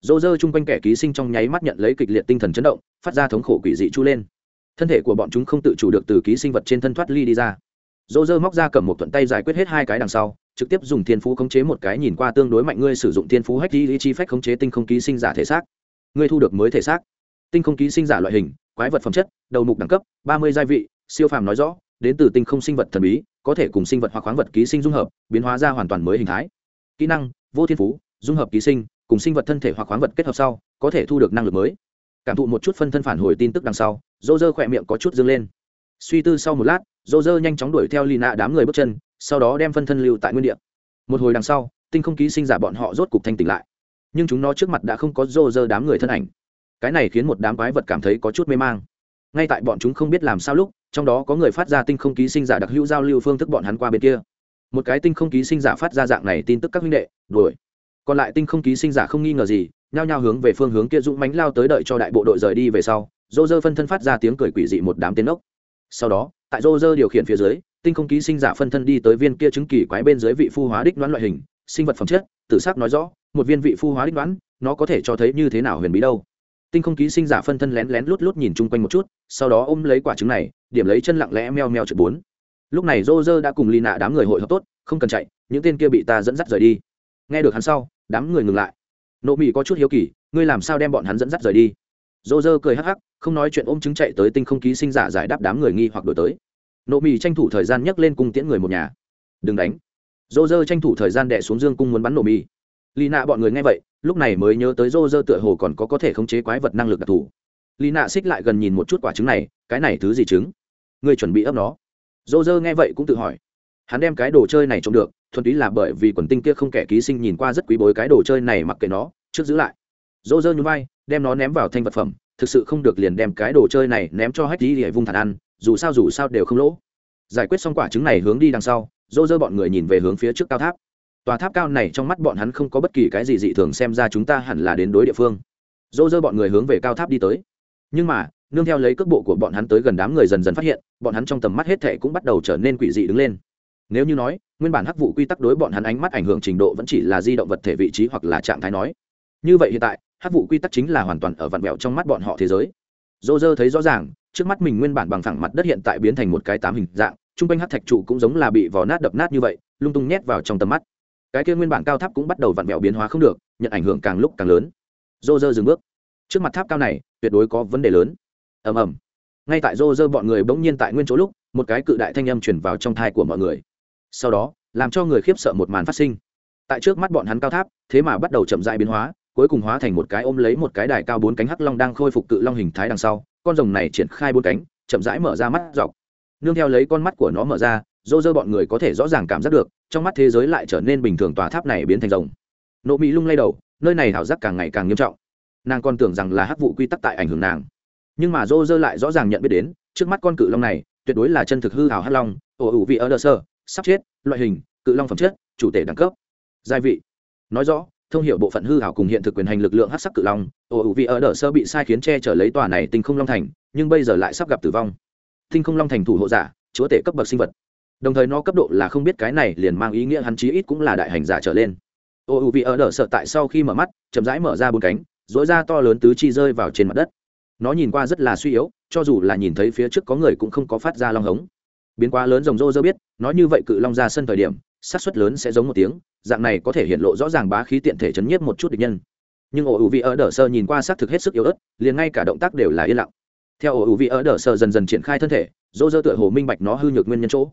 Dô dơ chung quanh kẻ ký sinh trong nháy mắt nhận lấy kịch liệt tinh thần chấn động, phát ra thống khổ quỷ dị chu lên. Thân thể của bọn chúng không tự chủ được từ ký sinh vật trên thân thoát ly đi ra. Dô dơ móc ra cầm một thuận tay giải quyết hết hai cái đằng sau, trực tiếp dùng thiên phú khống chế một cái nhìn qua tương đối mạnh ngươi sử dụng thiên phú hách đi chi phách khống chế tinh không ký sinh giả thể xác. Ngươi thu được mới thể xác. Tinh không ký sinh giả loại hình, quái vật phẩm chất, đầu mục đẳng cấp, ba mươi gia vị, siêu phàm nói rõ, đến từ tinh không sinh vật thần bí có thể cùng sinh vật hoặc khoáng vật ký sinh dung hợp, biến hóa ra hoàn toàn mới hình thái. Kỹ năng, vô thiên phú, dung hợp ký sinh, cùng sinh vật thân thể hoặc khoáng vật kết hợp sau, có thể thu được năng lực mới. Cảm thụ một chút phân thân phản hồi tin tức đằng sau, dô dơ khỏe miệng có chút dâng lên. Suy tư sau một lát, dô dơ nhanh chóng đuổi theo lì nạ đám người bước chân, sau đó đem phân thân lưu tại nguyên đ ị a một hồi đằng sau, tinh không ký sinh giả bọn họ rốt cục thanh tỉnh lại. Nhưng chúng nó trước mặt đã không có dô dơ đám người thân ảnh. Cái này khiến một đám quái vật cảm thấy có chút mê mang. Ngay tại bọn chúng không biết làm sao lúc trong đó có người phát ra tinh không ký sinh giả đặc hữu giao lưu phương thức bọn hắn qua bên kia. Một cái tinh không ký sinh giả phát ra dạng này tin tức các huynh đệ, đuổi. Còn lại tinh không ký sinh giả không nghi ngờ gì, nhao nhao hướng về phương hướng kia dũng mánh lao tới đợi cho đại bộ đội rời đi về sau dô dơ phân thân phát ra tiếng cười quỷ dị một đám tên ốc. Sau đó, tại dô dơ điều khiển phía dưới, tinh không ký sinh giả phân thân đi tới viên kia chứng kỳ quái bên dưới vị phu hóa đích đoán loại hình, sinh vật phẩm chất tự xác nói rõ, một viên vị phu hóa đích đoán, nó có thể cho thấy như thế nào huyền bí đâu tinh không ký sinh giả phân thân lén lén lút lút nhìn chung quanh một chút, sau đó ôm lấy quả trứng này, điểm lấy chân lặng lẽ meo meo trượt bốn. Lúc này rô rơ đã cùng lì nạ đám người hội hợp tốt, không cần chạy, những tên kia bị ta dẫn dắt rời đi. Nghe được hắn sau, đám người ngừng lại. Nộ mỹ có chút hiếu kỳ, ngươi làm sao đem bọn hắn dẫn dắt rời đi? Rô rơ cười hắc hắc, không nói chuyện ôm trứng chạy tới tinh không ký sinh giả giải đáp đám người nghi hoặc đổi tới. Nộ mỹ tranh thủ thời gian nhấc lên cung tiễn người một nhà. Đừng đánh. Rô rơ tranh thủ thời gian đẻ xuống dương cung muốn bắn nộ mỹ lì nạ bọn người nghe vậy, lúc này mới nhớ tới rô rơ tựa hồ còn có có thể khống chế quái vật năng lực đặc thù. Lì nạ xích lại gần nhìn một chút quả trứng này, cái này thứ gì trứng? Người chuẩn bị ấp nó. Rô rơ nghe vậy cũng tự hỏi. Hắn đem cái đồ chơi này trông được, thuần túy là bởi vì quần tinh kia không kẻ ký sinh nhìn qua rất quý bối cái đồ chơi này mặc kệ nó, trước giữ lại. Rô rơ nhún vai, đem nó ném vào thanh vật phẩm, thực sự không được liền đem cái đồ chơi này ném cho hách đi để vung thản ăn, dù sao dù sao đều không lỗ. Giải quyết xong quả trứng này hướng đi đằng sau, rô rơ bọn người nhìn về hướng phía trước cao tháp tòa tháp cao này trong mắt bọn hắn không có bất kỳ cái gì dị thường xem ra chúng ta hẳn là đến đối địa phương. Dô dơ bọn người hướng về cao tháp đi tới. Nhưng mà, nương theo lấy cước bộ của bọn hắn tới gần đám người dần dần phát hiện, bọn hắn trong tầm mắt hết thệ cũng bắt đầu trở nên quỷ dị đứng lên. Nếu như nói, nguyên bản hắc vụ quy tắc đối bọn hắn ánh mắt ảnh hưởng trình độ vẫn chỉ là di động vật thể vị trí hoặc là trạng thái nói. Như vậy hiện tại, hắc vụ quy tắc chính là hoàn toàn ở vặn vẹo trong mắt bọn họ thế giới. Dô dơ thấy rõ ràng, trước mắt mình nguyên bản bằng phẳng mặt đất hiện tại biến thành một cái tám hình dạng t r u n g quanh hát thạch trụ cũng giống là bị vò nát đập nát như vậy, lung tung nhét vào trong tầm mắt cái kia nguyên bản cao tháp cũng bắt đầu vặn vẹo biến hóa không được, nhận ảnh hưởng càng lúc càng lớn. Dô dơ dừng bước. Trước mặt tháp cao này, tuyệt đối có vấn đề lớn. Ầm ầm. Ngay tại dô dơ bọn người bỗng nhiên tại nguyên chỗ lúc, một cái cự đại thanh âm chuyển vào trong thai của mọi người. Sau đó, làm cho người khiếp sợ một màn phát sinh. Tại trước mắt bọn hắn cao tháp, thế mà bắt đầu chậm dại biến hóa, cuối cùng hóa thành một cái ôm lấy một cái đài cao bốn cánh hắc long đang khôi phục cự long hình thái đằng sau, con rồng này triển khai bốn cánh, chậm rãi mở ra mắt dọc. Nương theo lấy con mắt của nó mở ra dô dơ bọn người có thể rõ ràng cảm giác được trong mắt thế giới lại trở nên bình thường tòa tháp này biến thành rồng. Nộ mỹ lung lay đầu, nơi này hảo giác càng ngày càng nghiêm trọng. Nàng còn tưởng rằng là hắc vụ quy tắc tại ảnh hưởng nàng. Nhưng mà dô dơ lại rõ ràng nhận biết đến, trước mắt con cự long này, tuyệt đối là chân thực hư hảo hắc long, ổ ủ vị ở đờ sơ sắp chết, loại hình, cự long phẩm chất, chủ thể đẳng cấp, giai vị. Nói rõ, thông hiểu bộ phận hư hảo cùng hiện thực quyền hành lực lượng hát sắc cự long, ổ ủ vị ở đờ sơ bị sai khiến che chở lấy tòa này tinh không long thành, nhưng bây giờ lại sắp gặp tử vong. Tinh không long thành thủ hộ giả, chúa tể cấp bậc sinh vật đồng thời nó cấp độ là không biết cái này liền mang ý nghĩa hắn chí ít cũng là đại hành giả trở lên. Ô, u vị ở đỡ sợ tại sau khi mở mắt, chậm rãi mở ra bốn cánh dối ra to lớn tứ chi rơi vào trên mặt đất. Nó nhìn qua rất là suy yếu, cho dù là nhìn thấy phía trước có người cũng không có phát ra long hống. Biến quá lớn rồng rô dơ biết nói như vậy cự long ra sân thời điểm sát suất lớn sẽ giống một tiếng, dạng này có thể hiện lộ rõ ràng bá khí tiện thể chấn nhiếp một chút địch nhân. Nhưng ổ ủ vị ở đỡ sơ nhìn qua xác thực hết sức yếu ớt, liền ngay cả động tác đều là yên lặng. Theo ổ ủ vị ở đỡ sơ dần dần triển khai thân thể dô dơ tựa hồ minh bạch nó hư nhược nguyên nhân chỗ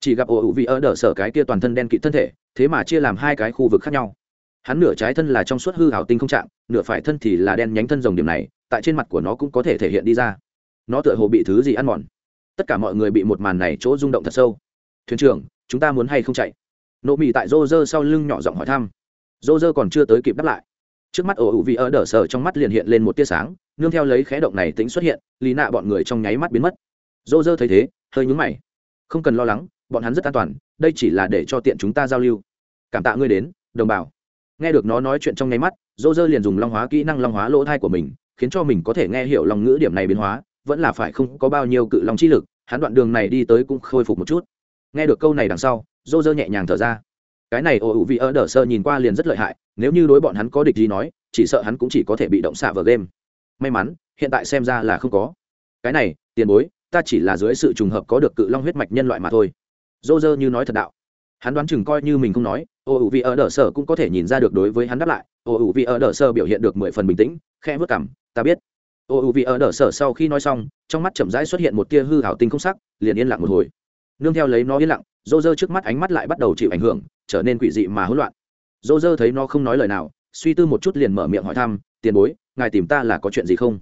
chỉ gặp ổ ủ vị ở đỡ sở cái kia toàn thân đen kịt thân thể, thế mà chia làm hai cái khu vực khác nhau. Hắn nửa trái thân là trong suốt hư hảo tinh không trạng, nửa phải thân thì là đen nhánh thân rồng điểm này, tại trên mặt của nó cũng có thể thể hiện đi ra. Nó tựa hồ bị thứ gì ăn mòn. Tất cả mọi người bị một màn này chỗ rung động thật sâu. Thuyền trưởng, chúng ta muốn hay không chạy? Nộ mì tại rô rơ sau lưng nhỏ giọng hỏi thăm. Rô rơ còn chưa tới kịp đáp lại. Trước mắt ổ ủ vị ở đỡ sở trong mắt liền hiện lên một tia sáng, nương theo lấy khẽ động này tính xuất hiện, lý nạ bọn người trong nháy mắt biến mất. Rô rơ thấy thế, hơi nhúng mày. Không cần lo lắng bọn hắn rất an toàn, đây chỉ là để cho tiện chúng ta giao lưu. Cảm tạ ngươi đến, đồng bào. Nghe được nó nói chuyện trong nháy mắt, dô dơ liền dùng long hóa kỹ năng long hóa lỗ thai của mình, khiến cho mình có thể nghe hiểu lòng ngữ điểm này biến hóa, vẫn là phải không có bao nhiêu cự long chi lực, hắn đoạn đường này đi tới cũng khôi phục một chút. Nghe được câu này đằng sau, dô dơ nhẹ nhàng thở ra. Cái này ồ ủ vị ở đờ sơ nhìn qua liền rất lợi hại, nếu như đối bọn hắn có địch gì nói, chỉ sợ hắn cũng chỉ có thể bị động xạ vào game. May mắn, hiện tại xem ra là không có. Cái này, tiền bối, ta chỉ là dưới sự trùng hợp có được cự long huyết mạch nhân loại mà thôi dô dơ như nói thật đạo. Hắn đoán chừng coi như mình không nói, ô ủ vị ở đờ sơ cũng có thể nhìn ra được đối với hắn đáp lại. Ô ủ vị ở đờ sơ biểu hiện được mười phần bình tĩnh khe vớt cảm ta biết. Ô ủ vị ở đờ sơ sau khi nói xong, trong mắt chậm rãi xuất hiện một tia hư hảo tinh không sắc, liền yên lặng một hồi. Nương theo lấy nó yên lặng, dô dơ trước mắt ánh mắt lại bắt đầu chịu ảnh hưởng, trở nên quỷ dị mà hỗn loạn. Dô dơ thấy nó không nói lời nào, suy tư một chút liền mở miệng hỏi thăm, tiền bối, ngài tìm ta là có chuyện gì không?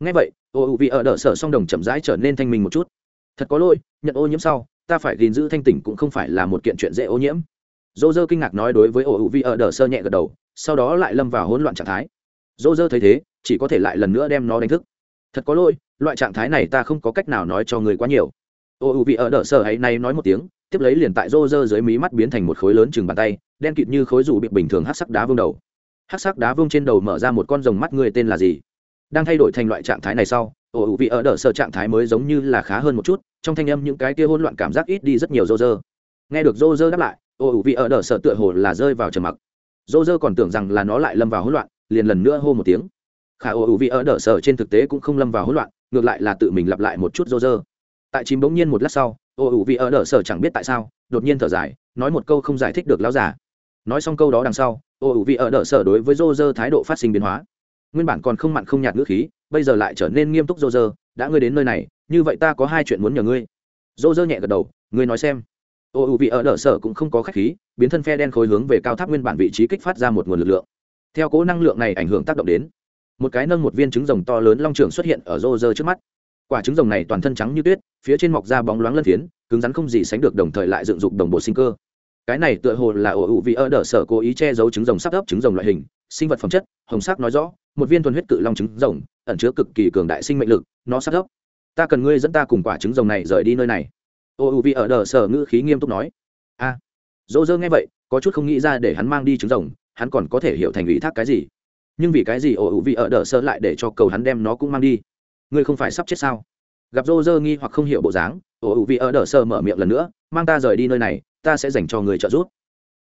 Ngay vậy, ô ủ vị ở đờ sở song đồng chậm rãi trở nên thanh minh một chút. Thật có lỗi, nhận ô nhiễm sau ta phải gìn giữ thanh tỉnh cũng không phải là một kiện chuyện dễ ô nhiễm. Dô dơ kinh ngạc nói đối với ổ u Vi ở đỡ sơ nhẹ gật đầu, sau đó lại lâm vào hỗn loạn trạng thái. Dô dơ thấy thế, chỉ có thể lại lần nữa đem nó đánh thức. Thật có lỗi, loại trạng thái này ta không có cách nào nói cho người quá nhiều. Ô u vị ở đỡ sở ấy nay nói một tiếng, tiếp lấy liền tại rô rơ dưới mí mắt biến thành một khối lớn chừng bàn tay, đen kịt như khối rủ bị bình thường hát sắc đá vương đầu. Hát sắc đá vương trên đầu mở ra một con rồng mắt người tên là gì? Đang thay đổi thành loại trạng thái này sau ồ ủ vị ở đỡ sở trạng thái mới giống như là khá hơn một chút trong thanh âm những cái kia hỗn loạn cảm giác ít đi rất nhiều rô rơ nghe được rô rơ đáp lại, ô ủ vị ở đờ sợ tựa hồ là rơi vào trầm mặc. Rô rơ còn tưởng rằng là nó lại lâm vào hỗn loạn, liền lần nữa hô một tiếng. Khả ô ủ vị ở đờ sợ trên thực tế cũng không lâm vào hỗn loạn, ngược lại là tự mình lặp lại một chút rô rơ tại chìm bỗng nhiên một lát sau, ô ủ vị ở đờ sợ chẳng biết tại sao, đột nhiên thở dài, nói một câu không giải thích được lão giả. Nói xong câu đó đằng sau, ô ủ vị ở đờ sợ đối với rô rơ thái độ phát sinh biến hóa. Nguyên bản còn không mặn không nhạt ngữ khí, bây giờ lại trở nên nghiêm túc rô rơ đã ngươi đến nơi này như vậy ta có hai chuyện muốn nhờ ngươi. Rô rơ nhẹ gật đầu, ngươi nói xem. Ô, ưu vị ở đỡ sở cũng không có khách khí, biến thân phe đen khối hướng về cao tháp nguyên bản vị trí kích phát ra một nguồn lực lượng. Theo cố năng lượng này ảnh hưởng tác động đến, một cái nâng một viên trứng rồng to lớn long trường xuất hiện ở rô rơ trước mắt. Quả trứng rồng này toàn thân trắng như tuyết, phía trên mọc ra bóng loáng lân phiến, cứng rắn không gì sánh được đồng thời lại dựng dục đồng bộ sinh cơ. Cái này tựa hồ là ổ ủ vị ở đỡ sở cố ý che giấu trứng rồng sắp ấp trứng rồng loại hình, sinh vật phẩm chất, hồng sắc nói rõ, một viên thuần huyết cự long trứng rồng, ẩn chứa cực kỳ cường đại sinh mệnh lực, nó sắp ấp ta cần ngươi dẫn ta cùng quả trứng rồng này rời đi nơi này. Ô u vi ở Đờ sở ngữ khí nghiêm túc nói. A. À, dỗ dơ nghe vậy có chút không nghĩ ra để hắn mang đi trứng rồng hắn còn có thể hiểu thành ủy thác cái gì. Nhưng vì cái gì ổ ủ vị ở Đờ Sơ lại để cho cầu hắn đem nó cũng mang đi? Ngươi không phải sắp chết sao? Gặp dô dơ nghi hoặc không hiểu bộ dáng ổ ủ vị ở Đờ Sơ mở miệng lần nữa mang ta rời đi nơi này ta sẽ dành cho người trợ giúp.